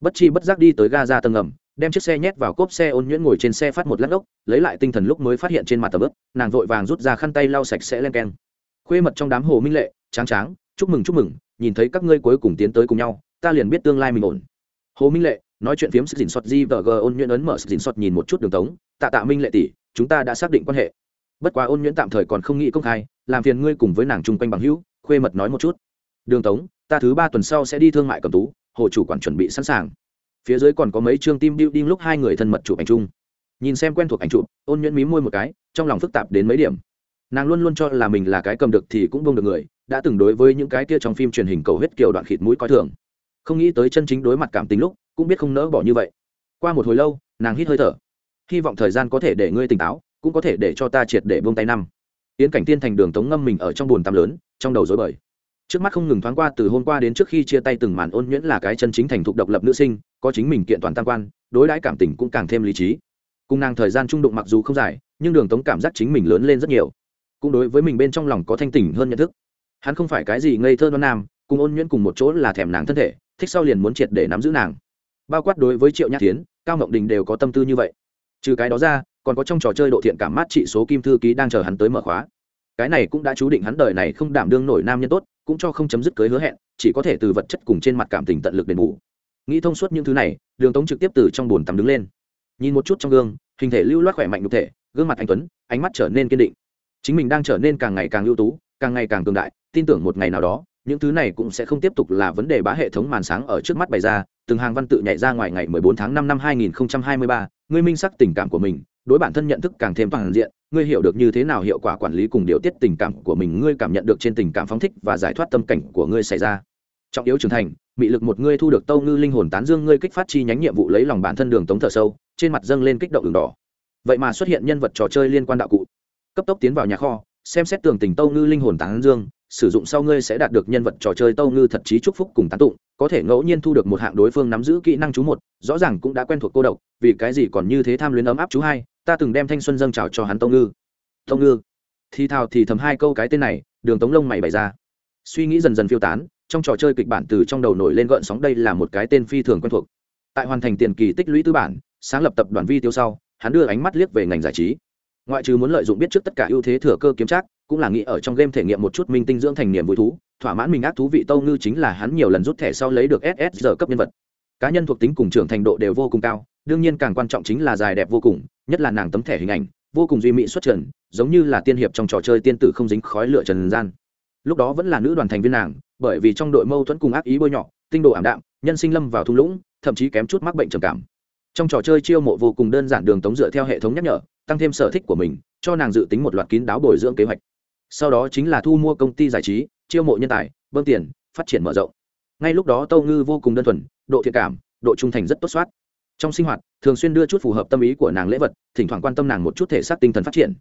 Bất chi bất giác đi tới ga ra tầng ngầm, đem chiếc xe nhét vào cốp xe ôn nhuyễn ngồi trên xe phát một lát ốc, lấy lại tinh thần lúc mới phát hiện trên mặt tầm ướp nàng vội vàng rút ra khăn tay lau sạch sẽ len keng. Khuê mật trong đám hồ minh lệ, tráng tráng, chúc mừng chúc mừng, nhìn thấy các ngươi cuối cùng tiến tới cùng nhau, ta liền biết tương lai mình ổn. Hồ minh lệ, nói chuyện phiếm sức dình xót di và g, ôn nhuyễn ấn mở sức dình xót nhìn một chút đường tống, tạ tạ minh lệ tỷ, chúng ta đã xác định quan hệ. Bất quá ôn nhuyễn tạm thời còn không nghĩ công khai, làm phiền ngươi cùng với nàng chung quanh bằng hữu, khuê mật nói một chút đường tống, ta thứ ba tuần sau sẽ đi thương mại cầm tú, hồ chủ quản chuẩn bị sẵn sàng. Phía dưới còn có mấy chương tim building lúc hai người thân mật chụp ảnh chung. Nhìn xem quen thuộc ảnh chụp, ôn nhuyễn mí môi một cái, trong lòng phức tạp đến mấy điểm. Nàng luôn luôn cho là mình là cái cầm được thì cũng bông được người, đã từng đối với những cái kia trong phim truyền hình cầu huyết kiểu đoạn khịt mũi coi thường. Không nghĩ tới chân chính đối mặt cảm tính lúc, cũng biết không nỡ bỏ như vậy. Qua một hồi lâu, nàng hít hơi thở. Hy vọng thời gian có thể để ngươi tỉnh táo, cũng có thể để cho ta triệt để buông tay năm. Yến cảnh tiên thành đường tống ngâm mình ở trong bồn tắm lớn, trong đầu dối bời trước mắt không ngừng thoáng qua từ hôm qua đến trước khi chia tay từng màn ôn nhuyễn là cái chân chính thành thục độc lập nữ sinh, có chính mình kiện toàn tam quan, đối đãi cảm tình cũng càng thêm lý trí. Cùng nàng thời gian trung đụng mặc dù không dài, nhưng đường tống cảm giác chính mình lớn lên rất nhiều. Cũng đối với mình bên trong lòng có thanh tỉnh hơn nhận thức. Hắn không phải cái gì ngây thơ non nam, cùng ôn nhuyễn cùng một chỗ là thèm nàng thân thể, thích sau liền muốn triệt để nắm giữ nàng. Bao quát đối với triệu nhã tiến, cao ngọc đình đều có tâm tư như vậy. Trừ cái đó ra, còn có trong trò chơi độ thiện cảm mát trị số kim thư ký đang chờ hắn tới mở khóa. Cái này cũng đã chú định hắn đời này không đảm đương nổi nam nhân tốt cũng cho không chấm dứt cưới hứa hẹn chỉ có thể từ vật chất cùng trên mặt cảm tình tận lực đền bù. Nghĩ thông suốt những thứ này đường tống trực tiếp từ trong bồn tắm đứng lên. Nhìn một chút trong gương hình thể lưu loát khỏe mạnh nhục thể gương mặt anh tuấn ánh mắt trở nên kiên định. Chính mình đang trở nên càng ngày càng ưu tú càng ngày càng cường đại tin tưởng một ngày nào đó những thứ này cũng sẽ không tiếp tục là vấn đề bá hệ thống màn sáng ở trước mắt bày ra từng hàng văn tự nhảy ra ngoài ngày 14 tháng 5 năm 2023, ngươi minh sắc tình cảm của mình đối bản thân nhận thức càng thêm toàn diện, ngươi hiểu được như thế nào hiệu quả quản lý cùng điều tiết tình cảm của mình, ngươi cảm nhận được trên tình cảm phóng thích và giải thoát tâm cảnh của ngươi xảy ra. Trọng yếu trưởng thành, mị lực một ngươi thu được tâu ngư linh hồn tán dương ngươi kích phát chi nhánh nhiệm vụ lấy lòng bản thân đường tống thở sâu, trên mặt dâng lên kích động đường đỏ. Vậy mà xuất hiện nhân vật trò chơi liên quan đạo cụ. Cấp tốc tiến vào nhà kho, xem xét tường tình tâu ngư linh hồn tán dương, sử dụng sau ngươi sẽ đạt được nhân vật trò chơi tâu ngư thật trí chúc phúc cùng tán tụng, có thể ngẫu nhiên thu được một hạng đối phương nắm giữ kỹ năng chú một, rõ ràng cũng đã quen thuộc cô độc, vì cái gì còn như thế tham luyến ấm áp chú hai ta từng đem thanh xuân dâng trào cho hắn Tông ngư. Tông ngư? Thì thào thì thầm hai câu cái tên này, đường tống lông mày bày ra. Suy nghĩ dần dần phiêu tán, trong trò chơi kịch bản từ trong đầu nổi lên gợn sóng đây là một cái tên phi thường quen thuộc. Tại hoàn thành tiền kỳ tích lũy tư bản, sáng lập tập đoàn vi tiêu sau, hắn đưa ánh mắt liếc về ngành giải trí. Ngoại trừ muốn lợi dụng biết trước tất cả ưu thế thừa cơ kiếm trác, cũng là nghĩ ở trong game thể nghiệm một chút minh tinh dưỡng thành niềm vui thú, thỏa mãn mình ác thú vị tâu ngư chính là hắn nhiều lần rút thẻ sau lấy được ss cấp nhân vật. Cá nhân thuộc tính cùng trưởng thành độ đều vô cùng cao, đương nhiên càng quan trọng chính là dài đẹp vô cùng nhất là nàng tấm thẻ hình ảnh, vô cùng duy mỹ xuất trần, giống như là tiên hiệp trong trò chơi tiên tử không dính khói lửa trần gian. Lúc đó vẫn là nữ đoàn thành viên nàng, bởi vì trong đội mâu thuẫn cùng ác ý bôi nhọ, tinh độ ảm đạm, nhân sinh lâm vào thung lũng, thậm chí kém chút mắc bệnh trầm cảm. Trong trò chơi chiêu mộ vô cùng đơn giản đường tống dựa theo hệ thống nhắc nhở, tăng thêm sở thích của mình, cho nàng dự tính một loạt kín đáo bồi dưỡng kế hoạch. Sau đó chính là thu mua công ty giải trí, chiêu mộ nhân tài, bơm tiền, phát triển mở rộng. Ngay lúc đó tâu ngư vô cùng đơn thuần, độ thiện cảm, độ trung thành rất tốt soát trong sinh hoạt, thường xuyên đưa chút phù hợp tâm ý của nàng lễ vật, thỉnh thoảng quan tâm nàng một chút thể xác tinh thần phát triển.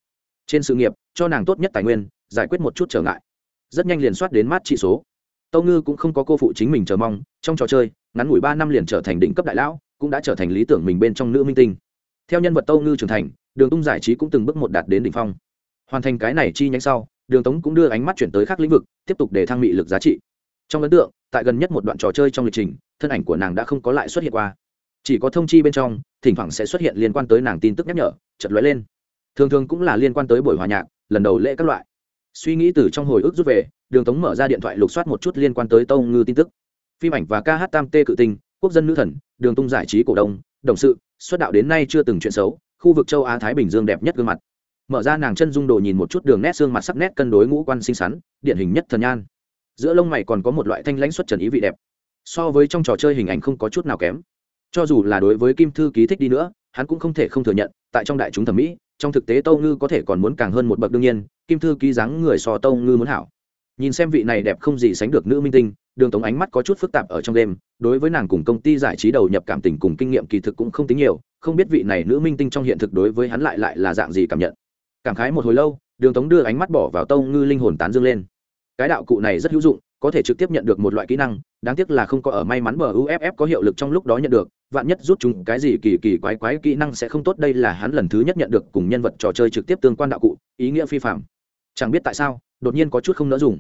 Trên sự nghiệp, cho nàng tốt nhất tài nguyên, giải quyết một chút trở ngại. Rất nhanh liền soát đến mát trị số. Tâu ngư cũng không có cô phụ chính mình chờ mong, trong trò chơi, ngắn ngủi ba năm liền trở thành đỉnh cấp đại lão, cũng đã trở thành lý tưởng mình bên trong nữ minh tinh. Theo nhân vật tâu ngư trưởng thành, đường tung giải trí cũng từng bước một đạt đến đỉnh phong. Hoàn thành cái này chi nhánh sau, đường tống cũng đưa ánh mắt chuyển tới các lĩnh vực, tiếp tục để thăng mị lực giá trị. Trong ấn tượng, tại gần nhất một đoạn trò chơi trong lịch trình, thân ảnh của nàng đã không có lại xuất hiện qua chỉ có thông chi bên trong, thỉnh thoảng sẽ xuất hiện liên quan tới nàng tin tức nhắc nhở chật lóe lên. Thường thường cũng là liên quan tới buổi hòa nhạc, lần đầu lễ các loại. Suy nghĩ từ trong hồi ức rút về, đường tống mở ra điện thoại lục soát một chút liên quan tới tâu ngư tin tức. Phim ảnh và ca hát tam tê cự tinh quốc dân nữ thần, đường tung giải trí cổ đông, đồng sự, xuất đạo đến nay chưa từng chuyện xấu, khu vực châu á thái bình dương đẹp nhất gương mặt. Mở ra nàng chân dung đồ nhìn một chút đường nét xương mặt sắc nét cân đối ngũ quan xinh xắn, điển hình nhất thần nhan. Giữa lông mày còn có một loại thanh lãnh xuất trần ý vị đẹp. So với trong trò chơi hình ảnh không có chút nào kém cho dù là đối với kim thư ký thích đi nữa, hắn cũng không thể không thừa nhận, tại trong đại chúng thẩm mỹ, trong thực tế tâu ngư có thể còn muốn càng hơn một bậc đương nhiên, kim thư ký dáng người so tâu ngư muốn hảo. Nhìn xem vị này đẹp không gì sánh được nữ minh tinh, đường tống ánh mắt có chút phức tạp ở trong đêm, đối với nàng cùng công ty giải trí đầu nhập cảm tình cùng kinh nghiệm kỳ thực cũng không tính nhiều, không biết vị này nữ minh tinh trong hiện thực đối với hắn lại lại là dạng gì cảm nhận. Cảm khái một hồi lâu, đường tống đưa ánh mắt bỏ vào tâu ngư linh hồn tán dương lên cái đạo cụ này rất hữu dụng, có thể trực tiếp nhận được một loại kỹ năng, đáng tiếc là không có ở may mắn bờ uff có hiệu lực trong lúc đó nhận được, vạn nhất rút chúng cái gì kỳ kỳ quái quái kỹ năng sẽ không tốt, đây là hắn lần thứ nhất nhận được cùng nhân vật trò chơi trực tiếp tương quan đạo cụ, ý nghĩa phi phạm chẳng biết tại sao, đột nhiên có chút không nỡ dùng.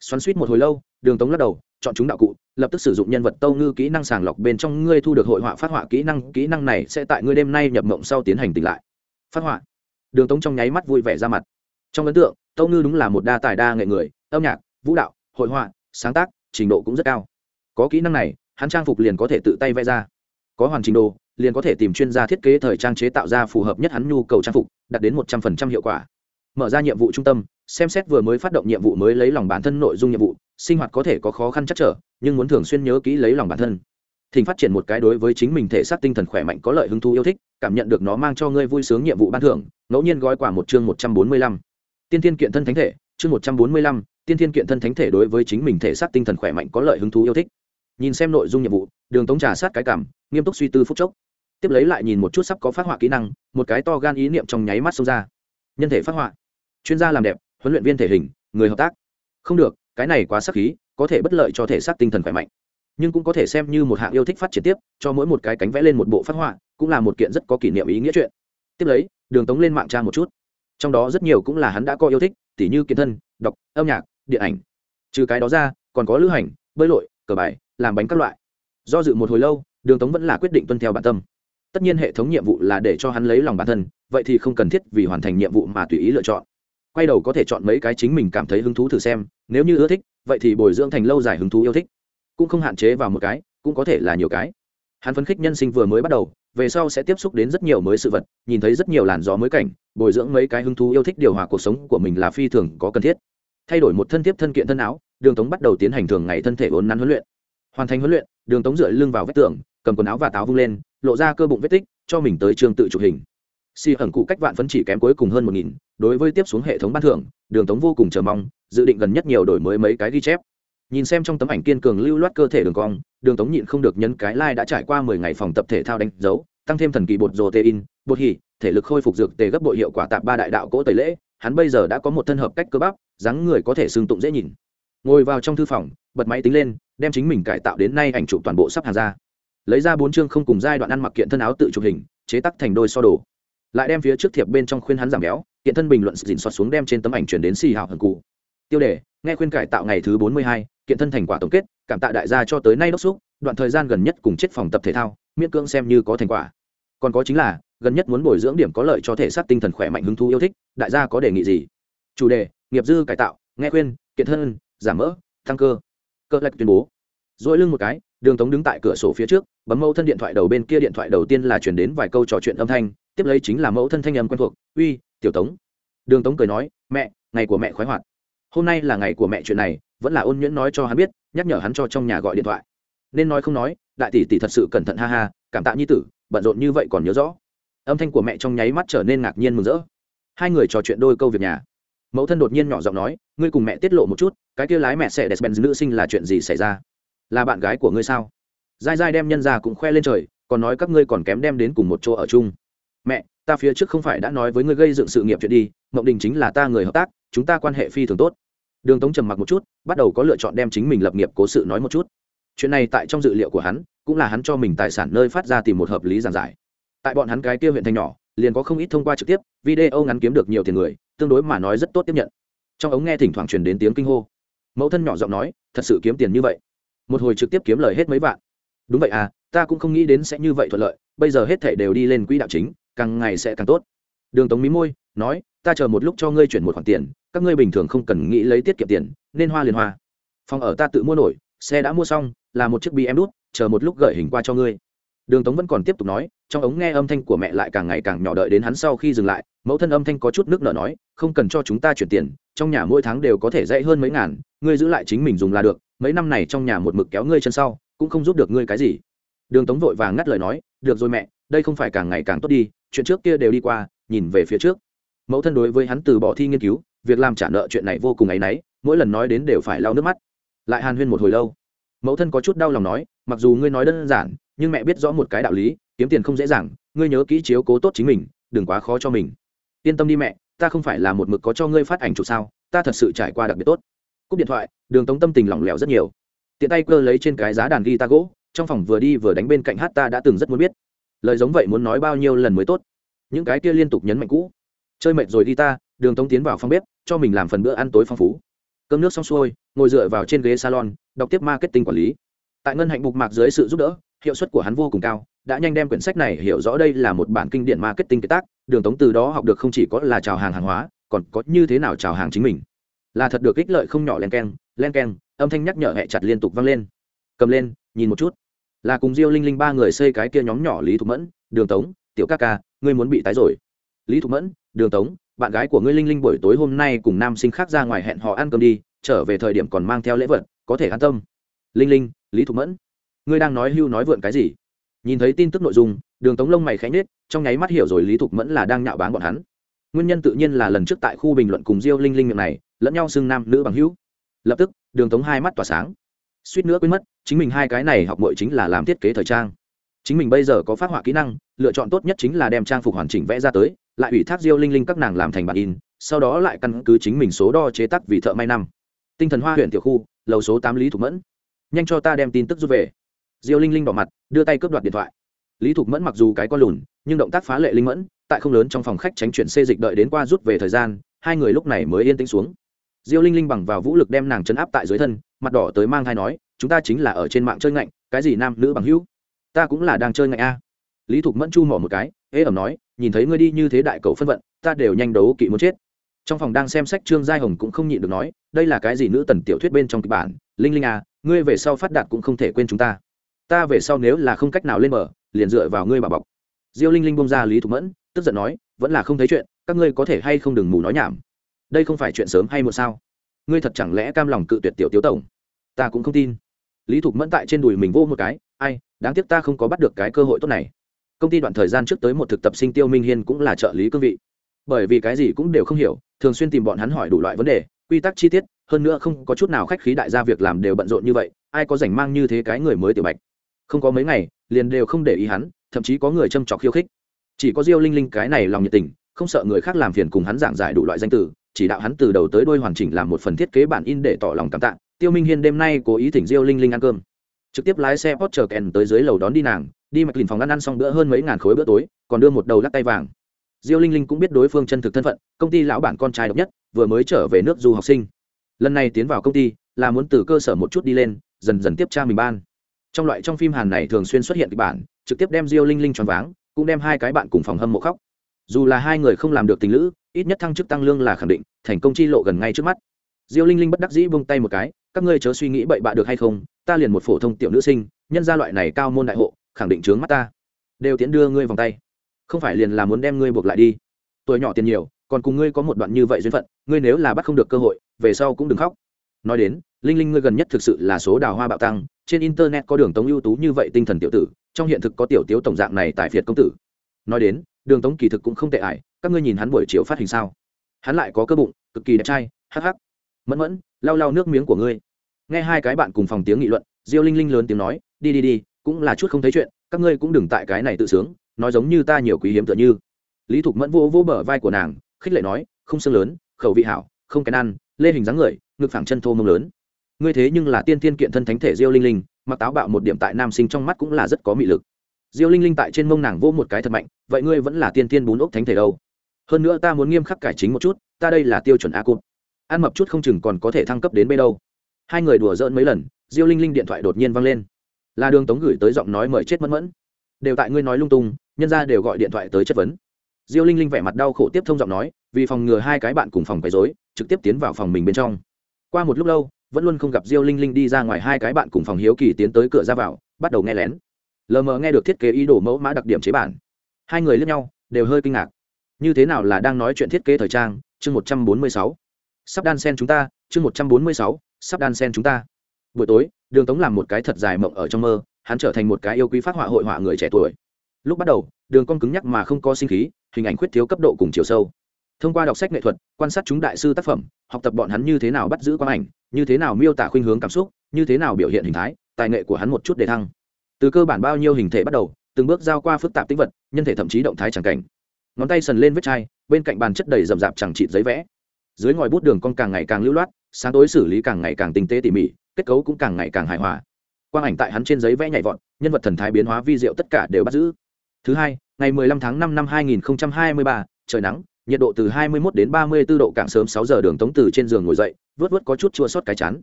Xoắn suýt một hồi lâu, đường tống lắc đầu, chọn chúng đạo cụ, lập tức sử dụng nhân vật tâu ngư kỹ năng sàng lọc bên trong, ngươi thu được hội họa phát họa kỹ năng kỹ năng này sẽ tại ngươi đêm nay nhập mộng sau tiến hành tỉnh lại. Phát họa. Đường tống trong nháy mắt vui vẻ ra mặt. Trong ấn tượng tâu ngư đúng là một đa tài đa nghệ người, âm nhạc, vũ đạo, hội họa, sáng tác, trình độ cũng rất cao. Có kỹ năng này, hắn trang phục liền có thể tự tay vẽ ra. Có hoàn trình đồ, liền có thể tìm chuyên gia thiết kế thời trang chế tạo ra phù hợp nhất hắn nhu cầu trang phục, đạt đến một trăm phần trăm hiệu quả. Mở ra nhiệm vụ trung tâm, xem xét vừa mới phát động nhiệm vụ mới lấy lòng bản thân nội dung nhiệm vụ, sinh hoạt có thể có khó khăn chắc trở, nhưng muốn thường xuyên nhớ kỹ lấy lòng bản thân. Thỉnh phát triển một cái đối với chính mình thể xác tinh thần khỏe mạnh có lợi hứng thú yêu thích, cảm nhận được nó mang cho ngươi vui sướng nhiệm vụ ban thưởng, ngẫu nhiên gói quả một chương một trăm bốn mươi lăm tiên thiên kiện thân thánh thể, chương một trăm bốn mươi lăm, tiên thiên kiện thân thánh thể đối với chính mình thể xác tinh thần khỏe mạnh có lợi hứng thú yêu thích. Nhìn xem nội dung nhiệm vụ, đường tống trà sát cái cảm, nghiêm túc suy tư phúc chốc. Tiếp lấy lại nhìn một chút sắp có phát họa kỹ năng, một cái to gan ý niệm trong nháy mắt xông ra. Nhân thể phát họa. Chuyên gia làm đẹp, huấn luyện viên thể hình, người hợp tác. Không được, cái này quá sắc khí, có thể bất lợi cho thể xác tinh thần khỏe mạnh. Nhưng cũng có thể xem như một hạng yêu thích phát triển tiếp, cho mỗi một cái cánh vẽ lên một bộ phát họa, cũng là một kiện rất có kỷ niệm ý nghĩa chuyện. Tiếp lấy, đường tống lên mạng tra một chút trong đó rất nhiều cũng là hắn đã có yêu thích, tỉ như kiến thân, đọc, âm nhạc, điện ảnh. Trừ cái đó ra, còn có lữ hành, bơi lội, cờ bài, làm bánh các loại. Do dự một hồi lâu, đường tống vẫn là quyết định tuân theo bản tâm. Tất nhiên hệ thống nhiệm vụ là để cho hắn lấy lòng bản thân, vậy thì không cần thiết vì hoàn thành nhiệm vụ mà tùy ý lựa chọn. Quay đầu có thể chọn mấy cái chính mình cảm thấy hứng thú thử xem, nếu như ưa thích, vậy thì bồi dưỡng thành lâu dài hứng thú yêu thích. Cũng không hạn chế vào một cái, cũng có thể là nhiều cái. Hắn phấn khích nhân sinh vừa mới bắt đầu, về sau sẽ tiếp xúc đến rất nhiều mới sự vật, nhìn thấy rất nhiều làn gió mới cảnh bồi dưỡng mấy cái hứng thú yêu thích điều hòa cuộc sống của mình là phi thường có cần thiết. Thay đổi một thân tiếp thân kiện thân áo, đường tống bắt đầu tiến hành thường ngày thân thể vốn nắn huấn luyện. Hoàn thành huấn luyện, đường tống dựa lưng vào vách tường, cầm quần áo và táo vung lên, lộ ra cơ bụng vết tích, cho mình tới trường tự chụp hình. Si ẩn cụ cách vạn phấn chỉ kém cuối cùng hơn một nghìn, đối với tiếp xuống hệ thống ban thưởng, đường tống vô cùng chờ mong, dự định gần nhất nhiều đổi mới mấy cái ghi chép. Nhìn xem trong tấm ảnh kiên cường lưu loát cơ thể đường cong, đường tống nhịn không được nhấn cái lai đã trải qua mười ngày phòng tập thể thao đánh dấu, tăng thêm thần kỳ bột rồ tê in, bột hỉ thể lực khôi phục dược tề gấp bội hiệu quả tạp ba đại đạo cỗ tẩy lễ, hắn bây giờ đã có một thân hợp cách cơ bắp, dáng người có thể xương tụng dễ nhìn. Ngồi vào trong thư phòng, bật máy tính lên, đem chính mình cải tạo đến nay ảnh chụp toàn bộ sắp hàng ra. Lấy ra bốn chương không cùng giai đoạn ăn mặc kiện thân áo tự chụp hình, chế tắc thành đôi so đồ. Lại đem phía trước thiệp bên trong khuyên hắn giảm béo, kiện thân bình luận dịn xoát xuống đem trên tấm ảnh chuyển đến xì hào hận cụ. Tiêu đề, nghe khuyên cải tạo ngày thứ bốn mươi hai, kiện thân thành quả tổng kết, cảm tạ đại gia cho tới nay đốc xúc đoạn thời gian gần nhất cùng chết phòng tập thể thao, miễn cưỡng xem như có thành quả. Còn có chính là gần nhất muốn bồi dưỡng điểm có lợi cho thể xác tinh thần khỏe mạnh hứng thú yêu thích, đại gia có đề nghị gì? Chủ đề, nghiệp dư cải tạo, nghe khuyên, kiện thân, giảm mỡ tăng cơ. Cơ lạch tuyên bố. Dỗi lưng một cái, đường tống đứng tại cửa sổ phía trước, bấm mẫu thân điện thoại đầu bên kia điện thoại đầu tiên là chuyển đến vài câu trò chuyện âm thanh, tiếp lấy chính là mẫu thân thanh âm quen thuộc, uy, tiểu tống. Đường tống cười nói, mẹ, ngày của mẹ khoái hoạt. Hôm nay là ngày của mẹ chuyện này, vẫn là ôn nhuyễn nói cho hắn biết, nhắc nhở hắn cho trong nhà gọi điện thoại. Nên nói không nói, đại tỷ tỷ thật sự cẩn thận ha ha, cảm tạ nhi tử, bận rộn như vậy còn nhớ rõ âm thanh của mẹ trong nháy mắt trở nên ngạc nhiên mừng rỡ. Hai người trò chuyện đôi câu việc nhà. Mẫu thân đột nhiên nhỏ giọng nói, ngươi cùng mẹ tiết lộ một chút, cái kia lái mẹ sẽ đẹp nữ sinh là chuyện gì xảy ra? Là bạn gái của ngươi sao? Dai dai đem nhân ra cũng khoe lên trời, còn nói các ngươi còn kém đem đến cùng một chỗ ở chung. Mẹ, ta phía trước không phải đã nói với ngươi gây dựng sự nghiệp chuyện đi, mộng đình chính là ta người hợp tác, chúng ta quan hệ phi thường tốt. Đường tống trầm mặc một chút, bắt đầu có lựa chọn đem chính mình lập nghiệp cố sự nói một chút. Chuyện này tại trong dự liệu của hắn, cũng là hắn cho mình tài sản nơi phát ra tìm một hợp lý giản giải tại bọn hắn cái kia huyện thành nhỏ, liền có không ít thông qua trực tiếp, video ngắn kiếm được nhiều tiền người, tương đối mà nói rất tốt tiếp nhận. Trong ống nghe thỉnh thoảng truyền đến tiếng kinh hô. Mẫu thân nhỏ giọng nói, thật sự kiếm tiền như vậy. Một hồi trực tiếp kiếm lời hết mấy vạn. Đúng vậy à ta cũng không nghĩ đến sẽ như vậy thuận lợi, bây giờ hết thể đều đi lên quỹ đạo chính, càng ngày sẽ càng tốt. Đường tống mí môi, nói, ta chờ một lúc cho ngươi chuyển một khoản tiền, các ngươi bình thường không cần nghĩ lấy tiết kiệm tiền, nên hoa liền hoa. Phòng ở ta tự mua nổi, xe đã mua xong, là một chiếc bm đút chờ một lúc gửi hình qua cho ngươi đường tống vẫn còn tiếp tục nói, trong ống nghe âm thanh của mẹ lại càng ngày càng nhỏ đợi đến hắn sau khi dừng lại, mẫu thân âm thanh có chút nước nở nói, không cần cho chúng ta chuyển tiền, trong nhà mỗi tháng đều có thể dạy hơn mấy ngàn, ngươi giữ lại chính mình dùng là được, mấy năm này trong nhà một mực kéo ngươi chân sau, cũng không giúp được ngươi cái gì. Đường tống vội vàng ngắt lời nói, được rồi mẹ, đây không phải càng ngày càng tốt đi, chuyện trước kia đều đi qua, nhìn về phía trước. Mẫu thân đối với hắn từ bỏ thi nghiên cứu, việc làm trả nợ chuyện này vô cùng áy náy, mỗi lần nói đến đều phải lau nước mắt. Lại hàn huyên một hồi lâu. Mẫu thân có chút đau lòng nói, mặc dù ngươi nói đơn giản nhưng mẹ biết rõ một cái đạo lý kiếm tiền không dễ dàng ngươi nhớ kỹ chiếu cố tốt chính mình đừng quá khó cho mình. Yên tâm đi mẹ ta không phải là một mực có cho ngươi phát ảnh chụp sao ta thật sự trải qua đặc biệt tốt. Cúp điện thoại đường tống tâm tình lỏng lẻo rất nhiều. Tiện tay cơ lấy trên cái giá đàn guitar gỗ trong phòng vừa đi vừa đánh bên cạnh hát ta đã từng rất muốn biết. Lời giống vậy muốn nói bao nhiêu lần mới tốt. Những cái kia liên tục nhấn mạnh cũ. Chơi mệt rồi đi ta, đường tống tiến vào phòng bếp cho mình làm phần bữa ăn tối phong phú. Cơm nước xong xuôi ngồi dựa vào trên ghế salon đọc tiếp marketing quản lý. Tại ngân hạnh bục mạc dưới sự giúp đỡ hiệu suất của hắn vô cùng cao, đã nhanh đem quyển sách này hiểu rõ đây là một bản kinh điển marketing kế tác, đường tống từ đó học được không chỉ có là chào hàng hàng hóa, còn có như thế nào chào hàng chính mình. Là thật được ích lợi không nhỏ len keng len keng, âm thanh nhắc nhở hẹ chặt liên tục vang lên. Cầm lên, nhìn một chút. Là cùng diêu linh linh ba người xây cái kia nhóm nhỏ lý thục mẫn, đường tống, tiểu ca ca, ngươi muốn bị tái rồi. Lý thục mẫn, đường tống, bạn gái của ngươi linh linh buổi tối hôm nay cùng nam sinh khác ra ngoài hẹn họ ăn cơm đi, trở về thời điểm còn mang theo lễ vật, có thể an tâm. Linh linh, lý thục mẫn ngươi đang nói hưu nói vượn cái gì? Nhìn thấy tin tức nội dung, đường tống lông mày khẽ nết trong nháy mắt hiểu rồi lý thục mẫn là đang nhạo báng bọn hắn. Nguyên nhân tự nhiên là lần trước tại khu bình luận cùng diêu linh linh miệng này, lẫn nhau xưng nam nữ bằng hữu. Lập tức, đường tống hai mắt tỏa sáng. Suýt nữa quên mất, chính mình hai cái này học mội chính là làm thiết kế thời trang. Chính mình bây giờ có phát họa kỹ năng, lựa chọn tốt nhất chính là đem trang phục hoàn chỉnh vẽ ra tới, lại ủy thác diêu linh linh các nàng làm thành bản in, sau đó lại căn cứ chính mình số đo chế tác vì thợ may năm. Tinh thần hoa huyện tiểu khu, lầu số tám lý thục mẫn. Nhanh cho ta đem tin tức rút về diêu linh linh đỏ mặt, đưa tay cướp đoạt điện thoại. Lý thục mẫn mặc dù cái con lùn, nhưng động tác phá lệ linh mẫn, tại không lớn trong phòng khách tránh chuyển xê dịch đợi đến qua rút về thời gian, hai người lúc này mới yên tĩnh xuống. Diêu linh linh bằng vào vũ lực đem nàng chấn áp tại dưới thân, mặt đỏ tới mang thai nói, chúng ta chính là ở trên mạng chơi ngạnh, cái gì nam nữ bằng hữu? Ta cũng là đang chơi ngạnh a. Lý thục mẫn chu mỏ một cái, ế ẩm nói, nhìn thấy ngươi đi như thế đại cầu phân vận, ta đều nhanh đấu kỵ muốn chết. Trong phòng đang xem sách trương giai hồng cũng không nhịn được nói, đây là cái gì nữ tần tiểu thuyết bên trong kịch bản? Linh linh à ngươi về sau phát đạt cũng không thể quên chúng ta ta về sau nếu là không cách nào lên mở liền dựa vào ngươi bà bọc. Diêu linh linh bông ra lý thục mẫn, tức giận nói, vẫn là không thấy chuyện, các ngươi có thể hay không đừng mù nói nhảm. Đây không phải chuyện sớm hay muộn sao? Ngươi thật chẳng lẽ cam lòng cự tuyệt tiểu tiếu tổng? Ta cũng không tin. Lý thục mẫn tại trên đùi mình vô một cái, ai, đáng tiếc ta không có bắt được cái cơ hội tốt này. Công ty đoạn thời gian trước tới một thực tập sinh tiêu minh hiên cũng là trợ lý cương vị. Bởi vì cái gì cũng đều không hiểu, thường xuyên tìm bọn hắn hỏi đủ loại vấn đề, quy tắc chi tiết, hơn nữa không có chút nào khách khí đại gia việc làm đều bận rộn như vậy, ai có rảnh mang như thế cái người mới tiểu bạch? Không có mấy ngày, liền đều không để ý hắn, thậm chí có người châm trọc khiêu khích. Chỉ có diêu linh linh cái này lòng nhiệt tình, không sợ người khác làm phiền cùng hắn giảng giải đủ loại danh từ, chỉ đạo hắn từ đầu tới đôi hoàn chỉnh làm một phần thiết kế bản in để tỏ lòng cảm tạ. Tiêu minh hiên đêm nay cố ý thỉnh diêu linh linh ăn cơm. Trực tiếp lái xe post chờ kèn tới dưới lầu đón đi nàng, đi mạch lìn phòng ăn ăn xong bữa hơn mấy ngàn khối bữa tối, còn đưa một đầu lắc tay vàng. Diêu linh linh cũng biết đối phương chân thực thân phận, công ty lão bản con trai độc nhất, vừa mới trở về nước du học sinh. Lần này tiến vào công ty, là muốn từ cơ sở một chút đi lên, dần dần tiếp tra mình ban trong loại trong phim hàn này thường xuyên xuất hiện kịch bản, trực tiếp đem diêu linh linh choáng váng, cũng đem hai cái bạn cùng phòng hâm mộ khóc. Dù là hai người không làm được tình lữ, ít nhất thăng chức tăng lương là khẳng định, thành công chi lộ gần ngay trước mắt. Diêu linh linh bất đắc dĩ buông tay một cái, các ngươi chớ suy nghĩ bậy bạ được hay không, ta liền một phổ thông tiểu nữ sinh, nhân gia loại này cao môn đại hộ, khẳng định trướng mắt ta. Đều tiến đưa ngươi vòng tay. Không phải liền là muốn đem ngươi buộc lại đi. Tuổi nhỏ tiền nhiều, còn cùng ngươi có một đoạn như vậy duyên phận, ngươi nếu là bắt không được cơ hội, về sau cũng đừng khóc. Nói đến, linh linh ngươi gần nhất thực sự là số đào hoa bạo tăng trên internet có đường tống ưu tú như vậy tinh thần tiểu tử, trong hiện thực có tiểu tiếu tổng dạng này tại phiệt công tử. Nói đến, đường tống kỳ thực cũng không tệ ải, các ngươi nhìn hắn buổi chiều phát hình sao? Hắn lại có cơ bụng, cực kỳ đẹp trai, hắc hắc. Mẫn mẫn, lau lau nước miếng của ngươi. Nghe hai cái bạn cùng phòng tiếng nghị luận, diêu linh linh lớn tiếng nói, đi đi đi, cũng là chút không thấy chuyện, các ngươi cũng đừng tại cái này tự sướng, nói giống như ta nhiều quý hiếm tựa như. Lý thục mẫn vô vô bờ vai của nàng, khích lệ nói, không xương lớn, khẩu vị hảo, không kén ăn, lê hình dáng người, ngực phẳng chân thô mông lớn ngươi thế nhưng là tiên tiên kiện thân thánh thể diêu linh linh, mặc táo bạo một điểm tại nam sinh trong mắt cũng là rất có mị lực. Diêu linh linh tại trên mông nàng vô một cái thật mạnh, vậy ngươi vẫn là tiên tiên bún ốc thánh thể đâu? Hơn nữa ta muốn nghiêm khắc cải chính một chút, ta đây là tiêu chuẩn a cụt. Ăn mập chút không chừng còn có thể thăng cấp đến bê đâu. Hai người đùa giỡn mấy lần, diêu linh linh điện thoại đột nhiên văng lên. Là đường tống gửi tới giọng nói mời chết mẫn mẫn. Đều tại ngươi nói lung tung, nhân ra đều gọi điện thoại tới chất vấn. Diêu linh linh vẻ mặt đau khổ tiếp thông giọng nói, vì phòng ngừa hai cái bạn cùng phòng quấy dối trực tiếp tiến vào phòng mình bên trong. Qua một lúc lâu vẫn luôn không gặp diêu linh linh đi ra ngoài hai cái bạn cùng phòng hiếu kỳ tiến tới cửa ra vào, bắt đầu nghe lén. Lờ mờ nghe được thiết kế ý đồ mẫu mã đặc điểm chế bản. Hai người lướt nhau, đều hơi kinh ngạc. Như thế nào là đang nói chuyện thiết kế thời trang? Chương một trăm bốn mươi sáu. Sắp đan sen chúng ta, chương một trăm bốn mươi sáu, sắp đan sen chúng ta. Buổi tối, đường tống làm một cái thật dài mộng ở trong mơ, hắn trở thành một cái yêu quý phát họa hội họa người trẻ tuổi. Lúc bắt đầu, đường con cứng nhắc mà không có sinh khí, hình ảnh khuyết thiếu cấp độ cùng chiều sâu thông qua đọc sách nghệ thuật quan sát chúng đại sư tác phẩm học tập bọn hắn như thế nào bắt giữ quang ảnh như thế nào miêu tả khuynh hướng cảm xúc như thế nào biểu hiện hình thái tài nghệ của hắn một chút để thăng. Từ cơ bản bao nhiêu hình thể bắt đầu từng bước giao qua phức tạp tích vật nhân thể thậm chí động thái chẳng cảnh. Ngón tay sần lên vết chai bên cạnh bàn chất đầy rậm rạp chẳng trị giấy vẽ. Dưới ngòi bút đường con càng ngày càng lưu loát sáng tối xử lý càng ngày càng tinh tế tỉ mỉ kết cấu cũng càng ngày càng hài hòa. Quang ảnh tại hắn trên giấy vẽ nhảy vọt nhân vật thần thái biến hóa vi diệu tất cả đều bắt giữ. Thứ hai ngày 15 tháng 5 năm 2023, trời nắng nhiệt độ từ 21 đến 34 độ, càng sớm 6 giờ đường tống từ trên giường ngồi dậy, vớt vớt có chút chua sót cái chán.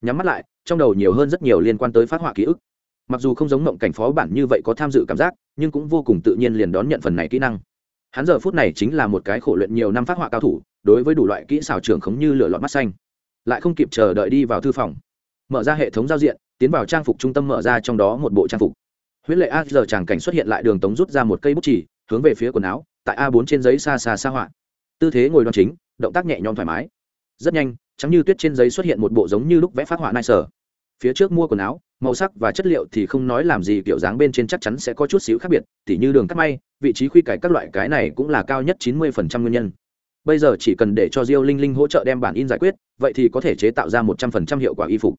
Nhắm mắt lại, trong đầu nhiều hơn rất nhiều liên quan tới phát họa ký ức. Mặc dù không giống mộng cảnh phó bản như vậy có tham dự cảm giác, nhưng cũng vô cùng tự nhiên liền đón nhận phần này kỹ năng. Hắn giờ phút này chính là một cái khổ luyện nhiều năm phát họa cao thủ, đối với đủ loại kỹ xảo trưởng khống như lửa lọt mắt xanh. Lại không kịp chờ đợi đi vào thư phòng. Mở ra hệ thống giao diện, tiến vào trang phục trung tâm mở ra trong đó một bộ trang phục. Huyết lệ a, giờ tràng cảnh xuất hiện lại đường tống rút ra một cây bút chỉ hướng về phía quần áo tại a 4 trên giấy xa xa xa họa. Tư thế ngồi đoan chính, động tác nhẹ nhõm thoải mái. Rất nhanh, trắng như tuyết trên giấy xuất hiện một bộ giống như lúc vẽ phát họa nai sở phía trước mua quần áo, màu sắc và chất liệu thì không nói làm gì, kiểu dáng bên trên chắc chắn sẽ có chút xíu khác biệt, tỉ như đường cắt may, vị trí khuy cải các loại cái này cũng là cao nhất chín mươi phần trăm nguyên nhân. Bây giờ chỉ cần để cho diêu linh linh hỗ trợ đem bản in giải quyết, vậy thì có thể chế tạo ra một trăm phần trăm hiệu quả y phục.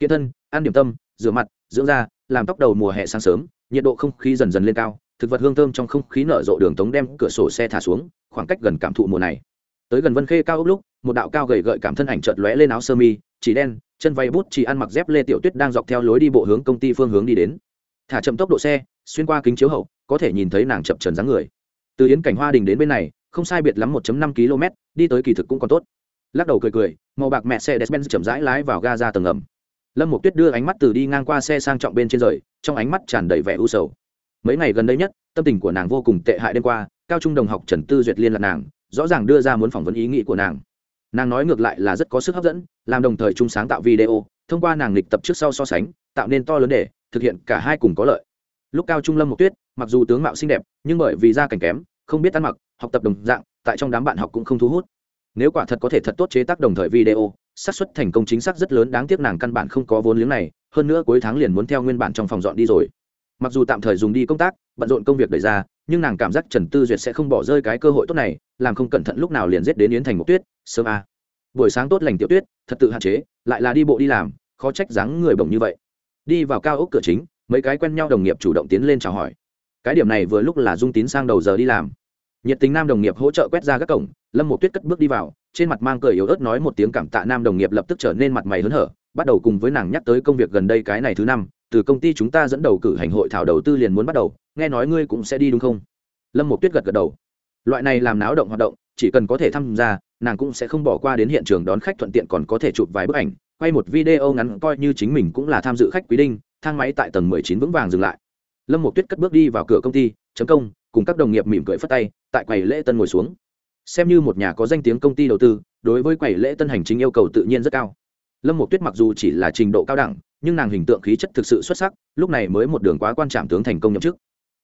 Kiện thân, ăn điểm tâm, rửa mặt, dưỡng da, làm tóc đầu mùa hè sáng sớm, nhiệt độ không khí dần dần lên cao thực vật hương thơm trong không khí nở rộ đường tống đem cửa sổ xe thả xuống, khoảng cách gần cảm thụ mùa này. Tới gần vân khê cao ốc lúc, một đạo cao gầy gợi cảm thân ảnh chợt lóe lên áo sơ mi, chỉ đen, chân vay bút chỉ ăn mặc dép lê tiểu tuyết đang dọc theo lối đi bộ hướng công ty phương hướng đi đến. Thả chậm tốc độ xe, xuyên qua kính chiếu hậu, có thể nhìn thấy nàng chập trần dáng người. Từ yến cảnh hoa đình đến bên này, không sai biệt lắm 1 năm km đi tới kỳ thực cũng còn tốt. Lắc đầu cười cười, màu bạc mẹ xe despen chậm rãi lái vào ga ra tầng ngầm. Lâm một tuyết đưa ánh mắt từ đi ngang qua xe sang trọng bên trên rời, trong ánh mắt tràn đầy vẻ u sầu mấy ngày gần đây nhất, tâm tình của nàng vô cùng tệ hại đêm qua, cao trung đồng học trần tư duyệt liên lạc nàng, rõ ràng đưa ra muốn phỏng vấn ý nghĩ của nàng. Nàng nói ngược lại là rất có sức hấp dẫn, làm đồng thời chung sáng tạo video, thông qua nàng lịch tập trước sau so sánh, tạo nên to lớn để, thực hiện cả hai cùng có lợi. Lúc cao trung lâm một tuyết, mặc dù tướng mạo xinh đẹp, nhưng bởi vì da cảnh kém, không biết ăn mặc, học tập đồng dạng, tại trong đám bạn học cũng không thu hút. Nếu quả thật có thể thật tốt chế tác đồng thời video, xác suất thành công chính xác rất lớn, đáng tiếc nàng căn bản không có vốn liếng này, hơn nữa cuối tháng liền muốn theo nguyên bản trong phòng dọn đi rồi mặc dù tạm thời dùng đi công tác, bận rộn công việc đẩy ra, nhưng nàng cảm giác trần tư duyệt sẽ không bỏ rơi cái cơ hội tốt này, làm không cẩn thận lúc nào liền giết đến yến thành một tuyết, sớm a. Buổi sáng tốt lành tiểu tuyết, thật tự hạn chế, lại là đi bộ đi làm, khó trách dáng người bổng như vậy. Đi vào cao ốc cửa chính, mấy cái quen nhau đồng nghiệp chủ động tiến lên chào hỏi. Cái điểm này vừa lúc là dung tín sang đầu giờ đi làm. Nhiệt tình nam đồng nghiệp hỗ trợ quét ra các cổng, lâm một tuyết cất bước đi vào, trên mặt mang cười yếu ớt nói một tiếng cảm tạ nam đồng nghiệp lập tức trở nên mặt mày hớn hở, bắt đầu cùng với nàng nhắc tới công việc gần đây cái này thứ năm từ công ty chúng ta dẫn đầu cử hành hội thảo đầu tư liền muốn bắt đầu, nghe nói ngươi cũng sẽ đi đúng không? Lâm một tuyết gật gật đầu. Loại này làm náo động hoạt động, chỉ cần có thể tham gia, nàng cũng sẽ không bỏ qua đến hiện trường đón khách thuận tiện còn có thể chụp vài bức ảnh, quay một video ngắn coi như chính mình cũng là tham dự khách quý đinh, thang máy tại tầng mười chín vững vàng dừng lại. Lâm một tuyết cất bước đi vào cửa công ty, chấm công, cùng các đồng nghiệp mỉm cười phất tay, tại quầy lễ tân ngồi xuống. Xem như một nhà có danh tiếng công ty đầu tư, đối với quầy lễ tân hành chính yêu cầu tự nhiên rất cao. Lâm một tuyết mặc dù chỉ là trình độ cao đẳng nhưng nàng hình tượng khí chất thực sự xuất sắc, lúc này mới một đường quá quan trạm tướng thành công nhậm chức.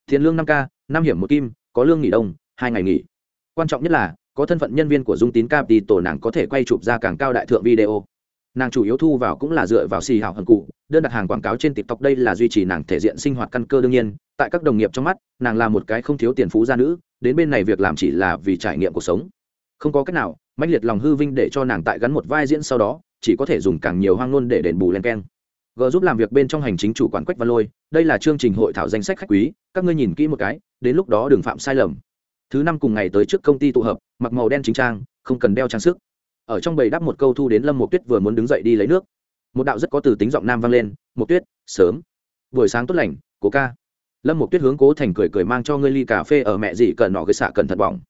Tiền lương năm k năm hiểm một kim, có lương nghỉ đông, hai ngày nghỉ. Quan trọng nhất là, có thân phận nhân viên của dung tín cap thì tổ nàng có thể quay chụp ra càng cao đại thượng video. Nàng chủ yếu thu vào cũng là dựa vào xì hào hận cụ, đơn đặt hàng quảng cáo trên tiktok đây là duy trì nàng thể diện sinh hoạt căn cơ đương nhiên. Tại các đồng nghiệp trong mắt, nàng là một cái không thiếu tiền phú gia nữ, đến bên này việc làm chỉ là vì trải nghiệm cuộc sống. Không có cách nào, mãnh liệt lòng hư vinh để cho nàng tại gắn một vai diễn sau đó, chỉ có thể dùng càng nhiều hoang ngôn để đền bù len keng g giúp làm việc bên trong hành chính chủ quản quách văn lôi, đây là chương trình hội thảo danh sách khách quý, các ngươi nhìn kỹ một cái, đến lúc đó đừng phạm sai lầm. Thứ năm cùng ngày tới trước công ty tụ hợp, mặc màu đen chính trang, không cần đeo trang sức. Ở trong bầy đáp một câu thu đến lâm một tuyết vừa muốn đứng dậy đi lấy nước. Một đạo rất có từ tính giọng nam vang lên một tuyết, sớm. Buổi sáng tốt lành, cố ca. Lâm một tuyết hướng cố thành cười cười mang cho ngươi ly cà phê ở mẹ gì cần nọ cái xạ cẩn thận bỏng.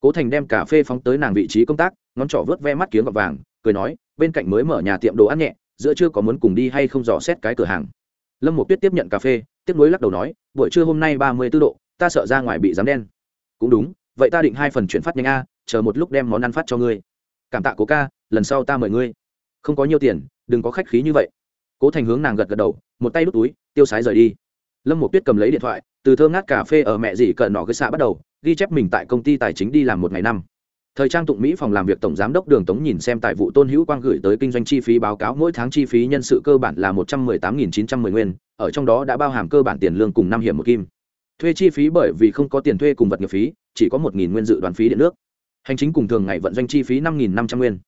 Cố thành đem cà phê phóng tới nàng vị trí công tác, ngón trỏ vớt ve mắt kiếng gọt vàng, cười nói, bên cạnh mới mở nhà tiệm đồ ăn nhẹ giữa chưa có muốn cùng đi hay không dò xét cái cửa hàng. Lâm một tuyết tiếp nhận cà phê tiếp nối lắc đầu nói, buổi trưa hôm nay ba mươi b ố độ, ta sợ ra ngoài bị dám đen. Cũng đúng, vậy ta định hai phần chuyển phát nhanh a, chờ một lúc đem món ăn phát cho ngươi. Cảm tạ cố ca, lần sau ta mời ngươi. Không có nhiều tiền, đừng có khách khí như vậy. Cố thành hướng nàng gật gật đầu, một tay đút túi, tiêu sái rời đi. Lâm một tuyết cầm lấy điện thoại, từ thơm ngát cà phê ở mẹ dì cận nọ cái xạ bắt đầu, ghi chép mình tại công ty tài chính đi làm một ngày năm thời trang tụng mỹ phòng làm việc tổng giám đốc đường tống nhìn xem tài vụ tôn hữu quang gửi tới kinh doanh chi phí báo cáo mỗi tháng chi phí nhân sự cơ bản là một trăm mười tám nghìn chín trăm mười nguyên, ở trong đó đã bao hàm cơ bản tiền lương cùng năm hiểm một kim. Thuê chi phí bởi vì không có tiền thuê cùng vật nghiệp phí, chỉ có một nghìn nguyên dự đoàn phí điện nước. Hành chính cùng thường ngày vận doanh chi phí năm nghìn năm trăm nguyên.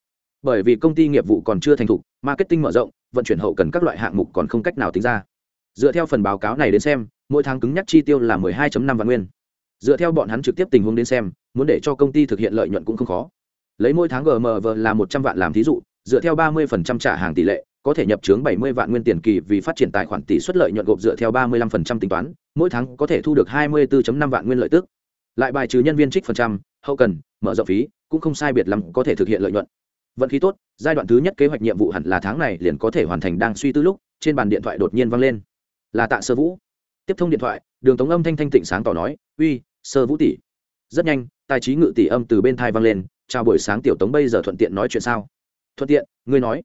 Bởi vì công ty nghiệp vụ còn chưa thành thục, marketing mở rộng, vận chuyển hậu cần các loại hạng mục còn không cách nào tính ra. Dựa theo phần báo cáo này đến xem, mỗi tháng cứng nhắc chi tiêu là 12.5 vạn nguyên. Dựa theo bọn hắn trực tiếp tình huống đến xem muốn để cho công ty thực hiện lợi nhuận cũng không khó. Lấy mỗi tháng gmv là một trăm vạn làm thí dụ, dựa theo ba 30% trả hàng tỷ lệ, có thể nhập trướng 70 vạn nguyên tiền kỳ vì phát triển tài khoản tỷ suất lợi nhuận gộp dựa theo 35% tính toán, mỗi tháng có thể thu được 24.5 vạn nguyên lợi tức. Lại bài trừ nhân viên trích phần trăm, hậu cần, mở rộng phí, cũng không sai biệt lắm có thể thực hiện lợi nhuận. Vận khí tốt, giai đoạn thứ nhất kế hoạch nhiệm vụ hẳn là tháng này liền có thể hoàn thành đang suy tư lúc, trên bàn điện thoại đột nhiên vang lên. Là tạ sơ vũ. Tiếp thông điện thoại, đường tống âm thanh thanh tịnh sáng tỏ nói, uy, sơ vũ tỷ. Rất nhanh tài trí ngự tỷ âm từ bên thai vang lên, chào buổi sáng tiểu tống, bây giờ thuận tiện nói chuyện sao? Thuận tiện, ngươi nói.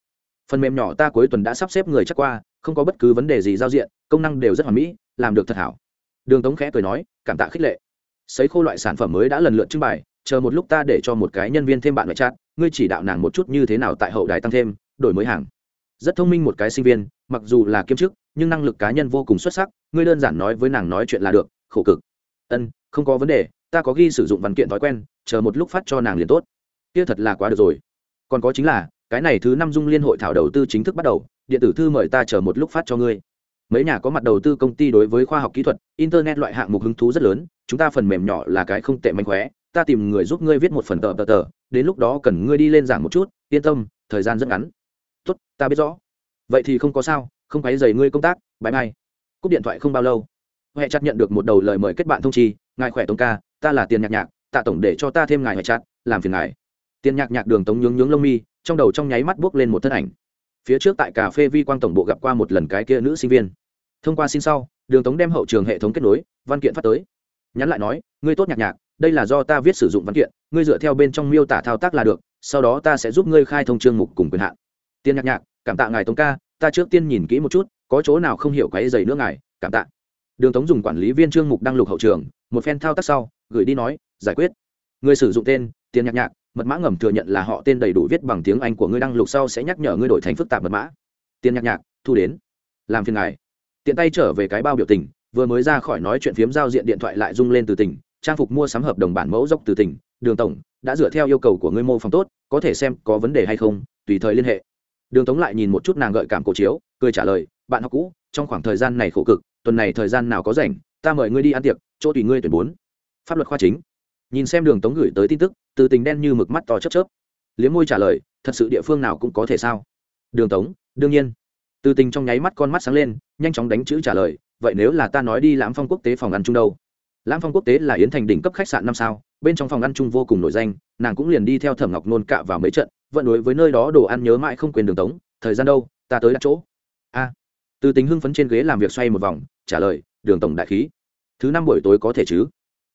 Phần mềm nhỏ ta cuối tuần đã sắp xếp người chắc qua, không có bất cứ vấn đề gì giao diện, công năng đều rất hoàn mỹ, làm được thật hảo. Đường tống khẽ cười nói, cảm tạ khích lệ. Sấy khô loại sản phẩm mới đã lần lượt trưng bày, chờ một lúc ta để cho một cái nhân viên thêm bạn ngoại chat, ngươi chỉ đạo nàng một chút như thế nào tại hậu đài tăng thêm, đổi mới hàng. Rất thông minh một cái sinh viên, mặc dù là kiêm chức, nhưng năng lực cá nhân vô cùng xuất sắc, ngươi đơn giản nói với nàng nói chuyện là được, khổ cực. Ân, không có vấn đề ta có ghi sử dụng văn kiện thói quen chờ một lúc phát cho nàng liền tốt. Kia thật là quá được rồi. Còn có chính là cái này thứ năm dung liên hội thảo đầu tư chính thức bắt đầu điện tử thư mời ta chờ một lúc phát cho ngươi. Mấy nhà có mặt đầu tư công ty đối với khoa học kỹ thuật internet loại hạng mục hứng thú rất lớn chúng ta phần mềm nhỏ là cái không tệ manh khóe ta tìm người giúp ngươi viết một phần tờ tờ tờ đến lúc đó cần ngươi đi lên giảng một chút yên tâm thời gian rất ngắn. Tốt ta biết rõ. Vậy thì không có sao không quấy dày ngươi công tác bãi mai cúp điện thoại không bao lâu. Huệ chặt nhận được một đầu lời mời kết bạn thông trì, ngài khỏe tống ca ta là tiền nhạc nhạc, tạ tổng để cho ta thêm ngài hoài chặt làm phiền ngài. Tiền nhạc nhạc đường tống nhướng nhướng lông mi, trong đầu trong nháy mắt buốc lên một thân ảnh. Phía trước tại cà phê vi quang tổng bộ gặp qua một lần cái kia nữ sinh viên. Thông qua xin sau, đường tống đem hậu trường hệ thống kết nối, văn kiện phát tới. Nhắn lại nói, ngươi tốt nhạc nhạc, đây là do ta viết sử dụng văn kiện, ngươi dựa theo bên trong miêu tả thao tác là được, sau đó ta sẽ giúp ngươi khai thông chương mục cùng quyền hạn. Tiền nhạc nhạc, cảm tạ ngài tống ca, ta trước tiên nhìn kỹ một chút, có chỗ nào không hiểu quáy dày nữa ngài, cảm tạ. Đường tống dùng quản lý viên chương mục đăng lục hậu trường một phen thao tác sau, gửi đi nói, giải quyết. Người sử dụng tên, tiền nhạc nhạc, mật mã ngầm thừa nhận là họ tên đầy đủ viết bằng tiếng anh của ngươi đăng lục sau sẽ nhắc nhở ngươi đổi thành phức tạp mật mã. Tiền nhạc nhạc, thu đến. Làm phiền ngài. Tiện tay trở về cái bao biểu tình, vừa mới ra khỏi nói chuyện phiếm giao diện điện thoại lại rung lên từ tỉnh trang phục mua sắm hợp đồng bản mẫu dốc từ tỉnh đường tổng, đã dựa theo yêu cầu của ngươi mô phỏng tốt, có thể xem có vấn đề hay không, tùy thời liên hệ. Đường tống lại nhìn một chút nàng gợi cảm cổ chiếu, cười trả lời, bạn học cũ, trong khoảng thời gian này khổ cực, tuần này thời gian nào có rảnh ta mời ngươi đi ăn tiệc, chỗ tùy ngươi tuyển bốn. Pháp luật khoa chính. Nhìn xem đường tống gửi tới tin tức, từ tình đen như mực mắt to chớp chớp. Liếm môi trả lời, thật sự địa phương nào cũng có thể sao? Đường tống, đương nhiên. Từ tình trong nháy mắt con mắt sáng lên, nhanh chóng đánh chữ trả lời, vậy nếu là ta nói đi lãm phong quốc tế phòng ăn chung đâu? Lãm phong quốc tế là yến thành đỉnh cấp khách sạn năm sao, bên trong phòng ăn chung vô cùng nổi danh, nàng cũng liền đi theo thẩm ngọc nôn cạ vào mấy trận vận đối với nơi đó đồ ăn nhớ mãi không quyền đường tống, thời gian đâu, ta tới đặt chỗ. A. Từ Tình hưng phấn trên ghế làm việc xoay một vòng, trả lời đường tổng đại khí. Thứ năm buổi tối có thể chứ?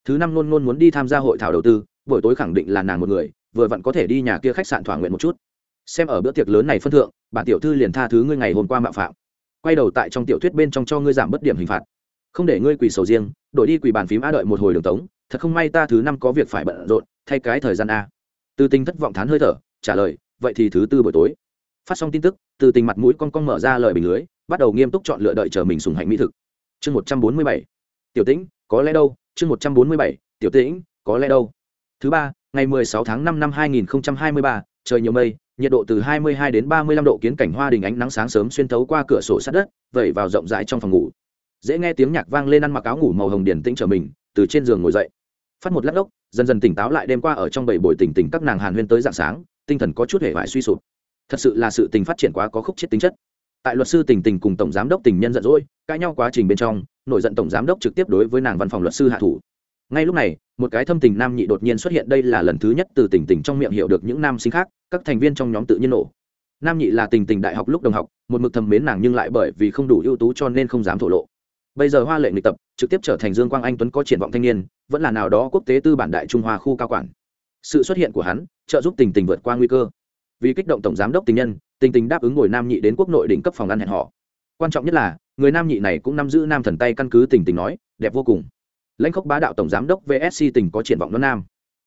Thứ năm luôn luôn muốn đi tham gia hội thảo đầu tư, buổi tối khẳng định là nàng một người, vừa vặn có thể đi nhà kia khách sạn thỏa nguyện một chút. Xem ở bữa tiệc lớn này phân thượng, bản tiểu thư liền tha thứ ngươi ngày hôm qua mạo phạm. Quay đầu tại trong tiểu thuyết bên trong cho ngươi giảm bất điểm hình phạt. Không để ngươi quỳ sầu riêng, đổi đi quỳ bàn phím a đợi một hồi đường tống, thật không may ta thứ năm có việc phải bận rộn, thay cái thời gian a. Từ tình thất vọng thán hơi thở, trả lời, vậy thì thứ tư buổi tối. Phát xong tin tức từ tình mặt mũi con con mở ra lời bình lưới, bắt đầu nghiêm túc chọn lựa đợi chờ mình sùng hạnh mỹ thực chương một trăm bốn mươi bảy. Tiểu tĩnh, có lẽ đâu? Chương một trăm bốn mươi bảy, tiểu tĩnh, có lẽ đâu? Thứ ba, ngày mười sáu tháng năm năm hai nghìn hai mươi ba, trời nhiều mây, nhiệt độ từ hai mươi hai đến ba mươi lăm độ, kiến cảnh hoa đình ánh nắng sáng sớm xuyên thấu qua cửa sổ sát đất, vẩy vào rộng rãi trong phòng ngủ. Dễ nghe tiếng nhạc vang lên ăn mặc áo ngủ màu hồng điển tĩnh trở mình, từ trên giường ngồi dậy. Phát một lát ốc, dần dần tỉnh táo lại đêm qua ở trong bảy buổi tỉnh tỉnh các nàng hàn huyên tới dạng sáng, tinh thần có chút hề vải suy sụp. Thật sự là sự tình phát triển quá có khúc chết tính chất tại luật sư tình tình cùng tổng giám đốc tình nhân giận dỗi, cãi nhau quá trình bên trong, nổi giận tổng giám đốc trực tiếp đối với nàng văn phòng luật sư hạ thủ. Ngay lúc này, một cái thâm tình nam nhị đột nhiên xuất hiện đây là lần thứ nhất từ tình tình trong miệng hiểu được những nam sinh khác, các thành viên trong nhóm tự nhiên nổ. Nam nhị là tình tình đại học lúc đồng học, một mực thầm mến nàng nhưng lại bởi vì không đủ ưu tú cho nên không dám thổ lộ. Bây giờ hoa lệ nghịch tập, trực tiếp trở thành dương quang anh tuấn có triển vọng thanh niên, vẫn là nào đó quốc tế tư bản đại trung hoa khu cao quản. Sự xuất hiện của hắn, trợ giúp tình tình vượt qua nguy cơ. Vì kích động tổng giám đốc tình nhân tình tình đáp ứng ngồi nam nhị đến quốc nội đỉnh cấp phòng ăn hẹn họ quan trọng nhất là, người nam nhị này cũng nắm giữ nam thần tay căn cứ tình tình nói, đẹp vô cùng. Lãnh khốc bá đạo tổng giám đốc vsc tình có triển vọng đón nam.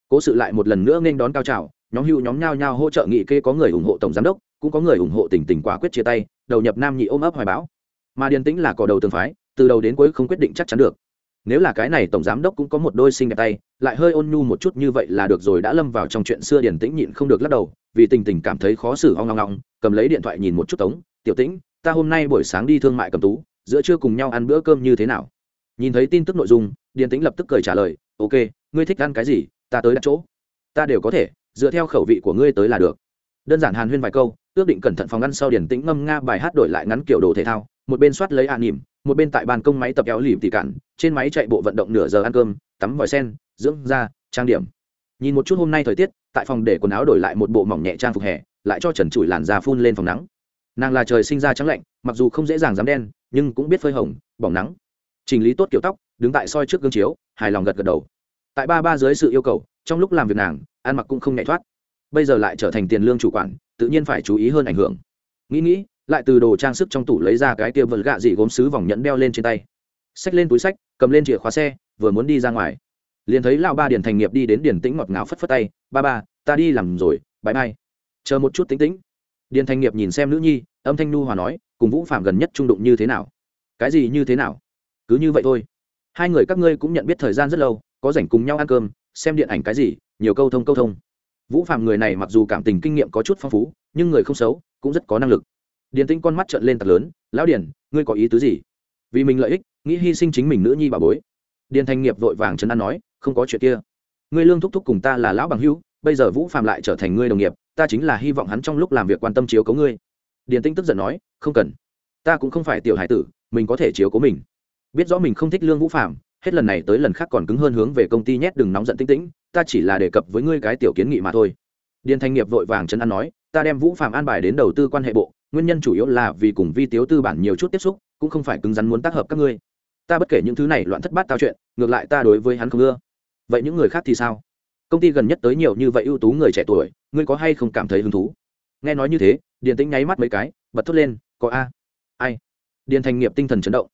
Cố sự lại một lần nữa nên đón cao trào, nhóm hưu nhóm nhao nhao hỗ trợ nghị kê có người ủng hộ tổng giám đốc, cũng có người ủng hộ tình tình quả quyết chia tay, đầu nhập nam nhị ôm ấp hoài báo mà điền tĩnh là cỏ đầu tường phái, từ đầu đến cuối không quyết định chắc chắn được. Nếu là cái này tổng giám đốc cũng có một đôi sinh đẹp tay, lại hơi ôn nhu một chút như vậy là được rồi đã lâm vào trong chuyện xưa điển tĩnh nhịn không được lắc đầu, vì tình tình cảm thấy khó xử hoang ngong ngong cầm lấy điện thoại nhìn một chút tống, tiểu tĩnh, ta hôm nay buổi sáng đi thương mại cầm tú, giữa trưa cùng nhau ăn bữa cơm như thế nào? Nhìn thấy tin tức nội dung, điền tĩnh lập tức cười trả lời, ok, ngươi thích ăn cái gì, ta tới đặt chỗ. Ta đều có thể, dựa theo khẩu vị của ngươi tới là được. Đơn giản hàn huyên vài câu, ước định cẩn thận phòng ăn sau điển tĩnh ngâm nga bài hát đổi lại ngắn kiểu đồ thể thao, một bên soát lấy an nỉm, một bên tại bàn công máy tập kéo lìm tỉ cản trên máy chạy bộ vận động nửa giờ ăn cơm, tắm vòi sen, dưỡng da, trang điểm nhìn một chút hôm nay thời tiết, tại phòng để quần áo đổi lại một bộ mỏng nhẹ trang phục hè, lại cho trần trụi làn da phun lên phòng nắng. Nàng là trời sinh ra trắng lạnh, mặc dù không dễ dàng dám đen, nhưng cũng biết phơi hồng, bỏng nắng. Chỉnh lý tốt kiểu tóc, đứng tại soi trước gương chiếu, hài lòng gật gật đầu. Tại ba ba dưới sự yêu cầu, trong lúc làm việc nàng, ăn mặc cũng không nhảy thoát. Bây giờ lại trở thành tiền lương chủ quản, tự nhiên phải chú ý hơn ảnh hưởng. Nghĩ nghĩ, lại từ đồ trang sức trong tủ lấy ra cái kia vật gạ dị gốm xứ vòng nhẫn đeo lên trên tay. Xách lên túi sách cầm lên chìa khóa xe, vừa muốn đi ra ngoài liền thấy lão ba điền thành nghiệp đi đến điền tĩnh ngọt ngào phất phất tay, ba ba, ta đi làm rồi, bãi mai. Chờ một chút tính tĩnh. Điền thành nghiệp nhìn xem nữ nhi, âm thanh nu hòa nói, cùng vũ phạm gần nhất trung đụng như thế nào? Cái gì như thế nào? Cứ như vậy thôi. Hai người các ngươi cũng nhận biết thời gian rất lâu, có rảnh cùng nhau ăn cơm, xem điện ảnh cái gì, nhiều câu thông câu thông. Vũ phạm người này mặc dù cảm tình kinh nghiệm có chút phong phú, nhưng người không xấu, cũng rất có năng lực. Điền tĩnh con mắt trợn lên thật lớn, lão điền, ngươi có ý tứ gì? Vì mình lợi ích, nghĩ hy sinh chính mình nữ nhi bà bối. Điền thành nghiệp vội vàng chấn an nói không có chuyện kia. Ngươi lương thúc thúc cùng ta là lão bằng hữu, bây giờ vũ phạm lại trở thành ngươi đồng nghiệp, ta chính là hy vọng hắn trong lúc làm việc quan tâm chiếu cố ngươi. Điền tĩnh tức giận nói, không cần. Ta cũng không phải tiểu hải tử, mình có thể chiếu cố mình. Biết rõ mình không thích lương vũ phạm hết lần này tới lần khác còn cứng hơn hướng về công ty nhét đừng nóng giận tinh tĩnh, ta chỉ là đề cập với ngươi cái tiểu kiến nghị mà thôi. Điền Thanh nghiệp vội vàng chân an nói, ta đem vũ phạm an bài đến đầu tư quan hệ bộ, nguyên nhân chủ yếu là vì cùng vi tiếu tư bản nhiều chút tiếp xúc, cũng không phải cứng rắn muốn tác hợp các ngươi. Ta bất kể những thứ này loạn thất bát tao chuyện, ngược lại ta đối với hắn không ưa vậy những người khác thì sao? Công ty gần nhất tới nhiều như vậy ưu tú người trẻ tuổi, ngươi có hay không cảm thấy hứng thú? Nghe nói như thế, điền tĩnh nháy mắt mấy cái, bật thốt lên, có a. Ai? Điền thành nghiệp tinh thần chấn động.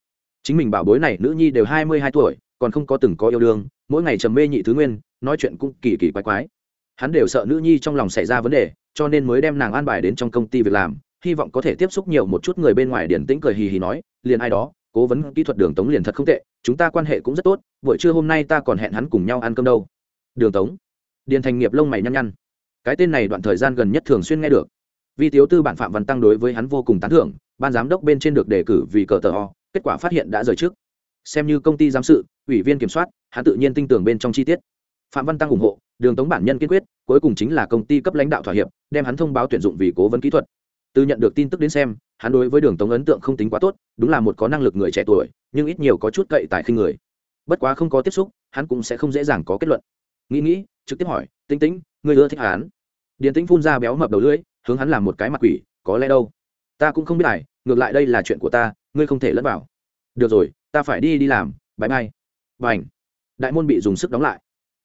Chính mình bảo bối này nữ nhi đều hai mươi hai tuổi, còn không có từng có yêu đương, mỗi ngày trầm mê nhị thứ nguyên, nói chuyện cũng kỳ kỳ quái quái. Hắn đều sợ nữ nhi trong lòng xảy ra vấn đề, cho nên mới đem nàng an bài đến trong công ty việc làm, hy vọng có thể tiếp xúc nhiều một chút người bên ngoài điển tĩnh cười hì hì nói, liền ai đó cố vấn kỹ thuật đường tống liền thật không tệ, chúng ta quan hệ cũng rất tốt, buổi trưa hôm nay ta còn hẹn hắn cùng nhau ăn cơm đâu. Đường tống. Điền thành nghiệp lông mày nhăn nhăn. Cái tên này đoạn thời gian gần nhất thường xuyên nghe được. Vi thiếu tư bản phạm văn tăng đối với hắn vô cùng tán thưởng, ban giám đốc bên trên được đề cử vì cờ tờ o, kết quả phát hiện đã rời trước xem như công ty giám sự, ủy viên kiểm soát, hắn tự nhiên tin tưởng bên trong chi tiết. Phạm văn tăng ủng hộ, đường tống bản nhân kiên quyết, cuối cùng chính là công ty cấp lãnh đạo thỏa hiệp, đem hắn thông báo tuyển dụng vì cố vấn kỹ thuật. Từ nhận được tin tức đến xem hắn đối với đường tống ấn tượng không tính quá tốt, đúng là một có năng lực người trẻ tuổi, nhưng ít nhiều có chút cậy tại khinh người. Bất quá không có tiếp xúc, hắn cũng sẽ không dễ dàng có kết luận. Nghĩ nghĩ, trực tiếp hỏi tinh tĩnh người ưa thích hắn? Điền tĩnh phun ra béo mập đầu lưỡi, hướng hắn làm một cái mặt quỷ, có lẽ đâu? Ta cũng không biết này ngược lại đây là chuyện của ta, ngươi không thể lẫn vào. Được rồi, ta phải đi đi làm bãi mai và ảnh đại môn bị dùng sức đóng lại.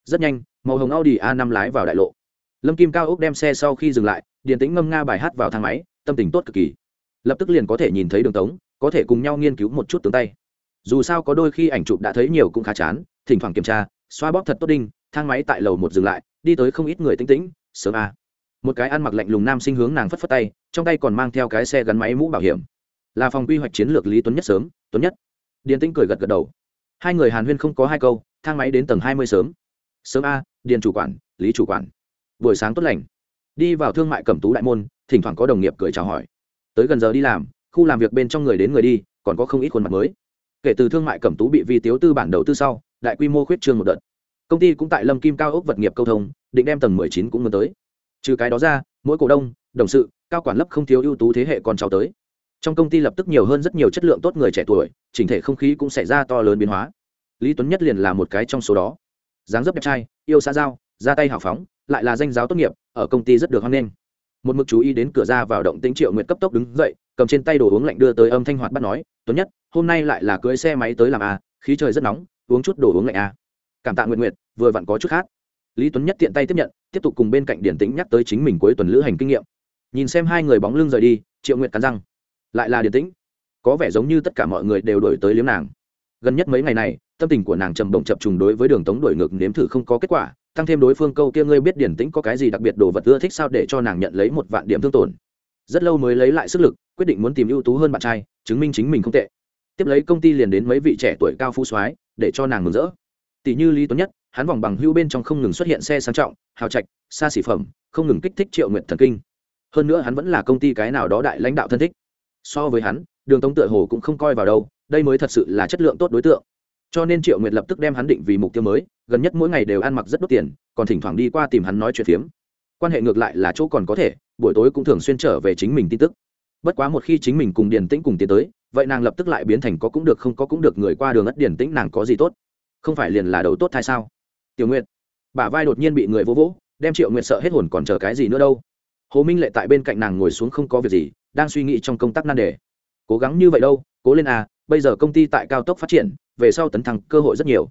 Rất nhanh, màu hồng audi a 5 lái vào đại lộ. Lâm kim cao ốc đem xe sau khi dừng lại, điền tĩnh ngâm nga bài hát vào thang máy, tâm tình tốt cực kỳ lập tức liền có thể nhìn thấy đường tống, có thể cùng nhau nghiên cứu một chút tướng tay. Dù sao có đôi khi ảnh chụp đã thấy nhiều cũng khá chán, thỉnh thoảng kiểm tra, xoa bóp thật tốt đinh, thang máy tại lầu một dừng lại, đi tới không ít người tinh tĩnh, sớm à. một cái ăn mặc lạnh lùng nam sinh hướng nàng phất phất tay, trong tay còn mang theo cái xe gắn máy mũ bảo hiểm. Là phòng quy hoạch chiến lược lý tuấn nhất sớm, tuấn nhất. Điền tĩnh cười gật gật đầu. Hai người hàn huyên không có hai câu, thang máy đến tầng hai mươi sớm. Sớm a, điền chủ quản, lý chủ quản. Buổi sáng tốt lành. Đi vào thương mại cẩm tú đại môn, thỉnh thoảng có đồng nghiệp cười chào hỏi tới gần giờ đi làm, khu làm việc bên trong người đến người đi, còn có không ít khuôn mặt mới. Kể từ thương mại cẩm tú bị vi tiếu tư bản đầu tư sau, đại quy mô khuyết trương một đợt. Công ty cũng tại lâm kim cao ốc vật nghiệp câu thông, định đem tầng mười chín cũng muốn tới. Trừ cái đó ra, mỗi cổ đông, đồng sự, cao quản lấp không thiếu ưu tú thế hệ con cháu tới. Trong công ty lập tức nhiều hơn rất nhiều chất lượng tốt người trẻ tuổi, chỉnh thể không khí cũng xảy ra to lớn biến hóa. Lý tuấn nhất liền là một cái trong số đó. Dáng dấp đẹp trai, yêu xã giao, ra tay hào phóng, lại là danh giáo tốt nghiệp, ở công ty rất được hoan nghênh một mực chú ý đến cửa ra vào động tĩnh triệu nguyệt cấp tốc đứng dậy, cầm trên tay đồ uống lạnh đưa tới âm thanh hoạt bắt nói, tuấn nhất, hôm nay lại là cưới xe máy tới làm a khí trời rất nóng, uống chút đồ uống lạnh a cảm tạ nguyện nguyện vừa vặn có chút khác lý tuấn nhất tiện tay tiếp nhận, tiếp tục cùng bên cạnh điển tĩnh nhắc tới chính mình cuối tuần lữ hành kinh nghiệm. Nhìn xem hai người bóng lưng rời đi, triệu nguyệt cắn răng. Lại là điển tĩnh. Có vẻ giống như tất cả mọi người đều đổi tới liếm nàng. Gần nhất mấy ngày này, tâm tình của nàng trầm bổng chập trùng đối với đường tống đổi ngược nếm thử không có kết quả tăng thêm đối phương câu kia ngươi biết điển tĩnh có cái gì đặc biệt đồ vật ưa thích sao để cho nàng nhận lấy một vạn điểm thương tổn. Rất lâu mới lấy lại sức lực, quyết định muốn tìm ưu tú hơn bạn trai, chứng minh chính mình không tệ. Tiếp lấy công ty liền đến mấy vị trẻ tuổi cao phú soái để cho nàng mừng rỡ. Tỷ như lý tuấn nhất, hắn vòng bằng hưu bên trong không ngừng xuất hiện xe sang trọng, hào trạch, xa xỉ phẩm, không ngừng kích thích triệu nguyện thần kinh. Hơn nữa hắn vẫn là công ty cái nào đó đại lãnh đạo thân thích. So với hắn, đường tống tựa hồ cũng không coi vào đâu, đây mới thật sự là chất lượng tốt đối tượng cho nên triệu nguyệt lập tức đem hắn định vì mục tiêu mới, gần nhất mỗi ngày đều ăn mặc rất đốt tiền, còn thỉnh thoảng đi qua tìm hắn nói chuyện phiếm. Quan hệ ngược lại là chỗ còn có thể, buổi tối cũng thường xuyên trở về chính mình tin tức. Bất quá một khi chính mình cùng điền tĩnh cùng tiến tới, vậy nàng lập tức lại biến thành có cũng được không có cũng được người qua đường ất điền tĩnh nàng có gì tốt? Không phải liền là đầu tốt hay sao? Tiểu nguyệt, bả vai đột nhiên bị người vỗ vỗ, đem triệu nguyệt sợ hết hồn còn chờ cái gì nữa đâu? Hồ minh lệ tại bên cạnh nàng ngồi xuống không có việc gì, đang suy nghĩ trong công tác nan đề. Cố gắng như vậy đâu, cố lên à bây giờ công ty tại cao tốc phát triển về sau tấn thăng cơ hội rất nhiều.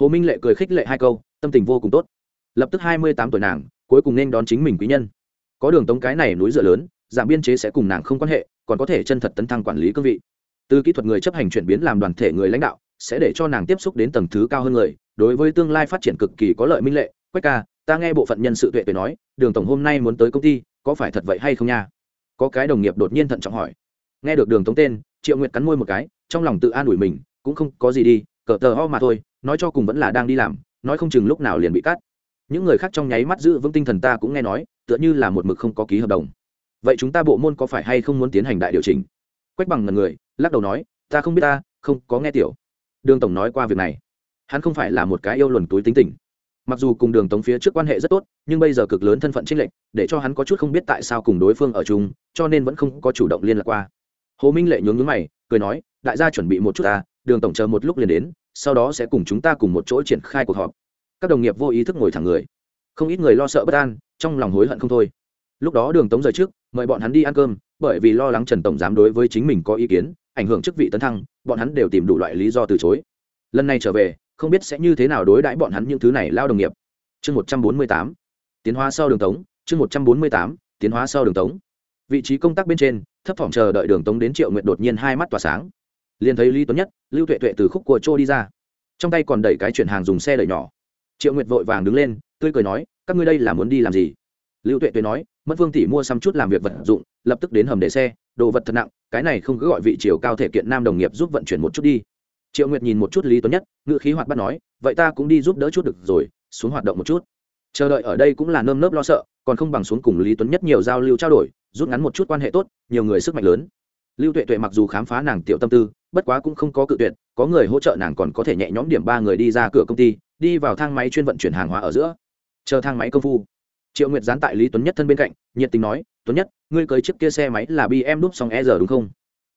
Hồ minh lệ cười khích lệ hai câu, tâm tình vô cùng tốt. Lập tức hai mươi tám tuổi nàng, cuối cùng nên đón chính mình quý nhân. Có đường tống cái này núi dựa lớn giảm biên chế sẽ cùng nàng không quan hệ, còn có thể chân thật tấn thăng quản lý cương vị. Từ kỹ thuật người chấp hành chuyển biến làm đoàn thể người lãnh đạo, sẽ để cho nàng tiếp xúc đến tầng thứ cao hơn người. Đối với tương lai phát triển cực kỳ có lợi minh lệ, quách ca, ta nghe bộ phận nhân sự tuệ tuệ nói, đường tổng hôm nay muốn tới công ty, có phải thật vậy hay không nha? Có cái đồng nghiệp đột nhiên thận trọng hỏi. Nghe được đường tống tên, triệu nguyệt cắn môi một cái, trong lòng tự an ủi mình cũng không có gì đi, cờ tờ ho mà thôi, nói cho cùng vẫn là đang đi làm, nói không chừng lúc nào liền bị cắt. Những người khác trong nháy mắt giữ vững tinh thần ta cũng nghe nói, tựa như là một mực không có ký hợp đồng. Vậy chúng ta bộ môn có phải hay không muốn tiến hành đại điều chỉnh? Quách bằng ngần người, lắc đầu nói, ta không biết ta, không, có nghe tiểu. Đường tổng nói qua việc này. Hắn không phải là một cái yêu luồn túi tính tình. Mặc dù cùng đường tống phía trước quan hệ rất tốt, nhưng bây giờ cực lớn thân phận trinh lệnh để cho hắn có chút không biết tại sao cùng đối phương ở chung, cho nên vẫn không có chủ động liên lạc qua. Hồ minh lệ nhướng nhướng mày, cười nói, đại gia chuẩn bị một chút ta đường tổng chờ một lúc liền đến, sau đó sẽ cùng chúng ta cùng một chỗ triển khai cuộc họp. Các đồng nghiệp vô ý thức ngồi thẳng người. Không ít người lo sợ bất an, trong lòng hối hận không thôi. Lúc đó đường tống rời trước, mời bọn hắn đi ăn cơm, bởi vì lo lắng trần tổng dám đối với chính mình có ý kiến, ảnh hưởng chức vị tấn thăng, bọn hắn đều tìm đủ loại lý do từ chối. Lần này trở về, không biết sẽ như thế nào đối đãi bọn hắn những thứ này lao đồng nghiệp. Chương một trăm bốn mươi tám, tiến hóa sau đường tống chương một trăm bốn mươi tám, tiến hóa sau đường tống vị trí công tác bên trên, thấp thỏm chờ đợi đường tống đến triệu nguyện đột nhiên hai mắt tỏa sáng liền thấy lý tuấn nhất lưu tuệ tuệ từ khúc của trô đi ra trong tay còn đẩy cái chuyển hàng dùng xe đẩy nhỏ triệu nguyệt vội vàng đứng lên tươi cười nói các ngươi đây là muốn đi làm gì lưu tuệ tuệ nói mất vương tỷ mua xăm chút làm việc vật dụng lập tức đến hầm để xe đồ vật thật nặng cái này không cứ gọi vị chiều cao thể kiện nam đồng nghiệp giúp vận chuyển một chút đi triệu nguyệt nhìn một chút lý tuấn nhất ngự khí hoạt bắt nói vậy ta cũng đi giúp đỡ chút được rồi xuống hoạt động một chút chờ đợi ở đây cũng là nơm nớp lo sợ còn không bằng xuống cùng lý tuấn nhất nhiều giao lưu trao đổi rút ngắn một chút quan hệ tốt nhiều người sức mạnh lớn lưu tuệ tuệ mặc dù khám phá nàng tiểu tâm tư bất quá cũng không có cự tuyệt, có người hỗ trợ nàng còn có thể nhẹ nhõm điểm ba người đi ra cửa công ty, đi vào thang máy chuyên vận chuyển hàng hóa ở giữa. Chờ thang máy công phu, triệu nguyệt dán tại lý tuấn nhất thân bên cạnh, nhiệt tình nói, tuấn nhất, ngươi cưới chiếc kia xe máy là bm đúc xong e giờ đúng không?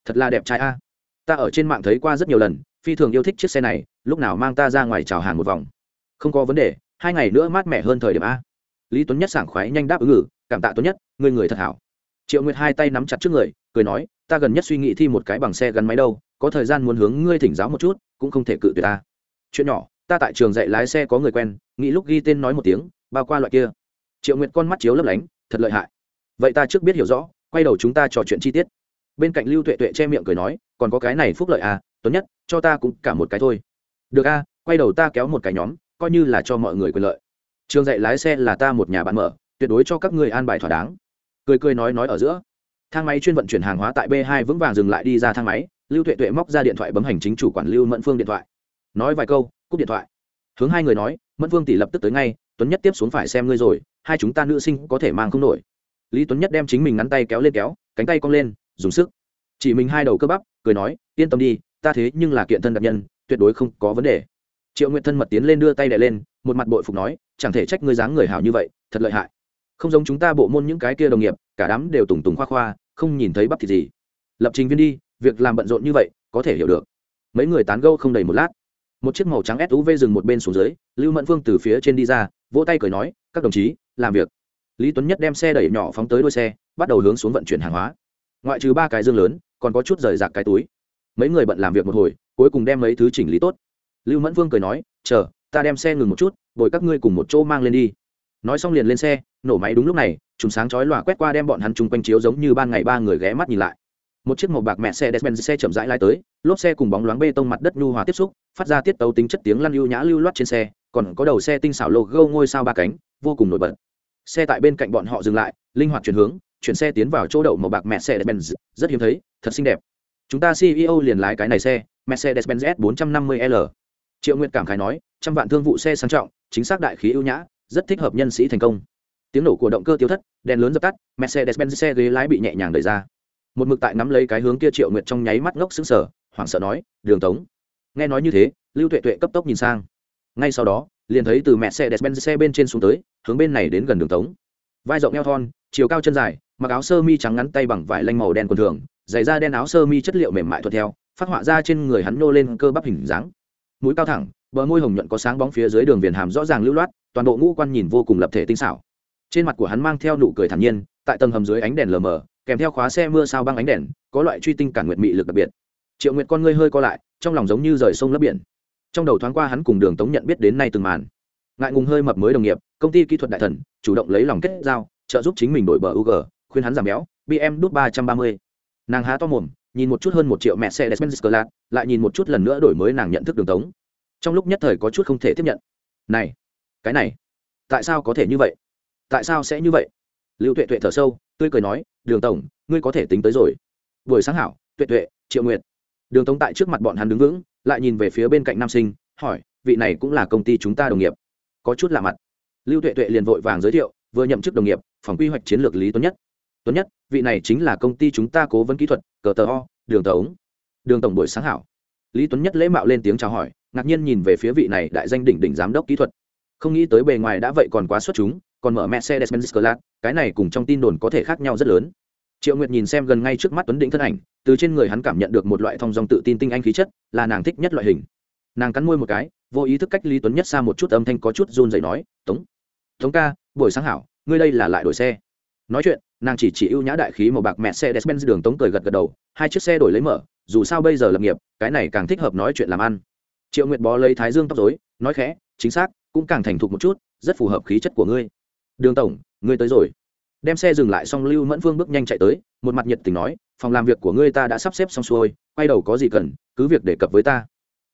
Thật là đẹp trai a. Ta ở trên mạng thấy qua rất nhiều lần, phi thường yêu thích chiếc xe này, lúc nào mang ta ra ngoài chào hàng một vòng. Không có vấn đề, hai ngày nữa mát mẻ hơn thời điểm a. Lý tuấn nhất sảng khoái nhanh đáp ứng ngử cảm tạ tuấn nhất, ngươi người thật hảo. Triệu nguyệt hai tay nắm chặt trước người, cười nói, ta gần nhất suy nghĩ thi một cái bằng xe gắn máy đâu có thời gian muốn hướng ngươi thỉnh giáo một chút, cũng không thể cự tuyệt ta. Chuyện nhỏ, ta tại trường dạy lái xe có người quen, nghĩ lúc ghi tên nói một tiếng, bao qua loại kia. Triệu nguyệt con mắt chiếu lấp lánh, thật lợi hại. Vậy ta trước biết hiểu rõ, quay đầu chúng ta trò chuyện chi tiết. Bên cạnh lưu tuệ tuệ che miệng cười nói, còn có cái này phúc lợi à tuấn nhất, cho ta cũng cả một cái thôi. Được a quay đầu ta kéo một cái nhóm, coi như là cho mọi người quyền lợi. Trường dạy lái xe là ta một nhà bạn mở, tuyệt đối cho các người an bài thỏa đáng. Cười cười nói nói ở giữa. Thang máy chuyên vận chuyển hàng hóa tại b 2 vững vàng dừng lại đi ra thang máy lưu tuệ tuệ móc ra điện thoại bấm hành chính chủ quản lưu mẫn phương điện thoại. Nói vài câu, cúp điện thoại. Hướng hai người nói, mẫn phương tỷ lập tức tới ngay, tuấn nhất tiếp xuống phải xem ngươi rồi, hai chúng ta nữ sinh có thể mang không nổi. Lý tuấn nhất đem chính mình ngắn tay kéo lên kéo, cánh tay cong lên, dùng sức. Chỉ mình hai đầu cơ bắp, cười nói, yên tâm đi, ta thế nhưng là kiện thân đặc nhân, tuyệt đối không có vấn đề. Triệu nguyện thân mật tiến lên đưa tay đẻ lên, một mặt bội phục nói, chẳng thể trách ngươi dáng người hảo như vậy, thật lợi hại. Không giống chúng ta bộ môn những cái kia đồng nghiệp, cả đám đều tùng tùng khoa khoa, không nhìn thấy bắp thịt gì. Lập trình viên đi việc làm bận rộn như vậy, có thể hiểu được. Mấy người tán gâu không đầy một lát. Một chiếc màu trắng suv dừng một bên xuống dưới, lưu mẫn phương từ phía trên đi ra, vỗ tay cười nói, các đồng chí, làm việc. Lý tuấn nhất đem xe đẩy nhỏ phóng tới đuôi xe, bắt đầu hướng xuống vận chuyển hàng hóa. Ngoại trừ ba cái dương lớn, còn có chút rời rạc cái túi. Mấy người bận làm việc một hồi, cuối cùng đem mấy thứ chỉnh lý tốt. Lưu mẫn Vương cười nói, chờ, ta đem xe ngừng một chút, bồi các ngươi cùng một chỗ mang lên đi. Nói xong liền lên xe, nổ máy đúng lúc này chúng sáng chói lòa quét qua đem bọn hắn chung quanh chiếu giống như ban ngày ba người ghé mắt nhìn lại một chiếc màu bạc mẹ xe despen xe chậm rãi lai tới lốp xe cùng bóng loáng bê tông mặt đất nhu hòa tiếp xúc phát ra tiết tấu tính chất tiếng lăn lưu nhã lưu loát trên xe còn có đầu xe tinh xảo logo ngôi sao ba cánh vô cùng nổi bật xe tại bên cạnh bọn họ dừng lại linh hoạt chuyển hướng chuyển xe tiến vào chỗ đậu màu bạc Mercedes-Benz, rất hiếm thấy, thật xinh đẹp. Chúng ta CEO liền lái cái này xe, Mercedes-Benz S450L. Triệu Nguyệt cảm khái nói, trăm vạn thương vụ xe sang trọng, chính xác đại khí ưu nhã, rất thích hợp nhân sĩ thành công. Tiếng nổ của động cơ tiêu thất, đèn lớn dập tắt, Mercedes-Benz xe ghế lái bị nhẹ nhàng đẩy ra. Một mực tại nắm lấy cái hướng kia Triệu Nguyệt trong nháy mắt ngốc xứng sở hoảng sợ nói, "Đường Tống." Nghe nói như thế, Lưu Tuệ Tuệ cấp tốc nhìn sang. Ngay sau đó, liền thấy từ mẹ xe đẹp ben xe bên trên xuống tới, hướng bên này đến gần Đường Tống. Vai rộng eo thon, chiều cao chân dài, mặc áo sơ mi trắng ngắn tay bằng vải lanh màu đen quần thường giày da đen áo sơ mi chất liệu mềm mại thuận theo phát họa ra trên người hắn nô lên cơ bắp hình dáng mũi cao thẳng bờ môi hồng nhuận có sáng bóng phía dưới đường viền hàm rõ ràng lưu loát toàn bộ ngũ quan nhìn vô cùng lập thể tinh xảo trên mặt của hắn mang theo nụ cười thản nhiên tại tầng hầm dưới ánh đèn lờ mờ kèm theo khóa xe mưa sao băng ánh đèn, có loại truy tinh cản nguyệt mị lực đặc biệt. Triệu nguyệt con ngươi hơi co lại, trong lòng giống như rời sông lấp biển. Trong đầu thoáng qua hắn cùng đường tống nhận biết đến nay từng màn. Ngại ngùng hơi mập mới đồng nghiệp, công ty kỹ thuật đại thần, chủ động lấy lòng kết giao, trợ giúp chính mình đổi bờ u g, khuyên hắn giảm béo bm đút ba trăm ba mươi. Nàng há to mồm, nhìn một chút hơn một triệu mẹ xe despenz clat lại nhìn một chút lần nữa đổi mới nàng nhận thức đường tống. Trong lúc nhất thời có chút không thể tiếp nhận. Này, cái này, tại sao có thể như vậy? Tại sao sẽ như vậy? Lưu tuệ tuệ thở sâu, tươi cười nói đường tổng, ngươi có thể tính tới rồi. Buổi sáng hảo, tuệ tuệ, triệu nguyệt. Đường tống tại trước mặt bọn hắn đứng vững, lại nhìn về phía bên cạnh nam sinh, hỏi, vị này cũng là công ty chúng ta đồng nghiệp. Có chút lạ mặt. Lưu tuệ tuệ liền vội vàng giới thiệu, vừa nhậm chức đồng nghiệp, phòng quy hoạch chiến lược lý tuấn nhất. Tuấn nhất, vị này chính là công ty chúng ta cố vấn kỹ thuật, cờ tờ o, đường tống đường tổng buổi sáng hảo. Lý tuấn nhất lễ mạo lên tiếng chào hỏi, ngạc nhiên nhìn về phía vị này đại danh đỉnh đỉnh giám đốc kỹ thuật. Không nghĩ tới bề ngoài đã vậy còn quá xuất chúng còn mở mercedes benz class cái này cùng trong tin đồn có thể khác nhau rất lớn. Triệu nguyệt nhìn xem gần ngay trước mắt tuấn Định thân ảnh từ trên người hắn cảm nhận được một loại thông dong tự tin tinh anh khí chất là nàng thích nhất loại hình. Nàng cắn môi một cái vô ý thức cách lý tuấn nhất xa một chút âm thanh có chút run rẩy nói tống tống ca buổi sáng hảo ngươi đây là lại đổi xe. Nói chuyện nàng chỉ chỉ ưu nhã đại khí màu bạc Mercedes Benz đường tống cười gật gật đầu hai chiếc xe đổi lấy mở dù sao bây giờ lập nghiệp cái này càng thích hợp nói chuyện làm ăn. Triệu nguyệt bó lấy thái dương tóc rối, nói khẽ chính xác cũng càng thành thục một chút rất phù hợp khí chất của ngươi đường tổng, ngươi tới rồi. Đem xe dừng lại xong, lưu mẫn phương bước nhanh chạy tới, một mặt nhiệt tình nói, phòng làm việc của ngươi ta đã sắp xếp xong xuôi, quay đầu có gì cần, cứ việc đề cập với ta.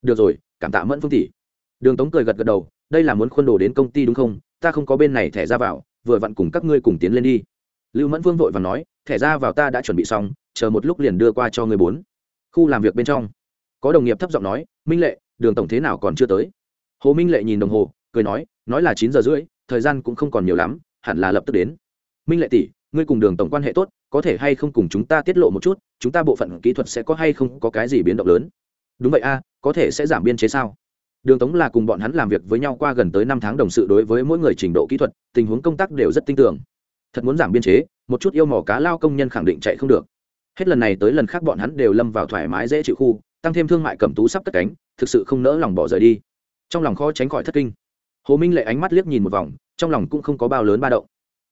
Được rồi, cảm tạ mẫn phương tỷ. Đường tống cười gật gật đầu, đây là muốn khuôn đồ đến công ty đúng không? Ta không có bên này thẻ ra vào, vừa vặn cùng các ngươi cùng tiến lên đi. Lưu mẫn vương vội và nói, thẻ ra vào ta đã chuẩn bị xong, chờ một lúc liền đưa qua cho người bốn. Khu làm việc bên trong, có đồng nghiệp thấp giọng nói, minh lệ, đường tổng thế nào còn chưa tới? Hồ minh lệ nhìn đồng hồ, cười nói nói là chín giờ rưỡi thời gian cũng không còn nhiều lắm, hẳn là lập tức đến. Minh lệ tỷ, ngươi cùng đường tổng quan hệ tốt, có thể hay không cùng chúng ta tiết lộ một chút, chúng ta bộ phận kỹ thuật sẽ có hay không có cái gì biến động lớn? Đúng vậy a, có thể sẽ giảm biên chế sao? Đường tống là cùng bọn hắn làm việc với nhau qua gần tới năm tháng đồng sự đối với mỗi người trình độ kỹ thuật, tình huống công tác đều rất tin tưởng thật muốn giảm biên chế, một chút yêu mỏ cá lao công nhân khẳng định chạy không được. Hết lần này tới lần khác bọn hắn đều lâm vào thoải mái dễ chịu khu, tăng thêm thương mại cầm tú sắp cất cánh, thực sự không nỡ lòng bỏ rời đi. Trong lòng khó tránh khỏi thất kinh hồ minh lệ ánh mắt liếc nhìn một vòng, trong lòng cũng không có bao lớn ba động.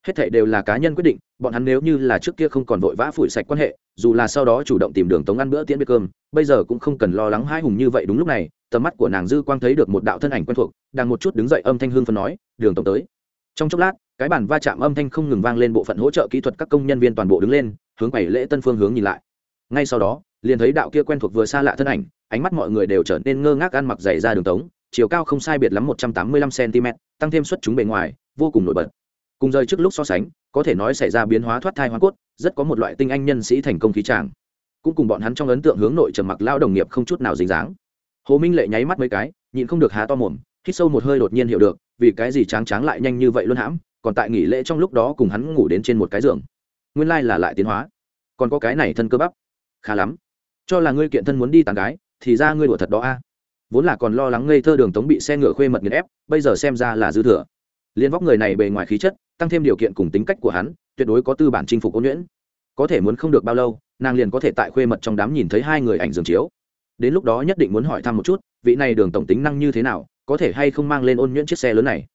Hết thảy đều là cá nhân quyết định, bọn hắn nếu như là trước kia không còn vội vã phủi sạch quan hệ, dù là sau đó chủ động tìm đường tống ăn bữa tiễn bữa cơm, bây giờ cũng không cần lo lắng hai hùng như vậy đúng lúc này, tầm mắt của nàng dư quang thấy được một đạo thân ảnh quen thuộc, đang một chút đứng dậy âm thanh hương phân nói, đường tổng tới. Trong chốc lát, cái bản va chạm âm thanh không ngừng vang lên bộ phận hỗ trợ kỹ thuật các công nhân viên toàn bộ đứng lên, hướng quầy lễ tân phương hướng nhìn lại. Ngay sau đó, liền thấy đạo kia quen thuộc vừa xa lạ thân ảnh, ánh mắt mọi người đều trở nên ngơ ngác ăn mặc dày ra đường tống chiều cao không sai biệt lắm một trăm tám mươi lăm cm, tăng thêm xuất chúng bề ngoài, vô cùng nổi bật. Cùng rời trước lúc so sánh, có thể nói xảy ra biến hóa thoát thai hoa cốt, rất có một loại tinh anh nhân sĩ thành công khí tràng cũng cùng bọn hắn trong ấn tượng hướng nội trầm mặc lao đồng nghiệp không chút nào dính dáng. Hồ minh lệ nháy mắt mấy cái, nhịn không được há to mồm, hít sâu một hơi đột nhiên hiểu được, vì cái gì tráng tráng lại nhanh như vậy luôn hãm, còn tại nghỉ lễ trong lúc đó cùng hắn ngủ đến trên một cái giường. Nguyên lai là lại tiến hóa. Còn có cái này thân cơ bắp. Khá lắm. Cho là ngươi kiện thân muốn đi tàn gái, thì ra ngươi đùa thật đó a vốn là còn lo lắng ngây thơ đường tống bị xe ngựa khuê mật nghiền ép, bây giờ xem ra là dư thừa. Liên vóc người này bề ngoài khí chất, tăng thêm điều kiện cùng tính cách của hắn, tuyệt đối có tư bản chinh phục ôn nhuyễn. Có thể muốn không được bao lâu, nàng liền có thể tại khuê mật trong đám nhìn thấy hai người ảnh dường chiếu. Đến lúc đó nhất định muốn hỏi thăm một chút, vị này đường tổng tính năng như thế nào, có thể hay không mang lên ôn nhuyễn chiếc xe lớn này.